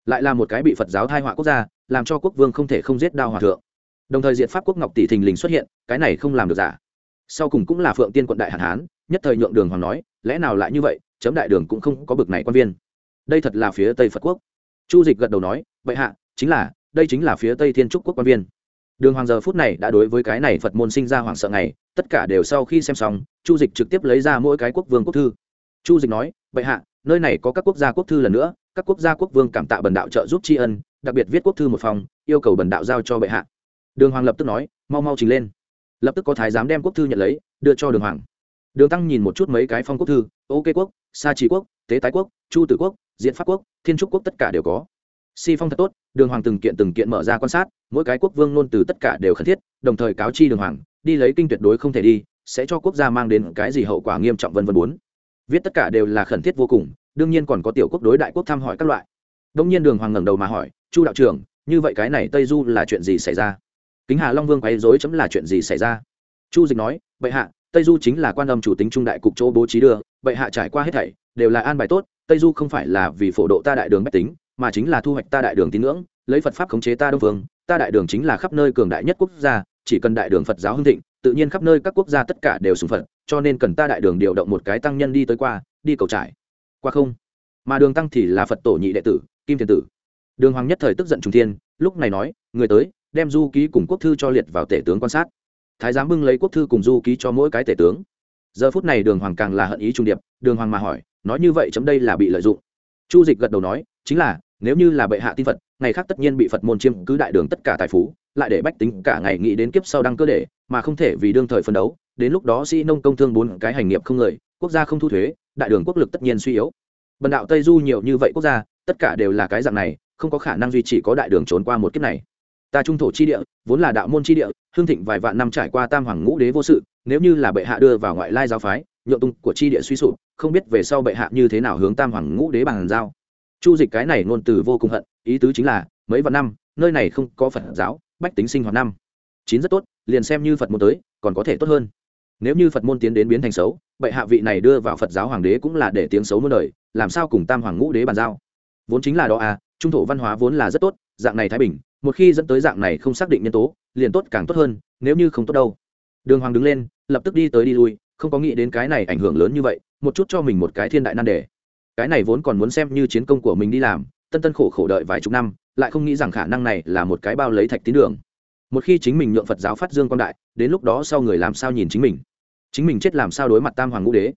Lại là một cái bị phật giáo thai họa quốc gia, làm cho quốc vương không thể không giết đao hòa thượng đồng thời diện pháp quốc ngọc tỷ thình lình xuất hiện, cái này không làm được giả. Sau cùng cũng là phượng tiên quận đại hạn hán, nhất thời nhượng đường hoàng nói, lẽ nào lại như vậy, chấm đại đường cũng không có bực này quan viên. Đây thật là phía tây phật quốc. Chu dịch gật đầu nói, vậy hạ, chính là, đây chính là phía tây thiên trúc quốc quan viên. Đường hoàng giờ phút này đã đối với cái này phật môn sinh ra hoảng sợ này tất cả đều sau khi xem xong, chu dịch trực tiếp lấy ra mỗi cái quốc vương quốc thư. Chu dịch nói, vậy hạ, nơi này có các quốc gia quốc thư lần nữa, các quốc gia quốc vương cảm tạ bần đạo trợ giúp tri ân, đặc biệt viết quốc thư một phòng, yêu cầu bần đạo giao cho bệ hạ đường hoàng lập tức nói, mau mau trình lên. Lập tức có thái giám đem quốc thư nhận lấy, đưa cho đường hoàng. Đường tăng nhìn một chút mấy cái phong quốc thư, ok quốc, sa trí quốc, tế tái quốc, chu tử quốc, diện pháp quốc, thiên trúc quốc tất cả đều có. Si phong thật tốt, đường hoàng từng kiện từng kiện mở ra quan sát, mỗi cái quốc vương luôn từ tất cả đều khẩn thiết, đồng thời cáo chi đường hoàng, đi lấy kinh tuyệt đối không thể đi, sẽ cho quốc gia mang đến cái gì hậu quả nghiêm trọng vân vân bốn. Viết tất cả đều là khẩn thiết vô cùng, đương nhiên còn có tiểu quốc đối đại quốc thăm hỏi các loại. Đông nhiên đường hoàng ngẩng đầu mà hỏi, chu đạo trưởng, như vậy cái này tây du là chuyện gì xảy ra? Kính hà long vương quấy dối chấm là chuyện gì xảy ra? Chu dịch nói, bệ hạ, tây du chính là quan âm chủ tính trung đại cục chỗ bố trí đưa, bệ hạ trải qua hết thảy đều là an bài tốt, tây du không phải là vì phổ độ ta đại đường bách tính, mà chính là thu hoạch ta đại đường tín ngưỡng, lấy phật pháp khống chế ta đông vương, ta đại đường chính là khắp nơi cường đại nhất quốc gia, chỉ cần đại đường phật giáo hưng thịnh, tự nhiên khắp nơi các quốc gia tất cả đều sùng phật, cho nên cần ta đại đường điều động một cái tăng nhân đi tới qua, đi cầu trải. Qua không. Mà đường tăng thì là phật tổ nhị đệ tử, kim thiền tử. Đường hoàng nhất thời tức giận trung thiên, lúc này nói, người tới đem du ký cùng quốc thư cho liệt vào tể tướng quan sát. Thái giám bưng lấy quốc thư cùng du ký cho mỗi cái tể tướng. Giờ phút này đường hoàng càng là hận ý trung điệp, đường hoàng mà hỏi, nói như vậy chấm đây là bị lợi dụng. Chu dịch gật đầu nói, chính là, nếu như là bệ hạ tin phật, ngày khác tất nhiên bị phật môn chiêm cứ đại đường tất cả tài phú, lại để bách tính cả ngày nghĩ đến kiếp sau đăng cơ để, mà không thể vì đương thời phân đấu, đến lúc đó sĩ nông công thương bốn cái hành nghiệp không người, quốc gia không thu thuế, đại đường quốc lực tất nhiên suy yếu. Bần đạo tây du nhiều như vậy quốc gia, tất cả đều là cái dạng này, không có khả năng duy trì có đại đường trốn qua một kiếp này ta trung thổ chi địa, vốn là đạo môn chi địa, hương thịnh vài vạn năm trải qua tam hoàng ngũ đế vô sự, nếu như là bệ hạ đưa vào ngoại lai giáo phái, nhượng tung của chi địa suy sụp, không biết về sau bệ hạ như thế nào hướng tam hoàng ngũ đế bằng giao. Chu dịch cái này ngôn từ vô cùng hận, ý tứ chính là, mấy vạn năm, nơi này không có phật giáo, bách tính sinh hoạt năm. Chín rất tốt, liền xem như phật môn tới, còn có thể tốt hơn. Nếu như phật môn tiến đến biến thành xấu, bệ hạ vị này đưa vào phật giáo hoàng đế cũng là để tiếng xấu muôn đời, làm sao cùng tam hoàng ngũ đế bàn giao? Vốn chính là đó à trung thổ văn hóa vốn là rất tốt, dạng này thái bình một khi dẫn tới dạng này không xác định nhân tố, liền tốt càng tốt hơn, nếu như không tốt đâu. Đường hoàng đứng lên, lập tức đi tới đi lui, không có nghĩ đến cái này ảnh hưởng lớn như vậy, một chút cho mình một cái thiên đại nan đề. Cái này vốn còn muốn xem như chiến công của mình đi làm, tân tân khổ khổ đợi vài chục năm, lại không nghĩ rằng khả năng này là một cái bao lấy thạch tín đường. Một khi chính mình nhượng phật giáo phát dương quan đại, đến lúc đó sau người làm sao nhìn chính mình? Chính mình chết làm sao đối mặt tam hoàng ngũ đế?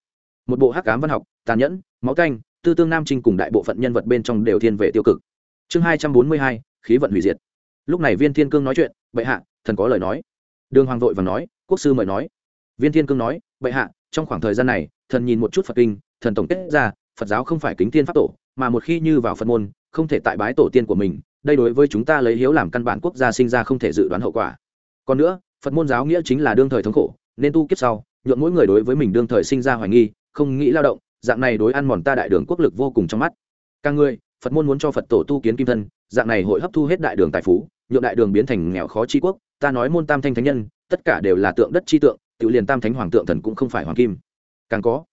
Một bộ hắc cám văn học, tàn nhẫn, máu canh, tư tương nam trinh cùng đại bộ phận nhân vật bên trong đều thiên về tiêu cực. Chương hai trăm bốn mươi hai, khí vận hủy diệt lúc này viên thiên cương nói chuyện, bệ hạ, thần có lời nói. Đường hoàng vội và nói, quốc sư mời nói. Viên thiên cương nói, bệ hạ, trong khoảng thời gian này, thần nhìn một chút phật kinh, thần tổng kết ra, phật giáo không phải kính tiên pháp tổ, mà một khi như vào phật môn, không thể tại bái tổ tiên của mình, đây đối với chúng ta lấy hiếu làm căn bản quốc gia sinh ra không thể dự đoán hậu quả. Còn nữa, phật môn giáo nghĩa chính là đương thời thống khổ, nên tu kiếp sau, nhuộm mỗi người đối với mình đương thời sinh ra hoài nghi, không nghĩ lao động, dạng này đối ăn mòn ta đại đường quốc lực vô cùng trong mắt. Càng người phật môn muốn cho phật tổ tu kiến kim thân dạng này hội hấp thu hết đại đường tài phú nhượng đại đường biến thành nghèo khó tri quốc ta nói môn tam thanh thánh nhân tất cả đều là tượng đất chi tượng tự liền tam thánh hoàng tượng thần cũng không phải hoàng kim. Càng có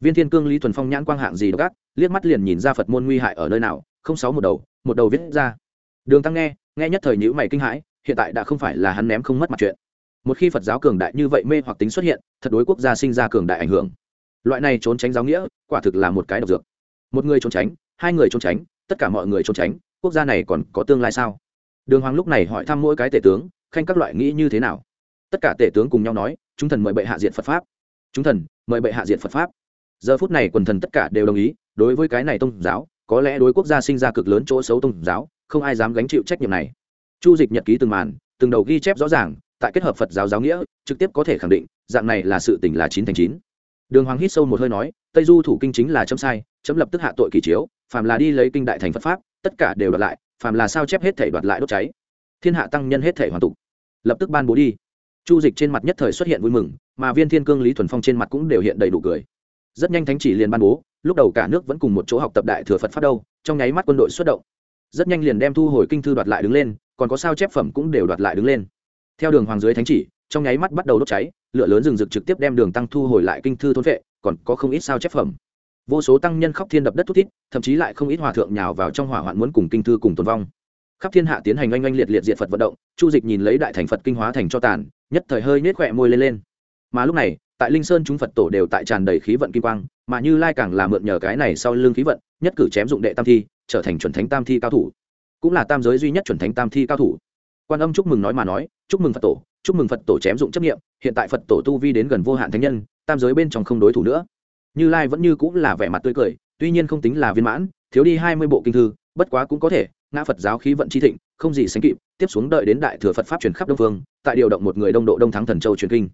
viên thiên cương lý thuần phong nhãn quang hạng gì đó gác, liếc mắt liền nhìn ra phật môn nguy hại ở nơi nào không sáu một đầu một đầu viết ra. Đường tăng nghe nghe nhất thời nhữ mày kinh hãi hiện tại đã không phải là hắn ném không mất mặt chuyện. Một khi phật giáo cường đại như vậy mê hoặc tính xuất hiện thật đối quốc gia sinh ra cường đại ảnh hưởng. Loại này trốn tránh giáo nghĩa quả thực là một cái độc dược. Một người trốn tránh hai người trốn tránh tất cả mọi người trốn tránh, quốc gia này còn có tương lai sao? Đường hoàng lúc này hỏi thăm mỗi cái tể tướng, khanh các loại nghĩ như thế nào? Tất cả tể tướng cùng nhau nói, chúng thần mời bệ hạ diện phật pháp. Chúng thần, mời bệ hạ diện phật pháp. Giờ phút này quần thần tất cả đều đồng ý, đối với cái này tôn giáo, có lẽ đối quốc gia sinh ra cực lớn chỗ xấu tôn giáo, không ai dám gánh chịu trách nhiệm này. Chu dịch nhật ký từng màn, từng đầu ghi chép rõ ràng, tại kết hợp phật giáo giáo nghĩa, trực tiếp có thể khẳng định, dạng này là sự tỉnh là chín thành chín. Đường hoàng hít sâu một hơi nói, tây du thủ kinh chính là chấm sai, chấm lập tức hạ tội kỳ chiếu phàm là đi lấy kinh đại thành phật pháp, tất cả đều đoạt lại, phàm là sao chép hết thể đoạt lại đốt cháy. Thiên hạ tăng nhân hết thể hoàn tục. Lập tức ban bố đi. Chu dịch trên mặt nhất thời xuất hiện vui mừng, mà viên thiên cương, lý thuần phong trên mặt cũng đều hiện đầy đủ cười. Rất nhanh thánh chỉ liền ban bố, lúc đầu cả nước vẫn cùng một chỗ học tập đại thừa phật pháp đâu, trong nháy mắt quân đội xuất động. Rất nhanh liền đem thu hồi kinh thư đoạt lại đứng lên, còn có sao chép phẩm cũng đều đoạt lại đứng lên. Theo đường hoàng dưới thánh chỉ, trong nháy mắt bắt đầu đốt cháy, lửa lớn rừng rực trực tiếp đem đường tăng thu hồi lại kinh thư thôn vệ, còn có không ít sao chép phẩm vô số tăng nhân khóc thiên đập đất thút thít, thậm chí lại không ít hòa thượng nhào vào trong hỏa hoạn muốn cùng kinh thư cùng tồn vong. Khắp thiên hạ tiến hành oanh oanh liệt liệt diệt phật vận động, chu dịch nhìn lấy đại thành phật kinh hóa thành cho tàn, nhất thời hơi nết khỏe môi lên lên. Mà lúc này, tại linh sơn chúng phật tổ đều tại tràn đầy khí vận kim quang, mà như lai càng là mượn nhờ cái này sau lưng khí vận, nhất cử chém dụng đệ tam thi, trở thành chuẩn thánh tam thi cao thủ. Cũng là tam giới duy nhất chuẩn thánh tam thi cao thủ. Quan âm chúc mừng nói mà nói, chúc mừng phật tổ, chúc mừng phật tổ chém dụng chấp nghiệm hiện tại phật tổ tu vi đến gần vô hạn thánh nhân, tam giới bên trong không đối thủ nữa như lai vẫn như cũng là vẻ mặt tươi cười, tuy nhiên không tính là viên mãn, thiếu đi hai mươi bộ kinh thư, bất quá cũng có thể, ngã phật giáo khí vận chi thịnh, không gì sánh kịp, tiếp xuống đợi đến đại thừa phật pháp truyền khắp đông phương, tại điều động một người đông độ đông thắng thần châu truyền kinh.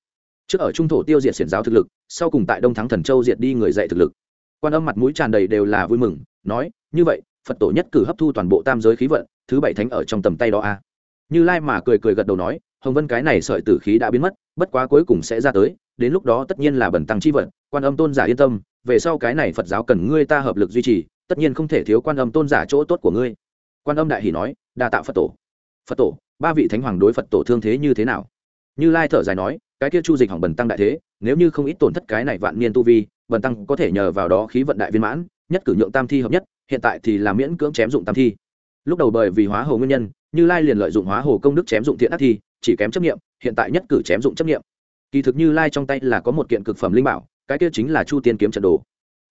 Trước ở trung thổ tiêu diệt xiển giáo thực lực, sau cùng tại đông thắng thần châu diệt đi người dạy thực lực. Quan âm mặt mũi tràn đầy đều là vui mừng, nói, như vậy, phật tổ nhất cử hấp thu toàn bộ tam giới khí vận, thứ bảy thánh ở trong tầm tay đó a. Như lai mà cười cười gật đầu nói, hồng vân cái này sợi tử khí đã biến mất, bất quá cuối cùng sẽ ra tới đến lúc đó tất nhiên là bẩn tăng chi vận quan âm tôn giả yên tâm, về sau cái này phật giáo cần ngươi ta hợp lực duy trì, tất nhiên không thể thiếu quan âm tôn giả chỗ tốt của ngươi. Quan âm đại hỷ nói, đa tạo phật tổ. Phật tổ, ba vị thánh hoàng đối phật tổ thương thế như thế nào? Như lai thở dài nói, cái kia chu dịch hỏng bần tăng đại thế, nếu như không ít tổn thất cái này vạn niên tu vi, bần tăng có thể nhờ vào đó khí vận đại viên mãn, nhất cử nhượng tam thi hợp nhất, hiện tại thì là miễn cưỡng chém dụng tam thi. Lúc đầu bởi vì hóa hồ nguyên nhân, như lai liền lợi dụng hóa hồ công đức chém dụng thiện ác thi, chỉ kém chấp nghiệm hiện tại nhất cử chém dụng chấp nghiệm kỳ thực như lai trong tay là có một kiện cực phẩm linh bảo, cái kia chính là chu tiên kiếm trận đồ.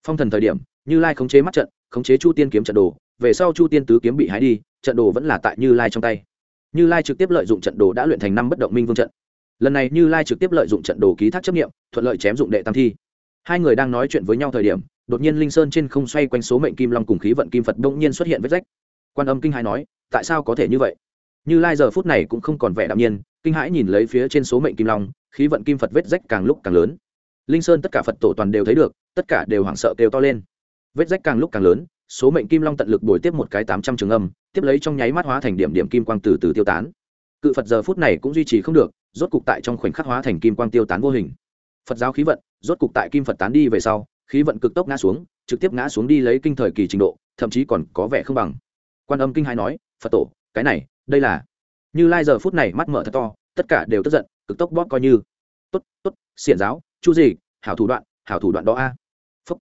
Phong thần thời điểm, như lai khống chế mắt trận, khống chế chu tiên kiếm trận đồ, về sau chu tiên tứ kiếm bị hái đi, trận đồ vẫn là tại như lai trong tay. Như lai trực tiếp lợi dụng trận đồ đã luyện thành năm bất động minh vương trận. Lần này như lai trực tiếp lợi dụng trận đồ ký thác chấp nghiệm thuận lợi chém dụng đệ tam thi. Hai người đang nói chuyện với nhau thời điểm, đột nhiên linh sơn trên không xoay quanh số mệnh kim long cùng khí vận kim phật đông nhiên xuất hiện vết rách. Quan âm kinh hãi nói, tại sao có thể như vậy? Như lai giờ phút này cũng không còn vẻ đạm nhiên, kinh hãi nhìn lấy phía trên số mệnh kim long khí vận kim phật vết rách càng lúc càng lớn. Linh sơn tất cả phật tổ toàn đều thấy được, tất cả đều hoảng sợ kêu to lên. Vết rách càng lúc càng lớn, số mệnh kim long tận lực bồi tiếp một cái tám trăm trường âm, tiếp lấy trong nháy mắt hóa thành điểm điểm kim quang từ từ tiêu tán. Cự phật giờ phút này cũng duy trì không được, rốt cục tại trong khoảnh khắc hóa thành kim quang tiêu tán vô hình. Phật giáo khí vận, rốt cục tại kim phật tán đi về sau, khí vận cực tốc ngã xuống, trực tiếp ngã xuống đi lấy kinh thời kỳ trình độ, thậm chí còn có vẻ không bằng. Quan âm kinh hai nói, phật tổ, cái này, đây là như lai giờ phút này mắt mở thật to, tất cả đều tức giận cực tốc bóp coi như. Tốt tốt, xiển giáo, chu gì hảo thủ đoạn, hảo thủ đoạn đó a. Phật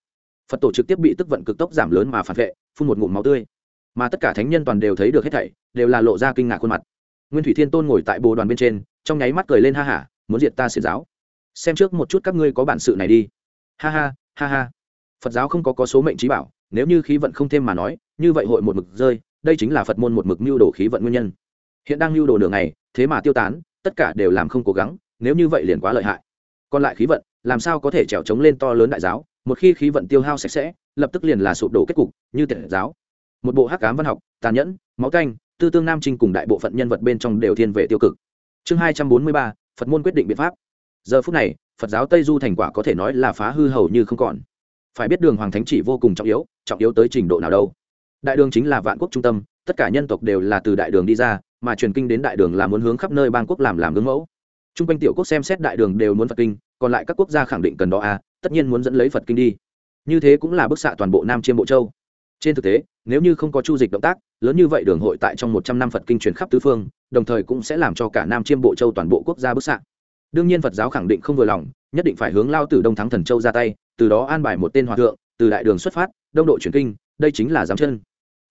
phật tổ trực tiếp bị tức vận cực tốc giảm lớn mà phản vệ, phun một ngụm máu tươi. Mà tất cả thánh nhân toàn đều thấy được hết thảy, đều là lộ ra kinh ngạc khuôn mặt. Nguyên thủy thiên tôn ngồi tại bồ đoàn bên trên, trong nháy mắt cười lên ha hả, muốn diệt ta xiển giáo? Xem trước một chút các ngươi có bản sự này đi. Ha ha ha ha. Phật giáo không có có số mệnh trí bảo, nếu như khí vận không thêm mà nói, như vậy hội một mực rơi, đây chính là phật môn một mực mưu đồ khí vận nguyên nhân. Hiện đang mưu đồ nửa ngày, thế mà tiêu tán tất cả đều làm không cố gắng, nếu như vậy liền quá lợi hại. Còn lại khí vận, làm sao có thể trèo trống lên to lớn đại giáo, một khi khí vận tiêu hao sạch sẽ, lập tức liền là sụp đổ kết cục, như tiện giáo. Một bộ hắc cám văn học, tàn nhẫn, máu canh, tư tương nam trinh cùng đại bộ phận nhân vật bên trong đều thiên về tiêu cực. Chương hai trăm bốn mươi ba, phật môn quyết định biện pháp. Giờ phút này, phật giáo tây du thành quả có thể nói là phá hư hầu như không còn. Phải biết đường hoàng thánh chỉ vô cùng trọng yếu trọng yếu tới trình độ nào đâu đại đường chính là vạn quốc trung tâm, tất cả nhân tộc đều là từ đại đường đi ra, mà truyền kinh đến đại đường là muốn hướng khắp nơi bang quốc làm làm gương mẫu. T r u n g quanh tiểu quốc xem xét đại đường đều muốn phật kinh, còn lại các quốc gia khẳng định cần đó à tất nhiên muốn dẫn lấy phật kinh đi. Như thế cũng là bức xạ toàn bộ nam chiêm bộ châu. Trên thực tế, nếu như không có chu dịch động tác, lớn như vậy đường hội tại trong một trăm năm phật kinh truyền khắp tứ phương, đồng thời cũng sẽ làm cho cả nam chiêm bộ châu toàn bộ quốc gia bức xạ. Đương nhiên phật giáo khẳng định không vừa lòng, nhất định phải hướng lao từ đông thắng thần châu ra tay, từ đó an bài một tên hòa thượng, từ đại đường xuất phát, đông độ truyền kinh, đây chính là giám chân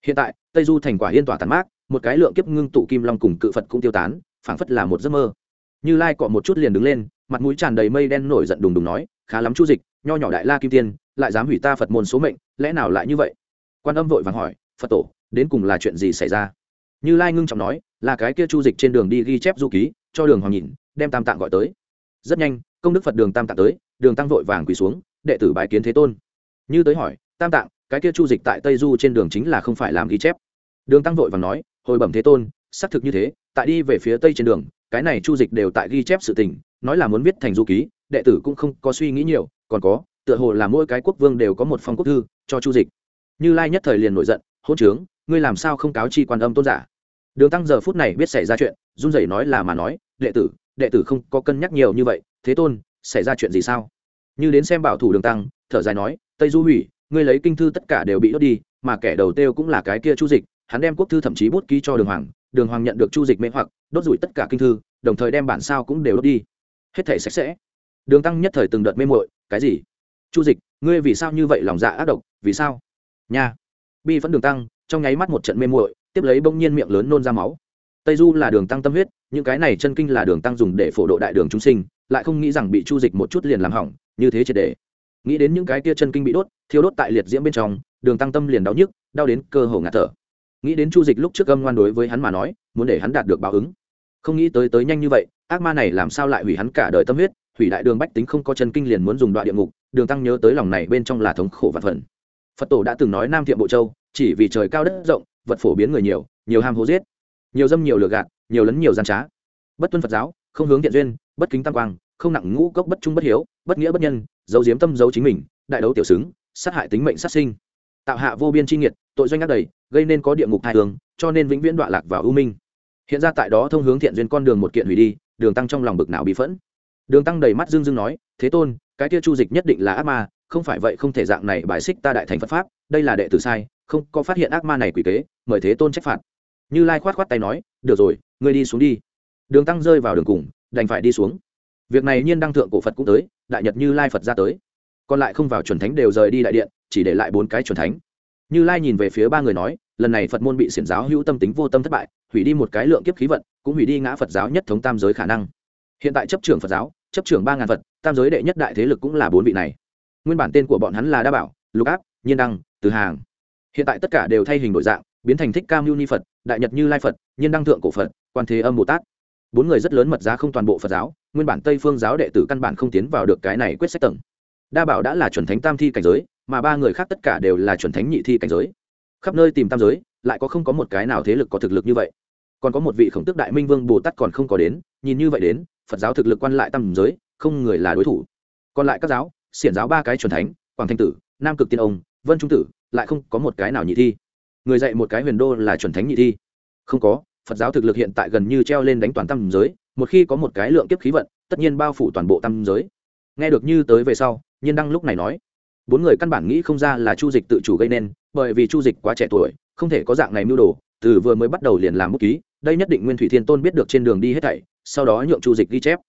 hiện tại, tây du thành quả yên tỏa tàn mát, một cái lượng kiếp ngưng tụ kim long cùng cự phật cũng tiêu tán, phảng phất là một giấc mơ. Như lai cọ một chút liền đứng lên, mặt mũi tràn đầy mây đen nổi giận đùng đùng nói, khá lắm chu dịch, nho nhỏ đại la kim tiên, lại dám hủy ta phật môn số mệnh, lẽ nào lại như vậy? Quan âm vội vàng hỏi, phật tổ, đến cùng là chuyện gì xảy ra? Như lai ngưng trọng nói, là cái kia chu dịch trên đường đi ghi chép du ký, cho đường hoàng nhìn, đem tam tạng gọi tới. Rất nhanh, công đức phật đường tam tạng tới, đường tăng vội vàng quỳ xuống, đệ tử bài kiến thế tôn. Như tới hỏi, tam tạng cái kia chu dịch tại tây du trên đường chính là không phải làm ghi chép. Đường tăng vội và nói, hồi bẩm thế tôn, xác thực như thế, tại đi về phía tây trên đường, cái này chu dịch đều tại ghi chép sự tình, nói là muốn viết thành du ký, đệ tử cũng không có suy nghĩ nhiều, còn có, tựa hồ là mỗi cái quốc vương đều có một phong quốc thư cho chu dịch. Như lai nhất thời liền nổi giận hôn trướng, ngươi làm sao không cáo chi quan âm tôn giả? Đường tăng giờ phút này biết xảy ra chuyện, run rẩy nói là mà nói, đệ tử đệ tử không có cân nhắc nhiều như vậy, thế tôn, xảy ra chuyện gì sao? Như đến xem bảo thủ đường tăng, thở dài nói, tây du hủy ngươi lấy kinh thư tất cả đều bị đốt đi, mà kẻ đầu tiêu cũng là cái kia chu dịch, hắn đem quốc thư thậm chí bút ký cho đường hoàng đường hoàng nhận được chu dịch mê hoặc, đốt rủi tất cả kinh thư, đồng thời đem bản sao cũng đều đốt đi. Hết thể sạch sẽ. Đường tăng nhất thời từng đợt mê mội cái gì? Chu dịch, ngươi vì sao như vậy lòng dạ ác độc, vì sao? Nha. Bi vẫn đường tăng, trong nháy mắt một trận mê muội, tiếp lấy bỗng nhiên miệng lớn nôn ra máu. Tây du là đường tăng tâm huyết, những cái này chân kinh là đường tăng dùng để phổ độ đại đường chúng sinh, lại không nghĩ rằng bị chu dịch một chút liền làm hỏng, như thế triệt để nghĩ đến những cái kia chân kinh bị đốt thiếu đốt tại liệt diễm bên trong, đường tăng tâm liền đau nhức, đau đến cơ hồ ngạt thở. Nghĩ đến chu dịch lúc trước âm ngoan đối với hắn mà nói, muốn để hắn đạt được báo ứng. Không nghĩ tới tới nhanh như vậy, ác ma này làm sao lại hủy hắn cả đời tâm huyết, hủy đại đường bách tính không có chân kinh liền muốn dùng đoạn địa ngục, đường tăng nhớ tới lòng này bên trong là thống khổ vạn phần. Phật tổ đã từng nói nam thiện bộ châu, chỉ vì trời cao đất rộng, vật phổ biến người nhiều nhiều ham hố giết. Nhiều dâm nhiều lừa gạt, nhiều lấn nhiều gian trá. Bất tuân phật giáo, không hướng thiện duyên, bất kính tam quang không nặng ngũ cốc bất trung bất hiếu, bất nghĩa bất nhân, giấu diếm tâm giấu chính mình, đại đấu tiểu xứng, sát hại tính mệnh sát sinh. Tạo hạ vô biên chi nghiệt, tội doanh ác đầy, gây nên có địa ngục hai hướng cho nên vĩnh viễn đọa lạc vào ưu minh. Hiện ra tại đó thông hướng thiện duyên con đường một kiện hủy đi, đường tăng trong lòng bực não bị phẫn. Đường tăng đầy mắt dương dương nói, thế tôn, cái kia chu dịch nhất định là ác ma, không phải vậy không thể dạng này bài xích ta đại thành phật pháp, đây là đệ tử sai, không có phát hiện ác ma này quỷ kế, mời thế tôn trách phạt. Như lai khoát khoát tay nói, được rồi, ngươi đi xuống đi. Đường tăng rơi vào đường cùng, đành phải đi xuống việc này nhiên đăng thượng cổ phật cũng tới, đại nhật như lai phật ra tới. Còn lại không vào chuẩn thánh đều rời đi đại điện, chỉ để lại bốn cái chuẩn thánh. Như lai nhìn về phía ba người nói, lần này phật môn bị xiển giáo hữu tâm tính vô tâm thất bại, hủy đi một cái lượng kiếp khí vận, cũng hủy đi ngã phật giáo nhất thống tam giới khả năng. Hiện tại chấp trưởng phật giáo, chấp trưởng ba ngàn phật, tam giới đệ nhất đại thế lực cũng là bốn vị này. Nguyên bản tên của bọn hắn là đa bảo, lục áp, nhiên đăng, từ hàng. Hiện tại tất cả đều thay hình đổi dạng, biến thành thích cam mưu ni phật, đại nhật như lai phật, nhiên đăng thượng cổ phật, quan thế âm bồ tát bốn người rất lớn mật giá không toàn bộ phật giáo, nguyên bản tây phương giáo đệ tử căn bản không tiến vào được cái này quyết sách tầng. Đa bảo đã là chuẩn thánh tam thi cảnh giới, mà ba người khác tất cả đều là chuẩn thánh nhị thi cảnh giới. Khắp nơi tìm tam giới, lại có không có một cái nào thế lực có thực lực như vậy. Còn có một vị khổng tước đại minh vương bồ tát còn không có đến, nhìn như vậy đến, phật giáo thực lực quan lại tam giới, không người là đối thủ. Còn lại các giáo, xiển giáo ba cái chuẩn thánh, quảng thanh tử, nam cực tiên ông, vân trung tử, lại không có một cái nào nhị thi. Người dạy một cái huyền đô là chuẩn thánh nhị thi. Không có phật giáo thực lực hiện tại gần như treo lên đánh toàn tam giới, một khi có một cái lượng kiếp khí vận, tất nhiên bao phủ toàn bộ tam giới. Nghe được như tới về sau, nhiên đăng lúc này nói, bốn người căn bản nghĩ không ra là chu dịch tự chủ gây nên, bởi vì chu dịch quá trẻ tuổi, không thể có dạng này mưu đồ, từ vừa mới bắt đầu liền làm bút ký, đây nhất định nguyên thủy thiên tôn biết được trên đường đi hết thảy, sau đó nhượng chu dịch ghi chép.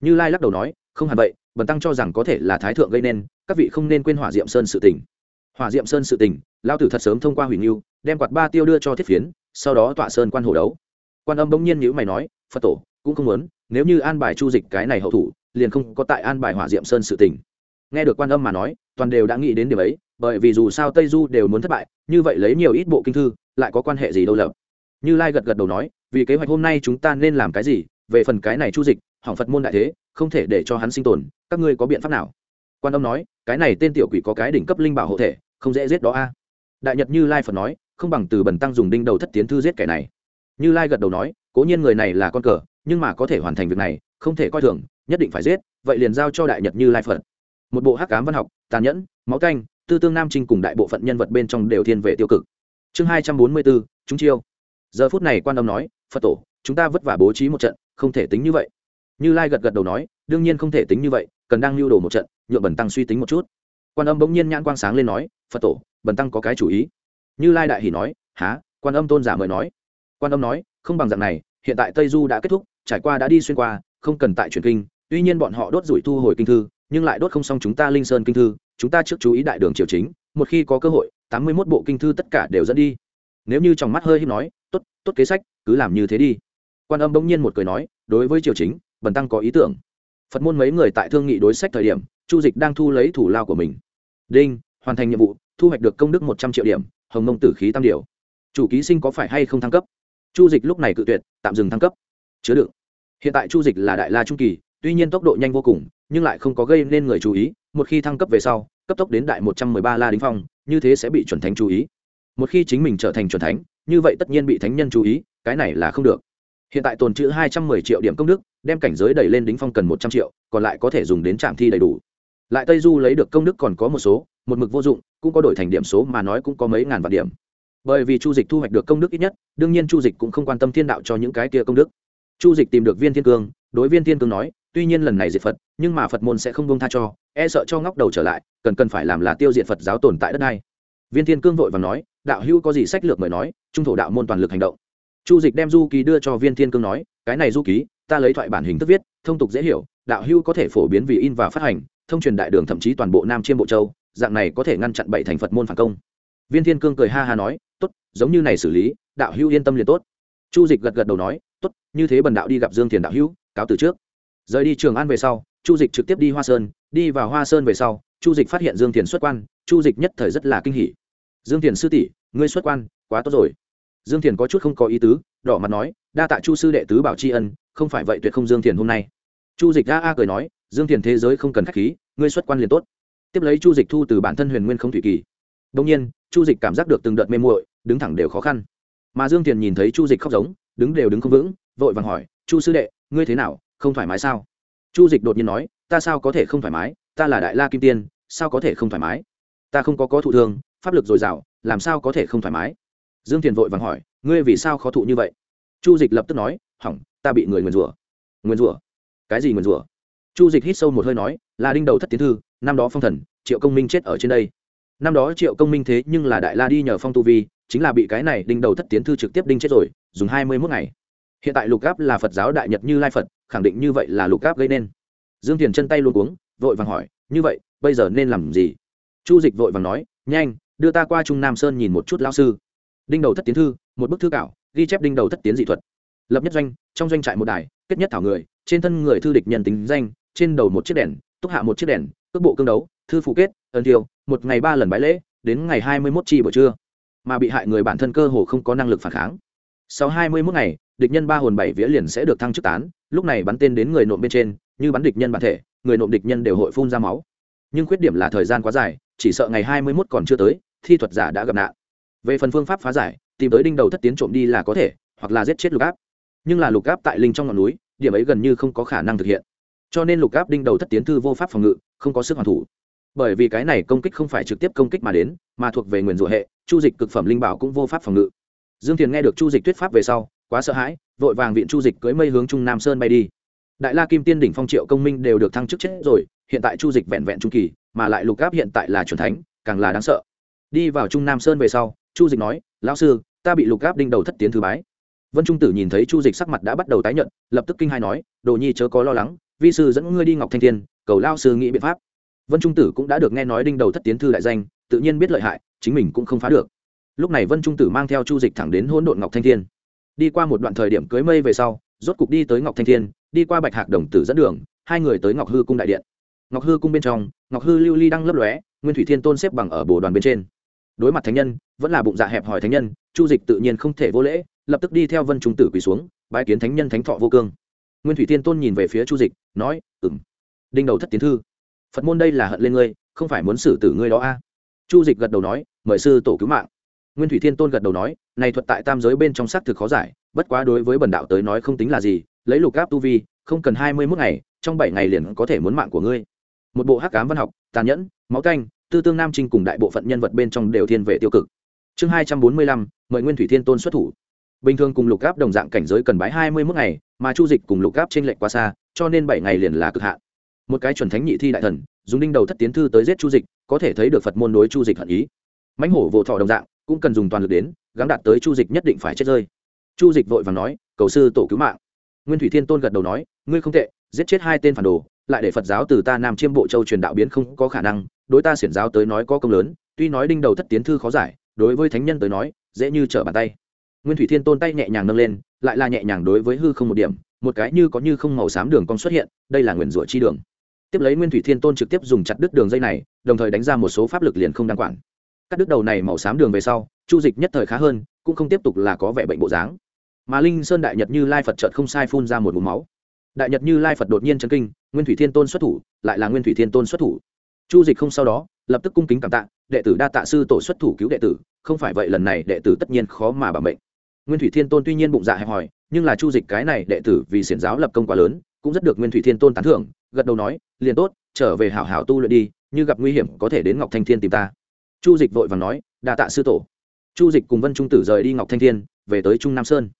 Như lai lắc đầu nói, không hẳn vậy, bần tăng cho rằng có thể là thái thượng gây nên, các vị không nên quên hỏa diệm sơn sự tình. Hỏa diệm sơn sự tình, lao tử thật sớm thông qua hủy nghiêu đem quạt ba tiêu đưa cho thiết phiến, sau đó tọa sơn quan hồ đấu quan âm bỗng nhiên nhữ mày nói, phật tổ, cũng không muốn, nếu như an bài chu dịch cái này hậu thủ, liền không có tại an bài hỏa diệm sơn sự tình. Nghe được quan âm mà nói, toàn đều đã nghĩ đến điểm ấy, bởi vì dù sao tây du đều muốn thất bại, như vậy lấy nhiều ít bộ kinh thư, lại có quan hệ gì đâu lập như lai gật gật đầu nói, vì kế hoạch hôm nay chúng ta nên làm cái gì? Về phần cái này chu dịch, hỏng phật môn đại thế, không thể để cho hắn sinh tồn, các ngươi có biện pháp nào? Quan âm nói, cái này tên tiểu quỷ có cái đỉnh cấp linh bảo hộ thể, không dễ giết đó a. Đại nhật như lai phật nói, không bằng từ bần tăng dùng đinh đầu thất tiến thư giết kẻ này như lai gật đầu nói, cố nhiên người này là con cờ, nhưng mà có thể hoàn thành việc này, không thể coi thường, nhất định phải giết, vậy liền giao cho đại nhật như lai phật. Một bộ hắc cám văn học, tàn nhẫn, máu canh, tư tương nam trinh cùng đại bộ phận nhân vật bên trong đều thiên về tiêu cực. Chương hai trăm bốn mươi bốn, chúng chiêu. Giờ phút này quan âm nói, phật tổ, chúng ta vất vả bố trí một trận, không thể tính như vậy. Như lai gật gật đầu nói, đương nhiên không thể tính như vậy, cần đang lưu đồ một trận, nhượng bần tăng suy tính một chút. Quan âm bỗng nhiên nhãn quang sáng lên nói, phật tổ, bần tăng có cái chủ ý. Như lai đại hỉ nói há quan âm tôn giả mời nói quan âm nói, không bằng dạng này, hiện tại tây du đã kết thúc, trải qua đã đi xuyên qua, không cần tại truyền kinh, tuy nhiên bọn họ đốt rủi thu hồi kinh thư, nhưng lại đốt không xong chúng ta linh sơn kinh thư, chúng ta trước chú ý đại đường triều chính, một khi có cơ hội, tám mươi mốt bộ kinh thư tất cả đều dẫn đi. Nếu như trong mắt hơi hiếp nói, tốt tốt kế sách, cứ làm như thế đi. Quan âm bỗng nhiên một cười nói, đối với triều chính, bần tăng có ý tưởng. Phật môn mấy người tại thương nghị đối sách thời điểm, chu dịch đang thu lấy thủ lao của mình. Đinh, hoàn thành nhiệm vụ, thu hoạch được công đức một trăm triệu điểm, hồng mông tử khí tam điều. Chủ ký sinh có phải hay không thăng cấp? Chu dịch lúc này cự tuyệt, tạm dừng thăng cấp. Chứa đựng. Hiện tại chu dịch là đại la trung kỳ, tuy nhiên tốc độ nhanh vô cùng, nhưng lại không có gây nên người chú ý. Một khi thăng cấp về sau, cấp tốc đến đại một trăm mười ba la đính phong, như thế sẽ bị chuẩn thánh chú ý. Một khi chính mình trở thành chuẩn thánh, như vậy tất nhiên bị thánh nhân chú ý, cái này là không được. Hiện tại tồn chữ hai trăm mười triệu điểm công đức, đem cảnh giới đẩy lên đính phong cần một trăm triệu, còn lại có thể dùng đến trạm thi đầy đủ. Lại tây du lấy được công đức còn có một số, một mực vô dụng, cũng có đổi thành điểm số mà nói cũng có mấy ngàn vạn điểm bởi vì chu dịch thu hoạch được công đức ít nhất, đương nhiên chu dịch cũng không quan tâm thiên đạo cho những cái kia công đức. Chu dịch tìm được viên thiên cương, đối viên thiên cương nói, tuy nhiên lần này diệt phật, nhưng mà phật môn sẽ không bông tha cho e sợ cho ngóc đầu trở lại, cần cần phải làm là tiêu diệt phật giáo tồn tại đất này. Viên thiên cương vội và nói, đạo hữu có gì sách lược mời nói, trung thổ đạo môn toàn lực hành động. Chu dịch đem du ký đưa cho viên thiên cương nói, cái này du ký, ta lấy thoại bản hình thức viết, thông tục dễ hiểu, đạo hữu có thể phổ biến vì in và phát hành, thông truyền đại đường thậm chí toàn bộ nam chiêm bộ châu, dạng này có thể ngăn chặn bảy thành phật môn phản công viên thiên cương cười ha ha nói, tốt, giống như này xử lý, đạo hữu yên tâm liền tốt. Chu dịch gật gật đầu nói, tốt, như thế bần đạo đi gặp dương thiền đạo hữu, cáo từ trước. Rời đi trường an về sau, chu dịch trực tiếp đi hoa sơn, đi vào hoa sơn về sau, chu dịch phát hiện dương thiền xuất quan, chu dịch nhất thời rất là kinh hỉ. Dương thiền sư tỷ, ngươi xuất quan, quá tốt rồi. Dương thiền có chút không có ý tứ, đỏ mặt nói, đa tạ chu sư đệ tứ bảo tri ân, không phải vậy tuyệt không dương thiền hôm nay. Chu dịch a a cười nói, dương thiền thế giới không cần k h á c h khí, ngươi xuất quan liền tốt. Tiếp lấy chu dịch thu từ bản thân huyền nguyên không thủy kỳ. Đông nhiên chu dịch cảm giác được từng đợt mê muội, đứng thẳng đều khó khăn. Mà dương Tiền nhìn thấy chu dịch khóc giống, đứng đều đứng không vững, vội vàng hỏi, chu sư đệ, ngươi thế nào, không thoải mái sao? Chu dịch đột nhiên nói, ta sao có thể không thoải mái? Ta là đại la kim tiên, sao có thể không thoải mái? Ta không có có thụ thương, pháp lực dồi dào, làm sao có thể không thoải mái? Dương thiền vội vàng hỏi, ngươi vì sao khó thụ như vậy? Chu dịch lập tức nói, hỏng, ta bị người nguyền rủa. Nguyền rủa? Cái gì nguyền rủa? Chu dịch hít sâu một hơi nói, là đinh đầu thất tiến thư, năm đó phong thần, triệu công minh chết ở trên đây năm đó triệu công minh thế nhưng là đại la đi nhờ phong tu vi, chính là bị cái này đinh đầu thất tiến thư trực tiếp đinh chết rồi, dùng hai mươi mốt ngày. Hiện tại lục gáp là phật giáo đại nhật như lai phật, khẳng định như vậy là lục gáp gây nên. Dương thiền chân tay luôn cuống, vội vàng hỏi, như vậy, bây giờ nên làm gì? Chu dịch vội vàng nói, nhanh, đưa ta qua trung nam sơn nhìn một chút lao sư. Đinh đầu thất tiến thư, một bức thư cảo, ghi chép đinh đầu thất tiến dị thuật. Lập nhất doanh, trong doanh trại một đài, kết nhất thảo người, trên thân người thư địch nhân tính danh, trên đầu một chiếc đèn, túc hạ một chiếc đèn, cước bộ cương đấu, thư phụ kết ân thiêu một ngày ba lần bãi lễ, đến ngày hai mươi mốt chi buổi trưa, mà bị hại người bản thân cơ hồ không có năng lực phản kháng. Sau hai mươi mốt ngày, địch nhân ba hồn bảy vía liền sẽ được thăng chức tán, lúc này bắn tên đến người nộm bên trên, như bắn địch nhân bản thể, người nộm địch nhân đều hội phun ra máu. Nhưng khuyết điểm là thời gian quá dài, chỉ sợ ngày hai mươi mốt còn chưa tới, thi thuật giả đã gặp nạn. Về phần phương pháp phá giải, tìm tới đinh đầu thất tiến trộm đi là có thể, hoặc là giết chết lục áp. Nhưng là lục áp tại linh trong ngọn núi, điểm ấy gần như không có khả năng thực hiện. Cho nên lục áp đinh đầu thất tiến thư vô pháp phòng ngự, không có sức hoàn thủ bởi vì cái này công kích không phải trực tiếp công kích mà đến, mà thuộc về nguyền rủa hệ, chu dịch cực phẩm linh bảo cũng vô pháp phòng ngự. Dương thiền nghe được chu dịch thuyết pháp về sau, quá sợ hãi, vội vàng viện chu dịch cưới mây hướng trung nam sơn bay đi. Đại la kim tiên đỉnh phong triệu công minh đều được thăng chức chết rồi, hiện tại chu dịch vẹn vẹn trung kỳ, mà lại lục áp hiện tại là c thánh, càng là đáng sợ. Đi vào trung nam sơn về sau, chu dịch nói, lão sư, ta bị lục áp đinh đầu thất tiến thứ bái. Vân trung tử nhìn thấy chu dịch sắc mặt đã bắt đầu tái nhận lập tức kinh hai nói, đồ nhi chớ có lo lắng, vi sư dẫn ngươi đi ngọc thanh thiên, cầu lao sư nghĩ biện pháp vân trung tử cũng đã được nghe nói đinh đầu thất tiến thư đại danh, tự nhiên biết lợi hại, chính mình cũng không phá được. Lúc này vân trung tử mang theo chu dịch thẳng đến hỗn độn ngọc thanh thiên. Đi qua một đoạn thời điểm cưới mây về sau, rốt cục đi tới ngọc thanh thiên, đi qua bạch hạc đồng tử dẫn đường, hai người tới ngọc hư cung đại điện. Ngọc hư cung bên trong, ngọc hư lưu ly đang lấp lóe, nguyên thủy thiên tôn xếp bằng ở bồ đoàn bên trên. Đối mặt thánh nhân, vẫn là bụng dạ hẹp hỏi thánh nhân, chu dịch tự nhiên không thể vô lễ, lập tức đi theo vân trung tử quỳ xuống bãi kiến thánh nhân thánh thọ vô cương. Nguyên thủy thiên tôn nhìn về phía chu dịch, nói ừng đinh đầu thất tiến thư phật môn đây là hận lên ngươi, không phải muốn xử tử ngươi đó a. Chu dịch gật đầu nói, mời sư tổ cứu mạng. Nguyên thủy thiên tôn gật đầu nói, này thuật tại tam giới bên trong xác thực khó giải, bất quá đối với bần đạo tới nói không tính là gì, lấy lục áp tu vi, không cần hai mươi mốt ngày, trong bảy ngày liền có thể muốn mạng của ngươi. Một bộ hắc cám văn học, tàn nhẫn, máu canh, tư tương nam trinh cùng đại bộ phận nhân vật bên trong đều thiên về tiêu cực. Chương hai trăm bốn mươi lăm, mời nguyên thủy thiên tôn xuất thủ. Bình thường cùng lục áp đồng dạng cảnh giới cần bái hai mươi mốt ngày, mà chu dịch cùng lục áp t r ê n lệch quá xa, cho nên bảy ngày liền là cực hạn một cái chuẩn thánh nhị thi đại thần, dùng đinh đầu thất tiến thư tới giết chu dịch, có thể thấy được phật môn đối chu dịch hận ý. Mãnh hổ vỗ thọ đồng dạng, cũng cần dùng toàn lực đến, gắng đạt tới chu dịch nhất định phải chết rơi. Chu dịch vội và nói, cầu sư tổ cứu mạng. Nguyên thủy thiên tôn gật đầu nói, ngươi không tệ, giết chết hai tên phản đồ, lại để phật giáo từ ta nam chiêm bộ châu truyền đạo biến không có khả năng, đối ta xiển giáo tới nói có công lớn, tuy nói đinh đầu thất tiến thư khó giải, đối với thánh nhân tới nói, dễ như trở bàn tay. Nguyên thủy thiên tôn tay nhẹ nhàng nâng lên, lại là nhẹ nhàng đối với hư không một điểm, một cái như có như không màu xám đường cong xuất hiện, đây là nguyền rủa chi đường tiếp lấy nguyên thủy thiên tôn trực tiếp dùng chặt đứt đường dây này, đồng thời đánh ra một số pháp lực liền không đáng quản. Cắt đứt đầu này màu xám đường về sau, chu dịch nhất thời khá hơn, cũng không tiếp tục là có vẻ bệnh bộ dáng. Mà linh sơn đại nhật như lai phật trợt không sai phun ra một mũ máu. Đại nhật như lai phật đột nhiên chấn kinh, nguyên thủy thiên tôn xuất thủ, lại là nguyên thủy thiên tôn xuất thủ. Chu dịch không sau đó, lập tức cung kính cảm tạ, đệ tử đa tạ sư tổ xuất thủ cứu đệ tử, không phải vậy lần này đệ tử tất nhiên khó mà bảo mệnh nguyên thủy thiên tôn tuy nhiên bụng dạ hẹp hòi, nhưng là chu dịch cái này đệ tử vì xiển giáo lập công quá lớn, cũng rất được nguyên thủy thiên tôn tán thưởng gật đầu nói, liền tốt, trở về hảo hảo tu luyện đi, như gặp nguy hiểm có thể đến ngọc thanh thiên tìm ta. Chu dịch vội và nói đà tạ sư tổ. Chu dịch cùng vân trung tử rời đi ngọc thanh thiên, về tới trung nam sơn.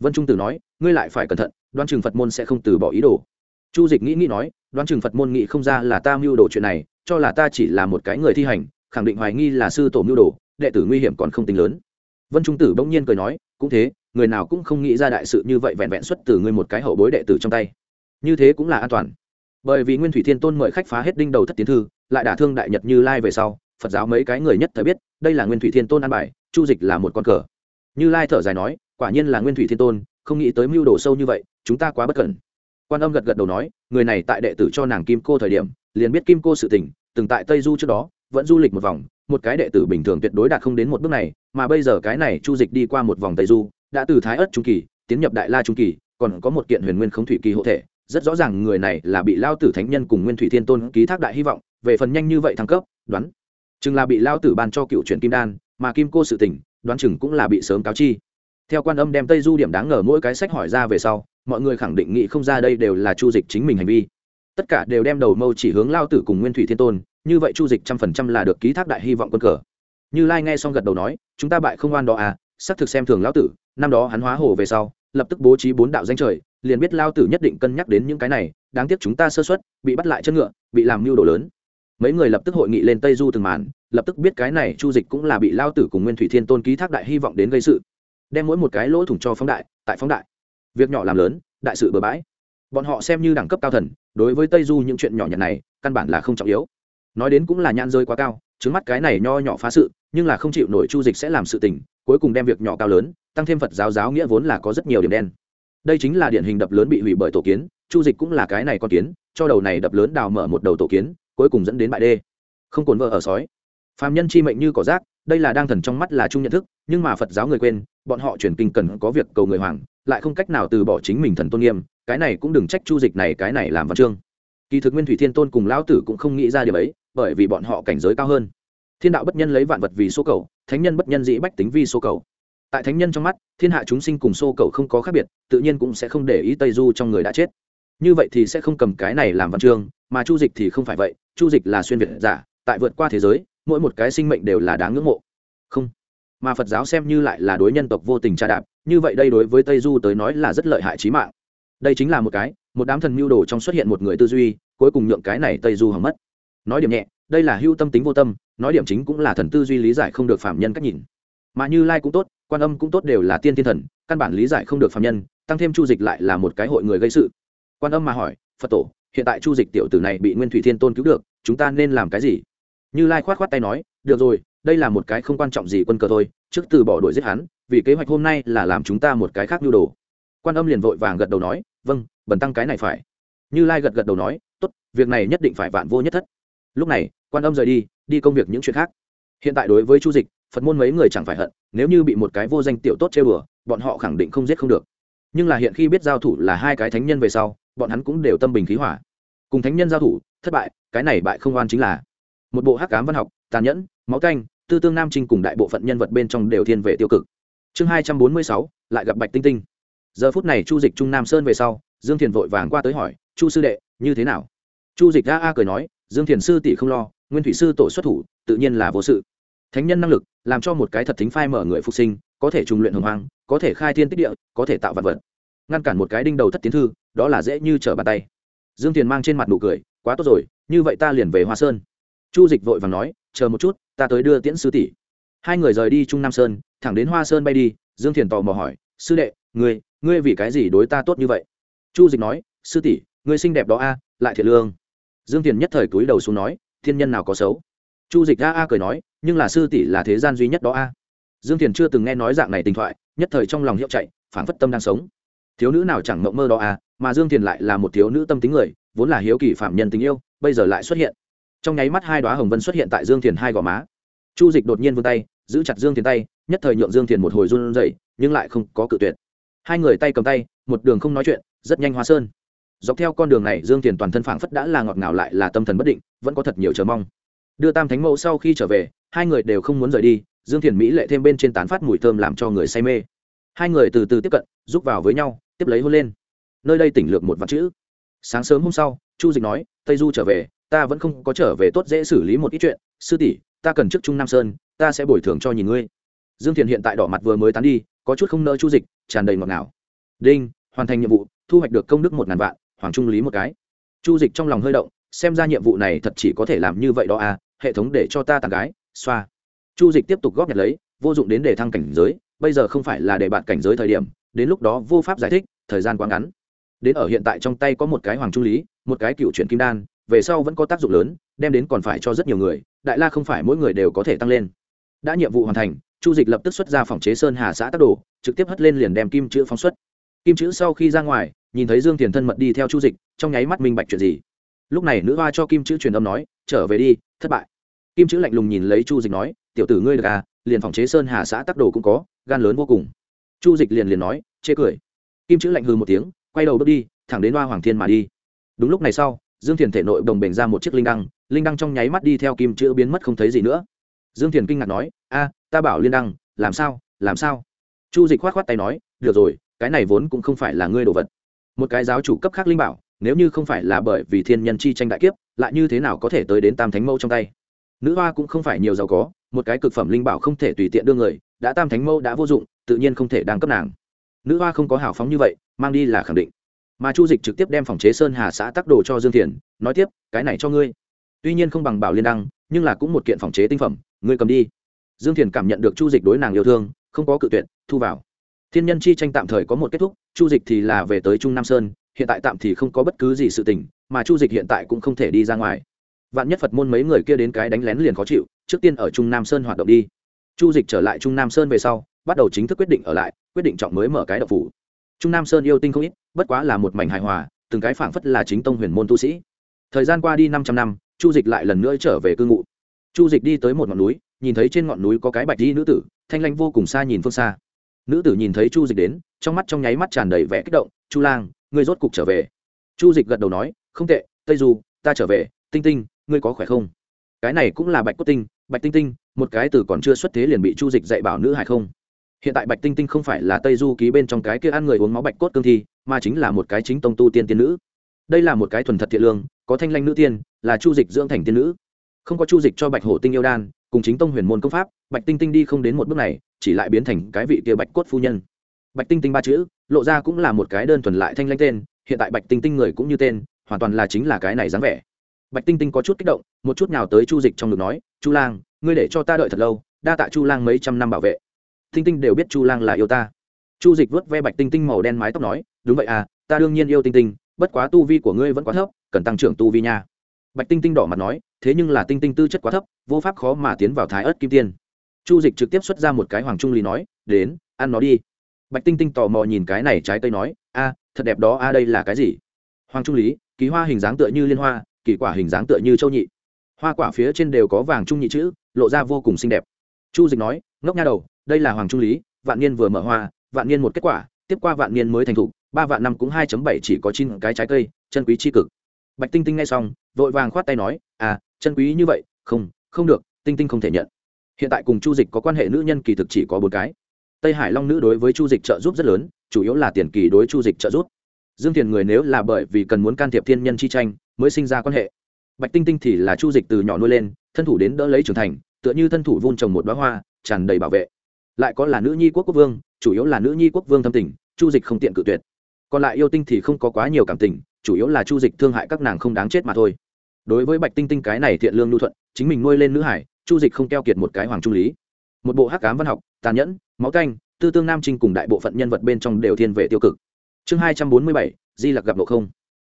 Vân trung tử nói, ngươi lại phải cẩn thận đoan Trừng phật môn sẽ không từ bỏ ý đồ. Chu dịch nghĩ nghĩ nói đoan Trừng phật môn nghĩ không ra là ta mưu đồ chuyện này, cho là ta chỉ là một cái người thi hành, khẳng định hoài nghi là sư tổ mưu đồ, đệ tử nguy hiểm còn không tính lớn. Vân trung tử bỗng nhiên cười nói, cũng thế, người nào cũng không nghĩ ra đại sự như vậy vẹn vẹn xuất từ ngươi một cái hậu bối đệ tử trong tay. Như thế cũng là an toàn bởi vì nguyên thủy thiên tôn mời khách phá hết đinh đầu thất tiến thư, lại đả thương đại nhật như lai về sau, phật giáo mấy cái người nhất thời biết, đây là nguyên thủy thiên tôn an bài, chu dịch là một con cờ. Như lai thở dài nói, quả nhiên là nguyên thủy thiên tôn, không nghĩ tới mưu đồ sâu như vậy, chúng ta quá bất cẩn. Quan âm gật gật đầu nói, người này tại đệ tử cho nàng kim cô thời điểm, liền biết kim cô sự tình, từng tại tây du trước đó, vẫn du lịch một vòng, một cái đệ tử bình thường tuyệt đối đạt không đến một bước này, mà bây giờ cái này chu dịch đi qua một vòng tây du, đã từ thái ất trung kỳ, tiến nhập đại la trung kỳ, còn có một kiện huyền nguyên không thủy kỳ hộ thể rất rõ ràng người này là bị lao tử thánh nhân cùng nguyên thủy thiên tôn ký thác đại hy vọng về phần nhanh như vậy thăng cấp đoán. Chừng là bị lao tử ban cho cựu truyền kim đan mà kim cô sự tỉnh, đoán chừng cũng là bị sớm cáo chi. Theo quan âm đem tây du điểm đáng ngờ mỗi cái sách hỏi ra về sau mọi người khẳng định nghĩ không ra đây đều là chu dịch chính mình hành vi. Tất cả đều đem đầu mâu chỉ hướng lao tử cùng nguyên thủy thiên tôn như vậy chu dịch trăm phần trăm là được ký thác đại hy vọng quân cờ. Như lai nghe xong gật đầu nói chúng ta bại không oan đó à xác thực xem thường lão tử năm đó hắn hóa hồ về sau lập tức bố trí bốn đạo danh trời liền biết lao tử nhất định cân nhắc đến những cái này, đáng tiếc chúng ta sơ xuất bị bắt lại chân ngựa, bị làm mưu đồ lớn. Mấy người lập tức hội nghị lên tây du từng màn, lập tức biết cái này chu dịch cũng là bị lao tử cùng nguyên thủy thiên tôn ký thác đại hy vọng đến gây sự. Đem mỗi một cái lỗ thủng cho phóng đại, tại phóng đại. Việc nhỏ làm lớn, đại sự bừa bãi. Bọn họ xem như đẳng cấp cao thần, đối với tây du những chuyện nhỏ nhặt này, căn bản là không trọng yếu. Nói đến cũng là nhãn rơi quá cao trứng mắt cái này nho nhỏ phá sự, nhưng là không chịu nổi chu dịch sẽ làm sự tình, cuối cùng đem việc nhỏ cao lớn, tăng thêm phật giáo giáo nghĩa vốn là có rất nhiều điểm đen đây chính là điển hình đập lớn bị hủy bởi tổ kiến, chu dịch cũng là cái này con kiến, cho đầu này đập lớn đào mở một đầu tổ kiến, cuối cùng dẫn đến bại đê. Không cồn vợ ở sói. Phàm nhân chi mệnh như cỏ rác, đây là đang thần trong mắt là chung nhận thức, nhưng mà phật giáo người quên, bọn họ chuyển kinh cần có việc cầu người hoàng, lại không cách nào từ bỏ chính mình thần tôn nghiêm, cái này cũng đừng trách chu dịch này, cái này làm văn chương. Kỳ thực nguyên thủy thiên tôn cùng lão tử cũng không nghĩ ra điều ấy, bởi vì bọn họ cảnh giới cao hơn. Thiên đạo bất nhân lấy vạn vật vì số cầu, thánh nhân bất nhân dĩ bách tính vi số cầu tại thánh nhân trong mắt, thiên hạ chúng sinh cùng xô cầu không có khác biệt, tự nhiên cũng sẽ không để ý tây du trong người đã chết. Như vậy thì sẽ không cầm cái này làm văn chương, mà chu dịch thì không phải vậy, chu dịch là xuyên việt giả, tại vượt qua thế giới, mỗi một cái sinh mệnh đều là đáng ngưỡng mộ. Không, mà phật giáo xem như lại là đối nhân tộc vô tình tra đạp, như vậy đây đối với tây du tới nói là rất lợi hại trí mạng. Đây chính là một cái, một đám thần mưu đồ trong xuất hiện một người tư duy, cuối cùng nhượng cái này tây du hỏng mất. Nói điểm nhẹ, đây là hưu tâm tính vô tâm, nói điểm chính cũng là thần tư duy lý giải không được phạm nhân cách nhìn. Mà như lai cũng tốt quan âm cũng tốt đều là tiên thiên thần, căn bản lý giải không được phạm nhân, tăng thêm chu dịch lại là một cái hội người gây sự. Quan âm mà hỏi, phật tổ, hiện tại chu dịch tiểu tử này bị nguyên thủy thiên tôn cứu được, chúng ta nên làm cái gì? Như lai khoát khoát tay nói, được rồi, đây là một cái không quan trọng gì quân cờ thôi, trước từ bỏ đuổi giết hắn, vì kế hoạch hôm nay là làm chúng ta một cái khác nhu đồ. Quan âm liền vội vàng gật đầu nói vâng bần tăng cái này phải. Như lai gật gật đầu nói, tốt, việc này nhất định phải vạn vô nhất thất. Lúc này, quan âm rời đi đi công việc những chuyện khác. Hiện tại đối với chu dịch phật môn mấy người chẳng phải hận, nếu như bị một cái vô danh tiểu tốt chơi bừa bọn họ khẳng định không giết không được. Nhưng là hiện khi biết giao thủ là hai cái thánh nhân về sau, bọn hắn cũng đều tâm bình khí hỏa cùng thánh nhân giao thủ, thất bại, cái này bại không oan chính là một bộ hắc cám văn học, tàn nhẫn, máu canh, tư tương nam trinh cùng đại bộ phận nhân vật bên trong đều thiên về tiêu cực. Chương hai trăm bốn mươi sáu, lại gặp bạch tinh tinh. Giờ phút này chu dịch trung nam sơn về sau, dương thiền vội vàng qua tới hỏi, chu sư đệ, như thế nào? Chu dịch a a cười nói, dương thiền sư tỷ không lo, nguyên thủy sư tổ xuất thủ, tự nhiên là vô sự thánh nhân năng lực, làm cho một cái thật thính phai mở người phục sinh, có thể trùng luyện hồng hoang, có thể khai thiên tích địa, có thể tạo vật vật. Ngăn cản một cái đinh đầu thất tiến thư, đó là dễ như trở bàn tay. Dương thiền mang trên mặt nụ cười, quá tốt rồi, như vậy ta liền về hoa sơn. Chu dịch vội vàng nói, chờ một chút, ta tới đưa tiễn sư tỷ. Hai người rời đi trung nam sơn, thẳng đến hoa sơn bay đi, dương thiền tò mò hỏi, sư đệ, ngươi ngươi vì cái gì đối ta tốt như vậy? Chu dịch nói, sư tỷ, ngươi xinh đẹp đó a, lại thiệt lương. Dương thiền nhất thời cúi đầu xuống nói, thiên nhân nào có xấu? Chu dịch a a cười nói, nhưng là sư tỷ là thế gian duy nhất đó a. Dương thiền chưa từng nghe nói dạng này tình thoại, nhất thời trong lòng hiệu chạy phản phất tâm đang sống. Thiếu nữ nào chẳng mộng mơ đó a mà dương thiền lại là một thiếu nữ tâm tính người, vốn là hiếu kỳ phạm nhân tình yêu, bây giờ lại xuất hiện. Trong nháy mắt hai đoá hồng vân xuất hiện tại dương thiền hai gò má. Chu dịch đột nhiên vươn tay, giữ chặt dương thiền tay, nhất thời nhượng dương thiền một hồi run rẩy, nhưng lại không có cự tuyệt. Hai người tay cầm tay, một đường không nói chuyện, rất nhanh hoa sơn. Dọc theo con đường này, dương thiền toàn thân phảng phất đã là ngọt ngào lại là tâm thần bất định, vẫn có thật nhiều chờ mong đưa tam thánh mẫu sau khi trở về, hai người đều không muốn rời đi, dương thiền mỹ lệ thêm bên trên tán phát mùi thơm làm cho người say mê. Hai người từ từ tiếp cận, giúp vào với nhau, tiếp lấy hôn lên. Nơi đây tỉnh lược một vạn chữ. Sáng sớm hôm sau, chu dịch nói, tây du trở về, ta vẫn không có trở về tốt dễ xử lý một ít chuyện. Sư tỷ, ta cần trước trung nam sơn, ta sẽ bồi thường cho nhìn ngươi. Dương thiền hiện tại đỏ mặt vừa mới tán đi, có chút không nỡ chu dịch, tràn đầy ngọt ngào. Đinh, hoàn thành nhiệm vụ, thu hoạch được công đức một ngàn vạn, hoàng trung lý một cái. Chu dịch trong lòng hơi động, xem ra nhiệm vụ này thật chỉ có thể làm như vậy đó à hệ thống để cho ta tàn gái, xoa. Chu dịch tiếp tục góp nhặt lấy, vô dụng đến để thăng cảnh giới, bây giờ không phải là để bạn cảnh giới thời điểm, đến lúc đó vô pháp giải thích, thời gian quá ngắn. Đến ở hiện tại trong tay có một cái hoàng trung lý, một cái cựu chuyển kim đan, về sau vẫn có tác dụng lớn, đem đến còn phải cho rất nhiều người, đại la không phải mỗi người đều có thể tăng lên. Đã nhiệm vụ hoàn thành, chu dịch lập tức xuất ra phòng chế sơn hà xã tác đồ, trực tiếp hất lên liền đem kim chữ phóng xuất. Kim chữ sau khi ra ngoài, nhìn thấy dương thiền thân mật đi theo chu dịch, trong nháy mắt minh bạch chuyện gì lúc này nữ hoa cho kim chữ truyền âm nói, trở về đi, thất bại. Kim chữ lạnh lùng nhìn lấy chu dịch nói, tiểu tử ngươi được à liền phòng chế sơn hà xã tác đồ cũng có, gan lớn vô cùng. Chu dịch liền liền nói, chê cười. Kim chữ lạnh hư một tiếng, quay đầu bước đi, thẳng đến hoa hoàng thiên mà đi. Đúng lúc này sau, dương thiền thể nội đồng bền ra một chiếc linh đăng linh đăng trong nháy mắt đi theo kim chữ biến mất không thấy gì nữa. Dương thiền kinh ngạc nói, a, ta bảo liên đăng, làm sao làm sao? Chu dịch k h o á t k h o á t tay nói, được rồi, cái này vốn cũng không phải là ngươi đồ vật. Một cái giáo chủ cấp khác linh bảo nếu như không phải là bởi vì thiên nhân chi tranh đại kiếp, lại như thế nào có thể tới đến tam thánh mẫu trong tay? Nữ hoa cũng không phải nhiều giàu có, một cái cực phẩm linh bảo không thể tùy tiện đưa người, đã tam thánh mẫu đã vô dụng, tự nhiên không thể đang cấp nàng. Nữ hoa không có hào phóng như vậy, mang đi là khẳng định. Mà chu dịch trực tiếp đem phòng chế sơn hà xã tắc đồ cho dương thiền, nói tiếp, cái này cho ngươi. Tuy nhiên không bằng bảo liên đăng, nhưng là cũng một kiện phòng chế tinh phẩm, ngươi cầm đi. Dương thiền cảm nhận được chu dịch đối nàng yêu thương, không có cự tuyệt, thu vào. Thiên nhân chi tranh tạm thời có một kết thúc, chu dịch thì là về tới trung nam sơn hiện tại tạm thì không có bất cứ gì sự tình, mà chu dịch hiện tại cũng không thể đi ra ngoài. Vạn nhất phật môn mấy người kia đến cái đánh lén liền khó chịu, trước tiên ở trung nam sơn hoạt động đi. Chu dịch trở lại trung nam sơn về sau, bắt đầu chính thức quyết định ở lại, quyết định chọn mới mở cái độc phủ. Trung nam sơn yêu tinh không ít, bất quá là một mảnh hài hòa, từng cái phảng phất là chính tông huyền môn tu sĩ. Thời gian qua đi năm trăm năm, chu dịch lại lần nữa trở về cư ngụ. Chu dịch đi tới một ngọn núi, nhìn thấy trên ngọn núi có cái bạch di nữ tử, thanh lanh vô cùng xa nhìn phương xa. Nữ tử nhìn thấy chu dịch đến, trong mắt trong nháy mắt tràn đầy vẻ kích động, chu lang ngươi rốt cục trở về. Chu dịch gật đầu nói, không tệ, tây du, ta trở về, tinh tinh, ngươi có khỏe không? Cái này cũng là bạch cốt tinh, bạch tinh tinh, một cái từ còn chưa xuất thế liền bị chu dịch dạy bảo nữ hải không? Hiện tại bạch tinh tinh không phải là tây du ký bên trong cái kia ăn người uống máu bạch cốt cương thi, mà chính là một cái chính tông tu tiên tiên nữ. Đây là một cái thuần thật thiện lương, có thanh lanh nữ tiên, là chu dịch dưỡng thành tiên nữ. Không có chu dịch cho bạch hổ tinh yêu đan, cùng chính tông huyền môn công pháp, bạch tinh tinh đi không đến một bước này, chỉ lại biến thành cái vị kia bạch cốt phu nhân bạch tinh tinh ba chữ, lộ ra cũng là một cái đơn thuần lại thanh lanh tên, hiện tại bạch tinh tinh người cũng như tên, hoàn toàn là chính là cái này dáng vẻ. Bạch tinh tinh có chút kích động, một chút nào tới chu dịch trong ngực nói, chu lang, ngươi để cho ta đợi thật lâu, đa tạ chu lang mấy trăm năm bảo vệ. Tinh tinh đều biết chu lang là yêu ta. Chu dịch vớt ve bạch tinh tinh màu đen mái tóc nói, đúng vậy à ta đương nhiên yêu tinh tinh, bất quá tu vi của ngươi vẫn quá thấp, cần tăng trưởng tu vi nha. Bạch tinh tinh đỏ mặt nói, thế nhưng là tinh tinh tư chất quá thấp, vô pháp khó mà tiến vào thái ớt kim tiên. Chu dịch trực tiếp xuất ra một cái hoàng trung lý nói, đến, ăn nó đi bạch tinh tinh tò mò nhìn cái này trái cây nói, a, thật đẹp đó, a, đây là cái gì? Hoàng trung lý ký hoa hình dáng tựa như liên hoa, kỳ quả hình dáng tựa như châu nhị. Hoa quả phía trên đều có vàng trung nhị chữ, lộ ra vô cùng xinh đẹp. Chu dịch nói, ngốc nha đầu, đây là hoàng trung lý, vạn niên vừa mở hoa, vạn niên một kết quả, tiếp qua vạn niên mới thành thục, ba vạn năm cũng hai bảy chỉ có chín cái trái cây, chân quý tri cực. Bạch tinh tinh nghe xong, vội vàng khoát tay nói à chân quý như vậy, không không được, tinh tinh không thể nhận. Hiện tại cùng chu dịch có quan hệ nữ nhân kỳ thực chỉ có bốn cái tây hải long nữ đối với chu dịch trợ giúp rất lớn, chủ yếu là tiền kỳ đối chu dịch trợ giúp. Dương tiền người nếu là bởi vì cần muốn can thiệp thiên nhân chi tranh, mới sinh ra quan hệ. Bạch tinh tinh thì là chu dịch từ nhỏ nuôi lên, thân thủ đến đỡ lấy trưởng thành, tựa như thân thủ vun trồng một đoá hoa, tràn đầy bảo vệ. Lại có là nữ nhi quốc quốc vương, chủ yếu là nữ nhi quốc vương thâm tình, chu dịch không tiện cự tuyệt. Còn lại yêu tinh thì không có quá nhiều cảm tình, chủ yếu là chu dịch thương hại các nàng không đáng chết mà thôi. Đối với bạch tinh tinh cái này thiện lương lưu thuận, chính mình nuôi lên nữ hải, chu dịch không keo kiệt một cái hoàng trung lý một bộ hắc cám văn học, tàn nhẫn, máu canh, tư tương nam trinh cùng đại bộ phận nhân vật bên trong đều thiên về tiêu cực. Chương hai trăm bốn mươi bảy, di lặc gặp nộ không.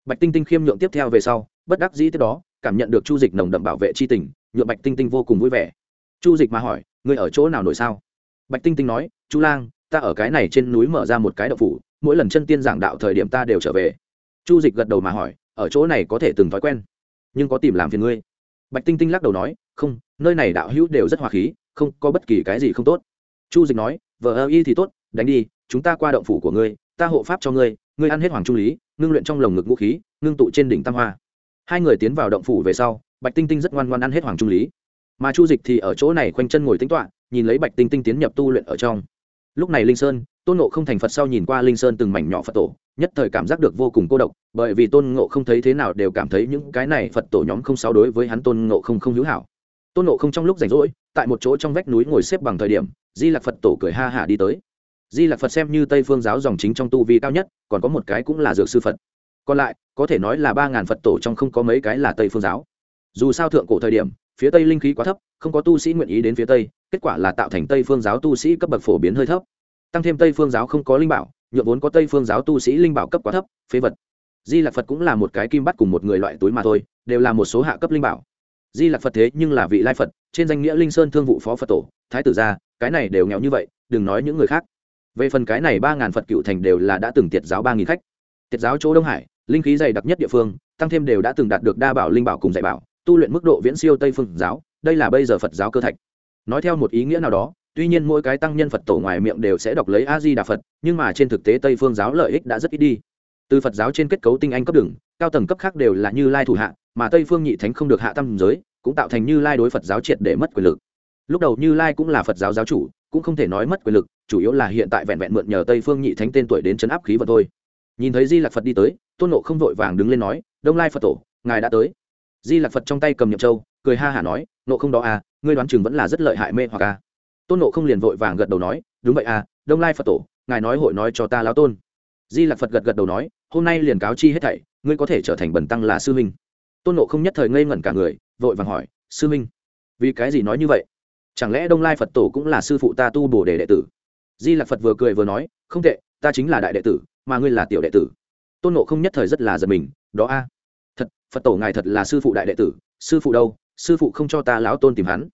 Bạch tinh tinh khiêm nhượng tiếp theo về sau, bất đắc dĩ tiếp đó, cảm nhận được chu dịch nồng đậm bảo vệ c h i tình, nhượng bạch tinh tinh vô cùng vui vẻ. Chu dịch mà hỏi người ở chỗ nào nổi sao? Bạch tinh tinh nói, chu lang, ta ở cái này trên núi mở ra một cái đậu phủ, mỗi lần chân tiên giảng đạo thời điểm ta đều trở về. Chu dịch gật đầu mà hỏi, ở chỗ này có thể từng thói quen, nhưng có tìm làm phiền ngươi? Bạch tinh tinh lắc đầu nói, không, nơi này đạo hữu đều rất hòa khí không có bất kỳ cái gì không tốt. Chu dịch nói, vợ ơ y thì tốt, đánh đi, chúng ta qua động phủ của ngươi, ta hộ pháp cho ngươi ngươi ăn hết hoàng trung lý, ngưng luyện trong lồng ngực vũ khí, ngưng tụ trên đỉnh tam hoa. Hai người tiến vào động phủ về sau, bạch tinh tinh rất ngoan ngoan ăn hết hoàng trung lý. Mà chu dịch thì ở chỗ này khoanh chân ngồi tính toạ nhìn lấy bạch tinh tinh tiến nhập tu luyện ở trong. Lúc này linh sơn, tôn nộ không thành phật sau nhìn qua linh sơn từng mảnh nhỏ phật tổ, nhất thời cảm giác được vô cùng cô độc, bởi vì tôn ngộ không thấy thế nào đều cảm thấy những cái này phật tổ nhóm không sao đối với hắn tôn ngộ không không hữu hảo. Tôn ngộ không trong lúc rảnh rỗi tại một chỗ trong vách núi ngồi xếp bằng thời điểm, di lạc phật tổ cười ha hả đi tới. Di lạc phật xem như tây phương giáo dòng chính trong tu vi cao nhất, còn có một cái cũng là dược sư phật. Còn lại, có thể nói là ba ngàn phật tổ trong không có mấy cái là tây phương giáo. Dù sao thượng cổ thời điểm, phía tây linh khí quá thấp, không có tu sĩ nguyện ý đến phía tây, kết quả là tạo thành tây phương giáo tu sĩ cấp bậc phổ biến hơi thấp. Tăng thêm tây phương giáo không có linh bảo, nhuộm vốn có tây phương giáo tu sĩ linh bảo cấp quá thấp, phế vật. Di lạc phật cũng là một cái kim bắt cùng một người loại túi mà thôi, đều là một số hạ cấp linh bảo di lạc phật thế nhưng là vị lai phật, trên danh nghĩa linh sơn thương vụ phó phật tổ, thái tử gia, cái này đều nghèo như vậy, đừng nói những người khác. Về phần cái này ba ngàn phật cựu thành đều là đã từng tiệt giáo ba nghìn khách. Tiệt giáo chỗ đông hải, linh khí dày đặc nhất địa phương, tăng thêm đều đã từng đạt được đa bảo linh bảo cùng dạy bảo, tu luyện mức độ viễn siêu tây phương giáo, đây là bây giờ phật giáo cơ thạch. Nói theo một ý nghĩa nào đó, tuy nhiên mỗi cái tăng nhân phật tổ ngoài miệng đều sẽ đọc lấy a di đà phật, nhưng mà trên thực tế tây phương giáo lợi ích đã rất ít đi. Từ phật giáo trên kết cấu tinh anh cấp đường, cao tầng cấp khác đều là như lai thủ hạ mà tây phương nhị thánh không được hạ tâm giới, cũng tạo thành như lai đối phật giáo triệt để mất quyền lực. Lúc đầu như lai cũng là phật giáo giáo chủ, cũng không thể nói mất quyền lực, chủ yếu là hiện tại vẹn vẹn mượn nhờ tây phương nhị thánh tên tuổi đến chấn áp khí vật thôi. Nhìn thấy di lạc phật đi tới, tôn nộ không vội vàng đứng lên nói, đông lai phật tổ, ngài đã tới. Di lạc phật trong tay cầm nhậm châu, cười ha hả nói nộ không đó à ngươi đoán chừng vẫn là rất lợi hại mê hoặc à. Tôn nộ không liền vội vàng gật đầu nói, đúng vậy à đông lai phật tổ, ngài nói hội nói cho ta lão tôn. Di lạc phật gật gật đầu nói, hôm nay liền cáo chi hết thảy, ngươi có thể trở thành bần tăng là sư huynh tôn nộ không nhất thời ngây ngẩn cả người, vội vàng hỏi, sư minh, vì cái gì nói như vậy? Chẳng lẽ đông lai phật tổ cũng là sư phụ ta tu bổ đề đệ tử? Di lạc phật vừa cười vừa nói, không tệ, ta chính là đại đệ tử, mà ngươi là tiểu đệ tử. Tôn nộ không nhất thời rất là giật mình, đó a, thật, phật tổ ngài thật là sư phụ đại đệ tử, sư phụ đâu, sư phụ không cho ta lão tôn tìm hắn.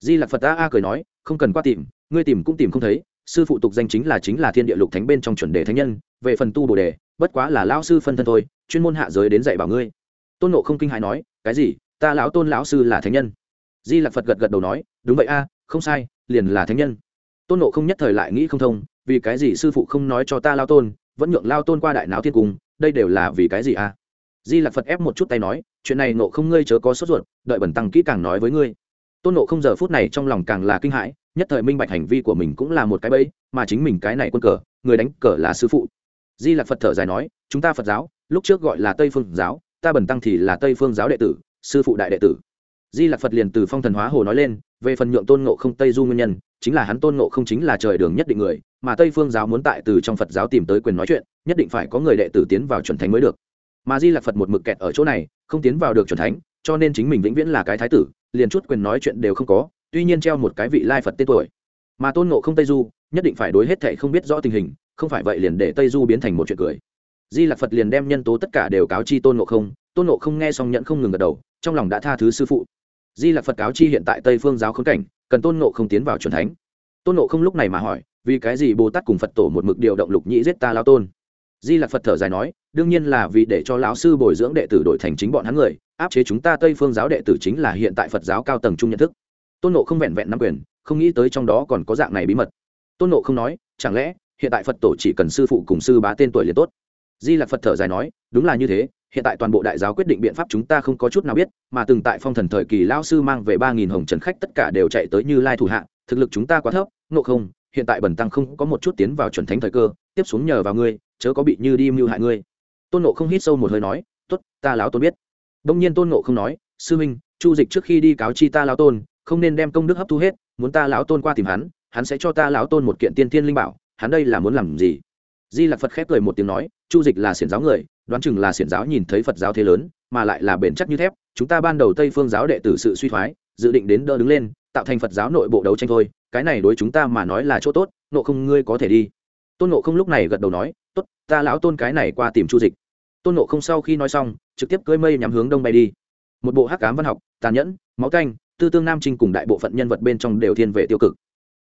Di lặc phật ta a cười nói, không cần qua tìm, ngươi tìm cũng tìm không thấy, sư phụ tục danh chính là chính là thiên địa lục thánh bên trong chuẩn đề thánh nhân, về phần tu bồ đề, bất quá là lão sư phân thân thôi, chuyên môn hạ giới đến dạy bảo ngươi tôn nộ không kinh hãi nói, cái gì? Ta lão tôn lão sư là thánh nhân. Di lặc phật gật gật đầu nói, đúng vậy a, không sai, liền là thánh nhân. Tôn nộ không nhất thời lại nghĩ không thông, vì cái gì sư phụ không nói cho ta lao tôn, vẫn nhượng lao tôn qua đại náo thiên cung, đây đều là vì cái gì a? Di lặc phật ép một chút tay nói, chuyện này nộ không ngươi chớ có sốt ruột, đợi bẩn tăng kỹ càng nói với ngươi. Tôn nộ không giờ phút này trong lòng càng là kinh hãi, nhất thời minh bạch hành vi của mình cũng là một cái bẫy, mà chính mình cái này quân cờ, người đánh cờ là sư phụ. Di lặc phật thở dài nói, chúng ta phật giáo, lúc trước gọi là tây phương giáo ta bần tăng thì là tây phương giáo đệ tử, sư phụ đại đệ tử. Di lạc phật liền từ phong thần hóa hồ nói lên, về phần nhượng tôn ngộ không tây du nguyên nhân, chính là hắn tôn ngộ không chính là trời đường nhất định người, mà tây phương giáo muốn tại từ trong phật giáo tìm tới quyền nói chuyện, nhất định phải có người đệ tử tiến vào chuẩn thánh mới được. Mà di lạc phật một mực kẹt ở chỗ này, không tiến vào được chuẩn thánh, cho nên chính mình vĩnh viễn là cái thái tử, liền chút quyền nói chuyện đều không có, tuy nhiên treo một cái vị lai phật tên tuổi. Mà tôn ngộ không tây du, nhất định phải đối hết thệ không biết rõ tình hình, không phải vậy liền để tây du biến thành một chuyện cười di lặc phật liền đem nhân tố tất cả đều cáo chi tôn ngộ không, tôn ngộ không nghe xong nhận không ngừng gật đầu, trong lòng đã tha thứ sư phụ. Di lặc phật cáo chi hiện tại tây phương giáo khốn cảnh, cần tôn ngộ không tiến vào c thánh. Tôn ngộ không lúc này mà hỏi, vì cái gì bồ tát cùng phật tổ một mực điều động lục nhĩ giết ta lao tôn? Di lặc phật thở dài nói, đương nhiên là vì để cho lão sư bồi dưỡng đệ tử đổi thành chính bọn hắn người, áp chế chúng ta tây phương giáo đệ tử chính là hiện tại phật giáo cao tầng chung nhận thức. Tôn nộ không vẹn vẹn nắm quyền, không nghĩ tới trong đó còn có dạng này bí mật. Tôn nộ không nói, chẳng lẽ hiện tại phật tổ chỉ cần sư phụ cùng sư bá tên tuổi liền tốt? Di lặc phật thở dài nói, đúng là như thế, hiện tại toàn bộ đại giáo quyết định biện pháp chúng ta không có chút nào biết, mà từng tại phong thần thời kỳ lao sư mang về ba nghìn hồng trần khách tất cả đều chạy tới như lai thủ hạ, thực lực chúng ta quá thấp nộ không, hiện tại bần tăng không có một chút tiến vào chuẩn thánh thời cơ, tiếp xuống nhờ vào ngươi, chớ có bị như đi mưu hại ngươi. Tôn nộ không hít sâu một hơi nói t ố t ta lão tôn biết. Đông nhiên tôn nộ không nói, sư minh chu dịch trước khi đi cáo chi ta lão tôn, không nên đem công đức hấp thu hết, muốn ta lão tôn qua tìm hắn hắn sẽ cho ta lão tôn một kiện tiên thiên linh bảo, hắn đây là muốn làm gì? Di lặc phật khép cười một tiếng nói chu dịch là xiển giáo người, đoán chừng là xiển giáo nhìn thấy phật giáo thế lớn, mà lại là bền chắc như thép, chúng ta ban đầu tây phương giáo đệ tử sự suy thoái, dự định đến đỡ đứng lên, tạo thành phật giáo nội bộ đấu tranh thôi, cái này đối chúng ta mà nói là chỗ tốt, nộ không ngươi có thể đi. Tôn nộ không lúc này gật đầu nói, tốt, ta lão tôn cái này qua tìm chu dịch. Tôn nộ không sau khi nói xong, trực tiếp cưỡi mây nhắm hướng đông bay đi. Một bộ hắc cám văn học, tàn nhẫn, máu canh, tư tương nam trinh cùng đại bộ phận nhân vật bên trong đều thiên về tiêu cực.